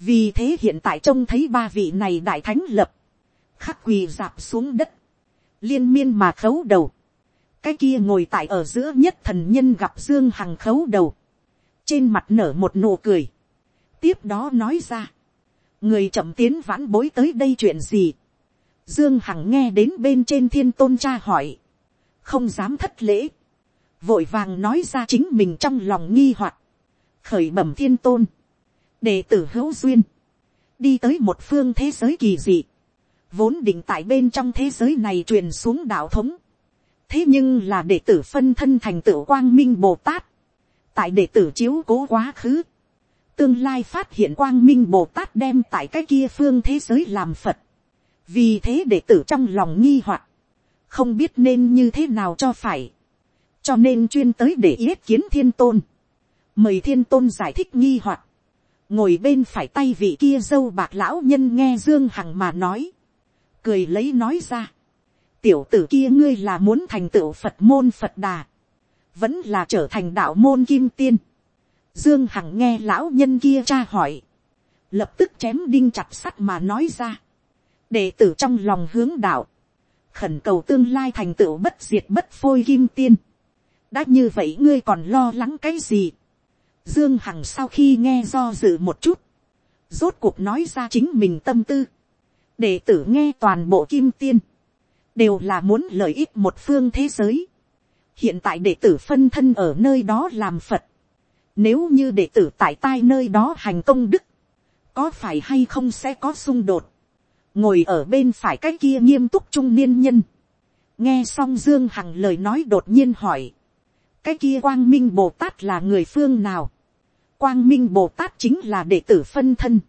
Vì thế hiện tại trông thấy ba vị này đại thánh lập, khắc quỳ dạp xuống đất, liên miên mà khấu đầu. Cái kia ngồi tại ở giữa nhất thần nhân gặp dương hằng khấu đầu, trên mặt nở một nụ cười, tiếp đó nói ra, người chậm tiến vãn bối tới đây chuyện gì, dương hằng nghe đến bên trên thiên tôn cha hỏi, không dám thất lễ, vội vàng nói ra chính mình trong lòng nghi hoặc, khởi bẩm thiên tôn, đệ tử hữu duyên, đi tới một phương thế giới kỳ dị, vốn định tại bên trong thế giới này truyền xuống đạo thống, thế nhưng là đệ tử phân thân thành tựu quang minh bồ tát, tại đệ tử chiếu cố quá khứ, tương lai phát hiện quang minh bồ tát đem tại cái kia phương thế giới làm phật, vì thế đệ tử trong lòng nghi hoặc, không biết nên như thế nào cho phải, cho nên chuyên tới để yết kiến thiên tôn, mời thiên tôn giải thích nghi hoặc, ngồi bên phải tay vị kia dâu bạc lão nhân nghe dương hằng mà nói, cười lấy nói ra, tiểu tử kia ngươi là muốn thành tựu phật môn phật đà, vẫn là trở thành đạo môn kim tiên. Dương Hằng nghe lão nhân kia tra hỏi, lập tức chém đinh chặt sắt mà nói ra. đệ tử trong lòng hướng đạo, khẩn cầu tương lai thành tựu bất diệt bất phôi kim tiên đã như vậy ngươi còn lo lắng cái gì. Dương Hằng sau khi nghe do dự một chút, rốt cuộc nói ra chính mình tâm tư. đệ tử nghe toàn bộ kim tiên đều là muốn lợi ích một phương thế giới. hiện tại đệ tử phân thân ở nơi đó làm phật. nếu như đệ tử tại tai nơi đó hành công đức, có phải hay không sẽ có xung đột. ngồi ở bên phải cái kia nghiêm túc trung niên nhân. nghe xong dương hằng lời nói đột nhiên hỏi cái kia quang minh bồ tát là người phương nào. quang minh bồ tát chính là đệ tử phân thân.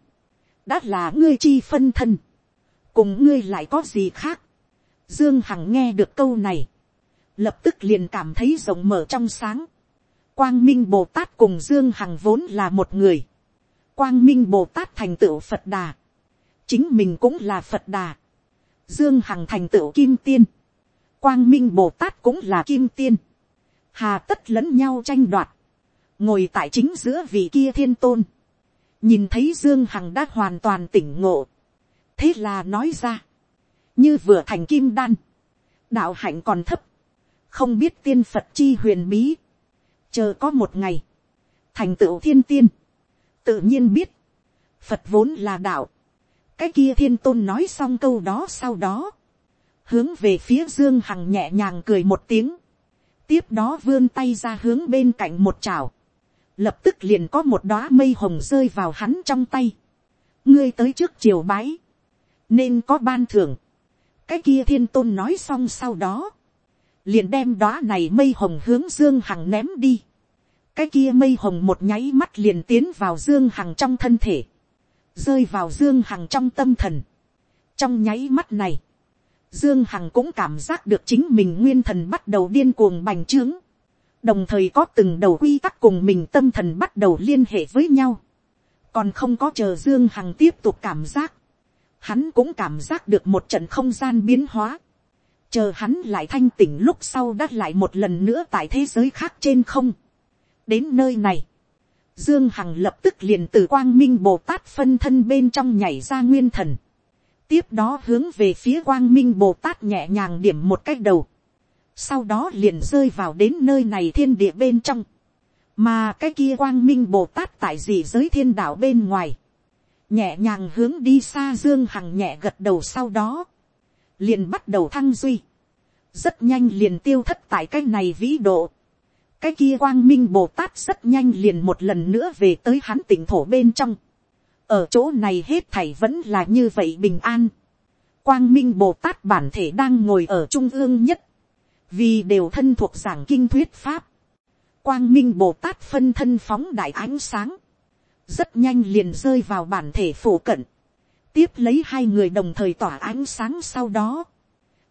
đã là ngươi chi phân thân. cùng ngươi lại có gì khác Dương Hằng nghe được câu này. Lập tức liền cảm thấy rộng mở trong sáng. quang minh bồ tát cùng dương hằng vốn là một người, quang minh bồ tát thành tựu phật đà, chính mình cũng là phật đà, dương hằng thành tựu kim tiên, quang minh bồ tát cũng là kim tiên, hà tất lẫn nhau tranh đoạt, ngồi tại chính giữa vị kia thiên tôn, nhìn thấy dương hằng đã hoàn toàn tỉnh ngộ, thế là nói ra, như vừa thành kim đan, đạo hạnh còn thấp, không biết tiên phật chi huyền bí, chờ có một ngày, thành tựu thiên tiên, tự nhiên biết, phật vốn là đạo, cái kia thiên tôn nói xong câu đó sau đó, hướng về phía dương hằng nhẹ nhàng cười một tiếng, tiếp đó vươn tay ra hướng bên cạnh một chảo, lập tức liền có một đóa mây hồng rơi vào hắn trong tay, ngươi tới trước chiều bái, nên có ban thưởng, cái kia thiên tôn nói xong sau đó, liền đem đóa này mây hồng hướng dương hằng ném đi, cái kia mây hồng một nháy mắt liền tiến vào dương hằng trong thân thể, rơi vào dương hằng trong tâm thần. trong nháy mắt này, dương hằng cũng cảm giác được chính mình nguyên thần bắt đầu điên cuồng bành trướng, đồng thời có từng đầu quy tắc cùng mình tâm thần bắt đầu liên hệ với nhau, còn không có chờ dương hằng tiếp tục cảm giác, hắn cũng cảm giác được một trận không gian biến hóa, chờ hắn lại thanh tỉnh lúc sau đắt lại một lần nữa tại thế giới khác trên không, đến nơi này, Dương Hằng lập tức liền từ quang minh Bồ Tát phân thân bên trong nhảy ra nguyên thần. Tiếp đó hướng về phía quang minh Bồ Tát nhẹ nhàng điểm một cách đầu. Sau đó liền rơi vào đến nơi này thiên địa bên trong. Mà cái kia quang minh Bồ Tát tại dị giới thiên đạo bên ngoài. Nhẹ nhàng hướng đi xa Dương Hằng nhẹ gật đầu sau đó. Liền bắt đầu thăng duy. Rất nhanh liền tiêu thất tại cái này vĩ độ cái kia quang minh bồ tát rất nhanh liền một lần nữa về tới hắn tỉnh thổ bên trong ở chỗ này hết thảy vẫn là như vậy bình an. quang minh bồ tát bản thể đang ngồi ở trung ương nhất, vì đều thân thuộc giảng kinh thuyết pháp. quang minh bồ tát phân thân phóng đại ánh sáng, rất nhanh liền rơi vào bản thể phổ cận, tiếp lấy hai người đồng thời tỏa ánh sáng sau đó,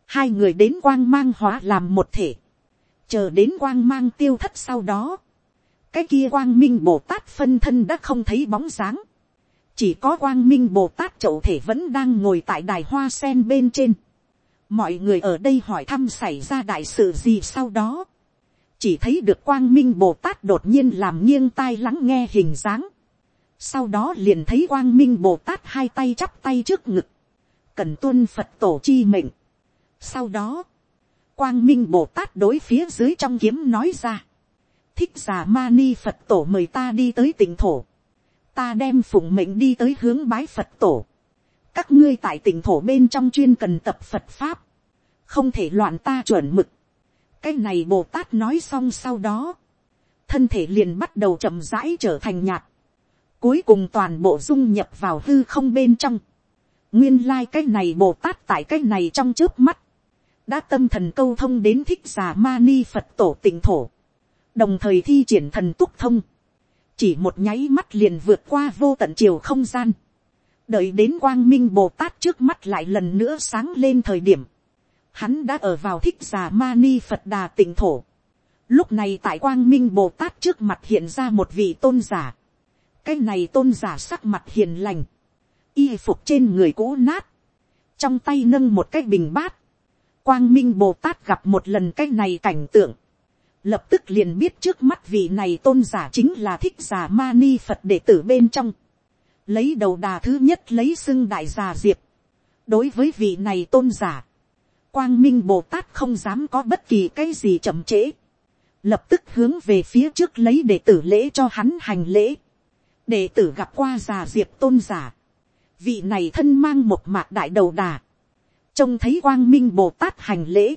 hai người đến quang mang hóa làm một thể, chờ đến quang mang tiêu thất sau đó, cái kia quang minh bồ tát phân thân đã không thấy bóng dáng, chỉ có quang minh bồ tát chậu thể vẫn đang ngồi tại đài hoa sen bên trên. mọi người ở đây hỏi thăm xảy ra đại sự gì sau đó, chỉ thấy được quang minh bồ tát đột nhiên làm nghiêng tai lắng nghe hình dáng, sau đó liền thấy quang minh bồ tát hai tay chắp tay trước ngực, cần tuân phật tổ chi mệnh. sau đó, quang minh bồ tát đối phía dưới trong kiếm nói ra. thích giả ma ni phật tổ mời ta đi tới tỉnh thổ ta đem phụng mệnh đi tới hướng bái phật tổ. các ngươi tại tỉnh thổ bên trong chuyên cần tập phật pháp. không thể loạn ta chuẩn mực. cái này bồ tát nói xong sau đó. thân thể liền bắt đầu chậm rãi trở thành nhạt. cuối cùng toàn bộ dung nhập vào hư không bên trong. nguyên lai cái này bồ tát tại cái này trong trước mắt đã tâm thần câu thông đến thích giả ma ni phật tổ tỉnh thổ, đồng thời thi triển thần túc thông, chỉ một nháy mắt liền vượt qua vô tận chiều không gian, đợi đến quang minh bồ tát trước mắt lại lần nữa sáng lên thời điểm, hắn đã ở vào thích giả ma ni phật đà tỉnh thổ, lúc này tại quang minh bồ tát trước mặt hiện ra một vị tôn giả, cái này tôn giả sắc mặt hiền lành, y phục trên người cũ nát, trong tay nâng một cái bình bát, quang minh bồ tát gặp một lần cái này cảnh tượng, lập tức liền biết trước mắt vị này tôn giả chính là thích giả ma ni phật đệ tử bên trong, lấy đầu đà thứ nhất lấy xưng đại già diệp, đối với vị này tôn giả, quang minh bồ tát không dám có bất kỳ cái gì chậm trễ, lập tức hướng về phía trước lấy đệ tử lễ cho hắn hành lễ, đệ tử gặp qua già diệp tôn giả, vị này thân mang một mạc đại đầu đà, trông thấy quang minh bồ tát hành lễ,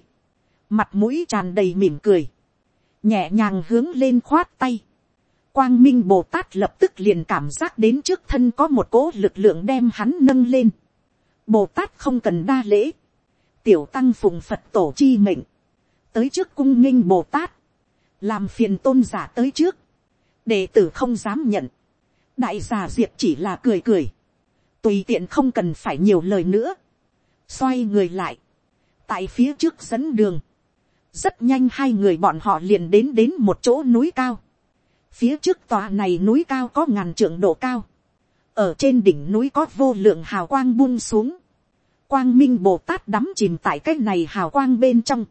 mặt mũi tràn đầy mỉm cười, nhẹ nhàng hướng lên khoát tay, quang minh bồ tát lập tức liền cảm giác đến trước thân có một cỗ lực lượng đem hắn nâng lên, bồ tát không cần đa lễ, tiểu tăng phùng phật tổ chi mệnh, tới trước cung nghinh bồ tát, làm phiền tôn giả tới trước, đệ tử không dám nhận, đại giả diệp chỉ là cười cười, tùy tiện không cần phải nhiều lời nữa, xoay người lại, tại phía trước dẫn đường, rất nhanh hai người bọn họ liền đến đến một chỗ núi cao, Phía trước tòa này núi cao có ngàn trượng độ cao. Ở trên đỉnh núi có vô lượng hào quang buông xuống. Quang minh Bồ Tát đắm chìm tại cái này hào quang bên trong.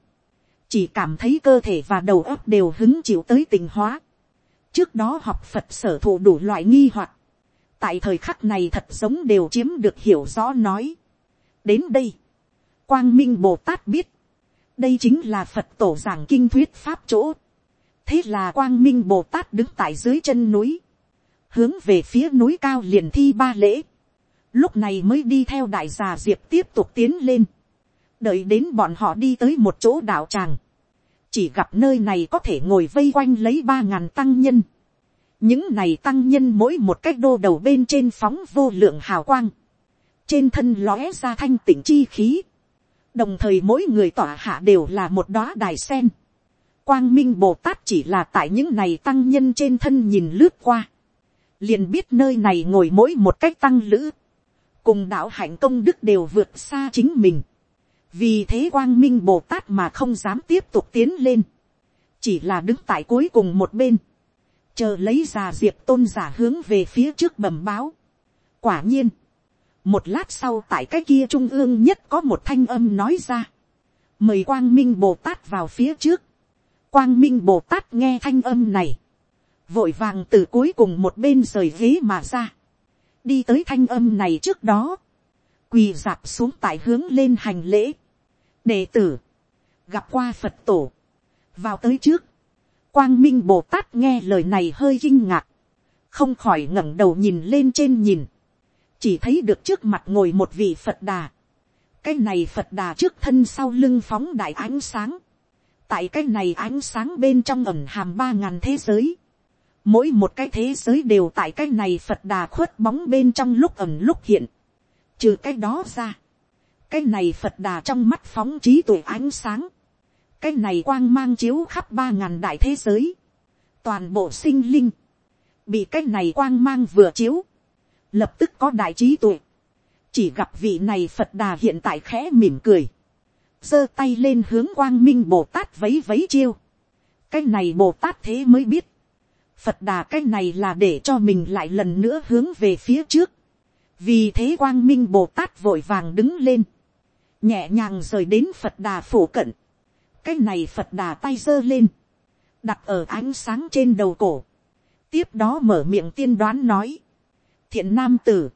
Chỉ cảm thấy cơ thể và đầu óc đều hứng chịu tới tình hóa. Trước đó học Phật sở thụ đủ loại nghi hoặc Tại thời khắc này thật giống đều chiếm được hiểu rõ nói. Đến đây. Quang Minh Bồ Tát biết. Đây chính là Phật tổ giảng kinh thuyết pháp chỗ. Thế là quang minh bồ tát đứng tại dưới chân núi, hướng về phía núi cao liền thi ba lễ, lúc này mới đi theo đại già diệp tiếp tục tiến lên, đợi đến bọn họ đi tới một chỗ đạo tràng, chỉ gặp nơi này có thể ngồi vây quanh lấy ba ngàn tăng nhân, những này tăng nhân mỗi một cách đô đầu bên trên phóng vô lượng hào quang, trên thân lóe ra thanh tịnh chi khí, đồng thời mỗi người tỏa hạ đều là một đóa đài sen, Quang Minh Bồ Tát chỉ là tại những này tăng nhân trên thân nhìn lướt qua. Liền biết nơi này ngồi mỗi một cách tăng lữ. Cùng đạo hạnh công đức đều vượt xa chính mình. Vì thế Quang Minh Bồ Tát mà không dám tiếp tục tiến lên. Chỉ là đứng tại cuối cùng một bên. Chờ lấy già diệp tôn giả hướng về phía trước bẩm báo. Quả nhiên. Một lát sau tại cái kia trung ương nhất có một thanh âm nói ra. Mời Quang Minh Bồ Tát vào phía trước Quang Minh Bồ Tát nghe thanh âm này. Vội vàng từ cuối cùng một bên rời ghế mà ra. Đi tới thanh âm này trước đó. Quỳ dạp xuống tại hướng lên hành lễ. Đệ tử. Gặp qua Phật tổ. Vào tới trước. Quang Minh Bồ Tát nghe lời này hơi kinh ngạc. Không khỏi ngẩng đầu nhìn lên trên nhìn. Chỉ thấy được trước mặt ngồi một vị Phật đà. Cái này Phật đà trước thân sau lưng phóng đại ánh sáng tại cái này ánh sáng bên trong ẩm hàm ba ngàn thế giới. Mỗi một cái thế giới đều tại cái này Phật đà khuất bóng bên trong lúc ẩm lúc hiện. Trừ cái đó ra. Cái này Phật đà trong mắt phóng trí tuổi ánh sáng. Cái này quang mang chiếu khắp ba ngàn đại thế giới. Toàn bộ sinh linh. Bị cái này quang mang vừa chiếu. Lập tức có đại trí tuệ. Chỉ gặp vị này Phật đà hiện tại khẽ mỉm cười giơ tay lên hướng quang minh bồ tát vấy vấy chiêu. cái này bồ tát thế mới biết. phật đà cái này là để cho mình lại lần nữa hướng về phía trước. vì thế quang minh bồ tát vội vàng đứng lên. nhẹ nhàng rời đến phật đà phổ cận. cái này phật đà tay giơ lên. đặt ở ánh sáng trên đầu cổ. tiếp đó mở miệng tiên đoán nói thiện nam tử.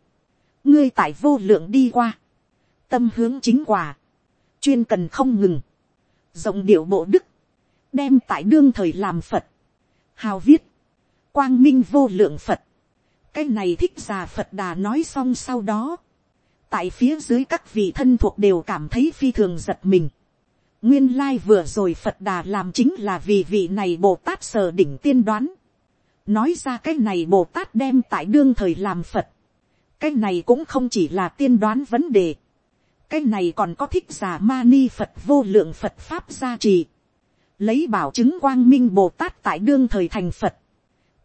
ngươi tại vô lượng đi qua. tâm hướng chính quả chuyên cần không ngừng, rộng điệu bộ đức, đem tại đương thời làm phật, hào viết, quang minh vô lượng phật, cái này thích già phật đà nói xong sau đó, tại phía dưới các vị thân thuộc đều cảm thấy phi thường giật mình. nguyên lai vừa rồi phật đà làm chính là vì vị này bồ tát sờ đỉnh tiên đoán nói ra cái này bồ tát đem tại đương thời làm phật. cái này cũng không chỉ là tiên đoán vấn đề. Cái này còn có thích giả ma ni phật vô lượng phật pháp gia trì, lấy bảo chứng quang minh bồ tát tại đương thời thành phật,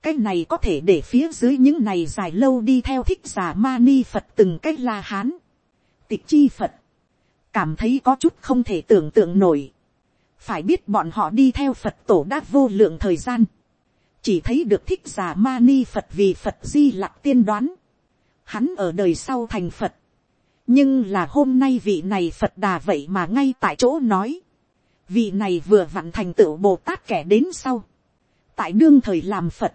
cái này có thể để phía dưới những này dài lâu đi theo thích giả ma ni phật từng cách la hán, tịch chi phật, cảm thấy có chút không thể tưởng tượng nổi, phải biết bọn họ đi theo phật tổ đã vô lượng thời gian, chỉ thấy được thích giả ma ni phật vì phật di lặc tiên đoán, hắn ở đời sau thành phật, nhưng là hôm nay vị này phật đà vậy mà ngay tại chỗ nói, vị này vừa vặn thành tựu bồ tát kẻ đến sau, tại đương thời làm phật,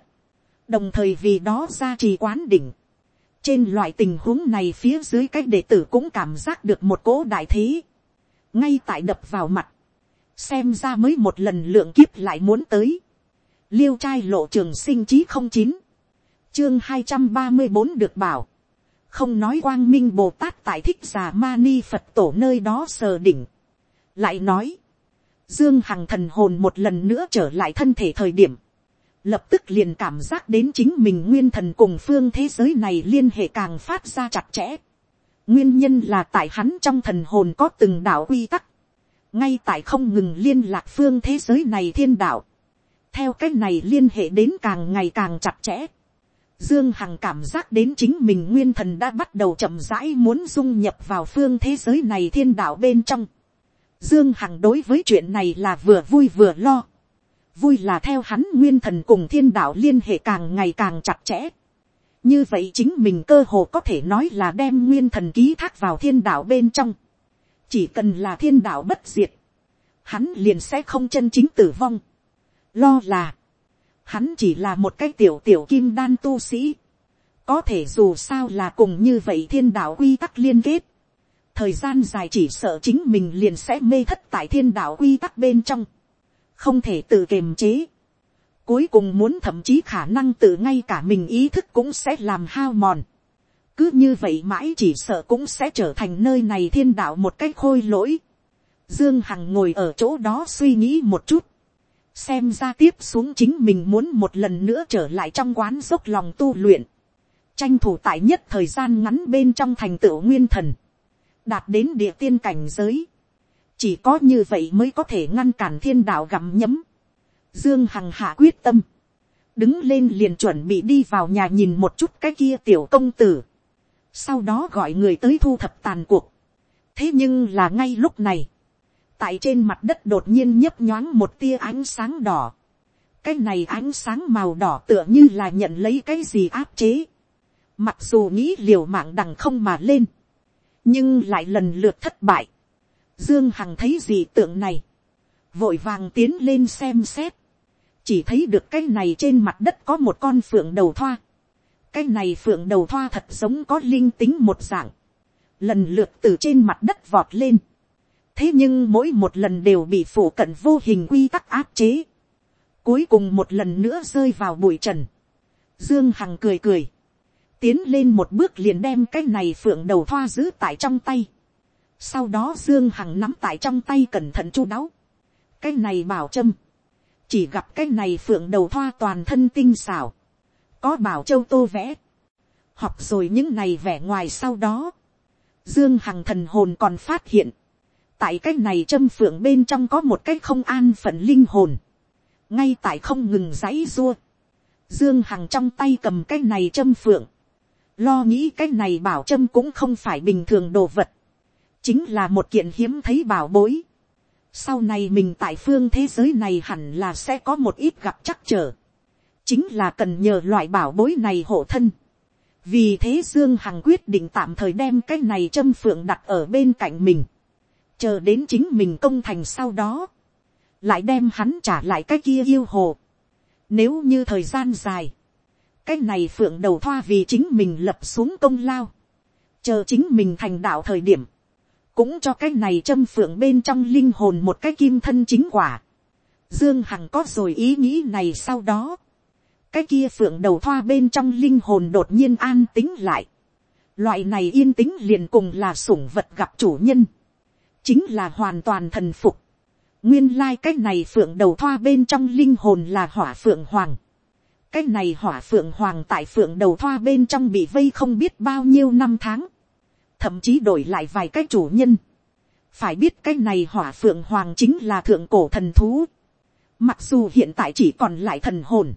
đồng thời vì đó ra trì quán đỉnh, trên loại tình huống này phía dưới cái đệ tử cũng cảm giác được một cỗ đại thế, ngay tại đập vào mặt, xem ra mới một lần lượng kiếp lại muốn tới, liêu trai lộ trường sinh chí không chín, chương hai trăm ba mươi bốn được bảo, không nói quang minh bồ tát tại thích già ma ni phật tổ nơi đó sờ đỉnh. lại nói, dương hằng thần hồn một lần nữa trở lại thân thể thời điểm, lập tức liền cảm giác đến chính mình nguyên thần cùng phương thế giới này liên hệ càng phát ra chặt chẽ. nguyên nhân là tại hắn trong thần hồn có từng đạo quy tắc, ngay tại không ngừng liên lạc phương thế giới này thiên đạo, theo cái này liên hệ đến càng ngày càng chặt chẽ Dương Hằng cảm giác đến chính mình nguyên thần đã bắt đầu chậm rãi muốn dung nhập vào phương thế giới này thiên đạo bên trong. Dương Hằng đối với chuyện này là vừa vui vừa lo. Vui là theo hắn nguyên thần cùng thiên đạo liên hệ càng ngày càng chặt chẽ. Như vậy chính mình cơ hồ có thể nói là đem nguyên thần ký thác vào thiên đạo bên trong. Chỉ cần là thiên đạo bất diệt. Hắn liền sẽ không chân chính tử vong. Lo là. Hắn chỉ là một cái tiểu tiểu kim đan tu sĩ. Có thể dù sao là cùng như vậy thiên đạo quy tắc liên kết thời gian dài chỉ sợ chính mình liền sẽ mê thất tại thiên đạo quy tắc bên trong, không thể tự kiềm chế. Cuối cùng muốn thậm chí khả năng tự ngay cả mình ý thức cũng sẽ làm hao mòn. Cứ như vậy mãi chỉ sợ cũng sẽ trở thành nơi này thiên đạo một cách khôi lỗi. Dương Hằng ngồi ở chỗ đó suy nghĩ một chút. Xem ra tiếp xuống chính mình muốn một lần nữa trở lại trong quán dốc lòng tu luyện. Tranh thủ tại nhất thời gian ngắn bên trong thành tựu nguyên thần đạt đến địa tiên cảnh giới, chỉ có như vậy mới có thể ngăn cản thiên đạo gặm nhấm. Dương Hằng hạ quyết tâm, đứng lên liền chuẩn bị đi vào nhà nhìn một chút cái kia tiểu công tử, sau đó gọi người tới thu thập tàn cuộc. thế nhưng là ngay lúc này, tại trên mặt đất đột nhiên nhấp nhoáng một tia ánh sáng đỏ. cái này ánh sáng màu đỏ tựa như là nhận lấy cái gì áp chế. mặc dù nghĩ liều mạng đằng không mà lên, nhưng lại lần lượt thất bại. Dương Hằng thấy gì tượng này, vội vàng tiến lên xem xét, chỉ thấy được cái này trên mặt đất có một con phượng đầu thoa. cái này phượng đầu thoa thật giống có linh tính một dạng, lần lượt từ trên mặt đất vọt lên thế nhưng mỗi một lần đều bị phủ cận vô hình quy tắc áp chế. cuối cùng một lần nữa rơi vào bụi trần. Dương Hằng cười cười tiến lên một bước liền đem cái này phượng đầu thoa giữ tại trong tay. Sau đó Dương Hằng nắm tại trong tay cẩn thận chu đáo. Cái này bảo châm. Chỉ gặp cái này phượng đầu thoa toàn thân tinh xảo. Có bảo châu tô vẽ. Học rồi những này vẻ ngoài sau đó. Dương Hằng thần hồn còn phát hiện. Tại cái này châm phượng bên trong có một cái không an phận linh hồn. Ngay tại không ngừng giãy dua, Dương Hằng trong tay cầm cái này châm phượng Lo nghĩ cái này bảo châm cũng không phải bình thường đồ vật. Chính là một kiện hiếm thấy bảo bối. Sau này mình tại phương thế giới này hẳn là sẽ có một ít gặp chắc trở. Chính là cần nhờ loại bảo bối này hộ thân. Vì thế Dương Hằng quyết định tạm thời đem cái này châm phượng đặt ở bên cạnh mình. Chờ đến chính mình công thành sau đó. Lại đem hắn trả lại cái kia yêu hồ. Nếu như thời gian dài cái này phượng đầu thoa vì chính mình lập xuống công lao, chờ chính mình thành đạo thời điểm, cũng cho cái này châm phượng bên trong linh hồn một cái kim thân chính quả. Dương Hằng có rồi ý nghĩ này sau đó, cái kia phượng đầu thoa bên trong linh hồn đột nhiên an tính lại. Loại này yên tĩnh liền cùng là sủng vật gặp chủ nhân, chính là hoàn toàn thần phục. Nguyên lai này phượng đầu thoa bên trong linh hồn là hỏa phượng hoàng cái này hỏa phượng hoàng tại phượng đầu thoa bên trong bị vây không biết bao nhiêu năm tháng, thậm chí đổi lại vài cái chủ nhân. phải biết cái này hỏa phượng hoàng chính là thượng cổ thần thú, mặc dù hiện tại chỉ còn lại thần hồn,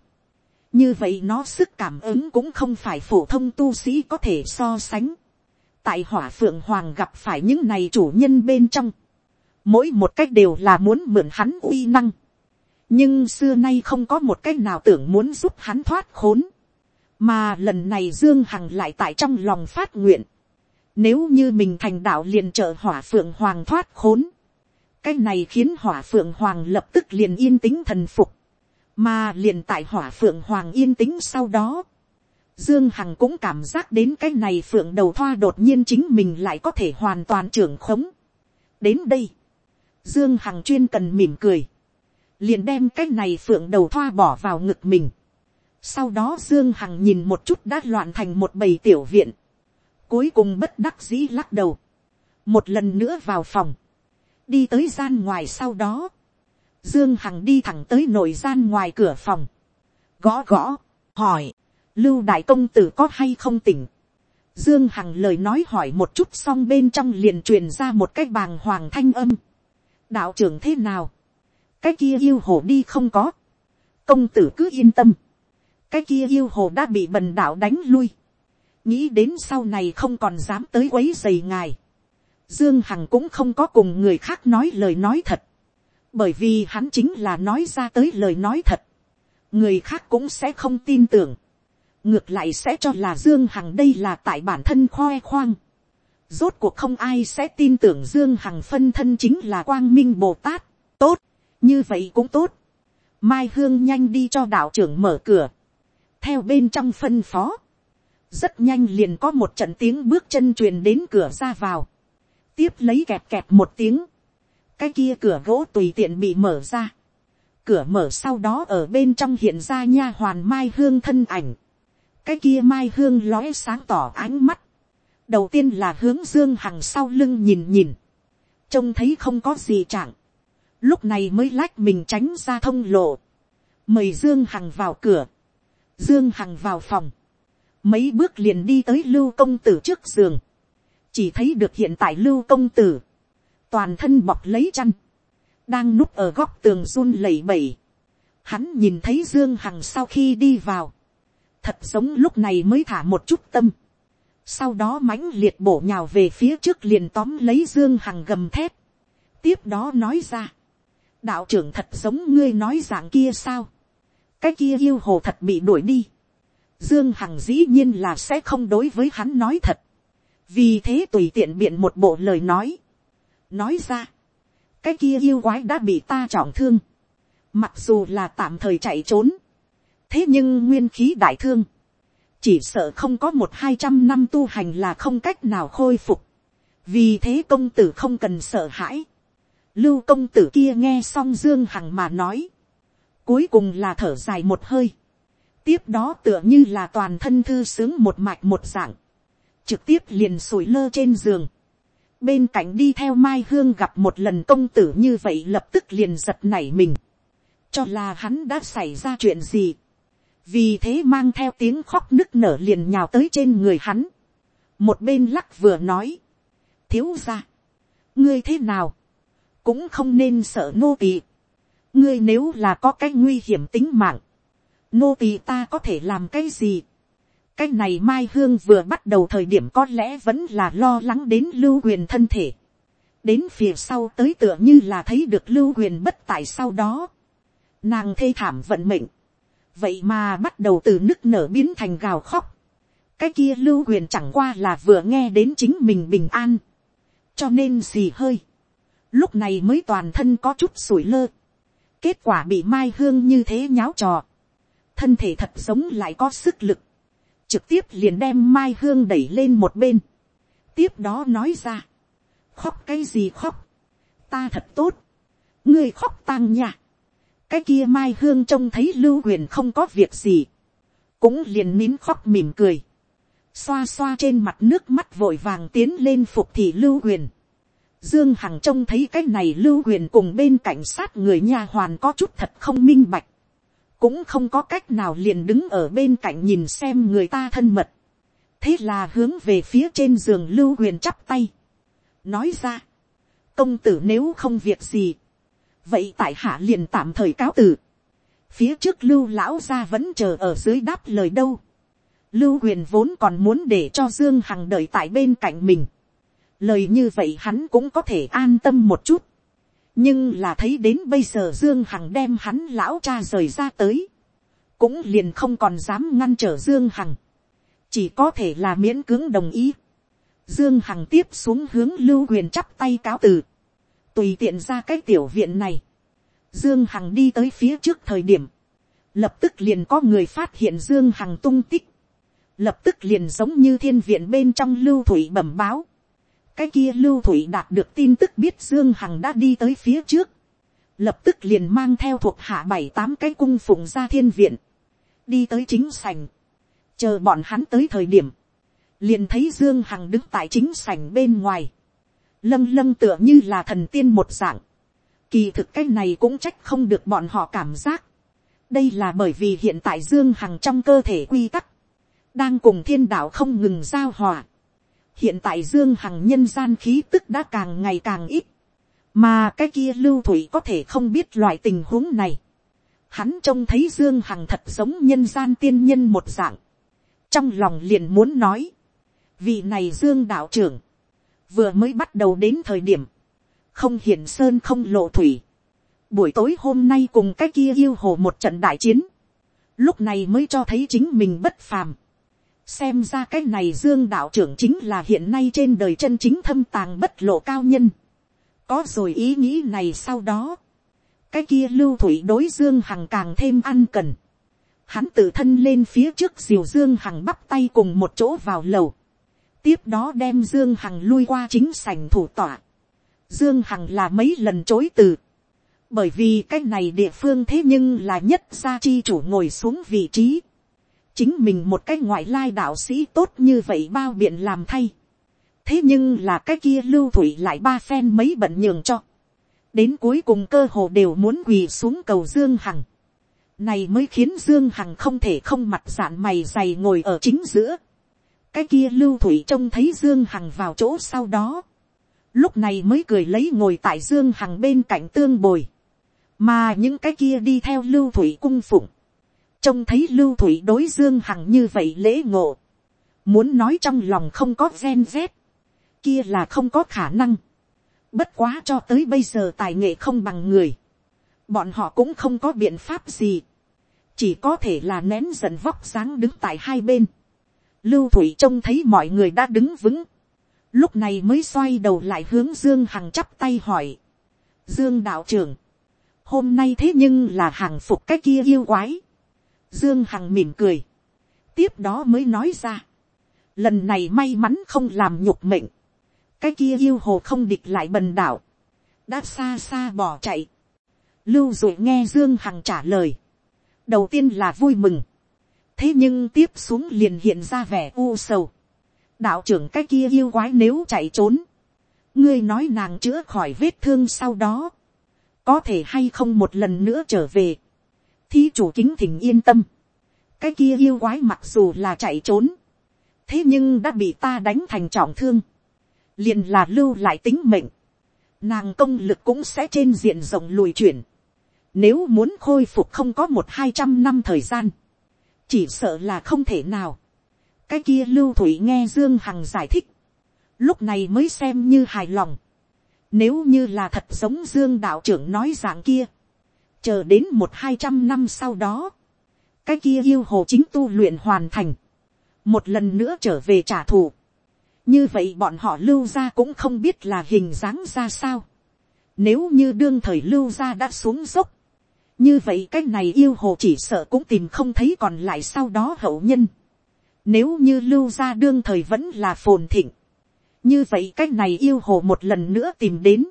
như vậy nó sức cảm ứng cũng không phải phổ thông tu sĩ có thể so sánh tại hỏa phượng hoàng gặp phải những này chủ nhân bên trong, mỗi một cách đều là muốn mượn hắn uy năng. Nhưng xưa nay không có một cách nào tưởng muốn giúp hắn thoát khốn, mà lần này dương hằng lại tại trong lòng phát nguyện, nếu như mình thành đạo liền trợ hỏa phượng hoàng thoát khốn, cái này khiến hỏa phượng hoàng lập tức liền yên tĩnh thần phục, mà liền tại hỏa phượng hoàng yên tĩnh sau đó, Dương Hằng cũng cảm giác đến cái này phượng đầu thoa đột nhiên chính mình lại có thể hoàn toàn trưởng khống. Đến đây, Dương Hằng chuyên cần mỉm cười liền đem cái này phượng đầu thoa bỏ vào ngực mình. Sau đó Dương Hằng nhìn một chút đã loạn thành một bầy tiểu viện. Cuối cùng bất đắc dĩ lắc đầu. Một lần nữa vào phòng. Đi tới gian ngoài sau đó. Dương Hằng đi thẳng tới nội gian ngoài cửa phòng. Gõ gõ, hỏi. Lưu Đại Công Tử có hay không tỉnh? Dương Hằng lời nói hỏi một chút xong bên trong liền truyền ra một cái bàng hoàng thanh âm. Đạo trưởng thế nào? cái kia yêu hồ đi không có, công tử cứ yên tâm, cái kia yêu hồ đã bị bần đạo đánh lui, nghĩ đến sau này không còn dám tới quấy giày ngài, dương hằng cũng không có cùng người khác nói lời nói thật, bởi vì hắn chính là nói ra tới lời nói thật, người khác cũng sẽ không tin tưởng, ngược lại sẽ cho là dương hằng đây là tại bản thân khoe khoang, rốt cuộc không ai sẽ tin tưởng dương hằng phân thân chính là quang minh bồ tát, tốt, như vậy cũng tốt, mai hương nhanh đi cho đạo trưởng mở cửa, theo bên trong phân phó, rất nhanh liền có một trận tiếng bước chân truyền đến cửa ra vào, tiếp lấy kẹt kẹt một tiếng, cái kia cửa gỗ tùy tiện bị mở ra, cửa mở sau đó ở bên trong hiện ra nha hoàn mai hương thân ảnh, cái kia mai hương lóe sáng tỏ ánh mắt, đầu tiên là hướng dương hằng sau lưng nhìn nhìn, trông thấy không có gì chẳng lúc này mới lách mình tránh ra thông lộ, mời dương hằng vào cửa, dương hằng vào phòng, mấy bước liền đi tới lưu công tử trước giường, chỉ thấy được hiện tại lưu công tử, toàn thân bọc lấy chăn, đang núp ở góc tường run lẩy bẩy. Hắn nhìn thấy Dương Hằng sau khi đi vào, thật giống lúc này mới thả một chút tâm. Sau đó mãnh liệt bổ nhào về phía trước liền tóm lấy Dương Hằng gầm thép. Tiếp đó nói ra, đạo trưởng thật giống ngươi nói dạng kia sao. Cái kia yêu hồ thật bị đuổi đi. Dương Hằng dĩ nhiên là sẽ không đối với hắn nói thật. Vì thế tùy tiện biện một bộ lời nói nói ra, cái kia yêu quái đã bị ta trọng thương, mặc dù là tạm thời chạy trốn, thế nhưng nguyên khí đại thương, chỉ sợ không có một hai trăm năm tu hành là không cách nào khôi phục, vì thế công tử không cần sợ hãi, lưu công tử kia nghe xong dương hằng mà nói, cuối cùng là thở dài một hơi, tiếp đó tựa như là toàn thân thư sướng một mạch một dạng, trực tiếp liền sủi lơ trên giường, bên cạnh đi theo mai hương gặp một lần công tử như vậy lập tức liền giật nảy mình, cho là hắn đã xảy ra chuyện gì, vì thế mang theo tiếng khóc nức nở liền nhào tới trên người hắn, một bên lắc vừa nói, thiếu ra, ngươi thế nào, cũng không nên sợ nô tỳ, ngươi nếu là có cái nguy hiểm tính mạng, nô tỳ ta có thể làm cái gì, cái này mai hương vừa bắt đầu thời điểm có lẽ vẫn là lo lắng đến lưu huyền thân thể. đến phía sau tới tựa như là thấy được lưu huyền bất tại sau đó. nàng thê thảm vận mệnh vậy mà bắt đầu từ nức nở biến thành gào khóc. cái kia lưu huyền chẳng qua là vừa nghe đến chính mình bình an. cho nên xì hơi. lúc này mới toàn thân có chút sủi lơ. kết quả bị mai hương như thế nháo trò. thân thể thật sống lại có sức lực trực tiếp liền đem mai hương đẩy lên một bên, tiếp đó nói ra, khóc cái gì khóc, ta thật tốt, ngươi khóc tăng nha, cái kia mai hương trông thấy lưu huyền không có việc gì, cũng liền nín khóc mỉm cười, xoa xoa trên mặt nước mắt vội vàng tiến lên phục thị lưu huyền. Dương Hằng trông thấy cái này lưu huyền cùng bên cảnh sát người nhà hoàn có chút thật không minh bạch cũng không có cách nào liền đứng ở bên cạnh nhìn xem người ta thân mật. thế là hướng về phía trên giường lưu huyền chắp tay. nói ra, công tử nếu không việc gì, vậy tại hạ liền tạm thời cáo từ. phía trước lưu lão gia vẫn chờ ở dưới đáp lời đâu. lưu huyền vốn còn muốn để cho dương hằng đợi tại bên cạnh mình. lời như vậy hắn cũng có thể an tâm một chút nhưng là thấy đến bây giờ dương hằng đem hắn lão cha rời ra tới, cũng liền không còn dám ngăn trở dương hằng, chỉ có thể là miễn cưỡng đồng ý. dương hằng tiếp xuống hướng lưu huyền chắp tay cáo từ, tùy tiện ra cái tiểu viện này, dương hằng đi tới phía trước thời điểm, lập tức liền có người phát hiện dương hằng tung tích, lập tức liền giống như thiên viện bên trong lưu thủy bẩm báo, cái kia lưu thủy đạt được tin tức biết dương hằng đã đi tới phía trước, lập tức liền mang theo thuộc hạ bảy tám cái cung phụng ra thiên viện, đi tới chính sành, chờ bọn hắn tới thời điểm, liền thấy dương hằng đứng tại chính sành bên ngoài, lâng lâng tựa như là thần tiên một dạng, kỳ thực cái này cũng trách không được bọn họ cảm giác, đây là bởi vì hiện tại dương hằng trong cơ thể quy tắc, đang cùng thiên đạo không ngừng giao hòa, hiện tại dương hằng nhân gian khí tức đã càng ngày càng ít, mà cái kia lưu thủy có thể không biết loại tình huống này. Hắn trông thấy dương hằng thật giống nhân gian tiên nhân một dạng, trong lòng liền muốn nói, vị này dương đạo trưởng, vừa mới bắt đầu đến thời điểm, không hiển sơn không lộ thủy, buổi tối hôm nay cùng cái kia yêu hồ một trận đại chiến, lúc này mới cho thấy chính mình bất phàm. xem ra cái này dương đạo trưởng chính là hiện nay trên đời chân chính thâm tàng bất lộ cao nhân. có rồi ý nghĩ này sau đó, cái kia lưu thủy đối dương hằng càng thêm ăn cần. hắn tự thân lên phía trước diều dương hằng bắp tay cùng một chỗ vào lầu tiếp đó đem dương hằng lui qua chính sảnh thủ tọa. dương hằng là mấy lần chối từ bởi vì cái này địa phương thế nhưng là nhất gia chi chủ ngồi xuống vị trí. chính mình một cái ngoại lai đạo sĩ tốt như vậy bao biện làm thay. thế nhưng là cái kia lưu thủy lại ba phen mấy bận nhường cho. đến cuối cùng cơ hồ đều muốn quỳ xuống cầu dương hằng. này mới khiến dương hằng không thể không mặt dạn mày dày ngồi ở chính giữa cái kia lưu thủy trông thấy dương hằng vào chỗ sau đó. Lúc này mới cười lấy ngồi tại dương hằng bên cạnh tương bồi. Mà những cái kia đi theo lưu thủy cung phụng, trông thấy lưu thủy đối dương hằng như vậy lễ ngộ, muốn nói trong lòng không có gen z, kia là không có khả năng, bất quá cho tới bây giờ tài nghệ không bằng người, bọn họ cũng không có biện pháp gì, chỉ có thể là nén giận vóc dáng đứng tại hai bên, lưu thủy trông thấy mọi người đã đứng vững, lúc này mới xoay đầu lại hướng dương hằng chắp tay hỏi, dương đạo trưởng, hôm nay thế nhưng là hàng phục cái kia yêu quái. Dương Hằng mỉm cười. Tiếp đó mới nói ra. Lần này may mắn không làm nhục mệnh. Cái kia yêu hồ không địch lại bần đảo. Đã xa xa bỏ chạy. Lưu dụ nghe Dương Hằng trả lời. Đầu tiên là vui mừng. Thế nhưng tiếp xuống liền hiện ra vẻ u sầu. Đạo trưởng cái kia yêu quái nếu chạy trốn. Ngươi nói nàng chữa khỏi vết thương sau đó. Có thể hay không một lần nữa trở về, thí chủ kính thỉnh yên tâm, cái kia yêu quái mặc dù là chạy trốn, thế nhưng đã bị ta đánh thành trọng thương, liền là lưu lại tính mệnh, nàng công lực cũng sẽ trên diện rộng lùi chuyển, nếu muốn khôi phục không có một hai trăm năm thời gian, chỉ sợ là không thể nào. cái kia lưu thủy nghe dương hằng giải thích, lúc này mới xem như hài lòng. Nếu như là thật giống Dương đạo trưởng nói dạng kia. Chờ đến một hai trăm năm sau đó. Cái kia yêu hồ chính tu luyện hoàn thành. Một lần nữa trở về trả thù. Như vậy bọn họ lưu ra cũng không biết là hình dáng ra sao. Nếu như đương thời lưu ra đã xuống dốc. Như vậy cái này yêu hồ chỉ sợ cũng tìm không thấy còn lại sau đó hậu nhân. Nếu như lưu ra đương thời vẫn là phồn thịnh. Như vậy cái này yêu hồ một lần nữa tìm đến,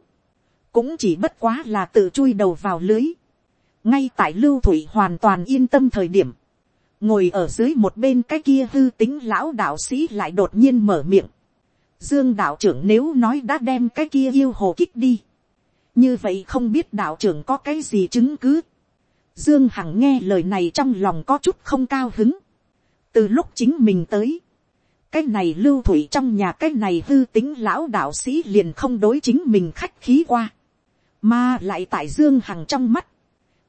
cũng chỉ bất quá là tự chui đầu vào lưới, ngay tại lưu thủy hoàn toàn yên tâm thời điểm, ngồi ở dưới một bên cái kia hư tính lão đạo sĩ lại đột nhiên mở miệng, dương đạo trưởng nếu nói đã đem cái kia yêu hồ kích đi, như vậy không biết đạo trưởng có cái gì chứng cứ, dương hằng nghe lời này trong lòng có chút không cao hứng, từ lúc chính mình tới, cái này lưu thủy trong nhà cái này hư tính lão đạo sĩ liền không đối chính mình khách khí qua, mà lại tại dương hằng trong mắt,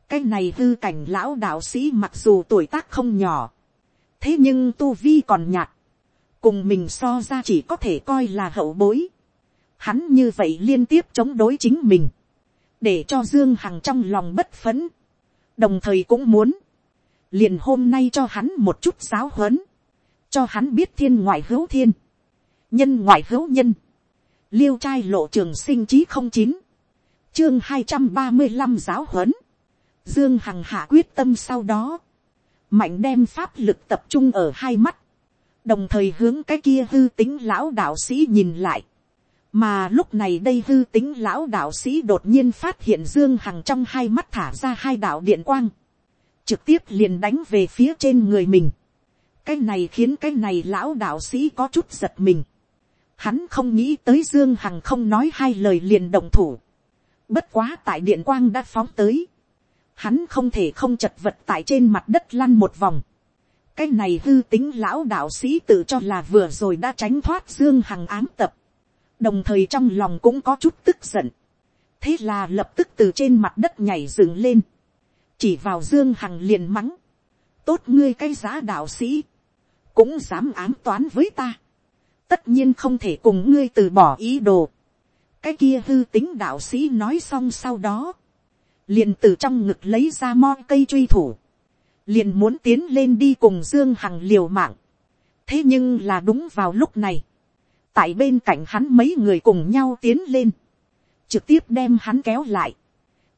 cái này hư cảnh lão đạo sĩ mặc dù tuổi tác không nhỏ, thế nhưng tu vi còn nhạt, cùng mình so ra chỉ có thể coi là hậu bối, hắn như vậy liên tiếp chống đối chính mình, để cho dương hằng trong lòng bất phấn, đồng thời cũng muốn, liền hôm nay cho hắn một chút giáo huấn, cho hắn biết thiên ngoại hữu thiên, nhân ngoại hữu nhân, liêu trai lộ trường sinh chí không chín, chương hai trăm ba mươi năm giáo huấn, dương hằng hạ quyết tâm sau đó, mạnh đem pháp lực tập trung ở hai mắt, đồng thời hướng cái kia hư tính lão đạo sĩ nhìn lại, mà lúc này đây hư tính lão đạo sĩ đột nhiên phát hiện dương hằng trong hai mắt thả ra hai đạo điện quang, trực tiếp liền đánh về phía trên người mình, cái này khiến cái này lão đạo sĩ có chút giật mình. Hắn không nghĩ tới Dương Hằng không nói hai lời liền động thủ. Bất quá tại điện quang đã phóng tới. Hắn không thể không chật vật tại trên mặt đất lăn một vòng. Cái này hư tính lão đạo sĩ tự cho là vừa rồi đã tránh thoát Dương Hằng ám tập. Đồng thời trong lòng cũng có chút tức giận. Thế là lập tức từ trên mặt đất nhảy dựng lên. Chỉ vào Dương Hằng liền mắng. Tốt ngươi cái giá đạo sĩ cũng dám ám toán với ta. tất nhiên không thể cùng ngươi từ bỏ ý đồ. cái kia hư tính đạo sĩ nói xong sau đó, liền từ trong ngực lấy ra mo cây truy thủ, liền muốn tiến lên đi cùng dương hằng liều mạng. thế nhưng là đúng vào lúc này, tại bên cạnh hắn mấy người cùng nhau tiến lên, trực tiếp đem hắn kéo lại.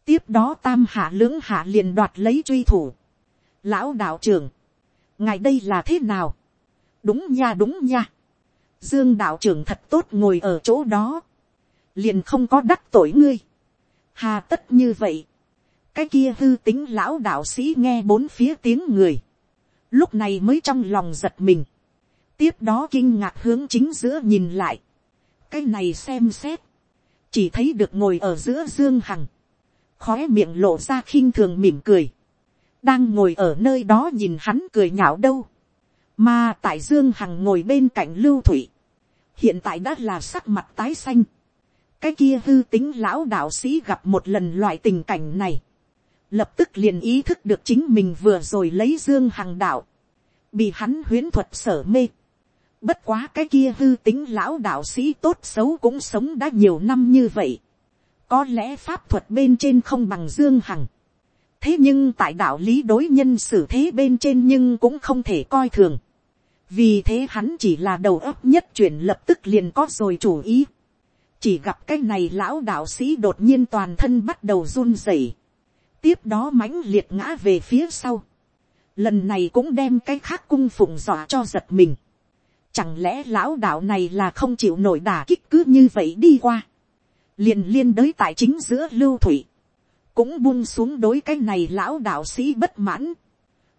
tiếp đó tam hạ lưỡng hạ liền đoạt lấy truy thủ. lão đạo trưởng, ngài đây là thế nào, đúng nha đúng nha, dương đạo trưởng thật tốt ngồi ở chỗ đó, liền không có đắc tội ngươi, hà tất như vậy, cái kia hư tính lão đạo sĩ nghe bốn phía tiếng người, lúc này mới trong lòng giật mình, tiếp đó kinh ngạc hướng chính giữa nhìn lại, cái này xem xét, chỉ thấy được ngồi ở giữa dương hằng, khói miệng lộ ra khinh thường mỉm cười, đang ngồi ở nơi đó nhìn hắn cười nhạo đâu, mà tại dương hằng ngồi bên cạnh lưu thủy, hiện tại đã là sắc mặt tái xanh, cái kia hư tính lão đạo sĩ gặp một lần loại tình cảnh này, lập tức liền ý thức được chính mình vừa rồi lấy dương hằng đạo, bị hắn huyễn thuật sở mê. Bất quá cái kia hư tính lão đạo sĩ tốt xấu cũng sống đã nhiều năm như vậy. Có lẽ pháp thuật bên trên không bằng dương hằng. Thế nhưng tại đạo lý đối nhân xử thế bên trên nhưng cũng không thể coi thường. Vì thế hắn chỉ là đầu óc nhất chuyển lập tức liền có rồi chủ ý. Chỉ gặp cái này lão đạo sĩ đột nhiên toàn thân bắt đầu run rẩy tiếp đó mãnh liệt ngã về phía sau, lần này cũng đem cái khác cung phụng dọa cho giật mình. Chẳng lẽ lão đạo này là không chịu nổi đả kích cứ như vậy đi qua. liền liên đới tại chính giữa lưu thủy. Cũng buông xuống đối cái này lão đạo sĩ bất mãn.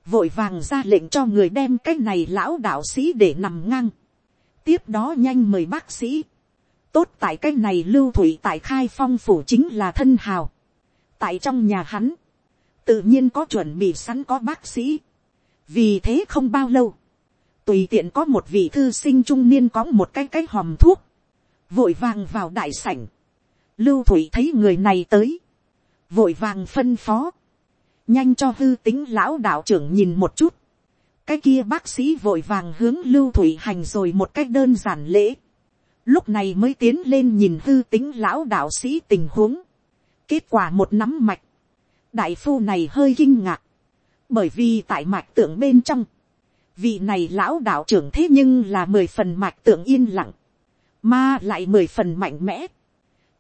Vội vàng ra lệnh cho người đem cái này lão đạo sĩ để nằm ngang. Tiếp đó nhanh mời bác sĩ. Tốt tại cái này lưu thủy tại khai phong phủ chính là thân hào tại trong nhà hắn, tự nhiên có chuẩn bị sẵn có bác sĩ. vì thế không bao lâu, tùy tiện có một vị thư sinh trung niên có một cái cái hòm thuốc, vội vàng vào đại sảnh, lưu thủy thấy người này tới, vội vàng phân phó, nhanh cho hư tính lão đạo trưởng nhìn một chút, cái kia bác sĩ vội vàng hướng lưu thủy hành rồi một cách đơn giản lễ, lúc này mới tiến lên nhìn hư tính lão đạo sĩ tình huống, Kết quả một nắm mạch. Đại phu này hơi kinh ngạc. Bởi vì tại mạch tượng bên trong. Vị này lão đạo trưởng thế nhưng là mười phần mạch tượng yên lặng. Mà lại mười phần mạnh mẽ.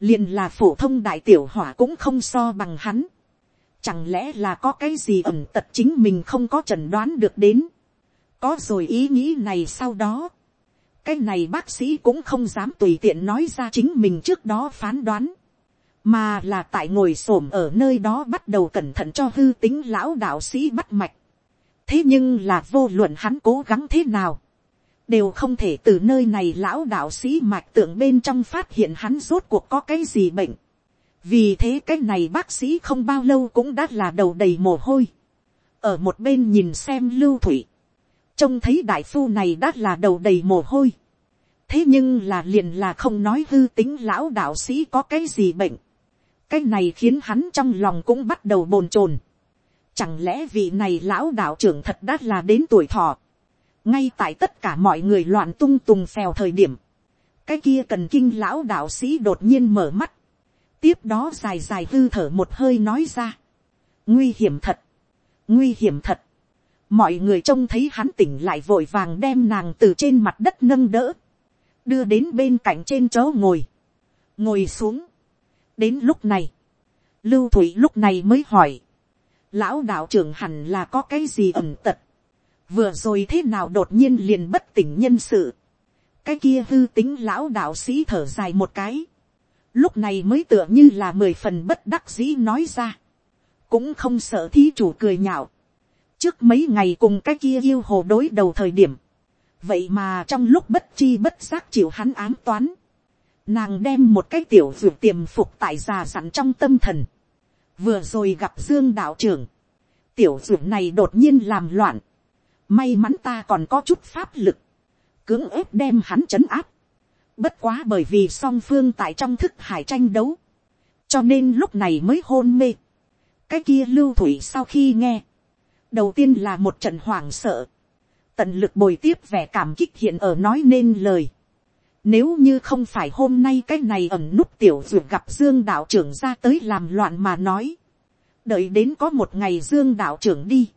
liền là phổ thông đại tiểu hỏa cũng không so bằng hắn. Chẳng lẽ là có cái gì ẩm tật chính mình không có chẩn đoán được đến. Có rồi ý nghĩ này sau đó. Cái này bác sĩ cũng không dám tùy tiện nói ra chính mình trước đó phán đoán mà là tại ngồi s ổ m ở nơi đó bắt đầu cẩn thận cho hư tính lão đạo sĩ bắt mạch thế nhưng là vô luận hắn cố gắng thế nào, đều không thể từ nơi này lão đạo sĩ mạch tượng bên trong phát hiện hắn rốt cuộc có cái gì bệnh. vì thế cái này bác sĩ không bao lâu cũng đã là đầu đầy mồ hôi. ở một bên nhìn xem lưu thủy, trông thấy đại phu này đã là đầu đầy mồ hôi. thế nhưng là liền là không nói hư tính lão đạo sĩ có cái gì bệnh cái này khiến hắn trong lòng cũng bắt đầu bồn chồn. Chẳng lẽ vị này lão đạo trưởng thật đã là đến tuổi thọ. Ngay tại tất cả mọi người loạn tung tùng phèo thời điểm. Cái kia cần kinh lão đạo sĩ đột nhiên mở mắt. Tiếp đó dài dài hư thở một hơi nói ra. Nguy hiểm thật. Nguy hiểm thật. Mọi người trông thấy hắn tỉnh lại vội vàng đem nàng từ trên mặt đất nâng đỡ. Đưa đến bên cạnh trên chỗ ngồi. Ngồi xuống đến lúc này, lưu thủy lúc này mới hỏi, lão đạo trưởng hẳn là có cái gì ẩm tật, vừa rồi thế nào đột nhiên liền bất tỉnh nhân sự, cái kia hư tính lão đạo sĩ thở dài một cái, lúc này mới tựa như là mười phần bất đắc dĩ nói ra, cũng không sợ thí chủ cười nhạo, trước mấy ngày cùng cái kia yêu hồ đối đầu thời điểm, vậy mà trong lúc bất chi bất giác chịu hắn ám toán, Nàng đem một cái tiểu ruột tiềm phục tại già sẵn trong tâm thần. Vừa rồi gặp Dương đạo trưởng. Tiểu dược này đột nhiên làm loạn. May mắn ta còn có chút pháp lực. Cưỡng ép đem hắn chấn áp. Bất quá bởi vì song phương tại trong thức hải tranh đấu. Cho nên lúc này mới hôn mê. Cái kia lưu thủy sau khi nghe. Đầu tiên là một trận hoảng sợ. Tận lực bồi tiếp vẻ cảm kích hiện ở nói nên lời nếu như không phải hôm nay cái này ẩn nút tiểu duyệt gặp Dương đạo trưởng ra tới làm loạn mà nói. đợi đến có một ngày dương đạo trưởng đi,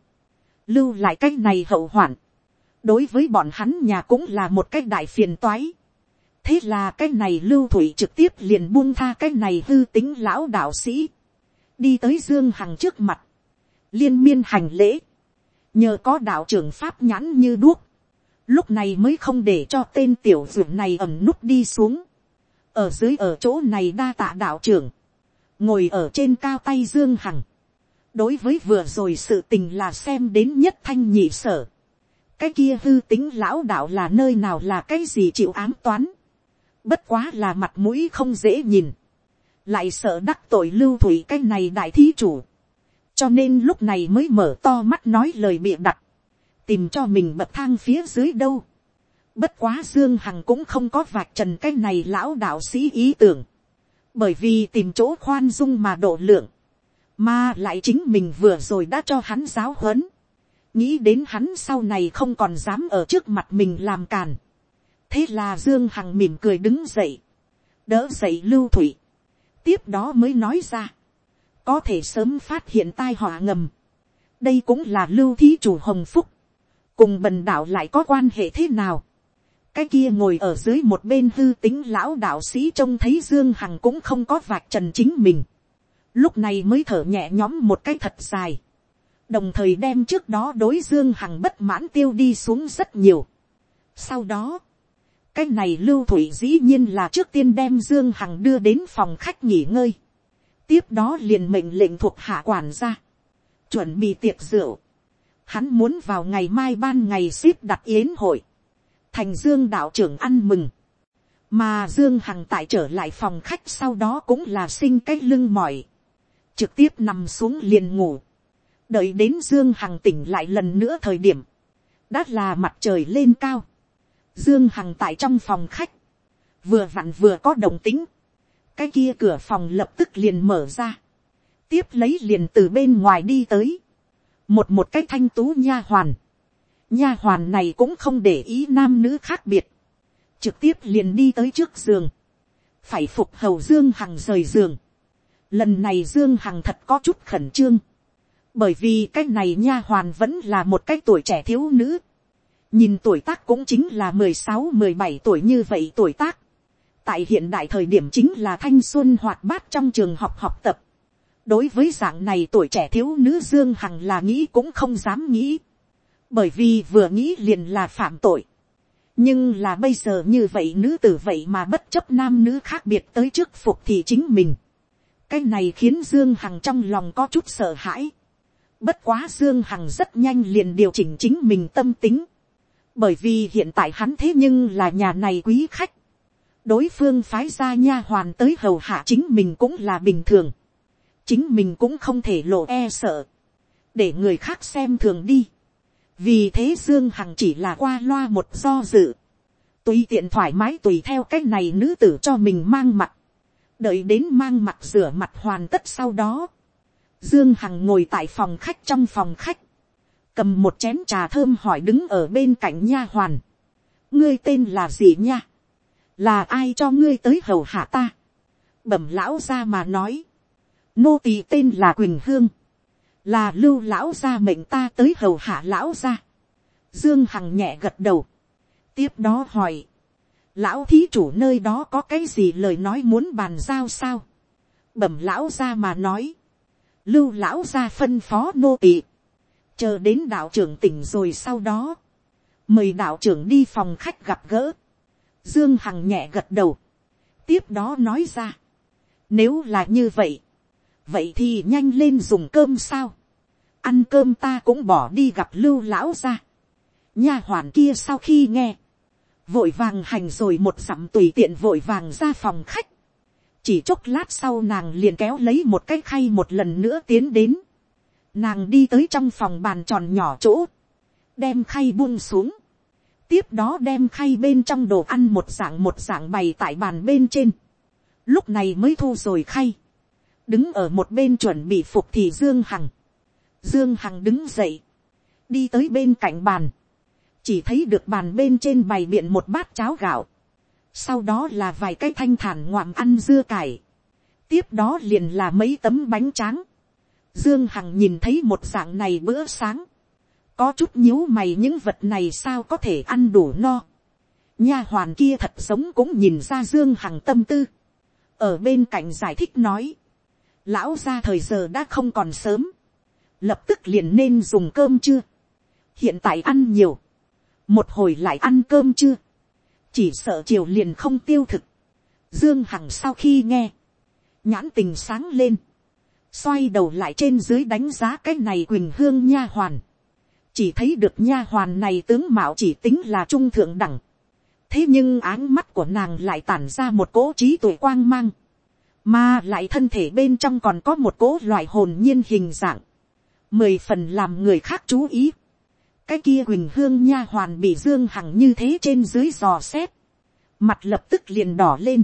lưu lại cái này hậu hoạn, đối với bọn hắn nhà cũng là một cái đại phiền toái. thế là cái này lưu thủy trực tiếp liền buông tha cái này hư tính lão đạo sĩ, đi tới dương hằng trước mặt, liên miên hành lễ, nhờ có đạo trưởng pháp nhãn như đuốc, lúc này mới không để cho tên tiểu dưỡng này ẩm nút đi xuống, ở dưới ở chỗ này đa tạ đạo trưởng, ngồi ở trên cao tay dương hằng, đối với vừa rồi sự tình là xem đến nhất thanh nhị sở, cái kia hư tính lão đạo là nơi nào là cái gì chịu ám toán, bất quá là mặt mũi không dễ nhìn, lại sợ đắc tội lưu thủy cái này đại thí chủ, cho nên lúc này mới mở to mắt nói lời bịa đặt, tìm cho mình bậc thang phía dưới đâu. Bất quá Dương Hằng cũng không có vạch trần cái này lão đạo sĩ ý tưởng. Bởi vì tìm chỗ khoan dung mà độ lượng. Mà lại chính mình vừa rồi đã cho hắn giáo huấn. Nghĩ đến hắn sau này không còn dám ở trước mặt mình làm càn. Thế là Dương Hằng mỉm cười đứng dậy. Đỡ dậy lưu thủy. Tiếp đó mới nói ra. Có thể sớm phát hiện tai họa ngầm. Đây cũng là lưu thí chủ hồng phúc cùng bần đạo lại có quan hệ thế nào. cái kia ngồi ở dưới một bên hư tính lão đạo sĩ trông thấy dương hằng cũng không có vạch trần chính mình. lúc này mới thở nhẹ nhõm một cái thật dài. đồng thời đem trước đó đối dương hằng bất mãn tiêu đi xuống rất nhiều. sau đó, cái này lưu thủy dĩ nhiên là trước tiên đem dương hằng đưa đến phòng khách nghỉ ngơi. tiếp đó liền mệnh lệnh thuộc hạ quản ra. chuẩn bị tiệc rượu Hắn muốn vào ngày mai ban ngày ship đặt yến hội. Thành Dương đạo trưởng ăn mừng. Mà Dương Hằng tại trở lại phòng khách sau đó cũng là sinh cái lưng mỏi. Trực tiếp nằm xuống liền ngủ. Đợi đến Dương Hằng tỉnh lại lần nữa thời điểm. Đã là mặt trời lên cao. Dương Hằng tại trong phòng khách. Vừa vặn vừa có đồng tính. Cái kia cửa phòng lập tức liền mở ra. Tiếp lấy liền từ bên ngoài đi tới một một cái thanh tú nha hoàn, nha hoàn này cũng không để ý nam nữ khác biệt, trực tiếp liền đi tới trước giường, phải phục hầu dương hằng rời giường. lần này dương hằng thật có chút khẩn trương, bởi vì cái này nha hoàn vẫn là một cái tuổi trẻ thiếu nữ, nhìn tuổi tác cũng chính là mười sáu mười bảy tuổi như vậy tuổi tác, tại hiện đại thời điểm chính là thanh xuân hoạt bát trong trường học học tập, đối với dạng này tuổi trẻ thiếu nữ dương hằng là nghĩ cũng không dám nghĩ, bởi vì vừa nghĩ liền là phạm tội. nhưng là bây giờ như vậy nữ tử vậy mà bất chấp nam nữ khác biệt tới trước phục thì chính mình. cái này khiến dương hằng trong lòng có chút sợ hãi. bất quá dương hằng rất nhanh liền điều chỉnh chính mình tâm tính. bởi vì hiện tại hắn thế nhưng là nhà này quý khách. đối phương phái ra nha hoàn tới hầu hạ chính mình cũng là bình thường chính mình cũng không thể lộ e sợ, để người khác xem thường đi. vì thế dương hằng chỉ là qua loa một do dự, tùy tiện thoải mái tùy theo cái này nữ tử cho mình mang mặt, đợi đến mang mặt rửa mặt hoàn tất sau đó, dương hằng ngồi tại phòng khách trong phòng khách, cầm một chén trà thơm hỏi đứng ở bên cạnh nha hoàn, ngươi tên là gì nha, là ai cho ngươi tới hầu hạ ta, bẩm lão ra mà nói, nô tỳ tên là quỳnh hương, là lưu lão gia mệnh ta tới hầu hạ lão gia. dương hằng nhẹ gật đầu, tiếp đó hỏi, lão thí chủ nơi đó có cái gì lời nói muốn bàn giao sao, bẩm lão gia mà nói, lưu lão gia phân phó nô tỳ, chờ đến đạo trưởng tỉnh rồi sau đó, mời đạo trưởng đi phòng khách gặp gỡ, dương hằng nhẹ gật đầu, tiếp đó nói ra, nếu là như vậy, vậy thì nhanh lên dùng cơm sao, ăn cơm ta cũng bỏ đi gặp lưu lão ra, nha hoàn kia sau khi nghe, vội vàng hành rồi một dặm tùy tiện vội vàng ra phòng khách, chỉ chốc lát sau nàng liền kéo lấy một cái khay một lần nữa tiến đến, nàng đi tới trong phòng bàn tròn nhỏ chỗ, đem khay buông xuống, tiếp đó đem khay bên trong đồ ăn một dạng một dạng bày tại bàn bên trên, lúc này mới thu rồi khay, đứng ở một bên chuẩn bị phục thì dương hằng, dương hằng đứng dậy, đi tới bên cạnh bàn, chỉ thấy được bàn bên trên bày biện một bát cháo gạo, sau đó là vài cái thanh thản ngoạm ăn dưa cải, tiếp đó liền là mấy tấm bánh tráng, Dương Hằng nhìn thấy một dạng này bữa sáng. Có chút nhíu mày những vật này sao có thể ăn đủ no. Nha hoàn kia thật sống cũng nhìn ra Dương Hằng tâm tư. Ở bên cạnh giải thích nói. Lão ra thời giờ đã không còn sớm. Lập tức liền nên dùng cơm chưa. Hiện tại ăn nhiều. Một hồi lại ăn cơm chưa. Chỉ sợ chiều liền không tiêu thực. Dương Hằng sau khi nghe. Nhãn tình sáng lên xoay đầu lại trên dưới đánh giá cái này quỳnh hương nha hoàn, chỉ thấy được nha hoàn này tướng mạo chỉ tính là trung thượng đẳng, thế nhưng áng mắt của nàng lại tản ra một cỗ trí tuổi quang mang, mà lại thân thể bên trong còn có một cỗ loại hồn nhiên hình dạng, mười phần làm người khác chú ý, cái kia quỳnh hương nha hoàn bị dương hằng như thế trên dưới dò xét, mặt lập tức liền đỏ lên,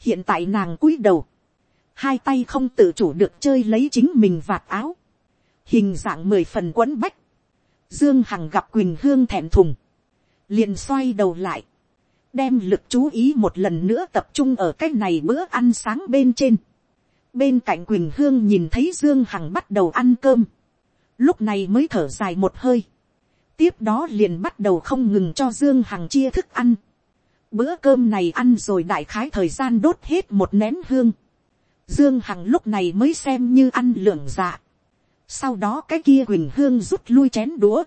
hiện tại nàng cúi đầu, hai tay không tự chủ được chơi lấy chính mình vạt áo, hình dạng mười phần quấn bách, dương hằng gặp quỳnh hương thẹn thùng, liền xoay đầu lại, đem lực chú ý một lần nữa tập trung ở cái này bữa ăn sáng bên trên. bên cạnh quỳnh hương nhìn thấy dương hằng bắt đầu ăn cơm, lúc này mới thở dài một hơi, tiếp đó liền bắt đầu không ngừng cho dương hằng chia thức ăn. bữa cơm này ăn rồi đại khái thời gian đốt hết một nén hương, Dương Hằng lúc này mới xem như ăn lượng dạ. Sau đó cái kia Quỳnh Hương rút lui chén đũa.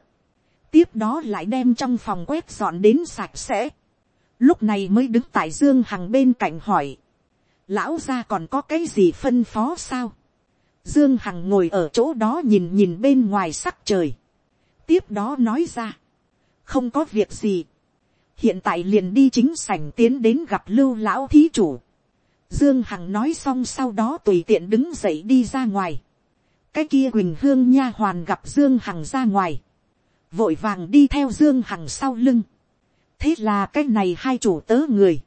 Tiếp đó lại đem trong phòng quét dọn đến sạch sẽ. Lúc này mới đứng tại Dương Hằng bên cạnh hỏi. Lão ra còn có cái gì phân phó sao? Dương Hằng ngồi ở chỗ đó nhìn nhìn bên ngoài sắc trời. Tiếp đó nói ra. Không có việc gì. Hiện tại liền đi chính sảnh tiến đến gặp lưu lão thí chủ Dương Hằng nói xong sau đó tùy tiện đứng dậy đi ra ngoài. Cái kia Quỳnh Hương nha hoàn gặp Dương Hằng ra ngoài. Vội vàng đi theo Dương Hằng sau lưng. Thế là cái này hai chủ tớ người.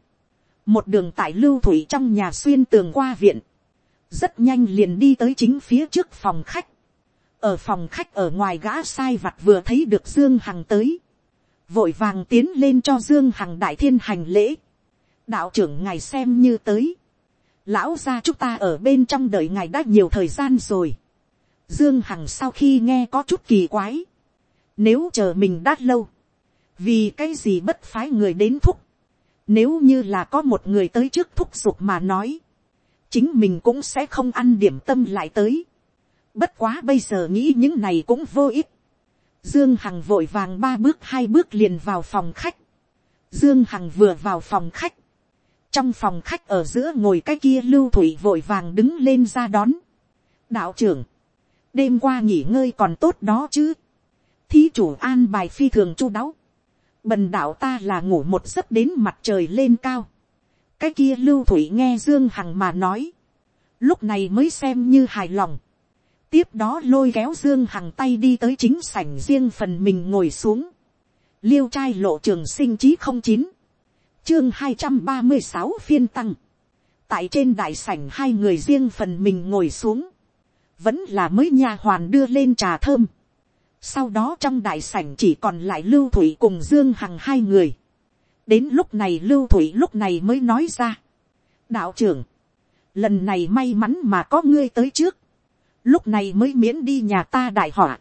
Một đường tại lưu thủy trong nhà xuyên tường qua viện. Rất nhanh liền đi tới chính phía trước phòng khách. Ở phòng khách ở ngoài gã sai vặt vừa thấy được Dương Hằng tới. Vội vàng tiến lên cho Dương Hằng đại thiên hành lễ. Đạo trưởng ngài xem như tới lão gia chúng ta ở bên trong đợi ngài đã nhiều thời gian rồi. Dương Hằng sau khi nghe có chút kỳ quái. Nếu chờ mình đã lâu. Vì cái gì bất phái người đến thúc. Nếu như là có một người tới trước thúc giục mà nói. Chính mình cũng sẽ không ăn điểm tâm lại tới. Bất quá bây giờ nghĩ những này cũng vô ích. Dương Hằng vội vàng ba bước hai bước liền vào phòng khách. Dương Hằng vừa vào phòng khách trong phòng khách ở giữa ngồi cái kia lưu thủy vội vàng đứng lên ra đón. đạo trưởng, đêm qua nghỉ ngơi còn tốt đó chứ. thí chủ an bài phi thường chu đáo bần đạo ta là ngủ một giấc đến mặt trời lên cao. cái kia lưu thủy nghe dương hằng mà nói. lúc này mới xem như hài lòng. tiếp đó lôi kéo dương hằng tay đi tới chính sảnh riêng phần mình ngồi xuống. liêu trai lộ trường sinh chí không chín chương hai trăm ba mươi sáu phiên tăng. tại trên đại sảnh hai người riêng phần mình ngồi xuống. vẫn là mới nha hoàn đưa lên trà thơm sau đó trong đại sảnh chỉ còn lại lưu thủy cùng dương hằng hai người. đến lúc này lưu thủy lúc này mới nói ra. đạo trưởng, lần này may mắn mà có ngươi tới trước. lúc này mới miễn đi nhà ta đại họa.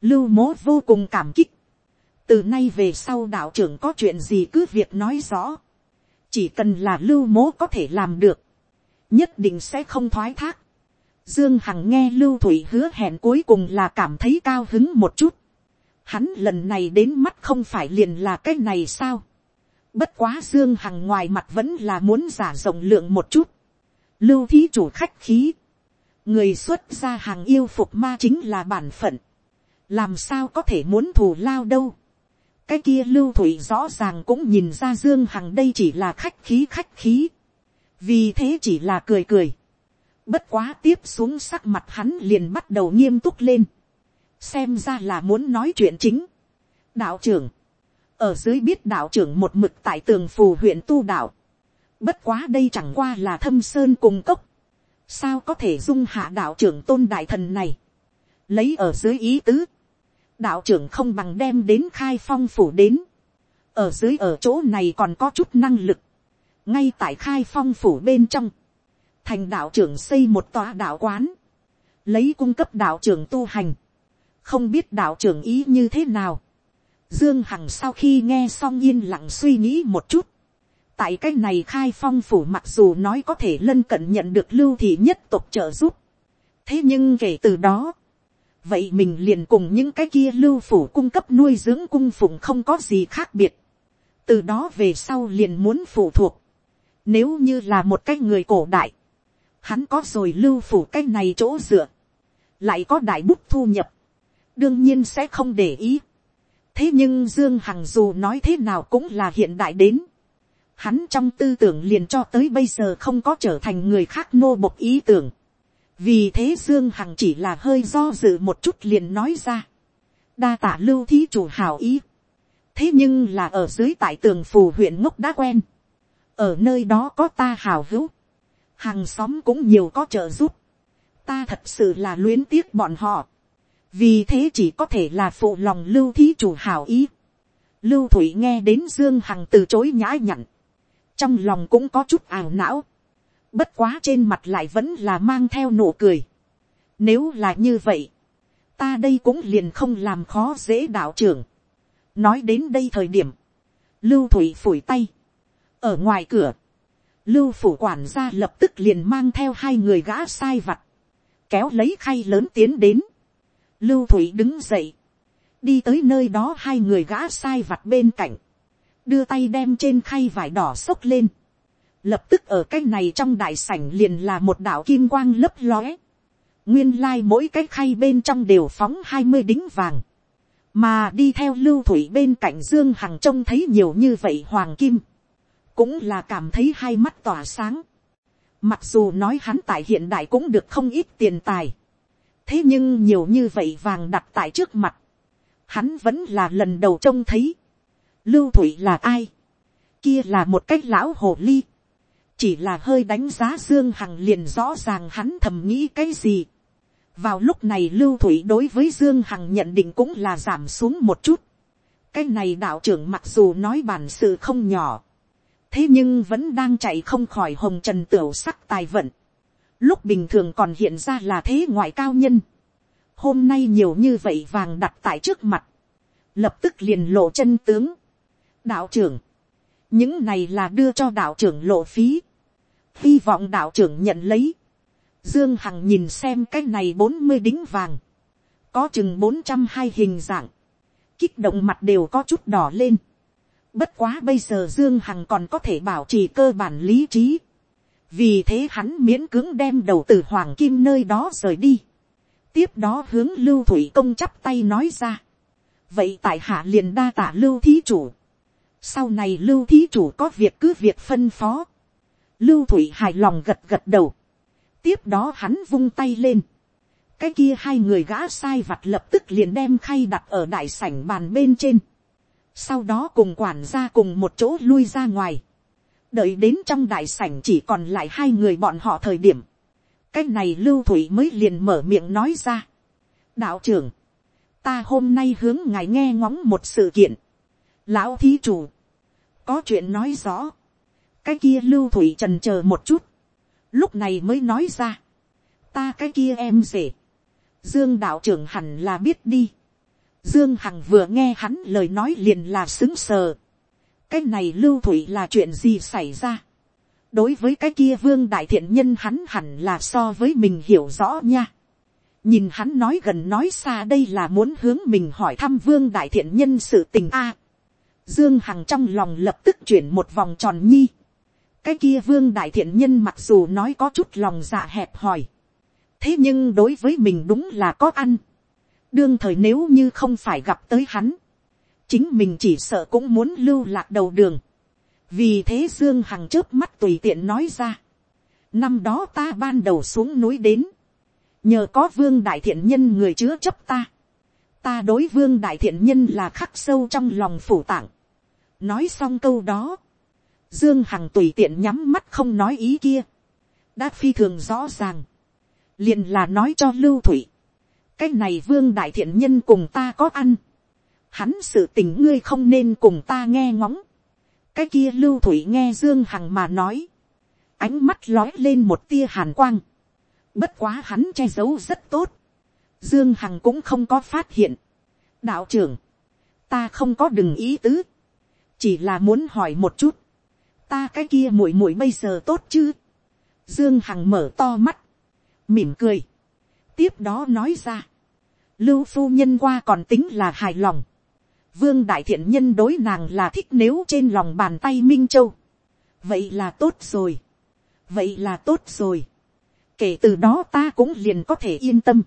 lưu mố vô cùng cảm kích từ nay về sau đạo trưởng có chuyện gì cứ việc nói rõ, chỉ cần là lưu mố có thể làm được, nhất định sẽ không thoái thác. Dương Hằng nghe lưu thủy hứa hẹn cuối cùng là cảm thấy cao hứng một chút. Hắn lần này đến mắt không phải liền là cái này sao. Bất quá Dương Hằng ngoài mặt vẫn là muốn giả rộng lượng một chút. Lưu thí chủ khách khí. Người xuất ra hàng yêu phục ma chính là bản phận. Làm sao có thể muốn thù lao đâu cái kia lưu thủy rõ ràng cũng nhìn ra dương hằng đây chỉ là khách khí khách khí, vì thế chỉ là cười cười, bất quá tiếp xuống sắc mặt hắn liền bắt đầu nghiêm túc lên, xem ra là muốn nói chuyện chính. đạo trưởng, ở dưới biết đạo trưởng một mực tại tường phù huyện tu đạo, bất quá đây chẳng qua là thâm sơn cùng cốc, sao có thể dung hạ đạo trưởng tôn đại thần này, lấy ở dưới ý tứ, đạo trưởng không bằng đem đến khai phong phủ đến. ở dưới ở chỗ này còn có chút năng lực. ngay tại khai phong phủ bên trong, thành đạo trưởng xây một tòa đạo quán. lấy cung cấp đạo trưởng tu hành, không biết đạo trưởng ý như thế nào. Dương Hằng sau khi nghe xong yên lặng suy nghĩ một chút, tại cái này khai phong phủ mặc dù nói có thể lân cận nhận được lưu thị nhất tộc trợ giúp, thế nhưng kể từ đó, vậy mình liền cùng những cái kia lưu phủ cung cấp nuôi dưỡng cung phụng không có gì khác biệt, từ đó về sau liền muốn phụ thuộc, nếu như là một cái người cổ đại, hắn có rồi lưu phủ cái này chỗ dựa, lại có đại bút thu nhập, đương nhiên sẽ không để ý. thế nhưng dương hằng dù nói thế nào cũng là hiện đại đến, hắn trong tư tưởng liền cho tới bây giờ không có trở thành người khác nô bộc ý tưởng. vì thế dương hằng chỉ là hơi do dự một chút liền nói ra. đa tả lưu thí chủ hào ý. thế nhưng là ở dưới tại tường phù huyện ngốc đã quen. ở nơi đó có ta hào hữu hàng xóm cũng nhiều có trợ giúp. ta thật sự là luyến tiếc bọn họ. vì thế chỉ có thể là phụ lòng lưu thí chủ hảo ý. lưu thủy nghe đến dương hằng từ chối nhã nhặn trong lòng cũng có chút ảo não, bất quá trên mặt lại vẫn là mang theo nụ cười. Nếu là như vậy, ta đây cũng liền không làm khó dễ đạo trưởng. nói đến đây thời điểm, lưu thủy phủi tay, ở ngoài cửa, lưu phủ quản gia lập tức liền mang theo hai người gã sai vặt, kéo lấy khay lớn tiến đến, lưu thủy đứng dậy, đi tới nơi đó hai người gã sai vặt bên cạnh, đưa tay đem trên khay vải đỏ xốc lên, lập tức ở cái này trong đại sảnh liền là một đạo kim quang lấp lóe, nguyên lai mỗi cái khay bên trong đều phóng hai mươi đính vàng, mà đi theo lưu thủy bên cạnh dương hằng trông thấy nhiều như vậy hoàng kim, cũng là cảm thấy hai mắt tỏa sáng, mặc dù nói hắn tại hiện đại cũng được không ít tiền tài, thế nhưng nhiều như vậy vàng đặt tại trước mặt, hắn vẫn là lần đầu trông thấy, Lưu Thủy là ai? Kia là một cái lão hồ ly. Chỉ là hơi đánh giá Dương Hằng liền rõ ràng hắn thầm nghĩ cái gì. Vào lúc này Lưu Thủy đối với Dương Hằng nhận định cũng là giảm xuống một chút. Cái này đạo trưởng mặc dù nói bản sự không nhỏ. Thế nhưng vẫn đang chạy không khỏi hồng trần tiểu sắc tài vận. Lúc bình thường còn hiện ra là thế ngoại cao nhân. Hôm nay nhiều như vậy vàng đặt tại trước mặt. Lập tức liền lộ chân tướng. Đạo trưởng, những này là đưa cho đạo trưởng lộ phí, hy vọng đạo trưởng nhận lấy, dương hằng nhìn xem cái này bốn mươi đính vàng, có chừng bốn trăm hai hình dạng, kích động mặt đều có chút đỏ lên, bất quá bây giờ dương hằng còn có thể bảo trì cơ bản lý trí, vì thế hắn miễn cưỡng đem đầu từ hoàng kim nơi đó rời đi, tiếp đó hướng lưu thủy công chắp tay nói ra, vậy tại hạ liền đa tả lưu thí chủ, sau này lưu thí chủ có việc cứ việc phân phó. Lưu thủy hài lòng gật gật đầu. Tiếp đó hắn vung tay lên. Cái kia hai người gã sai vặt lập tức liền đem khay đặt ở đại sảnh bàn bên trên. Sau đó cùng quản gia cùng một chỗ lui ra ngoài. Đợi đến trong đại sảnh chỉ còn lại hai người bọn họ thời điểm. Cái này lưu thủy mới liền mở miệng nói ra. Đạo trưởng. Ta hôm nay hướng ngài nghe ngóng một sự kiện lão thí chủ, có chuyện nói rõ, cái kia lưu thủy trần c h ờ một chút, lúc này mới nói ra, ta cái kia em rể, dương đạo trưởng hẳn là biết đi, dương hằng vừa nghe hắn lời nói liền là xứng sờ, cái này lưu thủy là chuyện gì xảy ra, đối với cái kia vương đại thiện nhân hắn hẳn là so với mình hiểu rõ nha, nhìn hắn nói gần nói xa đây là muốn hướng mình hỏi thăm vương đại thiện nhân sự tình a. Dương Hằng trong lòng lập tức chuyển một vòng tròn nhi. Cái kia vương đại thiện nhân mặc dù nói có chút lòng dạ hẹp hòi. Thế nhưng đối với mình đúng là có ăn. Đương thời nếu như không phải gặp tới hắn. Chính mình chỉ sợ cũng muốn lưu lạc đầu đường. Vì thế Dương Hằng chớp mắt tùy tiện nói ra. Năm đó ta ban đầu xuống núi đến. Nhờ có vương đại thiện nhân người chứa chấp ta ta đối vương đại thiện nhân là khắc sâu trong lòng phủ tạng. nói xong câu đó, dương hằng tùy tiện nhắm mắt không nói ý kia, đã phi thường rõ ràng, liền là nói cho lưu thủy, cái này vương đại thiện nhân cùng ta có ăn, hắn sự tình ngươi không nên cùng ta nghe ngóng, cái kia lưu thủy nghe dương hằng mà nói, ánh mắt lói lên một tia hàn quang, Bất quá hắn che giấu rất tốt. Dương Hằng cũng không có phát hiện. Đạo trưởng. Ta không có đừng ý tứ. Chỉ là muốn hỏi một chút. Ta cái kia muội muội bây giờ tốt chứ. Dương Hằng mở to mắt. Mỉm cười. Tiếp đó nói ra. Lưu phu nhân qua còn tính là hài lòng. Vương đại thiện nhân đối nàng là thích nếu trên lòng bàn tay Minh Châu. Vậy là tốt rồi. Vậy là tốt rồi. Kể từ đó ta cũng liền có thể yên tâm.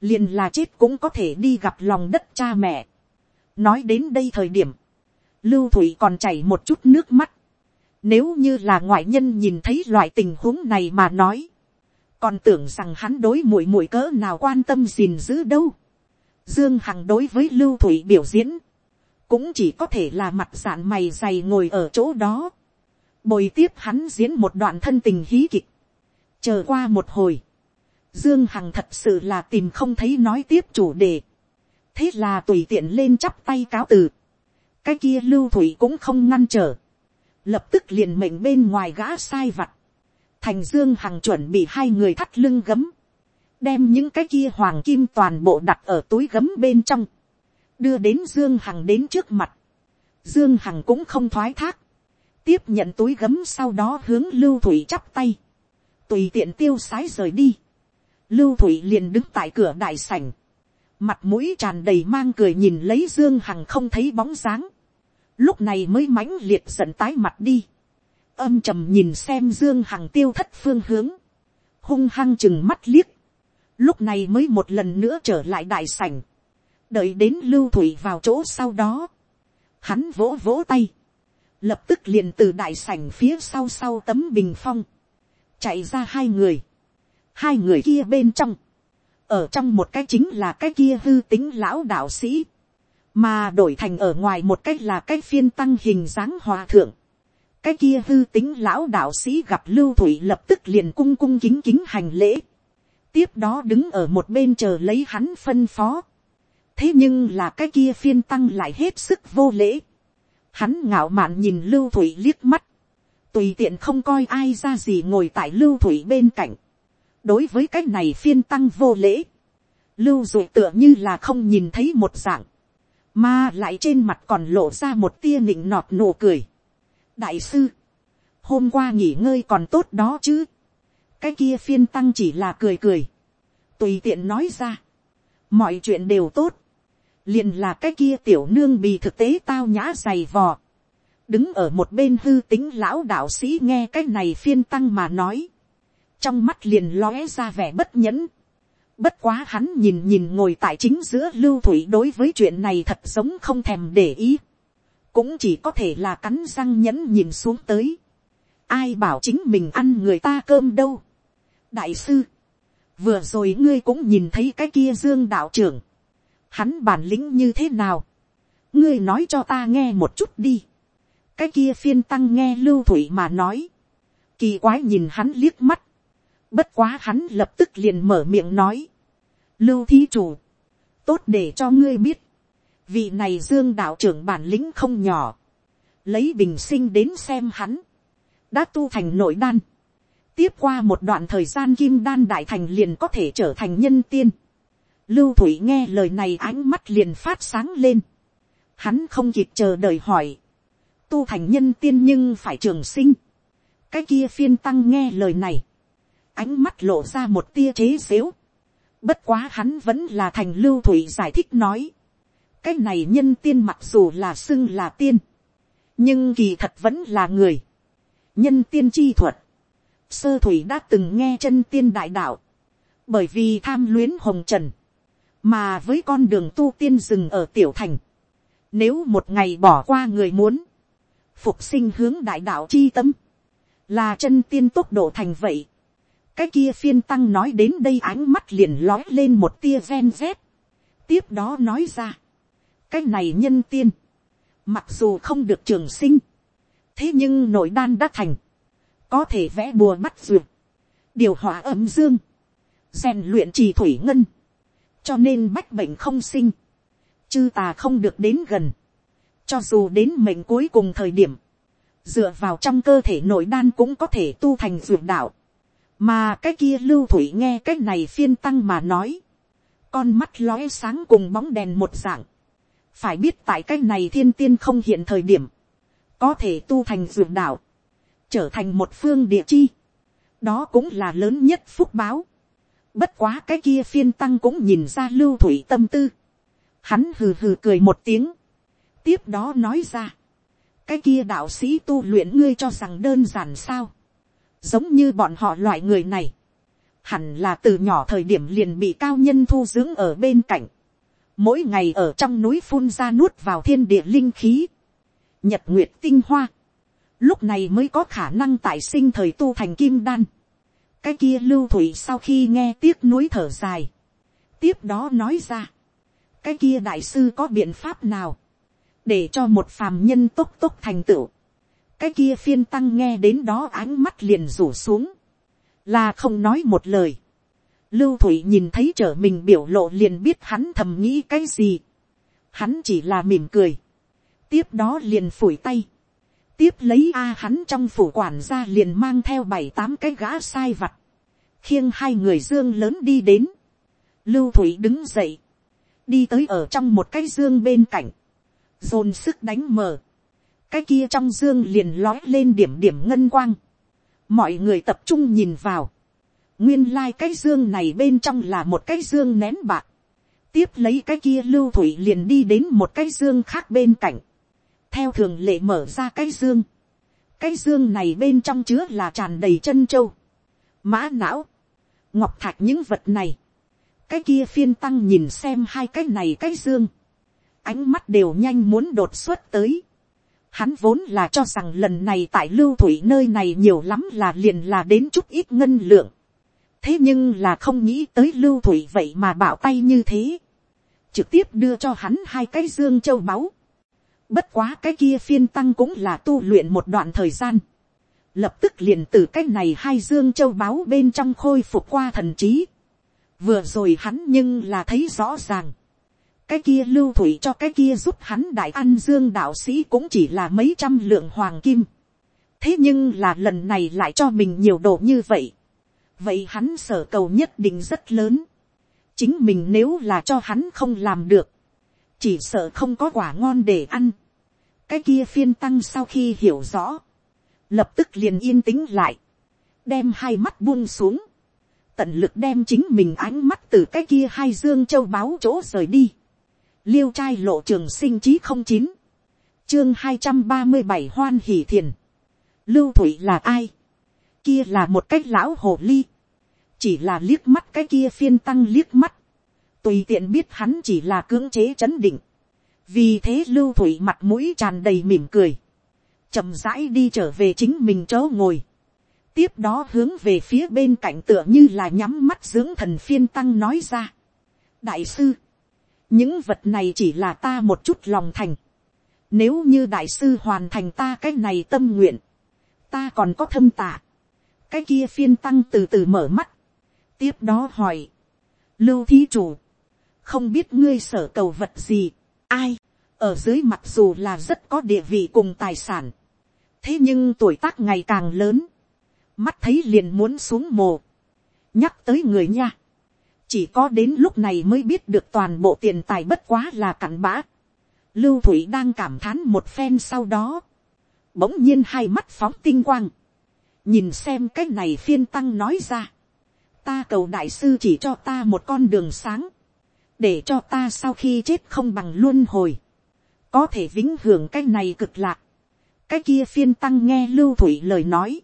Liền là chết cũng có thể đi gặp lòng đất cha mẹ. Nói đến đây thời điểm. Lưu Thủy còn chảy một chút nước mắt. Nếu như là ngoại nhân nhìn thấy loại tình huống này mà nói. Còn tưởng rằng hắn đối mũi mũi cỡ nào quan tâm gìn giữ đâu. Dương Hằng đối với Lưu Thủy biểu diễn. Cũng chỉ có thể là mặt dạng mày dày ngồi ở chỗ đó. Bồi tiếp hắn diễn một đoạn thân tình hí kịch. Chờ qua một hồi. Dương Hằng thật sự là tìm không thấy nói tiếp chủ đề. Thế là tùy tiện lên chắp tay cáo từ. Cái kia Lưu Thủy cũng không ngăn trở. Lập tức liền mệnh bên ngoài gã sai vặt. Thành Dương Hằng chuẩn bị hai người thắt lưng gấm. Đem những cái kia hoàng kim toàn bộ đặt ở túi gấm bên trong, đưa đến dương hằng đến trước mặt, dương hằng cũng không thoái thác, tiếp nhận túi gấm sau đó hướng lưu thủy chắp tay, tùy tiện tiêu sái rời đi, lưu thủy liền đứng tại cửa đại sảnh, mặt mũi tràn đầy mang cười nhìn lấy dương hằng không thấy bóng dáng, lúc này mới mãnh liệt giận tái mặt đi, âm trầm nhìn xem dương hằng tiêu thất phương hướng, hung hăng chừng mắt liếc, lúc này mới một lần nữa trở lại đại sảnh, đợi đến lưu thủy vào chỗ sau đó, hắn vỗ vỗ tay, lập tức liền từ đại sảnh phía sau sau tấm bình phong, chạy ra hai người, hai người kia bên trong, ở trong một cái chính là cái kia hư tính lão đạo sĩ, mà đổi thành ở ngoài một cái là cái phiên tăng hình dáng hòa thượng, cái kia hư tính lão đạo sĩ gặp lưu thủy lập tức liền cung cung kính kính hành lễ, tiếp đó đứng ở một bên chờ lấy hắn phân phó. thế nhưng là cái kia phiên tăng lại hết sức vô lễ. hắn ngạo mạn nhìn lưu thủy liếc mắt. tùy tiện không coi ai ra gì ngồi tại lưu thủy bên cạnh. đối với cái này phiên tăng vô lễ. lưu dụ tựa như là không nhìn thấy một dạng. mà lại trên mặt còn lộ ra một tia nịnh nọt nụ cười đại sư, hôm qua nghỉ ngơi còn tốt đó chứ. Cái kia phiên tăng chỉ là cười cười, tùy tiện nói ra, mọi chuyện đều tốt, liền là cái kia tiểu nương bị thực tế tao nhã dày vò, đứng ở một bên hư tính lão đạo sĩ nghe cái này phiên tăng mà nói, trong mắt liền lóe ra vẻ bất nhẫn, bất quá hắn nhìn nhìn ngồi tại chính giữa lưu thủy đối với chuyện này thật giống không thèm để ý, cũng chỉ có thể là cắn răng nhẫn nhìn xuống tới, ai bảo chính mình ăn người ta cơm đâu, đại sư, vừa rồi ngươi cũng nhìn thấy cái kia dương đạo trưởng, hắn bản lĩnh như thế nào, ngươi nói cho ta nghe một chút đi, cái kia phiên tăng nghe lưu thủy mà nói, kỳ quái nhìn hắn liếc mắt, bất quá hắn lập tức liền mở miệng nói, lưu thí chủ, tốt để cho ngươi biết, vị này dương đạo trưởng bản lĩnh không nhỏ, lấy bình sinh đến xem hắn, đã tu thành nội đan, tiếp qua một đoạn thời gian kim đan đại thành liền có thể trở thành nhân tiên. Lưu thủy nghe lời này ánh mắt liền phát sáng lên. Hắn không kịp chờ đợi hỏi. Tu thành nhân tiên nhưng phải trường sinh. Cái kia phiên tăng nghe lời này. Ánh mắt lộ ra một tia chế xếu. Bất quá hắn vẫn là thành lưu thủy giải thích nói. Cái này nhân tiên mặc dù là xưng là tiên. Nhưng kỳ thật vẫn là người. Nhân tiên chi thuật. Sơ thủy đã từng nghe chân tiên đại đạo, bởi vì tham luyến hồng trần, mà với con đường tu tiên dừng ở tiểu thành, nếu một ngày bỏ qua người muốn, phục sinh hướng đại đạo chi tâm, là chân tiên tốc độ thành vậy. cái kia phiên tăng nói đến đây ánh mắt liền lói lên một tia ven rét, tiếp đó nói ra, cái này nhân tiên, mặc dù không được trường sinh, thế nhưng nội đan đã thành, có thể vẽ bùa bắt duyệt, điều hòa âm dương, rèn luyện trì thủy ngân, cho nên bách bệnh không sinh, chư tà không được đến gần, cho dù đến mệnh cuối cùng thời điểm, dựa vào trong cơ thể nội đan cũng có thể tu thành duyệt đạo, mà cái kia lưu thủy nghe cái này phiên tăng mà nói, con mắt lóe sáng cùng bóng đèn một dạng, phải biết tại cái này thiên tiên không hiện thời điểm, có thể tu thành dược đạo, trở thành một phương địa chi, đó cũng là lớn nhất phúc báo. Bất quá cái kia phiên tăng cũng nhìn ra lưu thủy tâm tư, hắn hừ hừ cười một tiếng, tiếp đó nói ra, cái kia đạo sĩ tu luyện ngươi cho rằng đơn giản sao, giống như bọn họ loại người này, hẳn là từ nhỏ thời điểm liền bị cao nhân thu dưỡng ở bên cạnh, mỗi ngày ở trong núi phun ra nuốt vào thiên địa linh khí, nhật nguyệt tinh hoa, lúc này mới có khả năng tại sinh thời tu thành kim đan. cái kia lưu thủy sau khi nghe tiếc núi thở dài, tiếp đó nói ra, cái kia đại sư có biện pháp nào, để cho một phàm nhân tốc tốc thành tựu, cái kia phiên tăng nghe đến đó ánh mắt liền rủ xuống, là không nói một lời. Lưu thủy nhìn thấy trở mình biểu lộ liền biết hắn thầm nghĩ cái gì. Hắn chỉ là mỉm cười. tiếp đó liền phủi tay. tiếp lấy a hắn trong phủ quản gia liền mang theo bảy tám cái gã sai vặt. khiêng hai người dương lớn đi đến. Lưu thủy đứng dậy. đi tới ở trong một cái dương bên cạnh. dồn sức đánh mở cái kia trong dương liền lói lên điểm điểm ngân quang. mọi người tập trung nhìn vào nguyên lai、like、cái dương này bên trong là một cái dương nén bạc. tiếp lấy cái kia lưu thủy liền đi đến một cái dương khác bên cạnh. theo thường lệ mở ra cái dương. cái dương này bên trong chứa là tràn đầy chân trâu, mã não, ngọc thạch những vật này. cái kia phiên tăng nhìn xem hai cái này cái dương. ánh mắt đều nhanh muốn đột xuất tới Hắn vốn là cho rằng lần này tại lưu thủy nơi này nhiều lắm là liền là đến chút ít ngân lượng. Thế nhưng là không nghĩ tới lưu thủy vậy mà bảo tay như thế. Trực tiếp đưa cho hắn hai cái dương châu báu. Bất quá cái kia phiên tăng cũng là tu luyện một đoạn thời gian. Lập tức liền từ cái này hai dương châu báu bên trong khôi phục qua thần trí. Vừa rồi hắn nhưng là thấy rõ ràng cái kia lưu thủy cho cái kia giúp hắn đại an dương đạo sĩ cũng chỉ là mấy trăm lượng hoàng kim. thế nhưng là lần này lại cho mình nhiều đồ như vậy vậy hắn sở cầu nhất định rất lớn. chính mình nếu là cho hắn không làm được, chỉ sợ không có quả ngon để ăn. cái kia phiên tăng sau khi hiểu rõ, lập tức liền yên tĩnh lại, đem hai mắt buông xuống, tận lực đem chính mình ánh mắt từ cái kia hai dương châu báo chỗ rời đi. Liêu trai lộ trường sinh chí không chín, chương hai trăm ba mươi bảy hoan hỷ thiền, lưu thủy là ai, kia là một cái lão hồ ly, chỉ là liếc mắt cái kia phiên tăng liếc mắt, tùy tiện biết hắn chỉ là cưỡng chế chấn định, vì thế lưu thủy mặt mũi tràn đầy mỉm cười, chậm rãi đi trở về chính mình chỗ ngồi, tiếp đó hướng về phía bên cạnh tựa như là nhắm mắt dưỡng thần phiên tăng nói ra. đại sư, những vật này chỉ là ta một chút lòng thành. Nếu như đại sư hoàn thành ta cái này tâm nguyện, ta còn có thâm tạ cái kia phiên tăng từ từ mở mắt. tiếp đó hỏi, lưu thí chủ, không biết ngươi sở cầu vật gì, ai, ở dưới mặc dù là rất có địa vị cùng tài sản. thế nhưng tuổi tác ngày càng lớn, mắt thấy liền muốn xuống mồ. nhắc tới người nha chỉ có đến lúc này mới biết được toàn bộ tiền tài bất quá là cặn bã. lưu thủy đang cảm thán một phen sau đó, bỗng nhiên hai mắt phóng tinh quang, nhìn xem cái này phiên tăng nói ra, ta cầu đại sư chỉ cho ta một con đường sáng, để cho ta sau khi chết không bằng luôn hồi, có thể vĩnh hưởng cái này cực lạc, cái kia phiên tăng nghe lưu thủy lời nói,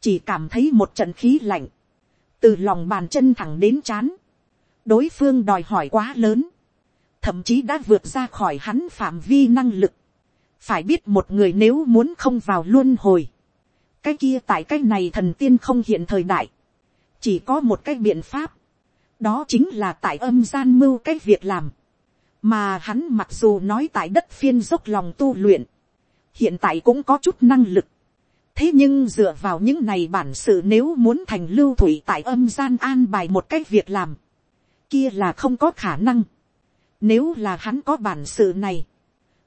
chỉ cảm thấy một trận khí lạnh, từ lòng bàn chân thẳng đến chán, đối phương đòi hỏi quá lớn, thậm chí đã vượt ra khỏi hắn phạm vi năng lực. phải biết một người nếu muốn không vào luôn hồi, cái kia tại cái này thần tiên không hiện thời đại, chỉ có một cái biện pháp, đó chính là tại âm gian mưu cái việc làm, mà hắn mặc dù nói tại đất phiên dốc lòng tu luyện, hiện tại cũng có chút năng lực, thế nhưng dựa vào những này bản sự nếu muốn thành lưu thủy tại âm gian an bài một cái việc làm, kia là không có khả năng. Nếu là hắn có bản sự này,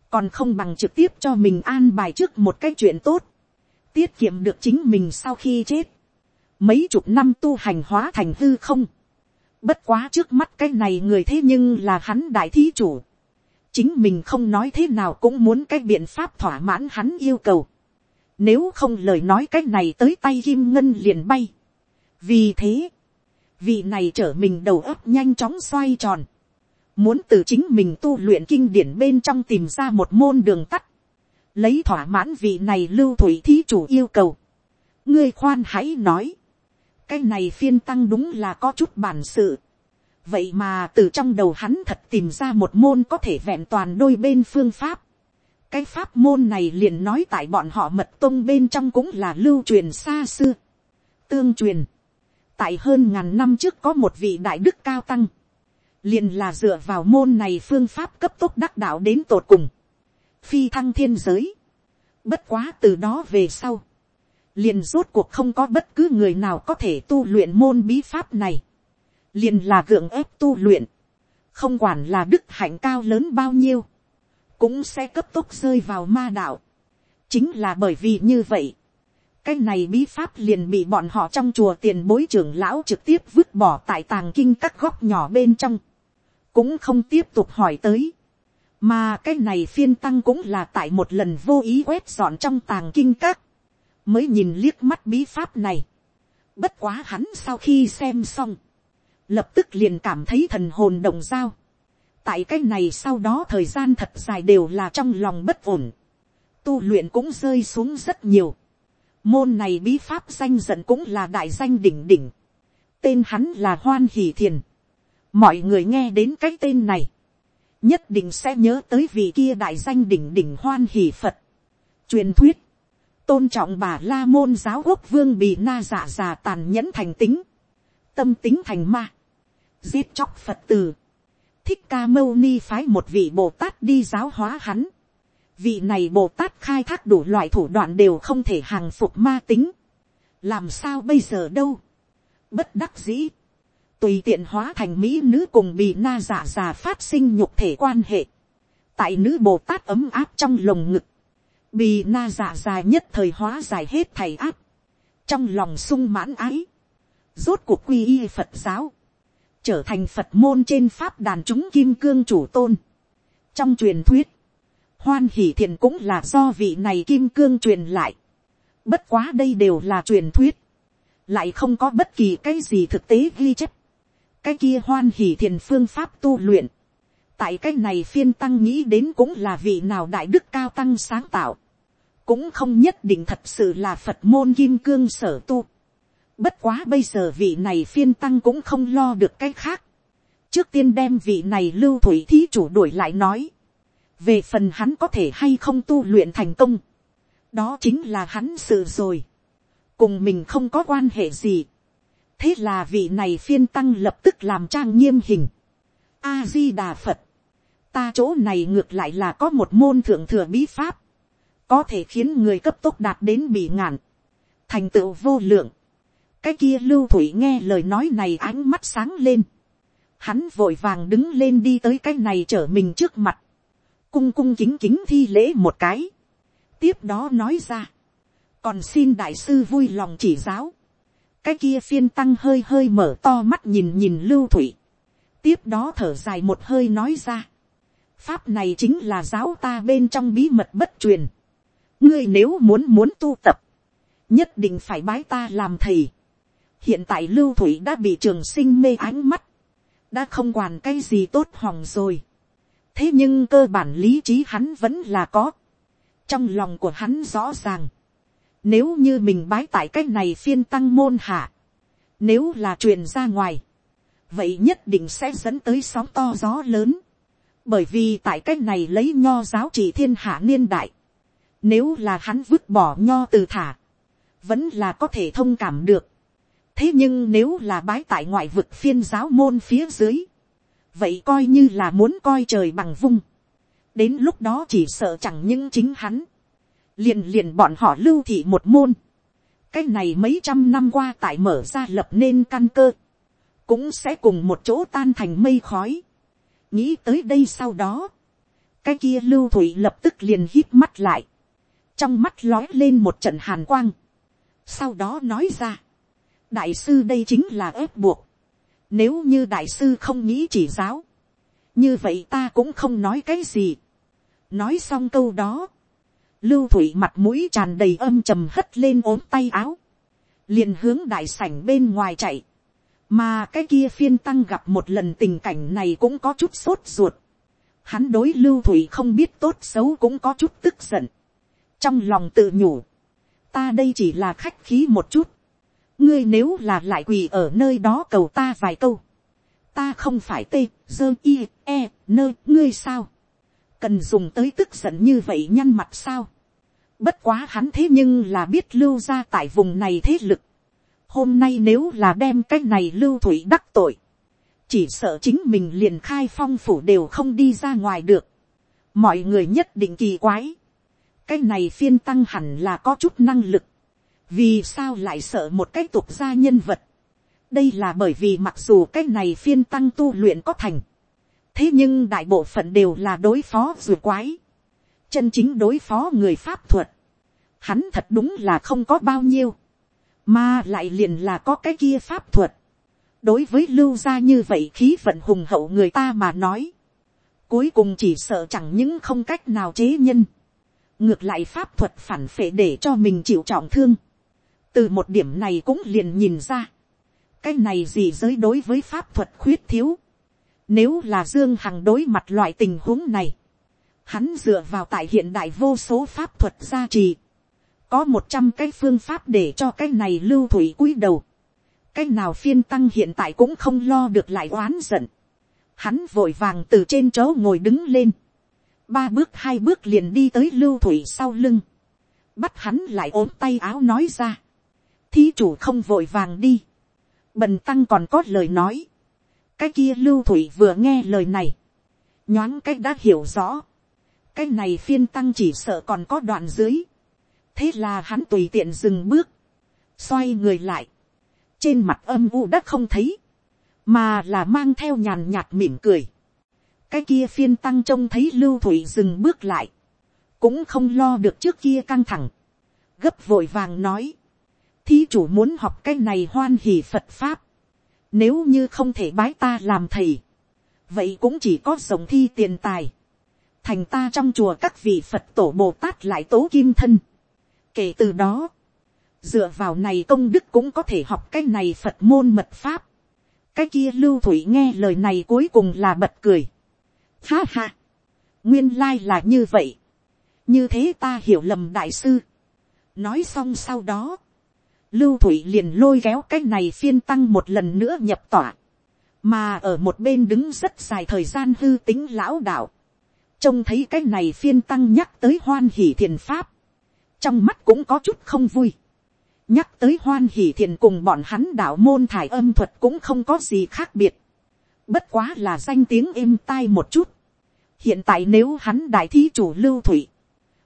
còn không bằng trực tiếp cho mình an bài trước một cái chuyện tốt, tiết kiệm được chính mình sau khi chết. mấy chục năm tu hành hóa thành hư không, bất quá trước mắt cái này người thế nhưng là hắn đại thí chủ, chính mình không nói thế nào cũng muốn cái biện pháp thỏa mãn hắn yêu cầu, nếu không lời nói cái này tới tay kim ngân liền bay, vì thế, vị này trở mình đầu óc nhanh chóng xoay tròn, muốn từ chính mình tu luyện kinh điển bên trong tìm ra một môn đường tắt, lấy thỏa mãn vị này lưu thủy thí chủ yêu cầu. ngươi khoan hãy nói, cái này phiên tăng đúng là có chút bản sự. vậy mà từ trong đầu hắn thật tìm ra một môn có thể vẹn toàn đôi bên phương pháp. cái pháp môn này liền nói tại bọn họ mật tông bên trong cũng là lưu truyền xa xưa. tương truyền, tại hơn ngàn năm trước có một vị đại đức cao tăng, liền là dựa vào môn này phương pháp cấp tốc đắc đạo đến tột cùng, phi thăng thiên giới. Bất quá từ đó về sau, liền rốt cuộc không có bất cứ người nào có thể tu luyện môn bí pháp này, liền là gượng ép tu luyện, không quản là đức hạnh cao lớn bao nhiêu, cũng sẽ cấp tốc rơi vào ma đạo. chính là bởi vì như vậy, cái này bí pháp liền bị bọn họ trong chùa tiền bối trưởng lão trực tiếp vứt bỏ tại tàng kinh các góc nhỏ bên trong, cũng không tiếp tục hỏi tới mà cái này phiên tăng cũng là tại một lần vô ý quét dọn trong tàng kinh các, mới nhìn liếc mắt bí pháp này. bất quá hắn sau khi xem xong, lập tức liền cảm thấy thần hồn đồng dao. tại cái này sau đó thời gian thật dài đều là trong lòng bất ổn. tu luyện cũng rơi xuống rất nhiều Môn này bí pháp danh giận cũng là đại danh đỉnh đỉnh. Tên hắn là Hoan Hỷ Thiền. Mọi người nghe đến cái tên này. Nhất định sẽ nhớ tới vị kia đại danh đỉnh đỉnh Hoan Hỷ Phật. Truyền thuyết. Tôn trọng bà La Môn giáo quốc vương bị na giả già tàn nhẫn thành tính. Tâm tính thành ma. Giết chóc Phật tử. Thích ca mâu ni phái một vị Bồ Tát đi giáo hóa hắn vị này bồ tát khai thác đủ loại thủ đoạn đều không thể hàng phục ma tính. làm sao bây giờ đâu. bất đắc dĩ tùy tiện hóa thành mỹ nữ cùng bị na giả già phát sinh nhục thể quan hệ. tại nữ bồ tát ấm áp trong lồng ngực. bị na giả già nhất thời hóa giải hết thầy áp. trong lòng sung mãn ái. rốt cuộc quy y phật giáo. trở thành phật môn trên pháp đàn chúng kim cương chủ tôn. trong truyền thuyết, hoan hỷ thiện cũng là do vị này kim cương truyền lại. Bất quá đây đều là truyền thuyết. Lại không có bất kỳ cái gì thực tế ghi chép. Cái kia hoan hỷ thiền phương pháp tu luyện. Tại cái này phiên tăng nghĩ đến cũng là vị nào đại đức cao tăng sáng tạo. Cũng không nhất định thật sự là Phật môn kim cương sở tu. Bất quá bây giờ vị này phiên tăng cũng không lo được cái khác. Trước tiên đem vị này lưu thủy thí chủ đuổi lại nói về phần hắn có thể hay không tu luyện thành công, đó chính là hắn sự rồi, cùng mình không có quan hệ gì thế là vị này phiên tăng lập tức làm trang nghiêm hình. a di đà phật, ta chỗ này ngược lại là có một môn thượng thừa bí pháp, có thể khiến người cấp tốc đạt đến bị ngạn, thành tựu vô lượng. cái kia lưu thủy nghe lời nói này ánh mắt sáng lên, hắn vội vàng đứng lên đi tới cái này trở mình trước mặt, cung cung kính kính thi lễ một cái. tiếp đó nói ra, còn xin đại sư vui lòng chỉ giáo cái kia phiên tăng hơi hơi mở to mắt nhìn nhìn lưu thủy. tiếp đó thở dài một hơi nói ra. pháp này chính là giáo ta bên trong bí mật bất truyền. ngươi nếu muốn muốn tu tập, nhất định phải bái ta làm thầy. hiện tại lưu thủy đã bị trường sinh mê ánh mắt, đã không quản cái gì tốt hòng rồi thế nhưng cơ bản lý trí hắn vẫn là có. trong lòng của hắn rõ ràng nếu như mình bái tại cái này phiên tăng môn hạ. nếu là truyền ra ngoài. vậy nhất định sẽ dẫn tới sóng to gió lớn. bởi vì tại cái này lấy nho giáo trị thiên hạ niên đại. nếu là hắn vứt bỏ nho từ thả. vẫn là có thể thông cảm được. thế nhưng nếu là bái tại ngoại vực phiên giáo môn phía dưới vậy coi như là muốn coi trời bằng vung. đến lúc đó chỉ sợ chẳng những chính hắn, liền liền bọn họ lưu thị một môn. cái này mấy trăm năm qua tại mở ra lập nên căn cơ, cũng sẽ cùng một chỗ tan thành mây khói. nghĩ tới đây sau đó, cái kia lưu thủy lập tức liền hít mắt lại, trong mắt lói lên một trận hàn quang. sau đó nói ra, đại sư đây chính là ép buộc. Nếu như đại sư không nghĩ chỉ giáo, như vậy ta cũng không nói cái gì. nói xong câu đó, lưu thủy mặt mũi tràn đầy âm trầm hất lên ốm tay áo, liền hướng đại sảnh bên ngoài chạy, mà cái kia phiên tăng gặp một lần tình cảnh này cũng có chút sốt ruột, hắn đối lưu thủy không biết tốt xấu cũng có chút tức giận, trong lòng tự nhủ, ta đây chỉ là khách khí một chút, ngươi nếu là lại quỳ ở nơi đó cầu ta vài câu, ta không phải tê, dơ y, e, nơ, ngươi sao, cần dùng tới tức giận như vậy nhăn mặt sao, bất quá hắn thế nhưng là biết lưu ra tại vùng này thế lực, hôm nay nếu là đem cái này lưu thủy đắc tội, chỉ sợ chính mình liền khai phong phủ đều không đi ra ngoài được, mọi người nhất định kỳ quái, cái này phiên tăng hẳn là có chút năng lực, vì sao lại sợ một cái tục gia nhân vật. đây là bởi vì mặc dù cái này phiên tăng tu luyện có thành, thế nhưng đại bộ phận đều là đối phó dù quái, chân chính đối phó người pháp thuật, hắn thật đúng là không có bao nhiêu, mà lại liền là có cái kia pháp thuật, đối với lưu gia như vậy khí vận hùng hậu người ta mà nói, cuối cùng chỉ sợ chẳng những không cách nào chế nhân, ngược lại pháp thuật phản phệ để cho mình chịu trọng thương, từ một điểm này cũng liền nhìn ra, cái này gì giới đối với pháp thuật khuyết thiếu, nếu là dương hằng đối mặt loại tình huống này, hắn dựa vào tại hiện đại vô số pháp thuật gia trì, có một trăm cái phương pháp để cho cái này lưu thủy cúi đầu, cái nào phiên tăng hiện tại cũng không lo được lại oán giận, hắn vội vàng từ trên chỗ ngồi đứng lên, ba bước hai bước liền đi tới lưu thủy sau lưng, bắt hắn lại ốm tay áo nói ra, thí chủ không vội vàng đi, bần tăng còn có lời nói, cái kia lưu thủy vừa nghe lời này, nhoáng cách đã hiểu rõ, cái này phiên tăng chỉ sợ còn có đoạn dưới, thế là hắn tùy tiện dừng bước, xoay người lại, trên mặt âm u đã không thấy, mà là mang theo nhàn nhạt mỉm cười, cái kia phiên tăng trông thấy lưu thủy dừng bước lại, cũng không lo được trước kia căng thẳng, gấp vội vàng nói, thí chủ muốn học cái này hoan hỉ phật pháp, nếu như không thể bái ta làm thầy, vậy cũng chỉ có sống thi tiền tài, thành ta trong chùa các vị phật tổ bồ tát lại tố kim thân kể từ đó, dựa vào này công đức cũng có thể học cái này phật môn mật pháp. cái kia lưu thủy nghe lời này cuối cùng là bật cười. ha ha, nguyên lai là như vậy. như thế ta hiểu lầm đại sư. nói xong sau đó, lưu thủy liền lôi kéo cái này phiên tăng một lần nữa nhập tỏa, mà ở một bên đứng rất dài thời gian hư tính lão đạo, trông thấy cái này phiên tăng nhắc tới hoan hỷ thiền pháp, trong mắt cũng có chút không vui, nhắc tới hoan hỷ thiền cùng bọn hắn đạo môn thải âm thuật cũng không có gì khác biệt, bất quá là danh tiếng êm tai một chút, hiện tại nếu hắn đại thí chủ lưu thủy,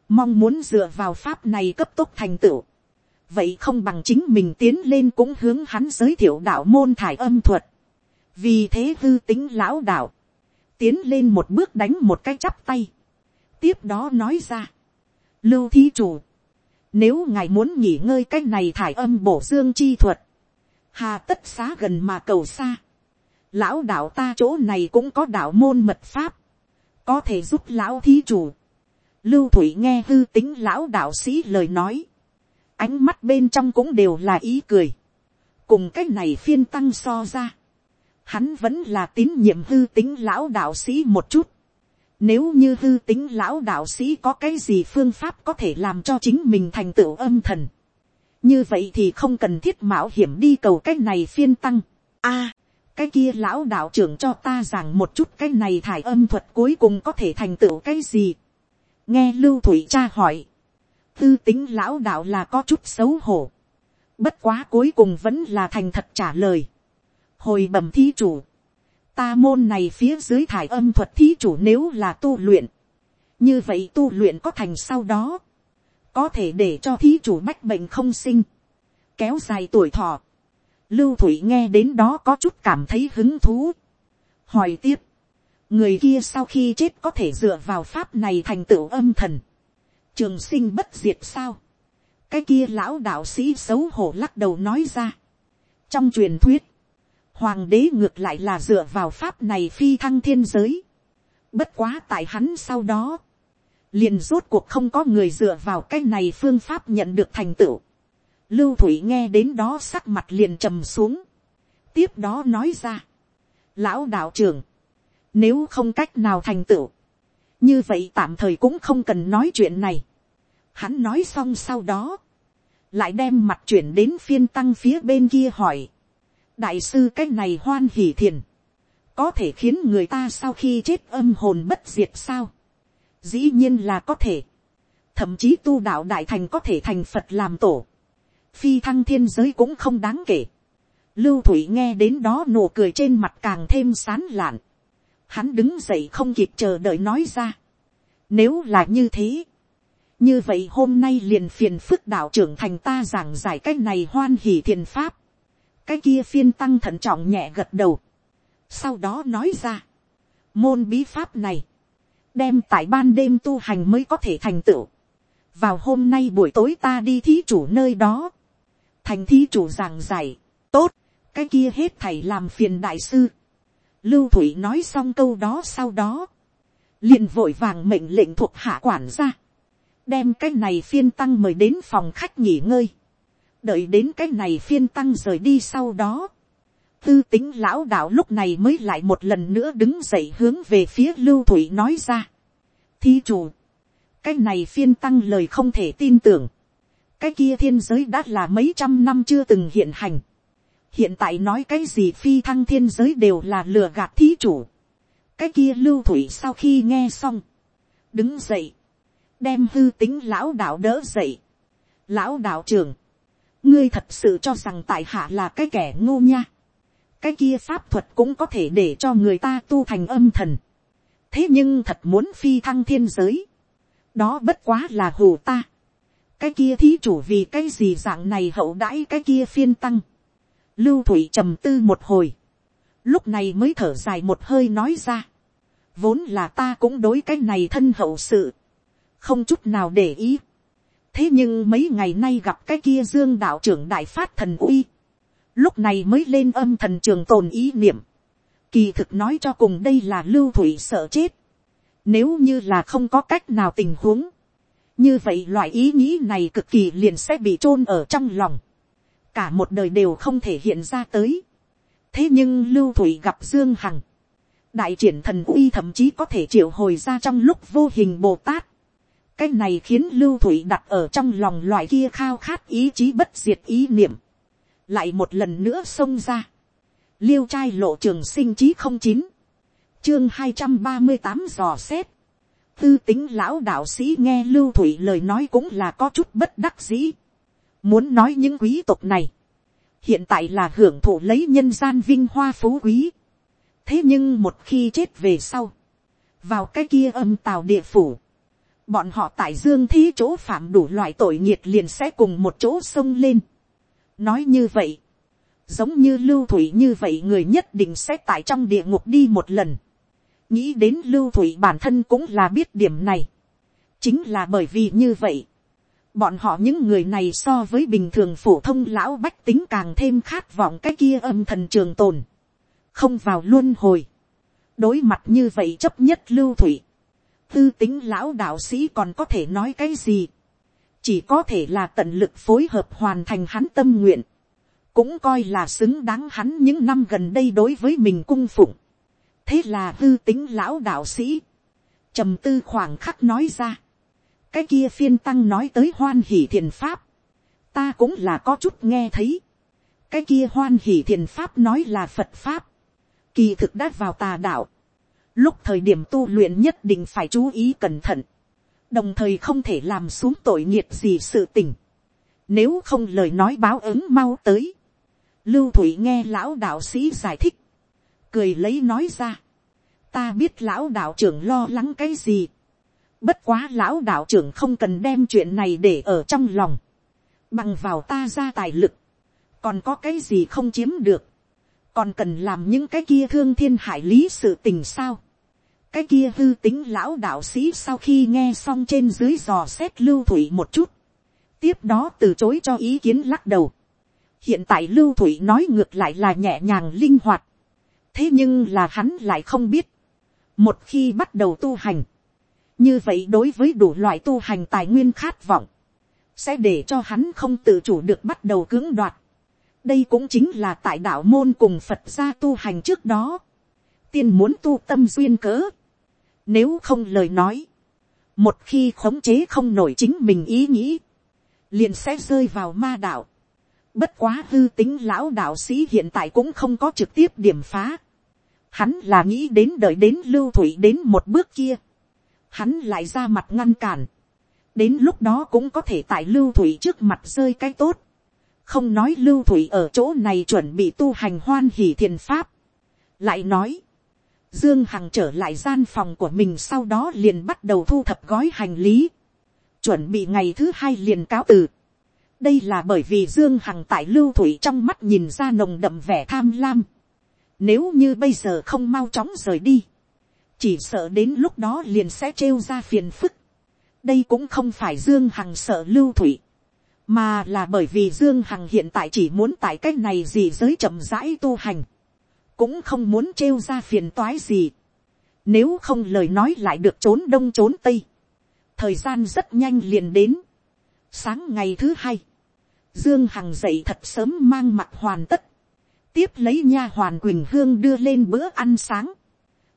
mong muốn dựa vào pháp này cấp tốc thành tựu, vậy không bằng chính mình tiến lên cũng hướng hắn giới thiệu đạo môn thải âm thuật. vì thế hư tính lão đạo, tiến lên một bước đánh một cái chắp tay, tiếp đó nói ra, lưu thí chủ, nếu ngài muốn nghỉ ngơi cái này thải âm bổ dương chi thuật, hà tất xá gần mà cầu xa, lão đạo ta chỗ này cũng có đạo môn mật pháp, có thể giúp lão thí chủ, lưu thủy nghe hư tính lão đạo sĩ lời nói, ánh mắt bên trong cũng đều là ý cười, cùng cái này phiên tăng so ra, hắn vẫn là tín nhiệm hư tính lão đạo sĩ một chút, nếu như hư tính lão đạo sĩ có cái gì phương pháp có thể làm cho chính mình thành tựu âm thần, như vậy thì không cần thiết mạo hiểm đi cầu cái này phiên tăng. a, cái kia lão đạo trưởng cho ta rằng một chút cái này thải âm thuật cuối cùng có thể thành tựu cái gì. nghe lưu thủy cha hỏi, tư tính lão đạo là có chút xấu hổ. Bất quá cuối cùng vẫn là thành thật trả lời. Hồi bẩm thí chủ. Ta môn này phía dưới thải âm thuật thí chủ nếu là tu luyện. Như vậy tu luyện có thành sau đó. Có thể để cho thí chủ bách bệnh không sinh. Kéo dài tuổi thọ. Lưu Thủy nghe đến đó có chút cảm thấy hứng thú. Hỏi tiếp. Người kia sau khi chết có thể dựa vào pháp này thành tựu âm thần trường sinh bất diệt sao. cái kia lão đạo sĩ xấu hổ lắc đầu nói ra. trong truyền thuyết, hoàng đế ngược lại là dựa vào pháp này phi thăng thiên giới. bất quá tại hắn sau đó, liền rốt cuộc không có người dựa vào cái này phương pháp nhận được thành tựu. lưu thủy nghe đến đó sắc mặt liền trầm xuống. tiếp đó nói ra, lão đạo trưởng, nếu không cách nào thành tựu, như vậy tạm thời cũng không cần nói chuyện này. Hắn nói xong sau đó, lại đem mặt chuyển đến phiên tăng phía bên kia hỏi đại sư cái này hoan hỉ thiền, có thể khiến người ta sau khi chết âm hồn bất diệt sao. dĩ nhiên là có thể. thậm chí tu đạo đại thành có thể thành phật làm tổ. phi thăng thiên giới cũng không đáng kể. lưu thủy nghe đến đó nụ cười trên mặt càng thêm sán lạn. hắn đứng dậy không kịp chờ đợi nói ra. nếu là như thế, như vậy hôm nay liền phiền phức đạo trưởng thành ta giảng giải cái này hoan hỉ thiền pháp cái kia phiên tăng thận trọng nhẹ gật đầu. sau đó nói ra, môn bí pháp này, đem tại ban đêm tu hành mới có thể thành tựu. vào hôm nay buổi tối ta đi thí chủ nơi đó, thành thí chủ giảng giải, tốt, cái kia hết thầy làm phiền đại sư. lưu thủy nói xong câu đó sau đó, liền vội vàng mệnh lệnh thuộc hạ quản ra đem cái này phiên tăng mời đến phòng khách nghỉ ngơi, đợi đến cái này phiên tăng rời đi sau đó, tư tính lão đạo lúc này mới lại một lần nữa đứng dậy hướng về phía lưu thủy nói ra. Thí chủ, cái này phiên tăng lời không thể tin tưởng, cái kia thiên giới đã là mấy trăm năm chưa từng hiện hành, hiện tại nói cái gì phi thăng thiên giới đều là lừa gạt thí chủ, cái kia lưu thủy sau khi nghe xong, đứng dậy, đem hư tính lão đạo đỡ dậy. lão đạo trưởng, ngươi thật sự cho rằng tại hạ là cái kẻ ngu nha. cái kia pháp thuật cũng có thể để cho người ta tu thành âm thần. thế nhưng thật muốn phi thăng thiên giới. đó bất quá là hù ta. cái kia thí chủ vì cái gì dạng này hậu đãi cái kia phiên tăng. lưu thủy trầm tư một hồi. lúc này mới thở dài một hơi nói ra. vốn là ta cũng đối cái này thân hậu sự không chút nào để ý thế nhưng mấy ngày nay gặp cái kia dương đạo trưởng đại phát thần uy, lúc này mới lên âm thần trường tồn ý niệm. kỳ thực nói cho cùng đây là lưu thủy sợ chết. nếu như là không có cách nào tình huống, như vậy loại ý nghĩ này cực kỳ liền sẽ bị chôn ở trong lòng. cả một đời đều không thể hiện ra tới. thế nhưng lưu thủy gặp dương hằng, đại triển thần uy thậm chí có thể triệu hồi ra trong lúc vô hình bồ tát cái này khiến lưu thủy đặt ở trong lòng loại kia khao khát ý chí bất diệt ý niệm, lại một lần nữa xông ra, liêu trai lộ trường sinh chí không chín, chương hai trăm ba mươi tám dò xét, tư tính lão đạo sĩ nghe lưu thủy lời nói cũng là có chút bất đắc dĩ, muốn nói những quý tộc này, hiện tại là hưởng thụ lấy nhân gian vinh hoa phú quý, thế nhưng một khi chết về sau, vào cái kia âm tào địa phủ, bọn họ tại dương thí chỗ phạm đủ loại tội nhiệt liền sẽ cùng một chỗ sông lên. nói như vậy, giống như lưu thủy như vậy người nhất định sẽ tại trong địa ngục đi một lần. nghĩ đến lưu thủy bản thân cũng là biết điểm này. chính là bởi vì như vậy, bọn họ những người này so với bình thường phổ thông lão bách tính càng thêm khát vọng cái kia âm thần trường tồn, không vào luôn hồi, đối mặt như vậy chấp nhất lưu thủy, tư tính lão đạo sĩ còn có thể nói cái gì. chỉ có thể là tận lực phối hợp hoàn thành hắn tâm nguyện. cũng coi là xứng đáng hắn những năm gần đây đối với mình cung phụng. thế là tư tính lão đạo sĩ. trầm tư khoảng khắc nói ra. cái kia phiên tăng nói tới hoan hỷ thiền pháp. ta cũng là có chút nghe thấy. cái kia hoan hỷ thiền pháp nói là phật pháp. kỳ thực đã vào tà đạo lúc thời điểm tu luyện nhất định phải chú ý cẩn thận, đồng thời không thể làm xuống tội nghiệt gì sự tình, nếu không lời nói báo ứng mau tới, lưu thủy nghe lão đạo sĩ giải thích, cười lấy nói ra, ta biết lão đạo trưởng lo lắng cái gì, bất quá lão đạo trưởng không cần đem chuyện này để ở trong lòng, bằng vào ta ra tài lực, còn có cái gì không chiếm được, còn cần làm những cái kia thương thiên hải lý sự tình sao cái kia hư tính lão đạo sĩ sau khi nghe xong trên dưới dò xét lưu thủy một chút, tiếp đó từ chối cho ý kiến lắc đầu. hiện tại lưu thủy nói ngược lại là nhẹ nhàng linh hoạt, thế nhưng là hắn lại không biết, một khi bắt đầu tu hành, như vậy đối với đủ loại tu hành tài nguyên khát vọng, sẽ để cho hắn không tự chủ được bắt đầu cưỡng đoạt. đây cũng chính là tại đạo môn cùng phật gia tu hành trước đó, tiên muốn tu tâm duyên cớ, nếu không lời nói, một khi khống chế không nổi chính mình ý nghĩ, liền sẽ rơi vào ma đạo. Bất quá hư tính lão đạo sĩ hiện tại cũng không có trực tiếp điểm phá. Hắn là nghĩ đến đợi đến lưu thủy đến một bước kia. Hắn lại ra mặt ngăn cản. Đến lúc đó cũng có thể tại lưu thủy trước mặt rơi cái tốt. Không nói lưu thủy ở chỗ này chuẩn bị tu hành hoan hỷ thiền pháp. Lại nói. Dương Hằng trở lại gian phòng của mình sau đó liền bắt đầu thu thập gói hành lý. Chuẩn bị ngày thứ hai liền cáo từ. Đây là bởi vì Dương Hằng tại lưu thủy trong mắt nhìn ra nồng đậm vẻ tham lam. Nếu như bây giờ không mau chóng rời đi. Chỉ sợ đến lúc đó liền sẽ trêu ra phiền phức. Đây cũng không phải Dương Hằng sợ lưu thủy. Mà là bởi vì Dương Hằng hiện tại chỉ muốn tại cách này gì giới chậm rãi tu hành cũng không muốn trêu ra phiền toái gì. Nếu không lời nói lại được trốn đông trốn tây. Thời gian rất nhanh liền đến. Sáng ngày thứ hai. Dương Hằng dậy thật sớm mang mặt hoàn tất. Tiếp lấy nha hoàn Quỳnh Hương đưa lên bữa ăn sáng.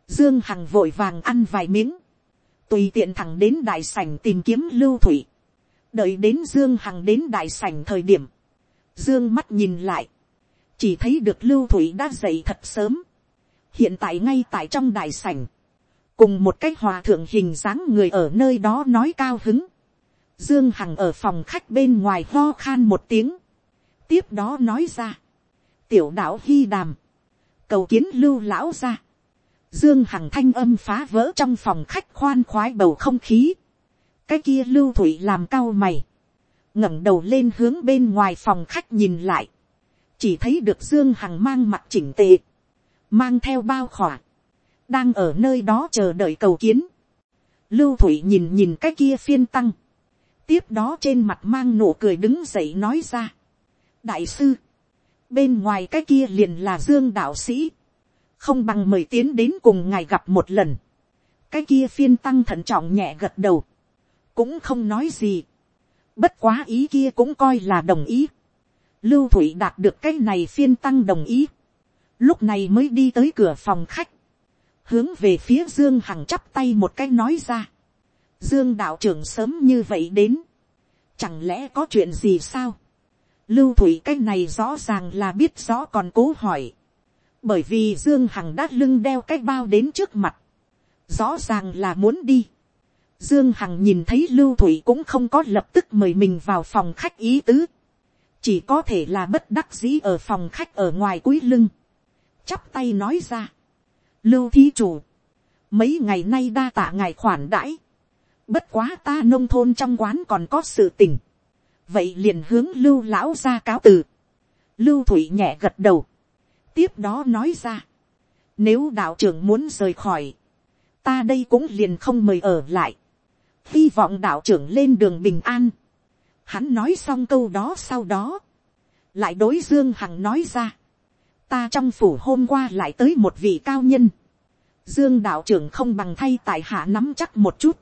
Dương Hằng vội vàng ăn vài miếng. Tùy tiện thẳng đến đại sảnh tìm kiếm lưu thủy. Đợi đến Dương Hằng đến đại sảnh thời điểm. Dương mắt nhìn lại chỉ thấy được lưu thủy đã dậy thật sớm, hiện tại ngay tại trong đại sảnh, cùng một cái hòa thượng hình dáng người ở nơi đó nói cao hứng, dương hằng ở phòng khách bên ngoài ho khan một tiếng, tiếp đó nói ra, tiểu đạo hy đàm, cầu kiến lưu lão ra, dương hằng thanh âm phá vỡ trong phòng khách khoan khoái bầu không khí, cái kia lưu thủy làm cao mày, ngẩng đầu lên hướng bên ngoài phòng khách nhìn lại, chỉ thấy được dương hằng mang mặt chỉnh tề, mang theo bao khỏa, đang ở nơi đó chờ đợi cầu kiến. Lưu thủy nhìn nhìn cái kia phiên tăng, tiếp đó trên mặt mang nụ cười đứng dậy nói ra. đại sư, bên ngoài cái kia liền là dương đạo sĩ, không bằng mời tiến đến cùng ngài gặp một lần. cái kia phiên tăng thận trọng nhẹ gật đầu, cũng không nói gì. bất quá ý kia cũng coi là đồng ý. Lưu Thủy đạt được cái này phiên tăng đồng ý. Lúc này mới đi tới cửa phòng khách. Hướng về phía Dương Hằng chắp tay một cái nói ra. Dương đạo trưởng sớm như vậy đến. Chẳng lẽ có chuyện gì sao? Lưu Thủy cái này rõ ràng là biết rõ còn cố hỏi. Bởi vì Dương Hằng đã lưng đeo cái bao đến trước mặt. Rõ ràng là muốn đi. Dương Hằng nhìn thấy Lưu Thủy cũng không có lập tức mời mình vào phòng khách ý tứ chỉ có thể là bất đắc dĩ ở phòng khách ở ngoài cuối lưng, chắp tay nói ra, lưu thí chủ, mấy ngày nay đa tạ ngài khoản đãi, bất quá ta nông thôn trong quán còn có sự tình, vậy liền hướng lưu lão ra cáo từ, lưu thủy nhẹ gật đầu, tiếp đó nói ra, nếu đạo trưởng muốn rời khỏi, ta đây cũng liền không mời ở lại, hy vọng đạo trưởng lên đường bình an, Hắn nói xong câu đó sau đó. Lại đối Dương Hằng nói ra. Ta trong phủ hôm qua lại tới một vị cao nhân. Dương đạo trưởng không bằng thay tại hạ nắm chắc một chút.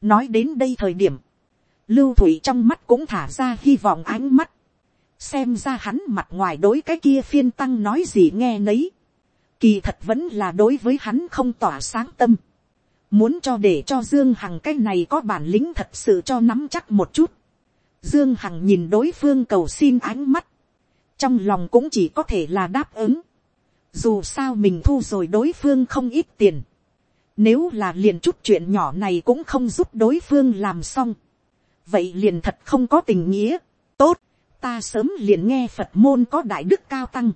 Nói đến đây thời điểm. Lưu Thủy trong mắt cũng thả ra hy vọng ánh mắt. Xem ra hắn mặt ngoài đối cái kia phiên tăng nói gì nghe nấy. Kỳ thật vẫn là đối với hắn không tỏa sáng tâm. Muốn cho để cho Dương Hằng cái này có bản lĩnh thật sự cho nắm chắc một chút Dương Hằng nhìn đối phương cầu xin ánh mắt. Trong lòng cũng chỉ có thể là đáp ứng. Dù sao mình thu rồi đối phương không ít tiền. Nếu là liền chút chuyện nhỏ này cũng không giúp đối phương làm xong. Vậy liền thật không có tình nghĩa. Tốt, ta sớm liền nghe Phật môn có đại đức cao tăng.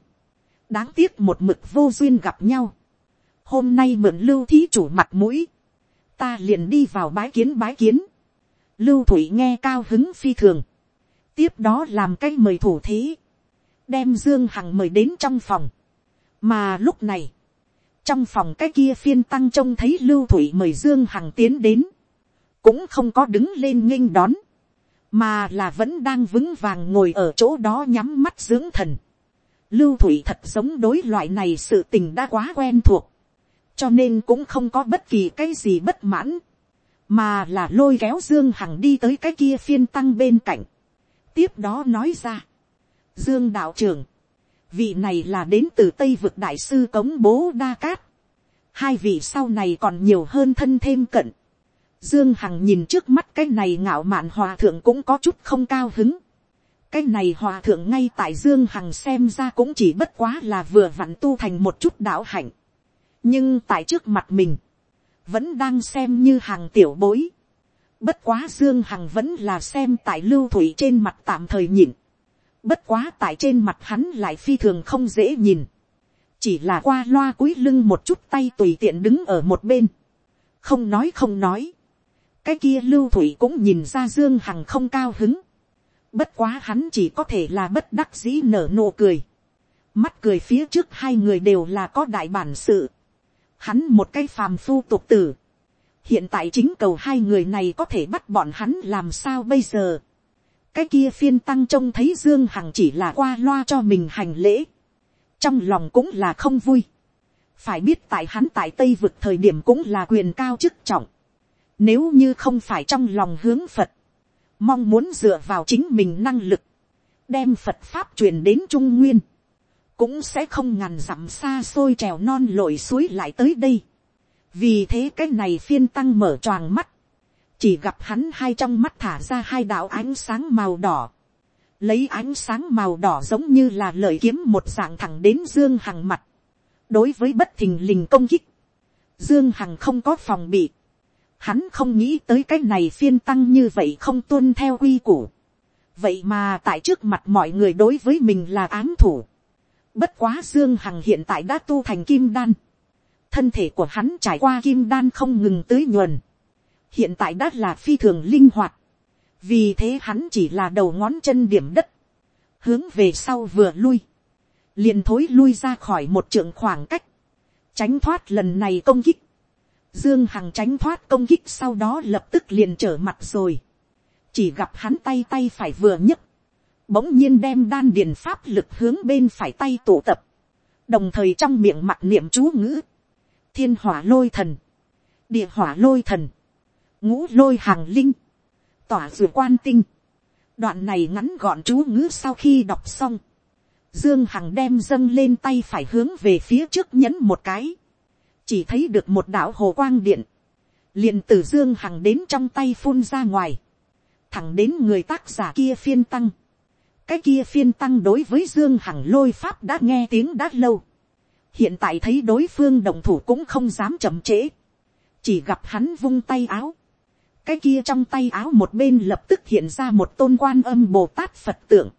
Đáng tiếc một mực vô duyên gặp nhau. Hôm nay mượn lưu thí chủ mặt mũi. Ta liền đi vào bái kiến bái kiến Lưu Thủy nghe cao hứng phi thường. Tiếp đó làm cái mời thủ thế. Đem Dương Hằng mời đến trong phòng. Mà lúc này. Trong phòng cái kia phiên tăng trông thấy Lưu Thủy mời Dương Hằng tiến đến. Cũng không có đứng lên nghênh đón. mà là vẫn đang vững vàng ngồi ở chỗ đó nhắm mắt dưỡng thần. Lưu thủy thật giống đối loại này sự tình đã quá quen thuộc, cho nên cũng không có bất kỳ cái gì bất mãn, mà là lôi kéo dương hằng đi tới cái kia phiên tăng bên cạnh, tiếp đó nói ra, dương đạo trưởng, vị này là đến từ tây vực đại sư cống bố đa cát, hai vị sau này còn nhiều hơn thân thêm cận, Dương Hằng nhìn trước mắt cái này ngạo mạn hòa thượng cũng có chút không cao hứng. Cái này hòa thượng ngay tại Dương Hằng xem ra cũng chỉ bất quá là vừa vặn tu thành một chút đạo hạnh. Nhưng tại trước mặt mình, vẫn đang xem như hàng tiểu bối. Bất quá Dương Hằng vẫn là xem tại lưu thủy trên mặt tạm thời nhìn, Bất quá tại trên mặt hắn lại phi thường không dễ nhìn. Chỉ là qua loa cúi lưng một chút tay tùy tiện đứng ở một bên. Không nói không nói cái kia lưu thủy cũng nhìn ra dương hằng không cao hứng. bất quá hắn chỉ có thể là bất đắc dĩ nở nụ cười. mắt cười phía trước hai người đều là có đại bản sự hắn một cái phàm phu tục tử. hiện tại chính cầu hai người này có thể bắt bọn hắn làm sao bây giờ. cái kia phiên tăng trông thấy dương hằng chỉ là qua loa cho mình hành lễ. trong lòng cũng là không vui. phải biết tại hắn tại tây vực thời điểm cũng là quyền cao chức trọng nếu như không phải trong lòng hướng Phật, mong muốn dựa vào chính mình năng lực, đem Phật Pháp truyền đến Trung Nguyên, cũng sẽ không ngàn dặm xa xôi trèo non lội suối lại tới đây. Vì thế cái này phiên tăng mở choàng mắt, chỉ gặp hắn hai trong mắt thả ra hai đạo ánh sáng màu đỏ. Lấy ánh sáng màu đỏ giống như là lợi kiếm một dạng thẳng đến Dương Hằng mặt. Đối với bất thình lình công kích, Dương Hằng không có phòng bị Hắn không nghĩ tới cái này phiên tăng như vậy không tuân theo quy củ. Vậy mà tại trước mặt mọi người đối với mình là ám thủ. Bất quá Dương Hằng hiện tại đã tu thành kim đan. Thân thể của hắn trải qua kim đan không ngừng tưới nhuần. Hiện tại đã là phi thường linh hoạt. Vì thế hắn chỉ là đầu ngón chân điểm đất. Hướng về sau vừa lui. liền thối lui ra khỏi một trường khoảng cách. Tránh thoát lần này công kích Dương Hằng tránh thoát công kích sau đó lập tức liền trở mặt rồi. Chỉ gặp hắn tay tay phải vừa nhấc. Bỗng nhiên đem đan điền pháp lực hướng bên phải tay tụ tập. Đồng thời trong miệng mặt niệm chú ngữ. Thiên hỏa lôi thần. Địa hỏa lôi thần. Ngũ lôi hàng linh. Tỏa dừa quan tinh. Đoạn này ngắn gọn chú ngữ sau khi đọc xong. Dương Hằng đem dâng lên tay phải hướng về phía trước nhấn một cái chỉ thấy được một đạo hồ quang điện, liền từ dương hằng đến trong tay phun ra ngoài, thẳng đến người tác giả kia phiên tăng cái kia phiên tăng đối với dương hằng lôi pháp đã nghe tiếng đã lâu, hiện tại thấy đối phương đồng thủ cũng không dám chậm trễ, chỉ gặp hắn vung tay áo, cái kia trong tay áo một bên lập tức hiện ra một tôn quan âm bồ tát phật tượng,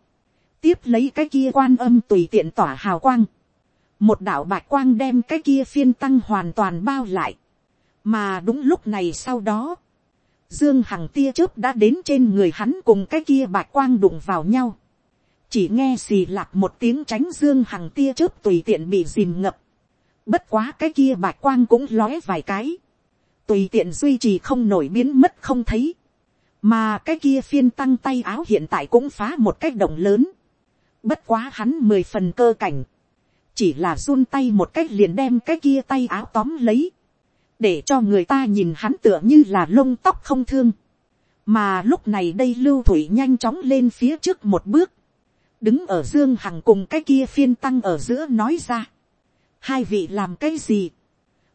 tiếp lấy cái kia quan âm tùy tiện tỏa hào quang, một đạo bạch quang đem cái kia phiên tăng hoàn toàn bao lại, mà đúng lúc này sau đó, dương hằng tia chớp đã đến trên người hắn cùng cái kia bạch quang đụng vào nhau, chỉ nghe xì lạc một tiếng tránh dương hằng tia chớp tùy tiện bị dìm ngập, bất quá cái kia bạch quang cũng lóe vài cái, tùy tiện duy trì không nổi biến mất không thấy, mà cái kia phiên tăng tay áo hiện tại cũng phá một cách động lớn, bất quá hắn mười phần cơ cảnh, chỉ là run tay một cách liền đem cái kia tay áo tóm lấy, để cho người ta nhìn hắn tựa như là lông tóc không thương. mà lúc này đây lưu thủy nhanh chóng lên phía trước một bước, đứng ở dương hằng cùng cái kia phiên tăng ở giữa nói ra. hai vị làm cái gì,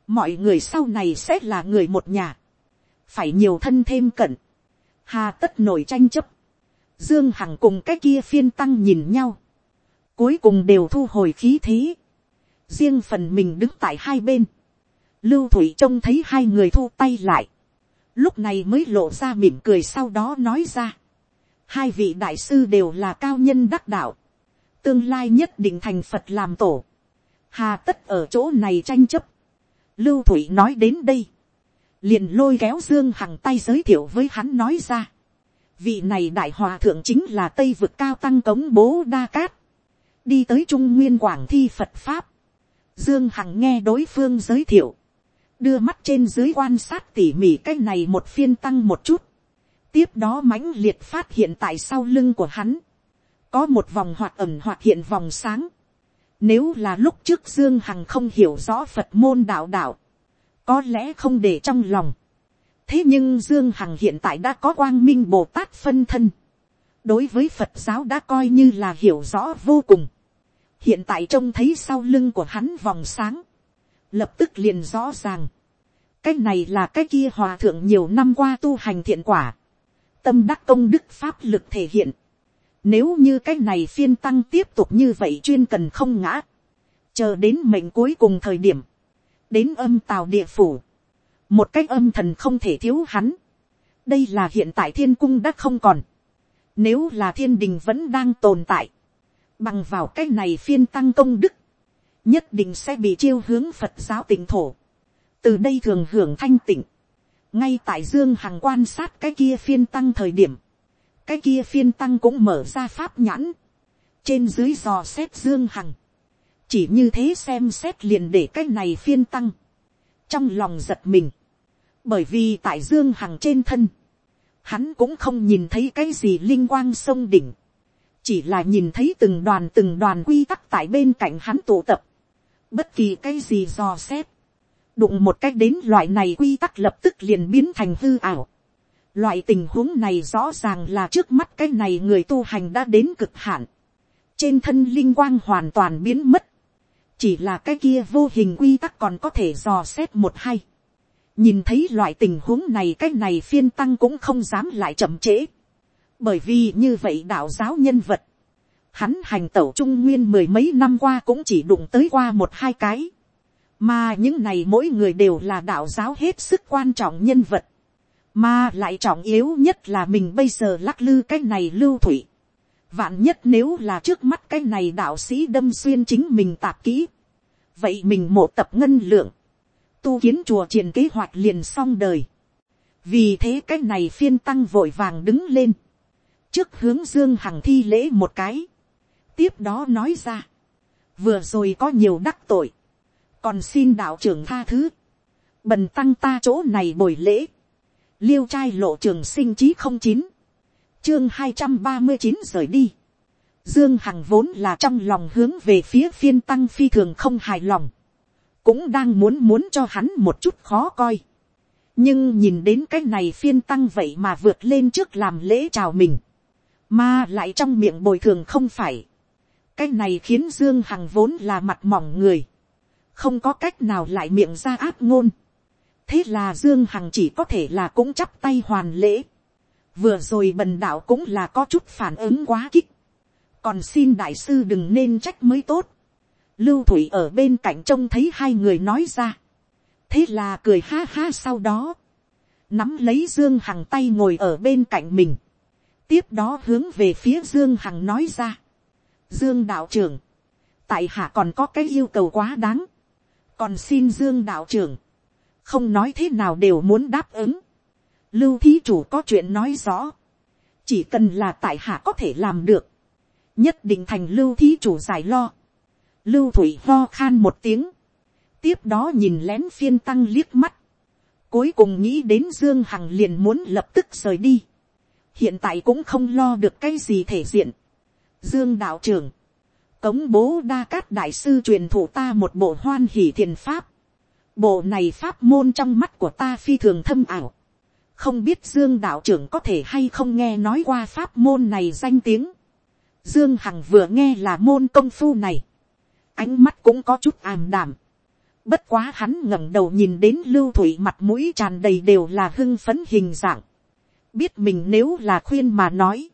mọi người sau này sẽ là người một nhà, phải nhiều thân thêm cận, hà tất nổi tranh chấp, dương hằng cùng cái kia phiên tăng nhìn nhau, cuối cùng đều thu hồi khí thế, riêng phần mình đứng tại hai bên, lưu thủy trông thấy hai người thu tay lại, lúc này mới lộ ra mỉm cười sau đó nói ra, hai vị đại sư đều là cao nhân đắc đạo, tương lai nhất định thành phật làm tổ, hà tất ở chỗ này tranh chấp, lưu thủy nói đến đây, liền lôi kéo dương hằng tay giới thiệu với hắn nói ra, vị này đại hòa thượng chính là tây vực cao tăng cống bố đa cát, đi tới trung nguyên quảng thi phật pháp, dương hằng nghe đối phương giới thiệu, đưa mắt trên dưới quan sát tỉ mỉ cái này một phiên tăng một chút, tiếp đó mãnh liệt phát hiện tại sau lưng của hắn, có một vòng hoạt ẩm hoạt hiện vòng sáng, nếu là lúc trước Dương Hằng không hiểu rõ Phật môn đạo đạo, có lẽ không để trong lòng. Thế nhưng Dương Hằng hiện tại đã có quang minh Bồ Tát phân thân. Đối với Phật giáo đã coi như là hiểu rõ vô cùng. Hiện tại trông thấy sau lưng của hắn vòng sáng. Lập tức liền rõ ràng. Cái này là cái kia hòa thượng nhiều năm qua tu hành thiện quả. Tâm đắc công đức pháp lực thể hiện nếu như cái này phiên tăng tiếp tục như vậy chuyên cần không ngã. Chờ đến mệnh cuối cùng thời điểm. Đến âm tào địa phủ. Một cái âm thần không thể thiếu hắn. Đây là hiện tại thiên cung đã không còn. Nếu là thiên đình vẫn đang tồn tại. Bằng vào cái này phiên tăng công đức. Nhất định sẽ bị chiêu hướng Phật giáo tỉnh thổ. Từ đây thường hưởng thanh tịnh. Ngay tại Dương Hằng quan sát cái kia phiên tăng thời điểm cái kia phiên tăng cũng mở ra pháp nhãn, trên dưới dò xét dương hằng, chỉ như thế xem xét liền để cái này phiên tăng, trong lòng giật mình, bởi vì tại dương hằng trên thân, hắn cũng không nhìn thấy cái gì linh quang sông đỉnh, chỉ là nhìn thấy từng đoàn từng đoàn quy tắc tại bên cạnh hắn tụ tập, bất kỳ cái gì dò xét, đụng một cách đến loại này quy tắc lập tức liền biến thành hư ảo, Loại tình huống này rõ ràng là trước mắt cái này người tu hành đã đến cực hạn. Trên thân linh quang hoàn toàn biến mất. Chỉ là cái kia vô hình quy tắc còn có thể dò xét một hay. Nhìn thấy loại tình huống này cái này phiên tăng cũng không dám lại chậm trễ. Bởi vì như vậy đạo giáo nhân vật. Hắn hành tẩu trung nguyên mười mấy năm qua cũng chỉ đụng tới qua một hai cái. Mà những này mỗi người đều là đạo giáo hết sức quan trọng nhân vật mà lại trọng yếu nhất là mình bây giờ lắc lư cái này lưu thủy. Vạn nhất nếu là trước mắt cái này đạo sĩ đâm xuyên chính mình tạp kỹ. Vậy mình mộ tập ngân lượng. Tu kiến chùa triển kế hoạch liền xong đời. Vì thế cái này phiên tăng vội vàng đứng lên. Trước hướng Dương Hằng thi lễ một cái. Tiếp đó nói ra. Vừa rồi có nhiều đắc tội. Còn xin đạo trưởng tha thứ. Bần tăng ta chỗ này bồi lễ liêu trai lộ trường sinh chí không chín, chương hai trăm ba mươi chín rời đi. Dương Hằng vốn là trong lòng hướng về phía phiên tăng phi thường không hài lòng. Cũng đang muốn muốn cho hắn một chút khó coi. Nhưng nhìn đến cái này phiên tăng vậy mà vượt lên trước làm lễ chào mình. Mà lại trong miệng bồi thường không phải. Cái này khiến Dương Hằng vốn là mặt mỏng người. Không có cách nào lại miệng ra áp ngôn thế là dương hằng chỉ có thể là cũng chắp tay hoàn lễ. vừa rồi bần đạo cũng là có chút phản ứng quá kích. còn xin đại sư đừng nên trách mới tốt. lưu thủy ở bên cạnh trông thấy hai người nói ra. thế là cười ha ha sau đó. nắm lấy dương hằng tay ngồi ở bên cạnh mình. tiếp đó hướng về phía dương hằng nói ra. dương đạo trưởng. tại hạ còn có cái yêu cầu quá đáng còn xin dương đạo trưởng. Không nói thế nào đều muốn đáp ứng. lưu thí chủ có chuyện nói rõ, chỉ cần là tại hạ có thể làm được, nhất định thành lưu thí chủ giải lo. lưu thủy ho khan một tiếng, tiếp đó nhìn lén phiên tăng liếc mắt, cuối cùng nghĩ đến dương hằng liền muốn lập tức rời đi, hiện tại cũng không lo được cái gì thể diện. dương đạo trưởng, cống bố đa cát đại sư truyền thụ ta một bộ hoan hỷ thiền pháp, Bộ này pháp môn trong mắt của ta phi thường thâm ảo. Không biết Dương đạo trưởng có thể hay không nghe nói qua pháp môn này danh tiếng. Dương Hằng vừa nghe là môn công phu này. Ánh mắt cũng có chút ảm đảm. Bất quá hắn ngẩng đầu nhìn đến lưu thủy mặt mũi tràn đầy đều là hưng phấn hình dạng. Biết mình nếu là khuyên mà nói.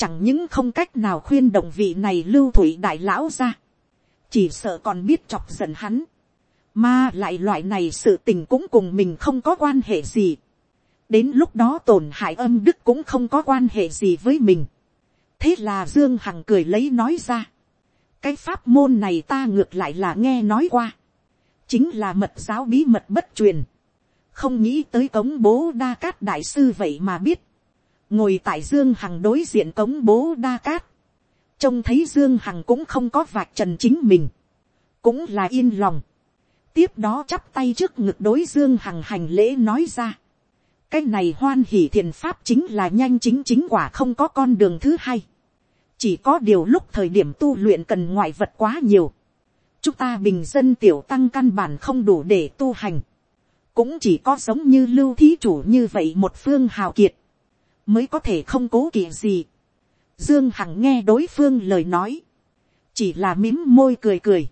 Chẳng những không cách nào khuyên động vị này lưu thủy đại lão ra. Chỉ sợ còn biết chọc giận hắn mà lại loại này sự tình cũng cùng mình không có quan hệ gì. Đến lúc đó tổn hại âm đức cũng không có quan hệ gì với mình. Thế là Dương Hằng cười lấy nói ra. Cái pháp môn này ta ngược lại là nghe nói qua. Chính là mật giáo bí mật bất truyền. Không nghĩ tới cống bố đa cát đại sư vậy mà biết. Ngồi tại Dương Hằng đối diện cống bố đa cát. Trông thấy Dương Hằng cũng không có vạch trần chính mình. Cũng là yên lòng tiếp đó chắp tay trước ngực đối dương hằng hành lễ nói ra. cái này hoan hỉ thiền pháp chính là nhanh chính chính quả không có con đường thứ hai. chỉ có điều lúc thời điểm tu luyện cần ngoại vật quá nhiều. chúng ta bình dân tiểu tăng căn bản không đủ để tu hành. cũng chỉ có giống như lưu thí chủ như vậy một phương hào kiệt mới có thể không cố kỵ gì. dương hằng nghe đối phương lời nói. chỉ là mím môi cười cười.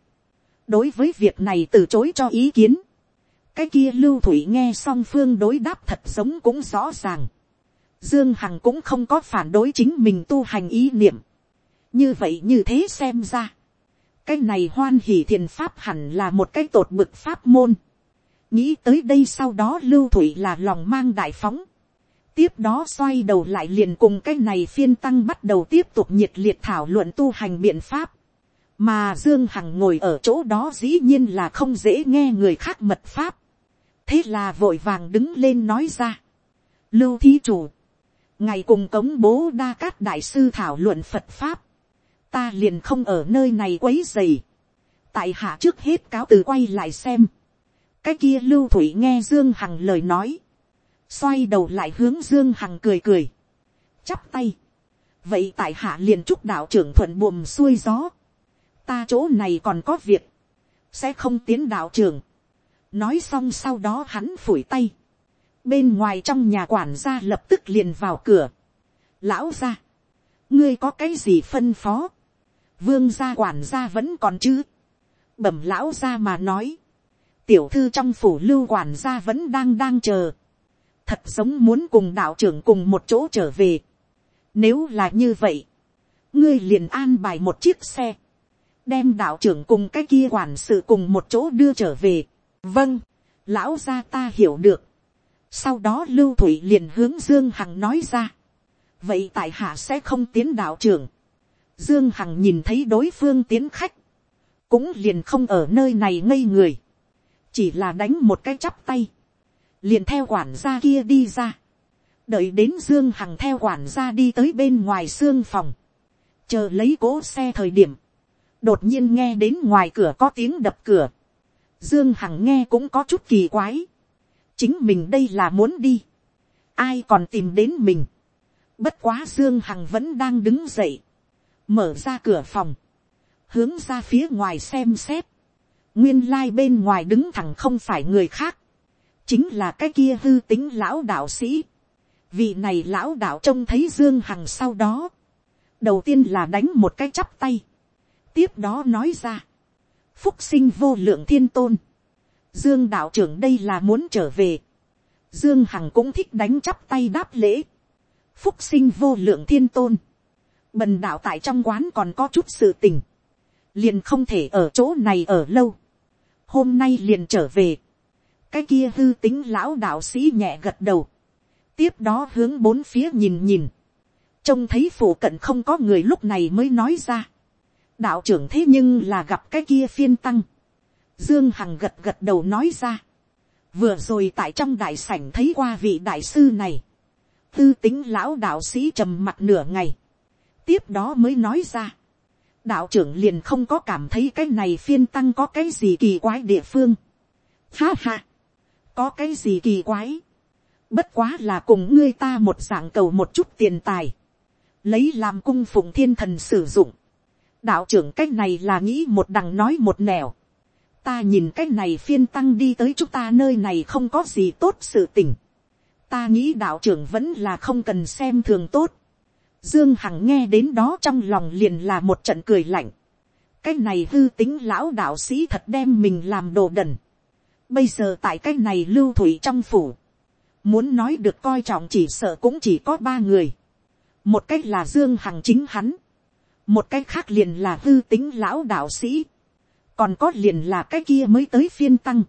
đối với việc này từ chối cho ý kiến cái kia lưu thủy nghe song phương đối đáp thật giống cũng rõ ràng. Dương Hằng cũng không có phản đối chính mình tu hành ý niệm. Như vậy như thế xem ra. Cái này hoan hỷ thiền pháp hẳn là một cái tột bực pháp môn. Nghĩ tới đây sau đó lưu thủy là lòng mang đại phóng. Tiếp đó xoay đầu lại liền cùng cái này phiên tăng bắt đầu tiếp tục nhiệt liệt thảo luận tu hành biện pháp. Mà Dương Hằng ngồi ở chỗ đó dĩ nhiên là không dễ nghe người khác mật pháp thế là vội vàng đứng lên nói ra. lưu thí chủ, ngày cùng cống bố đa cát đại sư thảo luận phật pháp, ta liền không ở nơi này quấy dày. tại hạ trước hết cáo từ quay lại xem. cái kia lưu thủy nghe dương hằng lời nói, xoay đầu lại hướng dương hằng cười cười, chắp tay. vậy tại hạ liền chúc đạo trưởng thuận buồm xuôi gió. ta chỗ này còn có việc, sẽ không tiến đạo trưởng. Nói xong sau đó hắn phủi tay, bên ngoài trong nhà quản gia lập tức liền vào cửa, lão gia, ngươi có cái gì phân phó, vương gia quản gia vẫn còn chứ, bẩm lão gia mà nói, tiểu thư trong phủ lưu quản gia vẫn đang đang chờ, thật giống muốn cùng đạo trưởng cùng một chỗ trở về, nếu là như vậy, ngươi liền an bài một chiếc xe, đem đạo trưởng cùng cái kia quản sự cùng một chỗ đưa trở về vâng, lão gia ta hiểu được. sau đó lưu thủy liền hướng dương hằng nói ra. vậy tại hạ sẽ không tiến đạo trưởng. dương hằng nhìn thấy đối phương tiến khách, cũng liền không ở nơi này ngây người, chỉ là đánh một cái chắp tay, liền theo quản gia kia đi ra, đợi đến dương hằng theo quản gia đi tới bên ngoài xương phòng, chờ lấy cỗ xe thời điểm, đột nhiên nghe đến ngoài cửa có tiếng đập cửa, Dương Hằng nghe cũng có chút kỳ quái. Chính mình đây là muốn đi. Ai còn tìm đến mình. Bất quá Dương Hằng vẫn đang đứng dậy. Mở ra cửa phòng. Hướng ra phía ngoài xem xét. Nguyên lai like bên ngoài đứng thẳng không phải người khác. Chính là cái kia hư tính lão đạo sĩ. Vị này lão đạo trông thấy Dương Hằng sau đó. Đầu tiên là đánh một cái chắp tay. Tiếp đó nói ra phúc sinh vô lượng thiên tôn. Dương đạo trưởng đây là muốn trở về. Dương Hằng cũng thích đánh chắp tay đáp lễ. Phúc sinh vô lượng thiên tôn. Bần đạo tại trong quán còn có chút sự tình. Liền không thể ở chỗ này ở lâu. Hôm nay liền trở về. Cái kia hư tính lão đạo sĩ nhẹ gật đầu. Tiếp đó hướng bốn phía nhìn nhìn. Trông thấy phủ cận không có người lúc này mới nói ra đạo trưởng thế nhưng là gặp cái kia phiên tăng. Dương Hằng gật gật đầu nói ra. Vừa rồi tại trong đại sảnh thấy qua vị đại sư này. Tư tính lão đạo sĩ trầm mặt nửa ngày. Tiếp đó mới nói ra. Đạo trưởng liền không có cảm thấy cái này phiên tăng có cái gì kỳ quái địa phương. Ha ha. Có cái gì kỳ quái. Bất quá là cùng ngươi ta một dạng cầu một chút tiền tài. Lấy làm cung phụng thiên thần sử dụng đạo trưởng cách này là nghĩ một đằng nói một nẻo. ta nhìn cách này phiên tăng đi tới chúng ta nơi này không có gì tốt sự tình. ta nghĩ đạo trưởng vẫn là không cần xem thường tốt. dương hằng nghe đến đó trong lòng liền là một trận cười lạnh. cái này hư tính lão đạo sĩ thật đem mình làm đồ đần bây giờ tại cái này lưu thủy trong phủ. muốn nói được coi trọng chỉ sợ cũng chỉ có ba người. một cách là dương hằng chính hắn một cái khác liền là hư tính lão đạo sĩ, còn có liền là cái kia mới tới phiên tăng.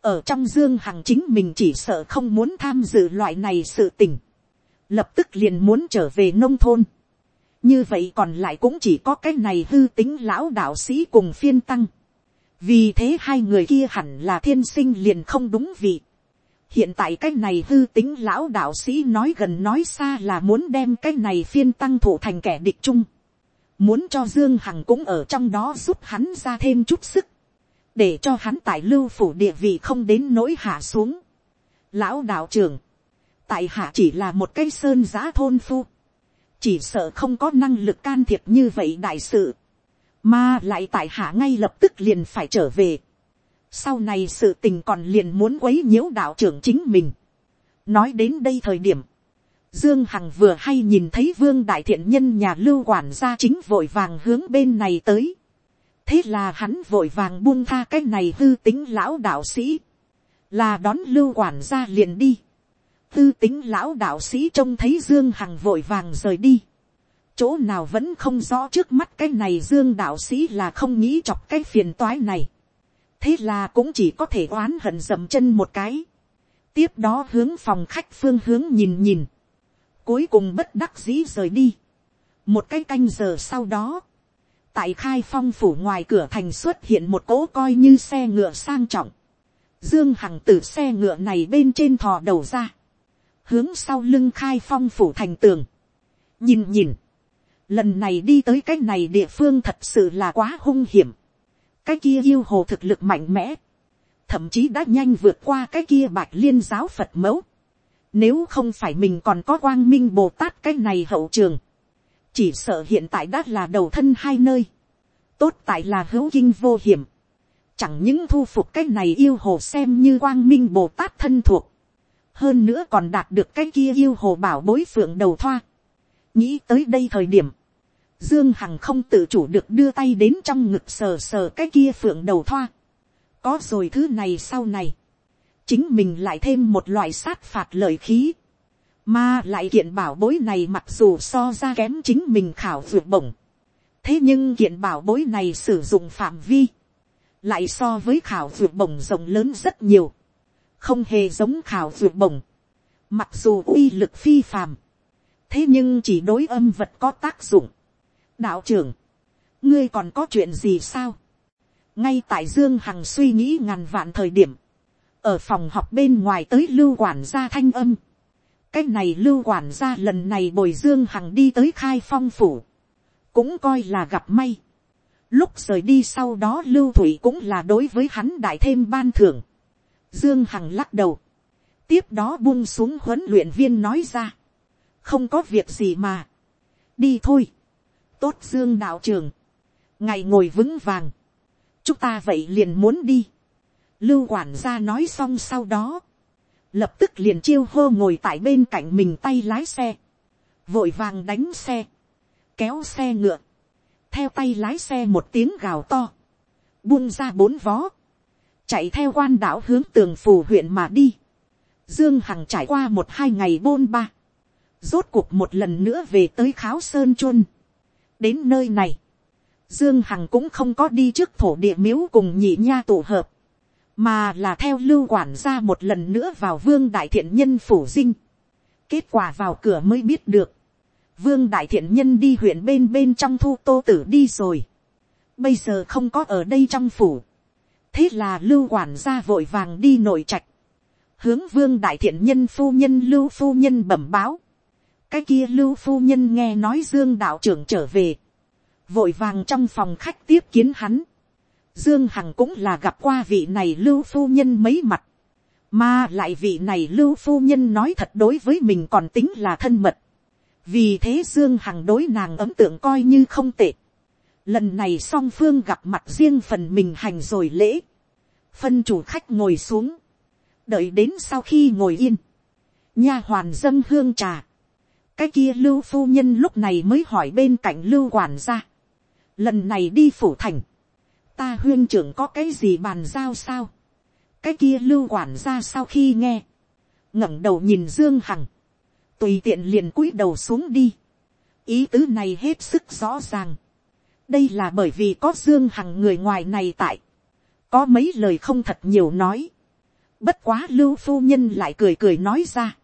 ở trong dương hằng chính mình chỉ sợ không muốn tham dự loại này sự tình, lập tức liền muốn trở về nông thôn. như vậy còn lại cũng chỉ có cái này hư tính lão đạo sĩ cùng phiên tăng vì thế hai người kia hẳn là thiên sinh liền không đúng vị. hiện tại cái này hư tính lão đạo sĩ nói gần nói xa là muốn đem cái này phiên tăng thủ thành kẻ địch chung. Muốn cho dương hằng cũng ở trong đó giúp hắn ra thêm chút sức, để cho hắn tại lưu phủ địa vị không đến nỗi hạ xuống. lão đạo trưởng, tại hạ chỉ là một cái sơn giá thôn phu, chỉ sợ không có năng lực can thiệp như vậy đại sự, mà lại tại hạ ngay lập tức liền phải trở về. sau này sự tình còn liền muốn quấy nhiễu đạo trưởng chính mình. nói đến đây thời điểm, Dương Hằng vừa hay nhìn thấy vương đại thiện nhân nhà lưu quản gia chính vội vàng hướng bên này tới. Thế là hắn vội vàng buông tha cái này hư tính lão đạo sĩ. Là đón lưu quản gia liền đi. Hư tính lão đạo sĩ trông thấy Dương Hằng vội vàng rời đi. Chỗ nào vẫn không rõ trước mắt cái này Dương đạo sĩ là không nghĩ chọc cái phiền toái này. Thế là cũng chỉ có thể oán hận dầm chân một cái. Tiếp đó hướng phòng khách phương hướng nhìn nhìn cuối cùng bất đắc dĩ rời đi. một cái canh giờ sau đó, tại khai phong phủ ngoài cửa thành xuất hiện một cỗ coi như xe ngựa sang trọng. dương hằng từ xe ngựa này bên trên thò đầu ra, hướng sau lưng khai phong phủ thành tường. nhìn nhìn, lần này đi tới cái này địa phương thật sự là quá hung hiểm. cái kia yêu hồ thực lực mạnh mẽ, thậm chí đã nhanh vượt qua cái kia bạch liên giáo phật mẫu nếu không phải mình còn có quang minh Bồ Tát cái này hậu trường. Chỉ sợ hiện tại đã là đầu thân hai nơi. Tốt tại là hữu kinh vô hiểm. Chẳng những thu phục cái này yêu hồ xem như quang minh Bồ Tát thân thuộc. Hơn nữa còn đạt được cái kia yêu hồ bảo bối phượng đầu thoa. Nghĩ tới đây thời điểm. Dương Hằng không tự chủ được đưa tay đến trong ngực sờ sờ cái kia phượng đầu thoa. Có rồi thứ này sau này. Chính mình lại thêm một loại sát phạt lợi khí, mà lại kiện bảo bối này mặc dù so ra kém chính mình khảo vượt bổng, thế nhưng kiện bảo bối này sử dụng phạm vi, lại so với khảo vượt bổng rộng lớn rất nhiều, không hề giống khảo vượt bổng, mặc dù uy lực phi phàm, thế nhưng chỉ đối âm vật có tác dụng đạo trưởng, ngươi còn có chuyện gì sao, ngay tại dương hằng suy nghĩ ngàn vạn thời điểm, ở phòng học bên ngoài tới lưu quản gia thanh âm. cái này lưu quản gia lần này bồi dương hằng đi tới khai phong phủ, cũng coi là gặp may. lúc rời đi sau đó lưu thủy cũng là đối với hắn đại thêm ban thưởng. dương hằng lắc đầu, tiếp đó buông xuống huấn luyện viên nói ra, không có việc gì mà, đi thôi, tốt dương đạo trường, ngày ngồi vững vàng, chúng ta vậy liền muốn đi, Lưu quản gia nói xong sau đó. Lập tức liền chiêu hô ngồi tại bên cạnh mình tay lái xe. Vội vàng đánh xe. Kéo xe ngựa. Theo tay lái xe một tiếng gào to. Buông ra bốn vó. Chạy theo quan đảo hướng tường phù huyện mà đi. Dương Hằng trải qua một hai ngày bôn ba. Rốt cuộc một lần nữa về tới Kháo Sơn Chuân. Đến nơi này. Dương Hằng cũng không có đi trước thổ địa miếu cùng nhị nha tổ hợp mà là theo lưu quản gia một lần nữa vào vương đại thiện nhân phủ dinh. kết quả vào cửa mới biết được, vương đại thiện nhân đi huyện bên bên trong thu tô tử đi rồi, bây giờ không có ở đây trong phủ, thế là lưu quản gia vội vàng đi nội trạch, hướng vương đại thiện nhân phu nhân lưu phu nhân bẩm báo, cái kia lưu phu nhân nghe nói dương đạo trưởng trở về, vội vàng trong phòng khách tiếp kiến hắn, Dương Hằng cũng là gặp qua vị này lưu phu nhân mấy mặt. Mà lại vị này lưu phu nhân nói thật đối với mình còn tính là thân mật. Vì thế Dương Hằng đối nàng ấm tượng coi như không tệ. Lần này song phương gặp mặt riêng phần mình hành rồi lễ. Phân chủ khách ngồi xuống. Đợi đến sau khi ngồi yên. Nha hoàn dâng hương trà. Cái kia lưu phu nhân lúc này mới hỏi bên cạnh lưu quản gia. Lần này đi phủ thành ta huyên trưởng có cái gì bàn giao sao. cái kia lưu quản gia sau khi nghe, ngẩng đầu nhìn dương hằng, tùy tiện liền cúi đầu xuống đi. ý tứ này hết sức rõ ràng. đây là bởi vì có dương hằng người ngoài này tại, có mấy lời không thật nhiều nói. bất quá lưu phu nhân lại cười cười nói ra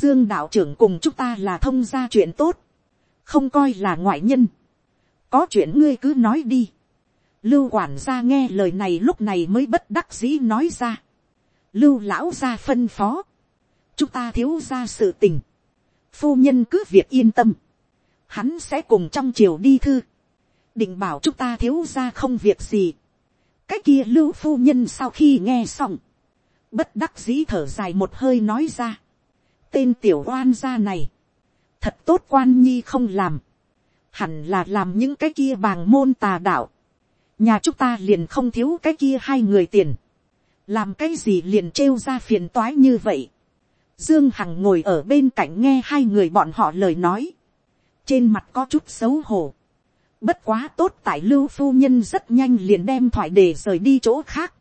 dương đạo trưởng cùng chúng ta là thông gia chuyện tốt, không coi là ngoại nhân. có chuyện ngươi cứ nói đi Lưu quản gia nghe lời này lúc này mới bất đắc dĩ nói ra. Lưu lão gia phân phó. Chúng ta thiếu ra sự tình. Phu nhân cứ việc yên tâm. Hắn sẽ cùng trong chiều đi thư. Định bảo chúng ta thiếu ra không việc gì. Cái kia lưu phu nhân sau khi nghe xong. Bất đắc dĩ thở dài một hơi nói ra tên tiểu oan gia này, thật tốt quan nhi không làm, hẳn là làm những cái kia bàng môn tà đạo, nhà chúng ta liền không thiếu cái kia hai người tiền, làm cái gì liền trêu ra phiền toái như vậy. Dương Hằng ngồi ở bên cạnh nghe hai người bọn họ lời nói, trên mặt có chút xấu hổ. Bất quá tốt tại lưu phu nhân rất nhanh liền đem thoại đề rời đi chỗ khác.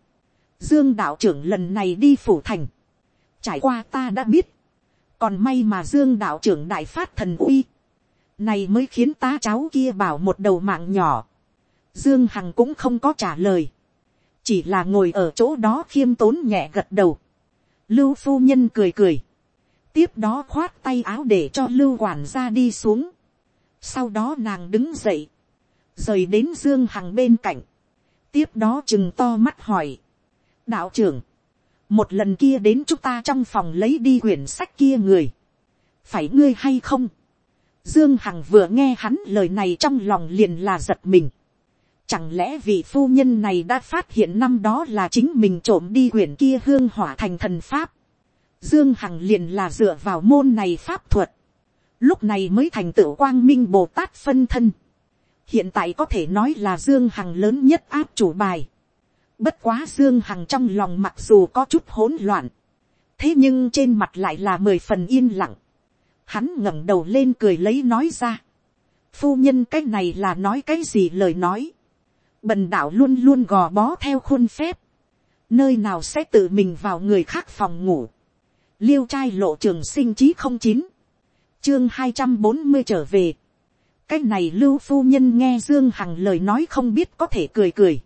Dương đạo trưởng lần này đi phủ thành. Trải qua ta đã biết. Còn may mà Dương đạo trưởng đại phát thần uy. Này mới khiến ta cháu kia bảo một đầu mạng nhỏ. Dương Hằng cũng không có trả lời. Chỉ là ngồi ở chỗ đó khiêm tốn nhẹ gật đầu. Lưu phu nhân cười cười. Tiếp đó khoát tay áo để cho lưu quản gia đi xuống. Sau đó nàng đứng dậy. Rời đến Dương Hằng bên cạnh. Tiếp đó chừng to mắt hỏi. Đạo trưởng. Một lần kia đến chúng ta trong phòng lấy đi quyển sách kia người. Phải ngươi hay không? Dương Hằng vừa nghe hắn lời này trong lòng liền là giật mình. Chẳng lẽ vị phu nhân này đã phát hiện năm đó là chính mình trộm đi quyển kia hương hỏa thành thần pháp. Dương Hằng liền là dựa vào môn này pháp thuật. Lúc này mới thành tựu quang minh Bồ Tát phân thân. Hiện tại có thể nói là Dương Hằng lớn nhất áp chủ bài. Bất quá Dương Hằng trong lòng mặc dù có chút hỗn loạn. Thế nhưng trên mặt lại là mười phần yên lặng. Hắn ngẩng đầu lên cười lấy nói ra. Phu nhân cái này là nói cái gì lời nói. Bần đạo luôn luôn gò bó theo khuôn phép. Nơi nào sẽ tự mình vào người khác phòng ngủ. Liêu trai lộ trường sinh chí không chín. Chương hai trăm bốn mươi trở về. Cái này lưu phu nhân nghe Dương Hằng lời nói không biết có thể cười cười.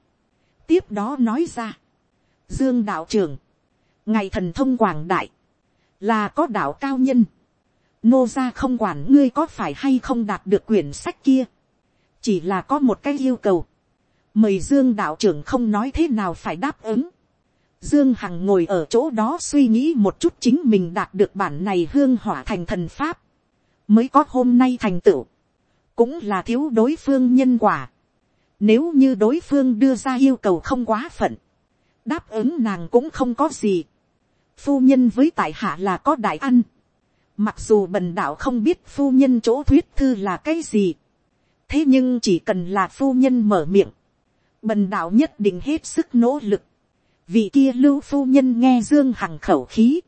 Tiếp đó nói ra. Dương đạo trưởng. Ngày thần thông quảng đại. Là có đạo cao nhân nô gia không quản ngươi có phải hay không đạt được quyển sách kia, chỉ là có một cái yêu cầu, mời dương đạo trưởng không nói thế nào phải đáp ứng. Dương Hằng ngồi ở chỗ đó suy nghĩ một chút chính mình đạt được bản này hương hỏa thành thần pháp, mới có hôm nay thành tựu, cũng là thiếu đối phương nhân quả. Nếu như đối phương đưa ra yêu cầu không quá phận, đáp ứng nàng cũng không có gì. Phu nhân với tại hạ là có đại ăn Mặc dù bần đạo không biết phu nhân chỗ thuyết thư là cái gì. Thế nhưng chỉ cần là phu nhân mở miệng. Bần đạo nhất định hết sức nỗ lực. Vị kia lưu phu nhân nghe Dương Hằng khẩu khí.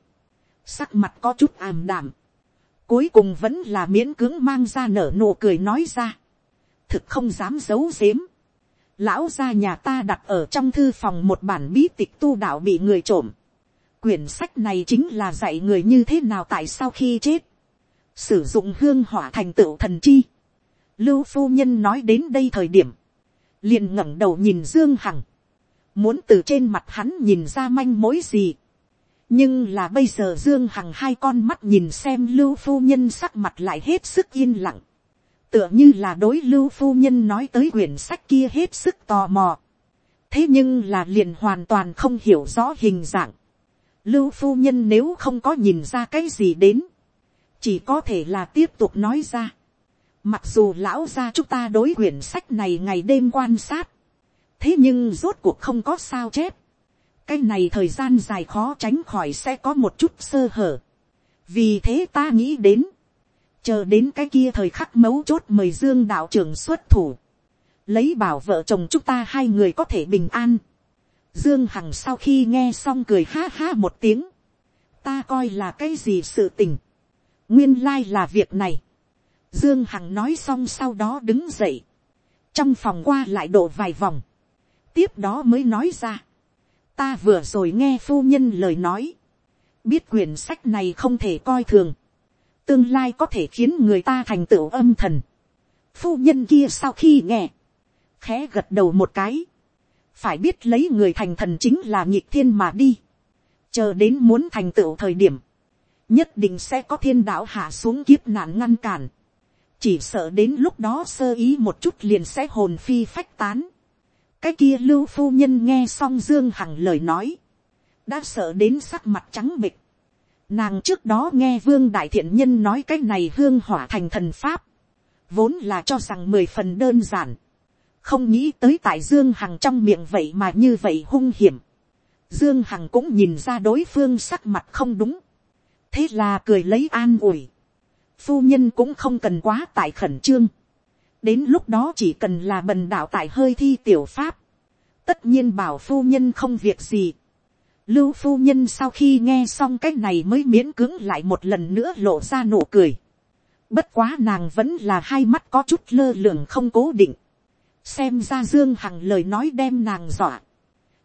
Sắc mặt có chút ảm đảm. Cuối cùng vẫn là miễn cưỡng mang ra nở nụ cười nói ra. Thực không dám giấu giếm. Lão gia nhà ta đặt ở trong thư phòng một bản bí tịch tu đạo bị người trộm Quyển sách này chính là dạy người như thế nào tại sau khi chết. Sử dụng hương hỏa thành tựu thần chi. Lưu phu nhân nói đến đây thời điểm. Liền ngẩng đầu nhìn Dương Hằng. Muốn từ trên mặt hắn nhìn ra manh mối gì. Nhưng là bây giờ Dương Hằng hai con mắt nhìn xem Lưu phu nhân sắc mặt lại hết sức yên lặng. Tựa như là đối Lưu phu nhân nói tới quyển sách kia hết sức tò mò. Thế nhưng là liền hoàn toàn không hiểu rõ hình dạng Lưu phu nhân nếu không có nhìn ra cái gì đến. Chỉ có thể là tiếp tục nói ra. Mặc dù lão gia chúng ta đối quyển sách này ngày đêm quan sát. Thế nhưng rốt cuộc không có sao chép. Cái này thời gian dài khó tránh khỏi sẽ có một chút sơ hở. Vì thế ta nghĩ đến. Chờ đến cái kia thời khắc mấu chốt mời Dương đạo trưởng xuất thủ. Lấy bảo vợ chồng chúng ta hai người có thể bình an Dương Hằng sau khi nghe xong cười ha ha một tiếng. Ta coi là cái gì sự tình. Nguyên lai là việc này. Dương Hằng nói xong sau đó đứng dậy. Trong phòng qua lại độ vài vòng. Tiếp đó mới nói ra. Ta vừa rồi nghe phu nhân lời nói. Biết quyển sách này không thể coi thường. Tương lai có thể khiến người ta thành tựu âm thần. Phu nhân kia sau khi nghe. Khẽ gật đầu một cái phải biết lấy người thành thần chính là nhịp thiên mà đi, chờ đến muốn thành tựu thời điểm, nhất định sẽ có thiên đạo hạ xuống kiếp nạn ngăn cản, chỉ sợ đến lúc đó sơ ý một chút liền sẽ hồn phi phách tán. cái kia lưu phu nhân nghe xong dương hằng lời nói, đã sợ đến sắc mặt trắng bịch. Nàng trước đó nghe vương đại thiện nhân nói cái này hương hỏa thành thần pháp, vốn là cho rằng mười phần đơn giản, không nghĩ tới tại dương hằng trong miệng vậy mà như vậy hung hiểm. dương hằng cũng nhìn ra đối phương sắc mặt không đúng. thế là cười lấy an ủi, phu nhân cũng không cần quá tại khẩn trương, đến lúc đó chỉ cần là bần đạo tại hơi thi tiểu pháp, tất nhiên bảo phu nhân không việc gì. Lưu phu nhân sau khi nghe xong cái này mới miễn cưỡng lại một lần nữa lộ ra nụ cười. Bất quá nàng vẫn là hai mắt có chút lơ lửng không cố định. Xem ra Dương Hằng lời nói đem nàng dọa.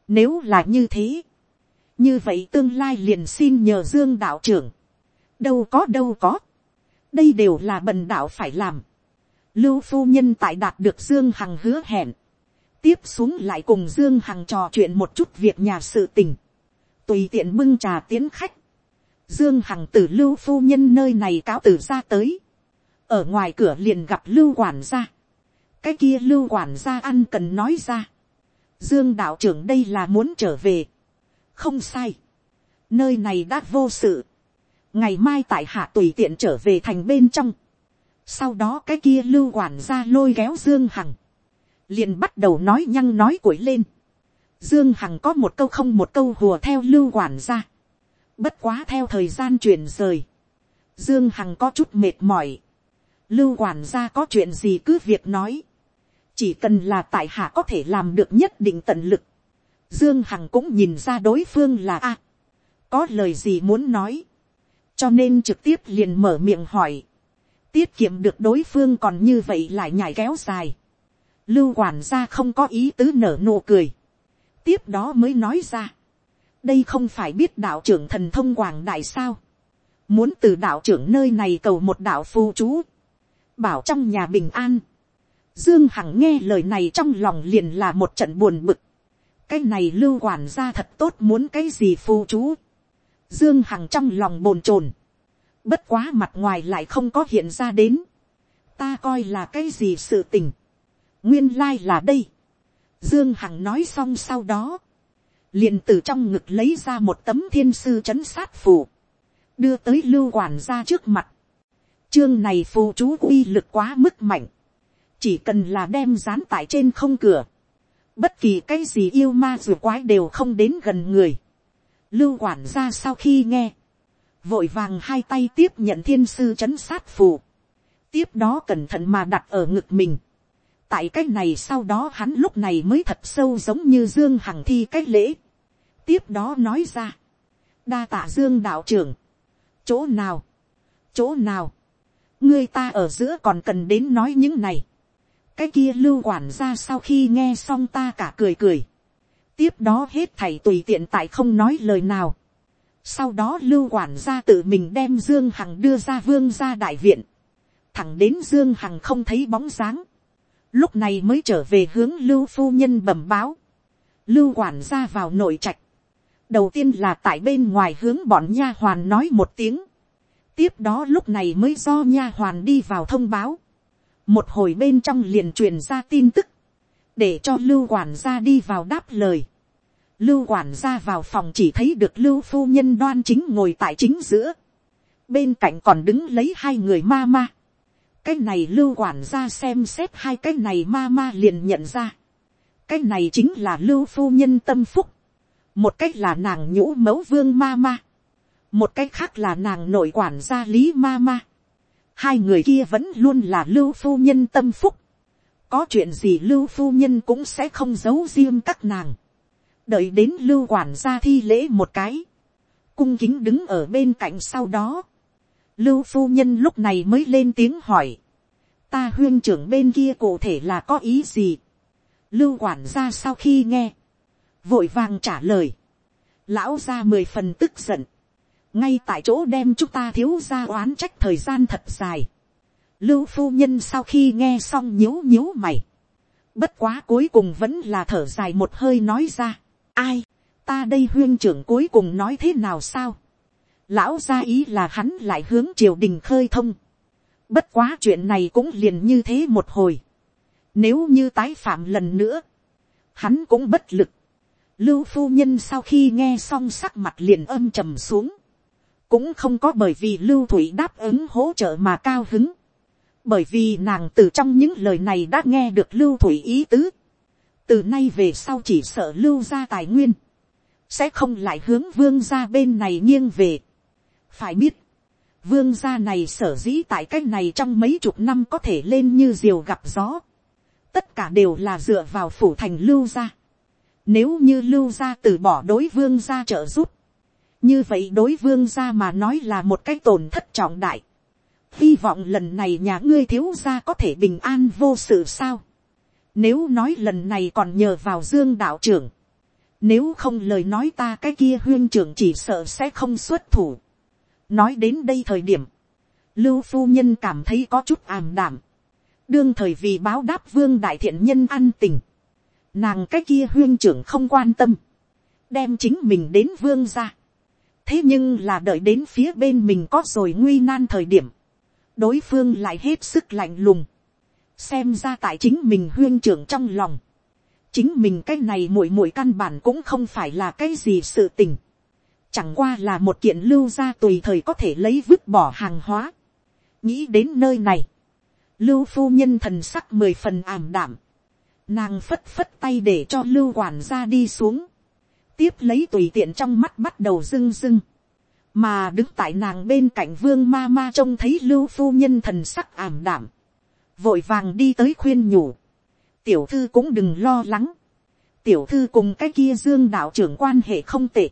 Nếu là như thế. Như vậy tương lai liền xin nhờ Dương đạo trưởng. Đâu có đâu có. Đây đều là bần đạo phải làm. Lưu phu nhân tại đạt được Dương Hằng hứa hẹn. Tiếp xuống lại cùng Dương Hằng trò chuyện một chút việc nhà sự tình. Tùy tiện bưng trà tiến khách. Dương Hằng từ Lưu phu nhân nơi này cáo từ ra tới. Ở ngoài cửa liền gặp Lưu quản gia. Cái kia Lưu quản gia ăn cần nói ra. Dương đạo trưởng đây là muốn trở về. Không sai. Nơi này đã vô sự. Ngày mai tại hạ tùy tiện trở về thành bên trong sau đó cái kia lưu quản gia lôi kéo Dương Hằng. Liền bắt đầu nói nhăng nói cuội lên. Dương Hằng có một câu không một câu hùa theo lưu quản gia. Bất quá theo thời gian chuyển rời. Dương Hằng có chút mệt mỏi. Lưu quản gia có chuyện gì cứ việc nói. Chỉ cần là tại hạ có thể làm được nhất định tận lực. Dương Hằng cũng nhìn ra đối phương là a Có lời gì muốn nói. Cho nên trực tiếp liền mở miệng hỏi tiết kiệm được đối phương còn như vậy lại nhảy kéo dài. Lưu quản gia không có ý tứ nở nụ cười. Tiếp đó mới nói ra. Đây không phải biết đạo trưởng thần thông quảng đại sao. Muốn từ đạo trưởng nơi này cầu một đạo phù chú. Bảo trong nhà bình an. Dương Hằng nghe lời này trong lòng liền là một trận buồn bực. Cái này lưu quản gia thật tốt muốn cái gì phù chú. Dương Hằng trong lòng bồn chồn Bất quá mặt ngoài lại không có hiện ra đến. Ta coi là cái gì sự tình. Nguyên lai là đây. Dương Hằng nói xong sau đó. liền từ trong ngực lấy ra một tấm thiên sư chấn sát phù. Đưa tới lưu quản ra trước mặt. Chương này phù chú uy lực quá mức mạnh. Chỉ cần là đem dán tại trên không cửa. Bất kỳ cái gì yêu ma dù quái đều không đến gần người. Lưu quản ra sau khi nghe vội vàng hai tay tiếp nhận thiên sư trấn sát phù, tiếp đó cẩn thận mà đặt ở ngực mình tại cái này sau đó hắn lúc này mới thật sâu giống như dương hằng thi cái lễ. tiếp đó nói ra, đa tạ dương đạo trưởng, chỗ nào, chỗ nào, ngươi ta ở giữa còn cần đến nói những này. cái kia lưu quản ra sau khi nghe xong ta cả cười cười. tiếp đó hết thầy tùy tiện tại không nói lời nào sau đó lưu quản gia tự mình đem Dương Hằng đưa ra vương gia đại viện. Thẳng đến Dương Hằng không thấy bóng dáng. Lúc này mới trở về hướng lưu phu nhân bẩm báo. Lưu quản gia vào nội trạch. Đầu tiên là tại bên ngoài hướng bọn nha hoàn nói một tiếng. Tiếp đó lúc này mới do nha hoàn đi vào thông báo. Một hồi bên trong liền truyền ra tin tức. Để cho lưu quản gia đi vào đáp lời Lưu quản gia vào phòng chỉ thấy được lưu phu nhân đoan chính ngồi tại chính giữa. Bên cạnh còn đứng lấy hai người ma ma. Cái này lưu quản gia xem xét hai cái này ma ma liền nhận ra. Cái này chính là lưu phu nhân tâm phúc. Một cách là nàng nhũ mẫu vương ma ma. Một cách khác là nàng nội quản gia lý ma ma. Hai người kia vẫn luôn là lưu phu nhân tâm phúc. Có chuyện gì lưu phu nhân cũng sẽ không giấu riêng các nàng đợi đến lưu quản gia thi lễ một cái, cung kính đứng ở bên cạnh sau đó, lưu phu nhân lúc này mới lên tiếng hỏi, ta huyên trưởng bên kia cụ thể là có ý gì, lưu quản gia sau khi nghe, vội vàng trả lời, lão ra mười phần tức giận, ngay tại chỗ đem chúng ta thiếu ra oán trách thời gian thật dài, lưu phu nhân sau khi nghe xong nhíu nhíu mày, bất quá cuối cùng vẫn là thở dài một hơi nói ra, ai, ta đây huyên trưởng cuối cùng nói thế nào sao lão gia ý là hắn lại hướng triều đình khơi thông. bất quá chuyện này cũng liền như thế một hồi. nếu như tái phạm lần nữa, hắn cũng bất lực. lưu phu nhân sau khi nghe xong sắc mặt liền âm trầm xuống. cũng không có bởi vì lưu thủy đáp ứng hỗ trợ mà cao hứng. bởi vì nàng từ trong những lời này đã nghe được lưu thủy ý tứ từ nay về sau chỉ sợ lưu ra tài nguyên, sẽ không lại hướng vương ra bên này nghiêng về phải biết, vương gia này sở dĩ tại cái này trong mấy chục năm có thể lên như diều gặp gió, tất cả đều là dựa vào phủ thành lưu gia. Nếu như lưu gia từ bỏ đối vương gia trợ giúp, như vậy đối vương gia mà nói là một cái tổn thất trọng đại. hy vọng lần này nhà ngươi thiếu gia có thể bình an vô sự sao. nếu nói lần này còn nhờ vào dương đạo trưởng, nếu không lời nói ta cái kia huyên trưởng chỉ sợ sẽ không xuất thủ nói đến đây thời điểm, lưu phu nhân cảm thấy có chút ảm đảm. đương thời vì báo đáp vương đại thiện nhân ăn tình, nàng cái kia huyên trưởng không quan tâm, đem chính mình đến vương ra. Thế nhưng là đợi đến phía bên mình có rồi nguy nan thời điểm, đối phương lại hết sức lạnh lùng, xem ra tại chính mình huyên trưởng trong lòng, chính mình cái này muội muội căn bản cũng không phải là cái gì sự tình, chẳng qua là một kiện lưu ra tùy thời có thể lấy vứt bỏ hàng hóa. nghĩ đến nơi này, lưu phu nhân thần sắc mười phần ảm đảm, nàng phất phất tay để cho lưu quản gia đi xuống, tiếp lấy tùy tiện trong mắt bắt đầu rưng rưng. Mà đứng tại nàng bên cạnh vương ma ma trông thấy lưu phu nhân thần sắc ảm đảm. Vội vàng đi tới khuyên nhủ. Tiểu thư cũng đừng lo lắng. Tiểu thư cùng cái kia dương đạo trưởng quan hệ không tệ.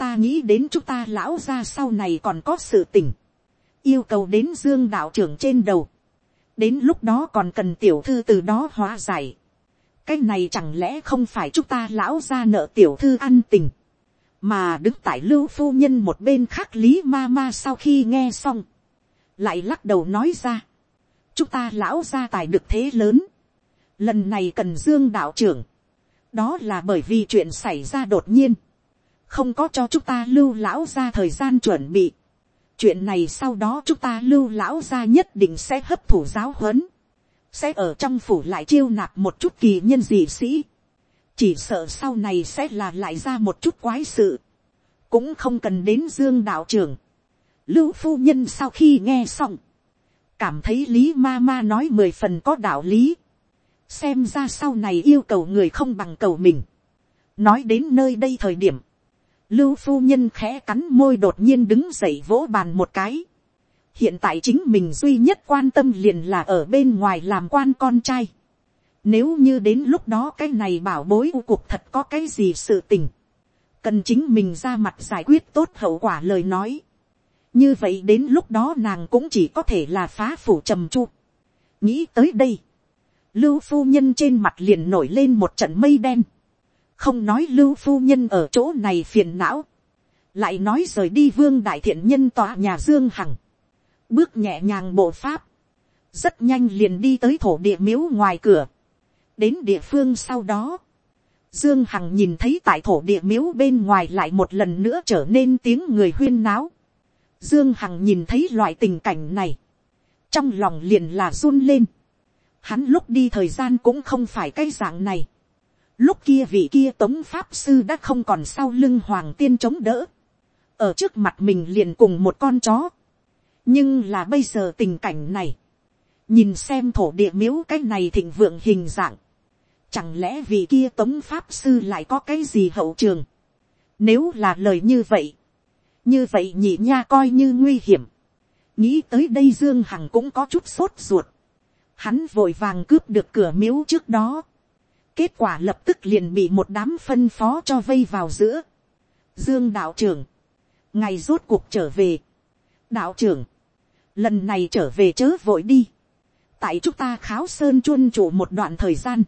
Ta nghĩ đến chúng ta lão ra sau này còn có sự tỉnh. Yêu cầu đến dương đạo trưởng trên đầu. Đến lúc đó còn cần tiểu thư từ đó hóa giải. Cái này chẳng lẽ không phải chúng ta lão ra nợ tiểu thư ăn tình, mà đứng tại lưu phu nhân một bên khác lý ma ma sau khi nghe xong, lại lắc đầu nói ra, chúng ta lão ra tài được thế lớn, lần này cần dương đạo trưởng, đó là bởi vì chuyện xảy ra đột nhiên, không có cho chúng ta lưu lão ra thời gian chuẩn bị, chuyện này sau đó chúng ta lưu lão ra nhất định sẽ hấp thụ giáo huấn, sẽ ở trong phủ lại chiêu nạp một chút kỳ nhân dị sĩ, chỉ sợ sau này sẽ là lại ra một chút quái sự, cũng không cần đến dương đạo trưởng. Lưu phu nhân sau khi nghe xong, cảm thấy lý ma ma nói mười phần có đạo lý, xem ra sau này yêu cầu người không bằng cầu mình. nói đến nơi đây thời điểm, lưu phu nhân khẽ cắn môi đột nhiên đứng dậy vỗ bàn một cái, hiện tại chính mình duy nhất quan tâm liền là ở bên ngoài làm quan con trai. Nếu như đến lúc đó cái này bảo bối u cuộc thật có cái gì sự tình. Cần chính mình ra mặt giải quyết tốt hậu quả lời nói. Như vậy đến lúc đó nàng cũng chỉ có thể là phá phủ trầm chu. Nghĩ tới đây. Lưu phu nhân trên mặt liền nổi lên một trận mây đen. Không nói lưu phu nhân ở chỗ này phiền não. Lại nói rời đi vương đại thiện nhân tòa nhà Dương Hằng. Bước nhẹ nhàng bộ pháp, rất nhanh liền đi tới thổ địa miếu ngoài cửa, đến địa phương sau đó, dương hằng nhìn thấy tại thổ địa miếu bên ngoài lại một lần nữa trở nên tiếng người huyên náo, dương hằng nhìn thấy loại tình cảnh này, trong lòng liền là run lên, hắn lúc đi thời gian cũng không phải cái dạng này, lúc kia vị kia tống pháp sư đã không còn sau lưng hoàng tiên chống đỡ, ở trước mặt mình liền cùng một con chó, nhưng là bây giờ tình cảnh này, nhìn xem thổ địa miếu cái này thịnh vượng hình dạng, chẳng lẽ vị kia tống pháp sư lại có cái gì hậu trường, nếu là lời như vậy, như vậy nhị nha coi như nguy hiểm, nghĩ tới đây dương hằng cũng có chút sốt ruột, hắn vội vàng cướp được cửa miếu trước đó, kết quả lập tức liền bị một đám phân phó cho vây vào giữa, dương đạo trưởng, ngày rốt cuộc trở về, đạo trưởng, lần này trở về chớ vội đi, tại chúng ta kháo sơn chuôn chủ một đoạn thời gian,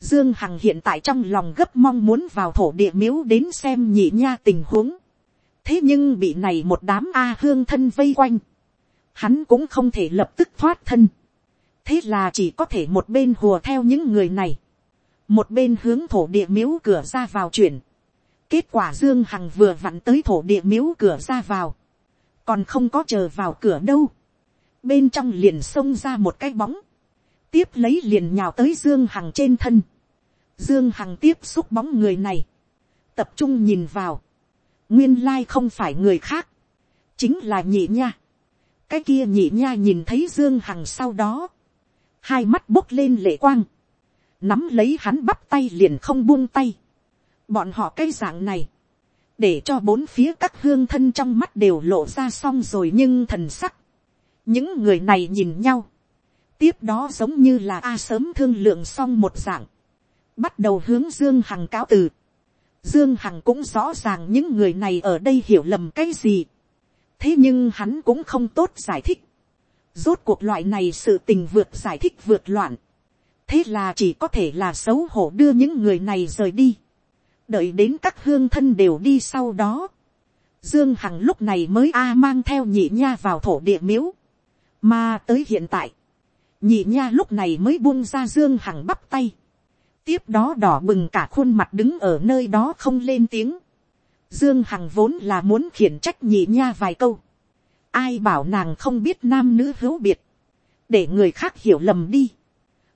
dương hằng hiện tại trong lòng gấp mong muốn vào thổ địa miếu đến xem nhị nha tình huống, thế nhưng bị này một đám a hương thân vây quanh, hắn cũng không thể lập tức thoát thân, thế là chỉ có thể một bên hùa theo những người này, một bên hướng thổ địa miếu cửa ra vào chuyển, kết quả dương hằng vừa vặn tới thổ địa miếu cửa ra vào, còn không có chờ vào cửa đâu, bên trong liền xông ra một cái bóng, tiếp lấy liền nhào tới dương hằng trên thân, dương hằng tiếp xúc bóng người này, tập trung nhìn vào, nguyên lai không phải người khác, chính là nhị nha, cái kia nhị nha nhìn thấy dương hằng sau đó, hai mắt bốc lên lệ quang, nắm lấy hắn bắp tay liền không buông tay, bọn họ cái dạng này, để cho bốn phía các hương thân trong mắt đều lộ ra xong rồi nhưng thần sắc, những người này nhìn nhau, tiếp đó giống như là a sớm thương lượng xong một dạng, bắt đầu hướng dương hằng cáo từ. dương hằng cũng rõ ràng những người này ở đây hiểu lầm cái gì, thế nhưng hắn cũng không tốt giải thích, rốt cuộc loại này sự tình vượt giải thích vượt loạn, thế là chỉ có thể là xấu hổ đưa những người này rời đi, đợi đến các hương thân đều đi sau đó, dương hằng lúc này mới a mang theo nhị nha vào thổ địa miếu, mà tới hiện tại, nhị nha lúc này mới buông ra dương hằng bắp tay, tiếp đó đỏ bừng cả khuôn mặt đứng ở nơi đó không lên tiếng, dương hằng vốn là muốn khiển trách nhị nha vài câu, ai bảo nàng không biết nam nữ hữu biệt, để người khác hiểu lầm đi.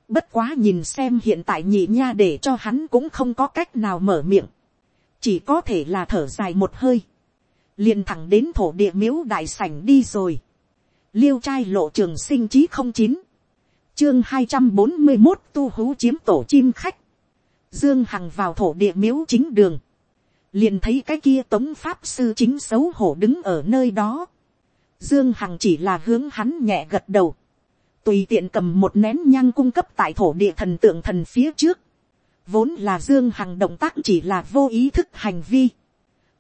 Bất quá nhìn xem hiện tại nhị nha để cho hắn cũng không có cách nào mở miệng. Chỉ có thể là thở dài một hơi. liền thẳng đến thổ địa miếu đại sảnh đi rồi. Liêu trai lộ trường sinh chí không chín Chương hai trăm bốn mươi một tu hú chiếm tổ chim khách. Dương Hằng vào thổ địa miếu chính đường. Liền thấy cái kia tống pháp sư chính xấu hổ đứng ở nơi đó. Dương Hằng chỉ là hướng hắn nhẹ gật đầu tùy tiện cầm một nén nhang cung cấp tại thổ địa thần tượng thần phía trước, vốn là dương hằng động tác chỉ là vô ý thức hành vi,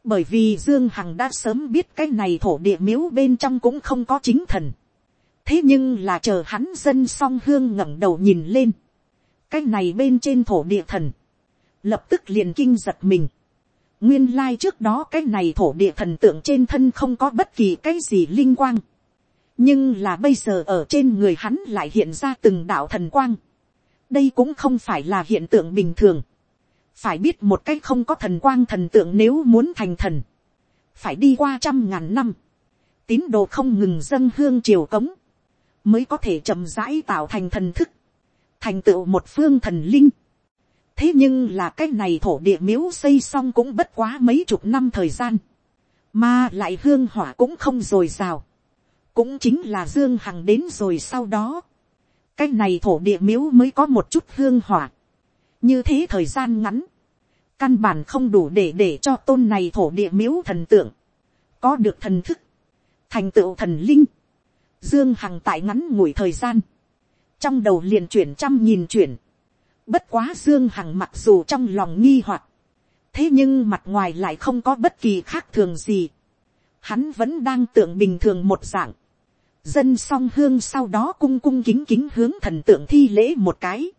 bởi vì dương hằng đã sớm biết cái này thổ địa miếu bên trong cũng không có chính thần, thế nhưng là chờ hắn dân song hương ngẩng đầu nhìn lên, cái này bên trên thổ địa thần, lập tức liền kinh giật mình, nguyên lai trước đó cái này thổ địa thần tượng trên thân không có bất kỳ cái gì linh quang, nhưng là bây giờ ở trên người hắn lại hiện ra từng đạo thần quang. đây cũng không phải là hiện tượng bình thường. phải biết một cách không có thần quang thần tượng nếu muốn thành thần. phải đi qua trăm ngàn năm. tín đồ không ngừng dâng hương triều cống. mới có thể chậm rãi tạo thành thần thức. thành tựu một phương thần linh. thế nhưng là cái này thổ địa miếu xây xong cũng bất quá mấy chục năm thời gian. mà lại hương hỏa cũng không dồi dào cũng chính là dương hằng đến rồi sau đó, cái này thổ địa miếu mới có một chút hương hỏa, như thế thời gian ngắn, căn bản không đủ để để cho tôn này thổ địa miếu thần tượng, có được thần thức, thành tựu thần linh, dương hằng tại ngắn ngủi thời gian, trong đầu liền chuyển trăm nghìn chuyển, bất quá dương hằng mặc dù trong lòng nghi hoặc, thế nhưng mặt ngoài lại không có bất kỳ khác thường gì, hắn vẫn đang tượng bình thường một dạng, dân song hương sau đó cung cung kính kính hướng thần tượng thi lễ một cái,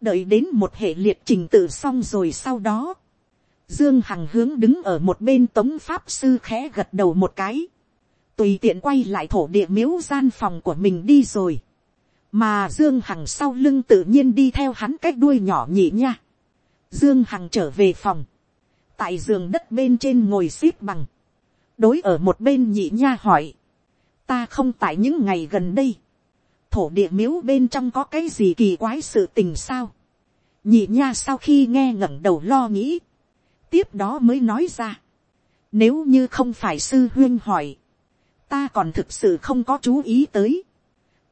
đợi đến một hệ liệt trình tự xong rồi sau đó, dương hằng hướng đứng ở một bên tống pháp sư khẽ gật đầu một cái, tùy tiện quay lại thổ địa miếu gian phòng của mình đi rồi, mà dương hằng sau lưng tự nhiên đi theo hắn cái đuôi nhỏ nhị nha, dương hằng trở về phòng, tại giường đất bên trên ngồi x ế p bằng, đối ở một bên nhị nha hỏi, ta không tại những ngày gần đây, thổ địa miếu bên trong có cái gì kỳ quái sự tình sao, nhị nha sau khi nghe ngẩng đầu lo nghĩ, tiếp đó mới nói ra, nếu như không phải sư huyên hỏi, ta còn thực sự không có chú ý tới,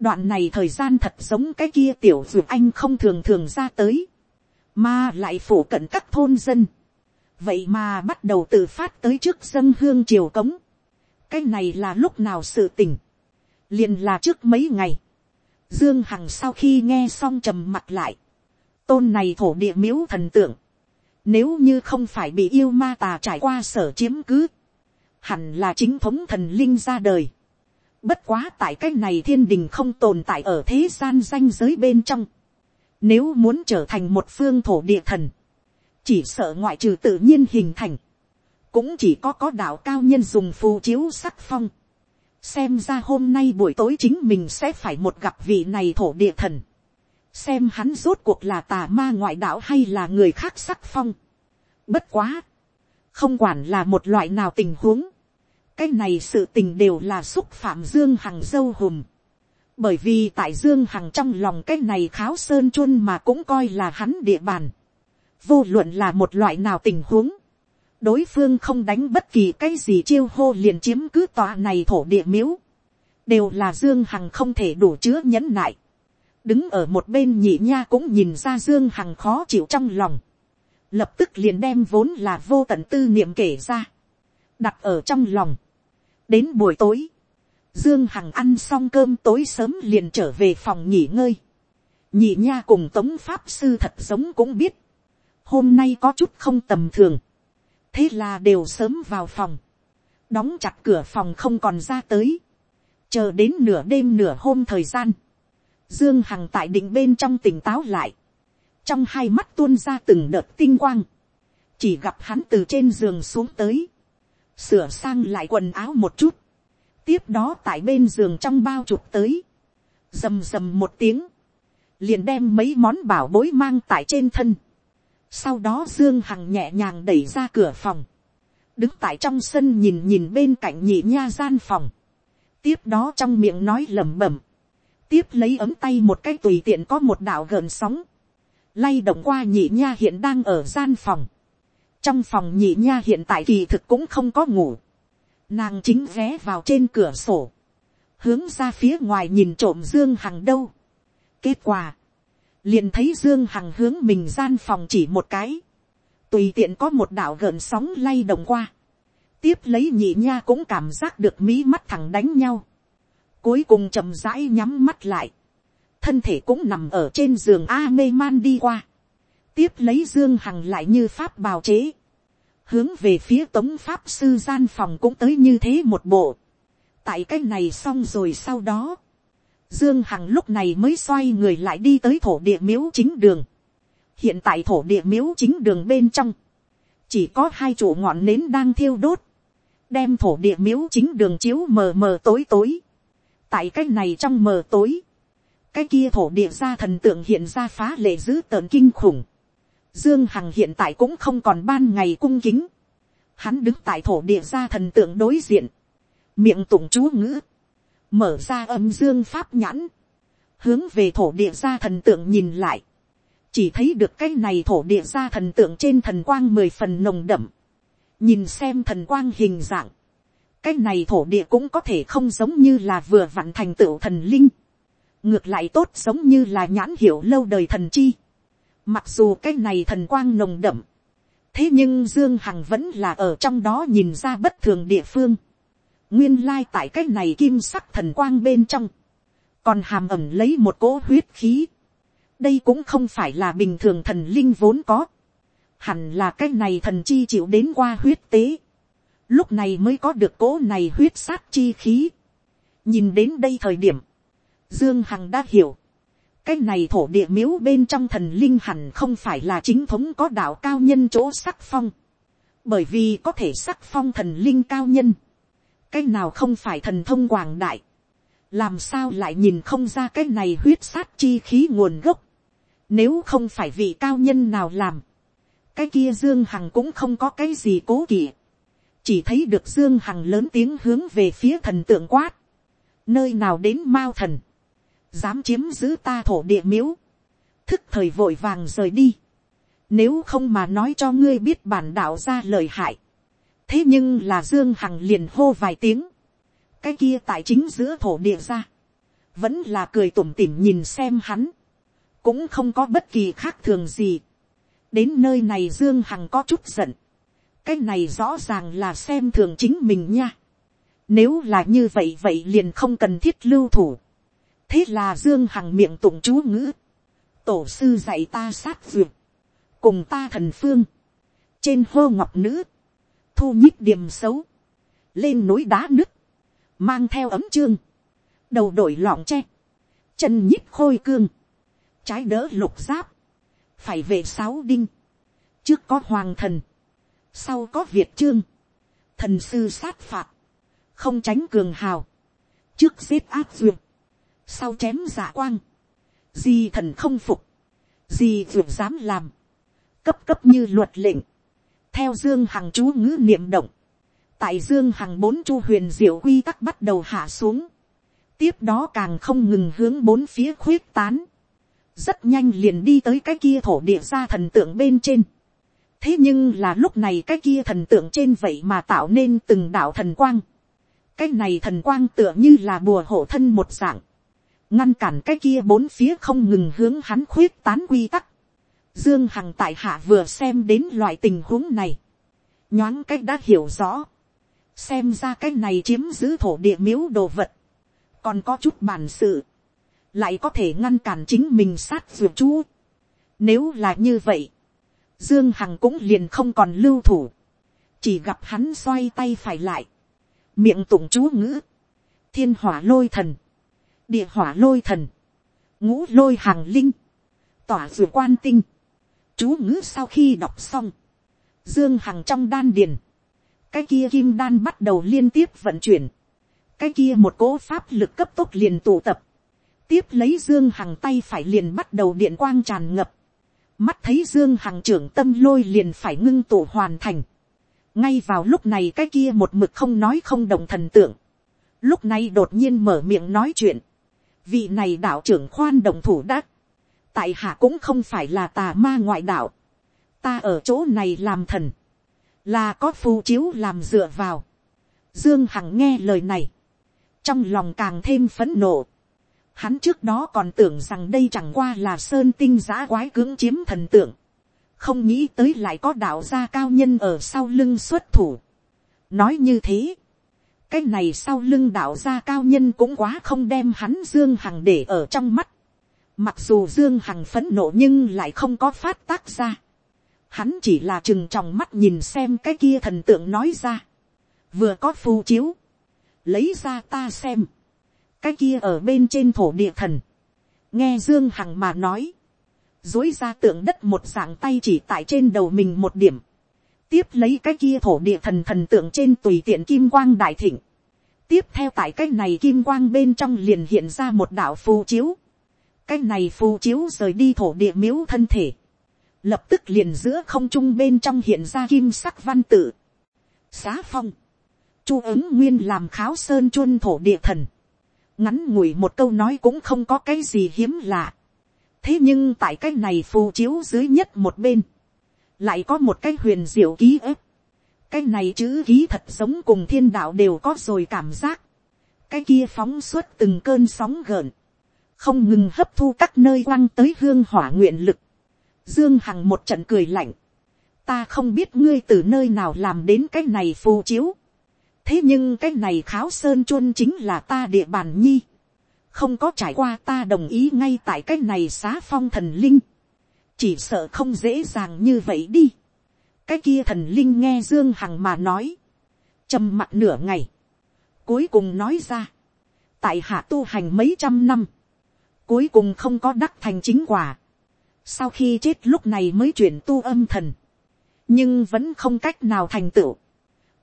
đoạn này thời gian thật giống cái kia tiểu dược anh không thường thường ra tới, mà lại phủ cận các thôn dân, vậy mà bắt đầu tự phát tới trước dân hương triều cống, cái này là lúc nào sự tình, liền là trước mấy ngày, dương hằng sau khi nghe xong trầm mặt lại, tôn này thổ địa miếu thần tượng, nếu như không phải bị yêu ma tà trải qua sở chiếm cứ, hẳn là chính thống thần linh ra đời. Bất quá tại cái này thiên đình không tồn tại ở thế gian danh giới bên trong. Nếu muốn trở thành một phương thổ địa thần, chỉ sợ ngoại trừ tự nhiên hình thành, cũng chỉ có có đạo cao nhân dùng phù chiếu sắc phong. xem ra hôm nay buổi tối chính mình sẽ phải một gặp vị này thổ địa thần. xem hắn rốt cuộc là tà ma ngoại đạo hay là người khác sắc phong. bất quá. không quản là một loại nào tình huống. cái này sự tình đều là xúc phạm dương hằng dâu hùm. bởi vì tại dương hằng trong lòng cái này kháo sơn chuôn mà cũng coi là hắn địa bàn. vô luận là một loại nào tình huống đối phương không đánh bất kỳ cái gì chiêu hô liền chiếm cứ tòa này thổ địa miếu, đều là dương hằng không thể đủ chứa nhẫn nại. đứng ở một bên nhị nha cũng nhìn ra dương hằng khó chịu trong lòng, lập tức liền đem vốn là vô tận tư niệm kể ra. đặt ở trong lòng. đến buổi tối, dương hằng ăn xong cơm tối sớm liền trở về phòng nghỉ ngơi. nhị nha cùng tống pháp sư thật giống cũng biết, hôm nay có chút không tầm thường, thế là đều sớm vào phòng, đóng chặt cửa phòng không còn ra tới, chờ đến nửa đêm nửa hôm thời gian, dương hằng tại định bên trong tỉnh táo lại, trong hai mắt tuôn ra từng đợt tinh quang, chỉ gặp hắn từ trên giường xuống tới, sửa sang lại quần áo một chút, tiếp đó tại bên giường trong bao chụp tới, rầm rầm một tiếng, liền đem mấy món bảo bối mang tại trên thân, sau đó dương hằng nhẹ nhàng đẩy ra cửa phòng, đứng tại trong sân nhìn nhìn bên cạnh nhị nha gian phòng, tiếp đó trong miệng nói lẩm bẩm, tiếp lấy ấm tay một cái tùy tiện có một đạo gợn sóng, lay động qua nhị nha hiện đang ở gian phòng, trong phòng nhị nha hiện tại kỳ thực cũng không có ngủ, nàng chính ghé vào trên cửa sổ, hướng ra phía ngoài nhìn trộm dương hằng đâu. kết quả, liền thấy dương hằng hướng mình gian phòng chỉ một cái, tùy tiện có một đạo gợn sóng lay động qua, tiếp lấy nhị nha cũng cảm giác được mí mắt thẳng đánh nhau, cuối cùng chậm rãi nhắm mắt lại, thân thể cũng nằm ở trên giường a mê man đi qua, tiếp lấy dương hằng lại như pháp bào chế, hướng về phía tống pháp sư gian phòng cũng tới như thế một bộ, tại cái này xong rồi sau đó, dương hằng lúc này mới xoay người lại đi tới thổ địa miếu chính đường, hiện tại thổ địa miếu chính đường bên trong, chỉ có hai chủ ngọn nến đang thiêu đốt, đem thổ địa miếu chính đường chiếu mờ mờ tối tối, tại cái này trong mờ tối, cái kia thổ địa ra thần tượng hiện ra phá lệ dữ tợn kinh khủng. Dương Hằng hiện tại cũng không còn ban ngày cung kính. Hắn đứng tại thổ địa ra thần tượng đối diện. Miệng tụng chú ngữ. Mở ra âm dương pháp nhãn. Hướng về thổ địa gia thần tượng nhìn lại. Chỉ thấy được cái này thổ địa gia thần tượng trên thần quang mười phần nồng đậm. Nhìn xem thần quang hình dạng. Cái này thổ địa cũng có thể không giống như là vừa vặn thành tựu thần linh ngược lại tốt giống như là nhãn hiểu lâu đời thần chi. Mặc dù cái này thần quang nồng đậm, thế nhưng dương hằng vẫn là ở trong đó nhìn ra bất thường địa phương nguyên lai tại cái này kim sắc thần quang bên trong, còn hàm ẩm lấy một cỗ huyết khí. đây cũng không phải là bình thường thần linh vốn có, hẳn là cái này thần chi chịu đến qua huyết tế. lúc này mới có được cỗ này huyết sát chi khí. nhìn đến đây thời điểm, Dương Hằng đã hiểu. Cái này thổ địa miếu bên trong thần linh hẳn không phải là chính thống có đạo cao nhân chỗ sắc phong. Bởi vì có thể sắc phong thần linh cao nhân. Cái nào không phải thần thông quảng đại. Làm sao lại nhìn không ra cái này huyết sát chi khí nguồn gốc. Nếu không phải vị cao nhân nào làm. Cái kia Dương Hằng cũng không có cái gì cố kỵ. Chỉ thấy được Dương Hằng lớn tiếng hướng về phía thần tượng quát. Nơi nào đến Mao thần dám chiếm giữ ta thổ địa miếu, thức thời vội vàng rời đi, nếu không mà nói cho ngươi biết bản đạo ra lời hại, thế nhưng là dương hằng liền hô vài tiếng, cái kia tại chính giữa thổ địa ra, vẫn là cười tủm tỉm nhìn xem hắn, cũng không có bất kỳ khác thường gì. đến nơi này dương hằng có chút giận, cái này rõ ràng là xem thường chính mình nha. nếu là như vậy vậy liền không cần thiết lưu thủ. Thế là dương hằng miệng tụng chú ngữ, tổ sư dạy ta sát duyệt, cùng ta thần phương, trên hô ngọc nữ, thu nhích điểm xấu, lên núi đá nứt, mang theo ấm trương, đầu đội lọng tre, chân nhích khôi cương, trái đỡ lục giáp, phải về sáu đinh, trước có hoàng thần, sau có việt trương, thần sư sát phạt, không tránh cường hào, trước giết áp duyệt, sau chém giả quang, gì thần không phục, gì duyệt dám làm, cấp cấp như luật lệnh, theo dương hằng chú ngữ niệm động, tại dương hằng bốn chu huyền diệu quy tắc bắt đầu hạ xuống, tiếp đó càng không ngừng hướng bốn phía khuyết tán, rất nhanh liền đi tới cái kia thổ địa ra thần tượng bên trên. thế nhưng là lúc này cái kia thần tượng trên vậy mà tạo nên từng đạo thần quang. cái này thần quang tựa như là bùa hộ thân một dạng ngăn cản cái kia bốn phía không ngừng hướng hắn khuyết tán quy tắc. Dương Hằng tại hạ vừa xem đến loại tình huống này. Nhoáng cách đã hiểu rõ. xem ra cái này chiếm giữ thổ địa miếu đồ vật, còn có chút bản sự, lại có thể ngăn cản chính mình sát dược chú. Nếu là như vậy, Dương Hằng cũng liền không còn lưu thủ, chỉ gặp hắn xoay tay phải lại, miệng tụng chú ngữ, thiên hỏa lôi thần, địa hỏa lôi thần, ngũ lôi hàng linh, tỏa dù quan tinh, chú ngữ sau khi đọc xong, dương hằng trong đan điền, cái kia kim đan bắt đầu liên tiếp vận chuyển, cái kia một cỗ pháp lực cấp tốc liền tụ tập, tiếp lấy dương hằng tay phải liền bắt đầu điện quang tràn ngập, mắt thấy dương hằng trưởng tâm lôi liền phải ngưng tụ hoàn thành, ngay vào lúc này cái kia một mực không nói không đồng thần tượng, lúc này đột nhiên mở miệng nói chuyện, vị này đạo trưởng khoan đồng thủ đắc, tại hạ cũng không phải là tà ma ngoại đạo, ta ở chỗ này làm thần, là có phù chiếu làm dựa vào. Dương Hằng nghe lời này, trong lòng càng thêm phấn nộ. Hắn trước đó còn tưởng rằng đây chẳng qua là sơn tinh giã quái cưỡng chiếm thần tượng, không nghĩ tới lại có đạo gia cao nhân ở sau lưng xuất thủ. nói như thế, cái này sau lưng đạo gia cao nhân cũng quá không đem hắn Dương Hằng để ở trong mắt. Mặc dù Dương Hằng phấn nộ nhưng lại không có phát tác ra. Hắn chỉ là chừng trong mắt nhìn xem cái kia thần tượng nói ra. Vừa có phù chiếu. Lấy ra ta xem. Cái kia ở bên trên thổ địa thần. Nghe Dương Hằng mà nói. Dối ra tượng đất một dạng tay chỉ tại trên đầu mình một điểm. Tiếp lấy cái kia thổ địa thần thần tượng trên tùy tiện kim quang đại thịnh. Tiếp theo tại cái này kim quang bên trong liền hiện ra một đạo phù chiếu cái này phù chiếu rời đi thổ địa miếu thân thể, lập tức liền giữa không trung bên trong hiện ra kim sắc văn tự. Xá phong, chu ứng nguyên làm kháo sơn chuân thổ địa thần, ngắn ngủi một câu nói cũng không có cái gì hiếm lạ. thế nhưng tại cái này phù chiếu dưới nhất một bên, lại có một cái huyền diệu ký ức. cái này chữ ký thật giống cùng thiên đạo đều có rồi cảm giác. cái kia phóng suốt từng cơn sóng gợn không ngừng hấp thu các nơi quăng tới hương hỏa nguyện lực. Dương Hằng một trận cười lạnh. Ta không biết ngươi từ nơi nào làm đến cái này phù chiếu. Thế nhưng cái này kháo sơn chuôn chính là ta địa bàn nhi. Không có trải qua ta đồng ý ngay tại cái này xá phong thần linh. Chỉ sợ không dễ dàng như vậy đi. Cái kia thần linh nghe Dương Hằng mà nói. trầm mặt nửa ngày. Cuối cùng nói ra. Tại hạ tu hành mấy trăm năm cuối cùng không có đắc thành chính quả. Sau khi chết lúc này mới chuyển tu âm thần. Nhưng vẫn không cách nào thành tựu.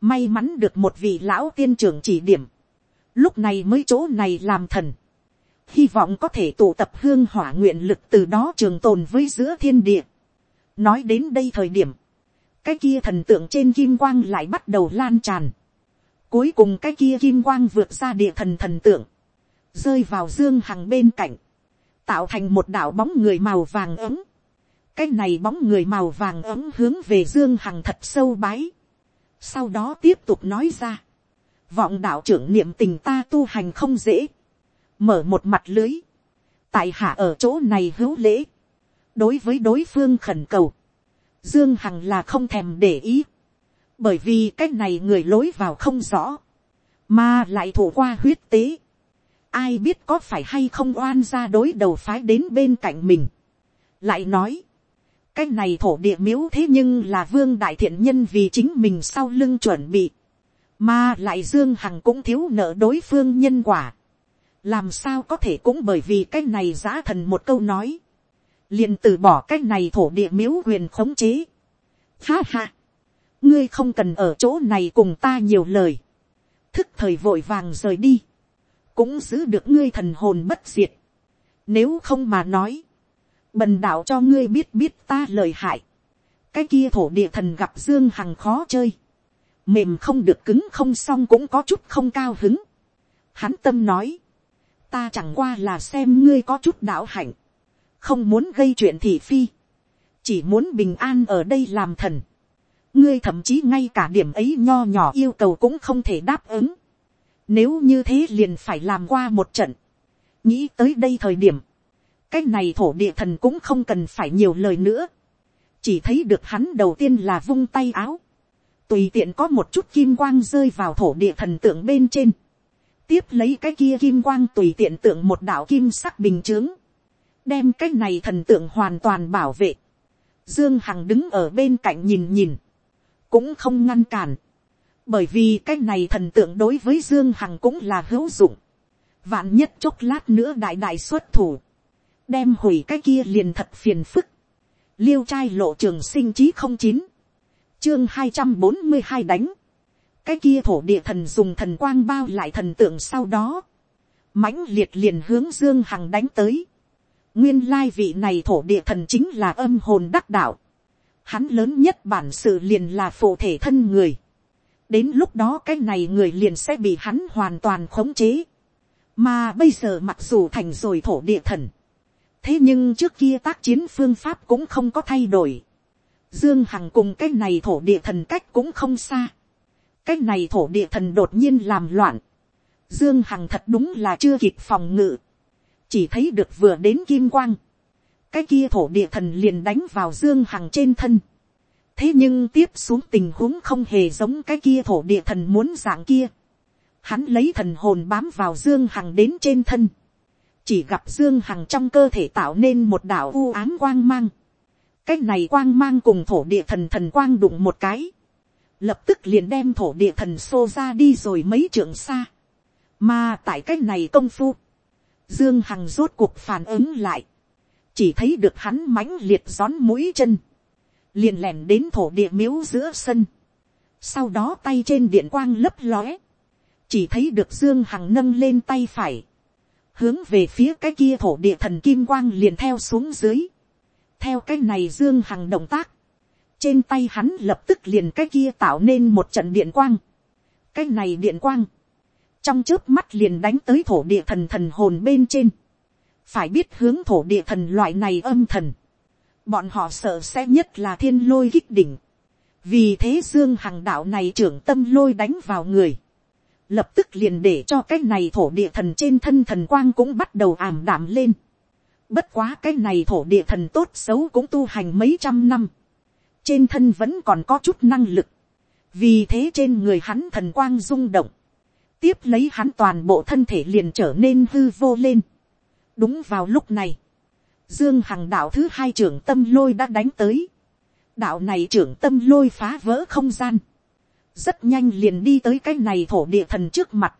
May mắn được một vị lão tiên trưởng chỉ điểm. Lúc này mới chỗ này làm thần. Hy vọng có thể tụ tập hương hỏa nguyện lực từ đó trường tồn với giữa thiên địa. Nói đến đây thời điểm. Cái kia thần tượng trên kim quang lại bắt đầu lan tràn. Cuối cùng cái kia kim quang vượt ra địa thần thần tượng. Rơi vào dương hằng bên cạnh tạo thành một đảo bóng người màu vàng ấm. cái này bóng người màu vàng ấm hướng về dương hằng thật sâu bái. sau đó tiếp tục nói ra. vọng đạo trưởng niệm tình ta tu hành không dễ. mở một mặt lưới. tại hạ ở chỗ này hữu lễ. đối với đối phương khẩn cầu. dương hằng là không thèm để ý. bởi vì cái này người lối vào không rõ. mà lại thủ qua huyết tế ai biết có phải hay không oan ra đối đầu phái đến bên cạnh mình. lại nói, cái này thổ địa miếu thế nhưng là vương đại thiện nhân vì chính mình sau lưng chuẩn bị, mà lại dương hằng cũng thiếu nợ đối phương nhân quả. làm sao có thể cũng bởi vì cái này giã thần một câu nói, liền từ bỏ cái này thổ địa miếu quyền khống chế. Ha ha, ngươi không cần ở chỗ này cùng ta nhiều lời, thức thời vội vàng rời đi cũng giữ được ngươi thần hồn bất diệt. Nếu không mà nói, bần đạo cho ngươi biết biết ta lời hại. Cái kia thổ địa thần gặp Dương Hằng khó chơi. Mềm không được cứng không xong cũng có chút không cao hứng. Hắn tâm nói, ta chẳng qua là xem ngươi có chút đạo hạnh. Không muốn gây chuyện thị phi. Chỉ muốn bình an ở đây làm thần. Ngươi thậm chí ngay cả điểm ấy nho nhỏ yêu cầu cũng không thể đáp ứng nếu như thế liền phải làm qua một trận. Nghĩ tới đây thời điểm. Cái này thổ địa thần cũng không cần phải nhiều lời nữa. Chỉ thấy được hắn đầu tiên là vung tay áo. tùy tiện có một chút kim quang rơi vào thổ địa thần tượng bên trên, tiếp lấy cái kia kim quang tùy tiện tượng một đạo kim sắc bình chướng, đem cái này thần tượng hoàn toàn bảo vệ. Dương Hằng đứng ở bên cạnh nhìn nhìn, cũng không ngăn cản, bởi vì cái này thần tượng đối với Dương Hằng cũng là hữu dụng. Vạn nhất chốc lát nữa đại đại xuất thủ, đem hủy cái kia liền thật phiền phức. Liêu trai lộ trường sinh chí không chín, chương hai trăm bốn mươi hai đánh, cái kia thổ địa thần dùng thần quang bao lại thần tượng sau đó, mãnh liệt liền hướng Dương Hằng đánh tới Nguyên lai vị này thổ địa thần chính là âm hồn đắc đạo. Hắn lớn nhất bản sự liền là phụ thể thân người. Đến lúc đó cái này người liền sẽ bị hắn hoàn toàn khống chế. Mà bây giờ mặc dù thành rồi thổ địa thần. Thế nhưng trước kia tác chiến phương pháp cũng không có thay đổi. Dương Hằng cùng cái này thổ địa thần cách cũng không xa. Cái này thổ địa thần đột nhiên làm loạn. Dương Hằng thật đúng là chưa kịp phòng ngự chỉ thấy được vừa đến kim quang, cái kia thổ địa thần liền đánh vào dương hằng trên thân thế nhưng tiếp xuống tình huống không hề giống cái kia thổ địa thần muốn dạng kia. hắn lấy thần hồn bám vào dương hằng đến trên thân. chỉ gặp dương hằng trong cơ thể tạo nên một đảo u ám quang mang. cái này quang mang cùng thổ địa thần thần quang đụng một cái. lập tức liền đem thổ địa thần xô ra đi rồi mấy trượng xa. mà tại cái này công phu, Dương Hằng rốt cuộc phản ứng lại. Chỉ thấy được hắn mãnh liệt gión mũi chân. Liền lẻn đến thổ địa miếu giữa sân. Sau đó tay trên điện quang lấp lóe. Chỉ thấy được Dương Hằng nâng lên tay phải. Hướng về phía cái kia thổ địa thần kim quang liền theo xuống dưới. Theo cái này Dương Hằng động tác. Trên tay hắn lập tức liền cái kia tạo nên một trận điện quang. Cái này điện quang trong trước mắt liền đánh tới thổ địa thần thần hồn bên trên, phải biết hướng thổ địa thần loại này âm thần, bọn họ sợ sẽ nhất là thiên lôi kích đỉnh, vì thế dương hằng đạo này trưởng tâm lôi đánh vào người, lập tức liền để cho cái này thổ địa thần trên thân thần quang cũng bắt đầu ảm đạm lên. Bất quá cái này thổ địa thần tốt xấu cũng tu hành mấy trăm năm. Trên thân vẫn còn có chút năng lực. Vì thế trên người hắn thần quang rung động tiếp lấy hắn toàn bộ thân thể liền trở nên hư vô lên. đúng vào lúc này, dương hằng đạo thứ hai trưởng tâm lôi đã đánh tới. đạo này trưởng tâm lôi phá vỡ không gian. rất nhanh liền đi tới cái này thổ địa thần trước mặt.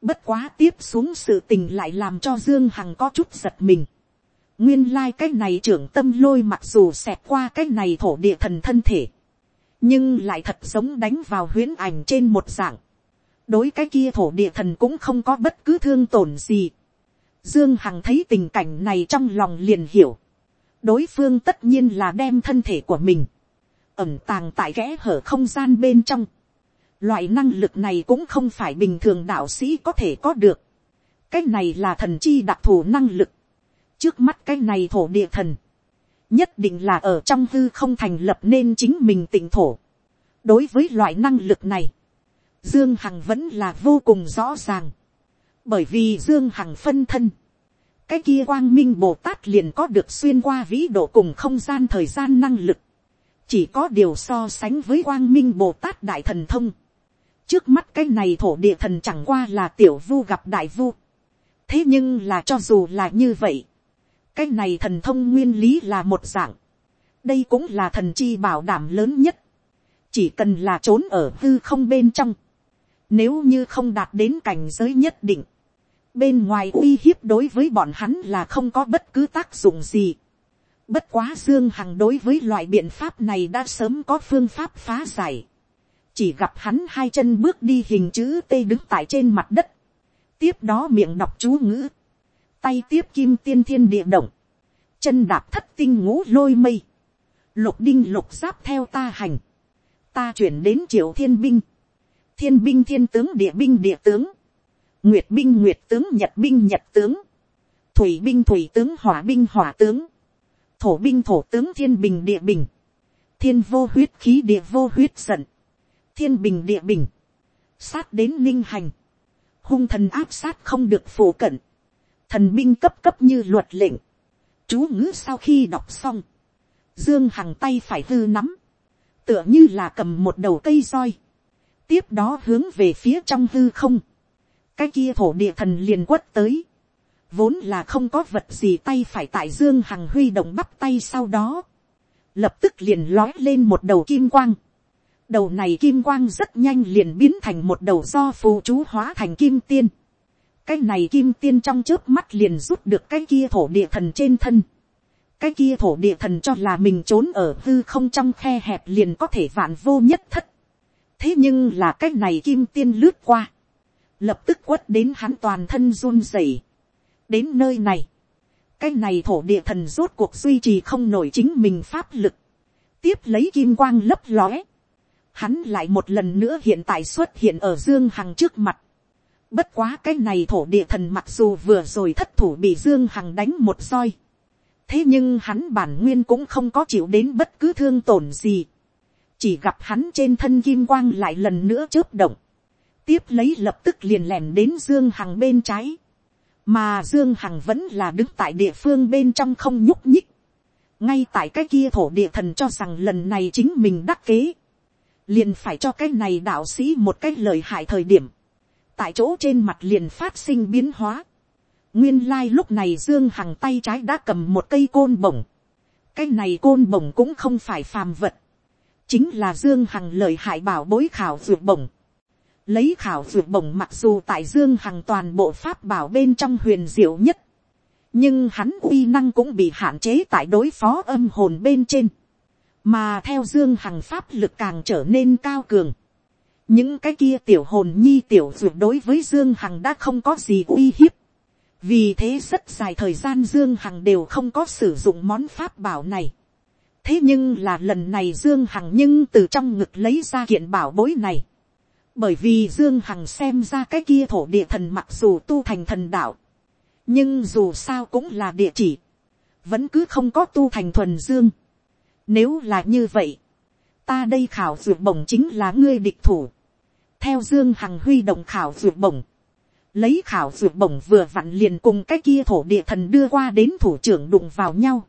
bất quá tiếp xuống sự tình lại làm cho dương hằng có chút giật mình. nguyên lai、like、cái này trưởng tâm lôi mặc dù xẹt qua cái này thổ địa thần thân thể. nhưng lại thật giống đánh vào huyễn ảnh trên một dạng đối cái kia thổ địa thần cũng không có bất cứ thương tổn gì. Dương Hằng thấy tình cảnh này trong lòng liền hiểu. Đối phương tất nhiên là đem thân thể của mình. Ẩm tàng tại ghẽ hở không gian bên trong. Loại năng lực này cũng không phải bình thường đạo sĩ có thể có được. Cái này là thần chi đặc thù năng lực. Trước mắt cái này thổ địa thần. Nhất định là ở trong hư không thành lập nên chính mình tỉnh thổ. Đối với loại năng lực này, Dương Hằng vẫn là vô cùng rõ ràng. Bởi vì Dương Hằng phân thân. Cái kia quang minh Bồ Tát liền có được xuyên qua vĩ độ cùng không gian thời gian năng lực. Chỉ có điều so sánh với quang minh Bồ Tát Đại Thần Thông. Trước mắt cái này thổ địa thần chẳng qua là tiểu vu gặp đại vu. Thế nhưng là cho dù là như vậy. Cái này thần thông nguyên lý là một dạng. Đây cũng là thần chi bảo đảm lớn nhất. Chỉ cần là trốn ở hư không bên trong nếu như không đạt đến cảnh giới nhất định. Bên ngoài uy hiếp đối với bọn hắn là không có bất cứ tác dụng gì. Bất quá Dương Hằng đối với loại biện pháp này đã sớm có phương pháp phá giải. Chỉ gặp hắn hai chân bước đi hình chữ T đứng tại trên mặt đất. Tiếp đó miệng đọc chú ngữ. Tay tiếp kim tiên thiên địa động. Chân đạp thất tinh ngũ lôi mây. Lục đinh lục giáp theo ta hành. Ta chuyển đến triệu thiên binh thiên binh thiên tướng địa binh địa tướng, nguyệt binh nguyệt tướng nhật binh nhật tướng, thủy binh thủy tướng hỏa binh hỏa tướng, thổ binh thổ tướng thiên bình địa bình, thiên vô huyết khí địa vô huyết giận, thiên bình địa bình, sát đến ninh hành, hung thần áp sát không được phổ cận, thần binh cấp cấp như luật lệnh, chú ngữ sau khi đọc xong, dương hằng tay phải hư nắm, tựa như là cầm một đầu cây roi, tiếp đó hướng về phía trong hư không, cái kia thổ địa thần liền quất tới, vốn là không có vật gì tay phải tại dương hằng huy động bắp tay sau đó, lập tức liền lói lên một đầu kim quang, đầu này kim quang rất nhanh liền biến thành một đầu do phù chú hóa thành kim tiên, cái này kim tiên trong trước mắt liền rút được cái kia thổ địa thần trên thân, cái kia thổ địa thần cho là mình trốn ở hư không trong khe hẹp liền có thể vạn vô nhất thất. thế nhưng là cái này kim tiên lướt qua, lập tức quất đến hắn toàn thân run rẩy. đến nơi này, cái này thổ địa thần rốt cuộc duy trì không nổi chính mình pháp lực, tiếp lấy kim quang lấp lóe, hắn lại một lần nữa hiện tại xuất hiện ở dương hằng trước mặt. bất quá cái này thổ địa thần mặc dù vừa rồi thất thủ bị dương hằng đánh một roi, thế nhưng hắn bản nguyên cũng không có chịu đến bất cứ thương tổn gì, chỉ gặp hắn trên thân kim quang lại lần nữa chớp động, tiếp lấy lập tức liền lẻn đến dương hằng bên trái, mà dương hằng vẫn là đứng tại địa phương bên trong không nhúc nhích, ngay tại cái kia thổ địa thần cho rằng lần này chính mình đắc kế, liền phải cho cái này đạo sĩ một cái lời hại thời điểm, tại chỗ trên mặt liền phát sinh biến hóa, nguyên lai lúc này dương hằng tay trái đã cầm một cây côn bổng, cái này côn bổng cũng không phải phàm vật, chính là dương hằng lời hại bảo bối khảo ruột bổng, lấy khảo ruột bổng mặc dù tại dương hằng toàn bộ pháp bảo bên trong huyền diệu nhất, nhưng hắn uy năng cũng bị hạn chế tại đối phó âm hồn bên trên, mà theo dương hằng pháp lực càng trở nên cao cường, những cái kia tiểu hồn nhi tiểu ruột đối với dương hằng đã không có gì uy hiếp, vì thế rất dài thời gian dương hằng đều không có sử dụng món pháp bảo này. thế nhưng là lần này dương hằng nhưng từ trong ngực lấy ra kiện bảo bối này bởi vì dương hằng xem ra cái kia thổ địa thần mặc dù tu thành thần đạo, nhưng dù sao cũng là địa chỉ, vẫn cứ không có tu thành thuần dương. nếu là như vậy, ta đây khảo duyệt bổng chính là ngươi địch thủ. theo dương hằng huy động khảo duyệt bổng, lấy khảo dược bổng vừa vặn liền cùng cái kia thổ địa thần đưa qua đến thủ trưởng đụng vào nhau.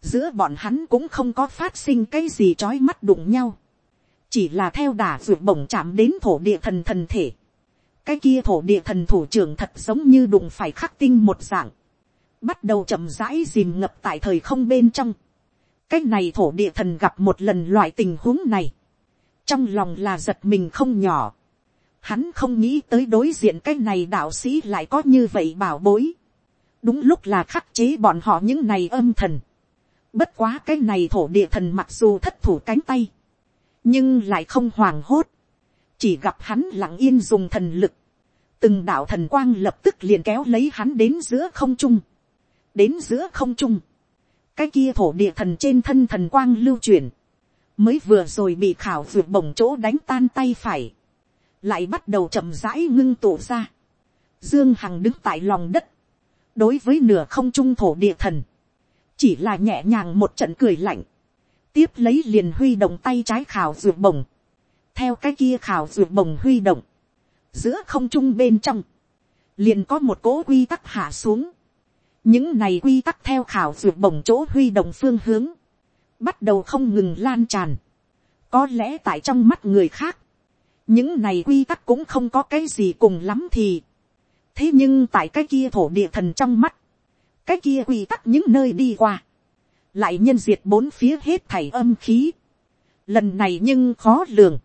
giữa bọn hắn cũng không có phát sinh cái gì trói mắt đụng nhau chỉ là theo đà ruột bổng chạm đến thổ địa thần thần thể. cái kia thổ địa thần thủ trưởng thật giống như đụng phải khắc tinh một dạng. bắt đầu chậm rãi dìm ngập tại thời không bên trong. cái này thổ địa thần gặp một lần loại tình huống này. trong lòng là giật mình không nhỏ Hắn không nghĩ tới đối diện cái này đạo sĩ lại có như vậy bảo bối. Đúng lúc là khắc chế bọn họ những này âm thần. Bất quá cái này thổ địa thần mặc dù thất thủ cánh tay. Nhưng lại không hoàng hốt. Chỉ gặp hắn lặng yên dùng thần lực. Từng đạo thần quang lập tức liền kéo lấy hắn đến giữa không trung. Đến giữa không trung. Cái kia thổ địa thần trên thân thần quang lưu chuyển. Mới vừa rồi bị khảo vượt bổng chỗ đánh tan tay phải lại bắt đầu chậm rãi ngưng tụ ra. Dương Hằng đứng tại lòng đất, đối với nửa không trung thổ địa thần, chỉ là nhẹ nhàng một trận cười lạnh, tiếp lấy liền huy động tay trái khảo ruột bồng, theo cái kia khảo ruột bồng huy động, giữa không trung bên trong, liền có một cỗ quy tắc hạ xuống, những này quy tắc theo khảo ruột bồng chỗ huy động phương hướng, bắt đầu không ngừng lan tràn, có lẽ tại trong mắt người khác, những này quy tắc cũng không có cái gì cùng lắm thì. thế nhưng tại cái kia thổ địa thần trong mắt, cái kia quy tắc những nơi đi qua, lại nhân diệt bốn phía hết thảy âm khí. lần này nhưng khó lường.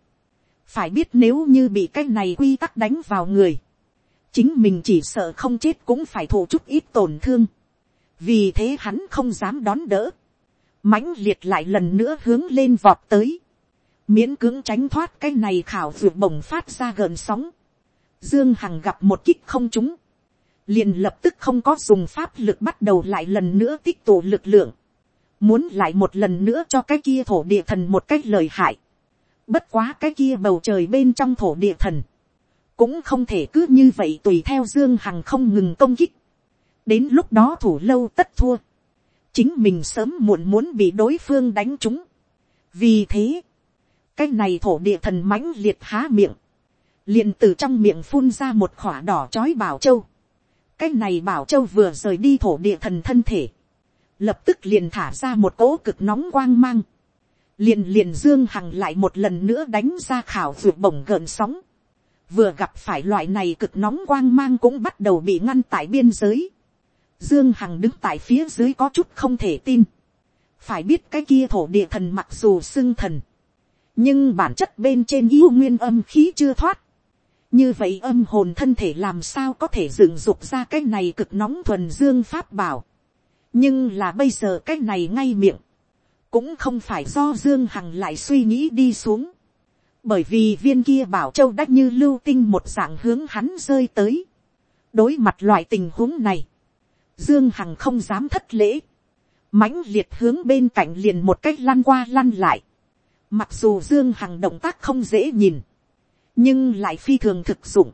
phải biết nếu như bị cái này quy tắc đánh vào người, chính mình chỉ sợ không chết cũng phải thụ chút ít tổn thương. vì thế hắn không dám đón đỡ. mãnh liệt lại lần nữa hướng lên vọt tới miễn cưỡng tránh thoát cái này khảo vượt bổng phát ra gần sóng. Dương Hằng gặp một kích không trúng, liền lập tức không có dùng pháp lực bắt đầu lại lần nữa tích tụ lực lượng, muốn lại một lần nữa cho cái kia thổ địa thần một cách lời hại. Bất quá cái kia bầu trời bên trong thổ địa thần, cũng không thể cứ như vậy tùy theo Dương Hằng không ngừng công kích. Đến lúc đó thủ lâu tất thua, chính mình sớm muộn muốn bị đối phương đánh trúng. Vì thế, cái này thổ địa thần mãnh liệt há miệng, liền từ trong miệng phun ra một khỏa đỏ chói bảo châu. cái này bảo châu vừa rời đi thổ địa thần thân thể, lập tức liền thả ra một cỗ cực nóng quang mang, liền liền dương hằng lại một lần nữa đánh ra khảo ruột bổng gợn sóng, vừa gặp phải loại này cực nóng quang mang cũng bắt đầu bị ngăn tại biên giới, dương hằng đứng tại phía dưới có chút không thể tin, phải biết cái kia thổ địa thần mặc dù xưng thần, nhưng bản chất bên trên yêu nguyên âm khí chưa thoát, như vậy âm hồn thân thể làm sao có thể dựng dục ra cái này cực nóng thuần dương pháp bảo nhưng là bây giờ cái này ngay miệng, cũng không phải do dương hằng lại suy nghĩ đi xuống. bởi vì viên kia bảo châu đã như lưu tinh một dạng hướng hắn rơi tới. đối mặt loại tình huống này, dương hằng không dám thất lễ, mãnh liệt hướng bên cạnh liền một cách lăn qua lăn lại. mặc dù dương hằng động tác không dễ nhìn, nhưng lại phi thường thực dụng.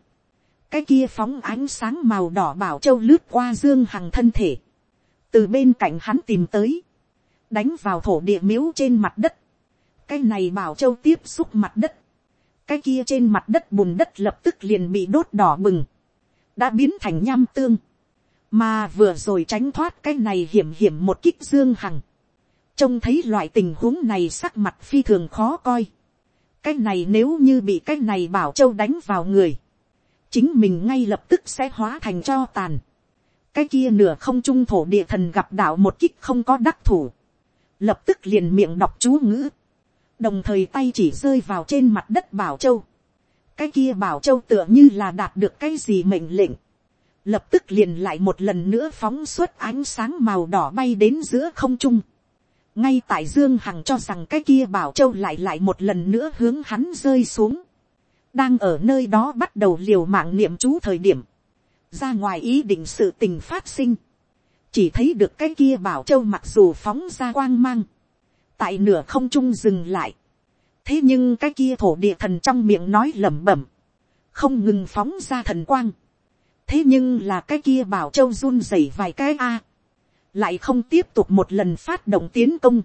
cái kia phóng ánh sáng màu đỏ bảo châu lướt qua dương hằng thân thể, từ bên cạnh hắn tìm tới, đánh vào thổ địa miếu trên mặt đất, cái này bảo châu tiếp xúc mặt đất, cái kia trên mặt đất bùn đất lập tức liền bị đốt đỏ bừng, đã biến thành nham tương, mà vừa rồi tránh thoát cái này hiểm hiểm một kích dương hằng, trông thấy loại tình huống này sắc mặt phi thường khó coi, cái này nếu như bị cái này bảo châu đánh vào người, chính mình ngay lập tức sẽ hóa thành cho tàn cái kia nửa không trung thổ địa thần gặp đạo một kích không có đắc thủ, lập tức liền miệng đọc chú ngữ, đồng thời tay chỉ rơi vào trên mặt đất bảo châu. cái kia bảo châu tựa như là đạt được cái gì mệnh lệnh, lập tức liền lại một lần nữa phóng suốt ánh sáng màu đỏ bay đến giữa không trung. Ngay tại dương hằng cho rằng cái kia bảo châu lại lại một lần nữa hướng hắn rơi xuống, đang ở nơi đó bắt đầu liều mạng niệm chú thời điểm, ra ngoài ý định sự tình phát sinh, chỉ thấy được cái kia bảo châu mặc dù phóng ra quang mang, tại nửa không trung dừng lại, thế nhưng cái kia thổ địa thần trong miệng nói lẩm bẩm, không ngừng phóng ra thần quang, thế nhưng là cái kia bảo châu run rẩy vài cái a, lại không tiếp tục một lần phát động tiến công.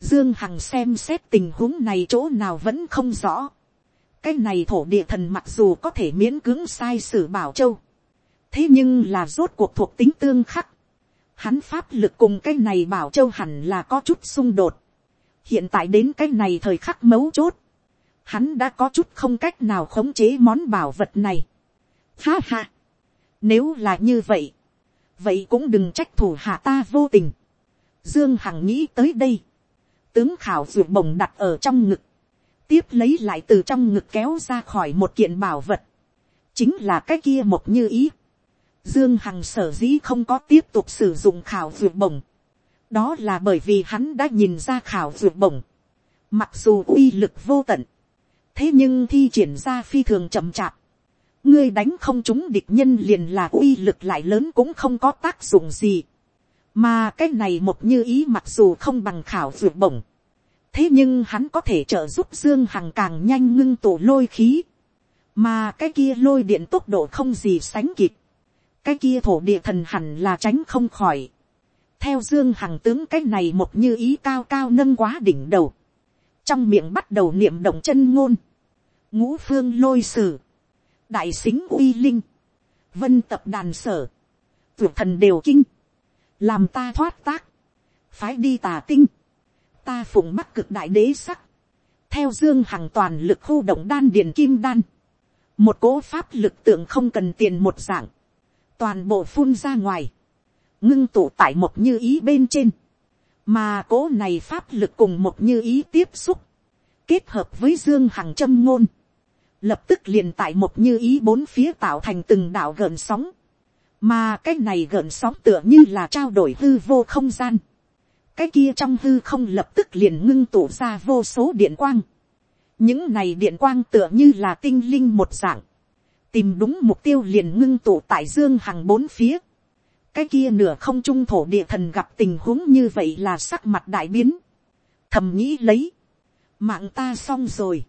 Dương Hằng xem xét tình huống này chỗ nào vẫn không rõ. Cái này thổ địa thần mặc dù có thể miễn cưỡng sai sử bảo châu. Thế nhưng là rốt cuộc thuộc tính tương khắc. Hắn pháp lực cùng cái này bảo châu hẳn là có chút xung đột. Hiện tại đến cái này thời khắc mấu chốt. Hắn đã có chút không cách nào khống chế món bảo vật này. Ha ha. Nếu là như vậy vậy cũng đừng trách thủ hạ ta vô tình. Dương Hằng nghĩ tới đây. Tướng khảo ruột bồng đặt ở trong ngực. Tiếp lấy lại từ trong ngực kéo ra khỏi một kiện bảo vật. Chính là cái kia một như ý. Dương Hằng sở dĩ không có tiếp tục sử dụng khảo dược bổng. Đó là bởi vì hắn đã nhìn ra khảo dược bổng. Mặc dù uy lực vô tận. Thế nhưng thi triển ra phi thường chậm chạp ngươi đánh không chúng địch nhân liền là uy lực lại lớn cũng không có tác dụng gì. mà cái này một như ý mặc dù không bằng khảo dược bổng. thế nhưng hắn có thể trợ giúp dương hằng càng nhanh ngưng tụ lôi khí. mà cái kia lôi điện tốc độ không gì sánh kịp cái kia thổ địa thần hẳn là tránh không khỏi. theo dương hằng tướng cái này một như ý cao cao nâng quá đỉnh đầu. trong miệng bắt đầu niệm động chân ngôn. ngũ phương lôi sử. Đại xính uy linh, vân tập đàn sở, tuyệt thần đều kinh, làm ta thoát tác, phái đi tà tinh, ta phụng bắc cực đại đế sắc, theo dương hằng toàn lực khu động đan điền kim đan, một cố pháp lực tượng không cần tiền một dạng, toàn bộ phun ra ngoài, ngưng tụ tại một như ý bên trên, mà cố này pháp lực cùng một như ý tiếp xúc, kết hợp với dương hằng châm ngôn, lập tức liền tại một như ý bốn phía tạo thành từng đạo gợn sóng, mà cái này gợn sóng tựa như là trao đổi hư vô không gian, cái kia trong hư không lập tức liền ngưng tụ ra vô số điện quang, những này điện quang tựa như là tinh linh một dạng, tìm đúng mục tiêu liền ngưng tụ tại dương hằng bốn phía, cái kia nửa không trung thổ địa thần gặp tình huống như vậy là sắc mặt đại biến, thầm nghĩ lấy, mạng ta xong rồi,